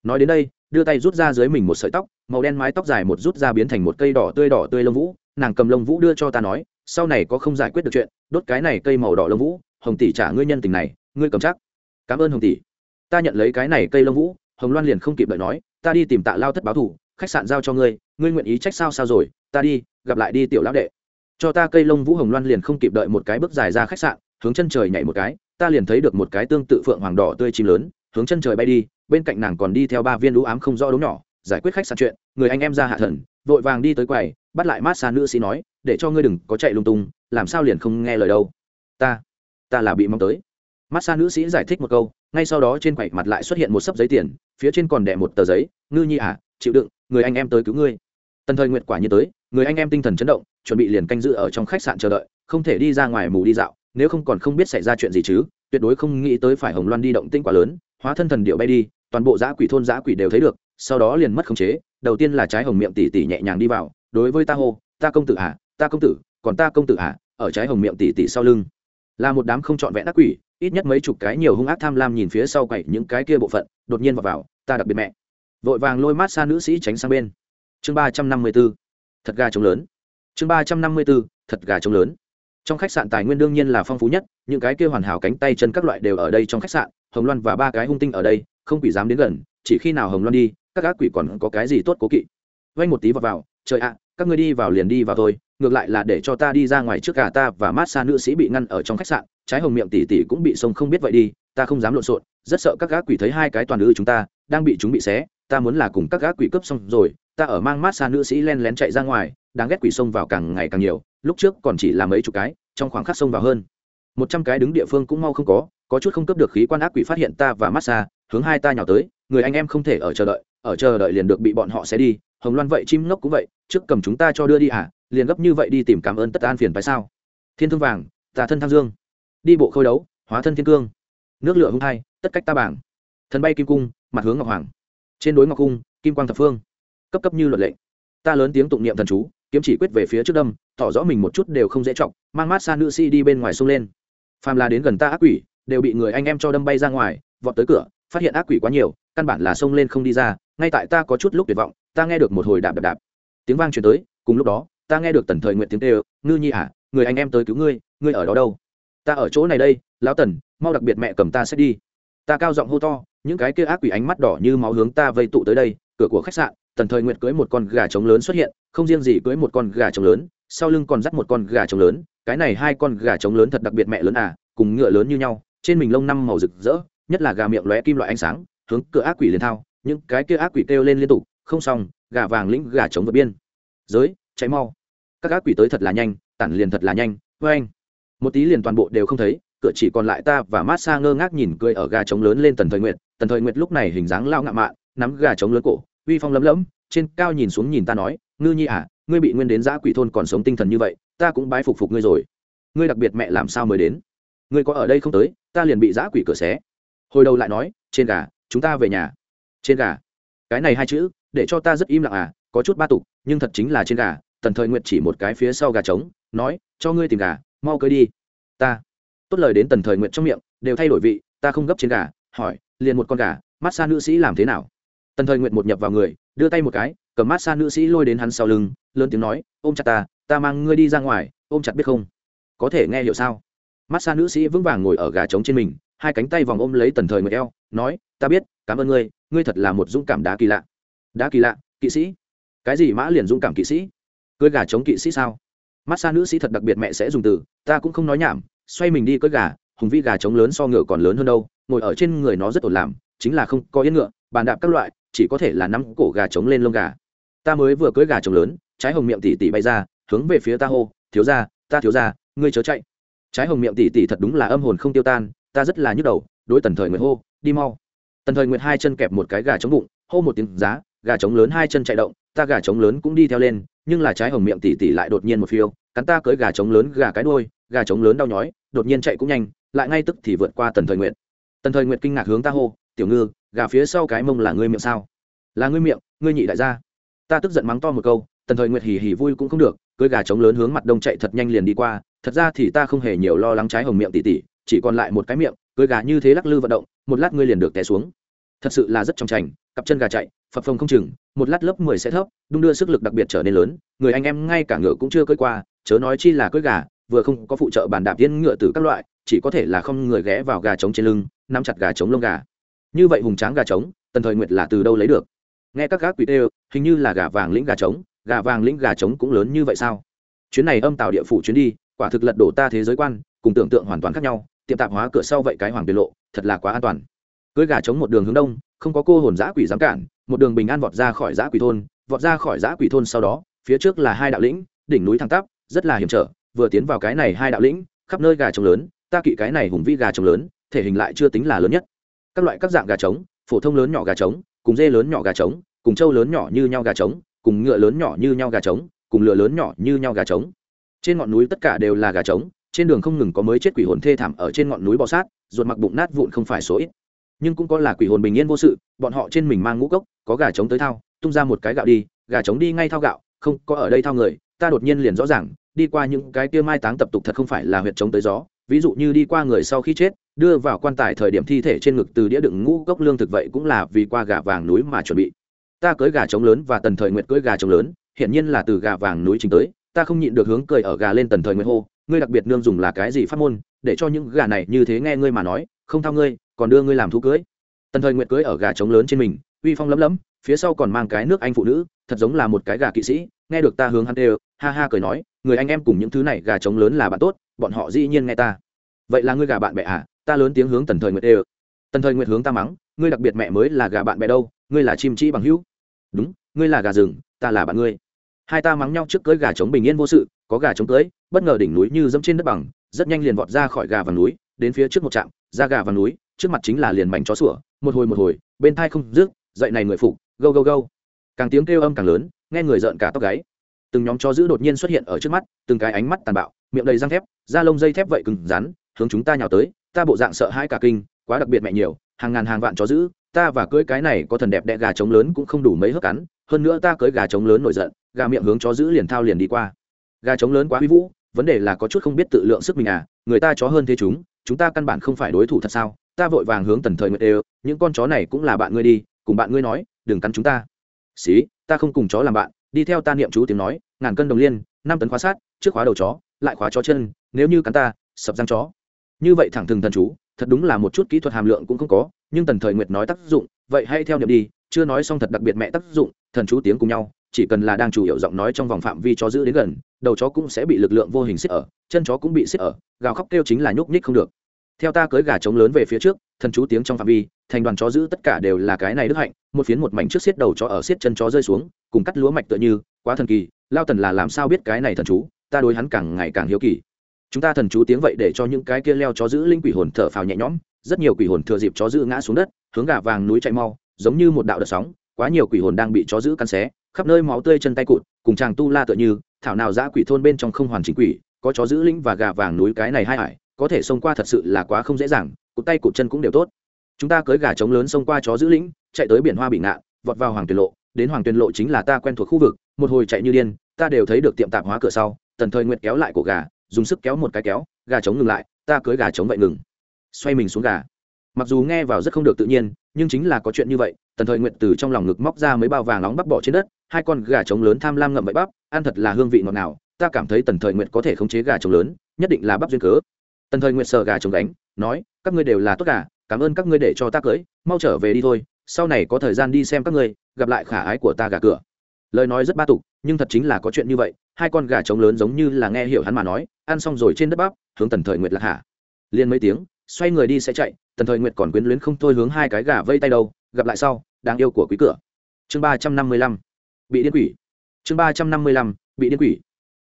Nói đến đây đưa tay rút ra dưới mình một sợi tóc, màu đen mái tóc dài một rút ra biến thành một cây đỏ tươi đỏ tươi lông vũ. Nàng cầm lông vũ đưa cho ta nói, sau này có không giải quyết được chuyện, đốt cái này cây màu đỏ lông vũ. Hồng tỷ trả ngươi nhân tình này, ngươi cầm chắc. Cảm ơn hồng tỷ. Ta nhận lấy cái này cây lông vũ, hồng loan liền không kịp đợi nói, ta đi tìm tạ lao thất báo thủ, khách sạn giao cho ngươi ngươi nguyện ý trách sao sao rồi, ta đi, gặp lại đi tiểu lão đệ. Cho ta cây lông vũ, hồng loan liền không kịp đợi một cái bước dài ra khách sạn, hướng chân trời nhảy một cái, ta liền thấy được một cái tương tự phượng hoàng đỏ tươi chim lớn, hướng chân trời bay đi bên cạnh nàng còn đi theo ba viên lũ ám không rõ đống nhỏ, giải quyết khách sạn chuyện, người anh em ra hạ thần, vội vàng đi tới quầy, bắt lại mát xa nữ sĩ nói, để cho ngươi đừng có chạy lung tung, làm sao liền không nghe lời đâu. Ta ta là bị mong tới. Mát xa nữ sĩ giải thích một câu, ngay sau đó trên quầy mặt lại xuất hiện một sấp giấy tiền, phía trên còn đẻ một tờ giấy, ngư nhi à chịu đựng, người anh em tới cứu ngươi. Tần thời nguyện quả như tới, người anh em tinh thần chấn động, chuẩn bị liền canh giữ ở trong khách sạn chờ đợi, không thể đi ra ngoài mù đi dạo, nếu không còn không biết xảy ra chuyện gì chứ, tuyệt đối không nghĩ tới phải hồng loan đi động tinh quá lớn, hóa thân thần điệu bay đi toàn bộ giã quỷ thôn giã quỷ đều thấy được, sau đó liền mất khống chế, đầu tiên là trái hồng miệng tỉ tỉ nhẹ nhàng đi vào, đối với ta hô, ta công tử à ta công tử, còn ta công tử à ở trái hồng miệng tỉ tỉ sau lưng. Là một đám không trọn vẹn ác quỷ, ít nhất mấy chục cái nhiều hung ác tham lam nhìn phía sau quậy những cái kia bộ phận, đột nhiên vào vào, ta đặc biệt mẹ. Vội vàng lôi mát xa nữ sĩ tránh sang bên. Chương ba trăm năm mươi b ố thật gà trống lớn. Chương ba trăm năm mươi b ố thật gà trống lớn trong khách sạn tài nguyên đương nhiên là phong phú nhất, những cái kia hoàn hảo cánh tay chân các loại đều ở đây trong khách sạn, hồng loan và ba cái hung tinh ở đây, không quỷ dám đến gần, chỉ khi nào hồng loan đi, các ác quỷ còn có cái gì tốt cố kỵ. Vay một tí vào vào, trời ạ, các ngươi đi vào liền đi vào thôi, ngược lại là để cho ta đi ra ngoài trước cả ta và mát xa nữ sĩ bị ngăn ở trong khách sạn, trái hồng miệng tỉ tỉ cũng bị sông không biết vậy đi, ta không dám lộn xộn, rất sợ các gác quỷ thấy hai cái toàn ư chúng ta đang bị chúng bị xé, ta muốn là cùng các gác quỷ cướp xong rồi, ta ở mang mát xa nữ sĩ len lén chạy ra ngoài, đáng ghét quỷ xông vào càng ngày càng nhiều lúc trước còn chỉ là mấy chục cái trong khoảng khắc xông vào hơn. Một trăm cái đứng địa phương cũng mau không có có chút không cấp được khí quan ác quỷ phát hiện ta và Massa, hướng hai ta nhào tới người anh em không thể ở chờ đợi ở chờ đợi liền được bị bọn họ sẽ đi hồng loan vậy chim ngốc cũng vậy trước cầm chúng ta cho đưa đi à liền gấp như vậy đi tìm cảm ơn tất an phiền phải sao? Thiên thương vàng tà thân tham dương. Đi bộ khôi đấu hóa thân thiên cương. Nước lửa hung hai tất cách ta bảng. Thần bay kim cung mặt hướng ngọc hoàng. Trên đối ngọc cung kim quang thập phương. Cấp cấp như luật lệ. Ta lớn tiếng tụng niệm thần chú kiếm chỉ quyết về phía trước đâm tỏ rõ mình một chút đều không dễ trọng mang mát xa nữ si đi bên ngoài sông lên. Phàm là đến gần ta ác quỷ đều bị người anh em cho đâm bay ra ngoài vọt tới cửa phát hiện ác quỷ quá nhiều căn bản là sông lên không đi ra ngay tại ta có chút lúc tuyệt vọng ta nghe được một hồi đạp đạp đạp. Tiếng vang truyền tới cùng lúc đó ta nghe được tần thời nguyện tiếng tê ngư nhi ả à, người anh em tới cứu ngươi ngươi ở đó đâu? Ta ở chỗ này đây lão tần mau đặc biệt mẹ cầm ta sẽ đi. Ta cao giọng hô to những cái kia ác quỷ ánh mắt đỏ như máu hướng ta vây tụ tới đây cửa của khách sạn tần thời Nguyệt cưới một con gà trống lớn xuất hiện, không riêng gì cưới một con gà trống lớn, sau lưng còn dắt một con gà trống lớn, cái này hai con gà trống lớn thật đặc biệt mẹ lớn à cùng ngựa lớn như nhau, trên mình lông năm màu rực rỡ, nhất là gà miệng lóe kim loại ánh sáng, hướng cửa ác quỷ liền thao, những cái kia ác quỷ kêu lên liên tục, không xong, gà vàng lĩnh gà trống vượt biên. Giới cháy mau. Các ác quỷ tới thật là nhanh, tản liền thật là nhanh vê anh. Một tí liền toàn bộ đều không thấy, cửa chỉ còn lại ta và mát xa ngơ ngác nhìn cười ở gà trống lớn lên tần thời nguyệt. Tần thời nguyệt lúc này hình dáng lao ngạo mạn, nắm gà trống lớn cổ uy phong lấm lấm, trên cao nhìn xuống nhìn ta nói, ngư nhi à ngươi bị nguyên đến giã quỷ thôn còn sống tinh thần như vậy, ta cũng bái phục phục ngươi rồi. Ngươi đặc biệt mẹ làm sao mới đến? Ngươi có ở đây không tới, ta liền bị giã quỷ cửa xé. Hồi đầu lại nói, trên gà, chúng ta về nhà. Trên gà? Cái này hai chữ, để cho ta rất im lặng à có chút ba tục, nhưng thật chính là trên gà, tần thời nguyệt chỉ một cái phía sau gà trống, nói, cho ngươi tìm gà, mau cưới đi. Ta, tốt lời đến tần thời nguyệt trong miệng, đều thay đổi vị, ta không gấp trên gà, hỏi, liền một con gà mát xa nữ sĩ làm thế nào? Tần thời nguyện một nhập vào người, đưa tay một cái, cầm mát xa nữ sĩ lôi đến hắn sau lưng, lớn tiếng nói, ôm chặt ta ta mang ngươi đi ra ngoài, ôm chặt biết không? Có thể nghe hiểu sao? Mát xa nữ sĩ vững vàng ngồi ở gà trống trên mình, hai cánh tay vòng ôm lấy tần thời người eo, nói, ta biết, cảm ơn ngươi ngươi thật là một dũng cảm đá kỳ lạ. Đá kỳ lạ, kỵ sĩ? Cái gì mã liền dũng cảm kỵ sĩ? Cưới gà chống kỵ sĩ sao? Mát xa nữ sĩ thật đặc biệt mẹ sẽ dùng từ, ta cũng không nói nhảm, xoay mình đi cưới gà, hùng vĩ gà trống lớn so ngựa còn lớn hơn đâu, ngồi ở trên người nó rất ổn làm, chính là không có yên ngựa, bàn đạp các loại chỉ có thể là nắm cổ gà trống lên lông gà. Ta mới vừa cưới gà trống lớn, trái hồng miệng tỉ tỉ bay ra, hướng về phía ta hô, thiếu ra ta thiếu ra ngươi chớ chạy. Trái hồng miệng tỉ tỉ thật đúng là âm hồn không tiêu tan, ta rất là nhức đầu, đối tần thời nguyệt hô, đi mau. Tần thời nguyệt hai chân kẹp một cái gà trống bụng, hô một tiếng, giá, gà trống lớn hai chân chạy động, ta gà trống lớn cũng đi theo lên, nhưng là trái hồng miệng tỉ tỉ lại đột nhiên một phiêu, cắn ta cưới gà trống lớn gà cái đôi gà trống lớn đau nhói, đột nhiên chạy cũng nhanh, lại ngay tức thì vượt qua tần thời nguyện tần thời nguyện kinh ngạc hướng ta hô, tiểu ngư gà phía sau cái mông là ngươi miệng sao? Là ngươi miệng, ngươi nhị đại gia. Ta tức giận mắng to một câu, tần thời nguyệt hỉ hỉ vui cũng không được, cưới gà trống lớn hướng mặt đông chạy thật nhanh liền đi qua. Thật ra thì ta không hề nhiều lo lắng trái hồng miệng tỉ tỉ, chỉ còn lại một cái miệng, cưới gà như thế lắc lư vận động, một lát ngươi liền được té xuống. Thật sự là rất trong trành cặp chân gà chạy, phập phồng không chừng, một lát lớp mười sẽ thấp, đung đưa sức lực đặc biệt trở nên lớn, người anh em ngay cả ngựa cũng chưa cưỡi qua, chớ nói chi là cưỡi gà, vừa không có phụ trợ bàn đạp tiên ngựa từ các loại, chỉ có thể là không người ghé vào gà trống trên lưng, nắm chặt gà trống lông gà như vậy hùng tráng gà trống, tần thời nguyệt là từ đâu lấy được? Nghe các gác quỷ tê, hình như là gà vàng lĩnh gà trống, gà vàng lĩnh gà trống cũng lớn như vậy sao? Chuyến này âm tạo địa phủ chuyến đi, quả thực lật đổ ta thế giới quan, cùng tưởng tượng hoàn toàn khác nhau, tiệm tạp hóa cửa sau vậy cái hoàng biệt lộ, thật là quá an toàn. Cưới gà trống một đường hướng đông, không có cô hồn giã quỷ dám cản, một đường bình an vọt ra khỏi giã quỷ thôn, vọt ra khỏi giã quỷ thôn sau đó, phía trước là hai đạo lĩnh, đỉnh núi thẳng tắp, rất là hiểm trở, vừa tiến vào cái này hai đạo lĩnh, khắp nơi gà trống lớn, ta kỵ cái này hùng vĩ gà trống lớn, thể hình lại chưa tính là lớn nhất các loại các dạng gà trống, phổ thông lớn nhỏ gà trống, cùng dê lớn nhỏ gà trống, cùng trâu lớn nhỏ như nhau gà trống, cùng ngựa lớn nhỏ như nhau gà trống, cùng lửa lớn nhỏ như nhau gà trống. Trên ngọn núi tất cả đều là gà trống, trên đường không ngừng có mới chết quỷ hồn thê thảm ở trên ngọn núi bò sát, ruột mặc bụng nát vụn không phải số ít. Nhưng cũng có là quỷ hồn bình yên vô sự, bọn họ trên mình mang ngũ cốc, có gà trống tới thao, tung ra một cái gạo đi, gà trống đi ngay thao gạo, không, có ở đây thao người, ta đột nhiên liền rõ ràng, đi qua những cái kia mai táng tập tục thật không phải là huyệt trống tới gió, ví dụ như đi qua người sau khi chết đưa vào quan tài thời điểm thi thể trên ngực từ đĩa đựng ngũ cốc lương thực vậy cũng là vì qua gà vàng núi mà chuẩn bị. Ta cưới gà trống lớn và tần thời nguyệt cưới gà trống lớn, hiển nhiên là từ gà vàng núi chính tới, ta không nhịn được hướng cười ở gà lên tần thời nguyệt hô, ngươi đặc biệt nương dùng là cái gì phát môn, để cho những gà này như thế nghe ngươi mà nói, không thao ngươi, còn đưa ngươi làm thú cưới. Tần thời nguyệt cưới ở gà trống lớn trên mình, uy phong lấm lấm, phía sau còn mang cái nước anh phụ nữ, thật giống là một cái gà kỵ sĩ, nghe được ta hướng hắn đều ha ha cười nói, người anh em cùng những thứ này gà trống lớn là bạn tốt, bọn họ dĩ nhiên nghe ta. Vậy là ngươi gà bạn bè à? Ta lớn tiếng hướng tần thời nguyệt đều. Tần thời nguyệt hướng ta mắng, ngươi đặc biệt mẹ mới là gà bạn bè đâu, ngươi là chim trĩ bằng hữu. Đúng, ngươi là gà rừng, ta là bạn ngươi. Hai ta mắng nhau trước cưới gà trống bình yên vô sự, có gà trống cưới, bất ngờ đỉnh núi như dẫm trên đất bằng, rất nhanh liền vọt ra khỏi gà và núi, đến phía trước một trạm, ra gà và núi, trước mặt chính là liền mảnh chó sủa, một hồi một hồi, bên thai không rước, dậy này người phục, gâu gâu gâu. Càng tiếng kêu âm càng lớn, nghe người rợn cả tóc gáy. Từng nhóm chó giữ đột nhiên xuất hiện ở trước mắt, từng cái ánh mắt tàn bạo, miệng đầy răng thép, da lông dây thép vậy cứng rắn, hướng chúng ta nhào tới ta bộ dạng sợ hãi cả kinh, quá đặc biệt mẹ nhiều, hàng ngàn hàng vạn chó giữ ta và cưới cái này có thần đẹp đẽ gà trống lớn cũng không đủ mấy hớp cắn, hơn nữa ta cưới gà trống lớn nổi giận, gà miệng hướng chó giữ liền thao liền đi qua. Gà trống lớn quá huy vũ, vấn đề là có chút không biết tự lượng sức mình à người ta chó hơn thế chúng chúng ta căn bản không phải đối thủ thật sao? Ta vội vàng hướng tần thời nguyệt đều, những con chó này cũng là bạn ngươi đi, cùng bạn ngươi nói, đừng cắn chúng ta. Xí, ta không cùng chó làm bạn, đi theo ta niệm chú tiếng nói, ngàn cân đồng liên, năm tấn khóa sát, trước khóa đầu chó, lại khóa chó chân, nếu như cắn ta, sập răng chó như vậy thẳng thừng thần chú, thật đúng là một chút kỹ thuật hàm lượng cũng không có, nhưng tần thời nguyệt nói tác dụng, vậy hay theo niệm đi, chưa nói xong thật đặc biệt mẹ tác dụng, thần chú tiếng cùng nhau, chỉ cần là đang chủ yếu giọng nói trong vòng phạm vi chó giữ đến gần, đầu chó cũng sẽ bị lực lượng vô hình xích ở, chân chó cũng bị xích ở, gào khóc kêu chính là nhúc nhích không được. Theo ta cưới gà trống lớn về phía trước, thần chú tiếng trong phạm vi, thành đoàn chó giữ tất cả đều là cái này đức hạnh, một phiến một mảnh trước xiết đầu chó ở xiết chân chó rơi xuống, cùng cắt lúa mạch tựa như, quá thần kỳ, lao tần là làm sao biết cái này thần chú, ta đối hắn càng ngày càng hiếu kỳ chúng ta thần chú tiếng vậy để cho những cái kia leo chó giữ linh quỷ hồn thở phào nhẹ nhõm, rất nhiều quỷ hồn thừa dịp chó giữ ngã xuống đất, hướng gà vàng núi chạy mau, giống như một đạo đợt sóng, quá nhiều quỷ hồn đang bị chó giữ cắn xé, khắp nơi máu tươi chân tay cụt, cùng chàng tu la tựa như, thảo nào giã quỷ thôn bên trong không hoàn chỉnh quỷ, có chó giữ linh và gà vàng núi cái này hai hải, có thể xông qua thật sự là quá không dễ dàng, cụt tay cụt chân cũng đều tốt. Chúng ta cưới gà trống lớn xông qua chó giữ lĩnh chạy tới biển hoa bị ngạn, vọt vào hoàng tuyền lộ, đến hoàng tuyền lộ chính là ta quen thuộc khu vực, một hồi chạy như điên, ta đều thấy được tiệm tạp hóa cửa sau, tần thời nguyện kéo lại cổ gà dùng sức kéo một cái kéo, gà trống ngừng lại, ta cưới gà trống vậy ngừng. Xoay mình xuống gà. Mặc dù nghe vào rất không được tự nhiên, nhưng chính là có chuyện như vậy, tần thời nguyện từ trong lòng ngực móc ra mấy bao vàng nóng bắp bỏ trên đất, hai con gà trống lớn tham lam ngậm bậy bắp, ăn thật là hương vị ngọt nào ta cảm thấy tần thời nguyện có thể khống chế gà trống lớn, nhất định là bắp duyên cớ. Tần thời nguyện sờ gà trống đánh, nói, các ngươi đều là tốt gà, cảm ơn các ngươi để cho ta cưới, mau trở về đi thôi, sau này có thời gian đi xem các ngươi, gặp lại khả ái của ta gà cửa lời nói rất ba tục, nhưng thật chính là có chuyện như vậy, hai con gà trống lớn giống như là nghe hiểu hắn mà nói, ăn xong rồi trên đất bắp, hướng tần thời nguyệt lạc hạ. Liền mấy tiếng, xoay người đi sẽ chạy, tần thời nguyệt còn quyến luyến không thôi hướng hai cái gà vây tay đâu, gặp lại sau, đáng yêu của quý cửa. Chương ba trăm năm mươi lăm, bị điên quỷ. Chương ba trăm năm mươi lăm, bị điên quỷ.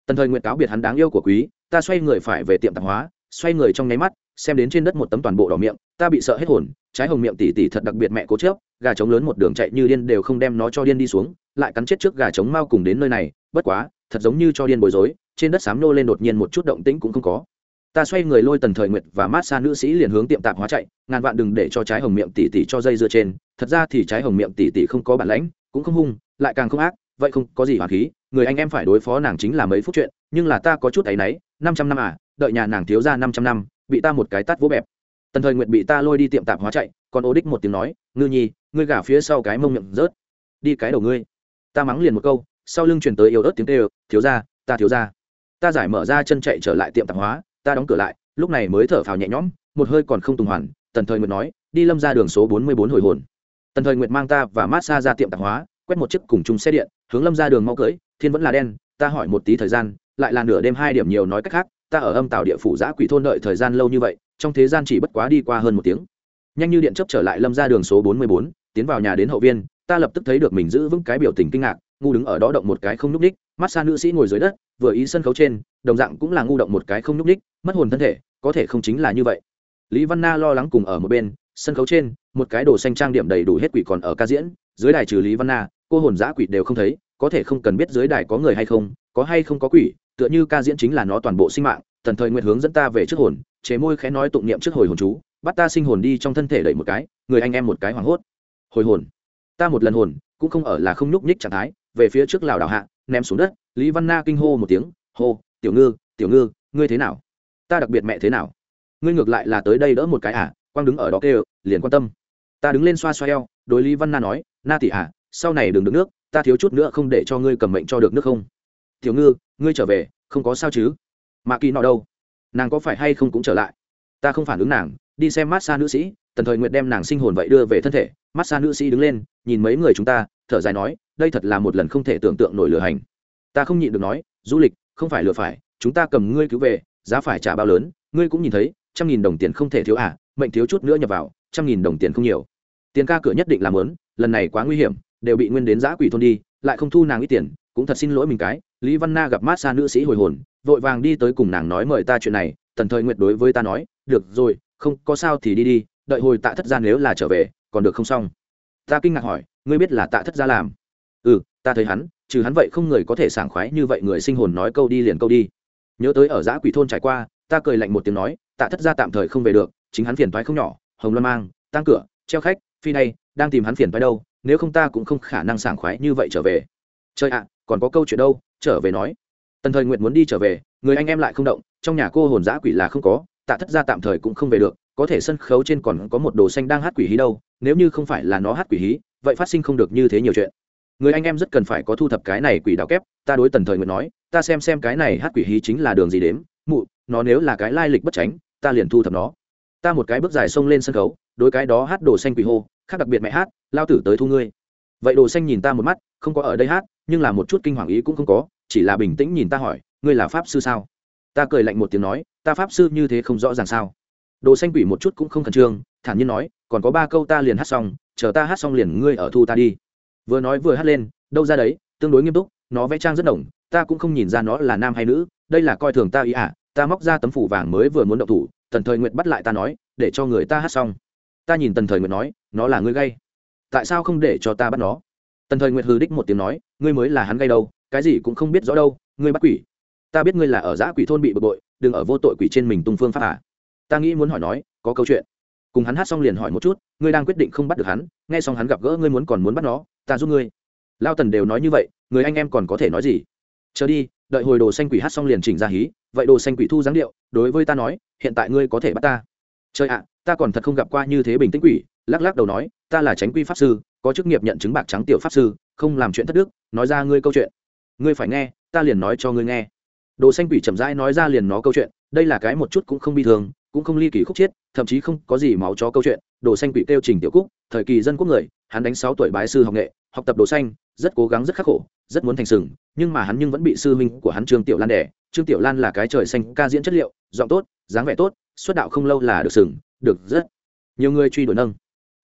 Tần thời nguyệt cáo biệt hắn đáng yêu của quý, ta xoay người phải về tiệm tạp hóa, xoay người trong nháy mắt xem đến trên đất một tấm toàn bộ đỏ miệng, ta bị sợ hết hồn, trái hồng miệng tỉ tỉ thật đặc biệt mẹ cố chớp, gà trống lớn một đường chạy như điên đều không đem nó cho điên đi xuống, lại cắn chết trước gà trống mau cùng đến nơi này, bất quá, thật giống như cho điên bối rối, trên đất xám nô lên đột nhiên một chút động tĩnh cũng không có. Ta xoay người lôi tần thời nguyệt và mát xa nữ sĩ liền hướng tiệm tạp hóa chạy, ngàn vạn đừng để cho trái hồng miệng tỉ tỉ cho dây dưa trên, thật ra thì trái hồng miệng tỉ tỉ không có bản lãnh, cũng không hung, lại càng không ác, vậy không có gì hoàn khí, người anh em phải đối phó nàng chính là mấy phút chuyện, nhưng là ta có chút áy náy, năm trăm năm à đợi nhà nàng thiếu ra năm trăm năm bị ta một cái tát vỗ bẹp. Tần thời nguyện bị ta lôi đi tiệm tạp hóa chạy, còn ô đích một tiếng nói, ngư nhi, ngươi gả phía sau cái mông miệng rớt. Đi cái đầu ngươi. Ta mắng liền một câu, sau lưng chuyển tới yếu ớt tiếng kêu, thiếu ra ta thiếu ra ta giải mở ra chân chạy trở lại tiệm tạp hóa, ta đóng cửa lại, lúc này mới thở phào nhẹ nhõm, một hơi còn không tùng hoàn, tần thời nguyệt nói, đi lâm ra đường số bốn mươi bốn hồi hồn. Tần thời nguyệt mang ta và mát xa ra tiệm tạp hóa, quét một chiếc cùng chung xe điện, hướng lâm ra đường mau cưỡi, thiên vẫn là đen, ta hỏi một tí thời gian, lại là nửa đêm hai điểm nhiều nói cách khác ta ở âm tạo địa phủ giã quỷ thôn đợi thời gian lâu như vậy, trong thế gian chỉ bất quá đi qua hơn một tiếng. Nhanh như điện chấp trở lại lâm ra đường số bốn mươi bốn, tiến vào nhà đến hậu viên, ta lập tức thấy được mình giữ vững cái biểu tình kinh ngạc, ngu đứng ở đó động một cái không nhúc ních Mắt xa nữ sĩ ngồi dưới đất, vừa ý sân khấu trên, đồng dạng cũng là ngu động một cái không nhúc ních mất hồn thân thể, có thể không chính là như vậy. Lý văn na lo lắng cùng ở một bên, sân khấu trên, một cái đồ xanh trang điểm đầy đủ hết quỷ còn ở ca diễn, dưới đài trừ lý văn na, cô hồn giã quỷ đều không thấy, có thể không cần biết dưới đài có người hay không, có hay không có quỷ tựa như ca diễn chính là nó toàn bộ sinh mạng, tần thời nguyện hướng dẫn ta về trước hồn, chế môi khẽ nói tụng niệm trước hồi hồn chú, bắt ta sinh hồn đi trong thân thể đẩy một cái, người anh em một cái hoảng hốt. Hồi hồn. Ta một lần hồn, cũng không ở là không nhúc nhích trạng thái, về phía trước lào đảo hạ, ném xuống đất, lý văn na kinh hô một tiếng, hô, tiểu ngư tiểu ngư, ngươi thế nào? Ta đặc biệt mẹ thế nào? Ngươi ngược lại là tới đây đỡ một cái à quang đứng ở đó kêu, liền quan tâm. Ta đứng lên xoa xoa eo, đối lý văn na nói, na tỷ à sau này đừng được nước, ta thiếu chút nữa không để cho ngươi cầm mệnh cho được nước không? Tiểu ngư, ngươi trở về, không có sao chứ? Mà kỳ nọ đâu? Nàng có phải hay không cũng trở lại? Ta không phản ứng nàng, đi xem mát xa nữ sĩ, tần thời nguyệt đem nàng sinh hồn vậy đưa về thân thể. Mát xa nữ sĩ đứng lên, nhìn mấy người chúng ta, thở dài nói, đây thật là một lần không thể tưởng tượng nổi lửa hành. Ta không nhịn được nói, du lịch, không phải lừa phải, chúng ta cầm ngươi cứu về, giá phải trả bao lớn, ngươi cũng nhìn thấy, trăm nghìn đồng tiền không thể thiếu à mệnh thiếu chút nữa nhập vào, trăm nghìn đồng tiền không nhiều. Tiền ca cửa nhất định làm lớn lần này quá nguy hiểm, đều bị nguyên đến giã quỷ thôn đi, lại không thu nàng ít tiền, cũng thật xin lỗi mình cái lý văn na gặp mát xa nữ sĩ hồi hồn, vội vàng đi tới cùng nàng nói mời ta chuyện này, tần thời nguyệt đối với ta nói, được rồi, không, có sao thì đi đi, đợi hồi tạ thất gia nếu là trở về, còn được không xong? Ta kinh ngạc hỏi, ngươi biết là tạ thất gia làm? Ừ ta thấy hắn, trừ hắn vậy không người có thể sảng khoái như vậy người sinh hồn nói câu đi liền câu đi. Nhớ tới ở giã quỷ thôn trải qua, ta cười lạnh một tiếng nói, tạ thất gia tạm thời không về được, chính hắn phiền toái không nhỏ, hồng loan mang, tăng cửa, treo khách, phi này đang tìm hắn phiền toái đâu, nếu không ta cũng không khả năng sảng khoái như vậy trở về. Chơi ạ, còn có câu chuyện đâu trở về nói. Tần thời nguyện muốn đi trở về, người anh em lại không động, trong nhà cô hồn giã quỷ là không có, tạ thất gia tạm thời cũng không về được, có thể sân khấu trên còn có một đồ xanh đang hát quỷ hí đâu, nếu như không phải là nó hát quỷ hí, vậy phát sinh không được như thế nhiều chuyện. Người anh em rất cần phải có thu thập cái này quỷ đào kép, ta đối tần thời nguyện nói, ta xem xem cái này hát quỷ hí chính là đường gì đếm, mụ, nó nếu là cái lai lịch bất tránh, ta liền thu thập nó. Ta một cái bước dài xông lên sân khấu, đối cái đó hát đồ xanh quỷ hô, khác đặc biệt mẹ hát, lao tử tới thu ngươi. Vậy đồ xanh nhìn ta một mắt không có ở đây hát, nhưng là một chút kinh hoàng ý cũng không có, chỉ là bình tĩnh nhìn ta hỏi, ngươi là pháp sư sao? Ta cười lạnh một tiếng nói, ta pháp sư như thế không rõ ràng sao? Đồ xanh quỷ một chút cũng không khẩn trương, thản nhiên nói, còn có ba câu ta liền hát xong, chờ ta hát xong liền ngươi ở thu ta đi. Vừa nói vừa hát lên, đâu ra đấy, tương đối nghiêm túc, nó vẽ trang rất đồng ta cũng không nhìn ra nó là nam hay nữ, đây là coi thường ta ý à ta móc ra tấm phủ vàng mới vừa muốn động thủ, tần thời nguyện bắt lại ta nói, để cho người ta hát xong. Ta nhìn tần thời nguyện nói, nó là ngươi gây tại sao không để cho ta bắt nó? Tần thời Nguyệt hừ đích một tiếng nói, ngươi mới là hắn gây đâu, cái gì cũng không biết rõ đâu, ngươi bắt quỷ. Ta biết ngươi là ở giã quỷ thôn bị bực bội, đừng ở vô tội quỷ trên mình tung phương pháp à. Ta nghĩ muốn hỏi nói, có câu chuyện. Cùng hắn hát xong liền hỏi một chút, ngươi đang quyết định không bắt được hắn, nghe xong hắn gặp gỡ ngươi muốn còn muốn bắt nó, ta giúp ngươi. Lao tần đều nói như vậy, người anh em còn có thể nói gì? Chờ đi, đợi hồi đồ xanh quỷ hát xong liền chỉnh ra hí, vậy đồ xanh quỷ thu dáng điệu, đối với ta nói, hiện tại ngươi có thể bắt ta. Chơi ạ, ta còn thật không gặp qua như thế bình tĩnh quỷ lắc lắc đầu nói ta là tránh quy pháp sư có chức nghiệp nhận chứng bạc trắng tiểu pháp sư không làm chuyện thất đức nói ra ngươi câu chuyện. Ngươi phải nghe ta liền nói cho ngươi nghe. Đồ xanh quỷ chậm rãi nói ra liền nó câu chuyện đây là cái một chút cũng không bi thường cũng không ly kỳ khúc chết, thậm chí không có gì máu cho câu chuyện. Đồ xanh quỷ kêu trình tiểu cúc thời kỳ dân quốc người hắn đánh sáu tuổi bái sư học nghệ học tập đồ xanh rất cố gắng rất khắc khổ rất muốn thành sừng nhưng mà hắn nhưng vẫn bị sư huynh của hắn trương tiểu lan đẻ trương tiểu lan là cái trời xanh ca diễn chất liệu giọng tốt dáng vẻ tốt xuất đạo không lâu là được sừng được rất. Nhiều người truy đuổi nâng.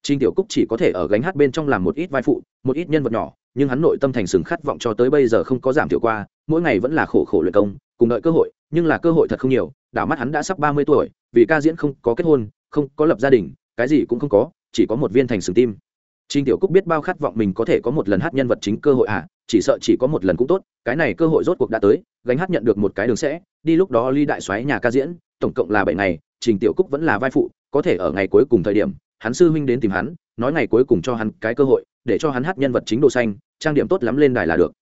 Trình Tiểu Cúc chỉ có thể ở gánh hát bên trong làm một ít vai phụ, một ít nhân vật nhỏ, nhưng hắn nội tâm thành sừng khát vọng cho tới bây giờ không có giảm thiểu qua, mỗi ngày vẫn là khổ khổ luyện công, cùng đợi cơ hội, nhưng là cơ hội thật không nhiều, đảo mắt hắn đã sắp ba mươi tuổi, vì ca diễn không có kết hôn, không có lập gia đình, cái gì cũng không có, chỉ có một viên thành sừng tim. Trình Tiểu Cúc biết bao khát vọng mình có thể có một lần hát nhân vật chính cơ hội à, chỉ sợ chỉ có một lần cũng tốt, cái này cơ hội rốt cuộc đã tới, gánh hát nhận được một cái đường sẽ, đi lúc đó ly đại xoáy nhà ca diễn, tổng cộng là bảy ngày, Trình Tiểu Cúc vẫn là vai phụ, có thể ở ngày cuối cùng thời điểm, hắn sư huynh đến tìm hắn, nói ngày cuối cùng cho hắn cái cơ hội, để cho hắn hát nhân vật chính đồ xanh, trang điểm tốt lắm lên đài là được.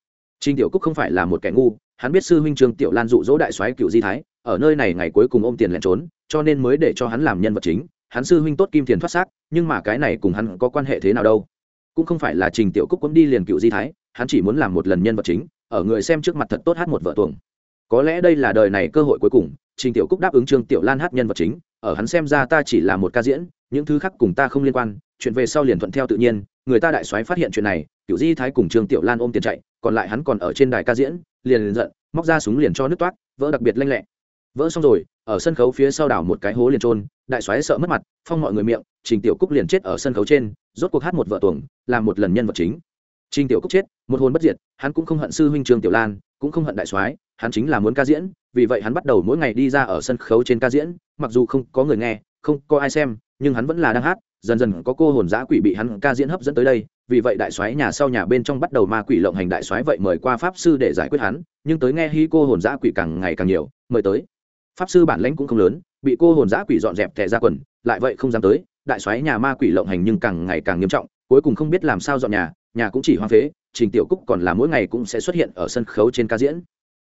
Trinh tiểu cúc không phải là một kẻ ngu, hắn biết sư huynh trương tiểu lan dụ dỗ đại soái cựu di thái, ở nơi này ngày cuối cùng ôm tiền lẻn trốn, cho nên mới để cho hắn làm nhân vật chính, hắn sư huynh tốt kim tiền thoát xác, nhưng mà cái này cùng hắn có quan hệ thế nào đâu? Cũng không phải là trình tiểu cúc cũng đi liền cựu di thái, hắn chỉ muốn làm một lần nhân vật chính, ở người xem trước mặt thật tốt hát một vợ tuồng. Có lẽ đây là đời này cơ hội cuối cùng, trình tiểu cúc đáp ứng trương tiểu lan hát nhân vật chính, ở hắn xem ra ta chỉ là một ca diễn những thứ khác cùng ta không liên quan chuyện về sau liền thuận theo tự nhiên người ta đại soái phát hiện chuyện này cựu di thái cùng trương tiểu lan ôm tiền chạy còn lại hắn còn ở trên đài ca diễn liền liền giận móc ra súng liền cho nước toát vỡ đặc biệt lanh lẹ. Vỡ xong rồi ở sân khấu phía sau đảo một cái hố liền trôn đại soái sợ mất mặt phong mọi người miệng trình tiểu cúc liền chết ở sân khấu trên rốt cuộc hát một vợ tuồng làm một lần nhân vật chính. Trình Tiểu Cúc chết, một hồn bất diệt, hắn cũng không hận sư huynh Trương Tiểu Lan, cũng không hận đại soái, hắn chính là muốn ca diễn, vì vậy hắn bắt đầu mỗi ngày đi ra ở sân khấu trên ca diễn, mặc dù không có người nghe, không có ai xem, nhưng hắn vẫn là đang hát, dần dần có cô hồn dã quỷ bị hắn ca diễn hấp dẫn tới đây, vì vậy đại soái nhà sau nhà bên trong bắt đầu ma quỷ lộng hành đại soái vậy mời qua pháp sư để giải quyết hắn, nhưng tới nghe hí cô hồn dã quỷ càng ngày càng nhiều, mời tới. Pháp sư bản lãnh cũng không lớn, bị cô hồn dã quỷ dọn dẹp thẻ ra quần, lại vậy không dám tới, đại soái nhà ma quỷ lộng hành nhưng càng ngày càng nghiêm trọng, cuối cùng không biết làm sao dọn nhà, nhà cũng chỉ hoang phế trình tiểu cúc còn là mỗi ngày cũng sẽ xuất hiện ở sân khấu trên ca diễn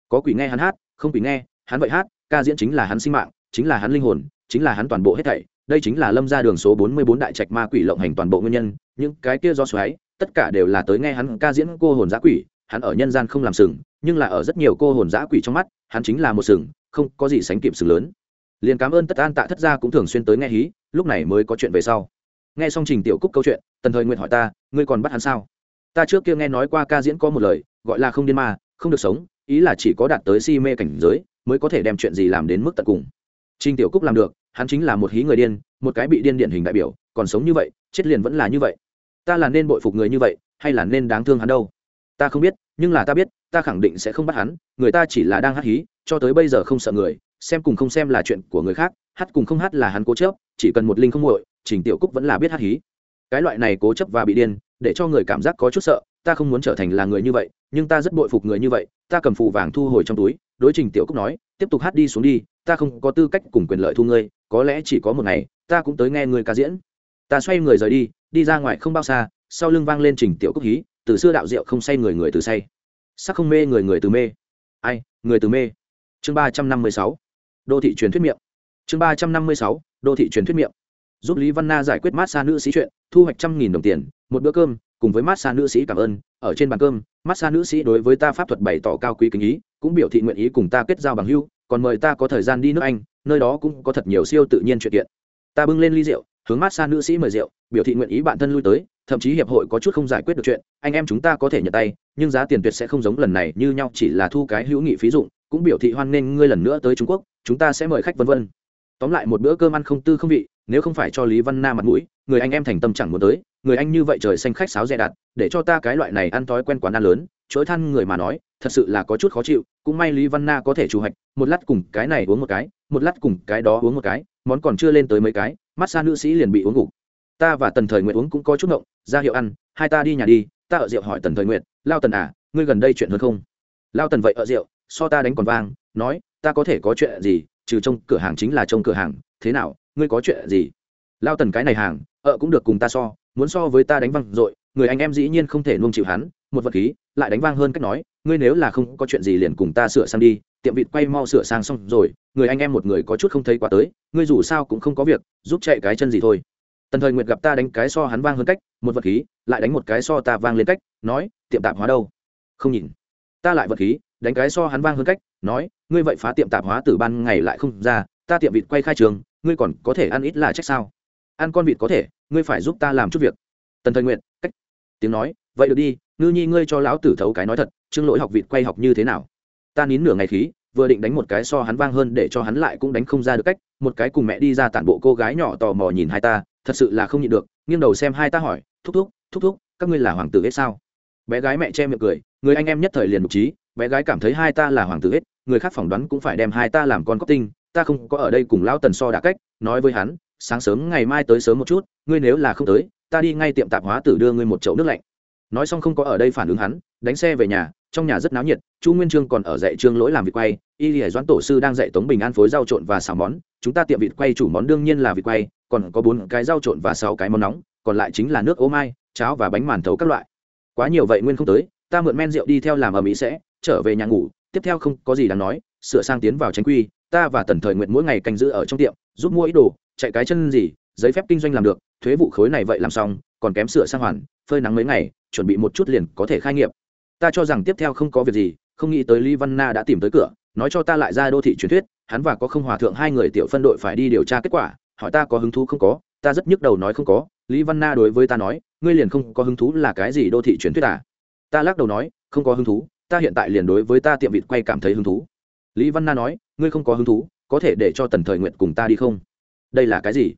có quỷ nghe hắn hát không quỷ nghe hắn vậy hát ca diễn chính là hắn sinh mạng chính là hắn linh hồn chính là hắn toàn bộ hết thảy đây chính là lâm ra đường số bốn mươi bốn đại trạch ma quỷ lộng hành toàn bộ nguyên nhân, những cái kia do xoáy, tất cả đều là tới nghe hắn ca diễn cô hồn giã quỷ, hắn ở nhân gian không làm sừng, nhưng là ở rất nhiều cô hồn giã quỷ trong mắt, hắn chính là một sừng, không có gì sánh kịp sừng lớn. Liền cảm ơn tất an tạ thất gia cũng thường xuyên tới nghe hí, lúc này mới có chuyện về sau. Nghe xong trình tiểu cúc câu chuyện, tần thời nguyện hỏi ta, ngươi còn bắt hắn sao? Ta trước kia nghe nói qua ca diễn có một lời, gọi là không điên ma, không được sống, ý là chỉ có đạt tới si mê cảnh giới, mới có thể đem chuyện gì làm đến mức tận cùng. Trình tiểu cúc làm được hắn chính là một hí người điên, một cái bị điên điển hình đại biểu, còn sống như vậy, chết liền vẫn là như vậy. Ta là nên bội phục người như vậy, hay là nên đáng thương hắn đâu? Ta không biết, nhưng là ta biết, ta khẳng định sẽ không bắt hắn, người ta chỉ là đang hát hí, cho tới bây giờ không sợ người, xem cùng không xem là chuyện của người khác, hát cùng không hát là hắn cố chấp, chỉ cần một linh không muội, trình tiểu cúc vẫn là biết hát hí. Cái loại này cố chấp và bị điên, để cho người cảm giác có chút sợ, ta không muốn trở thành là người như vậy, nhưng ta rất bội phục người như vậy, ta cầm phụ vàng thu hồi trong túi đối trình tiểu cúc nói, tiếp tục hát đi xuống đi, ta không có tư cách cùng quyền lợi thu ngươi, có lẽ chỉ có một ngày, ta cũng tới nghe người ca diễn. Ta xoay người rời đi đi ra ngoài không bao xa, sau lưng vang lên trình tiểu cúc hí, từ xưa đạo rượu không say người người từ say. Sắc không mê người người từ mê. Ai, người từ mê. Chương ba trăm năm mươi sáu. Đô thị truyền thuyết miệng. Chương ba trăm năm mươi sáu. Đô thị truyền thuyết miệng. Giúp lý văn na giải quyết mát xa nữ sĩ chuyện, thu hoạch trăm nghìn đồng tiền, một bữa cơm, cùng với mát xa nữ sĩ cảm ơn, ở trên bàn cơm mát xa nữ sĩ đối với ta pháp thuật bày tỏ cao quý kính ý, cũng biểu thị nguyện ý cùng ta kết giao bằng hưu, còn mời ta có thời gian đi nước anh, nơi đó cũng có thật nhiều siêu tự nhiên chuyện kiện. Ta bưng lên ly rượu, hướng mát xa nữ sĩ mời rượu, biểu thị nguyện ý bạn thân lui tới, thậm chí hiệp hội có chút không giải quyết được chuyện, anh em chúng ta có thể nhận tay, nhưng giá tiền tuyệt sẽ không giống lần này như nhau, chỉ là thu cái hữu nghị phí dụng, cũng biểu thị hoan nghênh ngươi lần nữa tới trung quốc, chúng ta sẽ mời khách vân vân. Tóm lại một bữa cơm ăn không tư không vị, nếu không phải cho lý văn na mặt mũi, người anh em thành tâm chẳng muốn tới người anh như vậy trời xanh khách sáo dè đặt, để cho ta cái loại này ăn thói quen quán ăn lớn, chối than người mà nói, thật sự là có chút khó chịu, cũng may lý văn na có thể chủ hạch, một lát cùng cái này uống một cái, một lát cùng cái đó uống một cái, món còn chưa lên tới mấy cái, mát xa nữ sĩ liền bị uống ngủ ta và tần thời nguyện uống cũng có chút ngộng, ra hiệu ăn, hai ta đi nhà đi, ta ở rượu hỏi tần thời nguyện lao tần à ngươi gần đây chuyện hơn không? Lao tần vậy ở rượu, so ta đánh còn vang, nói, ta có thể có chuyện gì, trừ trong cửa hàng chính là trong cửa hàng, thế nào, ngươi có chuyện gì? Lao tần cái này hàng, ở cũng được cùng ta so muốn so với ta đánh văng r ộ i người anh em dĩ nhiên không thể nuông chịu hắn, một vật khí, lại đánh vang hơn cách nói, ngươi nếu là không có chuyện gì liền cùng ta sửa sang đi, tiệm vịt quay mau sửa sang xong rồi, người anh em một người có chút không thấy quá tới, ngươi dù sao cũng không có việc, giúp chạy cái chân gì thôi. Tần thời nguyệt gặp ta đánh cái so hắn vang hơn cách, một vật khí, lại đánh một cái so ta vang lên cách, nói, tiệm tạp hóa đâu? Không nhìn. Ta lại vật khí, đánh cái so hắn vang hơn cách, nói, ngươi vậy phá tiệm tạp hóa từ ban ngày lại không ra, ta tiệm vịt quay khai trường, ngươi còn có thể ăn ít là trách sao? Ăn con vịt có thể ngươi phải giúp ta làm chút việc. Tần thời nguyện cách. Tiếng nói, vậy được đi, ngư nhi ngươi cho lão tử thấu cái nói thật chương lỗi học vịt quay học như thế nào? Ta nín nửa ngày khí, vừa định đánh một cái so hắn vang hơn để cho hắn lại cũng đánh không ra được cách, một cái cùng mẹ đi ra tản bộ cô gái nhỏ tò mò nhìn hai ta, thật sự là không nhịn được, nghiêng đầu xem hai ta hỏi, thúc thúc thúc thúc, các ngươi là hoàng tử hết sao? Bé gái mẹ che miệng cười, người anh em nhất thời liền mục trí, bé gái cảm thấy hai ta là hoàng tử hết, người khác phỏng đoán cũng phải đem hai ta làm con cóc tinh, ta không có ở đây cùng lão tần so đả cách, nói với hắn sáng sớm ngày mai tới sớm một chút, ngươi nếu là không tới, ta đi ngay tiệm tạp hóa tử đưa ngươi một chậu nước lạnh. Nói xong không có ở đây phản ứng hắn, đánh xe về nhà, trong nhà rất náo nhiệt, chu nguyên trương còn ở dạy trương lỗi làm việc quay, y lìa doãn tổ sư đang dạy tống bình an phối rau trộn và xào món, chúng ta tiệm vịt quay chủ món đương nhiên là vịt quay, còn có bốn cái rau trộn và sáu cái món nóng, còn lại chính là nước ô mai, cháo và bánh màn thấu các loại. Quá nhiều vậy nguyên không tới, ta mượn men rượu đi theo làm ở mỹ sẽ, trở về nhà ngủ, tiếp theo không có gì đáng nói, sửa sang tiến vào tránh quy, ta và tần thời nguyện mỗi ngày canh giữ ở trong tiệm, giúp mua ít đồ chạy cái chân gì, giấy phép kinh doanh làm được, thuế vụ khối này vậy làm xong, còn kém sửa sang hoàn, phơi nắng mấy ngày, chuẩn bị một chút liền có thể khai nghiệp. Ta cho rằng tiếp theo không có việc gì, không nghĩ tới lý văn na đã tìm tới cửa, nói cho ta lại ra đô thị truyền thuyết, hắn và có không hòa thượng hai người tiểu phân đội phải đi điều tra kết quả, hỏi ta có hứng thú không có, ta rất nhức đầu nói không có, lý văn na đối với ta nói, ngươi liền không có hứng thú là cái gì đô thị truyền thuyết à? Ta lắc đầu nói, không có hứng thú, ta hiện tại liền đối với ta tiệm vịt quay cảm thấy hứng thú. Lý văn na nói, ngươi không có hứng thú, có thể để cho tần thời nguyện cùng ta đi không? Đây là cái gì?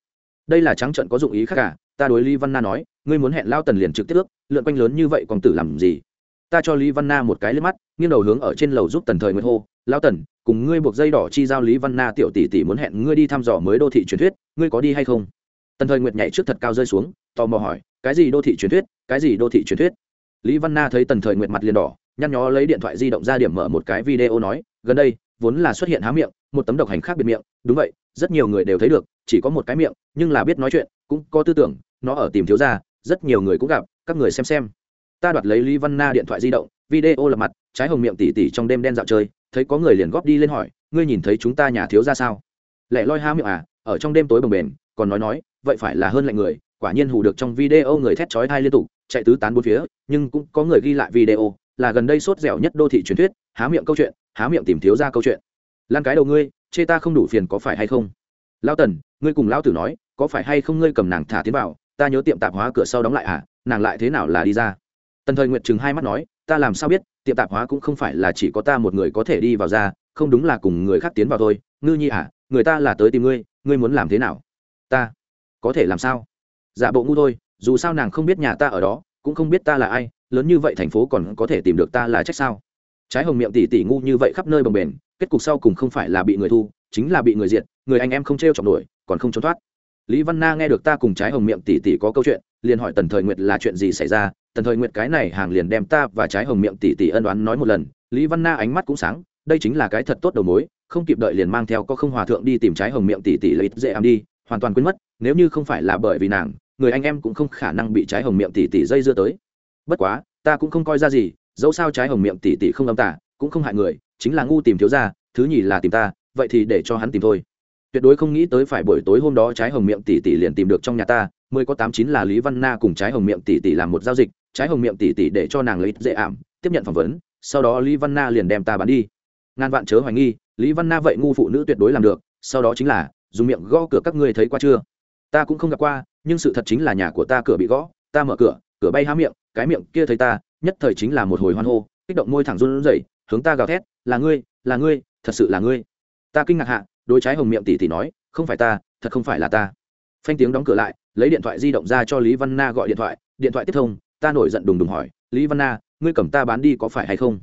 Đây là trắng trận có dụng ý khác cả ta đối lý văn na nói, ngươi muốn hẹn lao tần liền trực tiếp ước, lượn quanh lớn như vậy còn tử làm gì? Ta cho lý văn na một cái lên mắt, nghiêng đầu hướng ở trên lầu giúp tần thời nguyệt hô, lao tần, cùng ngươi buộc dây đỏ chi giao lý văn na tiểu tỷ tỷ muốn hẹn ngươi đi thăm dò mới đô thị truyền thuyết, ngươi có đi hay không? Tần thời nguyệt nhảy trước thật cao rơi xuống, tò mò hỏi, cái gì đô thị truyền thuyết? Cái gì đô thị truyền thuyết? Lý văn na thấy tần thời nguyệt mặt liền đỏ, nhăn nhó lấy điện thoại di động ra điểm mở một cái video nói, gần đây, vốn là xuất hiện há miệng, một tấm độc hành khác biệt miệng. Đúng vậy, rất nhiều người đều thấy được chỉ có một cái miệng, nhưng là biết nói chuyện, cũng có tư tưởng, nó ở tìm thiếu ra rất nhiều người cũng gặp, các người xem xem. Ta đoạt lấy lý văn na điện thoại di động, video là mặt, trái hồng miệng tỉ tỉ trong đêm đen dạo chơi, thấy có người liền góp đi lên hỏi, ngươi nhìn thấy chúng ta nhà thiếu ra sao? Lẽ loi há miệng à ở trong đêm tối bồng bềnh, còn nói nói, vậy phải là hơn lạnh người, quả nhiên hù được trong video người thét chói thai liên tục, chạy tứ tán bốn phía, nhưng cũng có người ghi lại video, là gần đây sốt dẻo nhất đô thị truyền thuyết, há miệng câu chuyện, há miệng tìm thiếu ra câu chuyện. Lan cái đầu ngươi, chê ta không đủ phiền có phải hay không? Lao tần ngươi cùng Lão tử nói, có phải hay không ngươi cầm nàng thả tiến vào, ta nhớ tiệm tạp hóa cửa sau đóng lại à nàng lại thế nào là đi ra? Tần thời nguyệt chừng hai mắt nói, ta làm sao biết, tiệm tạp hóa cũng không phải là chỉ có ta một người có thể đi vào ra, không đúng là cùng người khác tiến vào thôi. Ngư nhi à người ta là tới tìm ngươi ngươi muốn làm thế nào? Ta có thể làm sao? Giả bộ ngu thôi, dù sao nàng không biết nhà ta ở đó, cũng không biết ta là ai, lớn như vậy thành phố còn có thể tìm được ta là trách sao? Trái hồng miệng tỉ tỉ ngu như vậy khắp nơi bồng bềnh, kết cục sau cùng không phải là bị người thu, chính là bị người diệt, người anh em không t r e o chọc nổi còn không trốn thoát. Lý văn na nghe được ta cùng trái hồng miệng tỷ tỷ có câu chuyện, liền hỏi tần thời nguyệt là chuyện gì xảy ra. Tần thời nguyệt cái này hàng liền đem ta và trái hồng miệng tỷ tỷ ân đoán nói một lần. Lý văn na ánh mắt cũng sáng, đây chính là cái thật tốt đầu mối, không kịp đợi liền mang theo có không hòa thượng đi tìm trái hồng miệng tỷ tỷ lấy dễ ám đi, hoàn toàn quên mất, nếu như không phải là bởi vì nàng, người anh em cũng không khả năng bị trái hồng miệng tỷ tỷ dây dưa tới. Bất quá, ta cũng không coi ra gì, dẫu sao trái hồng miệng tỷ tỷ không âm tả cũng không hại người, chính là ngu tìm thiếu ra thứ nhì là tìm ta, vậy thì để cho hắn tìm thôi tuyệt đối không nghĩ tới phải buổi tối hôm đó trái hồng miệng tỷ tỷ liền tìm được trong nhà ta mười có tám chín là lý văn na cùng trái hồng miệng tỷ tỷ làm một giao dịch, trái hồng miệng tỷ tỷ để cho nàng lấy dễ ảm, tiếp nhận phỏng vấn, sau đó lý văn na liền đem ta bán đi. Ngàn vạn chớ hoài nghi, lý văn na vậy ngu phụ nữ tuyệt đối làm được, sau đó chính là, dùng miệng gõ cửa các ngươi thấy qua chưa? Ta cũng không gặp qua, nhưng sự thật chính là nhà của ta cửa bị gõ, ta mở cửa cửa bay há miệng, cái miệng kia thấy ta, nhất thời chính là một hồi hoan hô, kích động môi thẳng run rẩy, hướng ta gào thét, là ngươi là ngươi, thật sự là ngươi. Ta kinh ngạc hạ đôi trái hồng miệng tỷ tỷ nói, không phải ta, thật không phải là ta. Phanh tiếng đóng cửa lại, lấy điện thoại di động ra cho lý văn na gọi điện thoại điện thoại tiếp thông, ta nổi giận đùng đùng hỏi, lý văn na, ngươi cầm ta bán đi có phải hay không?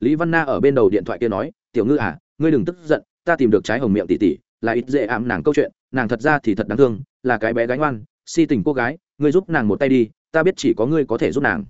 Lý văn na ở bên đầu điện thoại kia nói, tiểu ngư à ngươi đừng tức giận, ta tìm được trái hồng miệng tỷ tỷ là ít dễ ám nàng câu chuyện, nàng thật ra thì thật đáng thương, là cái bé gánh oan si tình cô gái, ngươi giúp nàng một tay đi, ta biết chỉ có ngươi có thể giúp nàng.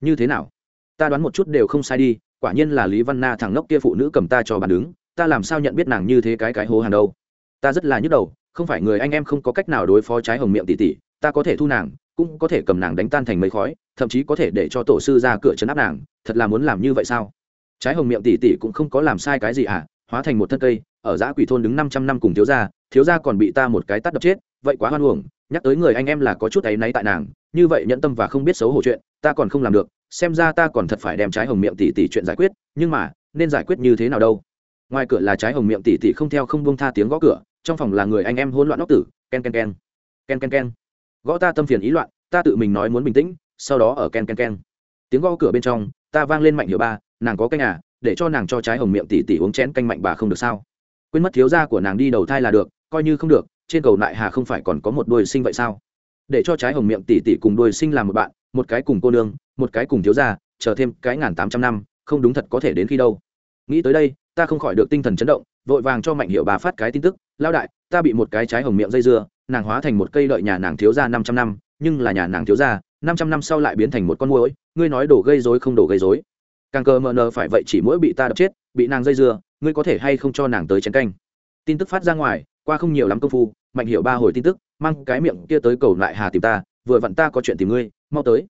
Như thế nào? Ta đoán một chút đều không sai đi, quả nhiên là lý văn na thằng ngốc kia phụ nữ cầm ta cho bàn đứng ta làm sao nhận biết nàng như thế cái cái hố hàng đâu? Ta rất là nhức đầu, không phải người anh em không có cách nào đối phó trái hồng miệng tỷ tỷ ta có thể thu nàng, cũng có thể cầm nàng đánh tan thành mấy khói, thậm chí có thể để cho tổ sư ra cửa chấn áp nàng, thật là muốn làm như vậy sao? Trái hồng miệng tỷ tỷ cũng không có làm sai cái gì à hóa thành một thân cây, ở giã quỷ thôn đứng năm trăm năm cùng thiếu gia thiếu gia còn bị ta một cái tắt đập chết, vậy quá hoan uổng nhắc tới người anh em là có chút áy náy tại nàng, như vậy nhẫn tâm và không biết xấu hổ chuyện, ta còn không làm được, xem ra ta còn thật phải đem trái hồng miệng tỷ tỷ chuyện giải quyết, nhưng mà, nên giải quyết như thế nào đâu? Ngoài cửa là trái hồng miệng tỉ tỉ không theo không buông tha tiếng gõ cửa, trong phòng là người anh em hỗn loạn óc tử, ken ken ken. Ken ken ken. Gõ ta tâm phiền ý loạn, ta tự mình nói muốn bình tĩnh, sau đó ở ken ken ken. Tiếng gõ cửa bên trong, ta vang lên mạnh hiệu ba, nàng có canh à để cho nàng cho trái hồng miệng tỉ tỉ uống chén canh mạnh bà không được sao? Quên mất thiếu gia của nàng đi đầu thai là được, coi như không được, trên cầu nại hà không phải còn có một đôi sinh vậy sao? Để cho trái hồng miệng tỉ tỉ cùng đôi sinh làm một bạn, một cái cùng cô nương, một cái cùng thiếu gia, chờ thêm cái ngàn tám trăm năm, không đúng thật có thể đến khi đâu. Nghĩ tới đây ta không khỏi được tinh thần chấn động, vội vàng cho mạnh hiệu bà phát cái tin tức lao đại, ta bị một cái trái hồng miệng dây dưa, nàng hóa thành một cây lợi nhà nàng thiếu gia năm trăm năm, nhưng là nhà nàng thiếu gia, năm trăm năm sau lại biến thành một con muỗi, ngươi nói đổ gây dối không đổ gây dối càng cờ mờ nờ phải vậy chỉ mỗi bị ta đập chết, bị nàng dây dưa, ngươi có thể hay không cho nàng tới chén canh? Tin tức phát ra ngoài, qua không nhiều lắm công phu, mạnh hiệu ba hồi tin tức, mang cái miệng kia tới cầu lại hà tìm ta, vừa vặn ta có chuyện tìm ngươi, mau tới.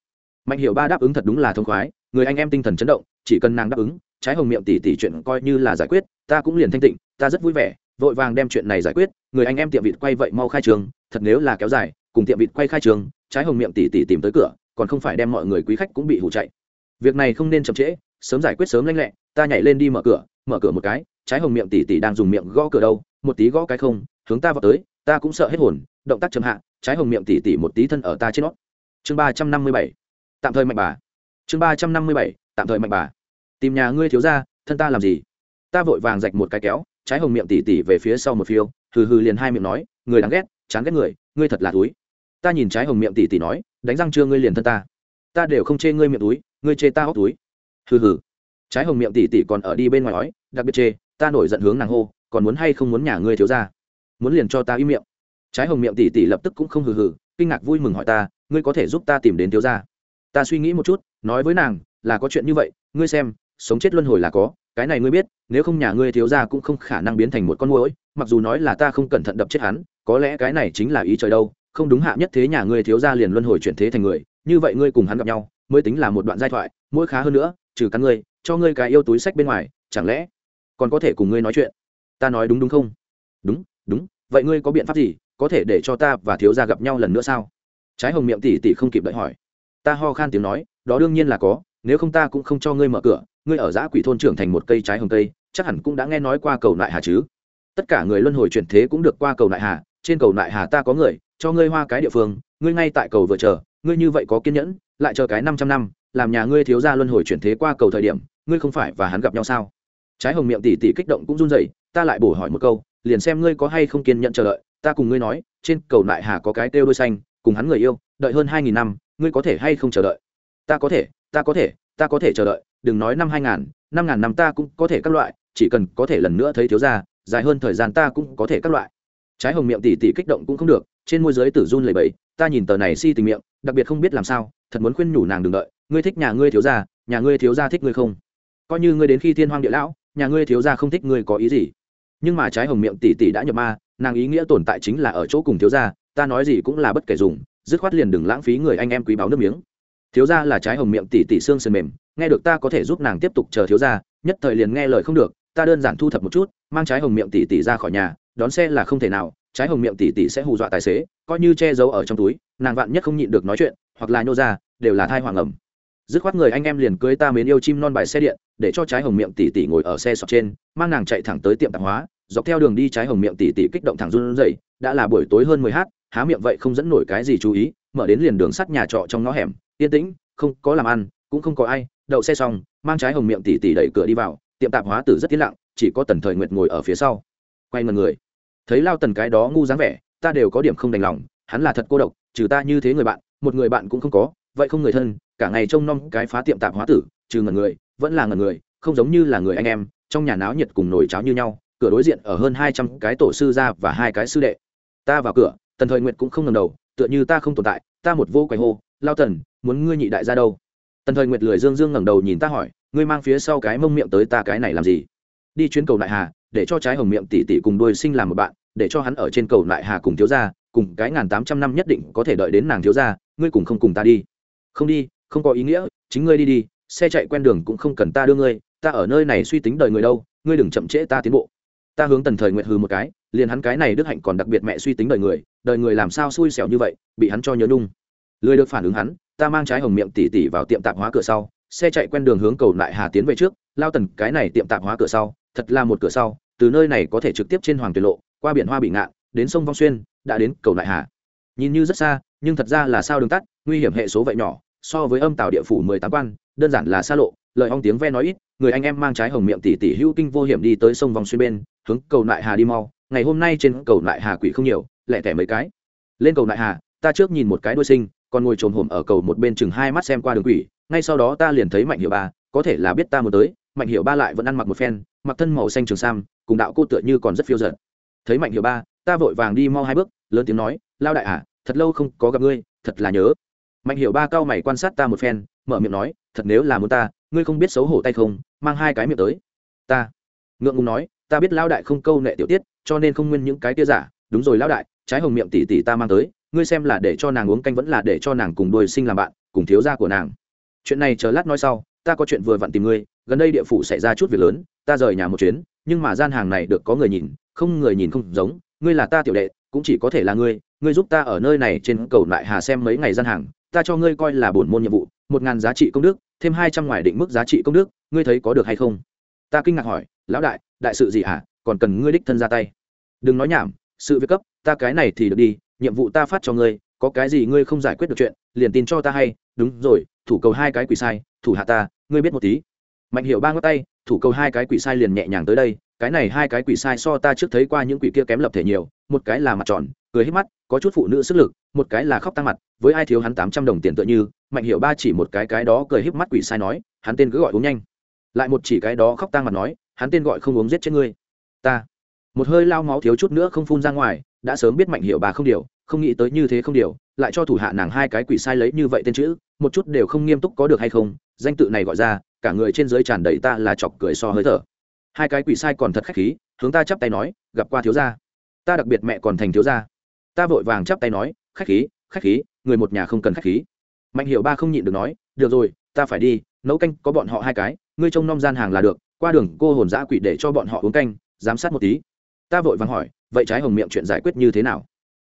Mạnh hiệu ba đáp ứng thật đúng là thông khoái người anh em tinh thần chấn động, chỉ cần nàng đáp ứng, trái hồng miệng tỉ tỉ chuyện coi như là giải quyết, ta cũng liền thanh tịnh, ta rất vui vẻ, vội vàng đem chuyện này giải quyết, người anh em tiệm vịt quay vậy mau khai trường, thật nếu là kéo dài, cùng tiệm vịt quay khai trường, trái hồng miệng tỉ tỉ tìm tới cửa, còn không phải đem mọi người quý khách cũng bị hủ chạy. Việc này không nên chậm trễ, sớm giải quyết sớm lanh lẹ, ta nhảy lên đi mở cửa mở cửa một cái, trái hồng miệng tỉ tỉ đang dùng miệng gõ cửa đâu, một tí gõ cái không, hướng ta vào tới, ta cũng sợ hết hồn, động tác chậm hạ, trái hồng miệng tỉ tỉ một tí thân ở ta trên nó chương ba trăm năm mươi bảy. Tạm thời mạnh bà chương ba trăm năm mươi bảy, tạm thời mạnh bà. Tìm nhà ngươi thiếu ra thân ta làm gì? Ta vội vàng rạch một cái kéo, trái hồng miệng tỉ tỉ về phía sau một phiêu, hừ hừ liền hai miệng nói, người đáng ghét, chán ghét người, ngươi thật là túi. Ta nhìn trái hồng miệng tỉ tỉ nói, đánh răng chưa ngươi liền thân ta. Ta đều không chê ngươi miệng túi, ngươi chê ta hóc túi. Hừ hừ. Trái hồng miệng tỉ tỉ còn ở đi bên ngoài nói, đặc biệt chê, ta nổi giận hướng nàng hô, còn muốn hay không muốn nhà ngươi thiếu ra muốn liền cho ta im miệng. Trái hồng miệng tỉ tỉ lập tức cũng không hừ hừ, kinh ngạc vui mừng hỏi ta, ngươi có thể giúp ta tìm đến thiếu gia? Ta suy nghĩ một chút, nói với nàng, là có chuyện như vậy, ngươi xem, sống chết luân hồi là có, cái này ngươi biết, nếu không nhà ngươi thiếu gia cũng không khả năng biến thành một con mũi mặc dù nói là ta không cẩn thận đập chết hắn, có lẽ cái này chính là ý trời đâu, không đúng hạ nhất thế nhà ngươi thiếu gia liền luân hồi chuyển thế thành người, như vậy ngươi cùng hắn gặp nhau, mới tính là một đoạn giai thoại mỗi khá hơn nữa, trừ cắn ngươi, cho ngươi cái yêu túi sách bên ngoài, chẳng lẽ còn có thể cùng ngươi nói chuyện? Ta nói đúng đúng không? Đúng đúng, vậy ngươi có biện pháp gì, có thể để cho ta và thiếu gia gặp nhau lần nữa sao? Trái hồng miệng tỉ tỉ không kịp đợi hỏi ta ho khan tiếng nói, đó đương nhiên là có, nếu không ta cũng không cho ngươi mở cửa, ngươi ở giã quỷ thôn trưởng thành một cây trái hồng cây, chắc hẳn cũng đã nghe nói qua cầu nại hà chứ. Tất cả người luân hồi chuyển thế cũng được qua cầu nại hà, trên cầu nại hà ta có người, cho ngươi hoa cái địa phương, ngươi ngay tại cầu vừa chờ, ngươi như vậy có kiên nhẫn, lại chờ cái năm trăm năm, làm nhà ngươi thiếu gia luân hồi chuyển thế qua cầu thời điểm, ngươi không phải và hắn gặp nhau sao? Trái hồng miệng tỉ tỉ kích động cũng run rẩy, ta lại bổ hỏi một câu, liền xem ngươi có hay không kiên nhẫn chờ đợi, ta cùng ngươi nói, trên cầu nại hà có cái kêu đôi xanh, cùng hắn người yêu, đợi hơn hai nghìn năm ngươi có thể hay không chờ đợi? Ta có thể, ta có thể, ta có thể chờ đợi. Đừng nói năm hai ngàn, năm ngàn năm ta cũng có thể các loại, chỉ cần có thể lần nữa thấy thiếu gia, dài hơn thời gian ta cũng có thể các loại. Trái hồng miệng tỉ tỉ kích động cũng không được, trên môi giới tử run lầy bẫy ta nhìn tờ này si tình miệng, đặc biệt không biết làm sao, thật muốn khuyên nhủ nàng đừng đợi, ngươi thích nhà ngươi thiếu gia, nhà ngươi thiếu gia thích ngươi không? Coi như ngươi đến khi thiên hoang địa lão, nhà ngươi thiếu gia không thích ngươi có ý gì? Nhưng mà trái hồng miệng tỉ tỉ đã nhập ma, nàng ý nghĩa tồn tại chính là ở chỗ cùng thiếu gia, ta nói gì cũng là bất kể dùng dứt khoát liền đừng lãng phí người anh em quý báo nước miếng. Thiếu gia là trái hồng miệng tỉ tỉ xương sườn mềm, nghe được ta có thể giúp nàng tiếp tục chờ thiếu gia, nhất thời liền nghe lời không được, ta đơn giản thu thập một chút, mang trái hồng miệng tỉ tỉ ra khỏi nhà, đón xe là không thể nào, trái hồng miệng tỉ tỉ sẽ hù dọa tài xế, coi như che giấu ở trong túi, nàng vạn nhất không nhịn được nói chuyện, hoặc là nhô ra, đều là thai hoàng ẩm. Dứt khoát người anh em liền cưới ta mến yêu chim non bài xe điện, để cho trái hồng miệng tỉ tỉ ngồi ở xe sọt trên, mang nàng chạy thẳng tới tiệm tạp hóa, dọc theo đường đi trái hồng miệng tỉ tỉ kích động thẳng run rẩy, đã là buổi tối hơn mười h há miệng vậy không dẫn nổi cái gì chú ý, mở đến liền đường sắt nhà trọ trong ngõ hẻm, yên tĩnh, không có làm ăn, cũng không có ai, đậu xe xong, mang trái hồng miệng tỉ tỉ đẩy cửa đi vào, tiệm tạp hóa tử rất tiến lặng, chỉ có tần thời nguyệt ngồi ở phía sau. Quay ngần người, thấy lao tần cái đó ngu dáng vẻ, ta đều có điểm không đành lòng, hắn là thật cô độc, trừ ta như thế người bạn, một người bạn cũng không có, vậy không người thân, cả ngày trông nom cái phá tiệm tạp hóa tử, trừ ngần người, vẫn là ngần người, không giống như là người anh em, trong nhà náo nhiệt cùng nồi cháo như nhau, cửa đối diện ở hơn hai trăm cái tổ sư gia và hai cái sư đệ. Ta vào cửa tần thời nguyệt cũng không ngầm đầu, tựa như ta không tồn tại, ta một vô quầy hô, lao tần, muốn ngươi nhị đại ra đâu? Tần thời nguyệt lười dương dương ngẩng đầu nhìn ta hỏi, ngươi mang phía sau cái mông miệng tới ta cái này làm gì? Đi chuyến cầu đại hà, để cho trái hồng miệng tỷ tỷ cùng đôi sinh làm một bạn, để cho hắn ở trên cầu đại hà cùng thiếu gia, cùng cái ngàn tám trăm năm nhất định có thể đợi đến nàng thiếu gia, ngươi cùng không cùng ta đi. Không đi, không có ý nghĩa, chính ngươi đi đi, xe chạy quen đường cũng không cần ta đưa ngươi, ta ở nơi này suy tính đời người đâu, ngươi đừng chậm trễ ta tiến bộ ta hướng tần thời nguyện hừ một cái, liền hắn cái này đức hạnh còn đặc biệt mẹ suy tính đời người đời người làm sao xui xẻo như vậy, bị hắn cho nhớ nung lười được phản ứng hắn, ta mang trái hồng miệng tỉ tỉ vào tiệm tạp hóa cửa sau, xe chạy quen đường hướng cầu lại hà tiến về trước, lao tần, cái này tiệm tạp hóa cửa sau, thật là một cửa sau, từ nơi này có thể trực tiếp trên hoàng tuyệt lộ, qua biển hoa bị ngạn, đến sông vong xuyên, đã đến cầu lại hà. Nhìn như rất xa, nhưng thật ra là sao đường tắt, nguy hiểm hệ số vậy nhỏ, so với âm tạo địa phủ mười tám quan, đơn giản là xa lộ, lời ong tiếng ve nói ít, người anh em mang trái hồng miệng tỉ tỉ hữu kinh vô hiểm đi tới sông vòng xuyên bên hướng cầu lại hà đi mau, ngày hôm nay trên cầu lại hà quỷ không nhiều lẹ tẻ mấy cái. Lên cầu lại hà, ta trước nhìn một cái đôi sinh, còn ngồi trồm hổm ở cầu một bên chừng hai mắt xem qua đường quỷ, ngay sau đó ta liền thấy mạnh hiệu ba, có thể là biết ta muốn tới, mạnh hiệu ba lại vẫn ăn mặc một phen, mặc thân màu xanh trường sam, cùng đạo cô tựa như còn rất phiêu giận thấy mạnh hiệu ba, ta vội vàng đi mau hai bước, lớn tiếng nói, lao đại à thật lâu không có gặp ngươi, thật là nhớ. Mạnh hiệu ba cao mày quan sát ta một phen, mở miệng nói, thật nếu là muốn ta, ngươi không biết xấu hổ tay không, mang hai cái miệng tới. Ta ngượng ngùng nói ta biết Lão đại không câu nệ tiểu tiết, cho nên không nguyên những cái tia giả. Đúng rồi Lão đại, trái hồng miệng tỷ tỷ ta mang tới, ngươi xem là để cho nàng uống canh vẫn là để cho nàng cùng đôi sinh làm bạn, cùng thiếu gia của nàng. Chuyện này chờ lát nói sau, ta có chuyện vừa vặn tìm ngươi, gần đây địa phủ xảy ra chút việc lớn, ta rời nhà một chuyến, nhưng mà gian hàng này được có người nhìn, không người nhìn không giống, ngươi là ta tiểu đệ, cũng chỉ có thể là ngươi ngươi giúp ta ở nơi này trên cầu lại hà xem mấy ngày gian hàng, ta cho ngươi coi là bổn môn nhiệm vụ, một ngàn giá trị công đức, thêm hai trăm ngoài định mức giá trị công đức, ngươi thấy có được hay không? Ta kinh ngạc hỏi, lão đại đại sự gì hả? À? còn cần ngươi đích thân ra tay. Đừng nói nhảm, sự việc cấp, ta cái này thì được đi, nhiệm vụ ta phát cho ngươi, có cái gì ngươi không giải quyết được chuyện, liền tin cho ta hay. Đúng rồi, thủ cầu hai cái quỷ sai, thủ hạ ta, ngươi biết một tí. Mạnh hiệu ba ngón tay, thủ cầu hai cái quỷ sai liền nhẹ nhàng tới đây, cái này hai cái quỷ sai so ta trước thấy qua những quỷ kia kém lập thể nhiều, một cái là mặt tròn, cười hết mắt, có chút phụ nữ sức lực, một cái là khóc tăng mặt, với ai thiếu hắn tám trăm đồng tiền tựa như, mạnh hiệu ba chỉ một cái cái đó cười híp mắt quỷ sai nói, hắn tên cứ gọi uống nhanh. Lại một chỉ cái đó khóc tăng mặt nói hắn tên gọi không uống giết chết ngươi. Ta. Một hơi lao máu thiếu chút nữa không phun ra ngoài, đã sớm biết mạnh hiệu bà không điều, không nghĩ tới như thế không điều, lại cho thủ hạ nàng hai cái quỷ sai lấy như vậy tên chữ, một chút đều không nghiêm túc có được hay không, danh tự này gọi ra, cả người trên dưới tràn đầy ta là chọc cười so hơi thở. Hai cái quỷ sai còn thật khách khí, hướng ta chắp tay nói, gặp qua thiếu gia. Ta đặc biệt mẹ còn thành thiếu gia. Ta vội vàng chắp tay nói, khách khí khách khí, người một nhà không cần khách khí. Mạnh hiệu ba không nhịn được nói, được rồi, ta phải đi, nấu canh có bọn họ hai cái, ngươi trông nom gian hàng là được qua đường cô hồn dã quỷ để cho bọn họ uống canh, giám sát một tí. Ta vội vàng hỏi, vậy trái hồng miệng chuyện giải quyết như thế nào?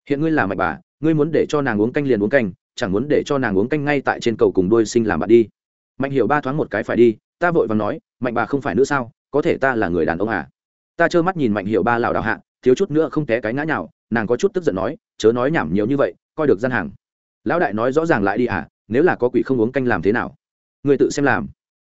Hiện ngươi là mạnh bà, ngươi muốn để cho nàng uống canh liền uống canh, chẳng muốn để cho nàng uống canh ngay tại trên cầu cùng đôi sinh làm bạn đi. Mạnh hiểu ba thoáng một cái phải đi, ta vội vàng nói mạnh bà không phải nữ sao, có thể ta là người đàn ông à? Ta trơ mắt nhìn mạnh hiểu ba lảo đảo hạ, thiếu chút nữa không té cái ngã nhào, nàng có chút tức giận nói, chớ nói nhảm nhiều như vậy, coi được gian hàng. Lão đại nói rõ ràng lại đi à nếu là có quỷ không uống canh làm thế nào? Người tự xem làm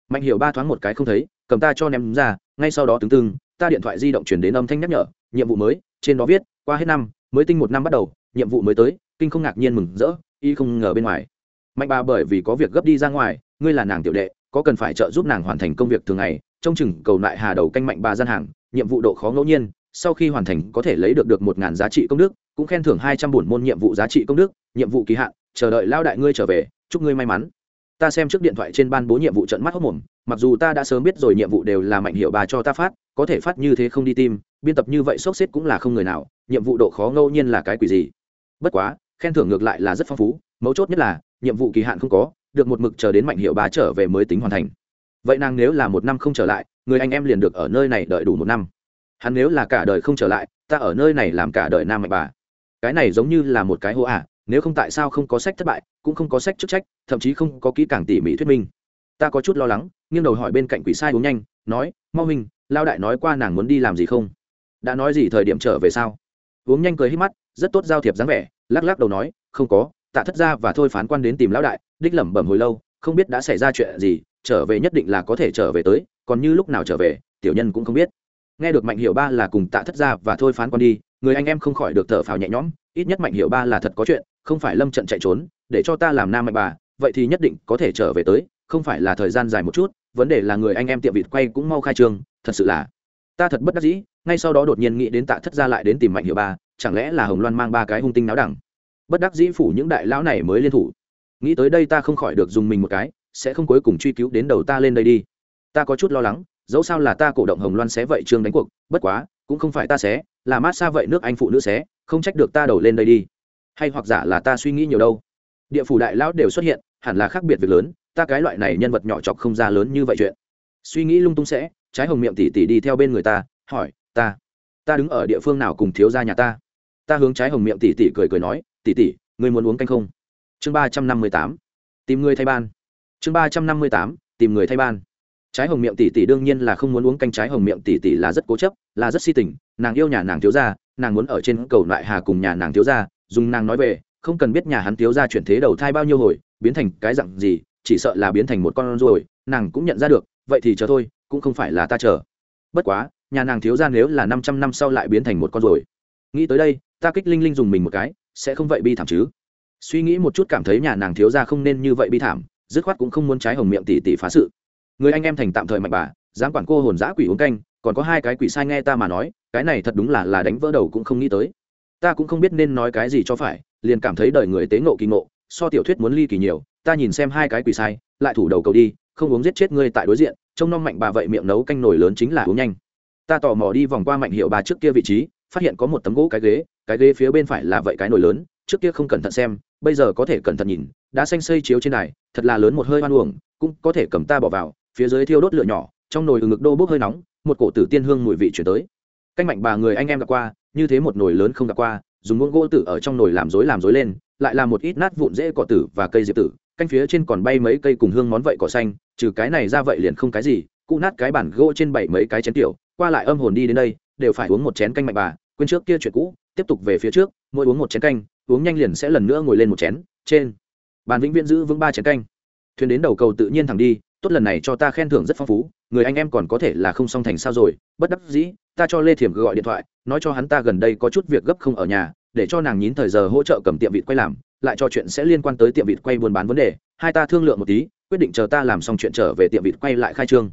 mạnh hiểu ba thoáng một cái không thấy, cầm ta cho ném ra, ngay sau đó tướng tương ta điện thoại di động chuyển đến âm thanh nhắc nhở, nhiệm vụ mới, trên đó viết, qua hết năm, mới tinh một năm bắt đầu, nhiệm vụ mới tới, kinh không ngạc nhiên mừng rỡ, y không ngờ bên ngoài. Mạnh bà bởi vì có việc gấp đi ra ngoài, ngươi là nàng tiểu đệ, có cần phải trợ giúp nàng hoàn thành công việc thường ngày trong chừng cầu lại hà đầu canh mạnh bà gian hàng, nhiệm vụ độ khó ngẫu nhiên, sau khi hoàn thành có thể lấy được được một ngàn giá trị công đức, cũng khen thưởng hai trăm bổn môn nhiệm vụ giá trị công đức, nhiệm vụ kỳ hạn, chờ đợi lao đại ngươi trở về, chúc ngươi may mắn ta xem trước điện thoại trên ban bố nhiệm vụ trận mắt hốc mồm mặc dù ta đã sớm biết rồi nhiệm vụ đều là mạnh hiệu bà cho ta phát có thể phát như thế không đi tim biên tập như vậy sốc xếp cũng là không người nào nhiệm vụ độ khó ngẫu nhiên là cái quỷ gì? Bất quá khen thưởng ngược lại là rất phong phú mấu chốt nhất là nhiệm vụ kỳ hạn không có được một mực chờ đến mạnh hiệu bà trở về mới tính hoàn thành. Vậy nàng nếu là một năm không trở lại người anh em liền được ở nơi này đợi đủ một năm. Hắn nếu là cả đời không trở lại ta ở nơi này làm cả đời nam mạnh bà. Cái này giống như là một cái hô ả à, nếu không tại sao không có sách thất bại, cũng không có sách chức trách, thậm chí không có kỹ càng tỉ mỉ thuyết minh. Ta có chút lo lắng, nghiêng đầu hỏi bên cạnh quỷ sai uống nhanh, nói, mau minh lao đại nói qua nàng muốn đi làm gì không? Đã nói gì thời điểm trở về sao? Uống nhanh cười hít mắt, rất tốt giao thiệp dáng vẻ, lắc lắc đầu nói, không có, tạ thất ra và thôi phán quan đến tìm lão đại, đích lẩm bẩm hồi lâu, không biết đã xảy ra chuyện gì, trở về nhất định là có thể trở về tới, còn như lúc nào trở về, tiểu nhân cũng không biết. Nghe được mạnh hiệu ba là cùng tạ thất ra và thôi phán quan đi người anh em không khỏi được thở phào nhẹ nhõm, ít nhất mạnh hiệu ba là thật có chuyện, không phải lâm trận chạy trốn, để cho ta làm nam mạnh bà, vậy thì nhất định có thể trở về tới, không phải là thời gian dài một chút, vấn đề là người anh em tiệm vịt quay cũng mau khai trương, thật sự là ta thật bất đắc dĩ, ngay sau đó đột nhiên nghĩ đến tạ thất gia lại đến tìm mạnh hiệu ba, chẳng lẽ là hồng loan mang ba cái hung tinh náo đẳng? Bất đắc dĩ phủ những đại lão này mới liên thủ. Nghĩ tới đây ta không khỏi được dùng mình một cái, sẽ không cuối cùng truy cứu đến đầu ta lên đây đi. Ta có chút lo lắng, dẫu sao là ta cổ động hồng loan xé vậy trương đánh cuộc, bất quá cũng không phải ta xé, là mát xa vậy nước anh phụ nữ xé, không trách được ta đầu lên đây đi. Hay hoặc giả là ta suy nghĩ nhiều đâu. Địa phủ đại lão đều xuất hiện, hẳn là khác biệt việc lớn, ta cái loại này nhân vật nhỏ chọc không ra lớn như vậy chuyện. Suy nghĩ lung tung sẽ, trái hồng miệng tỉ tỉ đi theo bên người ta, hỏi, ta ta đứng ở địa phương nào cùng thiếu gia nhà ta? Ta hướng trái hồng miệng tỉ tỉ cười cười nói, tỉ tỉ, ngươi muốn uống canh không? Chương ba trăm năm mươi tám, tìm người thay ban. Chương ba trăm năm mươi tám, tìm người thay ban trái hồng miệng tỷ tỷ đương nhiên là không muốn uống canh trái hồng miệng tỷ tỷ là rất cố chấp, là rất si tình, nàng yêu nhà nàng thiếu gia, nàng muốn ở trên cầu lại hà cùng nhà nàng thiếu gia, dùng nàng nói về, không cần biết nhà hắn thiếu gia chuyển thế đầu thai bao nhiêu hồi, biến thành cái dặn gì, chỉ sợ là biến thành một con ruồi, nàng cũng nhận ra được, vậy thì chờ thôi, cũng không phải là ta chờ. Bất quá, nhà nàng thiếu gia nếu là năm trăm năm sau lại biến thành một con ruồi. Nghĩ tới đây, ta kích linh linh dùng mình một cái, sẽ không vậy bi thảm chứ? Suy nghĩ một chút cảm thấy nhà nàng thiếu gia không nên như vậy bi thảm, dứt khoát cũng không muốn trái hồng miệng tỷ tỷ phá sự người anh em thành tạm thời mạnh bà, dám quản cô hồn giã quỷ uống canh, còn có hai cái quỷ sai nghe ta mà nói, cái này thật đúng là là đánh vỡ đầu cũng không nghĩ tới. Ta cũng không biết nên nói cái gì cho phải, liền cảm thấy đời người tế ngộ kỳ ngộ, so tiểu thuyết muốn ly kỳ nhiều, ta nhìn xem hai cái quỷ sai, lại thủ đầu cầu đi, không uống giết chết ngươi tại đối diện, trông nom mạnh bà vậy miệng nấu canh nổi lớn chính là uống nhanh. Ta tò mò đi vòng qua mạnh hiệu bà trước kia vị trí, phát hiện có một tấm gỗ cái ghế cái ghế phía bên phải là vậy cái nồi lớn, trước kia không cẩn thận xem, bây giờ có thể cẩn thận nhìn, đã xanh xây chiếu trên này thật là lớn một hơi hoan uổng, cũng có thể cầm ta bỏ vào phía dưới thiêu đốt lửa nhỏ, trong nồi ngực đô bốc hơi nóng, một cổ tử tiên hương mùi vị chuyển tới. Canh mạnh bà người anh em gặp qua, như thế một nồi lớn không gặp qua, dùng muỗng gỗ tử ở trong nồi làm rối làm rối lên, lại làm một ít nát vụn dễ cỏ tử và cây diệp tử. Canh phía trên còn bay mấy cây cùng hương món vậy cỏ xanh, trừ cái này ra vậy liền không cái gì cụ nát cái bản gỗ trên bảy mấy cái chén tiểu, qua lại âm hồn đi đến đây, đều phải uống một chén canh mạnh bà, quên trước kia chuyện cũ, tiếp tục về phía trước, mỗi uống một chén canh, uống nhanh liền sẽ lần nữa ngồi lên một chén, trên bàn vĩnh viễn giữ vững ba chén canh. Thuyền đến đầu cầu tự nhiên thẳng đi tốt lần này cho ta khen thưởng rất phong phú, người anh em còn có thể là không song thành sao rồi, bất đắc dĩ, ta cho lê thiểm gọi điện thoại, nói cho hắn ta gần đây có chút việc gấp không ở nhà, để cho nàng nhín thời giờ hỗ trợ cầm tiệm vịt quay làm, lại cho chuyện sẽ liên quan tới tiệm vịt quay buôn bán vấn đề, hai ta thương lượng một tí, quyết định chờ ta làm xong chuyện trở về tiệm vịt quay lại khai trương.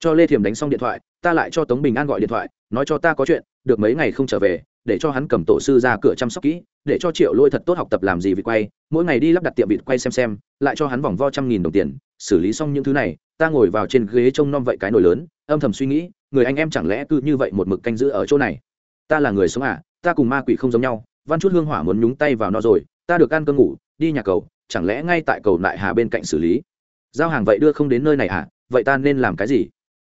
Cho lê thiềm đánh xong điện thoại, ta lại cho tống bình an gọi điện thoại, nói cho ta có chuyện, được mấy ngày không trở về để cho hắn cầm tổ sư ra cửa chăm sóc kỹ, để cho triệu lôi thật tốt học tập làm gì vịt quay, mỗi ngày đi lắp đặt tiệm vịt quay xem xem, lại cho hắn vòng vo trăm nghìn đồng tiền, xử lý xong những thứ này, ta ngồi vào trên ghế trông nom vậy cái nồi lớn, âm thầm suy nghĩ, người anh em chẳng lẽ cứ như vậy một mực canh giữ ở chỗ này? Ta là người sống à ta cùng ma quỷ không giống nhau, văn chút hương hỏa muốn nhúng tay vào nó rồi, ta được ăn cơm ngủ, đi nhà cầu, chẳng lẽ ngay tại cầu lại hà bên cạnh xử lý? Giao hàng vậy đưa không đến nơi này à vậy ta nên làm cái gì?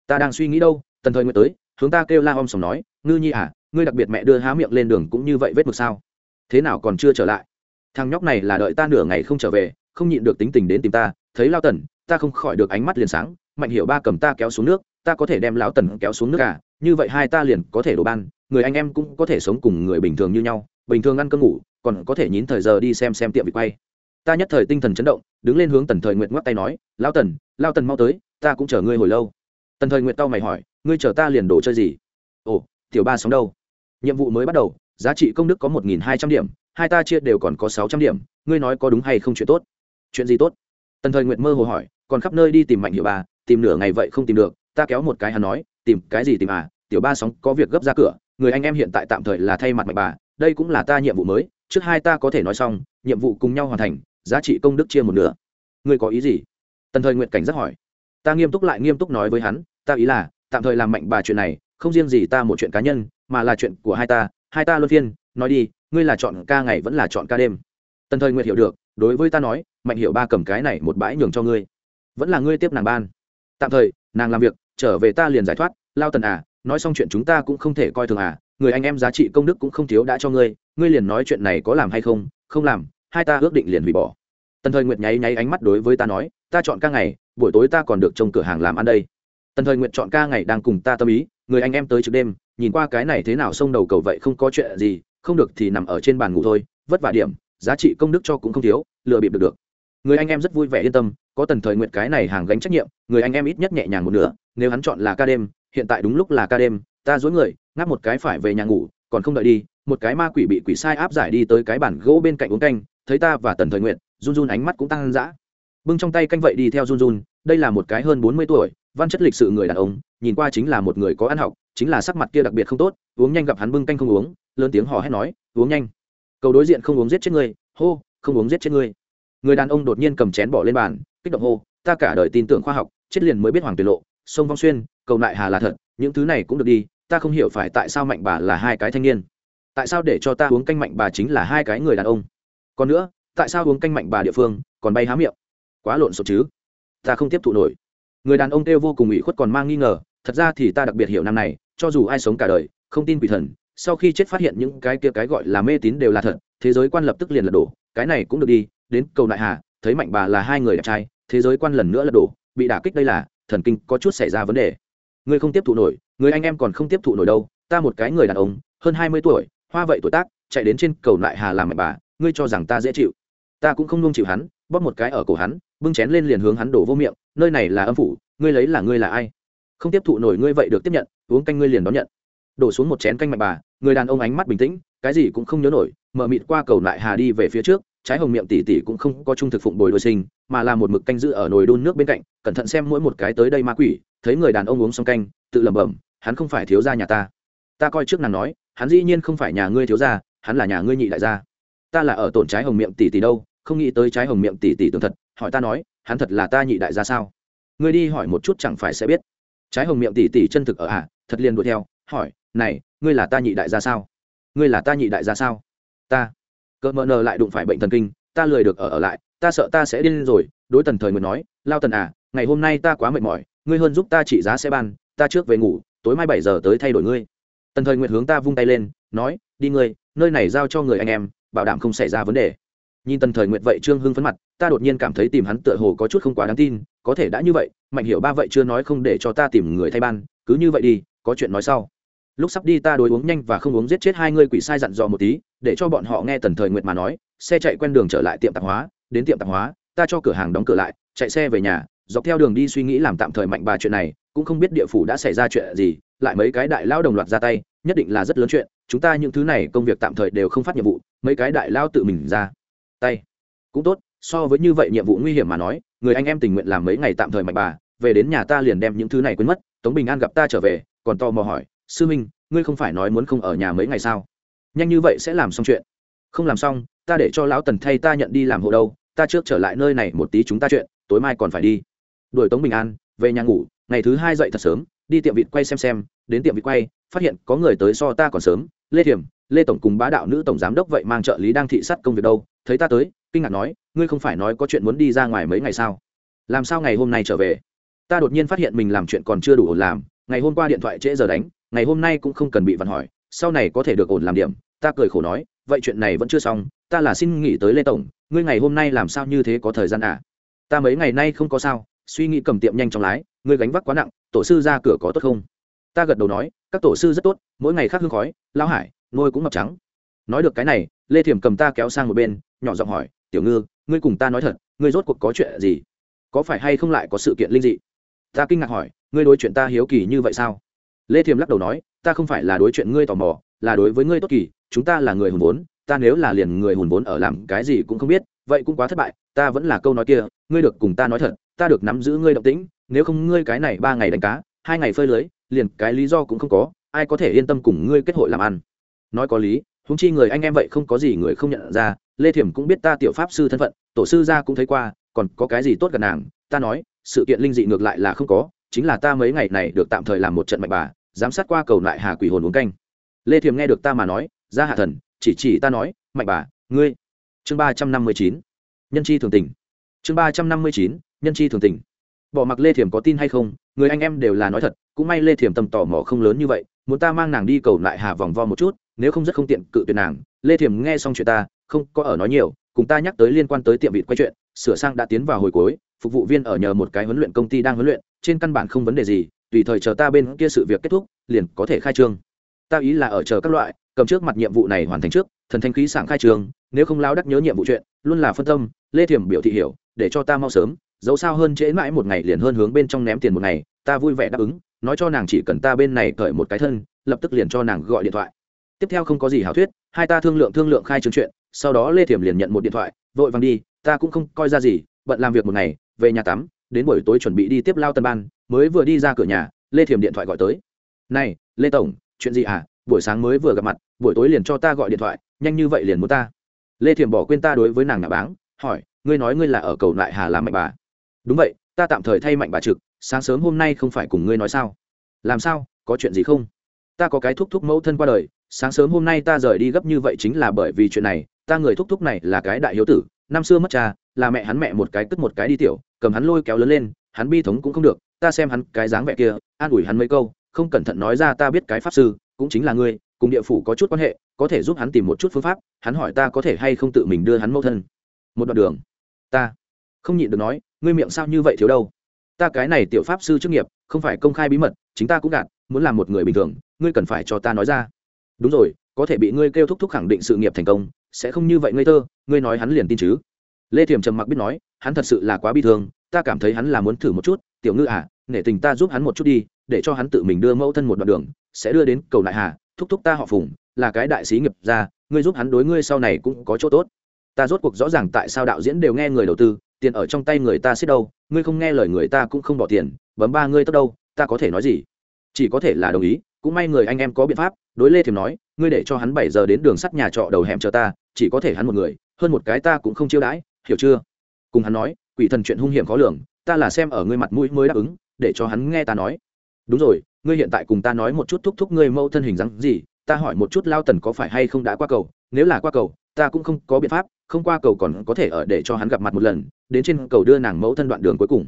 Ta đang suy nghĩ đâu, tần thời nguyện tới, hướng ta kêu la om sòng nói, ngư nhi à ngươi đặc biệt mẹ đưa há miệng lên đường cũng như vậy vết mực sao? Thế nào còn chưa trở lại? Thằng nhóc này là đợi ta nửa ngày không trở về, không nhịn được tính tình đến tìm ta, thấy lao tần, ta không khỏi được ánh mắt liền sáng, mạnh hiệu ba cầm ta kéo xuống nước, ta có thể đem lão tần kéo xuống nước cả như vậy hai ta liền có thể đổ ban, người anh em cũng có thể sống cùng người bình thường như nhau, bình thường ăn cơm ngủ, còn có thể nhín thời giờ đi xem xem tiệm vịt quay. Ta nhất thời tinh thần chấn động, đứng lên hướng tần thời nguyện ngoắc tay nói lao tần lao tần mau tới, ta cũng chờ ngươi hồi lâu. Tần thời nguyện tao mày hỏi, ngươi chờ ta liền đổ chơi gì? Ồ, tiểu ba sống đâu? Nhiệm vụ mới bắt đầu giá trị công đức có một nghìn hai trăm điểm hai ta chia đều còn có sáu trăm điểm ngươi nói có đúng hay không chuyện tốt? Chuyện gì tốt? Tần thời nguyệt mơ hồ hỏi còn khắp nơi đi tìm mạnh hiệu bà, tìm nửa ngày vậy không tìm được ta kéo một cái hắn nói tìm cái gì tìm à tiểu ba sóng có việc gấp ra cửa người anh em hiện tại tạm thời là thay mặt mạnh bà đây cũng là ta nhiệm vụ mới trước hai ta có thể nói xong nhiệm vụ cùng nhau hoàn thành giá trị công đức chia một nửa. Ngươi có ý gì? Tần thời nguyện cảnh giác hỏi. Ta nghiêm túc lại nghiêm túc nói với hắn ta ý là tạm thời làm mạnh bà chuyện này không riêng gì ta một chuyện cá nhân mà là chuyện của hai ta hai ta luân phiên, nói đi, ngươi là chọn ca ngày vẫn là chọn ca đêm. Tần thời Nguyệt hiểu được, đối với ta nói, mạnh hiểu ba cầm cái này một bãi nhường cho ngươi. Vẫn là ngươi tiếp nàng ban. Tạm thời, nàng làm việc, trở về ta liền giải thoát. Lao tần à nói xong chuyện chúng ta cũng không thể coi thường à người anh em giá trị công đức cũng không thiếu đã cho ngươi ngươi liền nói chuyện này có làm hay không không làm, hai ta ước định liền hủy bỏ. Tần thời nguyệt nháy nháy ánh mắt đối với ta nói, ta chọn ca ngày, buổi tối ta còn được trông cửa hàng làm ăn đây. Tần thời nguyệt chọn ca ngày đang cùng ta tâm ý, người anh em tới trước đêm nhìn qua cái này thế nào xông đầu cầu vậy không có chuyện gì, không được thì nằm ở trên bàn ngủ thôi, vất vả điểm, giá trị công đức cho cũng không thiếu lựa bịp được được. Người anh em rất vui vẻ yên tâm, có tần thời nguyện cái này hàng gánh trách nhiệm, người anh em ít nhất nhẹ nhàng một nửa, nếu hắn chọn là ca đêm, hiện tại đúng lúc là ca đêm, ta dối người, ngáp một cái phải về nhà ngủ, còn không đợi đi, một cái ma quỷ bị quỷ sai áp giải đi tới cái bản gỗ bên cạnh uống canh, thấy ta và tần thời nguyện, run run ánh mắt cũng tăng dã. Bưng trong tay canh vậy đi theo run run, đây là một cái hơn bốn mươi tuổi, văn chất lịch sự người đàn ông, nhìn qua chính là một người có ăn học chính là sắc mặt kia đặc biệt không tốt, uống nhanh gặp hắn bưng canh không uống, lớn tiếng hò hét nói, uống nhanh. Cầu đối diện không uống giết chết người hô, không uống giết chết người người đàn ông đột nhiên cầm chén bỏ lên bàn, kích động hô, ta cả đời tin tưởng khoa học, chết liền mới biết hoàng tuyệt lộ, sông vong xuyên, cầu lại hà là thật, những thứ này cũng được đi, ta không hiểu phải tại sao mạnh bà là hai cái thanh niên. Tại sao để cho ta uống canh mạnh bà chính là hai cái người đàn ông? Còn nữa, tại sao uống canh mạnh bà địa phương, còn bay há miệng? Quá lộn xộn chứ. Ta không tiếp thụ nổi. Người đàn ông kêu vô cùng ủy khuất còn mang nghi ngờ, thật ra thì ta đặc biệt hiểu năm này cho dù ai sống cả đời, không tin quỷ thần, sau khi chết phát hiện những cái kia cái gọi là mê tín đều là thật, thế giới quan lập tức liền lật đổ, cái này cũng được đi, đến cầu đại hà, thấy mạnh bà là hai người đẹp trai, thế giới quan lần nữa lật đổ, bị đả kích đây là, thần kinh có chút xảy ra vấn đề. Ngươi không tiếp thụ nổi, người anh em còn không tiếp thụ nổi đâu, ta một cái người đàn ông, hơn hai mươi tuổi, hoa vậy tuổi tác, chạy đến trên cầu đại hà làm mạnh bà, ngươi cho rằng ta dễ chịu. Ta cũng không nung chịu hắn, bóp một cái ở cổ hắn, bưng chén lên liền hướng hắn đổ vô miệng, nơi này là âm phủ, ngươi lấy là ngươi là ai? Không tiếp thụ nổi ngươi vậy được tiếp nhận, uống canh ngươi liền đón nhận. Đổ xuống một chén canh mạnh bà, người đàn ông ánh mắt bình tĩnh, cái gì cũng không nhớ nổi, mở mịt qua cầu lại hà đi về phía trước, trái hồng miệng tỉ tỉ cũng không có trung thực phụng bồi đôi sinh, mà là một mực canh giữ ở nồi đun nước bên cạnh, cẩn thận xem mỗi một cái tới đây ma quỷ, thấy người đàn ông uống xong canh, tự lẩm bẩm, hắn không phải thiếu gia nhà ta. Ta coi trước nàng nói, hắn dĩ nhiên không phải nhà ngươi thiếu gia, hắn là nhà ngươi nhị đại gia. Ta là ở tổn trái hồng miệng tỉ tỉ đâu, không nghĩ tới trái hồng miệng tỉ tỉ tưởng thật. Hỏi ta nói, hắn thật là ta nhị đại gia sao? Ngươi đi hỏi một chút chẳng phải sẽ biết trái hồng miệng tỉ tỉ chân thực ở à? Thật liền đuổi theo, hỏi, này, ngươi là ta nhị đại gia sao? Ngươi là ta nhị đại gia sao? Ta. Cỡ mờ nờ lại đụng phải bệnh thần kinh, ta lười được ở ở lại, ta sợ ta sẽ điên rồi. Đối tần thời nguyện nói, lao tần à ngày hôm nay ta quá mệt mỏi, ngươi hơn giúp ta trị giá xe ban, ta trước về ngủ, tối mai bảy giờ tới thay đổi ngươi. Tần thời nguyện hướng ta vung tay lên, nói, đi ngươi, nơi này giao cho người anh em, bảo đảm không xảy ra vấn đề. Nhìn tần thời nguyện vậy trương hưng phấn mặt, ta đột nhiên cảm thấy tìm hắn tựa hồ có chút không quá đáng tin có thể đã như vậy, mạnh hiểu ba vậy chưa nói không để cho ta tìm người thay ban, cứ như vậy đi, có chuyện nói sau. Lúc sắp đi ta đối uống nhanh và không uống giết chết hai người quỷ sai dặn dò một tí, để cho bọn họ nghe tần thời nguyệt mà nói, xe chạy quen đường trở lại tiệm tạp hóa, đến tiệm tạp hóa, ta cho cửa hàng đóng cửa lại, chạy xe về nhà, dọc theo đường đi suy nghĩ làm tạm thời mạnh bà chuyện này, cũng không biết địa phủ đã xảy ra chuyện gì, lại mấy cái đại lao đồng loạt ra tay, nhất định là rất lớn chuyện, chúng ta những thứ này công việc tạm thời đều không phát nhiệm vụ, mấy cái đại lao tự mình ra. Tay. Cũng tốt so với như vậy nhiệm vụ nguy hiểm mà nói, người anh em tình nguyện làm mấy ngày tạm thời mạnh bà, về đến nhà ta liền đem những thứ này quên mất. Tống bình an gặp ta trở về, còn tò mò hỏi, sư minh, ngươi không phải nói muốn không ở nhà mấy ngày sao? Nhanh như vậy sẽ làm xong chuyện. Không làm xong, ta để cho lão tần thay ta nhận đi làm hộ đâu, ta trước trở lại nơi này một tí chúng ta chuyện, tối mai còn phải đi. Đuổi tống bình an, về nhà ngủ, ngày thứ hai dậy thật sớm, đi tiệm vịt quay xem xem, đến tiệm vịt quay, phát hiện có người tới so ta còn sớm. Lê thiểm, lê tổng cùng bá đạo nữ tổng giám đốc vậy mang trợ lý đang thị sát công việc đâu, thấy ta tới kinh ngạc nói, ngươi không phải nói có chuyện muốn đi ra ngoài mấy ngày sao? Làm sao ngày hôm nay trở về? Ta đột nhiên phát hiện mình làm chuyện còn chưa đủ ổn làm, ngày hôm qua điện thoại trễ giờ đánh, ngày hôm nay cũng không cần bị vặn hỏi, sau này có thể được ổn làm điểm. Ta cười khổ nói, vậy chuyện này vẫn chưa xong, ta là xin nghỉ tới lê tổng, ngươi ngày hôm nay làm sao như thế có thời gian à? Ta mấy ngày nay không có sao, suy nghĩ cầm tiệm nhanh trong lái, ngươi gánh vác quá nặng, tổ sư ra cửa có tốt không? Ta gật đầu nói, các tổ sư rất tốt, mỗi ngày khác hương khói lao hải ngôi cũng mập trắng. Nói được cái này, lê thiểm cầm ta kéo sang một bên, nhỏ giọng hỏi tiểu ngư, ngươi cùng ta nói thật, ngươi rốt cuộc có chuyện gì? Có phải hay không lại có sự kiện linh dị? Ta kinh ngạc hỏi, ngươi đối chuyện ta hiếu kỳ như vậy sao? Lê thiềm lắc đầu nói, ta không phải là đối chuyện ngươi tò mò, là đối với ngươi tốt kỳ, chúng ta là người hùn vốn, ta nếu là liền người hùn vốn ở làm cái gì cũng không biết, vậy cũng quá thất bại, ta vẫn là câu nói kia, ngươi được cùng ta nói thật, ta được nắm giữ ngươi động tĩnh, nếu không ngươi cái này ba ngày đánh cá, hai ngày phơi lưới, liền cái lý do cũng không có, ai có thể yên tâm cùng ngươi kết hội làm ăn? Nói có lý húng chi người anh em vậy không có gì người không nhận ra lê thiểm cũng biết ta tiểu pháp sư thân phận, tổ sư gia cũng thấy qua, còn có cái gì tốt gần nàng? Ta nói, sự kiện linh dị ngược lại là không có, chính là ta mấy ngày này được tạm thời làm một trận mạnh bà, giám sát qua cầu lại hà quỷ hồn uống canh. Lê Thiểm nghe được ta mà nói ra hạ thần, chỉ chỉ ta nói mạnh bà, ngươi. Chương ba trăm năm mươi chín, nhân chi thường tình. Chương ba trăm năm mươi chín, nhân chi thường tình. Bỏ mặc lê Thiểm có tin hay không? Người anh em đều là nói thật, cũng may lê Thiểm tầm tò mò không lớn như vậy, muốn ta mang nàng đi cầu lại hà vòng vo một chút, nếu không rất không tiện cự tuyệt nàng. Lê Thiểm nghe xong chuyện ta không có ở nói nhiều, cùng ta nhắc tới liên quan tới tiệm vịt quay chuyện, sửa sang đã tiến vào hồi cuối, phục vụ viên ở nhờ một cái huấn luyện công ty đang huấn luyện, trên căn bản không vấn đề gì, tùy thời chờ ta bên kia sự việc kết thúc, liền có thể khai trương. Ta ý là ở chờ các loại, cầm trước mặt nhiệm vụ này hoàn thành trước, thần thanh khí sảng khai trương nếu không lao đắc nhớ nhiệm vụ chuyện, luôn là phân tâm, lê thiểm biểu thị hiểu, để cho ta mau sớm, dẫu sao hơn trễ mãi một ngày liền hơn hướng bên trong ném tiền một ngày, ta vui vẻ đáp ứng, nói cho nàng chỉ cần ta bên này cởi một cái thân, lập tức liền cho nàng gọi điện thoại. Tiếp theo không có gì hảo thuyết, hai ta thương lượng thương lượng khai trương chuyện sau đó lê thiểm liền nhận một điện thoại, vội vàng đi, ta cũng không coi ra gì, bận làm việc một ngày, về nhà tắm, đến buổi tối chuẩn bị đi tiếp lao tân ban, mới vừa đi ra cửa nhà, lê thiểm điện thoại gọi tới. Này, lê tổng, chuyện gì à? Buổi sáng mới vừa gặp mặt, buổi tối liền cho ta gọi điện thoại, nhanh như vậy liền muốn ta. Lê thiểm bỏ quên ta đối với nàng nạ báng, hỏi, ngươi nói ngươi là ở cầu lại hà làm mạnh bà. Đúng vậy, ta tạm thời thay mạnh bà trực, sáng sớm hôm nay không phải cùng ngươi nói sao? Làm sao, có chuyện gì không? Ta có cái thúc thúc mẫu thân qua đời, sáng sớm hôm nay ta rời đi gấp như vậy chính là bởi vì chuyện này ta người thúc thúc này là cái đại hiếu tử, năm xưa mất cha, là mẹ hắn mẹ một cái cất một cái đi tiểu, cầm hắn lôi kéo lớn lên, hắn bi thống cũng không được, ta xem hắn cái dáng vẻ kia, an ủi hắn mấy câu, không cẩn thận nói ra ta biết cái pháp sư, cũng chính là ngươi, cùng địa phủ có chút quan hệ, có thể giúp hắn tìm một chút phương pháp, hắn hỏi ta có thể hay không tự mình đưa hắn mẫu thân. Một đoạn đường. Ta không nhịn được nói, ngươi miệng sao như vậy thiếu đâu? Ta cái này tiểu pháp sư chức nghiệp, không phải công khai bí mật, chính ta cũng gạt, muốn làm một người bình thường, ngươi cần phải cho ta nói ra. Đúng rồi, có thể bị ngươi kêu thúc thúc khẳng định sự nghiệp thành công sẽ không như vậy ngây thơ, ngươi nói hắn liền tin chứ? Lê thiềm trầm mặc biết nói, hắn thật sự là quá bi thương, ta cảm thấy hắn là muốn thử một chút, tiểu ngư à nể tình ta giúp hắn một chút đi, để cho hắn tự mình đưa mẫu thân một đoạn đường, sẽ đưa đến cầu lại hà, thúc thúc ta họ phùng, là cái đại sĩ nghiệp ra ngươi giúp hắn đối ngươi sau này cũng có chỗ tốt. Ta rốt cuộc rõ ràng tại sao đạo diễn đều nghe người đầu tư, tiền ở trong tay người ta xích đâu, ngươi không nghe lời người ta cũng không bỏ tiền, bấm ba ngươi tất đâu, ta có thể nói gì? Chỉ có thể là đồng ý, cũng may người anh em có biện pháp, đối lê thiềm nói ngươi để cho hắn bảy giờ đến đường sắt nhà trọ đầu hẻm chờ ta, chỉ có thể hắn một người, hơn một cái ta cũng không chiêu đãi, hiểu chưa? Cùng hắn nói, quỷ thần chuyện hung hiểm khó lường, ta là xem ở ngươi mặt mũi mới đáp ứng, để cho hắn nghe ta nói. Đúng rồi, ngươi hiện tại cùng ta nói một chút thúc thúc ngươi mâu thân hình dáng gì, ta hỏi một chút lao tần có phải hay không đã qua cầu, nếu là qua cầu, ta cũng không có biện pháp, không qua cầu còn có thể ở để cho hắn gặp mặt một lần, đến trên cầu đưa nàng mẫu thân đoạn đường cuối cùng.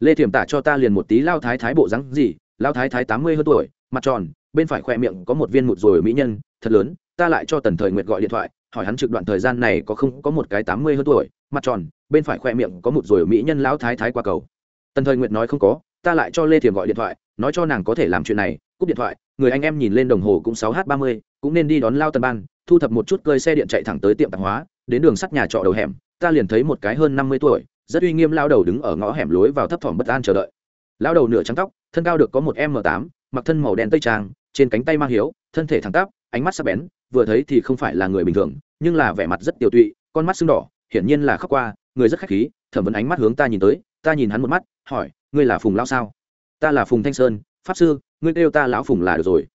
Lê thiểm tả cho ta liền một tí lao thái thái bộ dáng gì, lao thái thái tám mươi hơn tuổi, mặt tròn bên phải khoe miệng có một viên một rồi, mỹ nhân, thật lớn, ta lại cho tần thời nguyệt gọi điện thoại, hỏi hắn trực đoạn thời gian này có không có một cái tám mươi hơn tuổi, mặt tròn, bên phải khoe miệng có một rồi, mỹ nhân lão thái thái qua cầu. Tần thời nguyệt nói không có, ta lại cho lê thiềm gọi điện thoại, nói cho nàng có thể làm chuyện này, cúp điện thoại, người anh em nhìn lên đồng hồ cũng sáu h ba mươi, cũng nên đi đón lao tần ban, thu thập một chút cơi xe điện chạy thẳng tới tiệm tạp hóa, đến đường sắt nhà trọ đầu hẻm, ta liền thấy một cái hơn năm mươi tuổi, rất uy nghiêm lao đầu đứng ở ngõ hẻm lối vào thấp thỏm bất an chờ đợi. Lao đầu nửa trắng tóc, thân cao được có một m tám, mặc thân màu đen tây trang trên cánh tay mang hiếu, thân thể thẳng tắp, ánh mắt sắc bén, vừa thấy thì không phải là người bình thường, nhưng là vẻ mặt rất tiểu tụy, con mắt sưng đỏ, hiển nhiên là khóc qua, người rất khách khí, thẩm vấn ánh mắt hướng ta nhìn tới, ta nhìn hắn một mắt, hỏi, ngươi là phùng lão sao? Ta là phùng thanh sơn, pháp sư, ngươi kêu ta lão phùng là được rồi.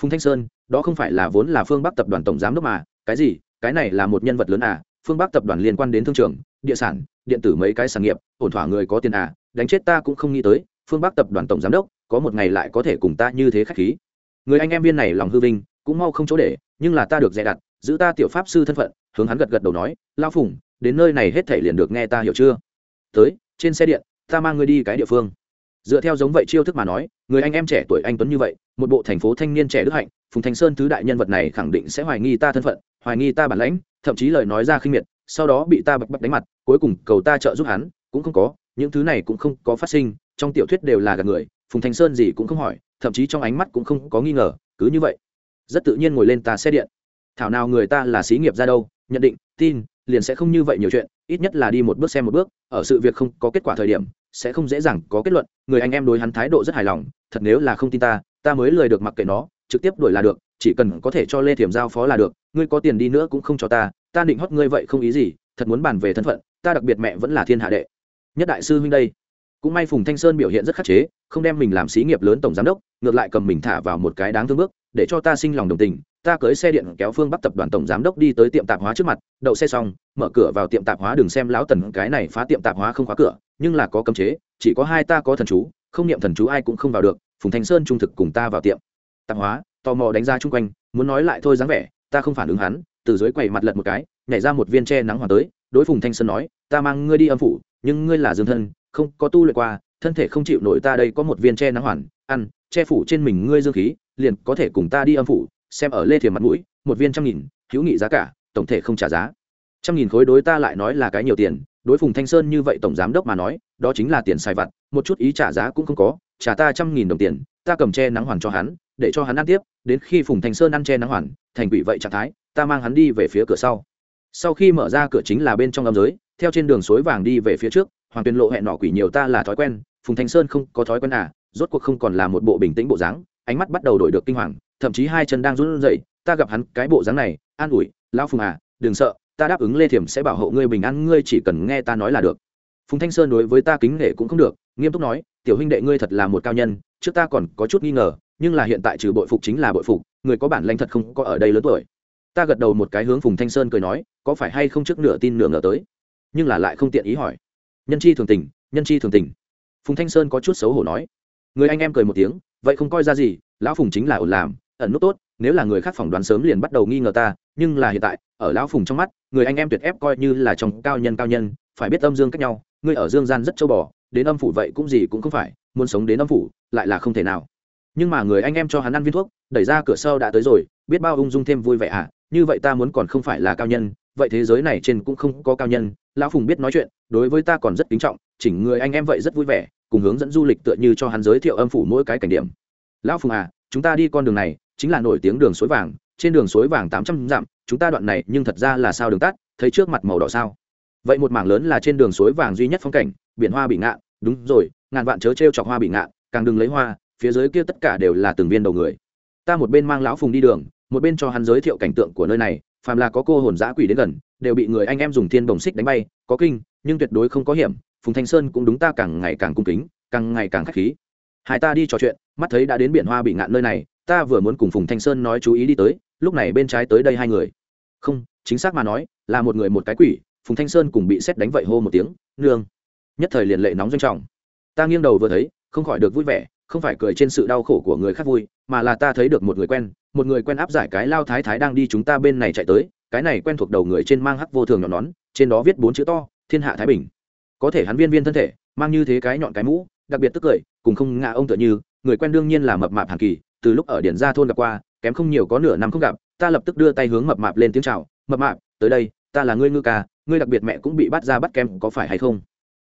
Phùng thanh sơn, đó không phải là vốn là phương bắc tập đoàn tổng giám đốc mà, cái gì, cái này là một nhân vật lớn à phương bắc tập đoàn liên quan đến thương trường, địa sản, điện tử mấy cái sản nghiệp, ổn thỏa người có tiền à đánh chết ta cũng không nghĩ tới, phương bắc tập đoàn tổng giám đốc, có một ngày lại có thể cùng ta như thế khách khí người anh em viên này lòng hư vinh, cũng mau không chỗ để, nhưng là ta được dè đặt, giữ ta tiểu pháp sư thân phận, hướng hắn gật gật đầu nói lao phùng, đến nơi này hết thể liền được nghe ta hiểu chưa? Tới, trên xe điện, ta mang ngươi đi cái địa phương. Dựa theo giống vậy chiêu thức mà nói, người anh em trẻ tuổi anh tuấn như vậy, một bộ thành phố thanh niên trẻ đức hạnh, phùng thanh sơn thứ đại nhân vật này khẳng định sẽ hoài nghi ta thân phận, hoài nghi ta bản lãnh, thậm chí lời nói ra khinh miệt, sau đó bị ta bập bập đánh mặt, cuối cùng cầu ta trợ giúp hắn, cũng không có, những thứ này cũng không có phát sinh, trong tiểu thuyết đều là gạt người, phùng thanh sơn gì cũng không hỏi thậm chí trong ánh mắt cũng không có nghi ngờ, cứ như vậy, rất tự nhiên ngồi lên ta xe điện. Thảo nào người ta là xí nghiệp ra đâu, nhận định, tin, liền sẽ không như vậy nhiều chuyện, ít nhất là đi một bước xem một bước, ở sự việc không có kết quả thời điểm, sẽ không dễ dàng có kết luận, người anh em đối hắn thái độ rất hài lòng, thật nếu là không tin ta ta mới lời được mặc kệ nó, trực tiếp đuổi là được, chỉ cần có thể cho lê thiểm giao phó là được, ngươi có tiền đi nữa cũng không cho ta ta định hót ngươi vậy không ý gì, thật muốn bàn về thân phận, ta đặc biệt mẹ vẫn là thiên hạ đệ. Nhất đại sư huynh đây cũng may phùng thanh sơn biểu hiện rất khắc chế, không đem mình làm xí nghiệp lớn tổng giám đốc, ngược lại cầm mình thả vào một cái đáng thương bước, để cho ta sinh lòng đồng tình, ta cưới xe điện kéo phương bắc tập đoàn tổng giám đốc đi tới tiệm tạp hóa trước mặt, đậu xe xong, mở cửa vào tiệm tạp hóa đừng xem láo tần cái này phá tiệm tạp hóa không khóa cửa, nhưng là có cấm chế, chỉ có hai ta có thần chú, không niệm thần chú ai cũng không vào được, phùng thanh sơn trung thực cùng ta vào tiệm. Tạp hóa, tò mò đánh ra chung quanh, muốn nói lại thôi dáng vẻ, ta không phản ứng hắn, từ dưới quầy mặt lật một cái, nhảy ra một viên tre nắng hoàng tới, đối phùng thanh sơn nói, ta mang ngươi đi âm phủ, nhưng ngươi là dương thân không có tu luyện qua, thân thể không chịu nổi ta đây có một viên tre nắng hoàn, ăn, che phủ trên mình ngươi dương khí, liền có thể cùng ta đi âm phủ, xem ở lê thiềm mặt mũi, một viên trăm nghìn, hữu nghị giá cả, tổng thể không trả giá. Trăm nghìn khối đối ta lại nói là cái nhiều tiền, đối phùng thanh sơn như vậy tổng giám đốc mà nói, đó chính là tiền sai vặt, một chút ý trả giá cũng không có, trả ta trăm nghìn đồng tiền, ta cầm che nắng hoàn cho hắn, để cho hắn ăn tiếp, đến khi phùng thanh sơn ăn che nắng hoàn, thành quỷ vậy trạng thái, ta mang hắn đi về phía cửa sau. Sau khi mở ra cửa chính là bên trong âm giới, theo trên đường suối vàng đi về phía trước hoàng tuyên lộ hẹn nọ quỷ nhiều ta là thói quen, phùng thanh sơn không có thói quen à rốt cuộc không còn là một bộ bình tĩnh bộ dáng, ánh mắt bắt đầu đổi được kinh hoàng, thậm chí hai chân đang run rẩy, ta gặp hắn cái bộ dáng này, an ủi, lão phùng à đừng sợ, ta đáp ứng lê thiểm sẽ bảo hộ ngươi bình an, ngươi chỉ cần nghe ta nói là được. Phùng thanh sơn đối với ta kính nể cũng không được, nghiêm túc nói, tiểu huynh đệ ngươi thật là một cao nhân, trước ta còn có chút nghi ngờ, nhưng là hiện tại trừ bội phục chính là bội phục, người có bản lanh thật không có ở đây lớn tuổi. Ta gật đầu một cái hướng phùng thanh sơn cười nói, có phải hay không trước nửa tin nửa ngờ tới? Nhưng là lại không tiện ý hỏi nhân chi thường tình, nhân chi thường tình. Phùng thanh sơn có chút xấu hổ nói. Người anh em cười một tiếng, vậy không coi ra gì, lão phùng chính là ổn làm, ẩn nút tốt, nếu là người khác phỏng đoán sớm liền bắt đầu nghi ngờ ta, nhưng là hiện tại, ở lão phùng trong mắt, người anh em tuyệt ép coi như là chồng cao nhân cao nhân, phải biết âm dương cách nhau ngươi ở dương gian rất châu bò, đến âm phủ vậy cũng gì cũng không phải, muốn sống đến âm phủ, lại là không thể nào. Nhưng mà người anh em cho hắn ăn viên thuốc, đẩy ra cửa sau đã tới rồi, biết bao ung dung thêm vui vẻ à như vậy ta muốn còn không phải là cao nhân, vậy thế giới này trên cũng không có cao nhân lão phùng biết nói chuyện, đối với ta còn rất kính trọng, chỉnh người anh em vậy rất vui vẻ, cùng hướng dẫn du lịch tựa như cho hắn giới thiệu âm phủ mỗi cái cảnh điểm. Lão phùng à chúng ta đi con đường này, chính là nổi tiếng đường suối vàng, trên đường suối vàng tám trăm dặm, chúng ta đoạn này nhưng thật ra là sao đường tắt, thấy trước mặt màu đỏ sao. Vậy một mảng lớn là trên đường suối vàng duy nhất phong cảnh, biển hoa bị ngạn đúng rồi, ngàn vạn chớ t r e o chọc hoa bị ngạn càng đừng lấy hoa, phía dưới kia tất cả đều là từng viên đầu người. Ta một bên mang lão phùng đi đường, một bên cho hắn giới thiệu cảnh tượng của nơi này, phàm là có cô hồn giã quỷ đến gần đều bị người anh em dùng thiên đồng xích đánh bay, có kinh, nhưng tuyệt đối không có hiểm. Phùng thanh sơn cũng đúng ta càng ngày càng cung kính, càng ngày càng k h á c h khí. Hai ta đi trò chuyện, mắt thấy đã đến biển hoa bị ngạn nơi này, ta vừa muốn cùng phùng thanh sơn nói chú ý đi tới, lúc này bên trái tới đây hai người. Không, chính xác mà nói, là một người một cái quỷ, phùng thanh sơn cùng bị xét đánh vậy hô một tiếng, nương! Nhất thời liền lệ nóng doanh trọng. Ta nghiêng đầu vừa thấy, không khỏi được vui vẻ, không phải cười trên sự đau khổ của người khác vui, mà là ta thấy được một người quen, một người quen áp giải cái lao thái thái đang đi chúng ta bên này chạy tới cái này quen thuộc đầu người trên mang hắc vô thường nhọn nón, trên đó viết bốn chữ to, thiên hạ thái bình. Có thể hắn viên viên thân thể, mang như thế cái nhọn cái mũ, đặc biệt tức cười, cùng không ngạ ông tựa như, người quen đương nhiên là mập mạp hàn kỳ, từ lúc ở điển gia thôn gặp qua, kém không nhiều có nửa năm không gặp, ta lập tức đưa tay hướng mập mạp lên tiếng chào, mập mạp, tới đây, ta là ngươi ngư ca, ngươi đặc biệt mẹ cũng bị bắt ra bắt kem, có phải hay không?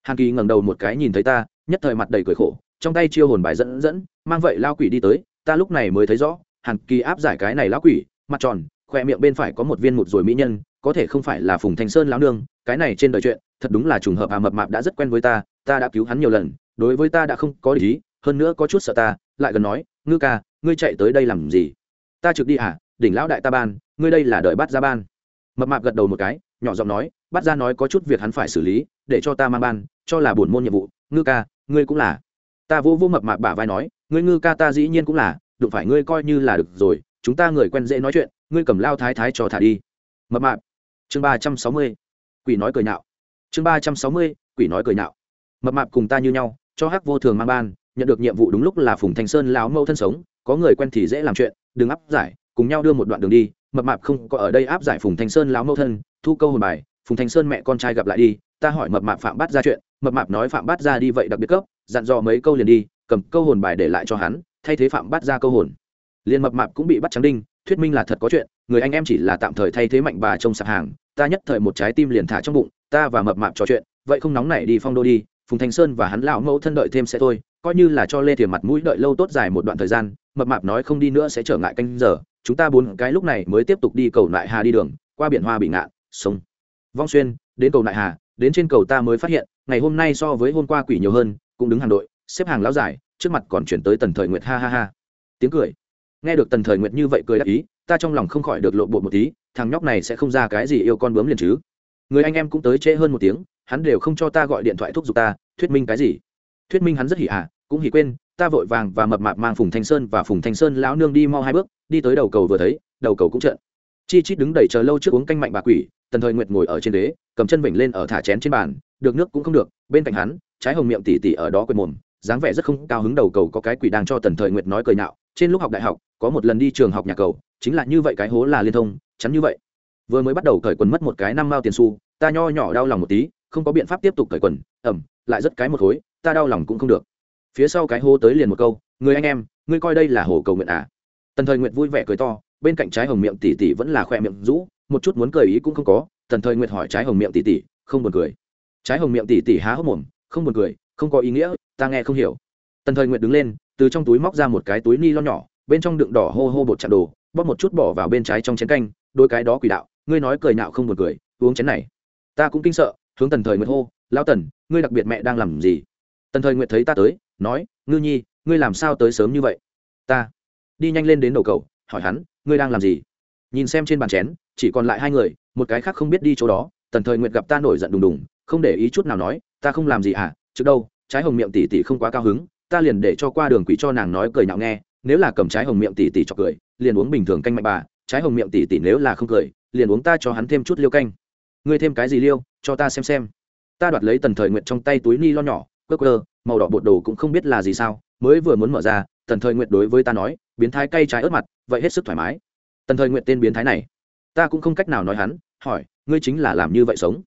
Hàn kỳ ngẩng đầu một cái nhìn thấy ta, nhất thời mặt đầy cười khổ, trong tay chiêu hồn bài dẫn dẫn, mang vậy, lao quỷ đi tới, ta lúc này mới thấy rõ hàn kỳ áp giải cái này lão quỷ, mặt tròn khoe miệng bên phải có một viên một rồi mỹ nhân, có thể không phải là phùng thanh sơn lão nương, cái này trên đời chuyện, thật đúng là trùng hợp à mập mạp đã rất quen với ta ta đã cứu hắn nhiều lần, đối với ta đã không có ý, hơn nữa có chút sợ ta, lại gần nói, ngư ca, ngươi chạy tới đây làm gì? Ta trực đi à đỉnh lão đại ta ban, ngươi đây là đợi bắt ra ban. Mập mạp gật đầu một cái, nhỏ giọng nói, bắt ra nói có chút việc hắn phải xử lý, để cho ta mang ban, cho là buồn môn nhiệm vụ, ngư ca, ngươi cũng là. Ta vô vô mập mạp bả vai nói, ngươi ngư ca ta dĩ nhiên cũng là, đụng phải ngươi coi như là được rồi, chúng ta người quen dễ nói chuyện ngươi cầm lao thái thái cho thả đi. Mập mạp. Chương ba trăm sáu mươi. Quỷ nói cười nhạo chương ba trăm sáu mươi, quỷ nói cười nhạo mập mạp cùng ta như nhau, cho hắc vô thường mang ban, nhận được nhiệm vụ đúng lúc là phùng thanh sơn lão mâu thân sống, có người quen thì dễ làm chuyện, đừng áp giải, cùng nhau đưa một đoạn đường đi. Mập mạp không có ở đây áp giải phùng thanh sơn lão mâu thân, thu câu hồn bài, phùng thanh sơn mẹ con trai gặp lại đi, ta hỏi mập mạp phạm bắt ra chuyện. Mập mạp nói, phạm bắt ra đi vậy đặc biệt cấp, dặn dò mấy câu liền đi, cầm câu hồn bài để lại cho hắn, thay thế phạm bắt ra câu hồn. Liền mập mạp cũng bị bắt trắng đinh thuyết minh là thật có chuyện, người anh em chỉ là tạm thời thay thế mạnh bà trong sạp hàng, ta nhất thời một trái tim liền thả trong bụng, ta và mập mạp trò chuyện, vậy không nóng nảy đi phong đô đi, phùng thanh sơn và hắn lão mẫu thân đợi thêm sẽ thôi, coi như là cho lê thiềm mặt mũi đợi lâu tốt dài một đoạn thời gian, mập mạp nói không đi nữa sẽ trở ngại canh giờ, chúng ta bốn cái lúc này mới tiếp tục đi cầu nại hà đi đường, qua biển hoa bị ngạn, sông vong xuyên, đến cầu nại hà, đến trên cầu ta mới phát hiện, ngày hôm nay so với hôm qua quỷ nhiều hơn, cũng đứng hàng đội, xếp hàng lão dài trước mặt còn chuyển tới tần thời nguyệt ha ha ha. Tiếng cười nghe được tần thời nguyệt như vậy cười đáp ý, ta trong lòng không khỏi được lộ bộ một tí, thằng nhóc này sẽ không ra cái gì yêu con bướm liền chứ. Người anh em cũng tới trễ hơn một tiếng, hắn đều không cho ta gọi điện thoại thúc giục ta, thuyết minh cái gì? Thuyết minh hắn rất hỉ à cũng hỉ quên, ta vội vàng và mập mạp mang phùng thanh sơn và phùng thanh sơn lão nương đi mau hai bước, đi tới đầu cầu vừa thấy, đầu cầu cũng trợn. Chi chít đứng đầy chờ lâu trước uống canh mạnh bà quỷ, tần thời nguyệt ngồi ở trên đế cầm chân vịnh lên ở thả chén trên bàn, được nước cũng không được, bên cạnh hắn, trái hồng miệng tỉ tỉ ở đó quên mồm dáng vẻ rất không cao hứng đầu cầu có cái quỷ đang cho tần thời nguyệt nói cười nạo trên lúc học đại học, có một lần đi trường học nhà cầu, chính là như vậy cái hố là liên thông, chắn như vậy. Vừa mới bắt đầu cởi quần mất một cái năm mao tiền xu, ta nho nhỏ đau lòng một tí, không có biện pháp tiếp tục cởi quần, ẩm, lại rất cái một khối, ta đau lòng cũng không được. Phía sau cái hố tới liền một câu, người anh em, ngươi coi đây là hồ cầu nguyện à? Tần thời nguyệt vui vẻ cười to, bên cạnh trái hồng miệng tỷ tỷ vẫn là khoe miệng rũ, một chút muốn cười ý cũng không có, tần thời nguyệt hỏi trái hồng miệng tỷ tỷ, không buồn cười. Trái hồng miệng tỷ tỷ há hốc mồm, không buồn cười, không có ý nghĩa ta nghe không hiểu. Tần thời nguyệt đứng lên, từ trong túi móc ra một cái túi ni lông nhỏ, bên trong đựng đỏ hô hô bột chạm đồ, bóp một chút bỏ vào bên trái trong chén canh, đôi cái đó quỷ đạo, ngươi nói cười nạo không buồn cười, uống chén này. Ta cũng kinh sợ, hướng tần thời nguyệt hô lao tần, ngươi đặc biệt mẹ đang làm gì? Tần thời nguyệt thấy ta tới, nói, ngư nhi, ngươi làm sao tới sớm như vậy? Ta đi nhanh lên đến đầu cầu, hỏi hắn, ngươi đang làm gì? Nhìn xem trên bàn chén, chỉ còn lại hai người, một cái khác không biết đi chỗ đó, tần thời nguyệt gặp ta nổi giận đùng đùng, không để ý chút nào nói, ta không làm gì à trước đâu trái hồng miệng tỷ tỷ không quá cao hứng, ta liền để cho qua đường quỷ cho nàng nói cười nhạo nghe, nếu là cầm trái hồng miệng tỷ tỷ cho cười, liền uống bình thường canh mạnh bà, trái hồng miệng tỷ tỷ nếu là không cười, liền uống ta cho hắn thêm chút liêu canh. Ngươi thêm cái gì liêu, cho ta xem xem. Ta đoạt lấy tần thời nguyện trong tay túi ni lo nhỏ cơ cơ màu đỏ bột đồ cũng không biết là gì sao, mới vừa muốn mở ra, tần thời nguyện đối với ta nói, biến thái cay trái ớt mặt, vậy hết sức thoải mái. Tần thời nguyện tên biến thái này, ta cũng không cách nào nói hắn, hỏi, ngươi chính là làm như vậy sống.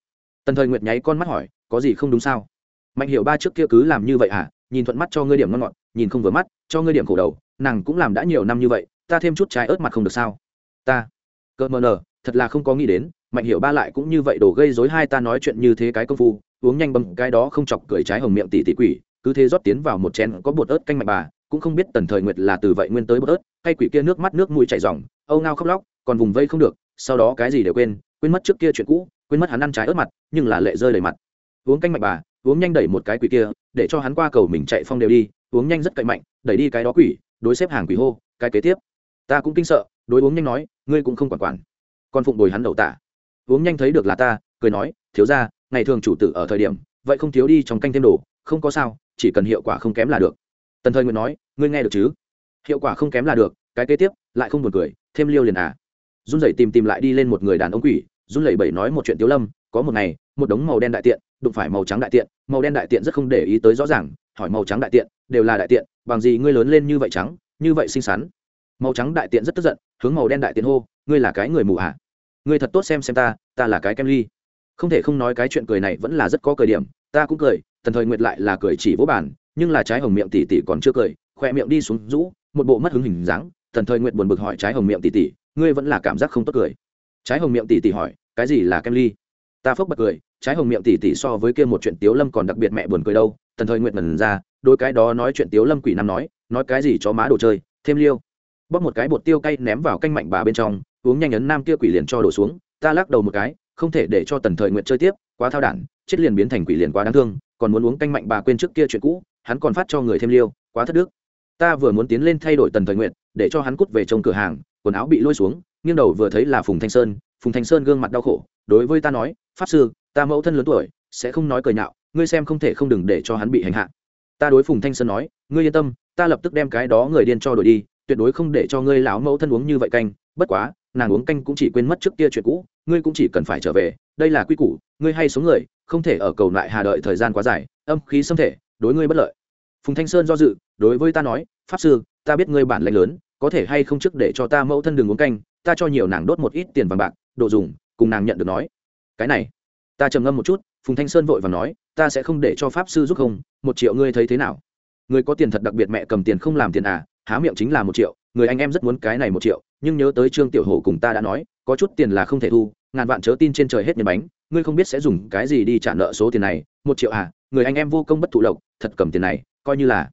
Tần thời nguyện nháy con mắt hỏi, có gì không đúng sao? Mạnh hiểu ba trước kia cứ làm như vậy à? Nhìn thuận mắt cho ngươi điểm ngon ngọt, nhìn không vừa mắt, cho ngươi điểm khổ đầu. Nàng cũng làm đã nhiều năm như vậy, ta thêm chút trái ớt mặt không được sao? Ta. Cợt mờ nờ, thật là không có nghĩ đến, mạnh hiểu ba lại cũng như vậy đổ gây dối hai ta nói chuyện như thế cái công phu, uống nhanh bầm, cái đó không chọc cười trái hồng miệng tỷ tỷ quỷ, cứ thế rót tiến vào một chén có bột ớt canh mạnh bà, cũng không biết tần thời nguyệt là từ vậy nguyên tới bột ớt cay quỷ kia nước mắt nước mũi chảy ròng, âu ngao khóc lóc, còn vùng vây không được, sau đó cái gì đều quên quên mất trước kia chuyện cũ, quên mất hắn ăn trái ớt mặt, nhưng là lệ rơi đầy mặt. Uống canh mạnh bà uống nhanh đẩy một cái quỷ kia, để cho hắn qua cầu mình chạy phong đều đi, uống nhanh rất cậy mạnh, đẩy đi cái đó quỷ, đối xếp hàng quỷ hô, cái kế tiếp. Ta cũng kinh sợ, đối uống nhanh nói, ngươi cũng không quản quản. Còn phụng bồi hắn đầu tả uống nhanh thấy được là ta, cười nói, thiếu ra ngày thường chủ tử ở thời điểm, vậy không thiếu đi trong canh thêm đồ, không có sao, chỉ cần hiệu quả không kém là được. Tần thời nguyện nói, ngươi nghe được chứ? Hiệu quả không kém là được, cái kế tiếp, lại không buồn cười, thêm liêu liền à. Run rẩy tìm tìm lại đi lên một người đàn ông quỷ, run lẩy bẩy nói một chuyện tiếu lâm, có một ngày một đống màu đen đại tiện, đụng phải màu trắng đại tiện, màu đen đại tiện rất không để ý tới rõ ràng, hỏi màu trắng đại tiện, đều là đại tiện, bằng gì ngươi lớn lên như vậy trắng, như vậy xinh xắn. Màu trắng đại tiện rất tức giận, hướng màu đen đại tiện hô, ngươi là cái người mù hả? ngươi thật tốt xem xem ta ta là cái kem ly. Không thể không nói cái chuyện cười này vẫn là rất có cười điểm, ta cũng cười, tần thời nguyệt lại là cười chỉ vỗ bản nhưng là trái hồng miệng tỉ tỉ còn chưa cười, khoe miệng đi xuống rũ, một bộ mất hứng hình dáng, tần thời nguyệt buồn bực hỏi trái hồng miệng tỉ tỉ, ngươi vẫn là cảm giác không tốt cười. Trái hồng miệng tỉ tỉ hỏi, cái gì là kem ly? Ta phốc bật cười, trái hồng miệng tỉ tỉ so với kia một chuyện tiếu lâm còn đặc biệt mẹ buồn cười đâu tần thời nguyệt ngần ra, đôi cái đó nói chuyện tiếu lâm quỷ năm nói nói cái gì cho má đồ chơi, thêm liêu. Bóc một cái bột tiêu cay ném vào canh mạnh bà bên trong, uống nhanh ấn nam kia quỷ liền cho đổ xuống, ta lắc đầu một cái, không thể để cho tần thời nguyện chơi tiếp, quá thao đản, chết liền biến thành quỷ liền quá đáng thương, còn muốn uống canh mạnh bà quên trước kia chuyện cũ, hắn còn phát cho người thêm liêu, quá thất đức. Ta vừa muốn tiến lên thay đổi tần thời nguyện, để cho hắn cút về trong cửa hàng, quần áo bị lôi xuống, nghiêng đầu vừa thấy là phùng thanh sơn, phùng thanh sơn gương mặt đau khổ, đối với ta nói pháp sư, ta mẫu thân lớn tuổi, sẽ không nói cười nhạo, ngươi xem không thể không đừng để cho hắn bị hành hạ. Ta đối phùng thanh sơn nói, ngươi yên tâm, ta lập tức đem cái đó người điên cho đổi đi, tuyệt đối không để cho ngươi lão mẫu thân uống như vậy canh, bất quá, nàng uống canh cũng chỉ quên mất trước kia chuyện cũ, ngươi cũng chỉ cần phải trở về, đây là quy củ, ngươi hay số người, không thể ở cầu lại hà đợi thời gian quá dài, âm khí xâm thể, đối ngươi bất lợi. Phùng thanh sơn do dự, đối với ta nói, pháp sư, ta biết ngươi bản lãnh lớn, có thể hay không trước để cho ta mẫu thân đường uống canh, ta cho nhiều nàng đốt một ít tiền vàng bạc, đồ dùng, cùng nàng nhận được nói cái này, ta trầm ngâm một chút, phùng thanh sơn vội và nói, ta sẽ không để cho pháp sư giúp không, một triệu ngươi thấy thế nào? Người có tiền thật đặc biệt mẹ cầm tiền không làm tiền à há miệng chính là một triệu, người anh em rất muốn cái này một triệu, nhưng nhớ tới trương tiểu hổ cùng ta đã nói, có chút tiền là không thể thu, ngàn vạn chớ tin trên trời hết nhân bánh, ngươi không biết sẽ dùng cái gì đi trả nợ số tiền này, một triệu à người anh em vô công bất thụ lộc, thật cầm tiền này, coi như là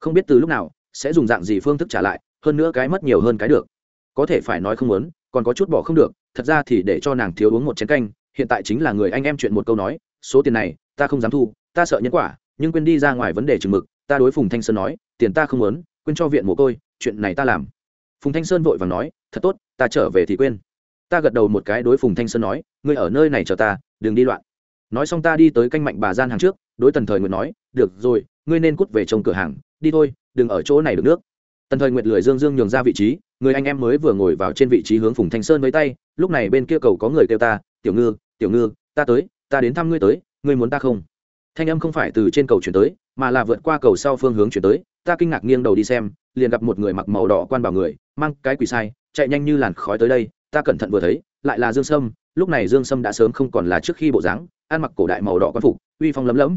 không biết từ lúc nào, sẽ dùng dạng gì phương thức trả lại, hơn nữa cái mất nhiều hơn cái được. Có thể phải nói không muốn, còn có chút bỏ không được, thật ra thì để cho nàng thiếu uống một chén canh hiện tại chính là người anh em chuyện một câu nói, số tiền này, ta không dám thu, ta sợ nhân quả, nhưng quên đi ra ngoài vấn đề chừng mực, ta đối phùng thanh sơn nói, tiền ta không muốn, quên cho viện mồ côi, chuyện này ta làm. Phùng thanh sơn vội vàng nói, thật tốt, ta trở về thì quên. Ta gật đầu một cái đối phùng thanh sơn nói, ngươi ở nơi này chờ ta, đừng đi loạn. Nói xong ta đi tới canh mạnh bà gian hàng trước, đối tần thời nguyệt nói, được rồi, ngươi nên cút về trông cửa hàng, đi thôi, đừng ở chỗ này được nước. Tần thời nguyệt lười dương dương nhường ra vị trí, người anh em mới vừa ngồi vào trên vị trí hướng phùng thanh sơn với tay, lúc này bên kia cầu có người kêu ta, tiểu ngư tiểu ngư, ta tới, ta đến thăm ngươi tới, ngươi muốn ta không? Thanh âm không phải từ trên cầu chuyển tới, mà là vượt qua cầu sau phương hướng chuyển tới, ta kinh ngạc nghiêng đầu đi xem, liền gặp một người mặc màu đỏ quan bảo người, mang cái quỷ sai, chạy nhanh như làn khói tới đây, ta cẩn thận vừa thấy, lại là dương sâm, lúc này dương sâm đã sớm không còn là trước khi bộ dáng, ăn mặc cổ đại màu đỏ quan phục, uy phong lấm lấm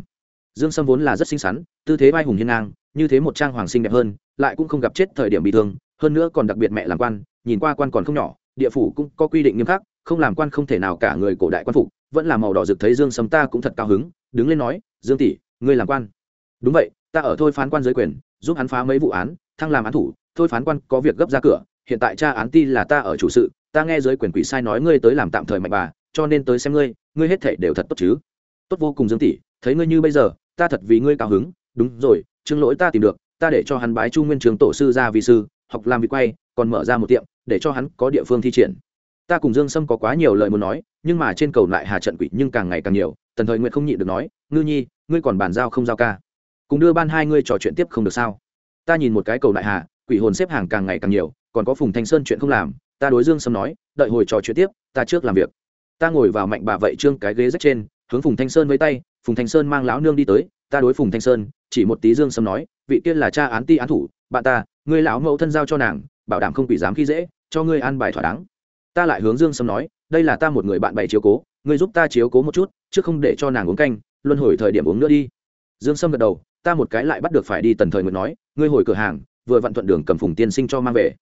dương sâm vốn là rất xinh xắn, tư thế vai hùng hiên ngang, như thế một trang hoàng sinh đẹp hơn, lại cũng không gặp chết thời điểm bị thương, hơn nữa còn đặc biệt mẹ làm quan, nhìn qua quan còn không nhỏ, địa phủ cũng có quy định nghiêm khắc không làm quan không thể nào cả người cổ đại quan phục, vẫn là màu đỏ rực thấy dương sâm ta cũng thật cao hứng, đứng lên nói, dương tỷ, ngươi làm quan. Đúng vậy, ta ở thôi phán quan giới quyền, giúp hắn phá mấy vụ án, thăng làm án thủ, thôi phán quan có việc gấp ra cửa, hiện tại cha án ti là ta ở chủ sự, ta nghe giới quyền quỷ sai nói ngươi tới làm tạm thời mạnh bà, cho nên tới xem ngươi ngươi hết thể đều thật tốt chứ. Tốt vô cùng dương tỷ, thấy ngươi như bây giờ, ta thật vì ngươi cao hứng. Đúng rồi chứng lỗi ta tìm được, ta để cho hắn bái chu nguyên trường tổ sư ra vi sư, học làm vị quay, còn mở ra một tiệm, để cho hắn có địa phương thi triển ta cùng dương sâm có quá nhiều lời muốn nói, nhưng mà trên cầu lại hà trận quỷ nhưng càng ngày càng nhiều, tần thời nguyện không nhịn được nói, ngư nhi, ngươi còn bàn giao không giao ca? Cùng đưa ban hai ngươi trò chuyện tiếp không được sao? Ta nhìn một cái cầu đại hà, quỷ hồn xếp hàng càng ngày càng nhiều, còn có phùng thanh sơn chuyện không làm, ta đối dương sâm nói, đợi hồi trò chuyện tiếp, ta trước làm việc. Ta ngồi vào mạnh bà vậy trương cái ghế rách trên, hướng phùng thanh sơn với tay, phùng thanh sơn mang lão nương đi tới, ta đối phùng thanh sơn, chỉ một tí dương sâm nói, vị tiên là cha án ti án thủ, bạn ta, ngươi lão mẫu thân giao cho nàng, bảo đảm không quỷ dám khi dễ, cho ngươi an bài thỏa đáng ta lại hướng dương sâm nói, đây là ta một người bạn bày chiếu cố, ngươi giúp ta chiếu cố một chút, chứ không để cho nàng uống canh, luân hồi thời điểm uống nữa đi. Dương sâm gật đầu, ta một cái lại bắt được phải đi tần thời người nói, ngươi hồi cửa hàng, vừa vặn thuận đường cầm phùng tiên sinh cho mang về.